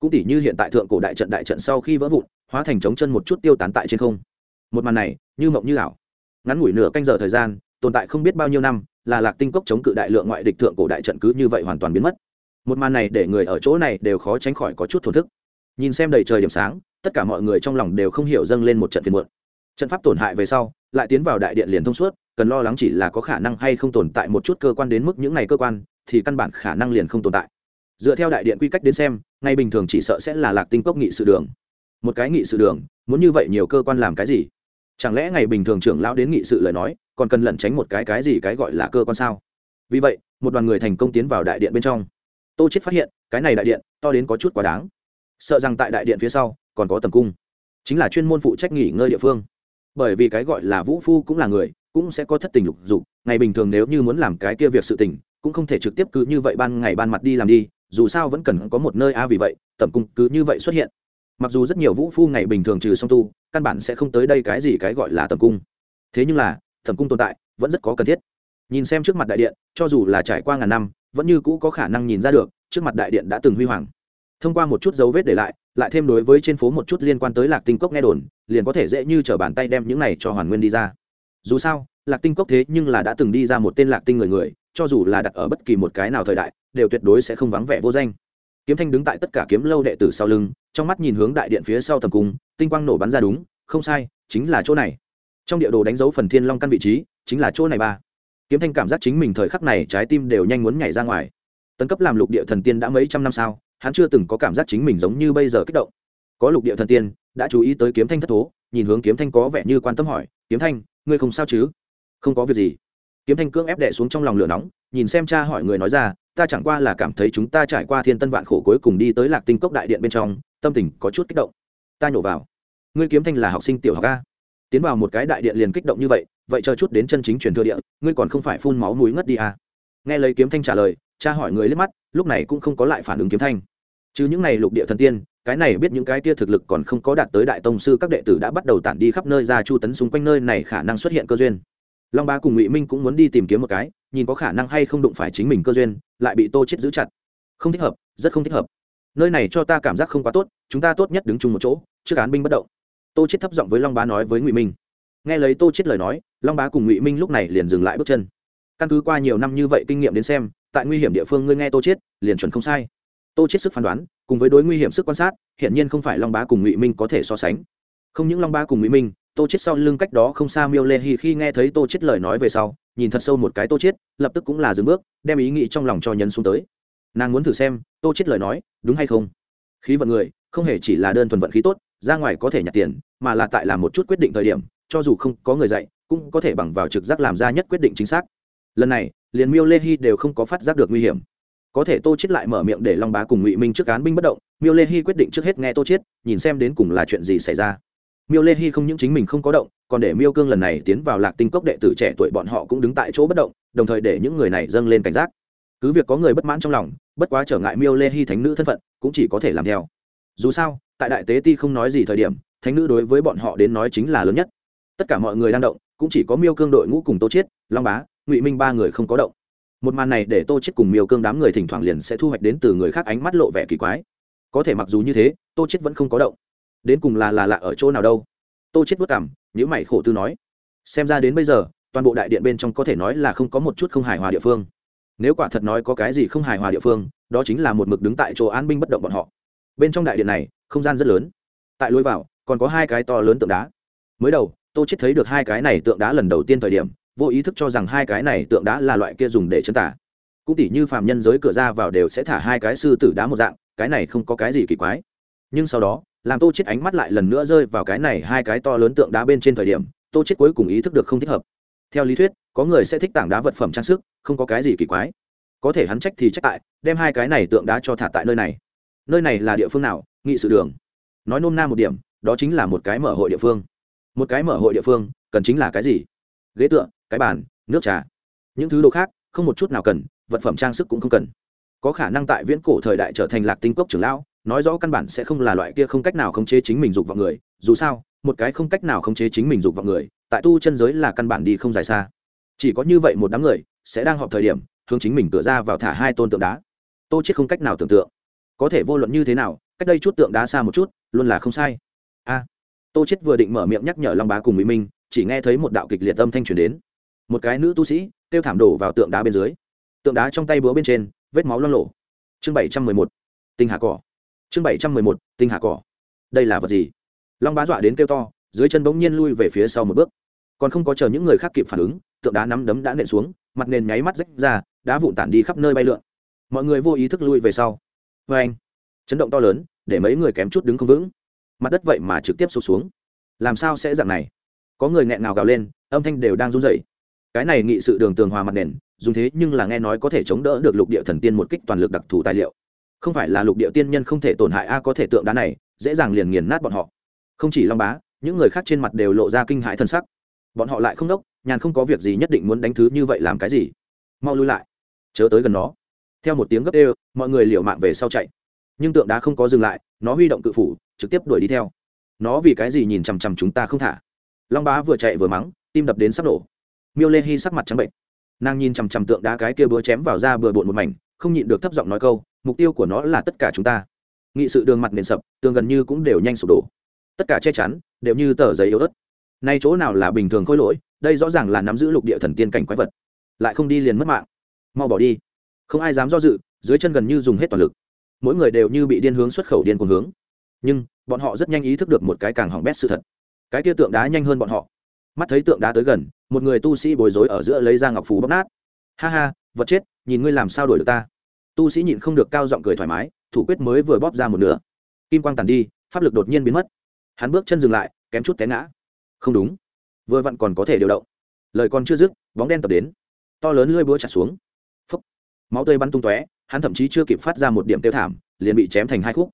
Cũng tỉ như hiện tại thượng cổ đại trận đại trận sau khi vỡ vụn, hóa thành trống chân một chút tiêu tán tại trên không. Một màn này, như mộng như ảo. Ngắn ngủi nửa canh giờ thời gian, tồn tại không biết bao nhiêu năm, là lạc tinh cốc chống cự đại lượng ngoại địch thượng cổ đại trận cứ như vậy hoàn toàn biến mất. Một màn này để người ở chỗ này đều khó tránh khỏi có chút thổn thức. Nhìn xem đầy trời điểm sáng, tất cả mọi người trong lòng đều không hiểu dâng lên một trận phiền muộn trận pháp tổn hại về sau, lại tiến vào đại điện liền thông suốt, cần lo lắng chỉ là có khả năng hay không tồn tại một chút cơ quan đến mức những này cơ quan, thì căn bản khả năng liền không tồn tại. Dựa theo đại điện quy cách đến xem, ngay bình thường chỉ sợ sẽ là lạc tinh cốc nghị sự đường. Một cái nghị sự đường, muốn như vậy nhiều cơ quan làm cái gì? Chẳng lẽ ngày bình thường trưởng lão đến nghị sự lời nói, còn cần lẩn tránh một cái cái gì cái gọi là cơ quan sao? Vì vậy, một đoàn người thành công tiến vào đại điện bên trong. Tô chết phát hiện, cái này đại điện, to đến có chút quá đáng. Sợ rằng tại đại điện phía sau, còn có tầm cung. Chính là chuyên môn phụ trách nghỉ ngơi địa phương bởi vì cái gọi là vũ phu cũng là người, cũng sẽ có thất tình lục dục, ngày bình thường nếu như muốn làm cái kia việc sự tình, cũng không thể trực tiếp cứ như vậy ban ngày ban mặt đi làm đi, dù sao vẫn cần có một nơi a vì vậy, tầm cung cứ như vậy xuất hiện. Mặc dù rất nhiều vũ phu ngày bình thường trừ song tu, căn bản sẽ không tới đây cái gì cái gọi là tầm cung. Thế nhưng là, tầm cung tồn tại, vẫn rất có cần thiết. Nhìn xem trước mặt đại điện, cho dù là trải qua ngàn năm, vẫn như cũ có khả năng nhìn ra được, trước mặt đại điện đã từng huy hoàng thông qua một chút dấu vết để lại lại thêm đối với trên phố một chút liên quan tới lạc tinh cốc nghe đồn, liền có thể dễ như t r ở bàn tay đem những này cho hoàn nguyên đi ra. Dù sao, lạc tinh cốc thế nhưng là đã từng đi ra một tên lạc tinh người người, cho dù là đặt ở bất kỳ một cái nào thời đại, đều tuyệt đối sẽ không vắng vẻ vô danh. Kiếm thanh đứng tại tất cả kiếm lâu đệ tử sau lưng, trong mắt nhìn hướng đại điện phía sau tầm cung, tinh quang nổ bắn ra đúng, không sai, chính là chỗ này. Trong địa đồ đánh dấu phần thiên long căn vị trí, chính là chỗ này ba. Kiếm thanh cảm giác chính mình thời khắc này trái tim đều nhanh muốn nhảy ra ngoài. Tấn cấp làm lục địa thần tiên đã mấy trăm năm sao hắn chưa từng có cảm giác chính mình giống như bây giờ kích động. Có lục địa thần tiên, đã chú ý tới kiếm thanh thất thố, nhìn hướng kiếm thanh có vẻ như quan tâm hỏi, kiếm thanh, ngươi không sao chứ? Không có việc gì. Kiếm thanh cưỡng ép đệ xuống trong lòng lửa nóng, nhìn xem cha hỏi người nói ra, ta chẳng qua là cảm thấy chúng ta trải qua thiên tân vạn khổ cuối cùng đi tới lạc tinh cốc đại điện bên trong, tâm tình có chút kích động. Ta nhổ vào. Ngươi kiếm thanh là học sinh tiểu học a. Tiến vào một cái đại điện liền kích động như vậy vậy chờ chút đến chân chính truyền thừa địa, ngươi còn không phải phun máu núi ngất đi à. nghe lấy kiếm thanh trả lời, cha hỏi người liếc mắt, lúc này cũng không có lại phản ứng kiếm thanh chứ những này lục địa thần tiên, cái này biết những cái kia thực lực còn không có đạt tới đại tông sư các đệ tử đã bắt đầu tản đi khắp nơi ra chu tấn xung quanh nơi này khả năng xuất hiện cơ duyên. Long ba cùng ngụy minh cũng muốn đi tìm kiếm một cái, nhìn có khả năng hay không đụng phải chính mình cơ duyên, lại bị tô chết giữ chặt. Không thích hợp, rất không thích hợp. Nơi này cho ta cảm giác không quá tốt, chúng ta tốt nhất đứng chung một chỗ, trước án binh bất động. Tô chết thấp giọng với long bá nói với ngụy minh. Nghe lấy tô chết lời nói, long bá cùng ngụy minh lúc này liền dừng lại bước chân. Căn cứ qua nhiều năm như vậy kinh nghiệm đến xem, tại nguy hiểm địa phương ngươi nghe tô chết, liền chuẩn không sai tô chết sức phán đoán, cùng với đối nguy hiểm sức quan sát hiện nhiên không phải long bá cùng ngụy minh có thể so sánh. Không những long bá cùng ngụy minh, tô chết sau lưng cách đó không xa miêu lê hi khi nghe thấy tô chết lời nói về sau, nhìn thật sâu một cái tô chết, lập tức cũng là dừng bước, đem ý nghĩ trong lòng cho nhấn xuống tới. Nàng muốn thử xem, tô chết lời nói, đúng hay không? Khí vận người, không hề chỉ là đơn thuần vận khí tốt, ra ngoài có thể nhặt tiền, mà là tại làm một chút quyết định thời điểm, cho dù không có người dạy, cũng có thể bằng vào trực giác làm ra nhất quyết định chính xác. Lần này, liền miêu lê hy đều không có phát giác được nguy hiểm có thể tô chết lại mở miệng để long bá cùng ngụy minh trước cán binh bất động, miêu lê hy quyết định trước hết nghe tô chết nhìn xem đến cùng là chuyện gì xảy ra. Miêu lê hy không những chính mình không có động, còn để miêu cương lần này tiến vào lạc tinh cốc đệ tử trẻ tuổi bọn họ cũng đứng tại chỗ bất động, đồng thời để những người này dâng lên cảnh giác. Cứ việc có người bất mãn trong lòng, bất quá trở ngại miêu lê hy thánh nữ thân phận, cũng chỉ có thể làm theo. Dù sao, tại đại tế ti không nói gì thời điểm, thánh nữ đối với bọn họ đến nói chính là lớn nhất. Tất cả mọi người đang động, cũng chỉ có miêu cương đội ngũ cùng tô chiết, long bá, ngụy minh ba người không có động một màn này để tô chiết cùng miêu cương đám người thỉnh thoảng liền sẽ thu hoạch đến từ người khác ánh mắt lộ vẻ kỳ quái. Có thể mặc dù như thế, tô chiết vẫn không có động. Đến cùng là là lạ ở chỗ nào đâu. Tô chiết vất cảm những mày khổ tư nói, xem ra đến bây giờ, toàn bộ đại điện bên trong có thể nói là không có một chút không hài hòa địa phương. Nếu quả thật nói có cái gì không hài hòa địa phương, đó chính là một mực đứng tại chỗ an binh bất động bọn họ. Bên trong đại điện này, không gian rất lớn. Tại lối vào, còn có hai cái to lớn tượng đá. Mới đầu, tô chết thấy được hai cái này tượng đá lần đầu tiên thời điểm vô ý thức cho rằng hai cái này tượng đá là loại kia dùng để chân tả. Cũng tỉ như phàm nhân giới cửa ra vào đều sẽ thả hai cái sư tử đá một dạng, cái này không có cái gì kỳ quái. Nhưng sau đó, làm tô chết ánh mắt lại lần nữa rơi vào cái này hai cái to lớn tượng đá bên trên thời điểm, tô chết cuối cùng ý thức được không thích hợp. Theo lý thuyết, có người sẽ thích tảng đá vật phẩm trang sức, không có cái gì kỳ quái. Có thể hắn trách thì trách tại, đem hai cái này tượng đá cho thả tại nơi này. Nơi này là địa phương nào? Nghị sự đường. Nói nôm na một điểm, đó chính là một cái mở hội địa phương. Một cái mở hội địa phương, cần chính là cái gì? Ghế tựa cái bàn, nước trà. Những thứ đồ khác, không một chút nào cần, vật phẩm trang sức cũng không cần. Có khả năng tại viễn cổ thời đại trở thành lạc tinh cốc trưởng lão, nói rõ căn bản sẽ không là loại kia không cách nào khống chế chính mình dục vào người. Dù sao, một cái không cách nào khống chế chính mình dục vào người, tại tu chân giới là căn bản đi không dài xa. Chỉ có như vậy một đám người, sẽ đang họp thời điểm, hướng chính mình cửa ra vào thả hai tôn tượng đá. Tô chết không cách nào tưởng tượng. Có thể vô luận như thế nào, cách đây chút tượng đá xa một chút, luôn là không sai. A. Tô chết vừa định mở miệng nhắc nhở long bá cùng mỹ minh, chỉ nghe thấy một đạo kịch liệt âm thanh truyền đến một cái nữ tu sĩ tiêu thảm đổ vào tượng đá bên dưới. Tượng đá trong tay búa bên trên, vết máu loang lộ chương bảy trăm mười một, tinh hà cỏ. Chương bảy trăm mười một, tinh hà cỏ. Đây là vật gì? Long bá dọa đến kêu to, dưới chân bỗng nhiên lui về phía sau một bước. Còn không có chờ những người khác kịp phản ứng, tượng đá nắm đấm đã nện xuống, mặt nền nháy mắt rách ra, đá vụn tản đi khắp nơi bay lượn. Mọi người vô ý thức lui về sau. Vê anh, chấn động to lớn, để mấy người kém chút đứng không vững. Mặt đất vậy mà trực tiếp sụt xuống. Làm sao sẽ dạng này? Có người nghẹn ngào gào lên, âm thanh đều đang run rẩy cái này nghị sự đường tường hòa mặt nền, dùng thế nhưng là nghe nói có thể chống đỡ được lục địa thần tiên một kích toàn lực đặc thù tài liệu. Không phải là lục địa tiên nhân không thể tổn hại a có thể tượng đá này, dễ dàng liền nghiền nát bọn họ. Không chỉ long bá, những người khác trên mặt đều lộ ra kinh hãi thân sắc. Bọn họ lại không đốc, nhàn không có việc gì nhất định muốn đánh thứ như vậy làm cái gì. Mau lui lại. Chớ tới gần nó. Theo một tiếng gấp đều, mọi người liều mạng về sau chạy. Nhưng tượng đá không có dừng lại, nó huy động cự phủ, trực tiếp đuổi đi theo. Nó vì cái gì nhìn chằm chằm chúng ta không thả? Long bá vừa chạy vừa mắng, tim đập đến sắp nổ miêu lê hy sắc mặt trắng bệnh. Nàng nhìn chằm chằm tượng đá cái kia búa chém vào ra bừa bộn một mảnh, không nhịn được thấp giọng nói câu, mục tiêu của nó là tất cả chúng ta. Nghị sự đường mặt nền sập, tường gần như cũng đều nhanh sụp đổ. Tất cả che chắn, đều như tờ giấy yếu ớt. Nay chỗ nào là bình thường khôi lỗi, đây rõ ràng là nắm giữ lục địa thần tiên cảnh quái vật. Lại không đi liền mất mạng. Mau bỏ đi. Không ai dám do dự, dưới chân gần như dùng hết toàn lực. Mỗi người đều như bị điên hướng xuất khẩu điên cuồng hướng. Nhưng, bọn họ rất nhanh ý thức được một cái càng hỏng bét sự thật. Cái kia tượng đá nhanh hơn bọn họ. Mắt thấy tượng đá tới gần một người tu sĩ bối rối ở giữa lấy ra ngọc phù bóc nát. Ha ha, vật chết, nhìn ngươi làm sao đổi được ta. Tu sĩ nhịn không được cao giọng cười thoải mái, thủ quyết mới vừa bóp ra một nửa. Kim quang tàn đi, pháp lực đột nhiên biến mất. Hắn bước chân dừng lại, kém chút té ngã. Không đúng. Vừa vặn còn có thể điều động. Lời còn chưa dứt, bóng đen tập đến. To lớn lưỡi búa chặt xuống. Phấp máu tươi bắn tung tóe, hắn thậm chí chưa kịp phát ra một điểm tiêu thảm, liền bị chém thành hai khúc.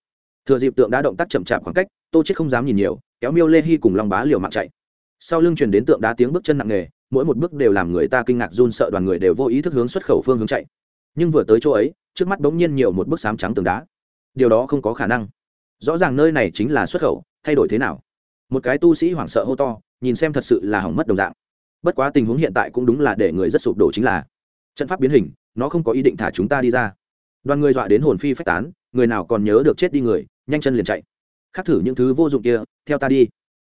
Thừa dịp tượng đã động tác chậm chạp khoảng cách, tô chết không dám nhìn nhiều, kéo miêu lê hy cùng long bá liều mạng chạy sau lưng truyền đến tượng đá tiếng bước chân nặng nề, mỗi một bước đều làm người ta kinh ngạc run sợ, đoàn người đều vô ý thức hướng xuất khẩu phương hướng chạy. Nhưng vừa tới chỗ ấy, trước mắt bỗng nhiên nhiều một bức sám trắng tường đá. Điều đó không có khả năng. Rõ ràng nơi này chính là xuất khẩu, thay đổi thế nào? Một cái tu sĩ hoảng sợ hô to, nhìn xem thật sự là hỏng mất đồng dạng. Bất quá tình huống hiện tại cũng đúng là để người rất sụp đổ chính là trận pháp biến hình, nó không có ý định thả chúng ta đi ra. Đoàn người dọa đến hồn phi phách tán, người nào còn nhớ được chết đi người, nhanh chân liền chạy. Khắc thử những thứ vô dụng kia, theo ta đi.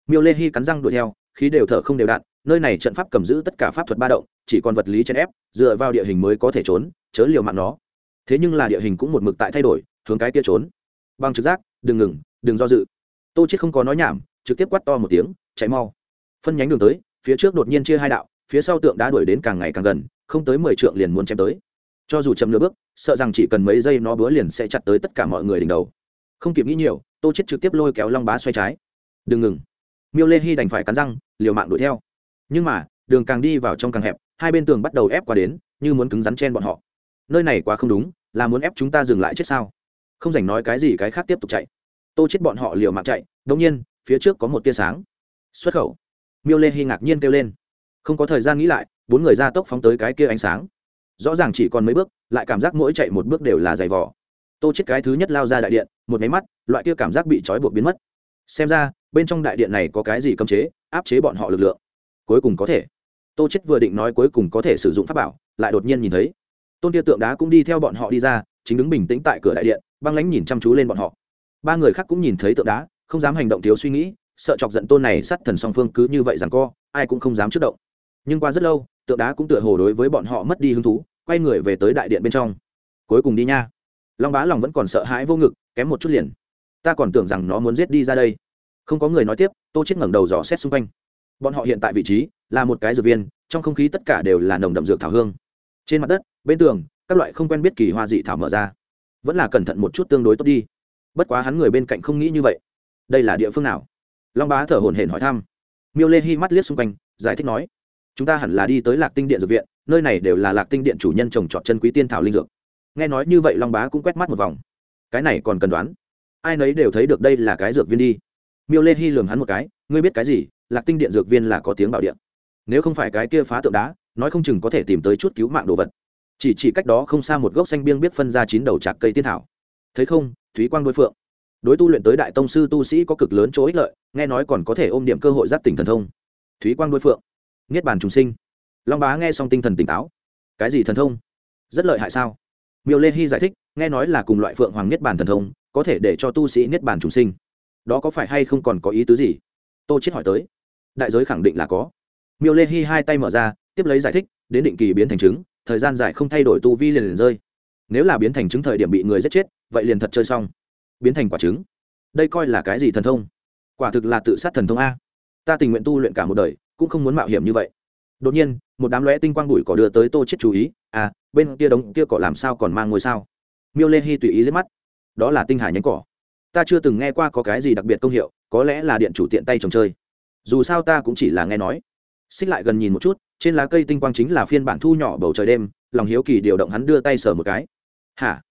Miêu lê hy cắn răng đuổi theo khí đều thở không đều đặn nơi này trận pháp cầm giữ tất cả pháp thuật ba động, chỉ còn vật lý chèn ép, dựa vào địa hình mới có thể trốn, chớ liều mạng nó. Thế nhưng là địa hình cũng một mực tại thay đổi, hướng cái kia trốn. Bằng trực giác, đừng ngừng, đừng do dự. Tô chết không có nói nhảm, trực tiếp quát to một tiếng, chạy mau. Phân nhánh đường tới, phía trước đột nhiên chia hai đạo, phía sau tượng đã đuổi đến càng ngày càng gần, không tới mười trượng liền muốn chém tới. Cho dù chậm nửa bước, sợ rằng chỉ cần mấy giây nó bữa liền sẽ chặt tới tất cả mọi người đỉnh đầu. Không kịp nghĩ nhiều, tô chết trực tiếp lôi kéo long bá xoay trái. Đừng ngừng miêu lê hy đành phải cắn răng, liều mạng đuổi theo. Nhưng mà, đường càng đi vào trong càng hẹp, hai bên tường bắt đầu ép qua đến, như muốn cứng rắn chen bọn họ. Nơi này quá không đúng, là muốn ép chúng ta dừng lại chết sao? Không dành nói cái gì cái khác tiếp tục chạy. Tô chết bọn họ liều mạng chạy, đống nhiên, phía trước có một tia sáng. Xuất khẩu. Miêu lê hy ngạc nhiên kêu lên. Không có thời gian nghĩ lại, bốn người ra tốc phóng tới cái kia ánh sáng. Rõ ràng chỉ còn mấy bước, lại cảm giác mỗi chạy một bước đều là dày vỏ tô chết cái thứ nhất lao ra đại điện, một máy mắt, loại kia cảm giác bị trói buộc biến mất. Xem ra bên trong đại điện này có cái gì cấm chế, áp chế bọn họ lực lượng? Cuối cùng có thể. Tô chết vừa định nói cuối cùng có thể sử dụng pháp bảo, lại đột nhiên nhìn thấy. Tôn kia tượng đá cũng đi theo bọn họ đi ra, chính đứng bình tĩnh tại cửa đại điện, băng lãnh nhìn chăm chú lên bọn họ. Ba người khác cũng nhìn thấy tượng đá, không dám hành động thiếu suy nghĩ, sợ chọc giận tôn này sát thần song phương cứ như vậy rằng co, ai cũng không dám trước động. Nhưng qua rất lâu, tượng đá cũng tựa hồ đối với bọn họ mất đi hứng thú, quay người về tới đại điện bên trong. Cuối cùng đi nha. Long bá lòng vẫn còn sợ hãi vô ngực, kém một chút liền. Ta còn tưởng rằng nó muốn giết đi ra đây không có người nói tiếp, tô chết ngẩng đầu dò xét xung quanh. Bọn họ hiện tại vị trí là một cái dược viên, trong không khí tất cả đều là nồng đậm dược thảo hương. Trên mặt đất, bên tường, các loại không quen biết kỳ hoa dị thảo mở ra. Vẫn là cẩn thận một chút tương đối tốt đi. Bất quá hắn người bên cạnh không nghĩ như vậy. Đây là địa phương nào? Long bá thở hổn hển hỏi thăm. Miêu lê hi mắt liếc xung quanh, giải thích nói, chúng ta hẳn là đi tới lạc tinh điện dược viện, nơi này đều là lạc tinh điện chủ nhân trồng trọt chân quý tiên thảo linh dược. Nghe nói như vậy, long bá cũng quét mắt một vòng. Cái này còn cần đoán. Ai nấy đều thấy được đây là cái dược viên đi miêu lê hi lường hắn một cái, ngươi biết cái gì? Lạc tinh điện dược viên là có tiếng bảo điện. Nếu không phải cái kia phá tượng đá, nói không chừng có thể tìm tới chút cứu mạng đồ vật. Chỉ chỉ cách đó không xa một gốc xanh biêng biết phân ra chín đầu trạc cây tiên thảo. Thấy không, thúy quang đôi phượng. Đối tu luyện tới đại tông sư tu sĩ có cực lớn chỗ ích lợi, nghe nói còn có thể ôm điểm cơ hội giáp tỉnh thần thông. Thúy quang đôi phượng. Niết bàn trùng sinh. Long bá nghe xong tinh thần tỉnh táo. Cái gì thần thông? Rất lợi hại sao? Miêu lê hy giải thích, nghe nói là cùng loại phượng hoàng niết bàn thần thông, có thể để cho tu sĩ niết bàn trùng sinh đó có phải hay không còn có ý tứ gì? Tô chết hỏi tới. Đại giới khẳng định là có. Miêu lê hy hai tay mở ra, tiếp lấy giải thích, đến định kỳ biến thành trứng, thời gian dài không thay đổi tu vi liền liền rơi. Nếu là biến thành trứng thời điểm bị người giết chết, vậy liền thật chơi xong. Biến thành quả trứng. Đây coi là cái gì thần thông? Quả thực là tự sát thần thông a. Ta tình nguyện tu luyện cả một đời, cũng không muốn mạo hiểm như vậy. Đột nhiên, một đám lóe tinh quang bụi cỏ đưa tới tô chết chú ý à bên kia đống kia cỏ làm sao còn mang ngôi sao? Miêu lê hy tùy ý liếc mắt. Đó là tinh hải nhánh cỏ ta chưa từng nghe qua có cái gì đặc biệt công hiệu, có lẽ là điện chủ tiện tay trồng chơi. Dù sao ta cũng chỉ là nghe nói. Xích lại gần nhìn một chút, trên lá cây tinh quang chính là phiên bản thu nhỏ bầu trời đêm, lòng hiếu kỳ điều động hắn đưa tay sờ một cái. Hả?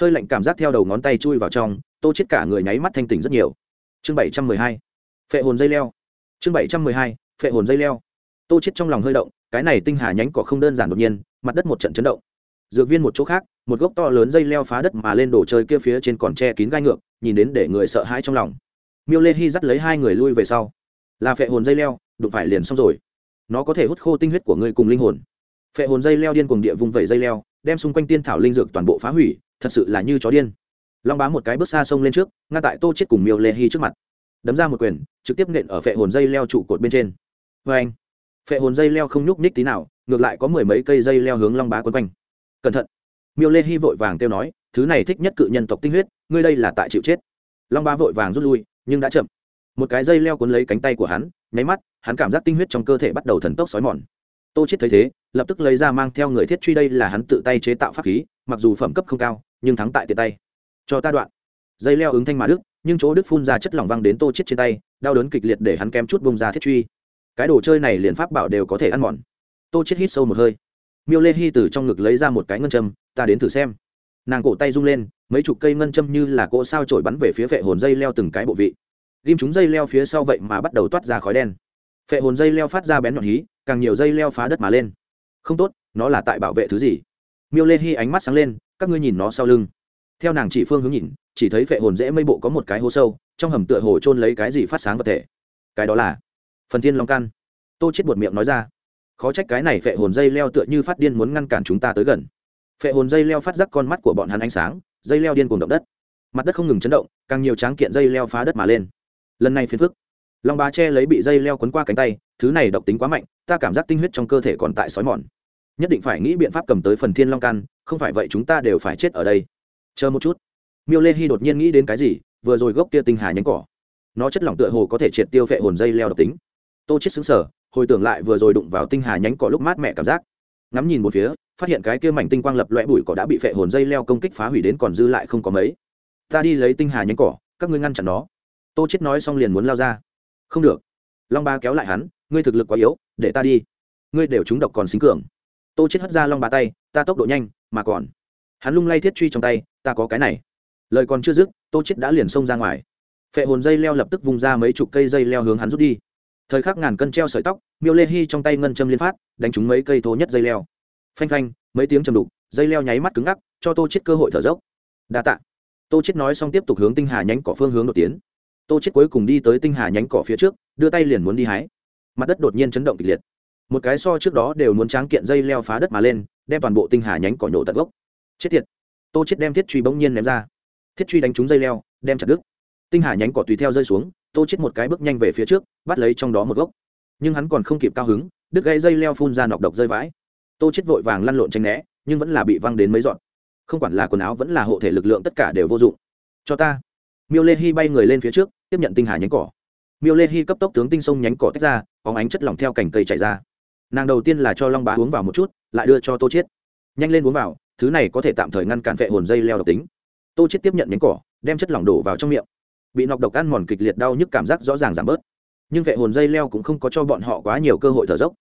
Hơi lạnh cảm giác theo đầu ngón tay chui vào trong, tô chết cả người nháy mắt thanh tỉnh rất nhiều. Chương bảy trăm mười hai. Phệ hồn dây leo. Chương bảy trăm mười hai, phệ hồn dây leo. Tô chết trong lòng hơi động, cái này tinh hà nhánh cỏ không đơn giản đột nhiên, mặt đất một trận chấn động. Dược viên một chỗ khác một gốc to lớn dây leo phá đất mà lên đổ chơi kia phía trên còn che kín gai ngược, nhìn đến để người sợ hãi trong lòng. Miêu lê hy dắt lấy hai người lui về sau. Là phệ hồn dây leo, đụng phải liền xong rồi. Nó có thể hút khô tinh huyết của ngươi cùng linh hồn. Phệ hồn dây leo điên cuồng địa vùng vẩy dây leo, đem xung quanh tiên thảo linh dược toàn bộ phá hủy, thật sự là như chó điên. Long bá một cái bước xa sông lên trước, ngăn tại tô chết cùng miêu lê hy trước mặt. Đấm ra một quyền, trực tiếp nện ở phệ hồn dây leo trụ cột bên trên. Vê anh, phệ hồn dây leo không nhúc nhích tí nào, ngược lại có mười mấy cây dây leo hướng long bá quấn quanh. Cẩn thận miêu lê hy vội vàng kêu nói, thứ này thích nhất cự nhân tộc tinh huyết, ngươi đây là tại chịu chết. Long bá vội vàng rút lui, nhưng đã chậm. Một cái dây leo cuốn lấy cánh tay của hắn, nháy mắt, hắn cảm giác tinh huyết trong cơ thể bắt đầu thần tốc xói mòn. Tô chết thấy thế, lập tức lấy ra mang theo người thiết truy đây là hắn tự tay chế tạo pháp khí, mặc dù phẩm cấp không cao, nhưng thắng tại tiện tay. Cho ta đoạn. Dây leo ứng thanh mà đức, nhưng chỗ đức phun ra chất lỏng văng đến tô chết trên tay, đau đớn kịch liệt để hắn kém chút bông ra thiết truy. Cái đồ chơi này liền pháp bảo đều có thể ăn mòn. Tô chết hít sâu một hơi. Miêu lê hy từ trong ngực lấy ra một cái ngân châm ta đến thử xem. Nàng cổ tay rung lên, mấy chục cây ngân châm như là cỗ sao trổi bắn về phía vệ hồn dây leo từng cái bộ vị. Ghim chúng dây leo phía sau vậy mà bắt đầu toát ra khói đen. Phệ hồn dây leo phát ra bén nhọn hí, càng nhiều dây leo phá đất mà lên. Không tốt, nó là tại bảo vệ thứ gì? Miêu lê hy ánh mắt sáng lên, các ngươi nhìn nó sau lưng. Theo nàng chỉ phương hướng nhìn, chỉ thấy phệ hồn dễ mây bộ có một cái hố sâu, trong hầm tựa hồ trôn lấy cái gì phát sáng vật thể. Cái đó là phần thiên long căn tô chết buột miệng nói ra. Khó trách cái này phệ hồn dây leo tựa như phát điên muốn ngăn cản chúng ta tới gần phệ hồn dây leo phát rắc con mắt của bọn hắn ánh sáng, dây leo điên cuồng động đất. Mặt đất không ngừng chấn động, càng nhiều tráng kiện dây leo phá đất mà lên. Lần này phiền phức. Long bá che lấy bị dây leo quấn qua cánh tay, thứ này độc tính quá mạnh, ta cảm giác tinh huyết trong cơ thể còn tại sói mòn. Nhất định phải nghĩ biện pháp cầm tới phần thiên long căn, không phải vậy chúng ta đều phải chết ở đây. Chờ một chút. Miêu lê hy đột nhiên nghĩ đến cái gì, vừa rồi gốc kia tinh hà nhánh cỏ. Nó chất lỏng tựa hồ có thể triệt tiêu phệ hồn dây leo độc tính. Tô chết xứng sở hồi tưởng lại vừa rồi đụng vào tinh hà nhánh cỏ lúc mát mẹ cảm giác ngắm nhìn một phía, phát hiện cái kia mảnh tinh quang lập loẹ bụi cỏ đã bị phệ hồn dây leo công kích phá hủy đến còn dư lại không có mấy. Ta đi lấy tinh hà nhánh cỏ, các ngươi ngăn chặn nó. Tô chết nói xong liền muốn lao ra. Không được. Long ba kéo lại hắn, ngươi thực lực quá yếu, để ta đi. Ngươi đều trúng độc còn xính cường. Tô chết hất ra long ba tay, ta tốc độ nhanh, mà còn. Hắn lung lay thiết truy trong tay, ta có cái này. Lời còn chưa dứt, tô chết đã liền xông ra ngoài. Phệ hồn dây leo lập tức vung ra mấy chục cây dây leo hướng hắn rút đi thời khắc ngàn cân treo sợi tóc, miêu lê hy trong tay ngân châm liên phát, đánh trúng mấy cây thô nhất dây leo. Phanh phanh, mấy tiếng chầm đục, dây leo nháy mắt cứng ngắc, cho tô chết cơ hội thở dốc. Đa tạ. Tô chết nói xong tiếp tục hướng tinh hà nhánh cỏ phương hướng đột tiến. Tô chết cuối cùng đi tới tinh hà nhánh cỏ phía trước, đưa tay liền muốn đi hái. Mặt đất đột nhiên chấn động kịch liệt. Một cái so trước đó đều muốn tráng kiện dây leo phá đất mà lên, đem toàn bộ tinh hà nhánh cỏ nhổ tận gốc. Chết tiệt. Tô chết đem thiết truy bỗng nhiên ném ra. Thiết truy đánh trúng dây leo, đem chặt đứt. Tinh hà nhánh cỏ tùy theo rơi xuống, tô chết một cái bước nhanh về phía trước bắt lấy trong đó một gốc. Nhưng hắn còn không kịp cao hứng, đứt gãy dây leo phun ra nọc độc rơi vãi. Tô chết vội vàng lăn lộn tranh né, nhưng vẫn là bị văng đến mấy dọn không quản là quần áo vẫn là hộ thể lực lượng, tất cả đều vô dụng. Cho ta. Miêu lê hy bay người lên phía trước, tiếp nhận tinh hà nhánh cỏ. Miêu lê hy cấp tốc tướng tinh sông nhánh cỏ tách ra có ánh chất lỏng theo cành cây chảy ra. Nàng đầu tiên là cho long bá uống vào một chút, lại đưa cho tô chết. Nhanh lên uống vào, thứ này có thể tạm thời ngăn cản vệ hồn dây leo độc tính. Tô chết tiếp nhận nhánh cỏ, đem chất lỏng đổ vào trong miệng. Bị nọc độc ăn mòn kịch liệt đau nhức cảm giác rõ ràng giảm bớt nhưng vệ hồn dây leo cũng không có cho bọn họ quá nhiều cơ hội thở dốc.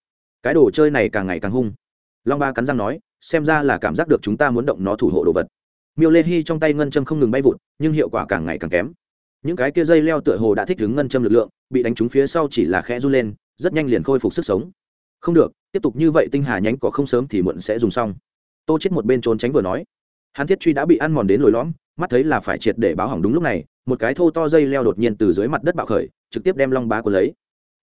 Cái đồ chơi này càng ngày càng hung. Long ba cắn răng nói, xem ra là cảm giác được chúng ta muốn động nó thủ hộ đồ vật. Miêu lê hy trong tay ngân châm không ngừng bay vụt, nhưng hiệu quả càng ngày càng kém. Những cái kia dây leo tựa hồ đã thích ứng ngân châm lực lượng, bị đánh trúng phía sau chỉ là khẽ run lên, rất nhanh liền khôi phục sức sống. Không được, tiếp tục như vậy tinh hà nhánh có không sớm thì muộn sẽ dùng xong. Tô chết một bên trốn tránh vừa nói. Hắn thiết truy đã bị ăn mòn đến lồi lõm, mắt thấy là phải triệt để báo hỏng đúng lúc này một cái thô to dây leo đột nhiên từ dưới mặt đất bạo khởi, trực tiếp đem long bá của lấy.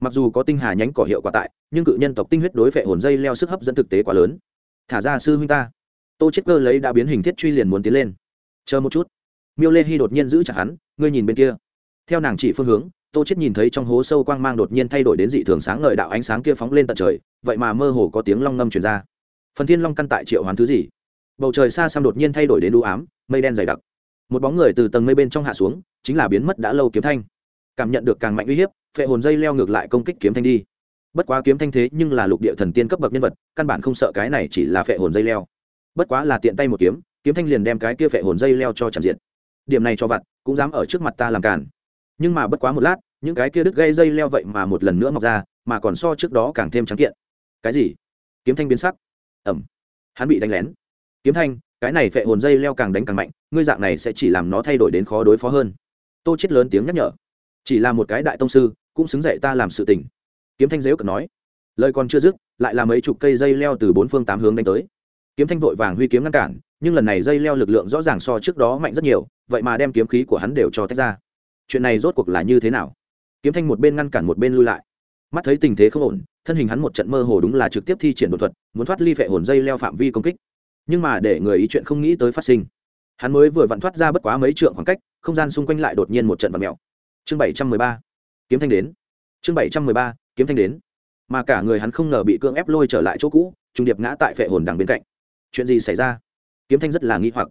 Mặc dù có tinh hà nhánh cỏ hiệu quả tại, nhưng cự nhân tộc tinh huyết đối phệ hồn dây leo sức hấp dẫn thực tế quá lớn. Thả ra sư huynh ta. Tô chết cơ lấy đã biến hình thiết truy liền muốn tiến lên. Chờ một chút. Miêu lê hy đột nhiên giữ chặt hắn, ngươi nhìn bên kia. Theo nàng chỉ phương hướng, tô chết nhìn thấy trong hố sâu quang mang đột nhiên thay đổi đến dị thường sáng ngời đạo ánh sáng kia phóng lên tận trời, vậy mà mơ hồ có tiếng long ngâm truyền ra. Phần thiên long căn tại triệu hoán thứ gì? Bầu trời xa xăm đột nhiên thay đổi đến u ám, mây đen dày đặc một bóng người từ tầng mây bên trong hạ xuống, chính là biến mất đã lâu kiếm thanh. Cảm nhận được càng mạnh uy hiếp, phệ hồn dây leo ngược lại công kích kiếm thanh đi. Bất quá kiếm thanh thế nhưng là lục địa thần tiên cấp bậc nhân vật, căn bản không sợ cái này chỉ là phệ hồn dây leo. Bất quá là tiện tay một kiếm kiếm thanh liền đem cái kia phệ hồn dây leo cho chạm diện. Điểm này cho vặt, cũng dám ở trước mặt ta làm cản nhưng mà bất quá một lát, những cái kia đứt gây dây leo vậy mà một lần nữa mọc ra, mà còn so trước đó càng thêm trắng kiện. Cái gì? Kiếm thanh biến sắc. Ẩm hắn bị đánh lén. Kiếm thanh cái này phệ hồn dây leo càng đánh càng mạnh, ngươi dạng này sẽ chỉ làm nó thay đổi đến khó đối phó hơn. Tô chết lớn tiếng nhắc nhở. Chỉ là một cái đại tông sư, cũng xứng dậy ta làm sự tình. Kiếm thanh dếu cật nói. Lời còn chưa dứt, lại là mấy chục cây dây leo từ bốn phương tám hướng đánh tới. Kiếm thanh vội vàng huy kiếm ngăn cản, nhưng lần này dây leo lực lượng rõ ràng so trước đó mạnh rất nhiều, vậy mà đem kiếm khí của hắn đều cho tách ra. Chuyện này rốt cuộc là như thế nào? Kiếm thanh một bên ngăn cản một bên lui lại. Mắt thấy tình thế không ổn, thân hình hắn một trận mơ hồ đúng là trực tiếp thi triển đột thuật, muốn thoát ly phệ hồn dây leo phạm vi công kích nhưng mà để người ý chuyện không nghĩ tới phát sinh. Hắn mới vừa vặn thoát ra bất quá mấy trượng khoảng cách, không gian xung quanh lại đột nhiên một trận vật mèo. Chương bảy trăm mười ba, kiếm thanh đến. Chương bảy trăm mười ba, kiếm thanh đến. Mà cả người hắn không ngờ bị cưỡng ép lôi trở lại chỗ cũ trung điệp ngã tại phệ hồn đằng bên cạnh. Chuyện gì xảy ra? Kiếm thanh rất là nghi hoặc.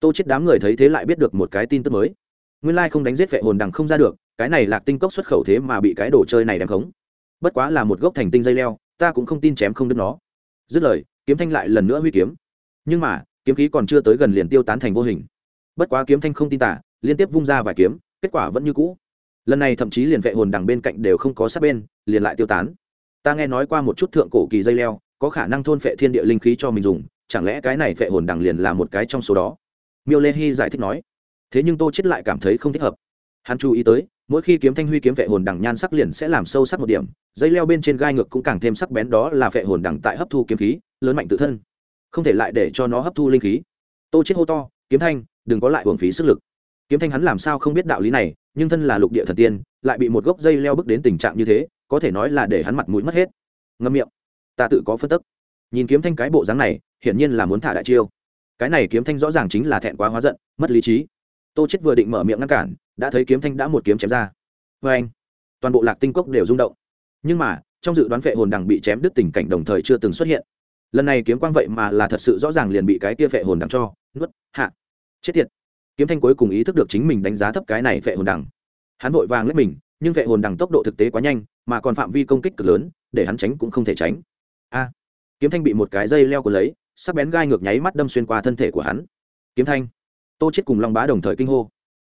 Tô chết đám người thấy thế lại biết được một cái tin tức mới. Nguyên lai không đánh giết phệ hồn đằng không ra được, cái này lạc tinh cốc xuất khẩu thế mà bị cái đồ chơi này đem khống. Bất quá là một gốc thành tinh dây leo, ta cũng không tin chém không đứt nó. Dứt lời, kiếm thanh lại lần nữa huy kiếm nhưng mà, kiếm khí còn chưa tới gần liền tiêu tán thành vô hình. Bất quá kiếm thanh không tin tả, liên tiếp vung ra vài kiếm, kết quả vẫn như cũ. Lần này thậm chí liền vệ hồn đằng bên cạnh đều không có sát bên, liền lại tiêu tán. Ta nghe nói qua một chút thượng cổ kỳ dây leo, có khả năng thôn phệ thiên địa linh khí cho mình dùng, chẳng lẽ cái này phệ hồn đằng liền là một cái trong số đó? Miêu lê hy giải thích nói. Thế nhưng tô chết lại cảm thấy không thích hợp. Hắn chú ý tới, mỗi khi kiếm thanh huy kiếm phệ hồn đằng nhan sắc liền sẽ làm sâu sắc một điểm, dây leo bên trên gai ngược cũng càng thêm sắc bén, đó là phệ hồn đằng tại hấp thu kiếm khí, lớn mạnh tự thân không thể lại để cho nó hấp thu linh khí. Tô chết hô to, kiếm thanh, đừng có lại hưởng phí sức lực. Kiếm thanh hắn làm sao không biết đạo lý này, nhưng thân là lục địa thần tiên, lại bị một gốc dây leo bước đến tình trạng như thế, có thể nói là để hắn mặt mũi mất hết. Ngâm miệng. Ta tự có phân tức. Nhìn kiếm thanh cái bộ dáng này, hiển nhiên là muốn thả đại chiêu. Cái này kiếm thanh rõ ràng chính là thẹn quá hóa giận, mất lý trí. Tô chết vừa định mở miệng ngăn cản, đã thấy kiếm thanh đã một kiếm chém ra. Vê anh, toàn bộ lạc tinh cốc đều rung động. Nhưng mà, trong dự đoán phệ hồn đằng bị chém đứt tình cảnh đồng thời chưa từng xuất hiện lần này kiếm quang vậy mà là thật sự rõ ràng liền bị cái kia phệ hồn đằng cho, nuốt, hạ. Chết tiệt. Kiếm thanh cuối cùng ý thức được chính mình đánh giá thấp cái này phệ hồn đằng. Hắn vội vàng lết mình, nhưng phệ hồn đằng tốc độ thực tế quá nhanh, mà còn phạm vi công kích cực lớn, để hắn tránh cũng không thể tránh. A. Kiếm thanh bị một cái dây leo của lấy, sắc bén gai ngược nháy mắt đâm xuyên qua thân thể của hắn. Kiếm thanh. Tô chết cùng long bá đồng thời kinh hô.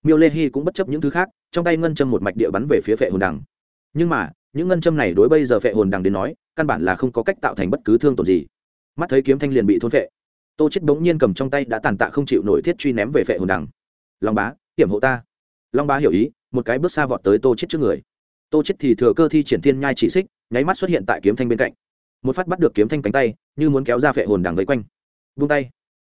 Miêu lê hy cũng bất chấp những thứ khác, trong tay ngân châm một mạch địa bắn về phía phệ hồn đằng. Nhưng mà, những ngân châm này đối bây giờ phệ hồn đằng đến nói, căn bản là không có cách tạo thành bất cứ thương tổn gì mắt thấy kiếm thanh liền bị thôn phệ. Tô chết bỗng nhiên cầm trong tay đã tàn tạ không chịu nổi thiết truy ném về phệ hồn đằng. Long bá, hiểm hộ ta. Long bá hiểu ý, một cái bước xa vọt tới tô chết trước người. Tô chết thì thừa cơ thi triển thiên nhai chỉ xích, nháy mắt xuất hiện tại kiếm thanh bên cạnh. Một phát bắt được kiếm thanh cánh tay, như muốn kéo ra phệ hồn đằng vây quanh. Vung tay.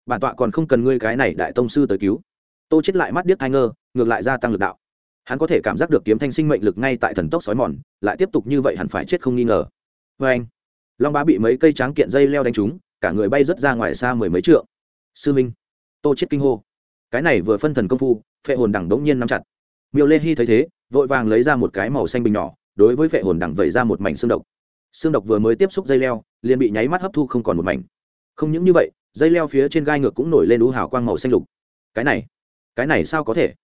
Bản tọa còn không cần ngươi cái này đại tông sư tới cứu. Tô chết lại mắt điếc thai ngơ, ngược lại gia tăng lực đạo. Hắn có thể cảm giác được kiếm thanh sinh mệnh lực ngay tại thần tốc sói mòn, lại tiếp tục như vậy hẳn phải chết không nghi ngờ. Vê anh long bá bị mấy cây tráng kiện dây leo đánh trúng, cả người bay rớt ra ngoài xa mười mấy trượng. Sư minh, tô chết kinh hô. Cái này vừa phân thần công phu, phệ hồn đằng đống nhiên nắm chặt. Miêu lê hy thấy thế, vội vàng lấy ra một cái màu xanh bình nhỏ, đối với phệ hồn đằng vẩy ra một mảnh xương độc. Xương độc vừa mới tiếp xúc dây leo, liền bị nháy mắt hấp thu không còn một mảnh. Không những như vậy, dây leo phía trên gai ngược cũng nổi lên ú hào quang màu xanh lục. Cái này cái này sao có thể?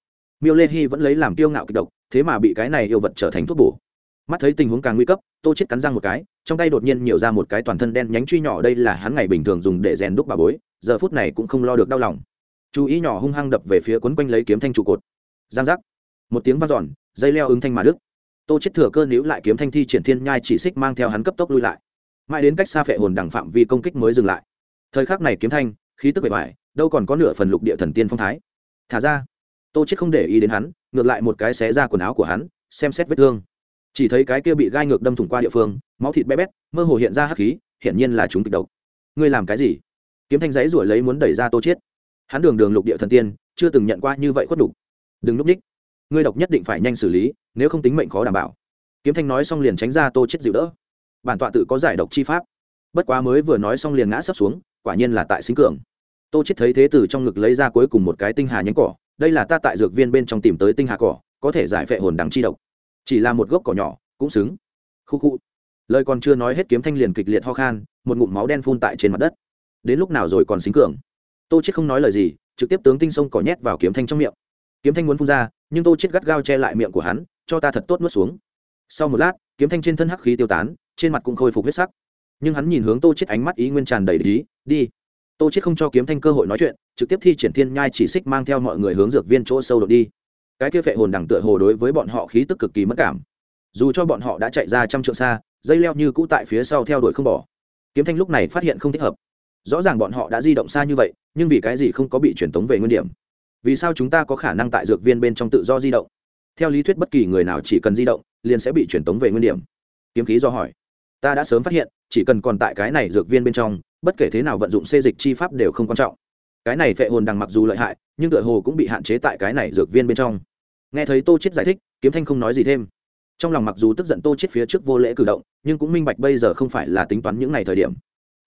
Miêu lê hy vẫn lấy làm tiêu ngạo kịch độc, thế mà bị cái này yêu vật trở thành thuốc bổ. Mắt thấy tình huống càng nguy cấp, tô chết cắn răng một cái trong tay đột nhiên nhiều ra một cái toàn thân đen nhánh truy nhỏ, đây là hắn ngày bình thường dùng để rèn đúc bà bối, giờ phút này cũng không lo được đau lòng. Chú ý nhỏ hung hăng đập về phía quấn quanh lấy kiếm thanh trụ cột. Giang giác. Một tiếng vang dọn, dây leo ứng thanh mà đức tô chết thừa cơ níu lại kiếm thanh thi triển thiên nhai chỉ xích mang theo hắn cấp tốc lui lại. Mãi đến cách xa phệ hồn đẳng phạm vi công kích mới dừng lại. Thời khắc này kiếm thanh, khí tức bề bài đâu còn có nửa phần lục địa thần tiên phong thái. Thả ra. Tô chết không để ý đến hắn, ngược lại một cái xé ra quần áo của hắn, xem xét vết thương chỉ thấy cái kia bị gai ngược đâm thủng qua địa phương, máu thịt bé bét, mơ hồ hiện ra hắc khí, hiển nhiên là chúng kịch độc. Ngươi làm cái gì? Kiếm thanh giấy ruổi lấy muốn đẩy ra tô chết hắn đường đường lục địa thần tiên, chưa từng nhận qua như vậy khuất đủ. đừng núp ních. Ngươi độc nhất định phải nhanh xử lý, nếu không tính mệnh khó đảm bảo. Kiếm thanh nói xong liền tránh ra tô chết dịu đỡ. Bản tọa tự có giải độc chi pháp. Bất quá mới vừa nói xong liền ngã sấp xuống, quả nhiên là tại sinh cường. Tô chết thấy thế từ trong ngực lấy ra cuối cùng một cái tinh hà nhánh cỏ. Đây là ta tại dược viên bên trong tìm tới tinh hà cỏ, có thể giải phệ hồn đằng chi độc chỉ là một gốc cỏ nhỏ, cũng xứng. Khu khu. Lời còn chưa nói hết kiếm thanh liền kịch liệt ho khan, một ngụm máu đen phun tại trên mặt đất. Đến lúc nào rồi còn xính cường? Tô chết không nói lời gì, trực tiếp tướng tinh sông cỏ nhét vào kiếm thanh trong miệng. Kiếm thanh muốn phun ra, nhưng tô chết gắt gao che lại miệng của hắn, cho ta thật tốt nuốt xuống. Sau một lát, kiếm thanh trên thân hắc khí tiêu tán, trên mặt cũng khôi phục huyết sắc. Nhưng hắn nhìn hướng tô chết ánh mắt ý nguyên tràn đầy ý, đi. Tô chết không cho kiếm thanh cơ hội nói chuyện, trực tiếp thi triển thiên nhai chỉ xích mang theo mọi người hướng dược viên chỗ sâu đột đi cái kia phệ hồn đằng tựa hồ đối với bọn họ khí tức cực kỳ mất cảm. Dù cho bọn họ đã chạy ra trăm trượng xa, dây leo như cũ tại phía sau theo đuổi không bỏ. Kiếm thanh lúc này phát hiện không thích hợp. Rõ ràng bọn họ đã di động xa như vậy, nhưng vì cái gì không có bị truyền tống về nguyên điểm? Vì sao chúng ta có khả năng tại dược viên bên trong tự do di động? Theo lý thuyết bất kỳ người nào chỉ cần di động, liền sẽ bị truyền tống về nguyên điểm. Kiếm khí do hỏi. Ta đã sớm phát hiện, chỉ cần còn tại cái này dược viên bên trong, bất kể thế nào vận dụng xê dịch chi pháp đều không quan trọng. Cái này phệ hồn đằng mặc dù lợi hại, nhưng tựa hồ cũng bị hạn chế tại cái này dược viên bên trong nghe thấy tô chết giải thích, kiếm thanh không nói gì thêm. Trong lòng mặc dù tức giận tô chết phía trước vô lễ cử động, nhưng cũng minh bạch bây giờ không phải là tính toán những ngày thời điểm.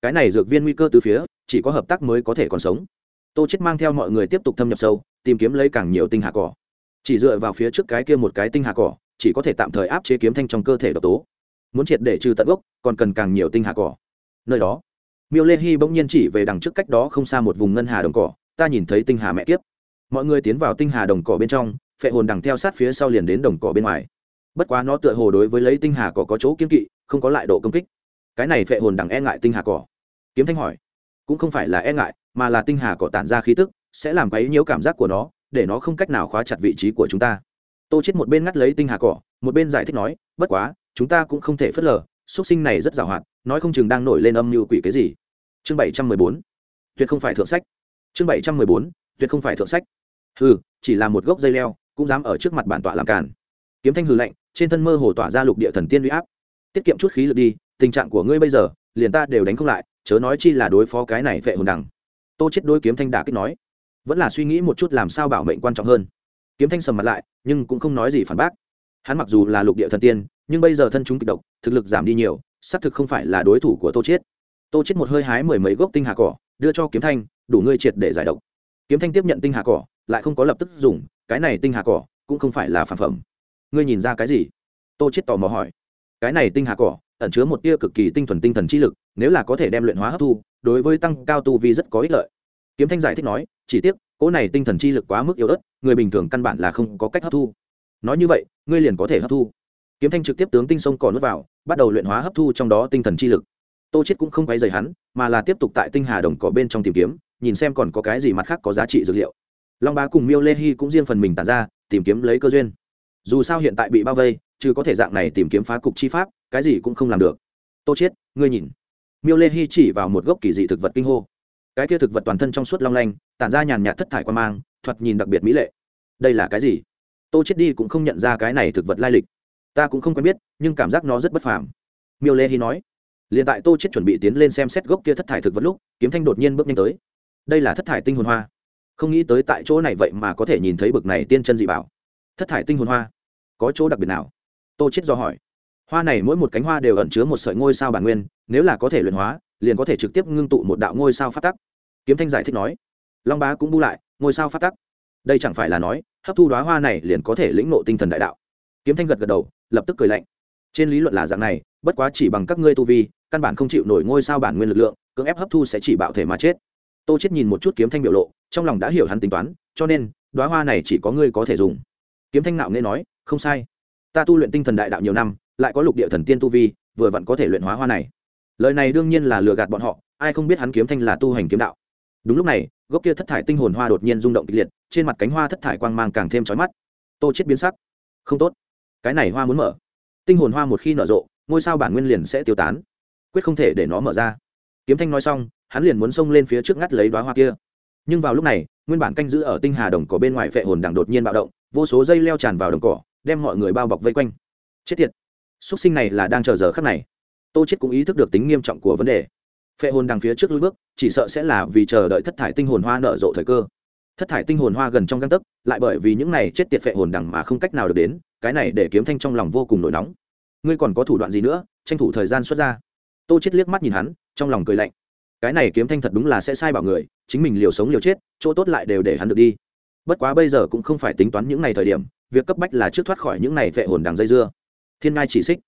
Cái này dược viên nguy cơ từ phía, chỉ có hợp tác mới có thể còn sống. Tô chết mang theo mọi người tiếp tục thâm nhập sâu, tìm kiếm lấy càng nhiều tinh hà cỏ. Chỉ dựa vào phía trước cái kia một cái tinh hà cỏ, chỉ có thể tạm thời áp chế kiếm thanh trong cơ thể độc tố. Muốn triệt để trừ tận gốc, còn cần càng nhiều tinh hà cỏ. Nơi đó, miêu lê hy bỗng nhiên chỉ về đằng trước cách đó không xa một vùng ngân hà đồng cỏ, ta nhìn thấy tinh hà mẹ kiếp. Mọi người tiến vào tinh hà đồng cỏ bên trong phệ hồn đằng theo sát phía sau liền đến đồng cỏ bên ngoài. Bất quá nó tựa hồ đối với lấy tinh hà cỏ có chỗ kiên kỵ, không có lại độ công kích. Cái này phệ hồn đằng e ngại tinh hà cỏ. Kiếm thanh hỏi, cũng không phải là e ngại, mà là tinh hà cỏ tản ra khí tức, sẽ làm quấy nhiễu cảm giác của nó, để nó không cách nào khóa chặt vị trí của chúng ta. Tô chết một bên ngắt lấy tinh hà cỏ, một bên giải thích nói, bất quá, chúng ta cũng không thể phớt lờ xuất sinh này rất giàu hoạt nói không chừng đang nổi lên âm mưu quỷ cái gì. Chương bảy trăm mười bốn, tuyệt không phải thượng sách. Chương bảy trăm mười bốn, tuyệt không phải thượng sách. Hừ, chỉ là một gốc dây leo cũng dám ở trước mặt bản tọa làm càn. kiếm thanh hừ lạnh, trên thân mơ hồ tỏa ra lục địa thần tiên uy áp. Tiết kiệm chút khí lực đi, tình trạng của ngươi bây giờ, liền ta đều đánh không lại, chớ nói chi là đối phó cái này vệ hồn đằng. Tô chết đôi kiếm thanh đả kích nói, vẫn là suy nghĩ một chút làm sao bảo mệnh quan trọng hơn. Kiếm thanh sầm mặt lại, nhưng cũng không nói gì phản bác. Hắn mặc dù là lục địa thần tiên, nhưng bây giờ thân chúng kịch độc, thực lực giảm đi nhiều, xác thực không phải là đối thủ của tô chết. Tô chết một hơi hái mười mấy gốc tinh hà cỏ, đưa cho kiếm thanh, đủ ngươi triệt để giải độc. Kiếm thanh tiếp nhận tinh hà cỏ, lại không có lập tức dùng cái này tinh hà cỏ cũng không phải là phản phẩm. Ngươi nhìn ra cái gì? Tô chết tò mò hỏi. Cái này tinh hà cỏ ẩn chứa một tia cực kỳ tinh thuần tinh thần chi lực, nếu là có thể đem luyện hóa hấp thu, đối với tăng cao tu vi rất có ích lợi. Kiếm thanh giải thích nói, chỉ tiếc, cỗ này tinh thần chi lực quá mức yếu ớt, người bình thường căn bản là không có cách hấp thu. Nói như vậy, ngươi liền có thể hấp thu. Kiếm thanh trực tiếp tướng tinh sông cỏ nuốt vào, bắt đầu luyện hóa hấp thu trong đó tinh thần chi lực. Tô chết cũng không quay rời hắn, mà là tiếp tục tại tinh hà đồng cỏ bên trong tìm kiếm, nhìn xem còn có cái gì mặt khác có giá trị dược liệu long bá cùng miêu lê hy cũng riêng phần mình tàn ra, tìm kiếm lấy cơ duyên. Dù sao hiện tại bị bao vây chứ có thể dạng này tìm kiếm phá cục chi pháp, cái gì cũng không làm được. Tô chết ngươi nhìn. Miêu lê hy chỉ vào một gốc kỳ dị thực vật kinh hô. Cái kia thực vật toàn thân trong suốt long lanh, tản ra nhàn nhạt thất thải quan mang, thoạt nhìn đặc biệt mỹ lệ. Đây là cái gì? Tô chết đi cũng không nhận ra cái này thực vật lai lịch. Ta cũng không quen biết, nhưng cảm giác nó rất bất phàm. Miêu lê hy nói. Liền tại tô chết chuẩn bị tiến lên xem xét gốc kia thất thải thực vật lúc, kiếm thanh đột nhiên bước nhanh tới. Đây là thất thải tinh hồn hoa không nghĩ tới tại chỗ này vậy mà có thể nhìn thấy bực này tiên chân dị bảo. Thất thải tinh hồn hoa. Có chỗ đặc biệt nào? Tô chết do hỏi. Hoa này mỗi một cánh hoa đều ẩn chứa một sợi ngôi sao bản nguyên, nếu là có thể luyện hóa, liền có thể trực tiếp ngưng tụ một đạo ngôi sao phát tắc. Kiếm thanh giải thích nói. Long bá cũng bu lại, ngôi sao phát tắc. Đây chẳng phải là nói, hấp thu đoá hoa này liền có thể lĩnh nộ tinh thần đại đạo. Kiếm thanh gật gật đầu, lập tức cười lạnh. Trên lý luận là dạng này, bất quá chỉ bằng các ngươi tu vi, căn bản không chịu nổi ngôi sao bản nguyên lực lượng, cưỡng ép hấp thu sẽ chỉ bạo thể mà chết. Tô chết nhìn một chút kiếm thanh biểu lộ trong lòng đã hiểu hắn tính toán, cho nên đoá hoa này chỉ có ngươi có thể dùng. Kiếm thanh nạo nghe nói, không sai. Ta tu luyện tinh thần đại đạo nhiều năm, lại có lục địa thần tiên tu vi, vừa vặn có thể luyện hóa hoa này. Lời này đương nhiên là lừa gạt bọn họ, ai không biết hắn kiếm thanh là tu hành kiếm đạo. Đúng lúc này, gốc kia thất thải tinh hồn hoa đột nhiên rung động kịch liệt, trên mặt cánh hoa thất thải quang mang càng thêm trói mắt. Tô chết biến sắc. Không tốt. Cái này hoa muốn mở. Tinh hồn hoa một khi nở rộ, ngôi sao bản nguyên liền sẽ tiêu tán. Quyết không thể để nó mở ra. Kiếm thanh nói xong, hắn liền muốn xông lên phía trước ngắt lấy đoá hoa kia nhưng vào lúc này, nguyên bản canh giữ ở tinh hà đồng cỏ bên ngoài vệ hồn đằng đột nhiên bạo động, vô số dây leo tràn vào đồng cỏ, đem mọi người bao bọc vây quanh. Chết tiệt! Xuất sinh này là đang chờ giờ khắc này. Tô chết cũng ý thức được tính nghiêm trọng của vấn đề. Phệ hồn đằng phía trước lối bước, chỉ sợ sẽ là vì chờ đợi thất thải tinh hồn hoa nở rộ thời cơ. Thất thải tinh hồn hoa gần trong găng tấc, lại bởi vì những này chết tiệt phệ hồn đằng mà không cách nào được đến, cái này để kiếm thanh trong lòng vô cùng nổi nóng. Ngươi còn có thủ đoạn gì nữa? Tranh thủ thời gian xuất ra. Tô chết liếc mắt nhìn hắn, trong lòng cười lạnh cái này kiếm thanh thật đúng là sẽ sai bảo người, chính mình liều sống liều chết, chỗ tốt lại đều để hắn được đi. Bất quá bây giờ cũng không phải tính toán những ngày thời điểm, việc cấp bách là trước thoát khỏi những ngày vệ hồn đằng dây dưa. Thiên ngai chỉ xích.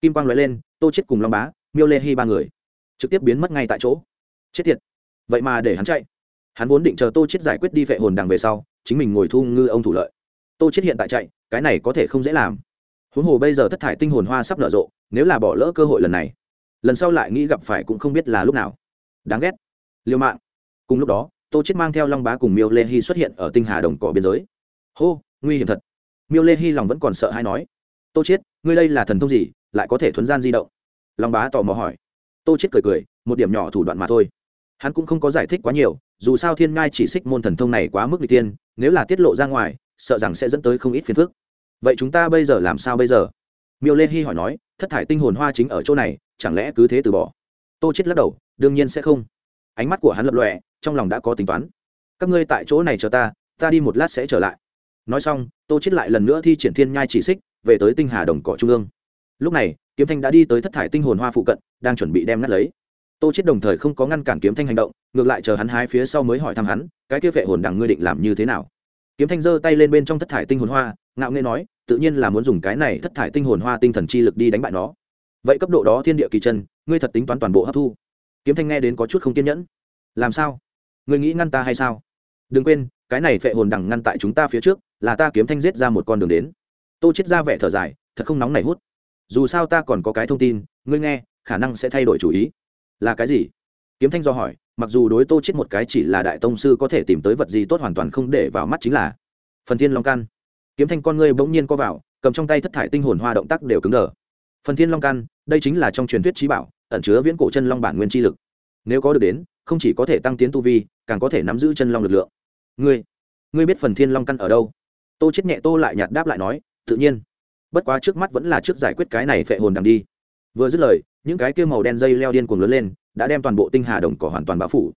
Kim quang nói lên, tô chết cùng long bá, miêu lê hy ba người, trực tiếp biến mất ngay tại chỗ. Chết tiệt. Vậy mà để hắn chạy. Hắn vốn định chờ tô chết giải quyết đi vệ hồn đằng về sau, chính mình ngồi thu ngư ông thủ lợi. Tô chết hiện tại chạy, cái này có thể không dễ làm. Huống hồ bây giờ thất thải tinh hồn hoa sắp nở rộ, nếu là bỏ lỡ cơ hội lần này, lần sau lại nghĩ gặp phải cũng không biết là lúc nào đáng ghét. Liêu mạng. Cùng lúc đó, tô chết mang theo long bá cùng miêu lê hy xuất hiện ở tinh hà đồng cỏ biên giới. Hô, nguy hiểm thật. Miêu lê hy lòng vẫn còn sợ hay nói. Tô chết ngươi đây là thần thông gì, lại có thể thuấn gian di động? Long bá tò mò hỏi. Tô chết cười cười, một điểm nhỏ thủ đoạn mà thôi. Hắn cũng không có giải thích quá nhiều, dù sao thiên ngai chỉ xích môn thần thông này quá mức n tiên, nếu là tiết lộ ra ngoài, sợ rằng sẽ dẫn tới không ít phiền phức. Vậy chúng ta bây giờ làm sao bây giờ? Miêu lê hy hỏi nói, thất thải tinh hồn hoa chính ở chỗ này, chẳng lẽ cứ thế từ bỏ? Tô chết lắc đầu đương nhiên sẽ không. Ánh mắt của hắn lập lọe trong lòng đã có tính toán. Các ngươi tại chỗ này chờ ta ta đi một lát sẽ trở lại. Nói xong, tô chết lại lần nữa thi triển thiên nhai chỉ xích, về tới tinh hà đồng cỏ trung ương. Lúc này, kiếm thanh đã đi tới thất thải tinh hồn hoa phụ cận, đang chuẩn bị đem ngắt lấy. Tô chết đồng thời không có ngăn cản kiếm thanh hành động, ngược lại chờ hắn hái phía sau mới hỏi thăm hắn, cái kia vệ hồn đằng ngươi định làm như thế nào? Kiếm thanh giơ tay lên bên trong thất thải tinh hồn hoa, ngạo nghễ nói, tự nhiên là muốn dùng cái này thất thải tinh hồn hoa tinh thần chi lực đi đánh bại nó. Vậy cấp độ đó thiên địa kỳ chân, ngươi thật tính toán toàn bộ hấp thu kiếm thanh nghe đến có chút không kiên nhẫn. Làm sao? Ngươi nghĩ ngăn ta hay sao? Đừng quên, cái này phệ hồn đằng ngăn tại chúng ta phía trước, là ta kiếm thanh giết ra một con đường đến. Tô chết ra vẻ thở dài, thật không nóng này hút. Dù sao ta còn có cái thông tin, ngươi nghe, khả năng sẽ thay đổi chủ ý. Là cái gì? Kiếm thanh do hỏi, mặc dù đối tô chết một cái chỉ là đại tông sư có thể tìm tới vật gì tốt hoàn toàn không để vào mắt chính là phần thiên long căn. Kiếm thanh con ngươi bỗng nhiên co vào, cầm trong tay thất thải tinh hồn hoa động tác đều cứng đờ. Phần thiên long căn, đây chính là trong truyền thuyết trí bảo ẩn chứa viễn cổ chân long bản nguyên chi lực. Nếu có được đến, không chỉ có thể tăng tiến tu vi, càng có thể nắm giữ chân long lực lượng. Ngươi ngươi biết phần thiên long căn ở đâu? Tô chết nhẹ tô lại nhạt đáp lại nói, tự nhiên. Bất quá trước mắt vẫn là trước giải quyết cái này phệ hồn đằng đi. Vừa dứt lời, những cái kia màu đen dây leo điên cuồng lớn lên, đã đem toàn bộ tinh hà đồng cỏ hoàn toàn bao phủ.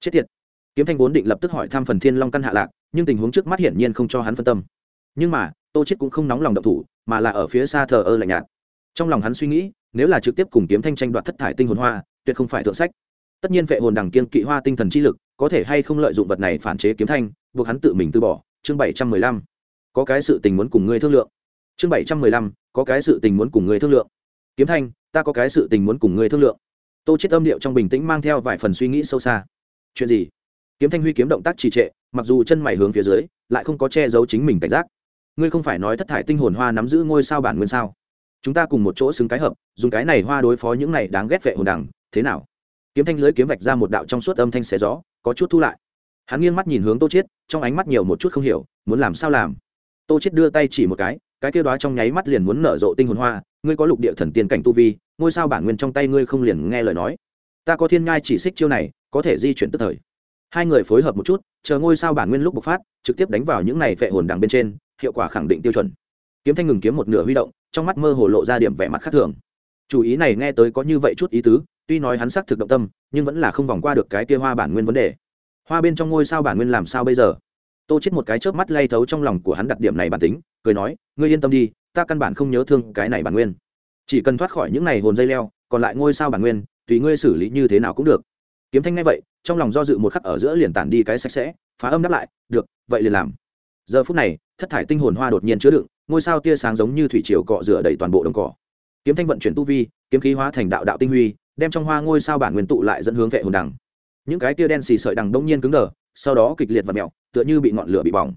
Chết tiệt. Kiếm thanh vốn định lập tức hỏi thăm phần thiên long căn hạ lạc, nhưng tình huống trước mắt hiển nhiên không cho hắn phân tâm. Nhưng mà, tô chết cũng không nóng lòng động thủ, mà là ở phía xa thờ ơ lạnh nhạt. Trong lòng hắn suy nghĩ nếu là trực tiếp cùng kiếm thanh tranh đoạt thất thải tinh hồn hoa, tuyệt không phải thượng sách. Tất nhiên vệ hồn đằng kiên kỵ hoa tinh thần chi lực, có thể hay không lợi dụng vật này phản chế kiếm thanh, buộc hắn tự mình từ bỏ. Chương bảy trăm mười lăm. Có cái sự tình muốn cùng ngươi thương lượng. Chương bảy trăm mười lăm. Có cái sự tình muốn cùng ngươi thương lượng. Kiếm thanh, ta có cái sự tình muốn cùng ngươi thương lượng. Tô chết âm điệu trong bình tĩnh mang theo vài phần suy nghĩ sâu xa. Chuyện gì? Kiếm thanh huy kiếm động tác trì trệ, mặc dù chân mày hướng phía dưới, lại không có che giấu chính mình cảnh giác. Ngươi không phải nói thất thải tinh hồn hoa nắm giữ ngôi sao bản nguyên sao? Chúng ta cùng một chỗ xứng cái hợp, dùng cái này hoa đối phó những này đáng ghét vệ hồn đằng, thế nào? Kiếm thanh lưới kiếm vạch ra một đạo trong suốt âm thanh xé gió, có chút thu lại. Hắn nghiêng mắt nhìn hướng tô chiết, trong ánh mắt nhiều một chút không hiểu, muốn làm sao làm? Tô chiết đưa tay chỉ một cái cái kia đó trong nháy mắt liền muốn nở rộ tinh hồn hoa, ngươi có lục địa thần tiên cảnh tu vi, ngôi sao bản nguyên trong tay ngươi không liền nghe lời nói. Ta có thiên ngai chỉ xích chiêu này, có thể di chuyển tức thời. Hai người phối hợp một chút, chờ ngôi sao bản nguyên lúc bộc phát, trực tiếp đánh vào những này vệ hồn đằng bên trên, hiệu quả khẳng định tiêu chuẩn kiếm thanh ngừng kiếm một nửa huy động, trong mắt mơ hồ lộ ra điểm vẻ mặt khác thường. Chủ ý này nghe tới có như vậy chút ý tứ, tuy nói hắn xác thực động tâm, nhưng vẫn là không vòng qua được cái kia hoa bản nguyên vấn đề. Hoa bên trong ngôi sao bản nguyên làm sao bây giờ? Tô chết một cái chớp mắt lay thấu trong lòng của hắn đặt điểm này bản tính, cười nói, ngươi yên tâm đi, ta căn bản không nhớ thương cái này bản nguyên. Chỉ cần thoát khỏi những này hồn dây leo, còn lại ngôi sao bản nguyên, tùy ngươi xử lý như thế nào cũng được. Kiếm thanh ngay vậy, trong lòng do dự một khắc ở giữa liền tản đi cái sạch sẽ, phá âm đáp lại, được, vậy liền làm. Giờ phút này thất thải tinh hồn hoa đột nhiên chứa đựng, ngôi sao tia sáng giống như thủy triều cọ rửa đầy toàn bộ đồng cỏ. Kiếm thanh vận chuyển tu vi, kiếm khí hóa thành đạo đạo tinh huy, đem trong hoa ngôi sao bản nguyên tụ lại dẫn hướng vệ hồn đằng. Những cái tia đen xì sợi đằng đông nhiên cứng đờ, sau đó kịch liệt và mẹo, tựa như bị ngọn lửa bị bỏng.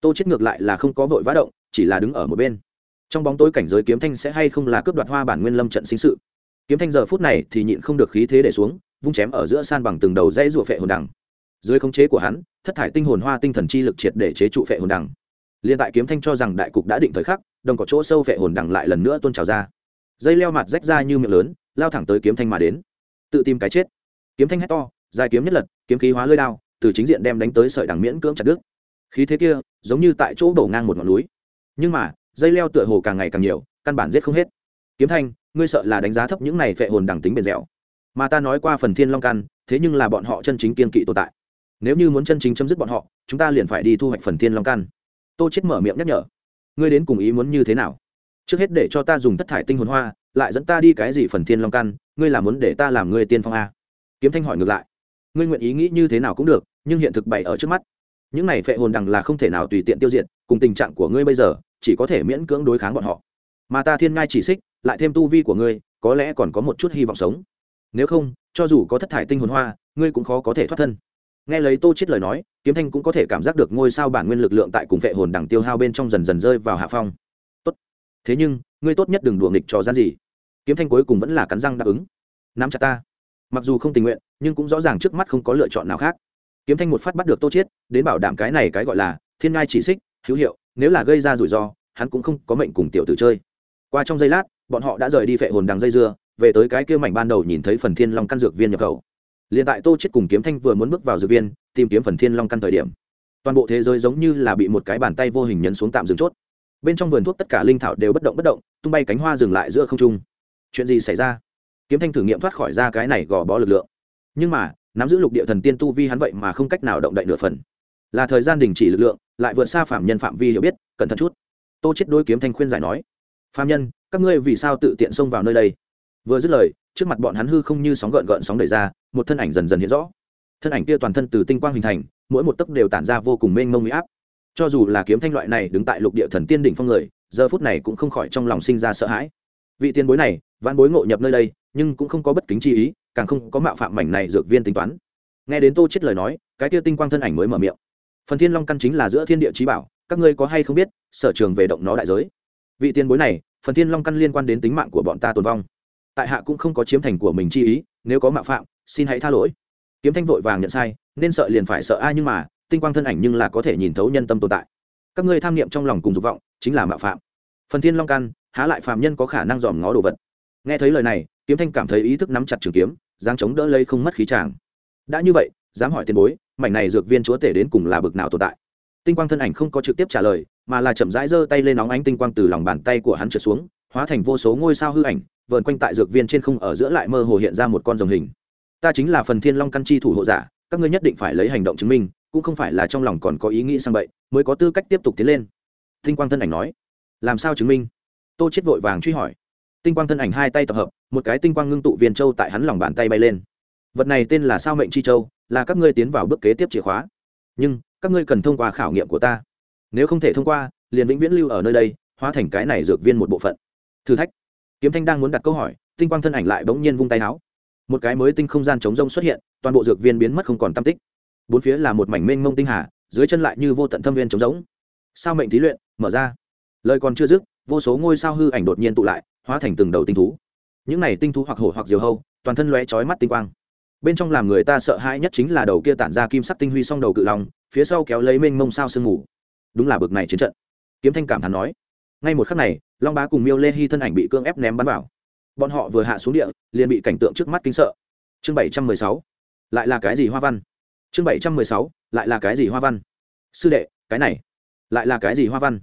Tô chết ngược lại là không có vội vã động, chỉ là đứng ở một bên. Trong bóng tối cảnh giới kiếm thanh sẽ hay không là cướp đoạt hoa bản nguyên lâm trận sinh sự? Kiếm thanh giờ phút này thì nhịn không được khí thế để xuống, vung chém ở giữa san bằng từng đầu dây rùa phệ hồn đằng. Dưới khống chế của hắn, thất thải tinh hồn hoa tinh thần chi lực triệt để chế trụ phệ hồn đằng liên tại kiếm thanh cho rằng đại cục đã định thời khắc, đồng có chỗ sâu vệ hồn đằng lại lần nữa tôn trào ra. Dây leo mặt rách ra như miệng lớn, lao thẳng tới kiếm thanh mà đến. Tự tìm cái chết. Kiếm thanh hét to, dài kiếm nhất lật, kiếm khí hóa lơi đao, từ chính diện đem đánh tới sợi đằng miễn cưỡng chặt đứt. Khí thế kia, giống như tại chỗ đổ ngang một ngọn núi. Nhưng mà, dây leo tựa hồ càng ngày càng nhiều, căn bản giết không hết. Kiếm thanh, ngươi sợ là đánh giá thấp những này phệ hồn đẳng tính bền dẻo. Mà ta nói qua phần thiên long căn, thế nhưng là bọn họ chân chính kiên kỵ tồn tại. Nếu như muốn chân chính chấm dứt bọn họ, chúng ta liền phải đi thu hoạch phần thiên long căn tô chết mở miệng nhắc nhở. Ngươi đến cùng ý muốn như thế nào? Trước hết để cho ta dùng thất thải tinh hồn hoa, lại dẫn ta đi cái gì phần thiên long căn, ngươi là muốn để ta làm ngươi tiên phong a? Kiếm thanh hỏi ngược lại. Ngươi nguyện ý nghĩ như thế nào cũng được, nhưng hiện thực bày ở trước mắt. Những này phệ hồn đằng là không thể nào tùy tiện tiêu diệt, cùng tình trạng của ngươi bây giờ, chỉ có thể miễn cưỡng đối kháng bọn họ. Mà ta thiên ngai chỉ xích, lại thêm tu vi của ngươi, có lẽ còn có một chút hy vọng sống. Nếu không, cho dù có thất thải tinh hồn hoa, ngươi cũng khó có thể thoát thân nghe lấy tô chết lời nói, kiếm thanh cũng có thể cảm giác được ngôi sao bản nguyên lực lượng tại cùng vệ hồn đằng tiêu hao bên trong dần dần rơi vào hạ phong. Tốt. Thế nhưng, ngươi tốt nhất đừng đùa nghịch trò gian gì. Kiếm thanh cuối cùng vẫn là cắn răng đáp ứng. Nắm chặt ta. Mặc dù không tình nguyện, nhưng cũng rõ ràng trước mắt không có lựa chọn nào khác. Kiếm thanh một phát bắt được tô chết đến bảo đảm cái này cái gọi là thiên ngai chỉ xích, hữu hiệu, nếu là gây ra rủi ro, hắn cũng không có mệnh cùng tiểu tử chơi. Qua trong giây lát, bọn họ đã rời đi phệ hồn đằng dây dưa, về tới cái kia mảnh ban đầu nhìn thấy phần thiên long căn dược viên nhập khẩu liền tại tô chết cùng kiếm thanh vừa muốn bước vào dược viên, tìm kiếm phần thiên long căn thời điểm. Toàn bộ thế giới giống như là bị một cái bàn tay vô hình nhấn xuống tạm dừng chốt. Bên trong vườn thuốc tất cả linh thảo đều bất động bất động, tung bay cánh hoa dừng lại giữa không trung. Chuyện gì xảy ra? Kiếm thanh thử nghiệm thoát khỏi ra cái này gò bó lực lượng. Nhưng mà, nắm giữ lục địa thần tiên tu vi hắn vậy mà không cách nào động đậy nửa phần. Là thời gian đình chỉ lực lượng, lại vượt xa phạm nhân phạm vi hiểu biết, cẩn thận chút. Tô chết đối kiếm thanh khuyên giải nói, phạm nhân, các ngươi vì sao tự tiện xông vào nơi đây? Vừa dứt lời trước mặt bọn hắn hư không như sóng gợn gợn sóng đẩy ra, một thân ảnh dần dần hiện rõ. Thân ảnh kia toàn thân từ tinh quang hình thành, mỗi một tấc đều tản ra vô cùng mênh mông uy áp. Cho dù là kiếm thanh loại này đứng tại lục địa thần tiên đỉnh phong người, giờ phút này cũng không khỏi trong lòng sinh ra sợ hãi. Vị tiền bối này, vãn bối ngộ nhập nơi đây, nhưng cũng không có bất kính chi ý, càng không có mạo phạm mảnh này dược viên tính toán. Nghe đến tô chết lời nói, cái kia tinh quang thân ảnh mới mở miệng. Phần thiên long căn chính là giữa thiên địa trí bảo, các ngươi có hay không biết, sở trường về động nó đại giới. Vị tiền bối này, phần thiên long căn liên quan đến tính mạng của bọn ta tồn vong tại hạ cũng không có chiếm thành của mình chi ý, nếu có mạo phạm, xin hãy tha lỗi. Kiếm thanh vội vàng nhận sai, nên sợ liền phải sợ ai nhưng mà, tinh quang thân ảnh nhưng là có thể nhìn thấu nhân tâm tồn tại. Các ngươi tham niệm trong lòng cùng dục vọng, chính là mạo phạm. Phần thiên long căn, há lại phạm nhân có khả năng dòm ngó đồ vật. Nghe thấy lời này, kiếm thanh cảm thấy ý thức nắm chặt trường kiếm, dáng chống đỡ lấy không mất khí tràng đã như vậy, dám hỏi tiền bối, mảnh này dược viên chúa tể đến cùng là bực nào tồn tại? Tinh quang thân ảnh không có trực tiếp trả lời, mà là chậm rãi giơ tay lên nóng ánh tinh quang từ lòng bàn tay của hắn trượt xuống, hóa thành vô số ngôi sao hư ảnh vờn quanh tại dược viên trên không ở giữa lại mơ hồ hiện ra một con rồng hình. Ta chính là phần thiên long căn chi thủ hộ giả, các ngươi nhất định phải lấy hành động chứng minh, cũng không phải là trong lòng còn có ý nghĩ sang bậy, mới có tư cách tiếp tục tiến lên. Tinh quang thân ảnh nói. Làm sao chứng minh? Tô chết vội vàng truy hỏi. Tinh quang thân ảnh hai tay tập hợp, một cái tinh quang ngưng tụ viên châu tại hắn lòng bàn tay bay lên. Vật này tên là sao mệnh chi châu, là các ngươi tiến vào bước kế tiếp chìa khóa. Nhưng, các ngươi cần thông qua khảo nghiệm của ta. Nếu không thể thông qua, liền vĩnh viễn lưu ở nơi đây, hóa thành cái này dược viên một bộ phận. Thử thách kiếm thanh đang muốn đặt câu hỏi, tinh quang thân ảnh lại bỗng nhiên vung tay áo một cái mới tinh không gian chống rông xuất hiện, toàn bộ dược viên biến mất không còn tam tích. Bốn phía là một mảnh mênh mông tinh hà, dưới chân lại như vô tận thâm viên trống rỗng. Sao mệnh thí luyện, mở ra. Lời còn chưa dứt, vô số ngôi sao hư ảnh đột nhiên tụ lại, hóa thành từng đầu tinh thú. Những này tinh thú hoặc hổ hoặc diều hâu, toàn thân lóe chói mắt tinh quang. Bên trong làm người ta sợ hãi nhất chính là đầu kia tản ra kim sắc tinh huy song đầu cự long, phía sau kéo lấy mênh mông sao sương mù. Đúng là bực này chiến trận. Kiếm thanh cảm thán nói ngay một khắc này, long bá cùng miêu lê hy thân ảnh bị cưỡng ép ném bắn vào. Bọn họ vừa hạ xuống địa, liền bị cảnh tượng trước mắt kinh sợ. Chương bảy trăm mười sáu. Lại là cái gì hoa văn? Chương bảy trăm mười sáu. Lại là cái gì hoa văn? Sư đệ, cái này. Lại là cái gì hoa văn?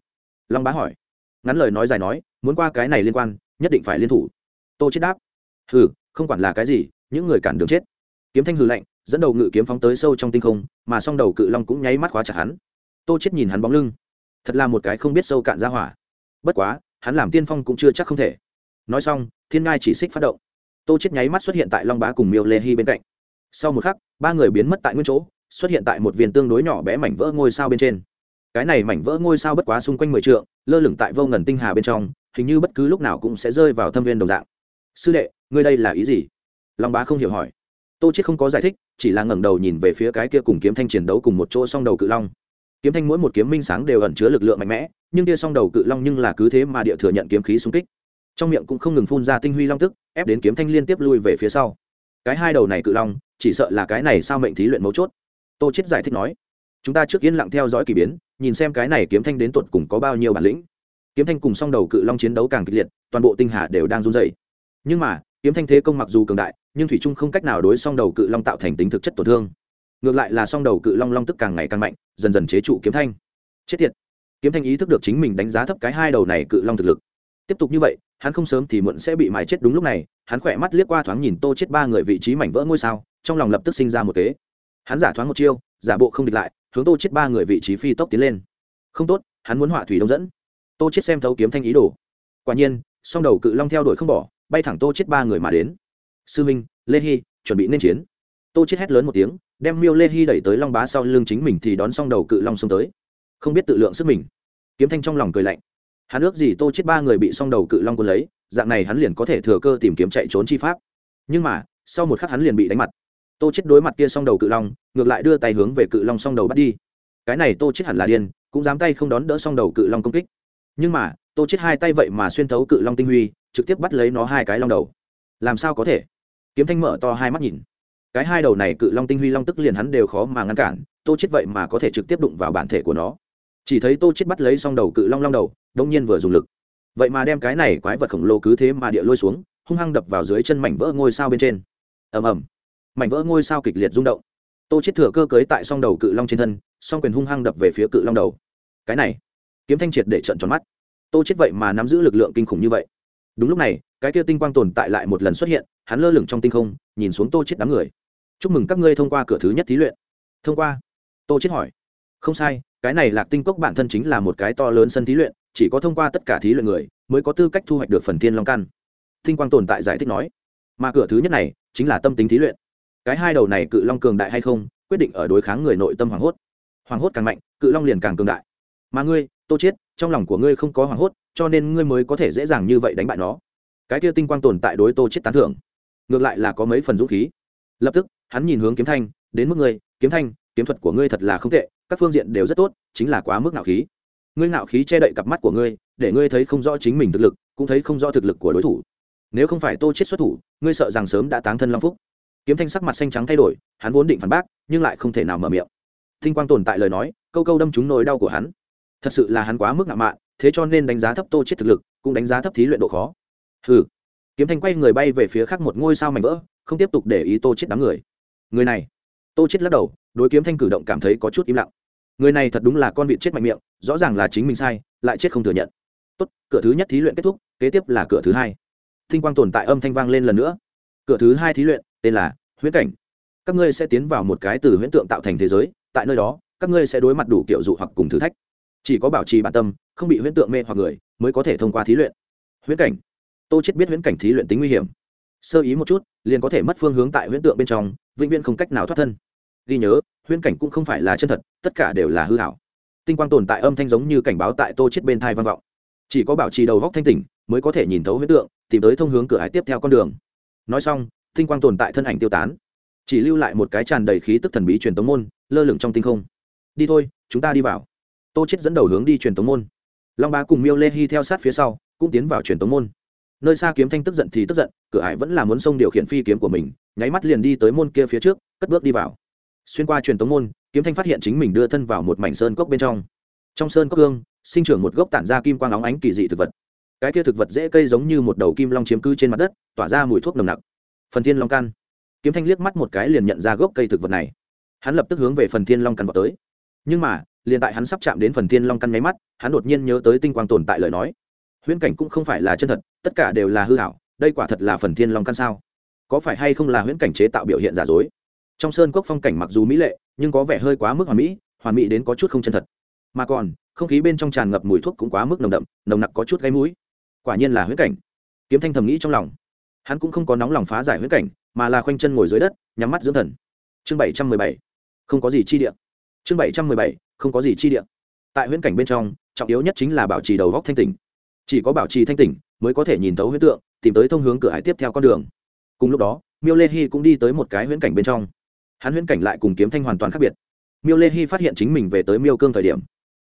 Long bá hỏi. Ngắn lời nói dài nói, muốn qua cái này liên quan, nhất định phải liên thủ. Tô chết đáp. Hừ, không quản là cái gì, những người cản đường chết. Kiếm thanh hừ lạnh, dẫn đầu ngự kiếm phóng tới sâu trong tinh không, mà song đầu cự long cũng nháy mắt khóa chặt hắn. Tô chết nhìn hắn bóng lưng. Thật là một cái không biết sâu cạn ra hỏa bất quá, hắn làm tiên phong cũng chưa chắc không thể. Nói xong, thiên ngai chỉ xích phát động. Tô chết nháy mắt xuất hiện tại long bá cùng miêu lê hy bên cạnh. Sau một khắc, ba người biến mất tại nguyên chỗ, xuất hiện tại một viên tương đối nhỏ bé mảnh vỡ ngôi sao bên trên. Cái này mảnh vỡ ngôi sao bất quá xung quanh mười trượng, lơ lửng tại vô ngần tinh hà bên trong, hình như bất cứ lúc nào cũng sẽ rơi vào thâm viên đồng dạng. Sư đệ, ngươi đây là ý gì? Long bá không hiểu hỏi. Tô chết không có giải thích, chỉ là ngẩng đầu nhìn về phía cái kia cùng kiếm thanh chiến đấu cùng một chỗ song đầu cự long kiếm thanh mỗi một kiếm minh sáng đều ẩn chứa lực lượng mạnh mẽ, nhưng tia song đầu cự long nhưng là cứ thế mà địa thừa nhận kiếm khí xung kích. Trong miệng cũng không ngừng phun ra tinh huy long tức, ép đến kiếm thanh liên tiếp lui về phía sau. Cái hai đầu này cự long, chỉ sợ là cái này sao mệnh thí luyện mấu chốt. Tô chết giải thích nói, chúng ta trước yên lặng theo dõi kỳ biến, nhìn xem cái này kiếm thanh đến tuột cùng có bao nhiêu bản lĩnh. Kiếm thanh cùng song đầu cự long chiến đấu càng kịch liệt, toàn bộ tinh hà đều đang run rẩy. Nhưng mà, kiếm thanh thế công mặc dù cường đại, nhưng thủy trung không cách nào đối song đầu cự long tạo thành tính thực chất tổn thương ngược lại là song đầu cự long long tức càng ngày càng mạnh, dần dần chế trụ kiếm thanh. Chết tiệt. Kiếm thanh ý thức được chính mình đánh giá thấp cái hai đầu này cự long thực lực. Tiếp tục như vậy, hắn không sớm thì muộn sẽ bị mài chết đúng lúc này, hắn khỏe mắt liếc qua thoáng nhìn tô chết ba người vị trí mảnh vỡ ngôi sao, trong lòng lập tức sinh ra một kế. Hắn giả thoáng một chiêu, giả bộ không địch lại, hướng tô chết ba người vị trí phi tốc tiến lên. Không tốt, hắn muốn hỏa thủy đông dẫn. Tô chết xem thấu kiếm thanh ý đồ. Quả nhiên, song đầu cự long theo đuổi không bỏ, bay thẳng tô chết ba người mà đến. Sư minh, lê hy chuẩn bị nên chiến. Tô chết hét lớn một tiếng đem miêu lê hy đẩy tới long bá sau lưng chính mình thì đón xong đầu cự long xông tới. Không biết tự lượng sức mình. Kiếm thanh trong lòng cười lạnh. Hắn ước gì tô chết ba người bị xong đầu cự long quân lấy, dạng này hắn liền có thể thừa cơ tìm kiếm chạy trốn chi pháp. Nhưng mà, sau một khắc hắn liền bị đánh mặt. Tô chết đối mặt kia xong đầu cự long, ngược lại đưa tay hướng về cự long xong đầu bắt đi. Cái này tô chết hẳn là điên, cũng dám tay không đón đỡ xong đầu cự long công kích. Nhưng mà, tô chết hai tay vậy mà xuyên thấu cự long tinh huy, trực tiếp bắt lấy nó hai cái long đầu. Làm sao có thể? Kiếm thanh mở to hai mắt nhìn cái hai đầu này cự long tinh huy long tức liền hắn đều khó mà ngăn cản, tô chết vậy mà có thể trực tiếp đụng vào bản thể của nó. Chỉ thấy tô chết bắt lấy xong đầu cự long long đầu đông nhiên vừa dùng lực. Vậy mà đem cái này quái vật khổng lồ cứ thế mà địa lôi xuống, hung hăng đập vào dưới chân mảnh vỡ ngôi sao bên trên. Ầm ầm. Mảnh vỡ ngôi sao kịch liệt rung động. Tô chết thừa cơ cưới tại song đầu cự long trên thân, song quyền hung hăng đập về phía cự long đầu. Cái này, kiếm thanh triệt để trận tròn mắt. Tô chết vậy mà nắm giữ lực lượng kinh khủng như vậy. Đúng lúc này, cái kia tinh quang tồn tại lại một lần xuất hiện, hắn lơ lửng trong tinh không, nhìn xuống tô chết đám người chúc mừng các ngươi thông qua cửa thứ nhất thí luyện. Thông qua? Tô chết hỏi. Không sai, cái này lạc tinh cốc bản thân chính là một cái to lớn sân thí luyện, chỉ có thông qua tất cả thí luyện người mới có tư cách thu hoạch được phần thiên long căn. Tinh quang tồn tại giải thích nói. Mà cửa thứ nhất này chính là tâm tính thí luyện. Cái hai đầu này cự long cường đại hay không, quyết định ở đối kháng người nội tâm hoảng hốt. Hoảng hốt càng mạnh, cự long liền càng cường đại. Mà ngươi, tô chết trong lòng của ngươi không có hoảng hốt, cho nên ngươi mới có thể dễ dàng như vậy đánh bại nó. Cái kia tinh quang tồn tại đối tô chết tán thưởng. Ngược lại là có mấy phần dũng khí. Lập tức hắn nhìn hướng kiếm thanh, đến mức ngươi, kiếm thanh, kiếm thuật của ngươi thật là không tệ, các phương diện đều rất tốt, chính là quá mức ngạo khí. Ngươi ngạo khí che đậy cặp mắt của ngươi, để ngươi thấy không rõ chính mình thực lực, cũng thấy không rõ thực lực của đối thủ. Nếu không phải tô chết xuất thủ, ngươi sợ rằng sớm đã táng thân long phúc. Kiếm thanh sắc mặt xanh trắng thay đổi, hắn vốn định phản bác, nhưng lại không thể nào mở miệng. Tinh quang tồn tại lời nói, câu câu đâm trúng nỗi đau của hắn. Thật sự là hắn quá mức ngạo mạn, thế cho nên đánh giá thấp tô chết thực lực, cũng đánh giá thấp thí luyện độ khó. Hừ. Kiếm thanh quay người bay về phía khác một ngôi sao mảnh vỡ, không tiếp tục để ý tô chết đám người người này. Tô chết lắc đầu, đối kiếm thanh cử động cảm thấy có chút im lặng. Người này thật đúng là con vịt chết mạnh miệng, rõ ràng là chính mình sai, lại chết không thừa nhận. Tốt, cửa thứ nhất thí luyện kết thúc, kế tiếp là cửa thứ hai. Thinh quang tồn tại âm thanh vang lên lần nữa. Cửa thứ hai thí luyện, tên là huyễn cảnh. Các ngươi sẽ tiến vào một cái từ huyễn tượng tạo thành thế giới, tại nơi đó, các ngươi sẽ đối mặt đủ kiểu dụ hoặc cùng thử thách. Chỉ có bảo trì bản tâm, không bị huyễn tượng mê hoặc người, mới có thể thông qua thí luyện. Huyễn cảnh. Tô chết biết huyễn cảnh thí luyện tính nguy hiểm. Sơ ý một chút, liền có thể mất phương hướng tại huyễn tượng bên trong vĩnh viễn không cách nào thoát thân. Ghi nhớ, huyễn cảnh cũng không phải là chân thật, tất cả đều là hư hảo. Tinh quang tồn tại âm thanh giống như cảnh báo tại tô chết bên thai vang vọng. Chỉ có bảo trì đầu góc thanh tỉnh mới có thể nhìn thấu huyễn tượng, tìm tới thông hướng cửa hải tiếp theo con đường. Nói xong, tinh quang tồn tại thân ảnh tiêu tán. Chỉ lưu lại một cái tràn đầy khí tức thần bí truyền tống môn, lơ lửng trong tinh không. Đi thôi, chúng ta đi vào. Tô chết dẫn đầu hướng đi truyền tống môn. Long Ba cùng miêu lê hy theo sát phía sau, cũng tiến vào truyền tống môn nơi xa kiếm thanh tức giận thì tức giận, cửa ải vẫn là muốn xông điều khiển phi kiếm của mình, nháy mắt liền đi tới môn kia phía trước, cất bước đi vào. Xuyên qua truyền tống môn, kiếm thanh phát hiện chính mình đưa thân vào một mảnh sơn cốc bên trong. Trong sơn cốc gương sinh trưởng một gốc tản ra kim quang óng ánh kỳ dị thực vật. Cái kia thực vật dễ cây giống như một đầu kim long chiếm cư trên mặt đất, tỏa ra mùi thuốc nồng nặc. Phần thiên long căn. Kiếm thanh liếc mắt một cái liền nhận ra gốc cây thực vật này. Hắn lập tức hướng về phần thiên long căn vào tới. Nhưng mà, liền tại hắn sắp chạm đến phần thiên long căn nháy mắt, hắn đột nhiên nhớ tới tinh quang tồn tại lời nói huyễn cảnh cũng không phải là chân thật, tất cả đều là hư hảo, đây quả thật là phần thiên long căn sao. Có phải hay không là huyễn cảnh chế tạo biểu hiện giả dối? Trong sơn cốc phong cảnh mặc dù mỹ lệ, nhưng có vẻ hơi quá mức hoàn mỹ hoàn mỹ đến có chút không chân thật. Mà còn, không khí bên trong tràn ngập mùi thuốc cũng quá mức nồng đậm, nồng nặc có chút gáy mũi. Quả nhiên là huyễn cảnh. Kiếm thanh thầm nghĩ trong lòng. Hắn cũng không có nóng lòng phá giải huyễn cảnh, mà là khoanh chân ngồi dưới đất, nhắm mắt dưỡng thần. Chương bảy trăm mười bảy. Không có gì chi địa. Chương bảy trăm mười bảy. Không có gì chi địa. Tại huyễn cảnh bên trong, trọng yếu nhất chính là bảo trì đầu góc thanh tỉnh chỉ có bảo trì thanh tỉnh mới có thể nhìn thấu huyễn tượng, tìm tới thông hướng cửa hải tiếp theo con đường. Cùng lúc đó, miêu lê hy cũng đi tới một cái huyễn cảnh bên trong. Hắn huyễn cảnh lại cùng kiếm thanh hoàn toàn khác biệt. Miêu lê hy phát hiện chính mình về tới miêu cương thời điểm,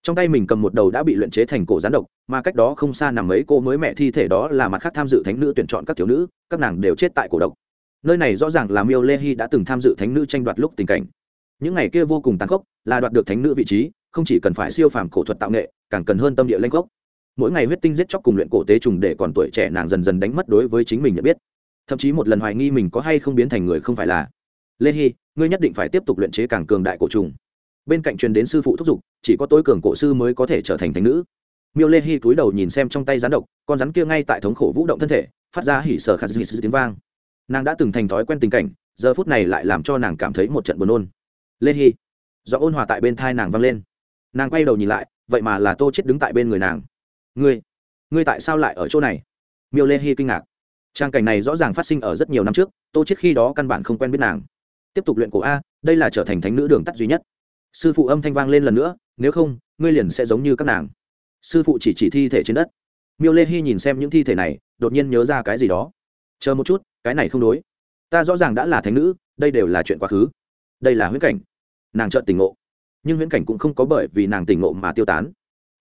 trong tay mình cầm một đầu đã bị luyện chế thành cổ gián độc, mà cách đó không xa nằm mấy cô mới mẹ thi thể đó là mặt khác tham dự thánh nữ tuyển chọn các thiếu nữ, các nàng đều chết tại cổ độc. Nơi này rõ ràng là miêu lê hy đã từng tham dự thánh nữ tranh đoạt lúc tình cảnh. Những ngày kia vô cùng tàn khốc, là đoạt được thánh nữ vị trí, không chỉ cần phải siêu phàm cổ thuật tạo nghệ, càng cần hơn tâm địa lanh gốc mỗi ngày huyết tinh giết chóc cùng luyện cổ tế trùng để còn tuổi trẻ nàng dần dần đánh mất đối với chính mình nhận biết. Thậm chí một lần hoài nghi mình có hay không biến thành người không phải là lê hy, ngươi nhất định phải tiếp tục luyện chế càng cường đại cổ trùng. Bên cạnh truyền đến sư phụ thúc giục, chỉ có tối cường cổ sư mới có thể trở thành thánh nữ. Miêu lê hy cúi đầu nhìn xem trong tay rắn độc, con rắn kia ngay tại thống khổ vũ động thân thể, phát ra hỉ sở khát dị tiếng vang. Nàng đã từng thành thói quen tình cảnh, giờ phút này lại làm cho nàng cảm thấy một trận buồn nôn. Lê hy do ôn hòa tại bên thai nàng vang lên. Nàng quay đầu nhìn lại, vậy mà là tô chết đứng tại bên người nàng ngươi ngươi tại sao lại ở chỗ này? Miêu lê hy kinh ngạc. Trang cảnh này rõ ràng phát sinh ở rất nhiều năm trước, tô chết khi đó căn bản không quen biết nàng. Tiếp tục luyện cổ a, đây là trở thành thánh nữ đường tắt duy nhất. Sư phụ âm thanh vang lên lần nữa, nếu không, ngươi liền sẽ giống như các nàng. Sư phụ chỉ chỉ thi thể trên đất. Miêu lê hy nhìn xem những thi thể này, đột nhiên nhớ ra cái gì đó. Chờ một chút, cái này không đối. Ta rõ ràng đã là thánh nữ, đây đều là chuyện quá khứ. Đây là huyễn cảnh. Nàng trợn tỉnh ngộ. Nhưng huyễn cảnh cũng không có bởi vì nàng tỉnh ngộ mà tiêu tán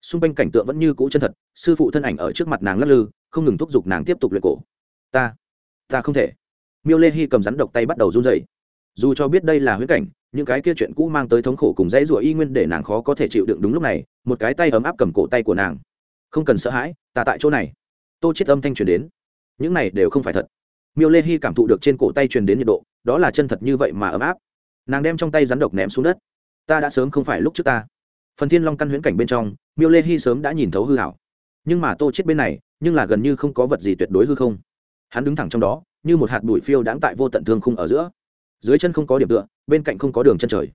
xung quanh cảnh tượng vẫn như cũ chân thật, sư phụ thân ảnh ở trước mặt nàng lắc lư, không ngừng thúc giục nàng tiếp tục luyện cổ. Ta ta không thể. Miêu lê hy cầm rắn độc tay bắt đầu run dày dù cho biết đây là huyễn cảnh, những cái kia chuyện cũ mang tới thống khổ cùng dãy rủa y nguyên để nàng khó có thể chịu đựng đúng lúc này, một cái tay ấm áp cầm cổ tay của nàng. Không cần sợ hãi, ta tại chỗ này. Tô chết âm thanh truyền đến. Những này đều không phải thật. Miêu lê hy cảm thụ được trên cổ tay truyền đến nhiệt độ, đó là chân thật như vậy mà ấm áp. Nàng đem trong tay rắn độc ném xuống đất. Ta đã sớm không phải lúc trước ta phần thiên long căn huyễn cảnh bên trong, miêu lê hy sớm đã nhìn thấu hư hảo nhưng mà tô chết bên này, nhưng là gần như không có vật gì tuyệt đối hư không. Hắn đứng thẳng trong đó, như một hạt bụi phiêu đãng tại vô tận thương khung ở giữa. Dưới chân không có điểm tựa, bên cạnh không có đường chân trời.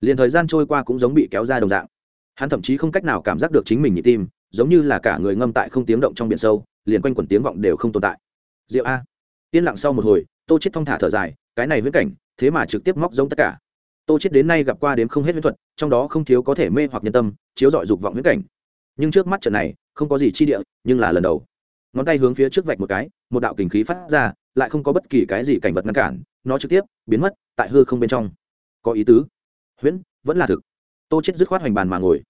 Liền thời gian trôi qua cũng giống bị kéo ra đồng dạng. Hắn thậm chí không cách nào cảm giác được chính mình nhịp tim, giống như là cả người ngâm tại không tiếng động trong biển sâu, liền quanh quẩn tiếng vọng đều không tồn tại. Diệu a. Yên lặng sau một hồi, tô chết thong thả thở dài, cái này huyễn cảnh, thế mà trực tiếp móc giống tất cả tô chết đến nay gặp qua đến không hết huyễn thuật, trong đó không thiếu có thể mê hoặc nhân tâm, chiếu dọi dục vọng huyễn cảnh. Nhưng trước mắt trận này, không có gì chi địa, nhưng là lần đầu. Ngón tay hướng phía trước vạch một cái, một đạo kình khí phát ra, lại không có bất kỳ cái gì cảnh vật ngăn cản, nó trực tiếp biến mất tại hư không bên trong. Có ý tứ? Huyễn, vẫn là thực. Tô chết dứt khoát hoành bàn mà ngồi.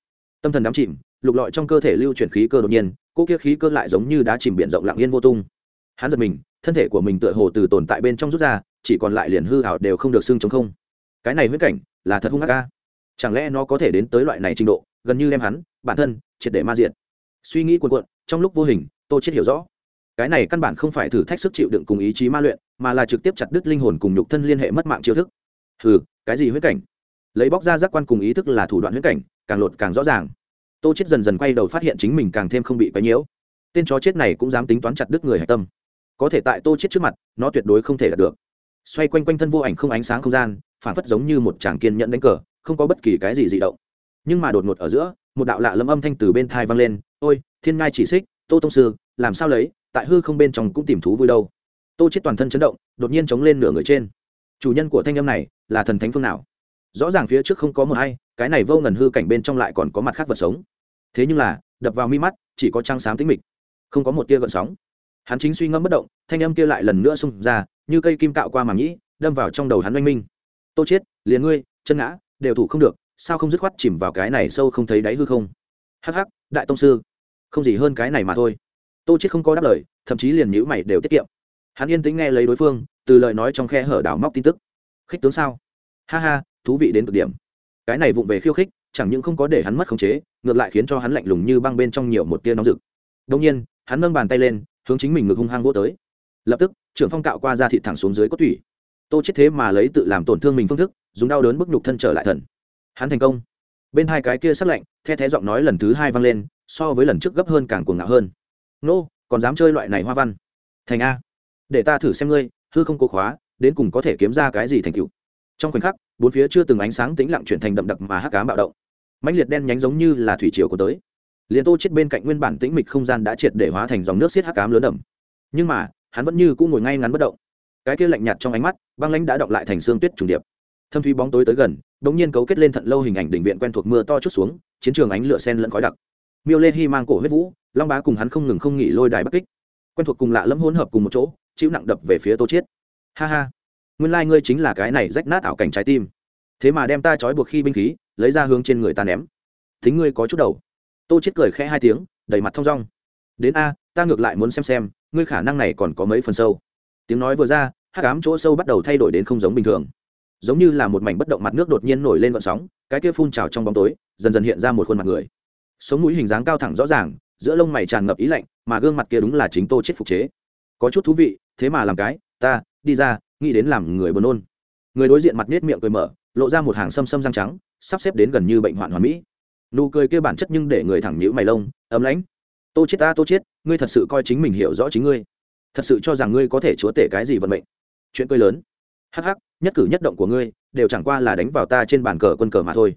Tâm thần đắm chìm, lục lọi trong cơ thể lưu chuyển khí cơ đột nhiên cô kia khí cơ lại giống như đá chìm biển rộng lặng yên vô tung. Hắn giật mình, thân thể của mình tựa hồ từ tồn tại bên trong rút ra, chỉ còn lại liền hư hảo đều không được xưng chống không cái này huyễn cảnh là thật hung ác ca. Chẳng lẽ nó có thể đến tới loại này trình độ, gần như đem hắn, bản thân, triệt để ma diện suy nghĩ cuồn cuộn, trong lúc vô hình, tô chết hiểu rõ. Cái này căn bản không phải thử thách sức chịu đựng cùng ý chí ma luyện, mà là trực tiếp chặt đứt linh hồn cùng nhục thân liên hệ mất mạng chiêu thức. Hừ, cái gì huyễn cảnh? Lấy bóc ra giác quan cùng ý thức là thủ đoạn huyễn cảnh, càng lột càng rõ ràng. Tô chết dần dần quay đầu phát hiện chính mình càng thêm không bị quấy nhiễu. Tên chó chết này cũng dám tính toán chặt đứt người hạch tâm. Có thể tại tô chết trước mặt, nó tuyệt đối không thể đạt được. Xoay quanh quanh thân vô ảnh không ánh sáng không gian phản phất giống như một chàng kiên nhẫn đánh cờ, không có bất kỳ cái gì dị động. Nhưng mà đột ngột ở giữa, một đạo lạ lâm âm thanh từ bên thai vang lên, ôi, thiên ngai chỉ xích, tô tông sư, làm sao lấy, tại hư không bên trong cũng tìm thú vui đâu. Tô chết toàn thân chấn động, đột nhiên chống lên nửa người trên. Chủ nhân của thanh âm này là thần thánh phương nào? Rõ ràng phía trước không có một hay, cái này vô ngần hư cảnh bên trong lại còn có mặt khác vật sống. Thế nhưng là, đập vào mi mắt, chỉ có trăng sám tĩnh mịch, không có một tia gợn sóng. Hắn chính suy ngẫm bất động, thanh âm kia lại lần nữa xung ra, như cây kim cạo qua màng nhĩ, đâm vào trong đầu hắn oanh minh tô chết, liền ngươi, chân ngã, đều thủ không được, sao không dứt khoát chìm vào cái này sâu không thấy đáy hư không? Hắc hắc, đại tông sư, không gì hơn cái này mà thôi. Tô chết không có đáp lời, thậm chí liền nhữ mày đều tiết kiệm. Hắn yên tĩnh nghe lấy đối phương, từ lời nói trong khe hở đảo móc tin tức. Khích tướng sao? Ha ha, thú vị đến cực điểm. Cái này vụng về khiêu khích, chẳng những không có để hắn mất khống chế, ngược lại khiến cho hắn lạnh lùng như băng bên trong nhiều một tia nóng rực. Đông nhiên, hắn nâng bàn tay lên, hướng chính mình ngực hung hăng vô tới. Lập tức, trưởng phong cạo qua ra thịt thẳng xuống dưới cốt thủy tô chết thế mà lấy tự làm tổn thương mình phương thức, dùng đau đớn bức nhục thân trở lại thần. Hắn thành công. Bên hai cái kia sắc lạnh, the thé giọng nói lần thứ hai vang lên, so với lần trước gấp hơn càng cuồng ngạo hơn. Nô, còn dám chơi loại này hoa văn. Thành a. Để ta thử xem ngươi, hư không cố khóa, đến cùng có thể kiếm ra cái gì thành tựu. Trong khoảnh khắc, bốn phía chưa từng ánh sáng tĩnh lặng chuyển thành đậm đặc mà hắc cám bạo động. Mãnh liệt đen nhánh giống như là thủy triều của tới. Liền tô chết bên cạnh nguyên bản tĩnh mịch không gian đã triệt để hóa thành dòng nước xiết hắc cám lớn đậm nhưng mà, hắn vẫn như cũng ngồi ngay ngắn bất động cái kia lạnh nhạt trong ánh mắt, băng lãnh đã đọng lại thành xương tuyết trùng điệp. Thâm thúy bóng tối tới gần đống nhiên cấu kết lên thận lâu hình ảnh đỉnh viện quen thuộc mưa to chút xuống, chiến trường ánh lửa sen lẫn khói đặc. Miêu lê hy mang cổ huyết vũ, long bá cùng hắn không ngừng không nghỉ lôi đài bắc kích. Quen thuộc cùng lạ lẫm hỗn hợp cùng một chỗ, chịu nặng đập về phía tô chiết. Ha ha, nguyên lai ngươi chính là cái này rách nát ảo cảnh trái tim. Thế mà đem ta trói buộc khi binh khí, lấy ra hướng trên người ta ném. Thính ngươi có chút đầu. Tô chiết cười khẽ hai tiếng, đầy mặt thong dong. Đến a, ta ngược lại muốn xem xem, ngươi khả năng này còn có mấy phần sâu tiếng nói vừa ra, hắc ám chỗ sâu bắt đầu thay đổi đến không giống bình thường. Giống như là một mảnh bất động mặt nước đột nhiên nổi lên vận sóng, cái kia phun trào trong bóng tối, dần dần hiện ra một khuôn mặt người. Sống mũi hình dáng cao thẳng rõ ràng, giữa lông mày tràn ngập ý lạnh, mà gương mặt kia đúng là chính tô chết phục chế. Có chút thú vị, thế mà làm cái, ta, đi ra, nghĩ đến làm người buồn nôn. Người đối diện mặt nết miệng cười mở, lộ ra một hàng sâm sâm răng trắng, sắp xếp đến gần như bệnh hoạn hoàn mỹ. Nụ cười kia bản chất nhưng để người thẳng nhữ mày lông, ấm lãnh. Tô chết ta, tô chết ngươi thật sự coi chính mình hiểu rõ chính ngươi thật sự cho rằng ngươi có thể chúa tể cái gì vận mệnh. Chuyện cười lớn. Hắc hắc, nhất cử nhất động của ngươi đều chẳng qua là đánh vào ta trên bàn cờ quân cờ mà thôi.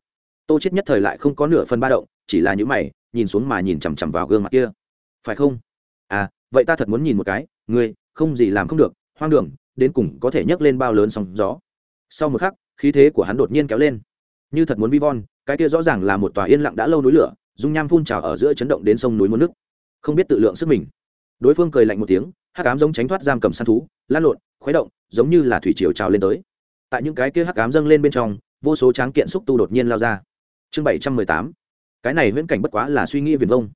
Tô chết nhất thời lại không có nửa phần ba động, chỉ là những mày, nhìn xuống mà nhìn chằm chằm vào gương mặt kia. Phải không? À vậy ta thật muốn nhìn một cái, ngươi, không gì làm không được, hoang đường, đến cùng có thể nhấc lên bao lớn sóng gió. Sau một khắc, khí thế của hắn đột nhiên kéo lên. Như thật muốn vi von, cái kia rõ ràng là một tòa yên lặng đã lâu núi lửa, dung nham phun trào ở giữa chấn động đến sông núi muôn nước. Không biết tự lượng sức mình. Đối phương cười lạnh một tiếng hắc ám giống tránh thoát giam cầm săn thú, lan lộn, khuấy động, giống như là thủy triều trào lên tới. Tại những cái kia hắc ám dâng lên bên trong, vô số tráng kiện xúc tu đột nhiên lao ra. Chương bảy trăm mười tám, cái này huyễn cảnh bất quá là suy nghĩ viền vông.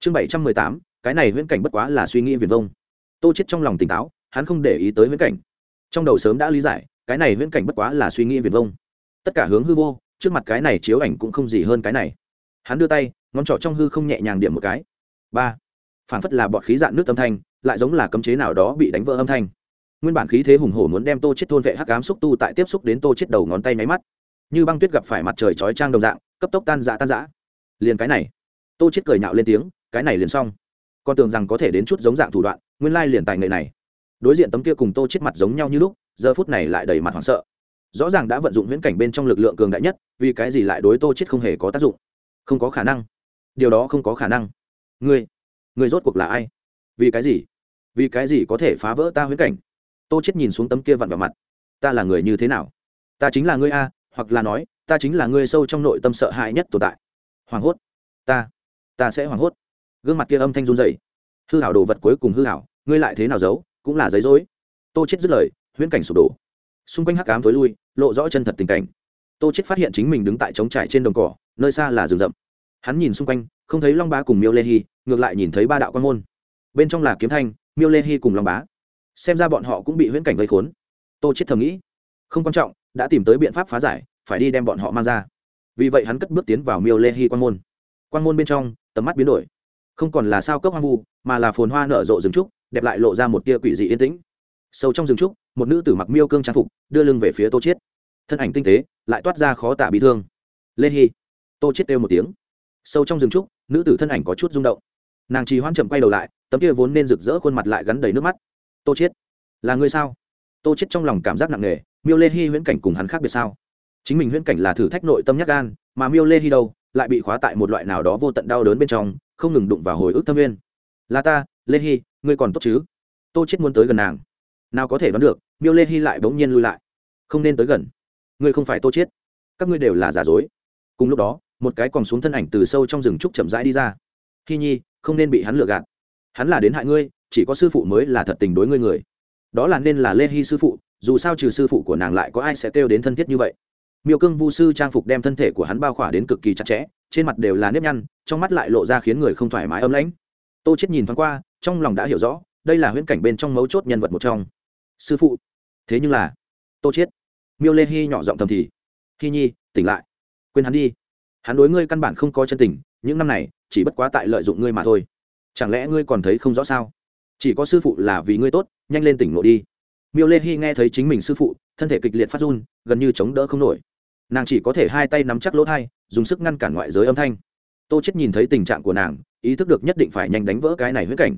Chương bảy trăm mười tám, cái này huyễn cảnh bất quá là suy nghĩ viền vông. Tô chết trong lòng tỉnh táo, hắn không để ý tới huyễn cảnh. Trong đầu sớm đã lý giải, cái này huyễn cảnh bất quá là suy nghĩ viền vông. Tất cả hướng hư vô, trước mặt cái này chiếu ảnh cũng không gì hơn cái này. Hắn đưa tay, ngón trỏ trong hư không nhẹ nhàng điểm một cái. Ba phản phất là bọt khí dạn nước tâm thanh lại giống là cấm chế nào đó bị đánh vỡ âm thanh. Nguyên bản khí thế hùng hổ muốn đem tô chết thôn vệ hắc ám xúc tu tại tiếp xúc đến tô chết đầu ngón tay máy mắt. Như băng tuyết gặp phải mặt trời chói trang đồng dạng, cấp tốc tan dã tan dã liền cái này. Tô chết cười nhạo lên tiếng, cái này liền xong. Con tưởng rằng có thể đến chút giống dạng thủ đoạn, nguyên lai liền tài nghệ này. Đối diện tấm kia cùng tô chết mặt giống nhau như lúc, giờ phút này lại đầy mặt hoảng sợ. Rõ ràng đã vận dụng huyễn cảnh bên trong lực lượng cường đại nhất, vì cái gì lại đối tô chết không hề có tác dụng? Không có khả năng. Điều đó không có khả năng. Ngươi ngươi rốt cuộc là ai? Vì cái gì? Vì cái gì có thể phá vỡ ta huyễn cảnh? Tô chết nhìn xuống tấm kia vặn vào mặt. Ta là người như thế nào? Ta chính là ngươi a, hoặc là nói, ta chính là ngươi sâu trong nội tâm sợ hãi nhất tồn tại. Hoảng hốt. Ta ta sẽ hoảng hốt. Gương mặt kia âm thanh run rẩy. Hư hảo đồ vật cuối cùng hư hảo, ngươi lại thế nào giấu, cũng là giấy dối tô chết dứt lời, huyễn cảnh sụp đổ. Xung quanh hắc ám tối lui, lộ rõ chân thật tình cảnh. Tô chết phát hiện chính mình đứng tại trống trải trên đồng cỏ, nơi xa là rừng rậm. Hắn nhìn xung quanh, không thấy long bá cùng miêu lê hy ngược lại nhìn thấy ba đạo quan môn bên trong là kiếm thanh, miêu lê hy cùng long bá. Xem ra bọn họ cũng bị huyễn cảnh gây khốn. Tô chết thầm nghĩ, không quan trọng, đã tìm tới biện pháp phá giải, phải đi đem bọn họ mang ra. Vì vậy hắn cất bước tiến vào miêu lê hy quan môn. Quan môn bên trong, tầm mắt biến đổi. Không còn là sao cốc hoang vu, mà là phồn hoa nở rộ rừng trúc, đẹp lại lộ ra một tia quỷ dị yên tĩnh. Sâu trong rừng trúc, một nữ tử mặc miêu cương trang phục, đưa lưng về phía tô chiết. Thân ảnh tinh tế, lại toát ra khó tả bị thương. Lê hy tô chiết kêu một tiếng. Sâu trong rừng trúc, nữ tử thân ảnh có chút rung động nàng trì hoãn chậm quay đầu lại tấm kia vốn nên rực rỡ khuôn mặt lại gắn đầy nước mắt. Tô chết, là ngươi sao? Tô chết trong lòng cảm giác nặng nề miêu lê hy huyễn cảnh cùng hắn khác biệt sao? Chính mình huyễn cảnh là thử thách nội tâm nhắc gan mà miêu lê hy đâu lại bị khóa tại một loại nào đó vô tận đau đớn bên trong không ngừng đụng vào hồi ức thâm nguyên là ta lê hy ngươi còn tốt chứ? Tô chết muốn tới gần nàng. Nào có thể đoán được miêu lê hy lại bỗng nhiên lui lại. Không nên tới gần. Ngươi không phải tô chết các ngươi đều là giả dối. Cùng lúc đó một cái còn xuống thân ảnh từ sâu trong rừng trúc chậm rãi đi ra. Hy nhi không nên bị hắn lừa gạt. Hắn là đến hại ngươi, chỉ có sư phụ mới là thật tình đối ngươi người. Đó là nên là lê hy sư phụ, dù sao trừ sư phụ của nàng lại có ai sẽ kêu đến thân thiết như vậy. Miêu cương vu sư trang phục đem thân thể của hắn bao khỏa đến cực kỳ chặt chẽ, trên mặt đều là nếp nhăn, trong mắt lại lộ ra khiến người không thoải mái âm lãnh. Tô chết nhìn thoáng qua, trong lòng đã hiểu rõ, đây là huyễn cảnh bên trong mấu chốt nhân vật một trong. Sư phụ. Thế nhưng là, tô chết miêu lê hy nhỏ giọng thầm thì hy nhi, tỉnh lại. Quên hắn đi. Hắn đối ngươi căn bản không có chân tình, những năm này chỉ bất quá tại lợi dụng ngươi mà thôi. Chẳng lẽ ngươi còn thấy không rõ sao? Chỉ có sư phụ là vì ngươi tốt, nhanh lên tỉnh ngộ đi. Miêu lê hy nghe thấy chính mình sư phụ, thân thể kịch liệt phát run, gần như chống đỡ không nổi. Nàng chỉ có thể hai tay nắm chắc lỗ thai, dùng sức ngăn cản ngoại giới âm thanh. Tô chết nhìn thấy tình trạng của nàng, ý thức được nhất định phải nhanh đánh vỡ cái này huyết cảnh.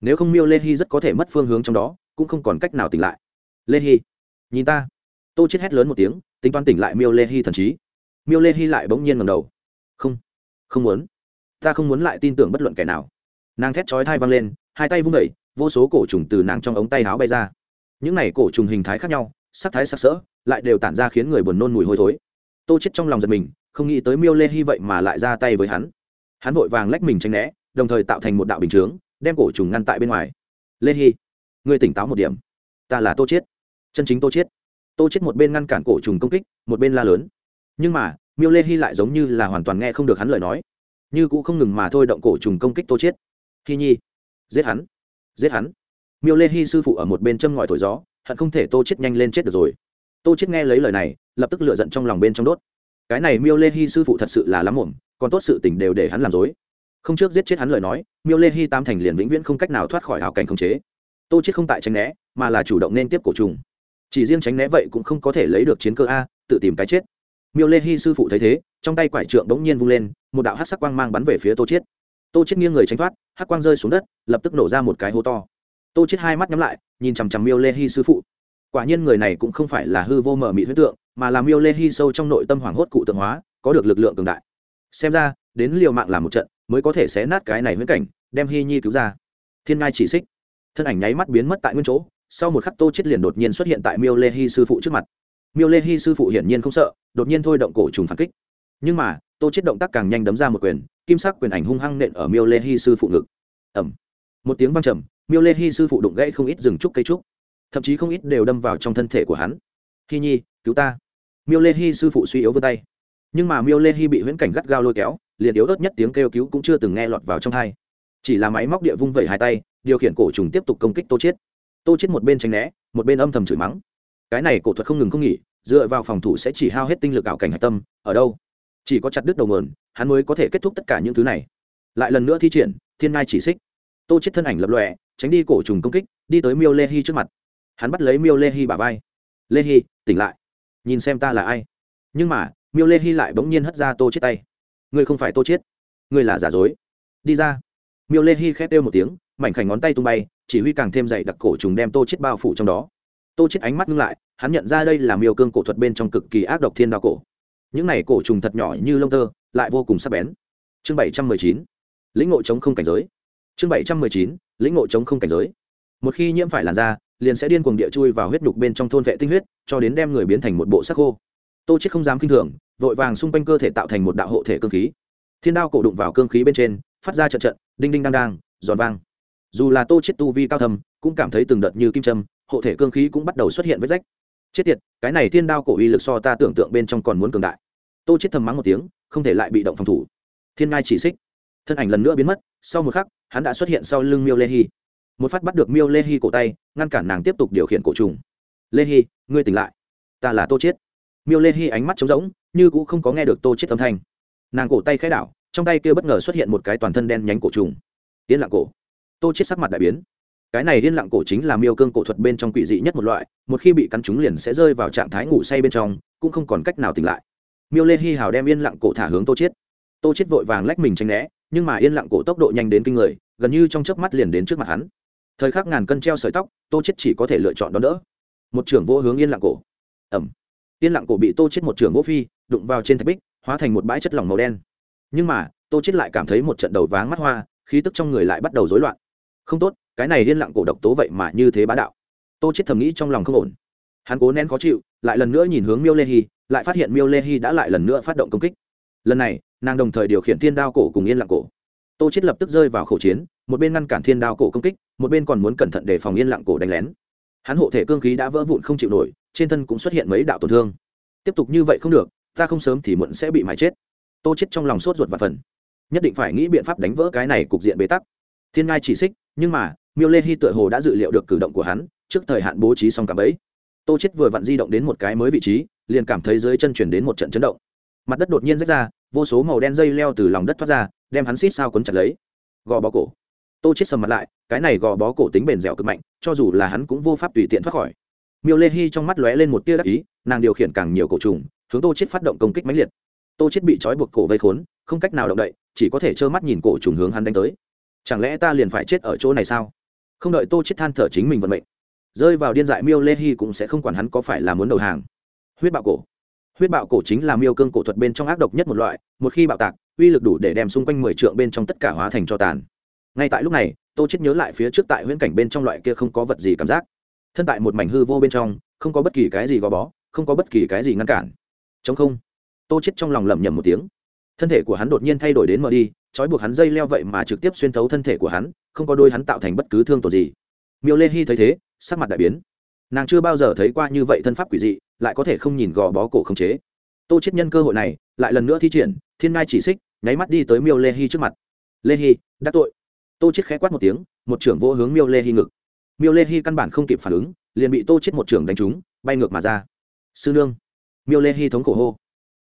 Nếu không miêu lê hy rất có thể mất phương hướng trong đó, cũng không còn cách nào tỉnh lại. Lê hy nhìn ta. Tô chết hét lớn một tiếng, tính toán tỉnh lại miêu lê hy thần trí. Miêu lê hy lại bỗng nhiên ngầm đầu. Không không muốn ta không muốn lại tin tưởng bất luận kẻ nào. Nàng thét chói thai văng lên, hai tay vung vẩy vô số cổ trùng từ nàng trong ống tay áo bay ra. Những này cổ trùng hình thái khác nhau, sắc thái sắc sỡ, lại đều tản ra khiến người buồn nôn mùi hôi thối. Tô chết trong lòng giật mình, không nghĩ tới miêu lê hy vậy mà lại ra tay với hắn. Hắn vội vàng lách mình tranh né, đồng thời tạo thành một đạo bình chướng, đem cổ trùng ngăn tại bên ngoài. Lê hy ngươi tỉnh táo một điểm. Ta là tô chết. Chân chính tô chết. Tô chết một bên ngăn cản cổ trùng công kích, một bên la lớn. Nhưng mà, miêu lê hy lại giống như là hoàn toàn nghe không được hắn lời nói như cũng không ngừng mà thôi động cổ trùng công kích tô chết khi nhi, giết hắn giết hắn. Miêu lê hy sư phụ ở một bên châm ngòi thổi gió, hận không thể tô chết nhanh lên chết được rồi. Tô chết nghe lấy lời này, lập tức lựa giận trong lòng bên trong đốt. Cái này miêu lê hy sư phụ thật sự là lắm muộn, còn tốt sự tình đều để hắn làm dối. Không trước giết chết hắn lời nói, miêu lê hy tam thành liền vĩnh viễn không cách nào thoát khỏi hào cảnh khống chế. Tô chết không tại tránh né, mà là chủ động nên tiếp cổ trùng. Chỉ riêng tránh né vậy cũng không có thể lấy được chiến cơ a, tự tìm cái chết miêu lê hy sư phụ thấy thế trong tay quải trượng bỗng nhiên vung lên một đạo hát sắc quang mang bắn về phía tô Chiết. tô Chiết nghiêng người tránh thoát hát quang rơi xuống đất lập tức nổ ra một cái hố to tô Chiết hai mắt nhắm lại nhìn chằm chằm miêu lê hy sư phụ quả nhiên người này cũng không phải là hư vô mở mị huyết tượng mà là miêu lê hy sâu trong nội tâm hoảng hốt cụ tượng hóa có được lực lượng cường đại xem ra đến liều mạng làm một trận mới có thể xé nát cái này huyễn cảnh đem hy nhi cứu ra thiên ngai chỉ xích thân ảnh nháy mắt biến mất tại nguyên chỗ sau một khắc tô chết liền đột nhiên xuất hiện tại miêu lê hy sư phụ trước mặt miêu lê hy sư phụ hiển nhiên không sợ, đột nhiên thôi động cổ trùng phản kích. Nhưng mà, tô chết động tác càng nhanh đấm ra một quyền, kim sắc quyền ảnh hung hăng nện ở miêu lê hy sư phụ ngực. Ẩm một tiếng vang trầm, miêu lê hy sư phụ đụng gãy không ít rừng trúc cây trúc, thậm chí không ít đều đâm vào trong thân thể của hắn. Hy nhi, cứu ta. Miêu lê hy sư phụ suy yếu vươn tay. Nhưng mà miêu lê hy bị huyễn cảnh gắt gao lôi kéo, liền yếu ớt nhất tiếng kêu cứu cũng chưa từng nghe lọt vào trong hai chỉ là máy móc địa vung vẩy hai tay, điều khiển cổ trùng tiếp tục công kích tô chết. Tô chết một bên tránh né, một bên âm thầm chửi mắng cái này cổ thuật không ngừng không nghỉ, dựa vào phòng thủ sẽ chỉ hao hết tinh lực ảo cảnh hạch tâm, ở đâu? Chỉ có chặt đứt đầu mườn hắn mới có thể kết thúc tất cả những thứ này. Lại lần nữa thi triển, thiên ngai chỉ xích. Tô chết thân ảnh lập lòe, tránh đi cổ trùng công kích, đi tới miêu lê hy trước mặt. Hắn bắt lấy miêu lê hy bả vai. Lê hy tỉnh lại. Nhìn xem ta là ai. Nhưng mà, miêu lê hy lại bỗng nhiên hất ra tô chết tay. Ngươi không phải tô chết. Ngươi là giả dối. Đi ra. Miêu lê hi khét đeo một tiếng, mảnh khảnh ngón tay tung bay, chỉ huy càng thêm dày đặc cổ trùng đem tô chết bao phủ trong đó tô chết ánh mắt ngưng lại, hắn nhận ra đây là miêu cương cổ thuật bên trong cực kỳ ác độc thiên đao cổ. Những này cổ trùng thật nhỏ như lông tơ, lại vô cùng sắc bén. Chương bảy trăm mười chín, lĩnh ngộ chống không cảnh giới. Chương bảy trăm mười chín, lĩnh ngộ chống không cảnh giới. Một khi nhiễm phải làn da, liền sẽ điên cuồng địa chui vào huyết nhục bên trong thôn vệ tinh huyết, cho đến đem người biến thành một bộ sắc khô. Tô chết không dám kinh thường, vội vàng xung quanh cơ thể tạo thành một đạo hộ thể cương khí. Thiên đao cổ đụng vào cương khí bên trên, phát ra trận trận, đinh đinh đang đang, giòn vang. Dù là tô chết tu vi cao thầm cũng cảm thấy từng đợt như kim châm hộ thể cương khí cũng bắt đầu xuất hiện vết rách. Chết tiệt, cái này thiên đao cổ uy lực so ta tưởng tượng bên trong còn muốn cường đại. Tô chết thầm mắng một tiếng, không thể lại bị động phòng thủ. Thiên ngai chỉ xích. Thân ảnh lần nữa biến mất, sau một khắc, hắn đã xuất hiện sau lưng miêu lê hy một phát bắt được miêu lê hy cổ tay, ngăn cản nàng tiếp tục điều khiển cổ trùng. Lê hy ngươi tỉnh lại. Ta là tô chết miêu lê hy ánh mắt trống rỗng, như cũng không có nghe được tô chết âm thanh. Nàng cổ tay khai đảo, trong tay kia bất ngờ xuất hiện một cái toàn thân đen nhánh cổ trùng. Yên lặng cổ. Tô chết sắc mặt đại biến cái này yên lặng cổ chính là miêu cương cổ thuật bên trong quỷ dị nhất một loại, một khi bị cắn trúng liền sẽ rơi vào trạng thái ngủ say bên trong, cũng không còn cách nào tỉnh lại. Miêu lê hy hào đem yên lặng cổ thả hướng tô chết tô chết vội vàng lách mình tránh né, nhưng mà yên lặng cổ tốc độ nhanh đến kinh người, gần như trong chớp mắt liền đến trước mặt hắn. Thời khắc ngàn cân treo sợi tóc, tô chết chỉ có thể lựa chọn đón đỡ. Một trưởng vô hướng yên lặng cổ. Ẩm yên lặng cổ bị tô chết một trưởng vô phi, đụng vào trên thạch bích, hóa thành một bãi chất lỏng màu đen. Nhưng mà, tô chết lại cảm thấy một trận đầu váng mắt hoa, khí tức trong người lại bắt đầu rối loạn. Không tốt cái này yên lặng cổ độc tố vậy mà như thế bá đạo. Tô chết thầm nghĩ trong lòng không ổn. Hắn cố nén khó chịu, lại lần nữa nhìn hướng miêu lê hy lại phát hiện miêu lê hy đã lại lần nữa phát động công kích. Lần này, nàng đồng thời điều khiển thiên đao cổ cùng yên lặng cổ. Tô chết lập tức rơi vào khẩu chiến, một bên ngăn cản thiên đao cổ công kích, một bên còn muốn cẩn thận để phòng yên lặng cổ đánh lén. Hắn hộ thể cương khí đã vỡ vụn không chịu nổi, trên thân cũng xuất hiện mấy đạo tổn thương. Tiếp tục như vậy không được, ta không sớm thì muộn sẽ bị mãi chết. Tô chết trong lòng sốt ruột và phần nhất định phải nghĩ biện pháp đánh vỡ cái này cục diện bế tắc. Thiên ngai chỉ xích, nhưng mà miêu lê hy tựa hồ đã dự liệu được cử động của hắn, trước thời hạn bố trí xong cả bẫy. Tô chết vừa vặn di động đến một cái mới vị trí, liền cảm thấy dưới chân chuyển đến một trận chấn động. Mặt đất đột nhiên rách ra, vô số màu đen dây leo từ lòng đất thoát ra, đem hắn xít sao quấn chặt lấy. Gò bó cổ. Tô chết sầm mặt lại, cái này gò bó cổ tính bền dẻo cực mạnh, cho dù là hắn cũng vô pháp tùy tiện thoát khỏi. Miêu lê hy trong mắt lóe lên một tia đắc ý, nàng điều khiển càng nhiều cổ trùng, hướng tô chết phát động công kích mãnh liệt. Tô chết bị trói buộc cổ vây khốn, không cách nào động đậy, chỉ có thể trơ mắt nhìn cổ trùng hướng hắn đánh tới. Chẳng lẽ ta liền phải chết ở chỗ này sao? Không đợi tô chết than thở chính mình vận mệnh, rơi vào điên dại miêu lê hy cũng sẽ không quản hắn có phải là muốn đầu hàng. Huyết bạo cổ. Huyết bạo cổ chính là miêu cương cổ thuật bên trong ác độc nhất một loại, một khi bạo tạc, uy lực đủ để đem xung quanh mười trượng bên trong tất cả hóa thành cho tàn. Ngay tại lúc này, tô chết nhớ lại phía trước tại huyễn cảnh bên trong loại kia không có vật gì cảm giác. Thân tại một mảnh hư vô bên trong, không có bất kỳ cái gì gò bó, không có bất kỳ cái gì ngăn cản. Chống không. Tô chết trong lòng lẩm nhẩm một tiếng. Thân thể của hắn đột nhiên thay đổi đến mờ đi trói buộc hắn dây leo vậy mà trực tiếp xuyên thấu thân thể của hắn, không có đôi hắn tạo thành bất cứ thương tổn gì. Miêu lê hy thấy thế, sắc mặt đại biến. Nàng chưa bao giờ thấy qua như vậy thân pháp quỷ dị, lại có thể không nhìn gò bó cổ không chế. Tô chết nhân cơ hội này, lại lần nữa thi triển, thiên ngai chỉ xích, nháy mắt đi tới miêu lê hy trước mặt. Lê hy đã tội. Tô chết khẽ quát một tiếng, một trưởng vô hướng miêu lê hy ngực. Miêu lê hy căn bản không kịp phản ứng, liền bị tô chết một trưởng đánh trúng, bay ngược mà ra. Sư nương. Miêu lê hy thống khổ hô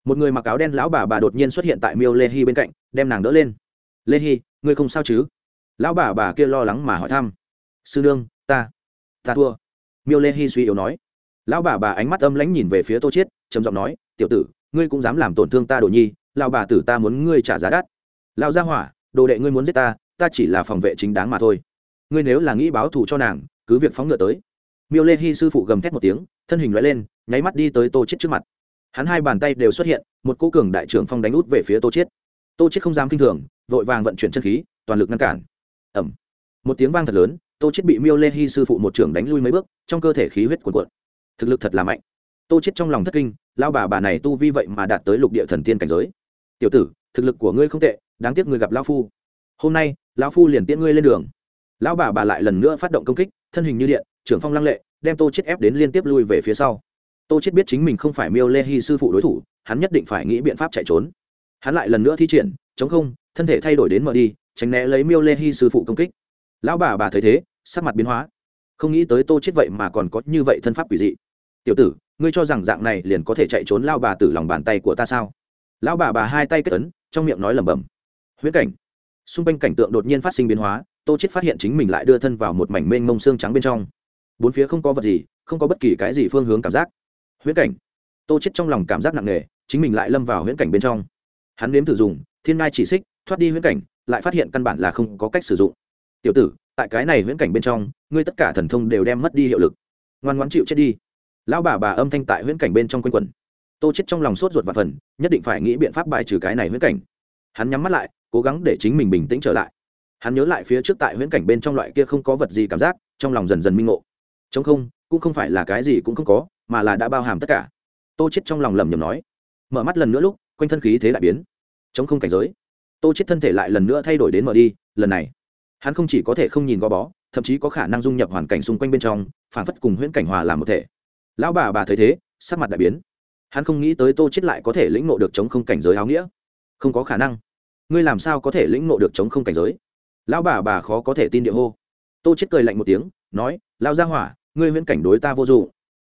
một người mặc áo đen lão bà bà đột nhiên xuất hiện tại miêu lê hy bên cạnh, đem nàng đỡ lên. Lê hy ngươi không sao chứ? Lão bà bà kia lo lắng mà hỏi thăm. Sư nương, ta ta thua. Miêu lê hy suy yếu nói. Lão bà bà ánh mắt âm lãnh nhìn về phía tô chiết, trầm giọng nói, tiểu tử, ngươi cũng dám làm tổn thương ta đồ nhi, lão bà tử ta muốn ngươi trả giá đắt. Lão gia hỏa, đồ đệ ngươi muốn giết ta ta chỉ là phòng vệ chính đáng mà thôi. Ngươi nếu là nghĩ báo thù cho nàng, cứ việc phóng ngựa tới. Miêu lê hy sư phụ gầm thét một tiếng, thân hình loại lên, nháy mắt đi tới tô chiết trước mặt hắn hai bàn tay đều xuất hiện, một cô cường đại trưởng phong đánh út về phía tô chết tô chết không dám kinh thường, vội vàng vận chuyển chân khí, toàn lực ngăn cản. Ẩm một tiếng vang thật lớn, tô chết bị miêu lê hy sư phụ một trưởng đánh lui mấy bước, trong cơ thể khí huyết cuồn cuộn. Thực lực thật là mạnh. Tô chết trong lòng thất kinh lao bà bà này tu vi vậy mà đạt tới lục địa thần tiên cảnh giới. Tiểu tử, thực lực của ngươi không tệ, đáng tiếc ngươi gặp lao phu. Hôm nay, lão phu liền tiễn ngươi lên đường. Lão bà bà lại lần nữa phát động công kích, thân hình như điện, trưởng phong lăng lệ, đem tô chết ép đến liên tiếp lui về phía sau tô chết biết chính mình không phải miêu lê hy sư phụ đối thủ, hắn nhất định phải nghĩ biện pháp chạy trốn. Hắn lại lần nữa thi triển, chống không, thân thể thay đổi đến mở đi, tránh né lấy miêu lê hy sư phụ công kích. Lão bà bà thấy thế, sắc mặt biến hóa. Không nghĩ tới tô chết vậy mà còn có như vậy thân pháp quỷ dị. Tiểu tử, ngươi cho rằng dạng này liền có thể chạy trốn lao bà từ lòng bàn tay của ta sao? Lão bà bà hai tay kết ấn, trong miệng nói lẩm bẩm. Huyễn cảnh. Xung quanh cảnh tượng đột nhiên phát sinh biến hóa, tô chết phát hiện chính mình lại đưa thân vào một mảnh mênh mông xương trắng bên trong. Bốn phía không có vật gì, không có bất kỳ cái gì phương hướng cảm giác huyễn cảnh. Tô chết trong lòng cảm giác nặng nề, chính mình lại lâm vào huyễn cảnh bên trong. Hắn nếm thử dùng, thiên ngai chỉ xích, thoát đi huyễn cảnh, lại phát hiện căn bản là không có cách sử dụng. Tiểu tử, tại cái này huyễn cảnh bên trong, ngươi tất cả thần thông đều đem mất đi hiệu lực. Ngoan ngoãn chịu chết đi. Lão bà bà âm thanh tại huyễn cảnh bên trong quanh quẩn. Tô chết trong lòng sốt ruột và phần, nhất định phải nghĩ biện pháp bài trừ cái này huyễn cảnh. Hắn nhắm mắt lại, cố gắng để chính mình bình tĩnh trở lại. Hắn nhớ lại phía trước tại huyễn cảnh bên trong loại kia không có vật gì cảm giác, trong lòng dần dần minh ngộ. Chống không, cũng không phải là cái gì cũng không có mà là đã bao hàm tất cả. Tô chết trong lòng lầm nhầm nói, mở mắt lần nữa lúc, quanh thân khí thế lại biến, chống không cảnh giới. Tô chết thân thể lại lần nữa thay đổi đến mở đi, lần này, hắn không chỉ có thể không nhìn gò bó, thậm chí có khả năng dung nhập hoàn cảnh xung quanh bên trong, phản phất cùng huyễn cảnh hòa làm một thể. Lão bà bà thấy thế, sắc mặt đại biến. Hắn không nghĩ tới tô chết lại có thể lĩnh ngộ được chống không cảnh giới áo nghĩa. Không có khả năng. Ngươi làm sao có thể lĩnh ngộ được chống không cảnh giới? Lão bà bà khó có thể tin địa hô. Tô chết cười lạnh một tiếng, nói lao ra hỏa, ngươi huyễn cảnh đối ta vô dụng.